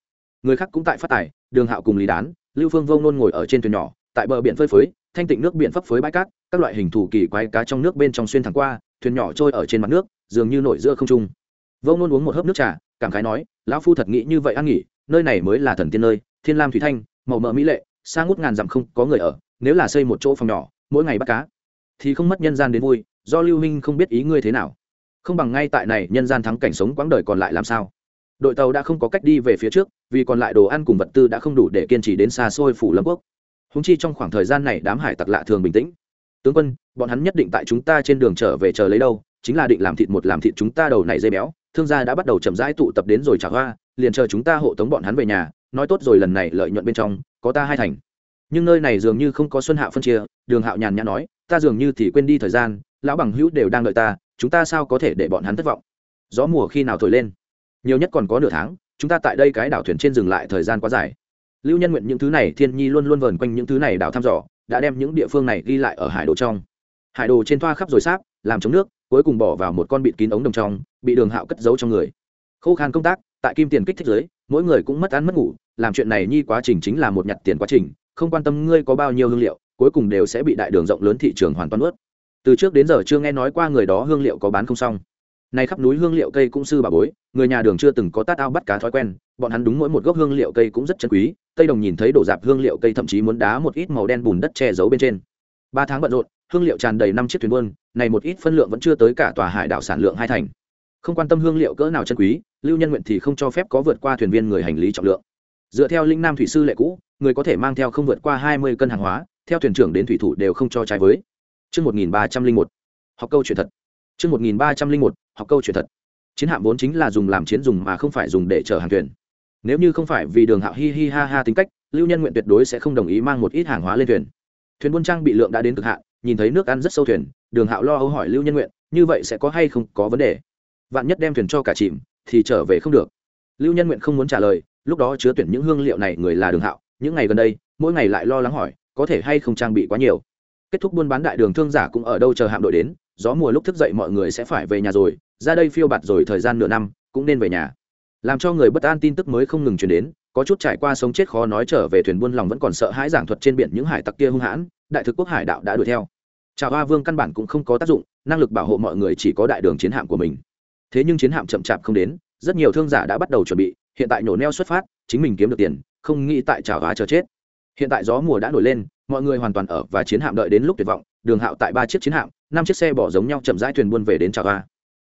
Người khác cũng tại phát tài, đường hạo cùng lý đán, lưu phương vông nôn ngồi ở trên thuyền nhỏ, tại bờ biển phơi phới, thanh tịnh nước biển phấp phới bãi cát, các loại hình thù kỳ quái cá trong nước bên trong xuyên thẳng qua, thuyền nhỏ trôi ở trên mặt nước, dường như nổi giữa không trung. Vông nôn uống một hớp nước trà, cảm khái nói, lão phu thật nghĩ như vậy ăn nghỉ, nơi này mới là thần tiên nơi thiên lam thủy thanh, màu mỡ mỹ lệ, xa ngút ngàn dặm không có người ở, nếu là xây một chỗ phòng nhỏ, mỗi ngày bắt cá, thì không mất nhân gian đến vui, do lưu minh không biết ý ngươi thế nào. Không bằng ngay tại này nhân gian thắng cảnh sống quãng đời còn lại làm sao? Đội tàu đã không có cách đi về phía trước, vì còn lại đồ ăn cùng vật tư đã không đủ để kiên trì đến xa xôi phủ lâm quốc. Húng chi trong khoảng thời gian này đám hải tặc lạ thường bình tĩnh. Tướng quân, bọn hắn nhất định tại chúng ta trên đường trở về chờ lấy đâu, chính là định làm thịt một làm thịt chúng ta đầu này dây béo, thương gia đã bắt đầu chậm rãi tụ tập đến rồi trả hoa, liền chờ chúng ta hộ tống bọn hắn về nhà nói tốt rồi lần này lợi nhuận bên trong, có ta hai thành. Nhưng nơi này dường như không có xuân hạ phân chia, đường hạo nhàn nhã nói, ta dường như thì quên đi thời gian, lão bằng hữu đều đang đợi ta, chúng ta sao có thể để bọn hắn thất vọng? Gió mùa khi nào thổi lên? Nhiều nhất còn có nửa tháng, chúng ta tại đây cái đảo thuyền trên dừng lại thời gian quá dài. Lưu nhân nguyện những thứ này, thiên nhi luôn luôn vờn quanh những thứ này đảo thăm dò, đã đem những địa phương này ghi lại ở hải đồ trong. Hải đồ trên thoa khắp rồi sáp, làm chống nước, cuối cùng bỏ vào một con bịt kín ống đồng trong, bị đường hạo cất giấu trong người. Khô khan công tác, tại kim tiền kích thích giới, mỗi người cũng mất ăn mất ngủ làm chuyện này nhi quá trình chính là một nhặt tiền quá trình, không quan tâm ngươi có bao nhiêu hương liệu, cuối cùng đều sẽ bị đại đường rộng lớn thị trường hoàn toàn ướt từ trước đến giờ chưa nghe nói qua người đó hương liệu có bán không xong. Nay khắp núi hương liệu cây cũng sư bà bối, người nhà đường chưa từng có tát ao bắt cá thói quen, bọn hắn đúng mỗi một gốc hương liệu cây cũng rất chân quý, tây đồng nhìn thấy đổ dạp hương liệu cây thậm chí muốn đá một ít màu đen bùn đất che giấu bên trên. Ba tháng bận rộn, hương liệu tràn đầy năm chiếc thuyền buôn, này một ít phân lượng vẫn chưa tới cả tòa hải đảo sản lượng hai thành. Không quan tâm hương liệu cỡ nào chân quý, lưu nhân nguyện thì không cho phép có vượt qua thuyền viên người hành lý trọng lượng dựa theo linh nam thủy sư lệ cũ người có thể mang theo không vượt qua hai mươi cân hàng hóa theo thuyền trưởng đến thủy thủ đều không cho trái với Trước 1301, học câu chuyện thật. Trước 1301, học câu chuyện thật. Chiến hạm vốn chính là dùng làm chiến dùng mà không phải dùng để chở hàng thuyền. Nếu như không phải vì đường hạo hi hi ha ha tính cách, Lưu Nhân Nguyện tuyệt đối sẽ không đồng ý mang một ít hàng hóa lên thuyền. Thuyền buôn trang bị lượng đã đến cực hạn, nhìn thấy nước ăn rất sâu thuyền, Đường Hạo lo âu hỏi Lưu Nhân Nguyện, như vậy sẽ có hay không có vấn đề? Vạn nhất đem thuyền cho cả chìm, thì trở về không được. Lưu Nhân Nguyện không muốn trả lời, lúc đó chứa tuyển những hương liệu này người là Đường Hạo, những ngày gần đây, mỗi ngày lại lo lắng hỏi, có thể hay không trang bị quá nhiều. Kết thúc buôn bán đại đường thương giả cũng ở đâu chờ hạm đội đến gió mùa lúc thức dậy mọi người sẽ phải về nhà rồi ra đây phiêu bạt rồi thời gian nửa năm cũng nên về nhà. Làm cho người bất an tin tức mới không ngừng chuyển đến có chút trải qua sống chết khó nói trở về thuyền buôn lòng vẫn còn sợ hãi giảng thuật trên biển những hải tặc kia hung hãn đại thực quốc hải đạo đã đuổi theo. Trà hoa vương căn bản cũng không có tác dụng năng lực bảo hộ mọi người chỉ có đại đường chiến hạm của mình. Thế nhưng chiến hạm chậm chạp không đến rất nhiều thương giả đã bắt đầu chuẩn bị hiện tại nổ neo xuất phát, chính mình kiếm được tiền, không nghĩ tại trả hóa chờ chết. Hiện tại gió mùa đã nổi lên, mọi người hoàn toàn ở và chiến hạm đợi đến lúc tuyệt vọng, đường hạo tại ba chiếc chiến hạm, năm chiếc xe bỏ giống nhau chậm rãi thuyền buôn về đến trà hoa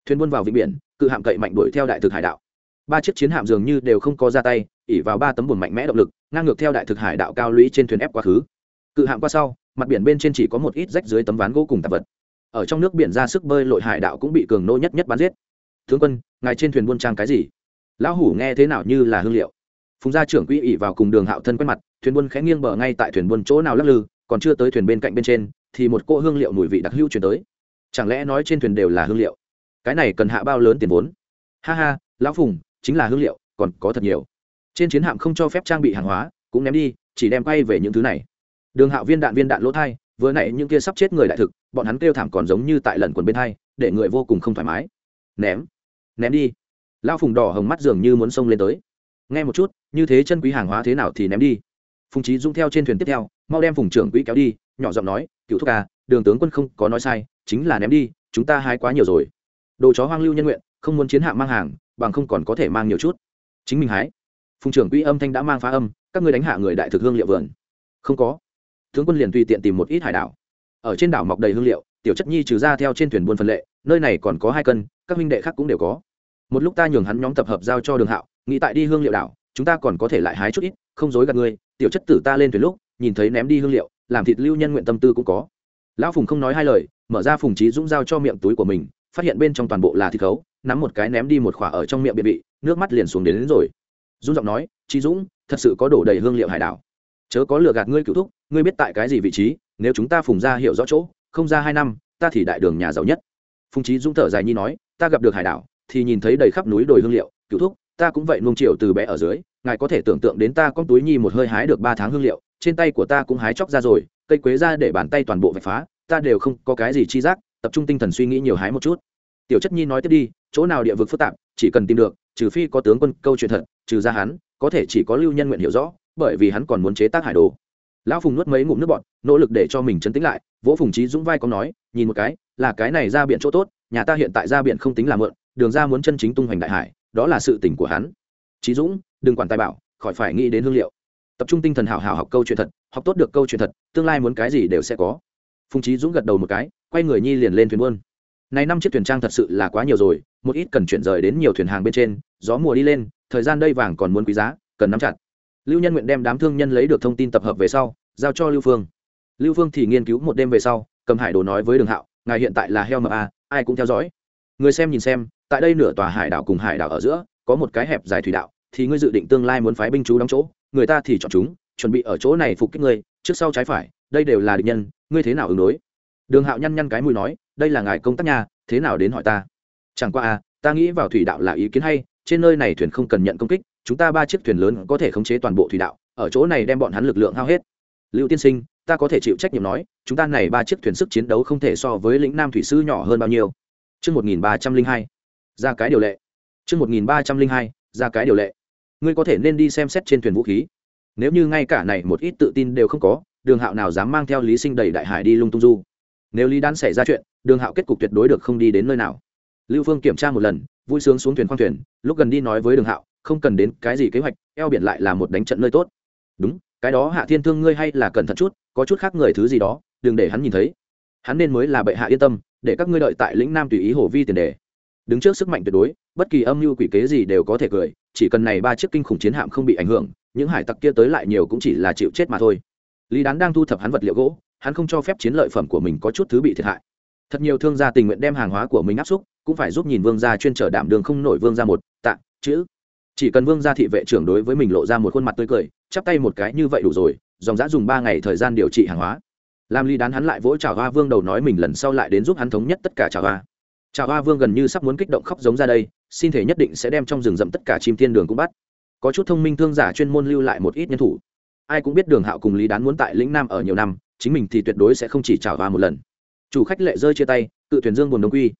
thuyền buôn vào vịnh biển, cự hạm cậy mạnh đuổi theo đại thực hải đạo. Ba chiếc chiến hạm dường như đều không có ra tay ỉ vào ba tấm buồn mạnh mẽ động lực, ngang ngược theo đại thực hải đạo cao lũy trên thuyền ép quá khứ. Cự hạm qua sau, mặt biển bên trên chỉ có một ít rách dưới tấm ván gỗ cùng tạp vật. Ở trong nước biển ra sức bơi lội hải đạo cũng bị cường nô nhất nhất bắn giết. Tướng quân, ngài trên thuyền buôn trang cái gì? Lão hủ nghe thế nào như là hương liệu. Phùng gia trưởng quỹ ỉ vào cùng đường hạo thân quen mặt, thuyền buôn khẽ nghiêng bờ ngay tại thuyền buôn chỗ nào lắc lư, còn chưa tới thuyền bên cạnh bên trên, thì một cỗ hương liệu mùi vị đặc hữu chuyển tới. Chẳng lẽ nói trên thuyền đều là hương liệu? Cái này cần hạ bao lớn tiền vốn? Ha ha, lão phùng, chính là hương liệu, còn có thật nhiều. Trên chiến hạm không cho phép trang bị hàng hóa, cũng ném đi, chỉ đem quay về những thứ này. Đường hạo viên đạn viên đạn lỗ thai, vừa nãy những kia sắp chết người đại thực, bọn hắn kêu thảm còn giống như tại lần quần bên hai, để người vô cùng không thoải mái. Ném. Ném đi lão phùng đỏ hồng mắt dường như muốn xông lên tới. Nghe một chút như thế chân quý hàng hóa thế nào thì ném đi. Phùng trí dũng theo trên thuyền tiếp theo mau đem phùng trưởng quỹ kéo đi nhỏ giọng nói cựu thúc ca, đường tướng quân không có nói sai chính là ném đi chúng ta hái quá nhiều rồi. Đồ chó hoang lưu nhân nguyện không muốn chiến hạm mang hàng bằng không còn có thể mang nhiều chút. Chính mình hái. Phùng trưởng quỹ âm thanh đã mang phá âm các ngươi đánh hạ người đại thực hương liệu vườn. Không có. Tướng quân liền tùy tiện tìm một ít hải đảo. Ở trên đảo mọc đầy hương liệu tiểu chất nhi trừ ra theo trên thuyền buôn phân lệ nơi này còn có hai cân các huynh đệ khác cũng đều có một lúc ta nhường hắn nhóm tập hợp giao cho đường hạo nghĩ tại đi hương liệu đảo chúng ta còn có thể lại hái chút ít không dối gạt ngươi tiểu chất tử ta lên thuyền lúc nhìn thấy ném đi hương liệu làm thịt lưu nhân nguyện tâm tư cũng có. Lão phùng không nói hai lời mở ra phùng trí dũng giao cho miệng túi của mình phát hiện bên trong toàn bộ là thịt khấu nắm một cái ném đi một khỏa ở trong miệng biệt vị nước mắt liền xuống đến, đến rồi. Dung giọng nói trí dũng thật sự có đổ đầy hương liệu hải đảo. Chớ có lừa gạt ngươi cựu thúc ngươi biết tại cái gì vị trí nếu chúng ta phùng ra hiểu rõ chỗ không ra hai năm ta thì đại đường nhà giàu nhất. Phùng trí dũng thở dài nhi nói ta gặp được hải đảo thì nhìn thấy đầy khắp núi đồi hương liệu, cựu thúc, ta cũng vậy nung chiều từ bé ở dưới, ngài có thể tưởng tượng đến ta con túi nhi một hơi hái được ba tháng hương liệu, trên tay của ta cũng hái chóc ra rồi, cây quế ra để bàn tay toàn bộ vạch phá, ta đều không có cái gì chi giác, tập trung tinh thần suy nghĩ nhiều hái một chút. Tiểu chất nhi nói tiếp đi, chỗ nào địa vực phức tạp, chỉ cần tìm được, trừ phi có tướng quân câu chuyện thật, trừ ra hắn, có thể chỉ có lưu nhân nguyện hiểu rõ, bởi vì hắn còn muốn chế tác hải đồ. Lão phùng nuốt mấy ngụm nước bọt, nỗ lực để cho mình chấn tĩnh lại, vỗ phùng trí dũng vai có nói, nhìn một cái, là cái này ra biển chỗ tốt, nhà ta hiện tại ra biển không tính là mượn đường ra muốn chân chính tung hoành đại hải, đó là sự tỉnh của hắn. Trí dũng, đừng quản tài bảo, khỏi phải nghĩ đến hương liệu. Tập trung tinh thần hảo hảo học câu chuyện thật, học tốt được câu chuyện thật, tương lai muốn cái gì đều sẽ có. Phùng trí dũng gật đầu một cái, quay người nhi liền lên thuyền buôn. Này năm chiếc thuyền trang thật sự là quá nhiều rồi, một ít cần chuyển rời đến nhiều thuyền hàng bên trên, gió mùa đi lên, thời gian đây vàng còn muốn quý giá, cần nắm chặt. Lưu nhân nguyện đem đám thương nhân lấy được thông tin tập hợp về sau, giao cho lưu phương. Lưu phương thì nghiên cứu một đêm về sau, cầm hải đồ nói với đường hạo, ngài hiện tại là heo mập a, ai cũng theo dõi. Người xem nhìn xem tại đây nửa tòa hải đảo cùng hải đảo ở giữa có một cái hẹp dài thủy đạo thì ngươi dự định tương lai muốn phái binh chú đóng chỗ người ta thì chọn chúng chuẩn bị ở chỗ này phục kích ngươi trước sau trái phải đây đều là địch nhân ngươi thế nào ứng đối? Đường hạo nhăn nhăn cái mùi nói đây là ngài công tác nhà thế nào đến hỏi ta? Chẳng qua à ta nghĩ vào thủy đạo là ý kiến hay trên nơi này thuyền không cần nhận công kích chúng ta ba chiếc thuyền lớn có thể khống chế toàn bộ thủy đạo ở chỗ này đem bọn hắn lực lượng hao hết. Lưu tiên sinh ta có thể chịu trách nhiệm nói chúng ta này ba chiếc thuyền sức chiến đấu không thể so với lĩnh nam thủy sư nhỏ hơn bao nhiêu. Trước 1302, ra cái điều lệ Trước 1302, ra cái điều lệ. Ngươi có thể nên đi xem xét trên thuyền vũ khí. Nếu như ngay cả này một ít tự tin đều không có, đường hạo nào dám mang theo lý sinh đầy đại hải đi lung tung du. Nếu lý đan xảy ra chuyện, đường hạo kết cục tuyệt đối được không đi đến nơi nào. Lưu Phương kiểm tra một lần, vui sướng xuống thuyền khoang thuyền, lúc gần đi nói với đường hạo, không cần đến cái gì kế hoạch, eo biển lại là một đánh trận nơi tốt. Đúng, cái đó hạ thiên thương ngươi hay là cẩn thận chút, có chút khác người thứ gì đó, đừng để hắn nhìn thấy. Hắn nên mới là bệ hạ yên tâm, để các ngươi đợi tại lĩnh nam tùy ý hồ vi tiền đề đứng trước sức mạnh tuyệt đối, bất kỳ âm mưu quỷ kế gì đều có thể cười, chỉ cần này ba chiếc kinh khủng chiến hạm không bị ảnh hưởng, những hải tặc kia tới lại nhiều cũng chỉ là chịu chết mà thôi. Lý đán đang thu thập hắn vật liệu gỗ, hắn không cho phép chiến lợi phẩm của mình có chút thứ bị thiệt hại. Thật nhiều thương gia tình nguyện đem hàng hóa của mình áp xúc, cũng phải giúp nhìn vương gia chuyên trở đảm đường không nổi vương gia một, tạ, chữ. Chỉ cần vương gia thị vệ trưởng đối với mình lộ ra một khuôn mặt tươi cười, chắp tay một cái như vậy đủ rồi, dòng giã dùng ba ngày thời gian điều trị hàng hóa. Làm lý đán hắn lại vỗ trào hoa vương đầu nói mình lần sau lại đến giúp hắn thống nhất tất cả trào hoa trào hoa vương gần như sắp muốn kích động khóc giống ra đây, xin thể nhất định sẽ đem trong rừng rậm tất cả chim thiên đường cũng bắt. Có chút thông minh thương giả chuyên môn lưu lại một ít nhân thủ. Ai cũng biết đường hạo cùng lý đán muốn tại lĩnh nam ở nhiều năm, chính mình thì tuyệt đối sẽ không chỉ trào hoa một lần. Chủ khách lệ rơi chia tay, cự thuyền dương buồn đông quy.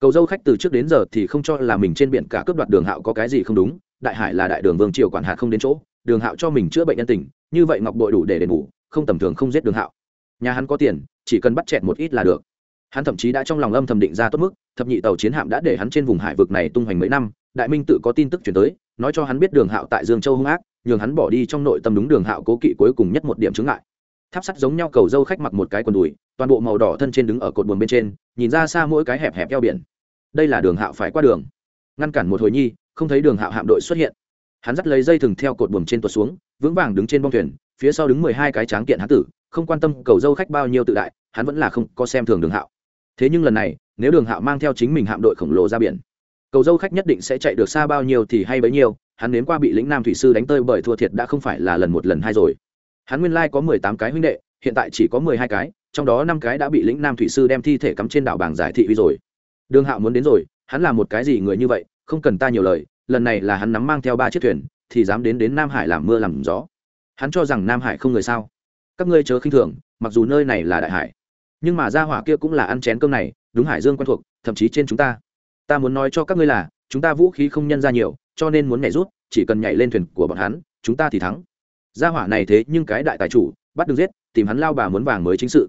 Cầu dâu khách từ trước đến giờ thì không cho là mình trên biển cả cướp đoạt đường hạo có cái gì không đúng, đại hải là đại đường vương triều quản hạt không đến chỗ, đường hạo cho mình chữa bệnh nhân tình, như vậy ngọc bội đủ để đền bù, không tầm thường không giết đường hạo. Nhà hắn có tiền, chỉ cần bắt chẹt một ít là được hắn thậm chí đã trong lòng âm thầm định ra tốt mức, thập nhị tàu chiến hạm đã để hắn trên vùng hải vực này tung hoành mấy năm, đại minh tự có tin tức chuyển tới, nói cho hắn biết đường hạo tại dương châu hung ác, nhường hắn bỏ đi trong nội tâm đúng đường hạo cố kỵ cuối cùng nhất một điểm chứng ngại. Tháp sắt giống nhau cầu dâu khách mặc một cái quần đùi, toàn bộ màu đỏ thân trên đứng ở cột buồn bên trên, nhìn ra xa mỗi cái hẹp hẹp eo biển. Đây là đường hạo phải qua đường. Ngăn cản một hồi nhi, không thấy đường hạo hạm đội xuất hiện. Hắn dắt lấy dây thừng theo cột buồm trên tuột xuống, vững vàng đứng trên bông thuyền, phía sau đứng mười hai cái tráng kiện hán tử, không quan tâm cầu dâu khách bao nhiêu tự đại, hắn vẫn là không có xem thường đường hạo thế nhưng lần này, nếu đường hạo mang theo chính mình hạm đội khổng lồ ra biển, cầu dâu khách nhất định sẽ chạy được xa bao nhiêu thì hay bấy nhiêu, hắn đến qua bị lĩnh nam thủy sư đánh tơi bởi thua thiệt đã không phải là lần một lần hai rồi. Hắn nguyên lai có mười tám cái huynh đệ, hiện tại chỉ có mười hai cái, trong đó năm cái đã bị lĩnh nam thủy sư đem thi thể cắm trên đảo bảng giải thị uy rồi. Đường hạo muốn đến rồi, hắn là một cái gì người như vậy, không cần ta nhiều lời, lần này là hắn nắm mang theo ba chiếc thuyền, thì dám đến đến nam hải làm mưa làm gió. Hắn cho rằng nam hải không người sao? Các ngươi chớ khinh thường, mặc dù nơi này là đại hải nhưng mà gia hỏa kia cũng là ăn chén cơm này, đúng hải dương quen thuộc, thậm chí trên chúng ta. Ta muốn nói cho các ngươi là, chúng ta vũ khí không nhân ra nhiều, cho nên muốn nhảy rút, chỉ cần nhảy lên thuyền của bọn hắn, chúng ta thì thắng. Gia hỏa này thế nhưng cái đại tài chủ, bắt được giết, tìm hắn lao bà muốn vàng mới chính sự.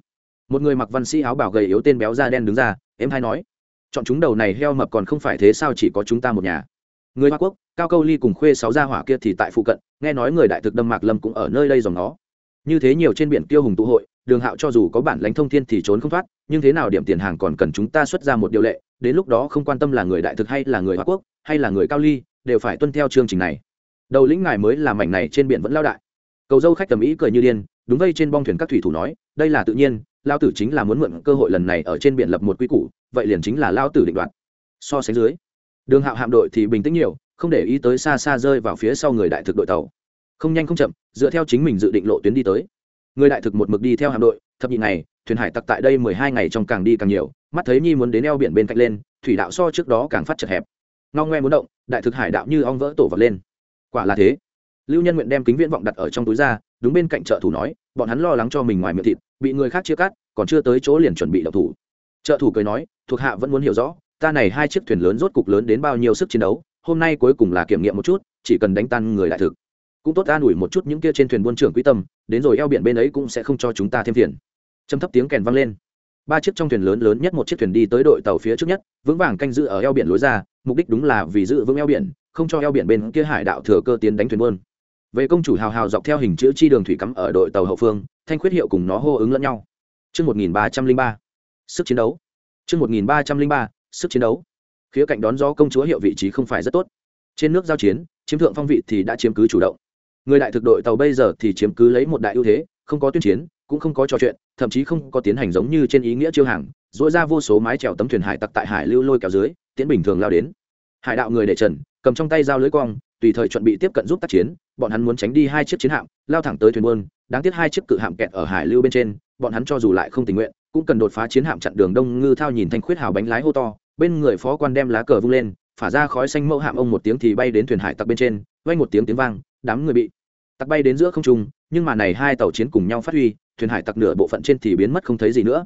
Một người mặc văn sĩ áo bảo gầy yếu tên béo da đen đứng ra em hay nói, chọn chúng đầu này heo mập còn không phải thế sao chỉ có chúng ta một nhà? Người hoa quốc, cao câu ly cùng khuê sáu gia hỏa kia thì tại phụ cận, nghe nói người đại thực đâm mạc lâm cũng ở nơi đây dòng nó. Như thế nhiều trên biển tiêu hùng tụ hội đường hạo cho dù có bản lãnh thông thiên thì trốn không thoát, nhưng thế nào điểm tiền hàng còn cần chúng ta xuất ra một điều lệ, đến lúc đó không quan tâm là người đại thực hay là người hoa quốc, hay là người cao ly, đều phải tuân theo chương trình này. Đầu lĩnh ngài mới làm mảnh này trên biển vẫn lao đại. Cầu dâu khách tầm ý cười như điên, đúng vây trên bong thuyền các thủy thủ nói, đây là tự nhiên lao tử chính là muốn mượn cơ hội lần này ở trên biển lập một quy củ, vậy liền chính là lao tử định đoạt. So sánh dưới, đường hạo hạm đội thì bình tĩnh nhiều, không để ý tới xa xa rơi vào phía sau người đại thực đội tàu. Không nhanh không chậm, dựa theo chính mình dự định lộ tuyến đi tới người đại thực một mực đi theo hạm đội, thập nhị ngày, thuyền hải tặc tại đây mười hai ngày trong càng đi càng nhiều, mắt thấy nhi muốn đến eo biển bên cạnh lên, thủy đạo so trước đó càng phát chật hẹp. Ngao ngoe muốn động, đại thực hải đạo như ong vỡ tổ vật lên. Quả là thế. Lưu nhân nguyện đem kính viễn vọng đặt ở trong túi ra đứng bên cạnh trợ thủ nói, bọn hắn lo lắng cho mình ngoài miệng thịt, bị người khác chia cắt, còn chưa tới chỗ liền chuẩn bị đậu thủ. Trợ thủ cười nói, thuộc hạ vẫn muốn hiểu rõ, ta này hai chiếc thuyền lớn rốt cục lớn đến bao nhiêu sức chiến đấu, hôm nay cuối cùng là kiểm nghiệm một chút, chỉ cần đánh tan người đại thực cũng tốt an ủi một chút những kia trên thuyền buôn trưởng quý tâm đến rồi eo biển bên ấy cũng sẽ không cho chúng ta thêm phiền châm thấp tiếng kèn vang lên ba chiếc trong thuyền lớn lớn nhất một chiếc thuyền đi tới đội tàu phía trước nhất vững vàng canh giữ ở eo biển lối ra mục đích đúng là vì giữ vững eo biển không cho eo biển bên kia hải đạo thừa cơ tiến đánh thuyền buôn về công chủ hào hào dọc theo hình chữ chi đường thủy cắm ở đội tàu hậu phương thanh khuyết hiệu cùng nó hô ứng lẫn nhau Trước 1303, sức chiến đấu. Trước 1303, sức chiến đấu. Khía cạnh đón gió công chúa hiệu vị trí không phải rất tốt. Trên nước giao chiến, chiếm thượng phong vị thì đã chiếm cứ chủ động người đại thực đội tàu bây giờ thì chiếm cứ lấy một đại ưu thế, không có tuyên chiến, cũng không có trò chuyện, thậm chí không có tiến hành giống như trên ý nghĩa chiêu hàng dỗi ra vô số mái trèo tấm thuyền hải tặc tại hải lưu lôi kéo dưới tiến bình thường lao đến. Hải đạo người để trần, cầm trong tay dao lưới quang, tùy thời chuẩn bị tiếp cận giúp tác chiến, bọn hắn muốn tránh đi hai chiếc chiến hạm, lao thẳng tới thuyền buôn, đáng tiếc hai chiếc cự hạm kẹt ở hải lưu bên trên, bọn hắn cho dù lại không tình nguyện, cũng cần đột phá chiến hạm chặn đường đông ngư thao nhìn thanh khuyết hào bánh lái hô to, bên người phó quan đem lá cờ vung lên, phả ra khói xanh mẫu hạm ông một tiếng thì bay đến thuyền hải tặc bên trên vay một tiếng tiếng vang đám người bị tặc bay đến giữa không trung, nhưng mà này hai tàu chiến cùng nhau phát huy, thuyền hải tặc nửa bộ phận trên thì biến mất không thấy gì nữa.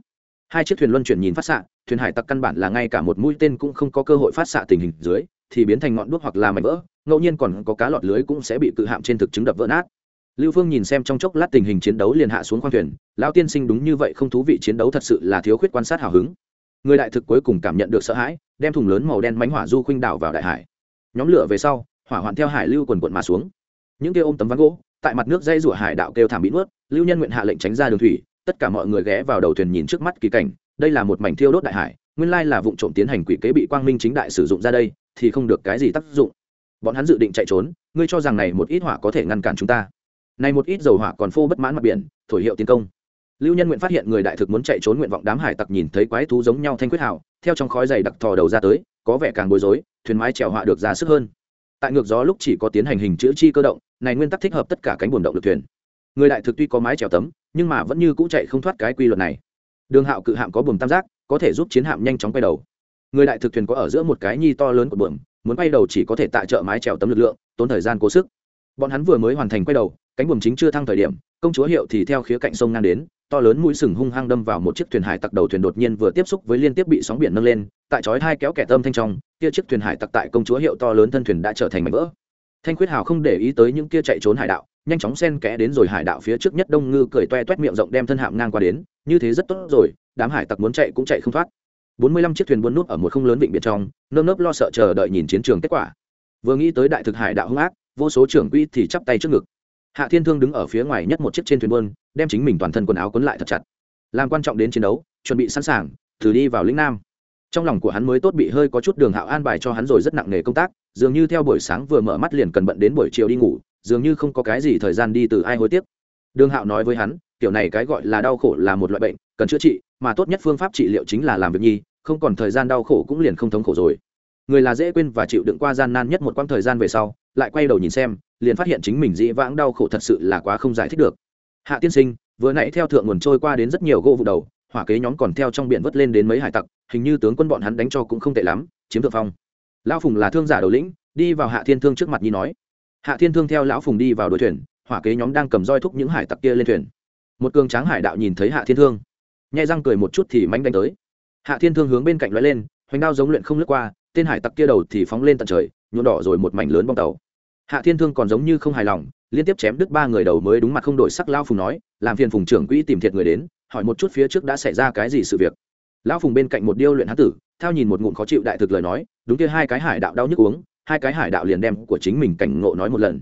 Hai chiếc thuyền luân chuyển nhìn phát xạ, thuyền hải tặc căn bản là ngay cả một mũi tên cũng không có cơ hội phát xạ tình hình dưới, thì biến thành ngọn đuốc hoặc là mảnh vỡ, ngẫu nhiên còn có cá lọt lưới cũng sẽ bị cự hạm trên thực chứng đập vỡ nát. Lưu phương nhìn xem trong chốc lát tình hình chiến đấu liền hạ xuống khoang thuyền, lão tiên sinh đúng như vậy không thú vị chiến đấu thật sự là thiếu khuyết quan sát hào hứng. Người đại thực cuối cùng cảm nhận được sợ hãi, đem thùng lớn màu đen mánh hỏa du khuynh đảo vào đại hải. Nhóm lửa về sau, hỏa hoạn theo hải lưu quần quận mà xuống những kêu ôm tấm ván gỗ, tại mặt nước dây rủa hải đạo kêu thảm bị nuốt, lưu nhân nguyện hạ lệnh tránh ra đường thủy, tất cả mọi người ghé vào đầu thuyền nhìn trước mắt kỳ cảnh, đây là một mảnh thiêu đốt đại hải, nguyên lai là vụ trộm tiến hành quỷ kế bị quang minh chính đại sử dụng ra đây, thì không được cái gì tác dụng. Bọn hắn dự định chạy trốn, ngươi cho rằng này một ít hỏa có thể ngăn cản chúng ta. Này một ít dầu hỏa còn phô bất mãn mặt biển, thổi hiệu tiến công. Lưu nhân nguyện phát hiện người đại thực muốn chạy trốn nguyện vọng đám hải tặc nhìn thấy quái thú giống nhau thanh quyết hảo theo trong khói dày đặc thò đầu ra tới, có vẻ càng bối rối, thuyền mái chèo họa được ra sức hơn. Tại ngược gió lúc chỉ có tiến hành hình chữ chi cơ động này nguyên tắc thích hợp tất cả cánh buồm động lực thuyền. Người đại thực tuy có mái chèo tấm, nhưng mà vẫn như cũ chạy không thoát cái quy luật này. Đường hạo cự hạm có buồm tam giác, có thể giúp chiến hạm nhanh chóng quay đầu. Người đại thực thuyền có ở giữa một cái nhi to lớn của buồm, muốn quay đầu chỉ có thể tại trợ mái chèo tấm lực lượng, tốn thời gian cố sức. Bọn hắn vừa mới hoàn thành quay đầu, cánh buồm chính chưa thăng thời điểm, công chúa hiệu thì theo khía cạnh sông ngang đến, to lớn mũi sừng hung hăng đâm vào một chiếc thuyền hải tặc đầu thuyền đột nhiên vừa tiếp xúc với liên tiếp bị sóng biển nâng lên, tại chói hai kéo kẻ tâm thanh trong, kia chiếc thuyền hải tặc tại công chúa hiệu to lớn thân thuyền đã trở thành mảnh vỡ thanh quyết hào không để ý tới những kia chạy trốn hải đạo, nhanh chóng xen kẽ đến rồi hải đạo phía trước nhất đông ngư cười toe toét miệng rộng đem thân hạm ngang qua đến, như thế rất tốt rồi, đám hải tặc muốn chạy cũng chạy không thoát. Bốn mươi lăm chiếc thuyền buôn nút ở một không lớn vịnh biển trong, nơm nớp lo sợ chờ đợi nhìn chiến trường kết quả. Vừa nghĩ tới đại thực hải đạo hung ác, vô số trưởng quỹ thì chắp tay trước ngực. Hạ thiên thương đứng ở phía ngoài nhất một chiếc trên thuyền buôn, đem chính mình toàn thân quần áo quấn lại thật chặt. Làm quan trọng đến chiến đấu, chuẩn bị sẵn sàng, thử đi vào lĩnh nam trong lòng của hắn mới tốt bị hơi có chút đường hạo an bài cho hắn rồi rất nặng nề công tác, dường như theo buổi sáng vừa mở mắt liền cần bận đến buổi chiều đi ngủ, dường như không có cái gì thời gian đi từ ai hối tiếc. Đường hạo nói với hắn, kiểu này cái gọi là đau khổ là một loại bệnh, cần chữa trị, mà tốt nhất phương pháp trị liệu chính là làm việc nhi, không còn thời gian đau khổ cũng liền không thống khổ rồi. Người là dễ quên và chịu đựng qua gian nan nhất một quãng thời gian về sau, lại quay đầu nhìn xem, liền phát hiện chính mình dĩ vãng đau khổ thật sự là quá không giải thích được. Hạ tiên sinh, vừa nãy theo thượng nguồn trôi qua đến rất nhiều gỗ vụ đầu hỏa kế nhóm còn theo trong biển vớt lên đến mấy hải tặc, hình như tướng quân bọn hắn đánh cho cũng không tệ lắm, chiếm thượng phong. Lão phùng là thương giả đầu lĩnh, đi vào hạ thiên thương trước mặt nhi nói. Hạ thiên thương theo lão phùng đi vào đội thuyền, hỏa kế nhóm đang cầm roi thúc những hải tặc kia lên thuyền. Một cường tráng hải đạo nhìn thấy hạ thiên thương nhai răng cười một chút thì mánh đánh tới. Hạ thiên thương hướng bên cạnh l lên, hoành đao giống luyện không lướt qua, tên hải tặc kia đầu thì phóng lên tận trời, nhuộm đỏ rồi một mảnh lớn bong tàu. Hạ thiên thương còn giống như không hài lòng, liên tiếp chém đứt ba người đầu mới đúng mặt không đổi sắc lao phùng nói, làm phiền phùng trưởng quỹ tìm thiệt người đến hỏi một chút phía trước đã xảy ra cái gì sự việc. Lão phùng bên cạnh một điêu luyện hán tử theo nhìn một ngụm khó chịu đại thực lời nói, đúng kia hai cái hải đạo đau nhức uống, hai cái hải đạo liền đem của chính mình cảnh ngộ nói một lần.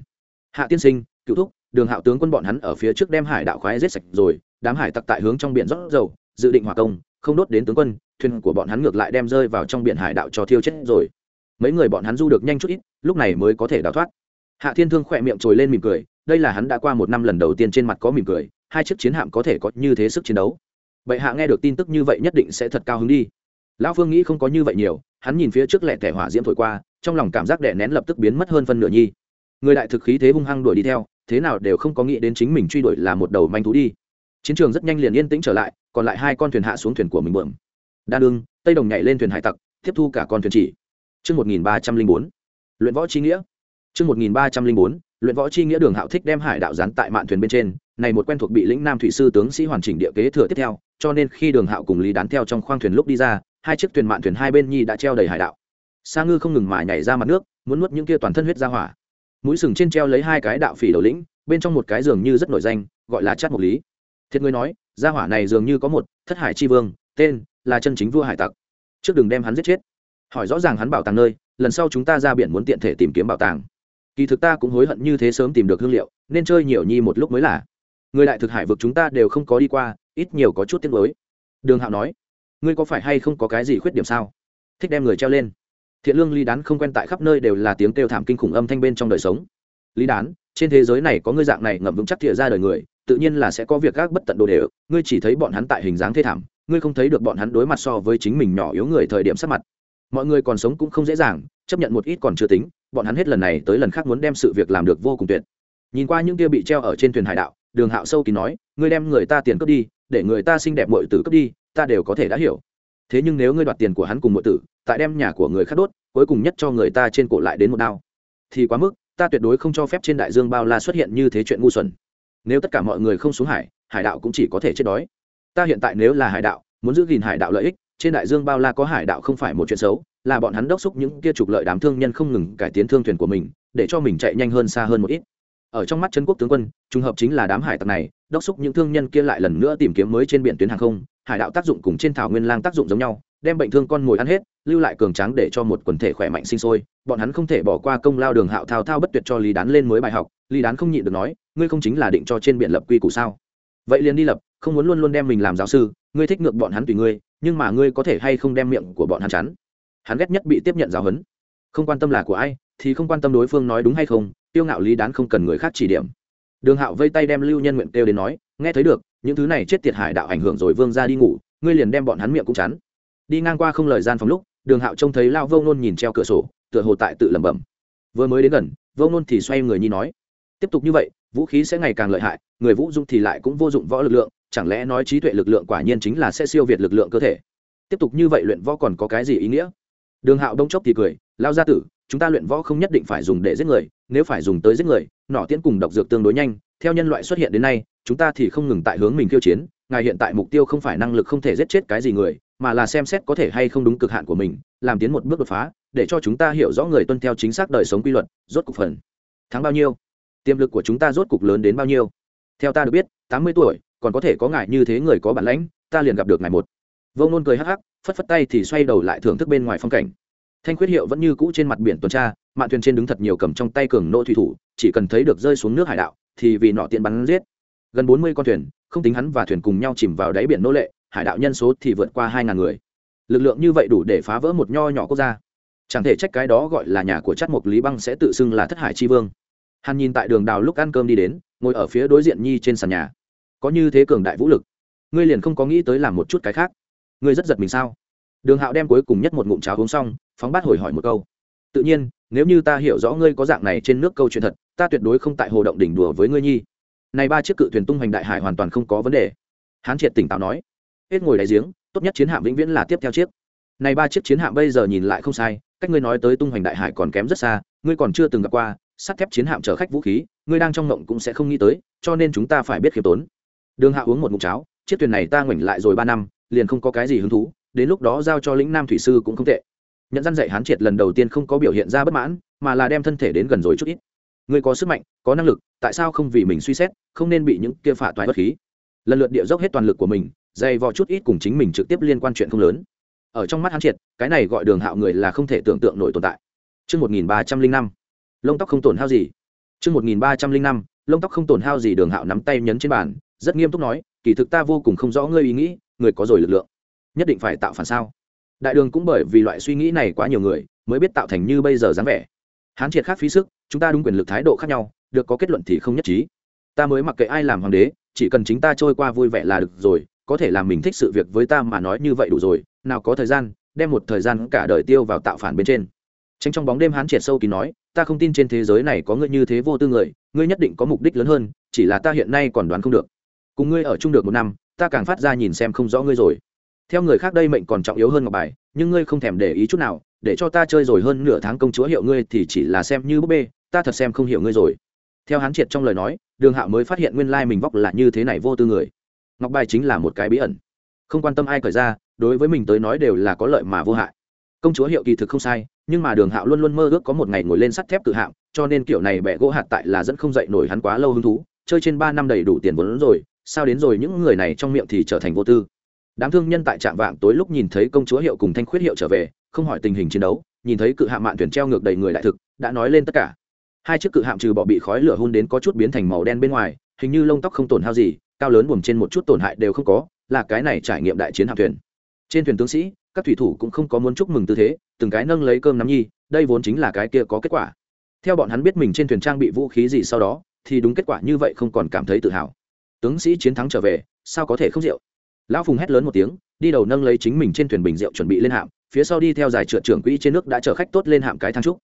Hạ tiên sinh, cựu thúc, đường hạo tướng quân bọn hắn ở phía trước đem hải đạo khoái giết sạch rồi, đám hải tặc tại hướng trong biển rót dầu, dự định hòa công, không đốt đến tướng quân, thuyền của bọn hắn ngược lại đem rơi vào trong biển hải đạo cho thiêu chết rồi. Mấy người bọn hắn du được nhanh chút ít, lúc này mới có thể đào thoát. Hạ thiên thương khỏe miệng trồi lên mỉm cười, đây là hắn đã qua một năm lần đầu tiên trên mặt có mỉm cười hai chiếc chiến hạm có thể có như thế sức chiến đấu. Vậy hạ nghe được tin tức như vậy nhất định sẽ thật cao hứng đi. Lão phương nghĩ không có như vậy nhiều hắn nhìn phía trước lẹ tẻ hỏa diễm thổi qua trong lòng cảm giác đè nén lập tức biến mất hơn phân nửa nhi. Người đại thực khí thế hung hăng đuổi đi theo thế nào đều không có nghĩ đến chính mình truy đuổi là một đầu manh thú đi. Chiến trường rất nhanh liền yên tĩnh trở lại còn lại hai con thuyền hạ xuống thuyền của mình bượm. Đa đương tây đồng nhảy lên thuyền hải tặc tiếp thu cả con thuyền chỉ. Trước 1304, luyện võ chi nghĩa. Trước 1304, luyện võ chi nghĩa đường hạo thích đem hải đạo gián tại mạn thuyền bên trên, này một quen thuộc bị lĩnh nam thủy sư tướng sĩ hoàn chỉnh địa kế thừa tiếp theo, cho nên khi đường hạo cùng lý đán theo trong khoang thuyền lúc đi ra, hai chiếc thuyền mạn thuyền hai bên nhi đã treo đầy hải đạo. Sa ngư không ngừng mà nhảy ra mặt nước, muốn nuốt những kia toàn thân huyết ra hỏa. Mũi sừng trên treo lấy hai cái đạo phỉ đầu lĩnh, bên trong một cái dường như rất nổi danh, gọi là Trát mục Lý. Thiệt người nói, gia hỏa này dường như có một thất hải chi vương, tên là chân chính vua hải tặc. Trước đừng đem hắn giết chết. Hỏi rõ ràng hắn bảo tàng nơi, lần sau chúng ta ra biển muốn tiện thể tìm kiếm bảo tàng kỳ thực ta cũng hối hận như thế sớm tìm được hương liệu nên chơi nhiều nhi một lúc mới là người đại thực hải vực chúng ta đều không có đi qua, ít nhiều có chút tiếng mới đường hạo nói, ngươi có phải hay không có cái gì khuyết điểm sao? Thích đem người treo lên. Thiện lương lý đán không quen tại khắp nơi đều là tiếng kêu thảm kinh khủng âm thanh bên trong đời sống. Lý đán, trên thế giới này có ngươi dạng này ngậm vững chắc thìa ra đời người, tự nhiên là sẽ có việc gác bất tận đồ đều, ngươi chỉ thấy bọn hắn tại hình dáng thê thảm, ngươi không thấy được bọn hắn đối mặt so với chính mình nhỏ yếu người thời điểm sắp mặt. Mọi người còn sống cũng không dễ dàng, chấp nhận một ít còn chưa tính, bọn hắn hết lần này tới lần khác muốn đem sự việc làm được vô cùng tuyệt nhìn qua những kia bị treo ở trên thuyền hải đạo, đường hạo sâu kín nói, ngươi đem người ta tiền cướp đi, để người ta xinh đẹp mọi tử cướp đi, ta đều có thể đã hiểu. Thế nhưng nếu ngươi đoạt tiền của hắn cùng mọi tử, tại đem nhà của người khác đốt, cuối cùng nhất cho người ta trên cổ lại đến một đao, thì quá mức, ta tuyệt đối không cho phép trên đại dương bao la xuất hiện như thế chuyện ngu xuẩn. Nếu tất cả mọi người không xuống hải hải đạo cũng chỉ có thể chết đói. Ta hiện tại nếu là hải đạo, muốn giữ gìn hải đạo lợi ích, trên đại dương bao la có hải đạo không phải một chuyện xấu, là bọn hắn đốc xúc những kia trục lợi đám thương nhân không ngừng cải tiến thương thuyền của mình, để cho mình chạy nhanh hơn xa hơn một ít ở trong mắt trấn quốc tướng quân, trùng hợp chính là đám hải tặc này, đốc xúc những thương nhân kia lại lần nữa tìm kiếm mới trên biển tuyến hàng không, hải đạo tác dụng cùng trên thảo nguyên lang tác dụng giống nhau, đem bệnh thương con mồi ăn hết, lưu lại cường tráng để cho một quần thể khỏe mạnh sinh sôi, bọn hắn không thể bỏ qua công lao đường hạo thao thao bất tuyệt cho lý đán lên mới bài học, lý đán không nhịn được nói, ngươi không chính là định cho trên biển lập quy củ sao? Vậy liền đi lập, không muốn luôn luôn đem mình làm giáo sư, ngươi thích ngược bọn hắn tùy ngươi, nhưng mà ngươi có thể hay không đem miệng của bọn hắn chắn? Hắn ghét nhất bị tiếp nhận giáo huấn. Không quan tâm là của ai, thì không quan tâm đối phương nói đúng hay không tiêu ngạo lý đán không cần người khác chỉ điểm. Đường hạo vây tay đem lưu nhân nguyện kêu đến nói, nghe thấy được, những thứ này chết tiệt hải đạo ảnh hưởng rồi vương ra đi ngủ, ngươi liền đem bọn hắn miệng cũng chắn. Đi ngang qua không lời gian phòng lúc, đường hạo trông thấy lao vô nôn nhìn treo cửa sổ, tựa hồ tại tự lẩm bẩm. Vừa mới đến gần, vô nôn thì xoay người nhi nói, tiếp tục như vậy, vũ khí sẽ ngày càng lợi hại, người vũ dung thì lại cũng vô dụng võ lực lượng, chẳng lẽ nói trí tuệ lực lượng quả nhiên chính là sẽ siêu việt lực lượng cơ thể? Tiếp tục như vậy luyện võ còn có cái gì ý nghĩa? Đường hạo đông chốc thì cười, lao gia tử chúng ta luyện võ không nhất định phải dùng để giết người, nếu phải dùng tới giết người, nỏ tiễn cùng độc dược tương đối nhanh, theo nhân loại xuất hiện đến nay, chúng ta thì không ngừng tại hướng mình khiêu chiến, ngài hiện tại mục tiêu không phải năng lực không thể giết chết cái gì người, mà là xem xét có thể hay không đúng cực hạn của mình, làm tiến một bước đột phá, để cho chúng ta hiểu rõ người tuân theo chính xác đời sống quy luật, rốt cục phần. Thắng bao nhiêu? Tiềm lực của chúng ta rốt cục lớn đến bao nhiêu? Theo ta được biết, tám mươi tuổi, còn có thể có ngài như thế người có bản lãnh, ta liền gặp được ngài một. Vông nôn cười hắc hắc, phất phất tay thì xoay đầu lại thưởng thức bên ngoài phong cảnh thanh khuyết hiệu vẫn như cũ trên mặt biển tuần tra, mạn thuyền trên đứng thật nhiều cầm trong tay cường nô thủy thủ, chỉ cần thấy được rơi xuống nước hải đạo, thì vì nọ tiện bắn giết. Gần bốn mươi con thuyền, không tính hắn và thuyền cùng nhau chìm vào đáy biển nô lệ, hải đạo nhân số thì vượt qua hai ngàn người. Lực lượng như vậy đủ để phá vỡ một nho nhỏ quốc gia. Chẳng thể trách cái đó gọi là nhà của Chất mục lý băng sẽ tự xưng là thất hải tri vương. Hắn nhìn tại đường đào lúc ăn cơm đi đến, ngồi ở phía đối diện nhi trên sàn nhà. Có như thế cường đại vũ lực, ngươi liền không có nghĩ tới làm một chút cái khác. Ngươi rất giật mình sao? Đường hạo đem cuối cùng nhất một ngụm cháo uống xong phóng bát hồi hỏi một câu. Tự nhiên, nếu như ta hiểu rõ ngươi có dạng này trên nước câu chuyện thật, ta tuyệt đối không tại hồ động đỉnh đùa với ngươi nhi. Này ba chiếc cự thuyền tung hoành đại hải hoàn toàn không có vấn đề. Hán triệt tỉnh táo nói. Hết ngồi đáy giếng, tốt nhất chiến hạm vĩnh viễn là tiếp theo chiếc. Này ba chiếc chiến hạm bây giờ nhìn lại không sai, cách ngươi nói tới tung hoành đại hải còn kém rất xa, ngươi còn chưa từng gặp qua, sắt thép chiến hạm chở khách vũ khí, ngươi đang trong ngộng cũng sẽ không nghĩ tới, cho nên chúng ta phải biết khiêm tốn. Đường hạ uống một ngụm cháo, chiếc thuyền này ta ngoảnh lại rồi ba năm, liền không có cái gì hứng thú, đến lúc đó giao cho lĩnh nam thủy sư cũng không tệ nhận dân dạy hán triệt lần đầu tiên không có biểu hiện ra bất mãn mà là đem thân thể đến gần rồi chút ít ngươi có sức mạnh có năng lực tại sao không vì mình suy xét không nên bị những kia phả toái bất khí lần lượt địa dốc hết toàn lực của mình dày vò chút ít cùng chính mình trực tiếp liên quan chuyện không lớn ở trong mắt hán triệt cái này gọi đường hạo người là không thể tưởng tượng nổi tồn tại Trước 1305, lông tóc không tổn hao gì. Trước 1305, lông tóc không tổn hao gì đường hạo nắm tay nhấn trên bàn, rất nghiêm túc nói, kỳ thực ta vô cùng không rõ ngươi ý nghĩ, người có rồi lực lượng, nhất định phải tạo phản sao? Đại đường cũng bởi vì loại suy nghĩ này quá nhiều người, mới biết tạo thành như bây giờ dáng vẻ. Hán triệt khác phí sức, chúng ta đúng quyền lực thái độ khác nhau, được có kết luận thì không nhất trí. Ta mới mặc kệ ai làm hoàng đế, chỉ cần chính ta trôi qua vui vẻ là được rồi, có thể làm mình thích sự việc với ta mà nói như vậy đủ rồi, nào có thời gian, đem một thời gian cả đời tiêu vào tạo phản bên trên tránh trong bóng đêm hán triệt sâu kín nói ta không tin trên thế giới này có ngươi như thế vô tư người ngươi nhất định có mục đích lớn hơn chỉ là ta hiện nay còn đoán không được cùng ngươi ở chung được một năm ta càng phát ra nhìn xem không rõ ngươi rồi theo người khác đây mệnh còn trọng yếu hơn ngọc bài nhưng ngươi không thèm để ý chút nào để cho ta chơi rồi hơn nửa tháng công chúa hiệu ngươi thì chỉ là xem như búp bê ta thật xem không hiểu ngươi rồi. Theo hán triệt trong lời nói đường hạo mới phát hiện nguyên lai mình vóc là như thế này vô tư người. Ngọc bài chính là một cái bí ẩn. Không quan tâm ai cởi ra đối với mình tới nói đều là có lợi mà vô hại. Công chúa hiệu kỳ thực không sai nhưng mà đường hạo luôn luôn mơ ước có một ngày ngồi lên sắt thép tự hạng, cho nên kiểu này bẻ gỗ hạt tại là dẫn không dậy nổi hắn quá lâu hứng thú chơi trên ba năm đầy đủ tiền vốn rồi sao đến rồi những người này trong miệng thì trở thành vô tư đám thương nhân tại trạm vạng tối lúc nhìn thấy công chúa hiệu cùng thanh khuyết hiệu trở về, không hỏi tình hình chiến đấu, nhìn thấy cự hạm mạn thuyền treo ngược đầy người đại thực, đã nói lên tất cả. Hai chiếc cự hạm trừ bỏ bị khói lửa hôn đến có chút biến thành màu đen bên ngoài, hình như lông tóc không tổn hao gì, cao lớn buồm trên một chút tổn hại đều không có, là cái này trải nghiệm đại chiến hạm thuyền. Trên thuyền tướng sĩ, các thủy thủ cũng không có muốn chúc mừng tư thế, từng cái nâng lấy cơm nắm nhi, đây vốn chính là cái kia có kết quả. Theo bọn hắn biết mình trên thuyền trang bị vũ khí gì sau đó, thì đúng kết quả như vậy không còn cảm thấy tự hào. Tướng sĩ chiến thắng trở về, sao có thể không rượu? Lão phùng hét lớn một tiếng, đi đầu nâng lấy chính mình trên thuyền bình rượu chuẩn bị lên hạm, phía sau đi theo giải trượt trưởng quỹ trên nước đã chở khách tốt lên hạm cái thang trúc.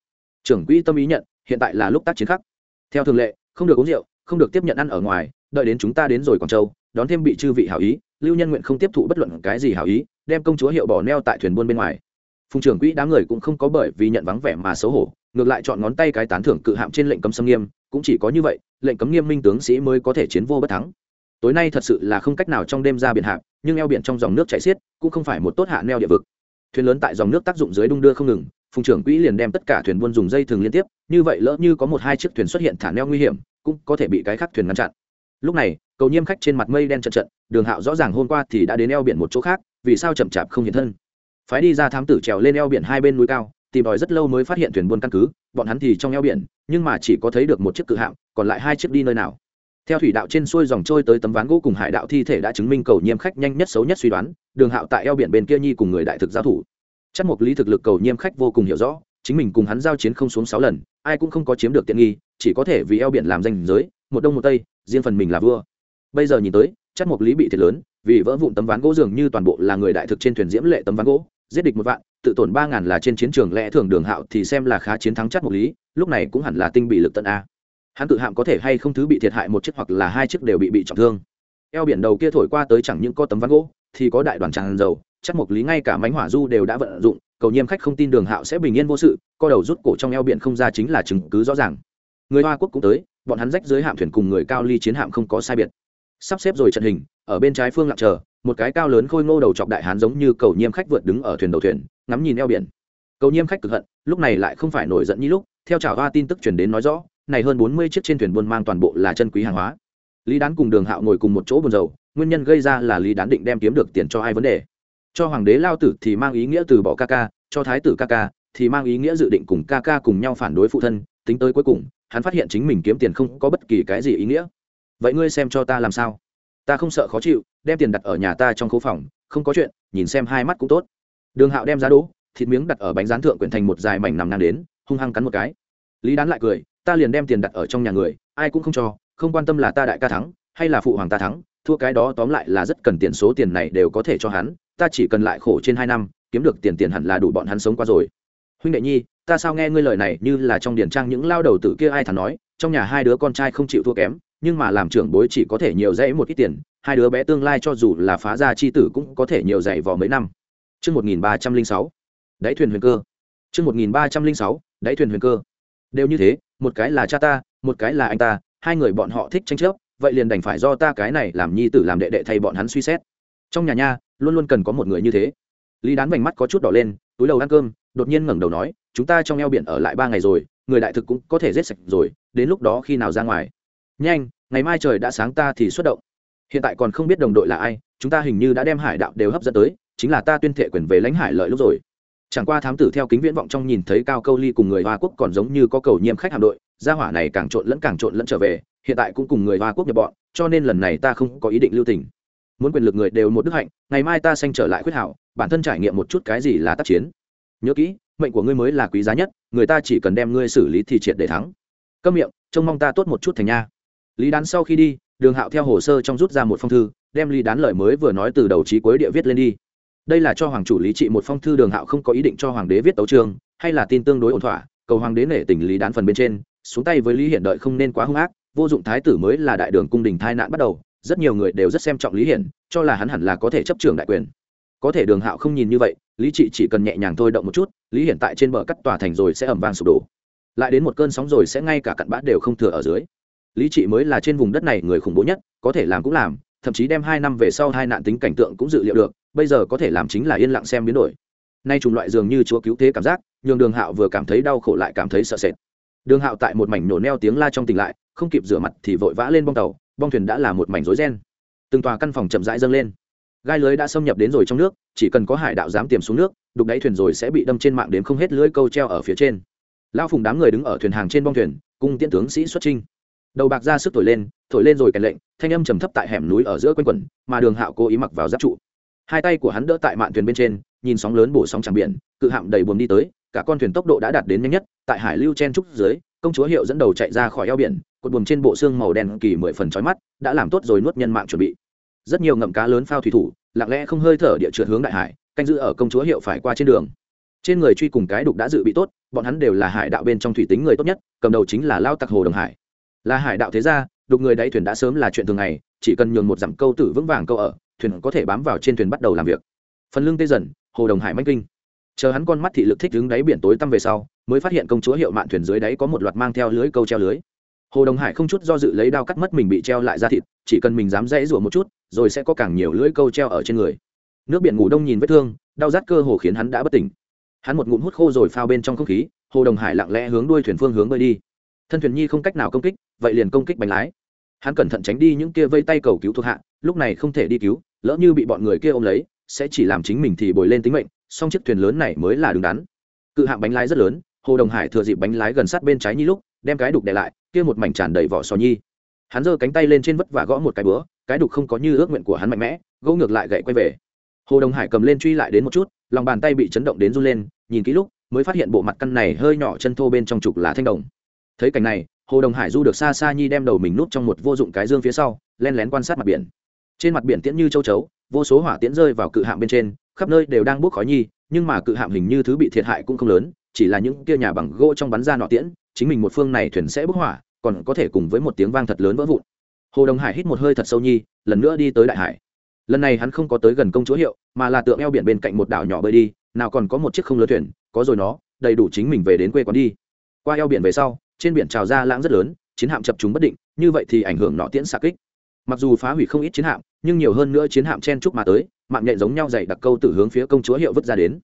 Trưởng quỹ tâm ý nhận, hiện tại là lúc tác chiến khắc. Theo thường lệ, không được uống rượu, không được tiếp nhận ăn ở ngoài, đợi đến chúng ta đến rồi quảng châu, đón thêm bị chư vị hảo ý, lưu nhân nguyện không tiếp thụ bất luận cái gì hảo ý, đem công chúa hiệu bỏ neo tại thuyền buôn bên ngoài. Phùng trưởng quỹ đám người cũng không có bởi vì nhận vắng vẻ mà xấu hổ, ngược lại chọn ngón tay cái tán thưởng cự hạm trên lệnh cấm xâm nghiêm, cũng chỉ có như vậy, lệnh cấm nghiêm minh tướng sĩ mới có thể chiến vô bất thắng tối nay thật sự là không cách nào trong đêm ra biển hạp, nhưng eo biển trong dòng nước chảy xiết, cũng không phải một tốt hạ neo địa vực. Thuyền lớn tại dòng nước tác dụng dưới đung đưa không ngừng, phùng trưởng quỹ liền đem tất cả thuyền buôn dùng dây thường liên tiếp, như vậy lỡ như có một hai chiếc thuyền xuất hiện thả neo nguy hiểm, cũng có thể bị cái khác thuyền ngăn chặn. Lúc này, cầu nhiêm khách trên mặt mây đen trận trận, đường hạo rõ ràng hôm qua thì đã đến eo biển một chỗ khác, vì sao chậm chạp không hiện thân? Phái đi ra thám tử trèo lên eo biển hai bên núi cao, tìm đòi rất lâu mới phát hiện thuyền buôn căn cứ, bọn hắn thì trong eo biển, nhưng mà chỉ có thấy được một chiếc cự hạm, còn lại hai chiếc đi nơi nào? Theo thủy đạo trên xuôi dòng trôi tới tấm ván gỗ cùng hải đạo thi thể đã chứng minh cầu nhiêm khách nhanh nhất xấu nhất suy đoán, đường hạo tại eo biển bên kia nhi cùng người đại thực giao thủ. Chắc mục lý thực lực cầu nhiêm khách vô cùng hiểu rõ, chính mình cùng hắn giao chiến không xuống sáu lần, ai cũng không có chiếm được tiện nghi, chỉ có thể vì eo biển làm danh giới, một đông một tây, riêng phần mình là vua. Bây giờ nhìn tới, chắc mục lý bị thiệt lớn, vì vỡ vụn tấm ván gỗ dường như toàn bộ là người đại thực trên thuyền diễm lệ tấm ván gỗ, giết địch một vạn, tự tổn ba ngàn là trên chiến trường lẽ thường đường hạo thì xem là khá chiến thắng chắc mục lý, lúc này cũng hẳn là tinh bị lực tận a hắn tự hạm có thể hay không thứ bị thiệt hại một chiếc hoặc là hai chiếc đều bị bị trọng thương. Eo biển đầu kia thổi qua tới chẳng những có tấm ván gỗ, thì có đại đoàn tràn dầu, chắc mục lý ngay cả mánh hỏa du đều đã vận dụng, cầu nhiêm khách không tin đường hạo sẽ bình yên vô sự, co đầu rút cổ trong eo biển không ra chính là chứng cứ rõ ràng. Người hoa quốc cũng tới, bọn hắn rách dưới hạm thuyền cùng người cao ly chiến hạm không có sai biệt. Sắp xếp rồi trận hình, ở bên trái phương lặng chờ, một cái cao lớn khôi ngô đầu chọc đại hán giống như cầu nhiêm khách vượt đứng ở thuyền đầu thuyền, ngắm nhìn eo biển. Cầu nhiêm khách cực hận, lúc này lại không phải nổi giận như lúc, theo trả hoa tin tức chuyển đến nói rõ này hơn bốn mươi chiếc trên thuyền buôn mang toàn bộ là chân quý hàng hóa. Lý đán cùng đường hạo ngồi cùng một chỗ buồn dầu nguyên nhân gây ra là lý đán định đem kiếm được tiền cho hai vấn đề? Cho hoàng đế lao tử thì mang ý nghĩa từ bỏ ca ca, cho thái tử ca ca thì mang ý nghĩa dự định cùng ca ca cùng nhau phản đối phụ thân, tính tới cuối cùng, hắn phát hiện chính mình kiếm tiền không có bất kỳ cái gì ý nghĩa. Vậy ngươi xem cho ta làm sao? Ta không sợ khó chịu, đem tiền đặt ở nhà ta trong khố phòng, không có chuyện, nhìn xem hai mắt cũng tốt. Đường hạo đem giá đỗ, thịt miếng đặt ở bánh rán thượng quyển thành một dài mảnh nằm ngang đến, hung hăng cắn một cái. Lý đán lại cười ta liền đem tiền đặt ở trong nhà người ai cũng không cho không quan tâm là ta đại ca thắng hay là phụ hoàng ta thắng thua cái đó tóm lại là rất cần tiền số tiền này đều có thể cho hắn ta chỉ cần lại khổ trên hai năm kiếm được tiền tiền hẳn là đủ bọn hắn sống qua rồi huynh đệ nhi ta sao nghe ngươi lời này như là trong điển trang những lao đầu tử kia ai thắn nói trong nhà hai đứa con trai không chịu thua kém nhưng mà làm trưởng bối chỉ có thể nhiều dãy một ít tiền hai đứa bé tương lai cho dù là phá gia chi tử cũng có thể nhiều dạy vò mấy năm Trước 1306, đáy thuyền huyền cơ. Trước 1306, đáy thuyền huyền cơ. Đều như thế, một cái là cha ta, một cái là anh ta, hai người bọn họ thích tranh chấp, vậy liền đành phải do ta cái này làm nhi tử làm đệ đệ thay bọn hắn suy xét. Trong nhà nha, luôn luôn cần có một người như thế. Lý Đán vành mắt có chút đỏ lên, túi đầu ăn cơm, đột nhiên ngẩng đầu nói, chúng ta trong eo biển ở lại ba ngày rồi, người đại thực cũng có thể rết sạch rồi, đến lúc đó khi nào ra ngoài? Nhanh, ngày mai trời đã sáng ta thì xuất động hiện tại còn không biết đồng đội là ai chúng ta hình như đã đem hải đạo đều hấp dẫn tới chính là ta tuyên thệ quyền về lãnh hải lợi lúc rồi chẳng qua thám tử theo kính viễn vọng trong nhìn thấy cao câu ly cùng người hoa quốc còn giống như có cầu nhiễm khách hạm đội, gia hỏa này càng trộn lẫn càng trộn lẫn trở về, hiện tại cũng cùng người hoa quốc nhập bọn, cho nên lần này ta không có ý định lưu tình. Muốn quyền lực người đều một đức hạnh, ngày mai ta sanh trở lại khuyết hảo, bản thân trải nghiệm một chút cái gì là tác chiến. Nhớ kỹ, mệnh của ngươi mới là quý giá nhất, người ta chỉ cần đem ngươi xử lý thì triệt để thắng. Câm miệng, trông mong ta tốt một chút thành nha. Lý đán sau khi đi, đường hạo theo hồ sơ trong rút ra một phong thư, đem lý đán lời mới vừa nói từ đầu trí cuối địa viết lên đi đây là cho hoàng chủ lý trị một phong thư đường hạo không có ý định cho hoàng đế viết tấu trường hay là tin tương đối ổn thỏa, cầu hoàng đế nể tình lý đán phần bên trên, xuống tay với lý hiển đợi không nên quá hung ác, vô dụng thái tử mới là đại đường cung đình thai nạn bắt đầu, rất nhiều người đều rất xem trọng lý hiển, cho là hắn hẳn là có thể chấp trường đại quyền. Có thể đường hạo không nhìn như vậy, lý trị chỉ cần nhẹ nhàng thôi động một chút, lý hiển tại trên bờ cắt tòa thành rồi sẽ ẩm vang sụp đổ. Lại đến một cơn sóng rồi sẽ ngay cả cặn bã đều không thừa ở dưới. Lý trị mới là trên vùng đất này người khủng bố nhất, có thể làm cũng làm, thậm chí đem hai năm về sau hai nạn tính cảnh tượng cũng dự liệu được bây giờ có thể làm chính là yên lặng xem biến đổi. Nay chủng loại dường như chúa cứu thế cảm giác, nhường đường hạo vừa cảm thấy đau khổ lại cảm thấy sợ sệt. Đường hạo tại một mảnh nổ neo tiếng la trong tỉnh lại, không kịp rửa mặt thì vội vã lên bong tàu, bong thuyền đã là một mảnh rối ren. Từng tòa căn phòng chậm rãi dâng lên. Gai lưới đã xâm nhập đến rồi trong nước, chỉ cần có hải đạo dám tiềm xuống nước, đục đáy thuyền rồi sẽ bị đâm trên mạng đến không hết lưới câu treo ở phía trên. Lao phùng đám người đứng ở thuyền hàng trên bong thuyền, cung tiễn tướng sĩ xuất trinh đầu bạc ra sức thổi lên thổi lên rồi kèn lệnh, thanh âm trầm thấp tại hẻm núi ở giữa quanh quẩn, mà đường hạo cố ý mặc vào giáp trụ hai tay của hắn đỡ tại mạn thuyền bên trên, nhìn sóng lớn bổ sóng tràng biển, cự hạm đầy buồm đi tới, cả con thuyền tốc độ đã đạt đến nhanh nhất, tại hải lưu chen trúc dưới, công chúa hiệu dẫn đầu chạy ra khỏi eo biển, cột buồm trên bộ xương màu đen kỳ mười phần trói mắt, đã làm tốt rồi nuốt nhân mạng chuẩn bị. Rất nhiều ngậm cá lớn phao thủy thủ, lặng lẽ không hơi thở địa trượt hướng đại hải, canh giữ ở công chúa hiệu phải qua trên đường. Trên người truy cùng cái đục đã dự bị tốt, bọn hắn đều là hải đạo bên trong thủy tính người tốt nhất, cầm đầu chính là lao tặc hồ đồng hải. Là hải đạo thế gia, đục người đáy thuyền đã sớm là chuyện thường ngày, chỉ cần nhường một dặm câu tử vững vàng câu ở thuyền có thể bám vào trên thuyền bắt đầu làm việc. Phần lưng tê dần, hồ đồng hải manh kinh. Chờ hắn con mắt thị lực thích đứng đáy biển tối tăm về sau, mới phát hiện công chúa hiệu mạn thuyền dưới đáy có một loạt mang theo lưới câu treo lưới. Hồ đồng hải không chút do dự lấy đao cắt mất mình bị treo lại ra thịt, chỉ cần mình dám dãy rủa một chút, rồi sẽ có càng nhiều lưỡi câu treo ở trên người. Nước biển ngủ đông nhìn vết thương, đau rát cơ hồ khiến hắn đã bất tỉnh. Hắn một ngụm hút khô rồi phao bên trong không khí, hồ đồng hải lặng lẽ hướng đuôi thuyền phương hướng bơi đi. Thân thuyền nhi không cách nào công kích, vậy liền công kích bánh lái. Hắn cẩn thận tránh đi những kia vây tay cầu cứu thuộc hạ, lúc này không thể đi cứu lỡ như bị bọn người kia ôm lấy, sẽ chỉ làm chính mình thì bồi lên tính mệnh, song chiếc thuyền lớn này mới là đứng đắn. Cự hạng bánh lái rất lớn, hồ đồng hải thừa dịp bánh lái gần sát bên trái nhi lúc, đem cái đục để lại, kia một mảnh tràn đầy vỏ sò nhi. Hắn giơ cánh tay lên trên vất và gõ một cái bữa, cái đục không có như ước nguyện của hắn mạnh mẽ, gỗ ngược lại gậy quay về. Hồ đồng hải cầm lên truy lại đến một chút, lòng bàn tay bị chấn động đến run lên, nhìn kỹ lúc, mới phát hiện bộ mặt căn này hơi nhỏ chân thô bên trong trục là thanh đồng. Thấy cảnh này, hồ đồng hải du được xa xa nhi đem đầu mình nút trong một vô dụng cái dương phía sau, len lén quan sát mặt biển trên mặt biển tiễn như châu chấu, vô số hỏa tiễn rơi vào cự hạm bên trên, khắp nơi đều đang bốc khói nhi, nhưng mà cự hạm hình như thứ bị thiệt hại cũng không lớn, chỉ là những kia nhà bằng gỗ trong bắn ra nọ tiễn, chính mình một phương này thuyền sẽ bốc hỏa, còn có thể cùng với một tiếng vang thật lớn vỡ vụn. Hồ đồng hải hít một hơi thật sâu nhi, lần nữa đi tới đại hải. Lần này hắn không có tới gần công chúa hiệu, mà là tượng eo biển bên cạnh một đảo nhỏ bơi đi, nào còn có một chiếc không lớn thuyền, có rồi nó, đầy đủ chính mình về đến quê quán đi. Qua eo biển về sau, trên biển trào ra lãng rất lớn, chiến hạm chập chúng bất định, như vậy thì ảnh hưởng nọ tiễn xạ kích mặc dù phá hủy không ít chiến hạm nhưng nhiều hơn nữa chiến hạm chen chúc mà tới mạng nhện giống nhau dày đặc câu từ hướng phía công chúa hiệu vứt ra đến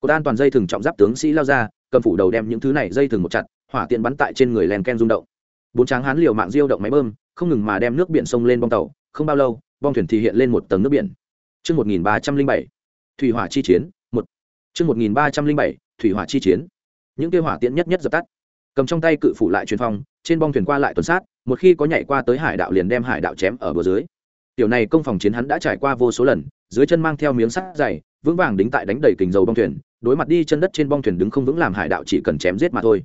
cột an toàn dây thừng trọng giáp tướng sĩ lao ra cầm phủ đầu đem những thứ này dây thừng một chặt hỏa tiện bắn tại trên người len ken rung động bốn tráng hán liều mạng diêu động máy bơm không ngừng mà đem nước biển sông lên bong tàu không bao lâu bong thuyền thì hiện lên một tầng nước biển Trước 1307, Thủy hỏa chi chiến, một. Trước 1307, Thủy hỏa chi chiến. Những tiêu hỏa tiện nhất nhất dập tắt. Cầm trong tay cự phủ lại truyền phong, trên bong thuyền qua lại tuần sát, một khi có nhảy qua tới hải đạo liền đem hải đạo chém ở bờ dưới. Tiểu này công phòng chiến hắn đã trải qua vô số lần, dưới chân mang theo miếng sắt dày, vững vàng đính tại đánh đầy kình dầu bong thuyền, đối mặt đi chân đất trên bong thuyền đứng không vững làm hải đạo chỉ cần chém giết mà thôi.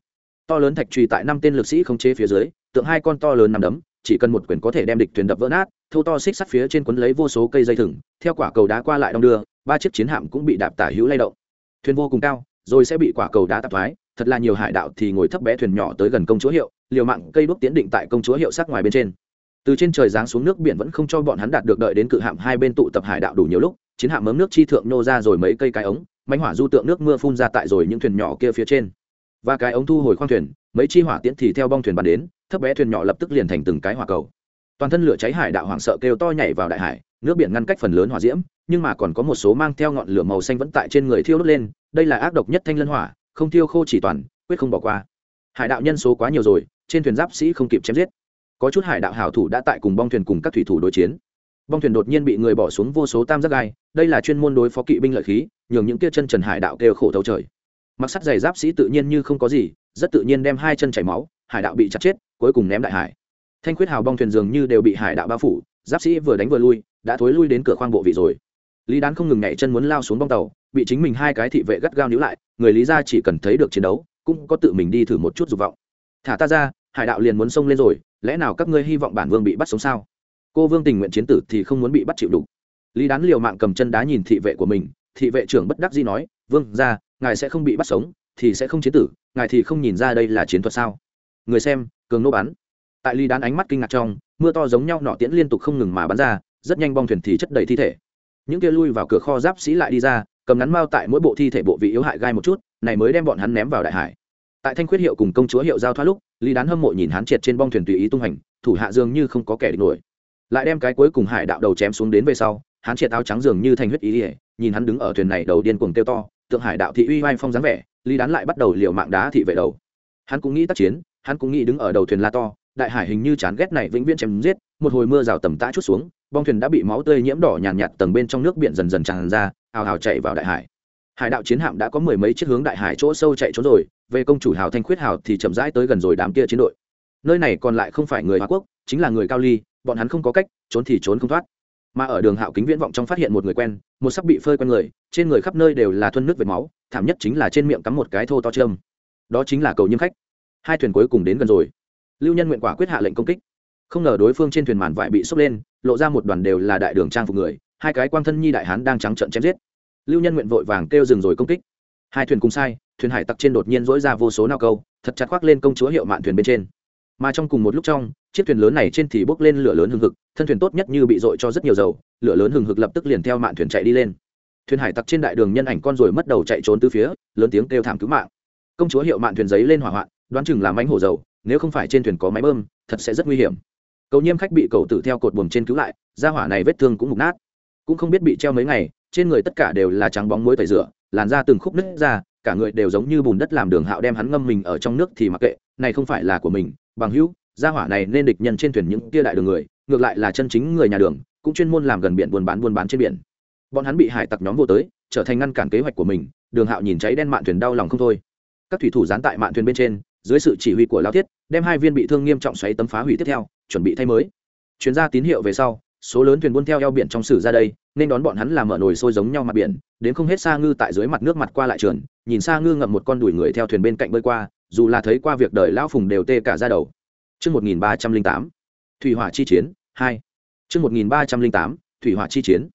To lớn thạch truy tại năm tên lực sĩ không chế phía dưới, tượng hai con to lớn nằm đấm, chỉ cần một quyền có thể đem địch thuyền đập vỡ nát thâu to xích sắt phía trên quấn lấy vô số cây dây thừng theo quả cầu đá qua lại đong đưa ba chiếc chiến hạm cũng bị đạp tả hữu lay động thuyền vô cùng cao rồi sẽ bị quả cầu đá tạp thoái thật là nhiều hải đạo thì ngồi thấp bé thuyền nhỏ tới gần công chỗ hiệu liều mạng cây đuốc tiến định tại công chúa hiệu sắc ngoài bên trên. Từ trên trời giáng xuống nước biển vẫn không cho bọn hắn đạt được đợi đến cự hạm hai bên tụ tập hải đạo đủ nhiều lúc, chiến hạm mớm nước chi thượng nô ra rồi mấy cây cái ống, mánh hỏa du tượng nước mưa phun ra tại rồi những thuyền nhỏ kia phía trên. Và cái ống thu hồi khoang thuyền, mấy chi hỏa tiễn thì theo bong thuyền bắn đến, thấp bé thuyền nhỏ lập tức liền thành từng cái hỏa cầu. Toàn thân lửa cháy hải đạo hoảng sợ kêu to nhảy vào đại hải, nước biển ngăn cách phần lớn hỏa diễm, nhưng mà còn có một số mang theo ngọn lửa màu xanh vẫn tại trên người thiêu đốt lên, đây là ác độc nhất thanh lân hỏa, không thiêu khô chỉ toàn, quyết không bỏ qua. Hải đạo nhân số quá nhiều rồi trên thuyền giáp sĩ không kịp chém giết. Có chút hải đạo hảo thủ đã tại cùng bong thuyền cùng các thủy thủ đối chiến. Bong thuyền đột nhiên bị người bỏ xuống vô số tam giác gai, đây là chuyên môn đối phó kỵ binh lợi khí, nhường những kia chân trần hải đạo kêu khổ thấu trời. Mặc sắt giày giáp sĩ tự nhiên như không có gì, rất tự nhiên đem hai chân chảy máu, hải đạo bị chặt chết, cuối cùng ném đại hải. Thanh khuyết hào bong thuyền dường như đều bị hải đạo bao phủ, giáp sĩ vừa đánh vừa lui, đã thối lui đến cửa khoang bộ vị rồi. Lý đán không ngừng nhảy chân muốn lao xuống bong tàu, bị chính mình hai cái thị vệ gắt gao níu lại, người lý ra chỉ cần thấy được chiến đấu, cũng có tự mình đi thử một chút dục vọng thả ta ra, hải đạo liền muốn xông lên rồi, lẽ nào các ngươi hy vọng bản vương bị bắt sống sao? Cô vương tình nguyện chiến tử thì không muốn bị bắt chịu đủ lý đán liều mạng cầm chân đá nhìn thị vệ của mình, thị vệ trưởng bất đắc dĩ nói, vương ra ngài sẽ không bị bắt sống, thì sẽ không chiến tử, ngài thì không nhìn ra đây là chiến thuật sao? Người xem, cường nô bắn tại ly đán ánh mắt kinh ngạc trong, mưa to giống nhau nọ tiễn liên tục không ngừng mà bắn ra, rất nhanh bong thuyền thì chất đầy thi thể. Những kia lui vào cửa kho giáp sĩ lại đi ra, cầm ngắn mao tại mỗi bộ thi thể bộ vị yếu hại gai một chút, này mới đem bọn hắn ném vào đại hải tại thanh khuyết hiệu cùng công chúa hiệu giao thoát lúc Lý đán hâm mộ nhìn hắn triệt trên bong thuyền tùy ý tung hành thủ hạ dường như không có kẻ địch nổi. Lại đem cái cuối cùng hải đạo đầu chém xuống đến về sau hắn triệt áo trắng dường như thành huyết ý ỉa nhìn hắn đứng ở thuyền này đầu điên cuồng kêu to tượng hải đạo thị uy oai phong dáng vẻ Lý đán lại bắt đầu liều mạng đá thị vệ đầu. Hắn cũng nghĩ tác chiến hắn cũng nghĩ đứng ở đầu thuyền la to đại hải hình như chán ghét này vĩnh viễn chém giết một hồi mưa rào tầm tã chút xuống bong thuyền đã bị máu tươi nhiễm đỏ nhàn nhạt, nhạt tầng bên trong nước biển dần dần tràn ra hào hào chạy vào đại hải hải đạo chiến hạm đã có mười mấy chiếc hướng đại hải chỗ sâu chạy trốn rồi, về công chủ hào thanh khuyết hào thì chậm rãi tới gần rồi đám kia chiến đội. Nơi này còn lại không phải người hoa quốc, chính là người cao ly, bọn hắn không có cách, trốn thì trốn không thoát. Mà ở đường hạo kính viễn vọng trong phát hiện một người quen, một sắc bị phơi quen người, trên người khắp nơi đều là thuân nước vệt máu, thảm nhất chính là trên miệng cắm một cái thô to châm. Đó chính là cầu nhiễm khách. Hai thuyền cuối cùng đến gần rồi. Lưu nhân nguyện quả quyết hạ lệnh công kích. Không ngờ đối phương trên thuyền màn vải bị sốc lên, lộ ra một đoàn đều là đại đường trang phục người, hai cái quang thân nhi đại hán đang trắng trợn chém giết lưu nhân nguyện vội vàng kêu dừng rồi công kích. Hai thuyền cùng sai, thuyền hải tặc trên đột nhiên dỗi ra vô số nao câu, thật chặt khoác lên công chúa hiệu mạn thuyền bên trên. Mà trong cùng một lúc trong, chiếc thuyền lớn này trên thì bốc lên lửa lớn hừng hực, thân thuyền tốt nhất như bị dội cho rất nhiều dầu, lửa lớn hừng hực lập tức liền theo mạn thuyền chạy đi lên. Thuyền hải tặc trên đại đường nhân ảnh con rồi mất đầu chạy trốn từ phía, lớn tiếng kêu thảm cứu mạng. Công chúa hiệu mạn thuyền giấy lên hỏa hoạn, đoán chừng là mánh hổ dầu, nếu không phải trên thuyền có máy bơm, thật sẽ rất nguy hiểm. Cầu nhiêm khách bị cầu tử theo cột buồm trên cứu lại ra hỏa này vết thương cũng mục nát. Cũng không biết bị treo mấy ngày trên người tất cả đều là trắng bóng muối tẩy rửa, làn da từng khúc nứt ra, cả người đều giống như bùn đất làm đường hạo đem hắn ngâm mình ở trong nước thì mặc kệ, này không phải là của mình, bằng hữu, gia hỏa này nên địch nhân trên thuyền những kia đại đường người, ngược lại là chân chính người nhà đường, cũng chuyên môn làm gần biển buôn bán buôn bán trên biển. Bọn hắn bị hải tặc nhóm vô tới, trở thành ngăn cản kế hoạch của mình, đường hạo nhìn cháy đen mạn thuyền đau lòng không thôi. Các thủy thủ dán tại mạn thuyền bên trên, dưới sự chỉ huy của lao thiết, đem hai viên bị thương nghiêm trọng xoáy tấm phá hủy tiếp theo, chuẩn bị thay mới. Chuyến ra tín hiệu về sau, số lớn thuyền buôn theo eo biển trong sử ra đây nên đón bọn hắn làm mở nồi sôi giống nhau mặt biển đến không hết xa ngư tại dưới mặt nước mặt qua lại trường nhìn xa ngư ngậm một con đùi người theo thuyền bên cạnh bơi qua dù là thấy qua việc đời lão phùng đều tê cả ra đầu Trước 1308, Thủy hỏa chi chiến, 2. Trước 1308, Thủy hỏa chi chiến.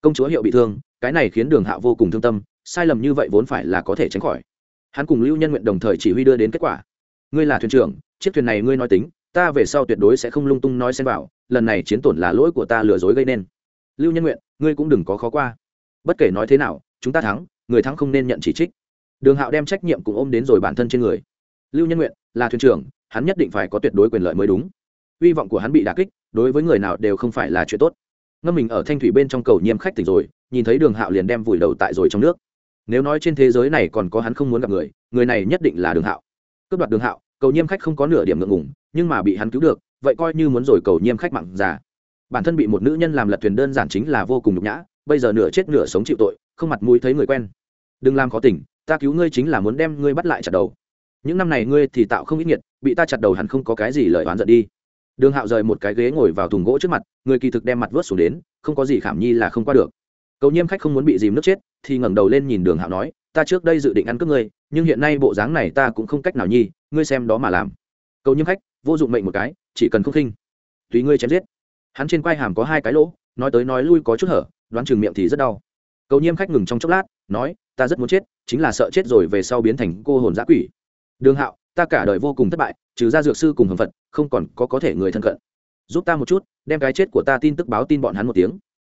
Công chúa hiệu bị thương, cái này khiến đường Hạo vô cùng thương tâm, sai lầm như vậy vốn phải là có thể tránh khỏi. Hắn cùng Lưu Nhân nguyện đồng thời chỉ huy đưa đến kết quả. Ngươi là thuyền trưởng, chiếc thuyền này ngươi nói tính, ta về sau tuyệt đối sẽ không lung tung nói xen vào, lần này chiến tổn là lỗi của ta lừa dối gây nên. Lưu Nhân nguyện, ngươi cũng đừng có khó qua. Bất kể nói thế nào, chúng ta thắng, người thắng không nên nhận chỉ trích. Đường Hạo đem trách nhiệm cùng ôm đến rồi bản thân trên người. Lưu Nhân nguyện là thuyền trưởng, hắn nhất định phải có tuyệt đối quyền lợi mới đúng hy vọng của hắn bị đà kích đối với người nào đều không phải là chuyện tốt ngâm mình ở thanh thủy bên trong cầu nhiêm khách tỉnh rồi nhìn thấy đường hạo liền đem vùi đầu tại rồi trong nước nếu nói trên thế giới này còn có hắn không muốn gặp người người này nhất định là đường hạo cướp đoạt đường hạo cầu nhiêm khách không có nửa điểm ngượng ngùng nhưng mà bị hắn cứu được vậy coi như muốn rồi cầu nhiêm khách mặn già bản thân bị một nữ nhân làm lật thuyền đơn giản chính là vô cùng nhục nhã, bây giờ nửa chết nửa sống chịu tội, không mặt mũi thấy người quen. Đừng làm khó tình, ta cứu ngươi chính là muốn đem ngươi bắt lại chặt đầu. Những năm này ngươi thì tạo không ít nghiệt, bị ta chặt đầu hẳn không có cái gì lời oán giận đi. Đường hạo rời một cái ghế ngồi vào thùng gỗ trước mặt, người kỳ thực đem mặt vớt xuống đến, không có gì khảm nhi là không qua được. Cầu nhiêm khách không muốn bị dìm nước chết, thì ngẩng đầu lên nhìn đường hạo nói, ta trước đây dự định ăn cướp ngươi, nhưng hiện nay bộ dáng này ta cũng không cách nào nhi, ngươi xem đó mà làm. Cầu nhiêm khách, vô dụng mệnh một cái, chỉ cần không khinh. Tùy ngươi chém giết hắn trên quai hàm có hai cái lỗ, nói tới nói lui có chút hở, đoán chừng miệng thì rất đau. Cầu nhiêm khách ngừng trong chốc lát, nói, ta rất muốn chết, chính là sợ chết rồi về sau biến thành cô hồn giã quỷ. Đường hạo, ta cả đời vô cùng thất bại, trừ ra dược sư cùng hầm phật, không còn có có thể người thân cận. Giúp ta một chút, đem cái chết của ta tin tức báo tin bọn hắn một tiếng.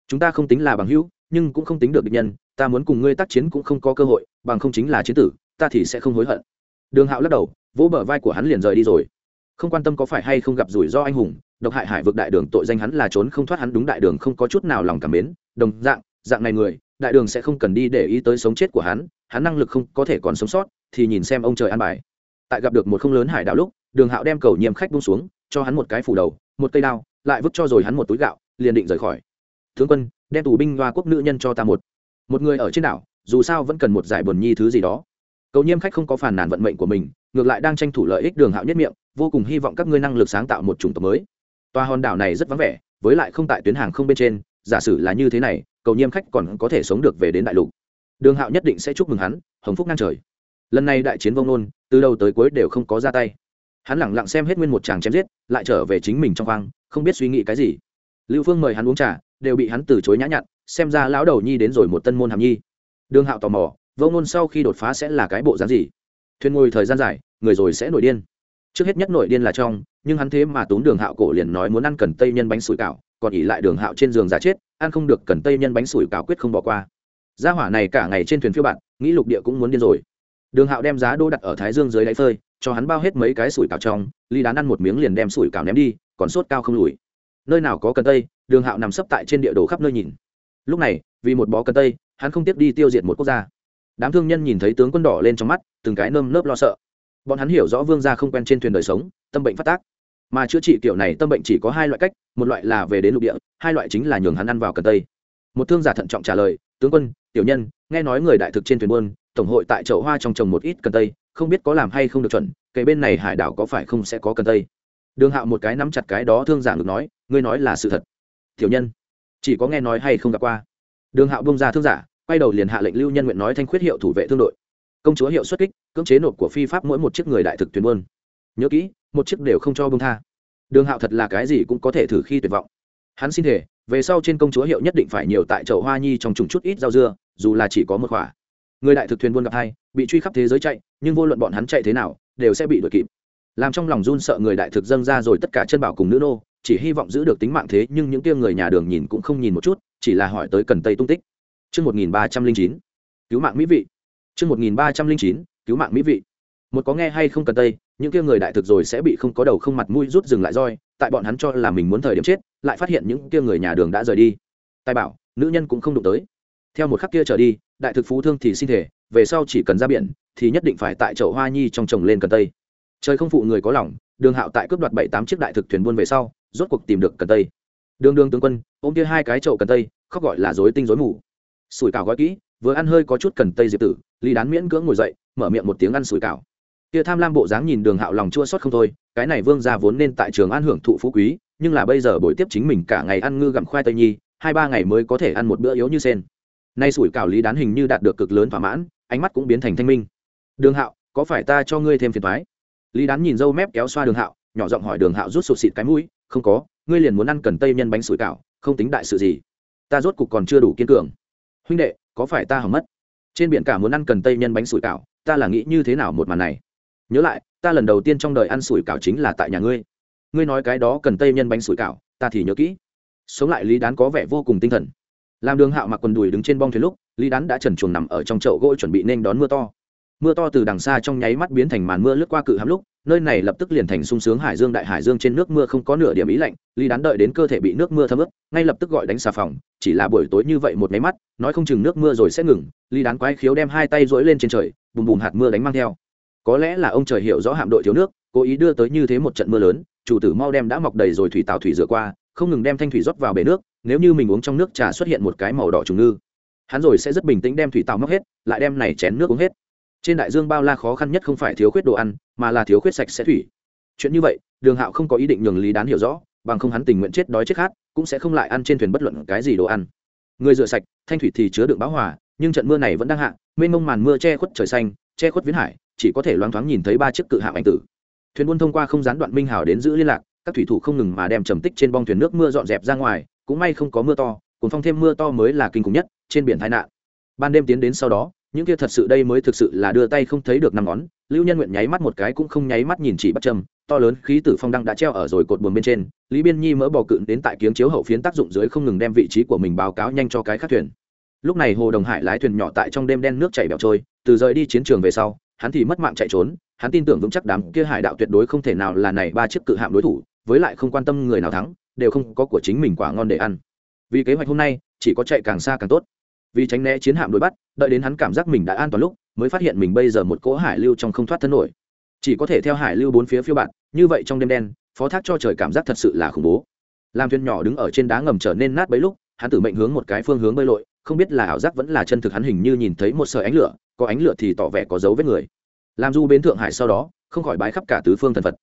Chúng ta không tính là bằng hữu, nhưng cũng không tính được địch nhân, ta muốn cùng ngươi tác chiến cũng không có cơ hội, bằng không chính là chiến tử, ta thì sẽ không hối hận. Đường hạo lắc đầu, vỗ bờ vai của hắn liền rời đi rồi. Không quan tâm có phải hay không gặp rủi ro anh hùng độc hại hải vực đại đường tội danh hắn là trốn không thoát hắn đúng đại đường không có chút nào lòng cảm mến. Đồng dạng dạng này người, đại đường sẽ không cần đi để ý tới sống chết của hắn hắn năng lực không có thể còn sống sót, thì nhìn xem ông trời an bài. Tại gặp được một không lớn hải đảo lúc, đường hạo đem cầu nhiễm khách bung xuống, cho hắn một cái phủ đầu, một cây đao, lại vứt cho rồi hắn một túi gạo, liền định rời khỏi. Tướng quân, đem tù binh hoa quốc nữ nhân cho ta một. Một người ở trên đảo, dù sao vẫn cần một giải buồn nhi thứ gì đó. Cầu nhiễm khách không có phản nàn vận mệnh của mình, ngược lại đang tranh thủ lợi ích đường hạo nhất miệng, vô cùng hy vọng các ngươi năng lực sáng tạo một chủng tộc mới toa hòn đảo này rất vắng vẻ, với lại không tại tuyến hàng không bên trên, giả sử là như thế này, cầu nhiêm khách còn có thể sống được về đến đại lục. Đường hạo nhất định sẽ chúc mừng hắn, hồng phúc ngang trời. Lần này đại chiến vông nôn, từ đầu tới cuối đều không có ra tay. Hắn lẳng lặng xem hết nguyên một chàng chém giết, lại trở về chính mình trong khoang không biết suy nghĩ cái gì. Lưu phương mời hắn uống trà, đều bị hắn từ chối nhã nhặn, xem ra lão đầu nhi đến rồi một tân môn hàm nhi. Đường hạo tò mò, vông ngôn sau khi đột phá sẽ là cái bộ dáng gì? Thuyền ngồi thời gian dài, người rồi sẽ nổi điên trước hết nhất nổi điên là trong, nhưng hắn thế mà tốn đường hạo cổ liền nói muốn ăn cần tây nhân bánh sủi cảo, còn ỉ lại đường hạo trên giường giả chết, ăn không được cần tây nhân bánh sủi cảo quyết không bỏ qua. Gia hỏa này cả ngày trên thuyền phiêu bạn, nghĩ lục địa cũng muốn điên rồi. Đường hạo đem giá đô đặt ở thái dương dưới đáy phơi, cho hắn bao hết mấy cái sủi cảo trong, ly đán ăn một miếng liền đem sủi cảo ném đi, còn sốt cao không lùi. Nơi nào có cần tây, đường hạo nằm sấp tại trên địa đồ khắp nơi nhìn. Lúc này, vì một bó cần tây, hắn không tiếp đi tiêu diệt một quốc gia. Đám thương nhân nhìn thấy tướng quân đỏ lên trong mắt, từng cái nơm nớp lo sợ bọn hắn hiểu rõ vương gia không quen trên thuyền đời sống, tâm bệnh phát tác. Mà chữa trị kiểu này tâm bệnh chỉ có hai loại cách, một loại là về đến lục địa, hai loại chính là nhường hắn ăn vào cần tây. Một thương giả thận trọng trả lời, tướng quân, tiểu nhân, nghe nói người đại thực trên thuyền buôn, tổng hội tại chậu hoa trong trồng một ít cần tây, không biết có làm hay không được chuẩn cái bên này hải đảo có phải không sẽ có cần tây? Đường hạo một cái nắm chặt cái đó, thương giả ngược nói, ngươi nói là sự thật. Tiểu nhân, chỉ có nghe nói hay không gặp qua. Đường hạo bông ra thương giả, quay đầu liền hạ lệnh lưu nhân nguyện nói thanh khuyết hiệu thủ vệ thương đội công chúa hiệu xuất kích cưỡng chế nộp của phi pháp mỗi một chiếc người đại thực thuyền buôn. Nhớ kỹ một chiếc đều không cho bông tha. Đường hạo thật là cái gì cũng có thể thử khi tuyệt vọng. Hắn xin thể về sau trên công chúa hiệu nhất định phải nhiều tại chậu hoa nhi trong trùng chút ít rau dưa dù là chỉ có một khỏa người đại thực thuyền buôn gặp hai bị truy khắp thế giới chạy nhưng vô luận bọn hắn chạy thế nào đều sẽ bị đuổi kịp. Làm trong lòng run sợ người đại thực dâng ra rồi tất cả chân bảo cùng nữ nô chỉ hy vọng giữ được tính mạng thế nhưng những kia người nhà đường nhìn cũng không nhìn một chút chỉ là hỏi tới cần tây tung tích. Trước 1309, cứu mạng mỹ vị. Trước 1309, cứu mạng mỹ vị. một có nghe hay không cần tây những kia người đại thực rồi sẽ bị không có đầu không mặt mũi rút dừng lại roi tại bọn hắn cho là mình muốn thời điểm chết lại phát hiện những kia người nhà đường đã rời đi. Tài bảo nữ nhân cũng không đụng tới. Theo một khắc kia trở đi đại thực phú thương thì xin thể về sau chỉ cần ra biển thì nhất định phải tại chậu hoa nhi trong trồng lên cần tây. Trời không phụ người có lòng đường hạo tại cướp đoạt bảy tám chiếc đại thực thuyền buôn về sau rốt cuộc tìm được cần tây. Đường đường tướng quân ôm kia hai cái chậu cần tây khóc gọi là dối tinh dối mù. Sủi cảo gói kỹ vừa ăn hơi có chút cần tây diệp tử, lý đán miễn cưỡng ngồi dậy, mở miệng một tiếng ăn sủi cảo. Kia tham lam bộ dáng nhìn đường hạo lòng chua xót không thôi, cái này vương gia vốn nên tại trường ăn hưởng thụ phú quý, nhưng là bây giờ buổi tiếp chính mình cả ngày ăn ngư gặm khoai tây nhi, hai ba ngày mới có thể ăn một bữa yếu như sen. Nay sủi cảo lý đán hình như đạt được cực lớn thỏa mãn, ánh mắt cũng biến thành thanh minh. Đường hạo, có phải ta cho ngươi thêm phiền thoái lý đán nhìn dâu mép kéo xoa đường hạo, nhỏ giọng hỏi đường hạo rút sụt xịt cái mũi, không có, ngươi liền muốn ăn cần tây nhân bánh sủi cảo, không tính đại sự gì. Ta rốt cục còn chưa đủ kiên cường. Huynh đệ có phải ta hỏng mất? Trên biển cả muốn ăn cần tây nhân bánh sủi cảo, ta là nghĩ như thế nào một màn này? Nhớ lại, ta lần đầu tiên trong đời ăn sủi cảo chính là tại nhà ngươi. Ngươi nói cái đó cần tây nhân bánh sủi cảo, ta thì nhớ kỹ. Sống lại lý đán có vẻ vô cùng tinh thần. Làm đường hạo mặc quần đùi đứng trên bong thuyền lúc, lý đán đã trần chuồng nằm ở trong chậu gỗ chuẩn bị nên đón mưa to. Mưa to từ đằng xa trong nháy mắt biến thành màn mưa lướt qua cự hám lúc nơi này lập tức liền thành sung sướng hải dương đại hải dương trên nước mưa không có nửa điểm ý lạnh, lý đán đợi đến cơ thể bị nước mưa thấm ướt, ngay lập tức gọi đánh xà phòng, chỉ là buổi tối như vậy một máy mắt, nói không chừng nước mưa rồi sẽ ngừng, lý đán quái khiếu đem hai tay rỗi lên trên trời, bùm bùm hạt mưa đánh mang theo. Có lẽ là ông trời hiểu rõ hạm đội thiếu nước, cố ý đưa tới như thế một trận mưa lớn, chủ tử mau đem đã mọc đầy rồi thủy tàu thủy rửa qua, không ngừng đem thanh thủy rót vào bể nước, nếu như mình uống trong nước trà xuất hiện một cái màu đỏ trùng ngư, hắn rồi sẽ rất bình tĩnh đem thủy tàu móc hết, lại đem này chén nước uống hết trên đại dương bao la khó khăn nhất không phải thiếu khuyết đồ ăn, mà là thiếu khuyết sạch sẽ thủy. Chuyện như vậy, đường hạo không có ý định nhường lý đán hiểu rõ, bằng không hắn tình nguyện chết đói chết khát, cũng sẽ không lại ăn trên thuyền bất luận cái gì đồ ăn. Người rửa sạch, thanh thủy thì chứa đựng báo hòa, nhưng trận mưa này vẫn đang hạ, mênh mông màn mưa che khuất trời xanh, che khuất viễn hải, chỉ có thể loáng thoáng nhìn thấy ba chiếc cự hạm ảnh tử. Thuyền buôn thông qua không gián đoạn minh hào đến giữ liên lạc, các thủy thủ không ngừng mà đem trầm tích trên bong thuyền nước mưa dọn dẹp ra ngoài, cũng may không có mưa to cuốn phong thêm mưa to mới là kinh khủng nhất, trên biển tai nạn. Ban đêm tiến đến sau đó những kia thật sự đây mới thực sự là đưa tay không thấy được năm ngón. Lưu nhân nguyện nháy mắt một cái cũng không nháy mắt nhìn chỉ bắt châm. To lớn khí tử phong đăng đã treo ở rồi cột buồn bên trên. Lý biên nhi mỡ bò cự đến tại kiếng chiếu hậu phiến tác dụng dưới không ngừng đem vị trí của mình báo cáo nhanh cho cái khác thuyền. Lúc này hồ đồng hải lái thuyền nhỏ tại trong đêm đen nước chảy bẹo trôi, từ rời đi chiến trường về sau, hắn thì mất mạng chạy trốn. Hắn tin tưởng vững chắc đám kia hải đạo tuyệt đối không thể nào là này ba chiếc cự hạm đối thủ, với lại không quan tâm người nào thắng, đều không có của chính mình quả ngon để ăn. Vì kế hoạch hôm nay, chỉ có chạy càng xa càng tốt vì tránh né chiến hạm đuổi bắt, đợi đến hắn cảm giác mình đã an toàn lúc, mới phát hiện mình bây giờ một cỗ hải lưu trong không thoát thân nổi. Chỉ có thể theo hải lưu bốn phía phiêu bạn như vậy trong đêm đen, phó thác cho trời cảm giác thật sự là khủng bố. Làm thuyền nhỏ đứng ở trên đá ngầm trở nên nát bấy lúc, hắn tự mệnh hướng một cái phương hướng bơi lội, không biết là ảo giác vẫn là chân thực hắn hình như nhìn thấy một sợi ánh lửa, có ánh lửa thì tỏ vẻ có dấu vết người. Làm du bến thượng hải sau đó, không khỏi bái khắp cả tứ phương thần phật.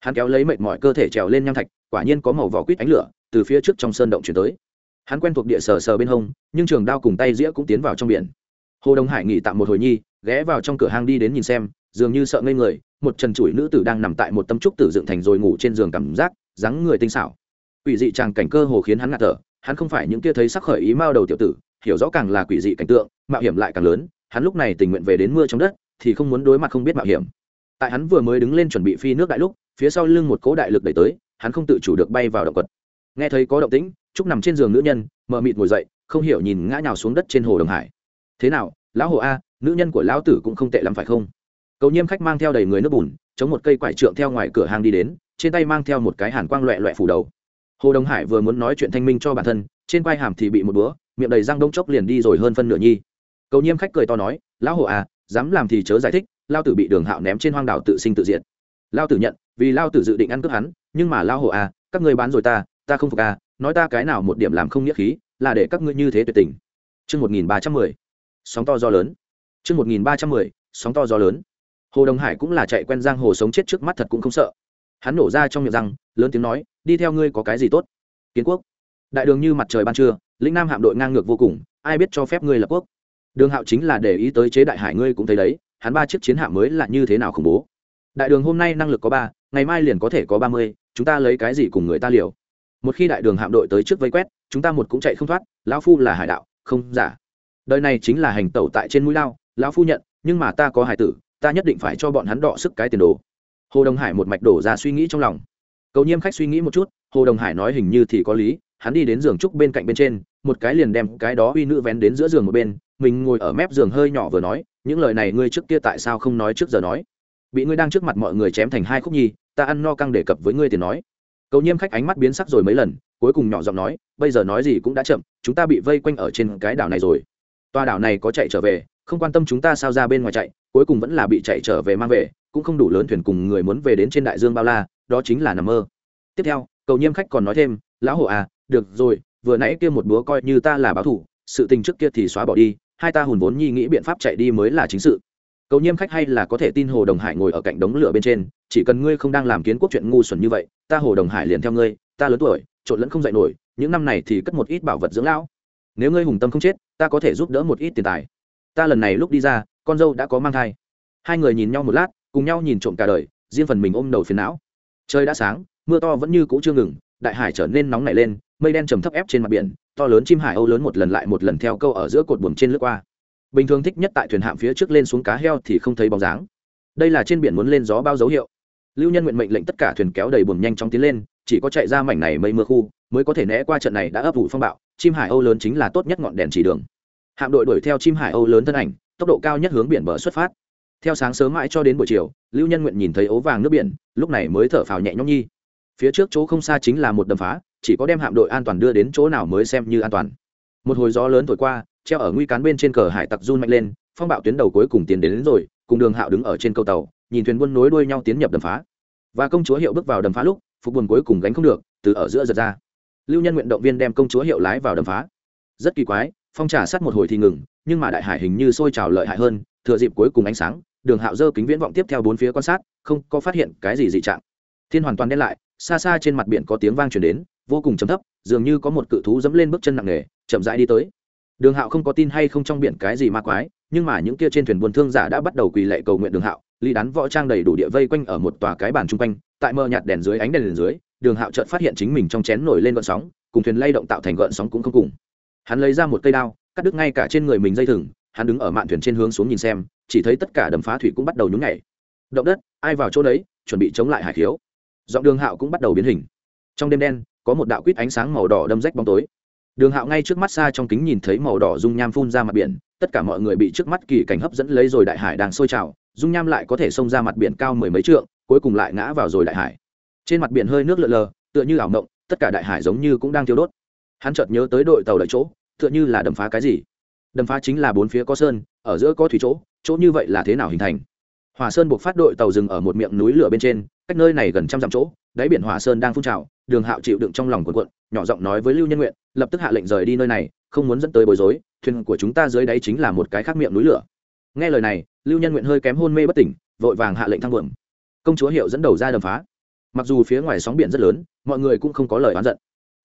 Hắn kéo lấy mệt mỏi cơ thể trèo lên nham thạch, quả nhiên có màu vỏ quýt ánh lửa từ phía trước trong sơn động chuyển tới hắn quen thuộc địa sờ sờ bên hông, nhưng trường đao cùng tay dĩa cũng tiến vào trong biển. Hồ đông hải nghỉ tạm một hồi nhi, ghé vào trong cửa hang đi đến nhìn xem, dường như sợ ngây người, một trần trụi nữ tử đang nằm tại một tâm trúc tử dựng thành rồi ngủ trên giường cảm giác, dáng người tinh xảo. Quỷ dị tràng cảnh cơ hồ khiến hắn ngạt thở, hắn không phải những kia thấy sắc khởi ý mao đầu tiểu tử, hiểu rõ càng là quỷ dị cảnh tượng, mạo hiểm lại càng lớn, hắn lúc này tình nguyện về đến mưa trong đất, thì không muốn đối mặt không biết mạo hiểm. Tại hắn vừa mới đứng lên chuẩn bị phi nước đại lúc, phía sau lưng một cỗ đại lực đẩy tới, hắn không tự chủ được bay vào động quật. Nghe thấy có động tĩnh trúc nằm trên giường nữ nhân, mờ mịt ngồi dậy, không hiểu nhìn ngã nhào xuống đất trên hồ đồng hải. Thế nào, lão hồ a, nữ nhân của lão tử cũng không tệ lắm phải không? Cầu nhiêm khách mang theo đầy người nước bùn, chống một cây quải trượng theo ngoài cửa hàng đi đến, trên tay mang theo một cái hàn quang loẹ loẹ phủ đầu. Hồ đồng hải vừa muốn nói chuyện thanh minh cho bản thân, trên quai hàm thì bị một búa, miệng đầy răng đông chốc liền đi rồi hơn phân nửa nhi. Cầu nhiêm khách cười to nói, lão hồ a, dám làm thì chớ giải thích lao tử bị đường hạo ném trên hoang đảo tự sinh tự diệt. Lao tử nhận, vì lao tử dự định ăn cướp hắn, nhưng mà lao hồ a, các người bán rồi ta ta không phục a nói ta cái nào một điểm làm không nghĩa khí, là để các ngươi như thế tuyệt tình. Chương một nghìn ba trăm mười, sóng to gió lớn. Chương một nghìn ba trăm mười, sóng to gió lớn. Hồ đồng hải cũng là chạy quen giang hồ sống chết trước mắt thật cũng không sợ. Hắn nổ ra trong miệng răng, lớn tiếng nói, đi theo ngươi có cái gì tốt? Kiến quốc. Đại đường như mặt trời ban trưa, lĩnh nam hạm đội ngang ngược vô cùng, ai biết cho phép ngươi lập quốc. Đường hạo chính là để ý tới chế đại hải ngươi cũng thấy đấy, hắn ba chiếc chiến hạm mới là như thế nào khủng bố. Đại đường hôm nay năng lực có ba, ngày mai liền có thể có ba mươi, chúng ta lấy cái gì cùng người ta liều? Một khi đại đường hạm đội tới trước vây quét, chúng ta một cũng chạy không thoát, lão phu là hải đạo, không giả. Đời này chính là hành tẩu tại trên mũi lao, lão phu nhận, nhưng mà ta có hải tử, ta nhất định phải cho bọn hắn đọ sức cái tiền đồ. Hồ đồng hải một mạch đổ ra suy nghĩ trong lòng. Cầu nhiêm khách suy nghĩ một chút, hồ đồng hải nói hình như thì có lý, hắn đi đến giường trúc bên cạnh bên trên, một cái liền đem cái đó uy nữ vén đến giữa giường một bên, mình ngồi ở mép giường hơi nhỏ vừa nói, những lời này ngươi trước kia tại sao không nói trước giờ nói? Bị ngươi đang trước mặt mọi người chém thành hai khúc nhi, ta ăn no căng đề cập với ngươi tiền nói cầu nhiêm khách ánh mắt biến sắc rồi mấy lần, cuối cùng nhỏ giọng nói, bây giờ nói gì cũng đã chậm, chúng ta bị vây quanh ở trên cái đảo này rồi. Toa đảo này có chạy trở về, không quan tâm chúng ta sao ra bên ngoài chạy, cuối cùng vẫn là bị chạy trở về mang về, cũng không đủ lớn thuyền cùng người muốn về đến trên đại dương bao la, đó chính là nằm mơ. Tiếp theo, cầu nhiêm khách còn nói thêm, lão hổ à được rồi, vừa nãy kia một búa coi như ta là báo thủ, sự tình trước kia thì xóa bỏ đi, hai ta hùn vốn nhi nghĩ biện pháp chạy đi mới là chính sự. Cầu nhiêm khách hay là có thể tin hồ đồng hải ngồi ở cạnh đống lửa bên trên, chỉ cần ngươi không đang làm kiến quốc chuyện ngu xuẩn như vậy ta hồ đồng hải liền theo ngươi, ta lớn tuổi, trộn lẫn không dạy nổi, những năm này thì cất một ít bảo vật dưỡng lão. Nếu ngươi hùng tâm không chết, ta có thể giúp đỡ một ít tiền tài. Ta lần này lúc đi ra, con dâu đã có mang thai. Hai người nhìn nhau một lát, cùng nhau nhìn trộm cả đời, riêng phần mình ôm đầu phiền não. Trời đã sáng, mưa to vẫn như cũ chưa ngừng, đại hải trở nên nóng nảy lên, mây đen trầm thấp ép trên mặt biển, to lớn chim hải âu lớn một lần lại một lần theo câu ở giữa cột buồm trên lướt qua. Bình thường thích nhất tại thuyền hạm phía trước lên xuống cá heo thì không thấy bóng dáng. Đây là trên biển muốn lên gió bao dấu hiệu lưu nhân nguyện mệnh lệnh tất cả thuyền kéo đầy buồm nhanh chóng tiến lên chỉ có chạy ra mảnh này mây mưa khu mới có thể né qua trận này đã ấp ủ phong bạo chim hải âu lớn chính là tốt nhất ngọn đèn chỉ đường. Hạm đội đuổi theo chim hải âu lớn thân ảnh tốc độ cao nhất hướng biển bờ xuất phát. Theo sáng sớm mãi cho đến buổi chiều lưu nhân nguyện nhìn thấy ấu vàng nước biển lúc này mới thở phào nhẹ nhõm nhi. Phía trước chỗ không xa chính là một đầm phá chỉ có đem hạm đội an toàn đưa đến chỗ nào mới xem như an toàn. Một hồi gió lớn thổi qua treo ở nguy cán bên trên cờ hải tặc run mạnh lên phong bạo tuyến đầu cuối cùng tiến đến, đến rồi cùng đường hạo đứng ở trên câu tàu nhìn thuyền buôn nối đuôi nhau tiến nhập đầm phá. Và công chúa hiệu bước vào đầm phá lúc, phục buồn cuối cùng gánh không được, từ ở giữa giật ra. Lưu nhân nguyện động viên đem công chúa hiệu lái vào đầm phá. Rất kỳ quái, phong trà sát một hồi thì ngừng, nhưng mà đại hải hình như sôi trào lợi hại hơn, thừa dịp cuối cùng ánh sáng, đường hạo dơ kính viễn vọng tiếp theo bốn phía quan sát, không có phát hiện cái gì dị trạng. Thiên hoàn toàn đen lại, xa xa trên mặt biển có tiếng vang chuyển đến, vô cùng chấm thấp, dường như có một cự thú dẫm lên bước chân nặng nề, chậm rãi đi tới. Đường hạo không có tin hay không trong biển cái gì ma quái, nhưng mà những kia trên thuyền buôn thương giả đã bắt đầu quỳ lệ cầu nguyện đường hạo ly đán võ trang đầy đủ địa vây quanh ở một tòa cái bàn chung quanh, tại mờ nhạt đèn dưới ánh đèn đèn dưới, đường hạo chợt phát hiện chính mình trong chén nổi lên gợn sóng, cùng thuyền lay động tạo thành gợn sóng cũng không cùng. Hắn lấy ra một cây đao, cắt đứt ngay cả trên người mình dây thừng, hắn đứng ở mạn thuyền trên hướng xuống nhìn xem, chỉ thấy tất cả đầm phá thủy cũng bắt đầu nhúng nhảy. Động đất, ai vào chỗ đấy, chuẩn bị chống lại hải khiếu. Giọng đường hạo cũng bắt đầu biến hình. Trong đêm đen, có một đạo quýt ánh sáng màu đỏ đâm rách bóng tối. Đường hạo ngay trước mắt xa trong kính nhìn thấy màu đỏ dung nham phun ra mặt biển, tất cả mọi người bị trước mắt kỳ cảnh hấp dẫn lấy rồi đại hải đang sôi trào dung nham lại có thể xông ra mặt biển cao mười mấy trượng, cuối cùng lại ngã vào rồi đại hải. Trên mặt biển hơi nước lợn lờ, tựa như ảo mộng, tất cả đại hải giống như cũng đang thiêu đốt. Hắn chợt nhớ tới đội tàu đợi chỗ, tựa như là đầm phá cái gì. Đầm phá chính là bốn phía có sơn, ở giữa có thủy chỗ chỗ như vậy là thế nào hình thành? Hòa sơn buộc phát đội tàu dừng ở một miệng núi lửa bên trên, cách nơi này gần trăm dặm chỗ, đáy biển hòa sơn đang phun trào, đường hạo chịu đựng trong lòng quần quận nhỏ giọng nói với lưu nhân nguyện, lập tức hạ lệnh rời đi nơi này, không muốn dẫn tới bối rối, thuyền của chúng ta dưới đáy chính là một cái khác miệng núi lửa nghe lời này lưu nhân nguyện hơi kém hôn mê bất tỉnh vội vàng hạ lệnh thăng vượng công chúa hiệu dẫn đầu ra đầm phá. Mặc dù phía ngoài sóng biển rất lớn mọi người cũng không có lời oán giận.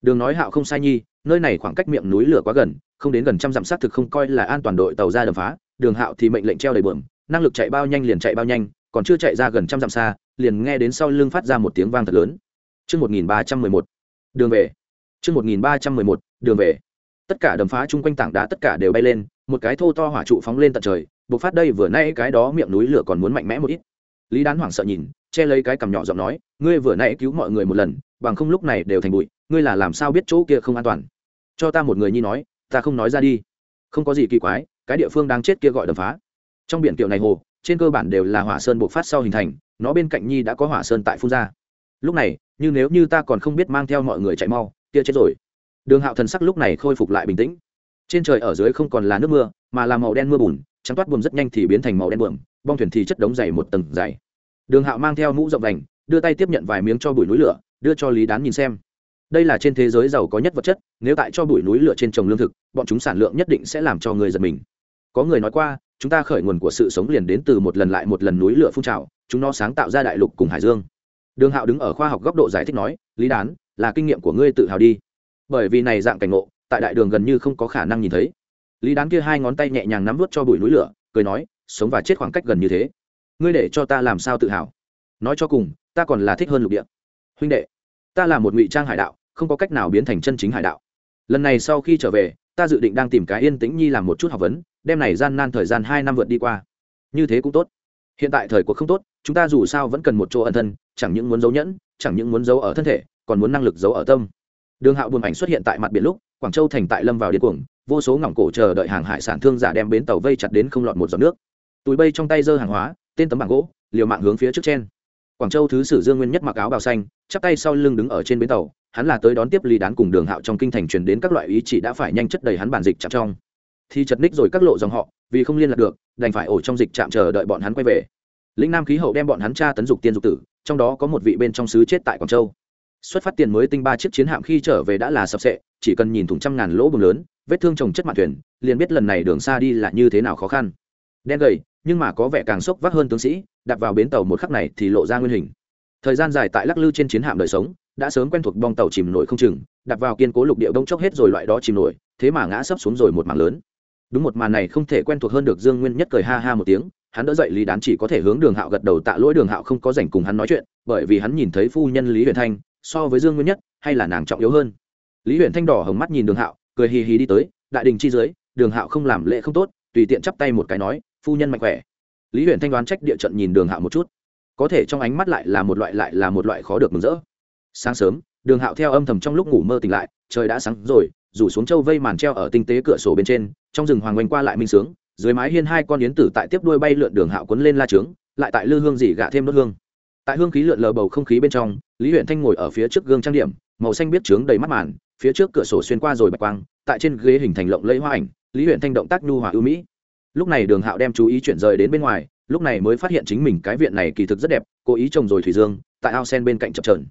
Đường nói hạo không sai nhi nơi này khoảng cách miệng núi lửa quá gần không đến gần trăm dặm sát thực không coi là an toàn đội tàu ra đầm phá. Đường hạo thì mệnh lệnh treo đầy bờm năng lực chạy bao nhanh liền chạy bao nhanh còn chưa chạy ra gần trăm dặm xa liền nghe đến sau lưng phát ra một tiếng vang thật lớn. Trước 1311, đường về. Trước 1311, đường về. Tất cả đầm phá chung quanh tảng đá tất cả đều bay lên, một cái thô to hỏa trụ phóng lên tận trời, bộc phát đây vừa nãy cái đó miệng núi lửa còn muốn mạnh mẽ một ít. Lý Đán hoảng sợ nhìn, che lấy cái cằm nhỏ giọng nói, ngươi vừa nãy cứu mọi người một lần, bằng không lúc này đều thành bụi, ngươi là làm sao biết chỗ kia không an toàn? Cho ta một người nhi nói, ta không nói ra đi. Không có gì kỳ quái, cái địa phương đang chết kia gọi đầm phá. Trong biển tiểu này hồ, trên cơ bản đều là hỏa sơn bộc phát sau hình thành, nó bên cạnh nhi đã có hỏa sơn tại phun ra. Lúc này, như nếu như ta còn không biết mang theo mọi người chạy mau, kia chết rồi. Đường Hạo thần sắc lúc này khôi phục lại bình tĩnh. Trên trời ở dưới không còn là nước mưa, mà là màu đen mưa bùn, trắng toát buồm rất nhanh thì biến thành màu đen buồm, bong thuyền thì chất đống dày một tầng dày. Đường Hạo mang theo mũ rộng vành, đưa tay tiếp nhận vài miếng cho bụi núi lửa, đưa cho Lý Đán nhìn xem. Đây là trên thế giới giàu có nhất vật chất, nếu tại cho bụi núi lửa trên trồng lương thực, bọn chúng sản lượng nhất định sẽ làm cho người giật mình. Có người nói qua, chúng ta khởi nguồn của sự sống liền đến từ một lần lại một lần núi lửa phun trào, chúng nó sáng tạo ra đại lục cùng hải dương. Đường Hạo đứng ở khoa học góc độ giải thích nói, Lý Đán, là kinh nghiệm của ngươi tự hào đi. Bởi vì này dạng cảnh ngộ, tại đại đường gần như không có khả năng nhìn thấy. Lý Đán kia hai ngón tay nhẹ nhàng nắm vút cho bụi núi lửa, cười nói, sống và chết khoảng cách gần như thế, ngươi để cho ta làm sao tự hào? Nói cho cùng, ta còn là thích hơn lục địa. Huynh đệ, ta là một ngụy trang hải đạo, không có cách nào biến thành chân chính hải đạo. Lần này sau khi trở về, ta dự định đang tìm cái yên tĩnh nhi làm một chút học vấn, đem này gian nan thời gian hai năm vượt đi qua. Như thế cũng tốt. Hiện tại thời cuộc không tốt, chúng ta dù sao vẫn cần một chỗ ẩn thân, chẳng những muốn giấu nhẫn, chẳng những muốn giấu ở thân thể, còn muốn năng lực giấu ở tâm. Đường Hạo buồn ảnh xuất hiện tại mặt biển lúc, Quảng Châu thành tại lâm vào điên cuồng, vô số ngỏng cổ chờ đợi hàng hải sản thương giả đem bến tàu vây chặt đến không lọt một giọt nước. Túi bây trong tay giơ hàng hóa, tên tấm bảng gỗ, liều mạng hướng phía trước trên quảng châu thứ sử dương nguyên nhất mặc áo bào xanh chắp tay sau lưng đứng ở trên bến tàu hắn là tới đón tiếp lý đán cùng đường hạo trong kinh thành truyền đến các loại ý chỉ đã phải nhanh chất đầy hắn bản dịch chạm trong. Thì chật ních rồi các lộ dòng họ vì không liên lạc được đành phải ổ trong dịch chạm chờ đợi bọn hắn quay về. Lĩnh nam khí hậu đem bọn hắn tra tấn dục tiên dục tử trong đó có một vị bên trong sứ chết tại quảng châu. Xuất phát tiền mới tinh ba chiếc chiến hạm khi trở về đã là sập sệ chỉ cần nhìn thủng trăm ngàn lỗ bùng lớn vết thương trồng chất mạn thuyền, liền biết lần này đường xa đi là như thế nào khó khăn. Đen gầy, nhưng mà có vẻ càng sốc vác hơn tướng sĩ đặt vào bến tàu một khắc này thì lộ ra nguyên hình. Thời gian dài tại lắc lư trên chiến hạm đời sống, đã sớm quen thuộc bong tàu chìm nổi không chừng đặt vào kiên cố lục địa đông chốc hết rồi loại đó chìm nổi, thế mà ngã sấp xuống rồi một mảng lớn. Đúng một màn này không thể quen thuộc hơn được dương nguyên nhất cười ha ha một tiếng, hắn đỡ dậy lý đán chỉ có thể hướng đường hạo gật đầu tạ lỗi, đường hạo không có dành cùng hắn nói chuyện, bởi vì hắn nhìn thấy phu nhân lý huyền thanh, so với dương nguyên nhất, hay là nàng trọng yếu hơn. Lý huyền thanh đỏ hồng mắt nhìn đường hạo cười hì hì đi tới, đại đình chi dưới, đường hạo không làm lễ không tốt, tùy tiện chắp tay một cái nói, phu nhân mạnh khỏe. Lý huyền thanh đoán trách địa trận nhìn đường hạo một chút. Có thể trong ánh mắt lại là một loại lại là một loại khó được mừng rỡ. Sáng sớm, đường hạo theo âm thầm trong lúc ngủ mơ tỉnh lại, trời đã sáng rồi, rủ xuống châu vây màn treo ở tinh tế cửa sổ bên trên, trong rừng hoàng oanh qua lại minh sướng, dưới mái hiên hai con yến tử tại tiếp đuôi bay lượn đường hạo quấn lên la trướng, lại tại lư hương dỉ gạ thêm đốt hương. Tại hương khí lượn lờ bầu không khí bên trong, lý huyện thanh ngồi ở phía trước gương trang điểm, màu xanh biết trướng đầy mắt màn phía trước cửa sổ xuyên qua rồi bạch quang, tại trên ghế hình thành lộng lẫy hoa ảnh, lý huyện thanh động tác nhu hòa ưu mỹ. Lúc này đường hạo đem chú ý chuyển rời đến bên ngoài, lúc này mới phát hiện chính mình cái viện này kỳ thực rất đẹp, cố ý trồng rồi thủy dương, tại ao sen bên cạnh chập trờn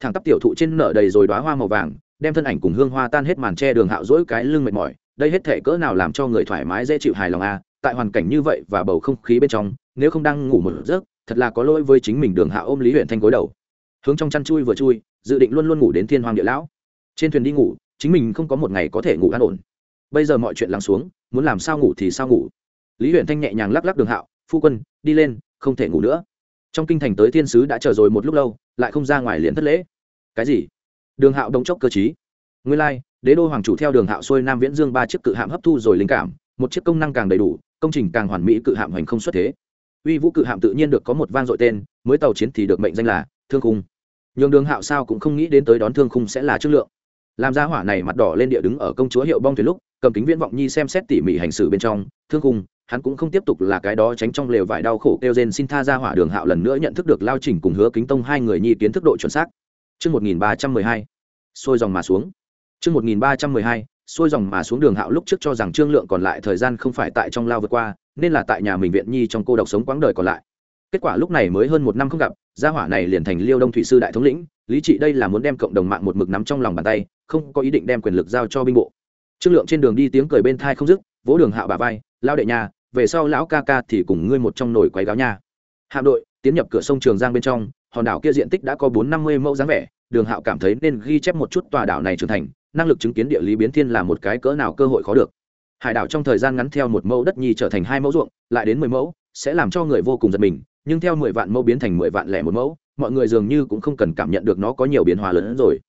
thằng tắp tiểu thụ trên nở đầy rồi đoá hoa màu vàng, đem thân ảnh cùng hương hoa tan hết màn tre đường hạo dỗi cái lưng mệt mỏi, đây hết thể cỡ nào làm cho người thoải mái dễ chịu hài lòng à tại hoàn cảnh như vậy và bầu không khí bên trong, nếu không đang ngủ một giấc, thật là có lỗi với chính mình đường Hạo ôm lý huyện thanh gối đầu. Hướng trong chăn chui vừa chui, dự định luôn luôn ngủ đến thiên hoàng địa lão trên thuyền đi ngủ, chính mình không có một ngày có thể ngủ an ổn. Bây giờ mọi chuyện lắng xuống, muốn làm sao ngủ thì sao ngủ. Lý huyện thanh nhẹ nhàng lắc lắc đường hạo, phu quân, đi lên, không thể ngủ nữa. Trong kinh thành tới thiên sứ đã chờ rồi một lúc lâu, lại không ra ngoài liền thất lễ. Cái gì? Đường hạo đông chốc cơ chí nguyên lai, đế đô hoàng chủ theo đường hạo xuôi nam viễn dương ba chiếc cự hạm hấp thu rồi linh cảm, một chiếc công năng càng đầy đủ, công trình càng hoàn mỹ cự hạm hành không xuất thế. Uy vũ cự hạm tự nhiên được có một vang dội tên, mới tàu chiến thì được mệnh danh là thương khung. Nhường đường hạo sao cũng không nghĩ đến tới đón thương khung sẽ là chất lượng làm ra hỏa này mặt đỏ lên địa đứng ở công chúa hiệu bong thuyền lúc cầm kính viễn vọng nhi xem xét tỉ mỉ hành xử bên trong thương khung hắn cũng không tiếp tục là cái đó tránh trong lều vải đau khổ kêu rên xin tha ra hỏa đường hạo lần nữa nhận thức được lao trình cùng hứa kính tông hai người nhi kiến thức độ chuẩn xác Trước 1312, xôi dòng mà xuống. Trước 1312, xuôi dòng mà xuống đường hạo lúc trước cho rằng trương lượng còn lại thời gian không phải tại trong lao vượt qua nên là tại nhà mình viện nhi trong cô độc sống quãng đời còn lại kết quả lúc này mới hơn một năm không gặp gia hỏa này liền thành liêu đông thủy sư đại thống lĩnh lý trị đây là muốn đem cộng đồng mạng một mực nắm trong lòng bàn tay không có ý định đem quyền lực giao cho binh bộ. Trương lượng trên đường đi tiếng cười bên thai không dứt, vỗ đường hạo bà vai lao đệ nhà về sau lão ca ca thì cùng ngươi một trong nồi quấy gáo nha. Hạm đội tiến nhập cửa sông trường giang bên trong, hòn đảo kia diện tích đã có bốn năm mươi mẫu dáng vẻ, đường hạo cảm thấy nên ghi chép một chút tòa đảo này trưởng thành, năng lực chứng kiến địa lý biến thiên là một cái cỡ nào cơ hội khó được. Hải đảo trong thời gian ngắn theo một mẫu đất nhi trở thành hai mẫu ruộng, lại đến mười mẫu, sẽ làm cho người vô cùng giật mình, nhưng theo mười vạn mẫu biến thành mười vạn lẻ một mẫu, mọi người dường như cũng không cần cảm nhận được nó có nhiều biến hóa lớn hơn rồi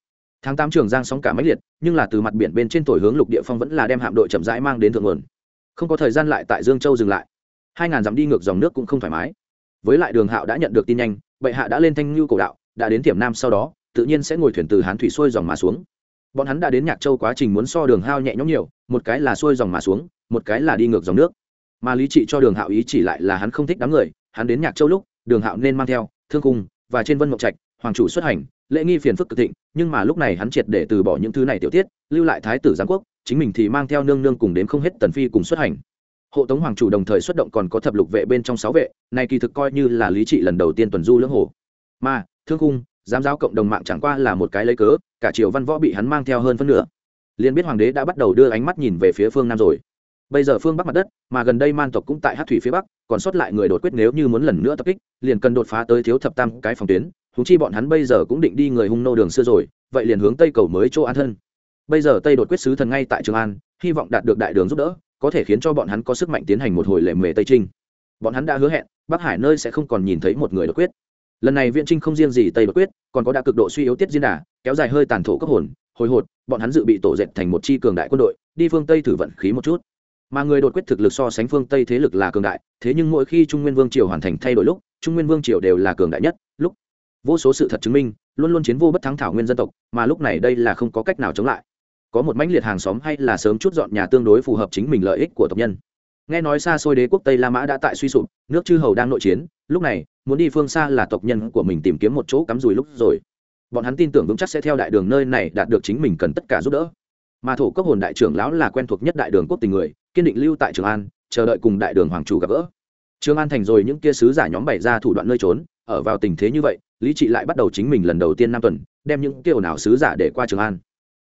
tháng tám trường giang sóng cả máy liệt, nhưng là từ mặt biển bên trên thổi hướng lục địa phong vẫn là đem hạm đội chậm rãi mang đến thượng nguồn. Không có thời gian lại tại dương châu dừng lại. Hai ngàn dặm đi ngược dòng nước cũng không thoải mái. Với lại đường hạo đã nhận được tin nhanh, bệ hạ đã lên thanh lưu cổ đạo, đã đến tiềm nam sau đó, tự nhiên sẽ ngồi thuyền từ hán thủy xuôi dòng mà xuống. Bọn hắn đã đến nhạc châu quá trình muốn so đường hao nhẹ nhõm nhiều, một cái là xuôi dòng mà xuống, một cái là đi ngược dòng nước. Mà lý trị cho đường hạo ý chỉ lại là hắn không thích đám người, hắn đến nhạc châu lúc, đường hạo nên mang theo thương cung và trên vân mộng trạch hoàng chủ xuất hành, lễ nghi phiền phức cực thịnh, nhưng mà lúc này hắn triệt để từ bỏ những thứ này tiểu tiết, lưu lại thái tử giáng quốc, chính mình thì mang theo nương nương cùng đến không hết tần phi cùng xuất hành. Hộ tống hoàng chủ đồng thời xuất động còn có thập lục vệ bên trong sáu vệ, này kỳ thực coi như là lý trị lần đầu tiên tuần du lưỡng hồ. Mà, thương cung giám giáo cộng đồng mạng chẳng qua là một cái lấy cớ, cả triều văn võ bị hắn mang theo hơn phân nửa. Liền biết hoàng đế đã bắt đầu đưa ánh mắt nhìn về phía phương nam rồi. Bây giờ phương bắc mặt đất, mà gần đây man tộc cũng tại hát thủy phía bắc, còn sót lại người đột quyết nếu như muốn lần nữa tập kích, liền cần đột phá tới thiếu thập tam cái phòng tuyến huống chi bọn hắn bây giờ cũng định đi người hung nô đường xưa rồi, vậy liền hướng tây cầu mới chỗ an thân. Bây giờ tây đột quyết sứ thần ngay tại trường an, hy vọng đạt được đại đường giúp đỡ, có thể khiến cho bọn hắn có sức mạnh tiến hành một hồi lệ mề tây trinh. Bọn hắn đã hứa hẹn, bắc hải nơi sẽ không còn nhìn thấy một người đột quyết. Lần này viện trinh không riêng gì tây đột quyết, còn có đã cực độ suy yếu tiết diễn đà, kéo dài hơi tàn thổ cấp hồn, hồi hột, bọn hắn dự bị tổ dệt thành một chi cường đại quân đội, đi phương tây thử vận khí một chút. Mà người đột quyết thực lực so sánh phương tây thế lực là cường đại, thế nhưng mỗi khi trung nguyên vương triều hoàn thành thay đổi lúc, trung nguyên vương triều đều là cường đại nhất, lúc vô số sự thật chứng minh, luôn luôn chiến vô bất thắng thảo nguyên dân tộc, mà lúc này đây là không có cách nào chống lại. Có một mãnh liệt hàng xóm hay là sớm chút dọn nhà tương đối phù hợp chính mình lợi ích của tộc nhân. Nghe nói xa xôi đế quốc tây la mã đã tại suy sụp, nước chư hầu đang nội chiến, lúc này, muốn đi phương xa là tộc nhân của mình tìm kiếm một chỗ cắm rùi lúc rồi. Bọn hắn tin tưởng vững chắc sẽ theo đại đường nơi này đạt được chính mình cần tất cả giúp đỡ. Mà thổ cấp hồn đại trưởng lão là quen thuộc nhất đại đường quốc tình người, kiên định lưu tại trường an, chờ đợi cùng đại đường hoàng chủ gặp gỡ. Trường an thành rồi những kia sứ giả nhóm bày ra thủ đoạn nơi trốn ở vào tình thế như vậy, lý trị lại bắt đầu chính mình lần đầu tiên năm tuần, đem những kia nào sứ giả để qua trường an.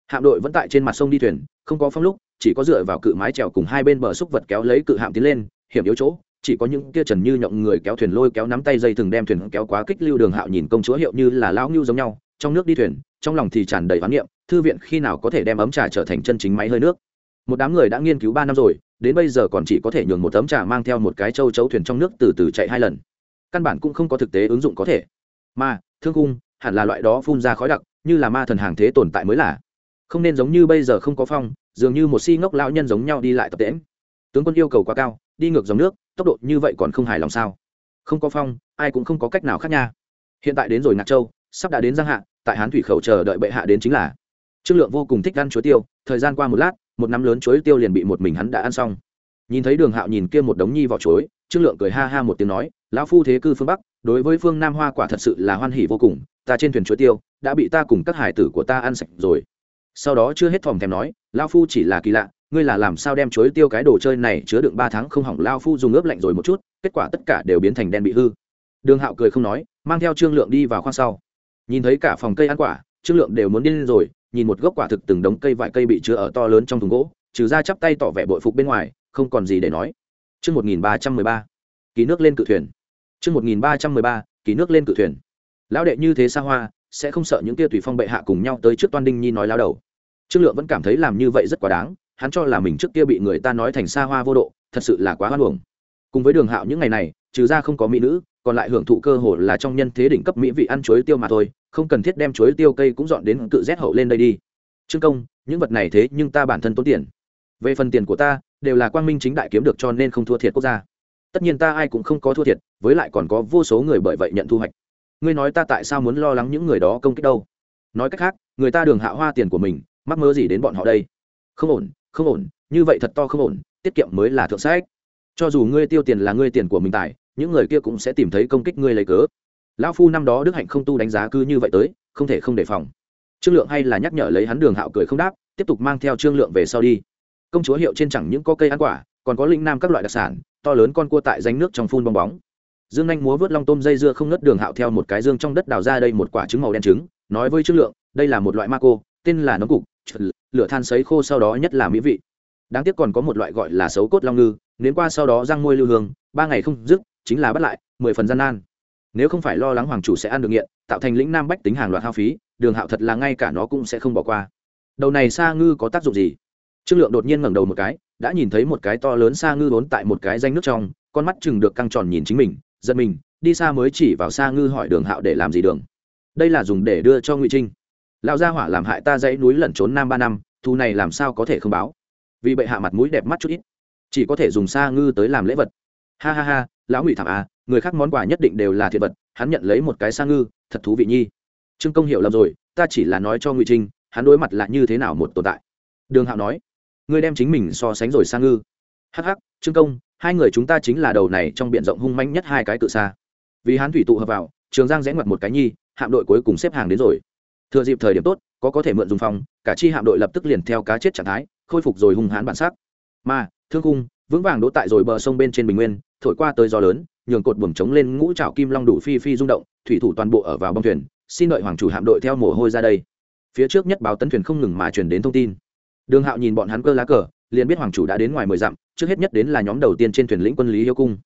Hạm đội vẫn tại trên mặt sông đi thuyền, không có phong lúc, chỉ có dựa vào cự mái trèo cùng hai bên bờ xúc vật kéo lấy cự hạm tiến lên, hiểm yếu chỗ, chỉ có những kia trần như nhộng người kéo thuyền lôi kéo nắm tay dây thừng đem thuyền kéo quá kích lưu đường hạo nhìn công chúa hiệu như là lão ngưu giống nhau, trong nước đi thuyền, trong lòng thì tràn đầy hoán niệm, thư viện khi nào có thể đem ấm trà trở thành chân chính máy hơi nước. Một đám người đã nghiên cứu ba năm rồi, đến bây giờ còn chỉ có thể nhường một tấm trà mang theo một cái châu chấu thuyền trong nước từ từ chạy hai lần căn bản cũng không có thực tế ứng dụng có thể. Mà, thương cung hẳn là loại đó phun ra khói đặc, như là ma thần hàng thế tồn tại mới là. Không nên giống như bây giờ không có phong, dường như một si ngốc lão nhân giống nhau đi lại tập tễm tướng quân yêu cầu quá cao, đi ngược dòng nước, tốc độ như vậy còn không hài lòng sao? Không có phong, ai cũng không có cách nào khác nha. Hiện tại đến rồi ngạc châu, sắp đã đến giang hạ, tại hán thủy khẩu chờ đợi bệ hạ đến chính là. Trương lượng vô cùng thích ăn chuối tiêu, thời gian qua một lát, một nắm lớn chuối tiêu liền bị một mình hắn đã ăn xong. Nhìn thấy đường hạo nhìn kia một đống nhi vỏ chuối, trương lượng cười ha ha một tiếng nói lão phu thế cư phương bắc đối với phương nam hoa quả thật sự là hoan hỉ vô cùng ta trên thuyền chuối tiêu đã bị ta cùng các hải tử của ta ăn sạch rồi. Sau đó chưa hết thòm thèm nói lão phu chỉ là kỳ lạ ngươi là làm sao đem chuối tiêu cái đồ chơi này chứa đựng ba tháng không hỏng lao phu dùng ướp lạnh rồi một chút kết quả tất cả đều biến thành đen bị hư. Đường hạo cười không nói mang theo trương lượng đi vào khoang sau. Nhìn thấy cả phòng cây ăn quả trương lượng đều muốn điên lên rồi nhìn một gốc quả thực từng đống cây vải cây bị chứa ở to lớn trong thùng gỗ trừ ra chắp tay tỏ vẻ bội phục bên ngoài không còn gì để nói. Trước 1313, ký nước lên cự thuyền. Trước 1313, ký nước lên cự thuyền. Lão đệ như thế xa hoa, sẽ không sợ những tia tùy phong bệ hạ cùng nhau tới trước toan đinh nhi nói lão đầu. Trương Lượng vẫn cảm thấy làm như vậy rất quá đáng, hắn cho là mình trước kia bị người ta nói thành xa hoa vô độ, thật sự là quá hoang uổng. Cùng với Đường Hạo những ngày này, trừ ra không có mỹ nữ, còn lại hưởng thụ cơ hội là trong nhân thế đỉnh cấp mỹ vị ăn chuối tiêu mà thôi, không cần thiết đem chuối tiêu cây cũng dọn đến cự rét hậu lên đây đi trương công những vật này thế nhưng ta bản thân tốn tiền về phần tiền của ta đều là quang minh chính đại kiếm được cho nên không thua thiệt quốc gia tất nhiên ta ai cũng không có thua thiệt, với lại còn có vô số người bởi vậy nhận thu hoạch. Ngươi nói ta tại sao muốn lo lắng những người đó công kích đâu? Nói cách khác, người ta đường hạ hoa tiền của mình, mắc mơ gì đến bọn họ đây? Không ổn không ổn, như vậy thật to không ổn, tiết kiệm mới là thượng sách. Cho dù ngươi tiêu tiền là ngươi tiền của mình tài, những người kia cũng sẽ tìm thấy công kích ngươi lấy cớ. Lão phu năm đó đức hạnh không tu đánh giá cứ như vậy tới, không thể không đề phòng. Trương lượng hay là nhắc nhở lấy hắn đường hạo cười không đáp, tiếp tục mang theo trương lượng về sau đi. Công chúa hiệu trên chẳng những có cây ăn quả, còn có linh nam các loại đặc sản to lớn con cua tại danh nước trong phun bong bóng. Dương anh múa vớt long tôm dây dưa không ngất đường hạo theo một cái dương trong đất đào ra đây một quả trứng màu đen trứng, nói với trương lượng, đây là một loại ma cô, tên là nấm cục lửa than sấy khô sau đó nhất là mỹ vị. Đáng tiếc còn có một loại gọi là xấu cốt long ngư nến qua sau đó răng môi lưu hương, ba ngày không dứt, chính là bắt lại, mười phần gian nan. Nếu không phải lo lắng hoàng chủ sẽ ăn được nghiện, tạo thành lĩnh nam bách tính hàng loạt hao phí, đường hạo thật là ngay cả nó cũng sẽ không bỏ qua. Đầu này sa ngư có tác dụng gì? Trương lượng đột nhiên ngẩng đầu một cái, đã nhìn thấy một cái to lớn sa ngư vốn tại một cái danh nước trong, con mắt chừng được căng tròn nhìn chính mình, giật mình, đi xa mới chỉ vào sa ngư hỏi đường hạo để làm gì đường. Đây là dùng để đưa cho ngụy trinh. Lão gia hỏa làm hại ta dãy núi lẩn trốn nam ba năm thu này làm sao có thể không báo? Vì bệ hạ mặt mũi đẹp mắt chút ít. Chỉ có thể dùng sa ngư tới làm lễ vật. Ha ha ha, lão ngụy thảm à người khác món quà nhất định đều là thiệt vật, hắn nhận lấy một cái sa ngư, thật thú vị nhi. Trương công hiểu lầm rồi, ta chỉ là nói cho ngụy trinh, hắn đối mặt là như thế nào một tồn tại. Đường hạo nói ngươi đem chính mình so sánh rồi sang ngư. Hắc hắc, trương công, hai người chúng ta chính là đầu này trong b i ể n rộng hung manh nhất hai cái cự xa vì Hán thủy tụ hợp vào, trường giang rẽ ngoặt một cái nhi, hạm đội cuối cùng xếp hàng đến rồi. Thừa dịp thời điểm tốt, có có thể mượn dùng phòng, cả chi hạm đội lập tức liền theo cá chết trạng thái, khôi phục rồi hung hãn bản sắc. Mà, thương cung, vững vàng đỗ tại rồi bờ sông bên trên bình nguyên, thổi qua tới gió lớn, nhường cột buồm trống lên ngũ trào kim long đủ phi phi rung động, thủy thủ toàn bộ ở vào bông thuyền, xin đợi hoàng chủ hạm đội theo mồ hôi ra đây. Phía trước nhất báo tấn thuyền không ngừng mà truyền đến thông tin đường hạo nhìn bọn hắn cơ lá cờ, liền biết hoàng chủ đã đến ngoài mười dặm, trước hết nhất đến là nhóm đầu tiên trên thuyền lĩnh quân lý hiếu cung.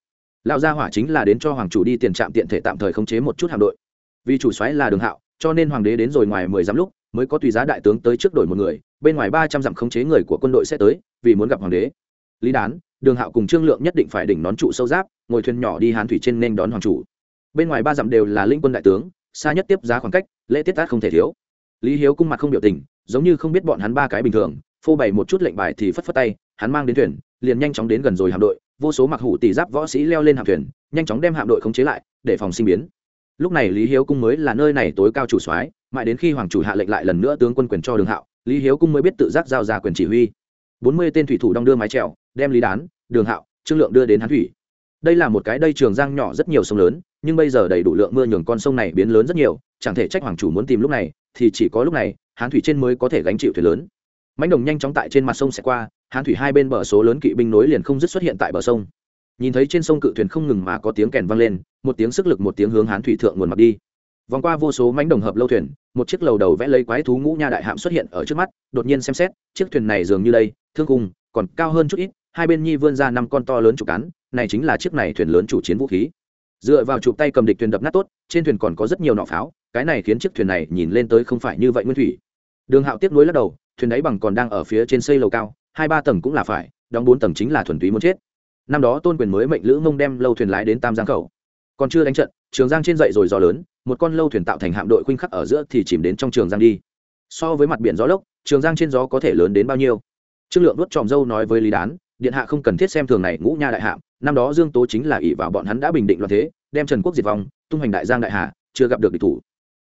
Lão gia hỏa chính là đến cho hoàng chủ đi tiền trạm tiện thể tạm thời khống chế một chút hạm đội. Vì chủ xoáy là đường hạo, cho nên hoàng đế đến rồi ngoài mười dặm lúc, mới có tùy giá đại tướng tới trước đổi một người, bên ngoài ba trăm dặm khống chế người của quân đội sẽ tới, vì muốn gặp hoàng đế. Lý đán, đường hạo cùng trương lượng nhất định phải đỉnh nón trụ sâu giáp, ngồi thuyền nhỏ đi hàn thủy trên nên đón hoàng chủ. Bên ngoài ba dặm đều là linh quân đại tướng, xa nhất tiếp giá khoảng cách, lễ tiết tát không thể thiếu. Lý hiếu cung mặt không biểu tình, giống như không biết bọn hắn ba cái bình thường phô bày một chút lệnh bài thì phất phất tay, hắn mang đến thuyền, liền nhanh chóng đến gần rồi hạm đội, vô số mặc hủ tỷ giáp võ sĩ leo lên hạm thuyền, nhanh chóng đem hạm đội khống chế lại, để phòng sinh biến. Lúc này lý hiếu cung mới là nơi này tối cao chủ soái, mãi đến khi hoàng chủ hạ lệnh lại lần nữa tướng quân quyền cho đường hạo, lý hiếu cung mới biết tự giác giao ra quyền chỉ huy. Bốn mươi tên thủy thủ đong đưa mái trèo đem lý đán, đường hạo, trương lượng đưa đến hán thủy. Đây là một cái đây trường giang nhỏ rất nhiều sông lớn, nhưng bây giờ đầy đủ lượng mưa nhường con sông này biến lớn rất nhiều, chẳng thể trách hoàng chủ muốn tìm lúc này, thì chỉ có lúc này, hán thủy trên mới có thể gánh chịu thuyền lớn mánh đồng nhanh chóng tại trên mặt sông sẽ qua, hán thủy hai bên bờ số lớn kỵ binh nối liền không dứt xuất hiện tại bờ sông. Nhìn thấy trên sông cự thuyền không ngừng mà có tiếng kèn vang lên, một tiếng sức lực một tiếng hướng hán thủy thượng nguồn mặt đi. Vòng qua vô số mánh đồng hợp lâu thuyền, một chiếc lầu đầu vẽ lấy quái thú ngũ nha đại hạm xuất hiện ở trước mắt, đột nhiên xem xét, chiếc thuyền này dường như đây, thương cung còn cao hơn chút ít, hai bên nhi vươn ra năm con to lớn trục cán, này chính là chiếc này thuyền lớn chủ chiến vũ khí. Dựa vào chụp tay cầm địch thuyền đập nát tốt, trên thuyền còn có rất nhiều nọ pháo, cái này khiến chiếc thuyền này nhìn lên tới không phải như vậy nguyên thủy. Đường hạo tiếp nối lắc đầu thuyền đáy bằng còn đang ở phía trên xây lầu cao hai ba tầng cũng là phải đóng bốn tầng chính là thuần túy muốn chết. Năm đó tôn quyền mới mệnh lữ mông đem lâu thuyền lái đến tam giang khẩu. Còn chưa đánh trận trường giang trên dậy rồi gió lớn một con lâu thuyền tạo thành hạm đội khuynh khắc ở giữa thì chìm đến trong trường giang đi. So với mặt biển gió lốc trường giang trên gió có thể lớn đến bao nhiêu? Trương lượng đốt tròm dâu nói với lý đán điện hạ không cần thiết xem thường này ngũ nha đại hạm năm đó dương tố chính là ỷ vào bọn hắn đã bình định loạn thế đem trần quốc diệt vong tung hoành đại giang đại hạ, chưa gặp được địch thủ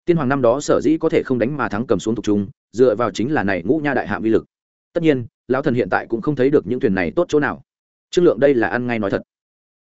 tiên hoàng năm đó sở dĩ có thể không đánh mà thắng cầm xuống thuộc trung, dựa vào chính là này ngũ nha đại hạm vi lực. Tất nhiên, lão thần hiện tại cũng không thấy được những thuyền này tốt chỗ nào. Trương lượng đây là ăn ngay nói thật.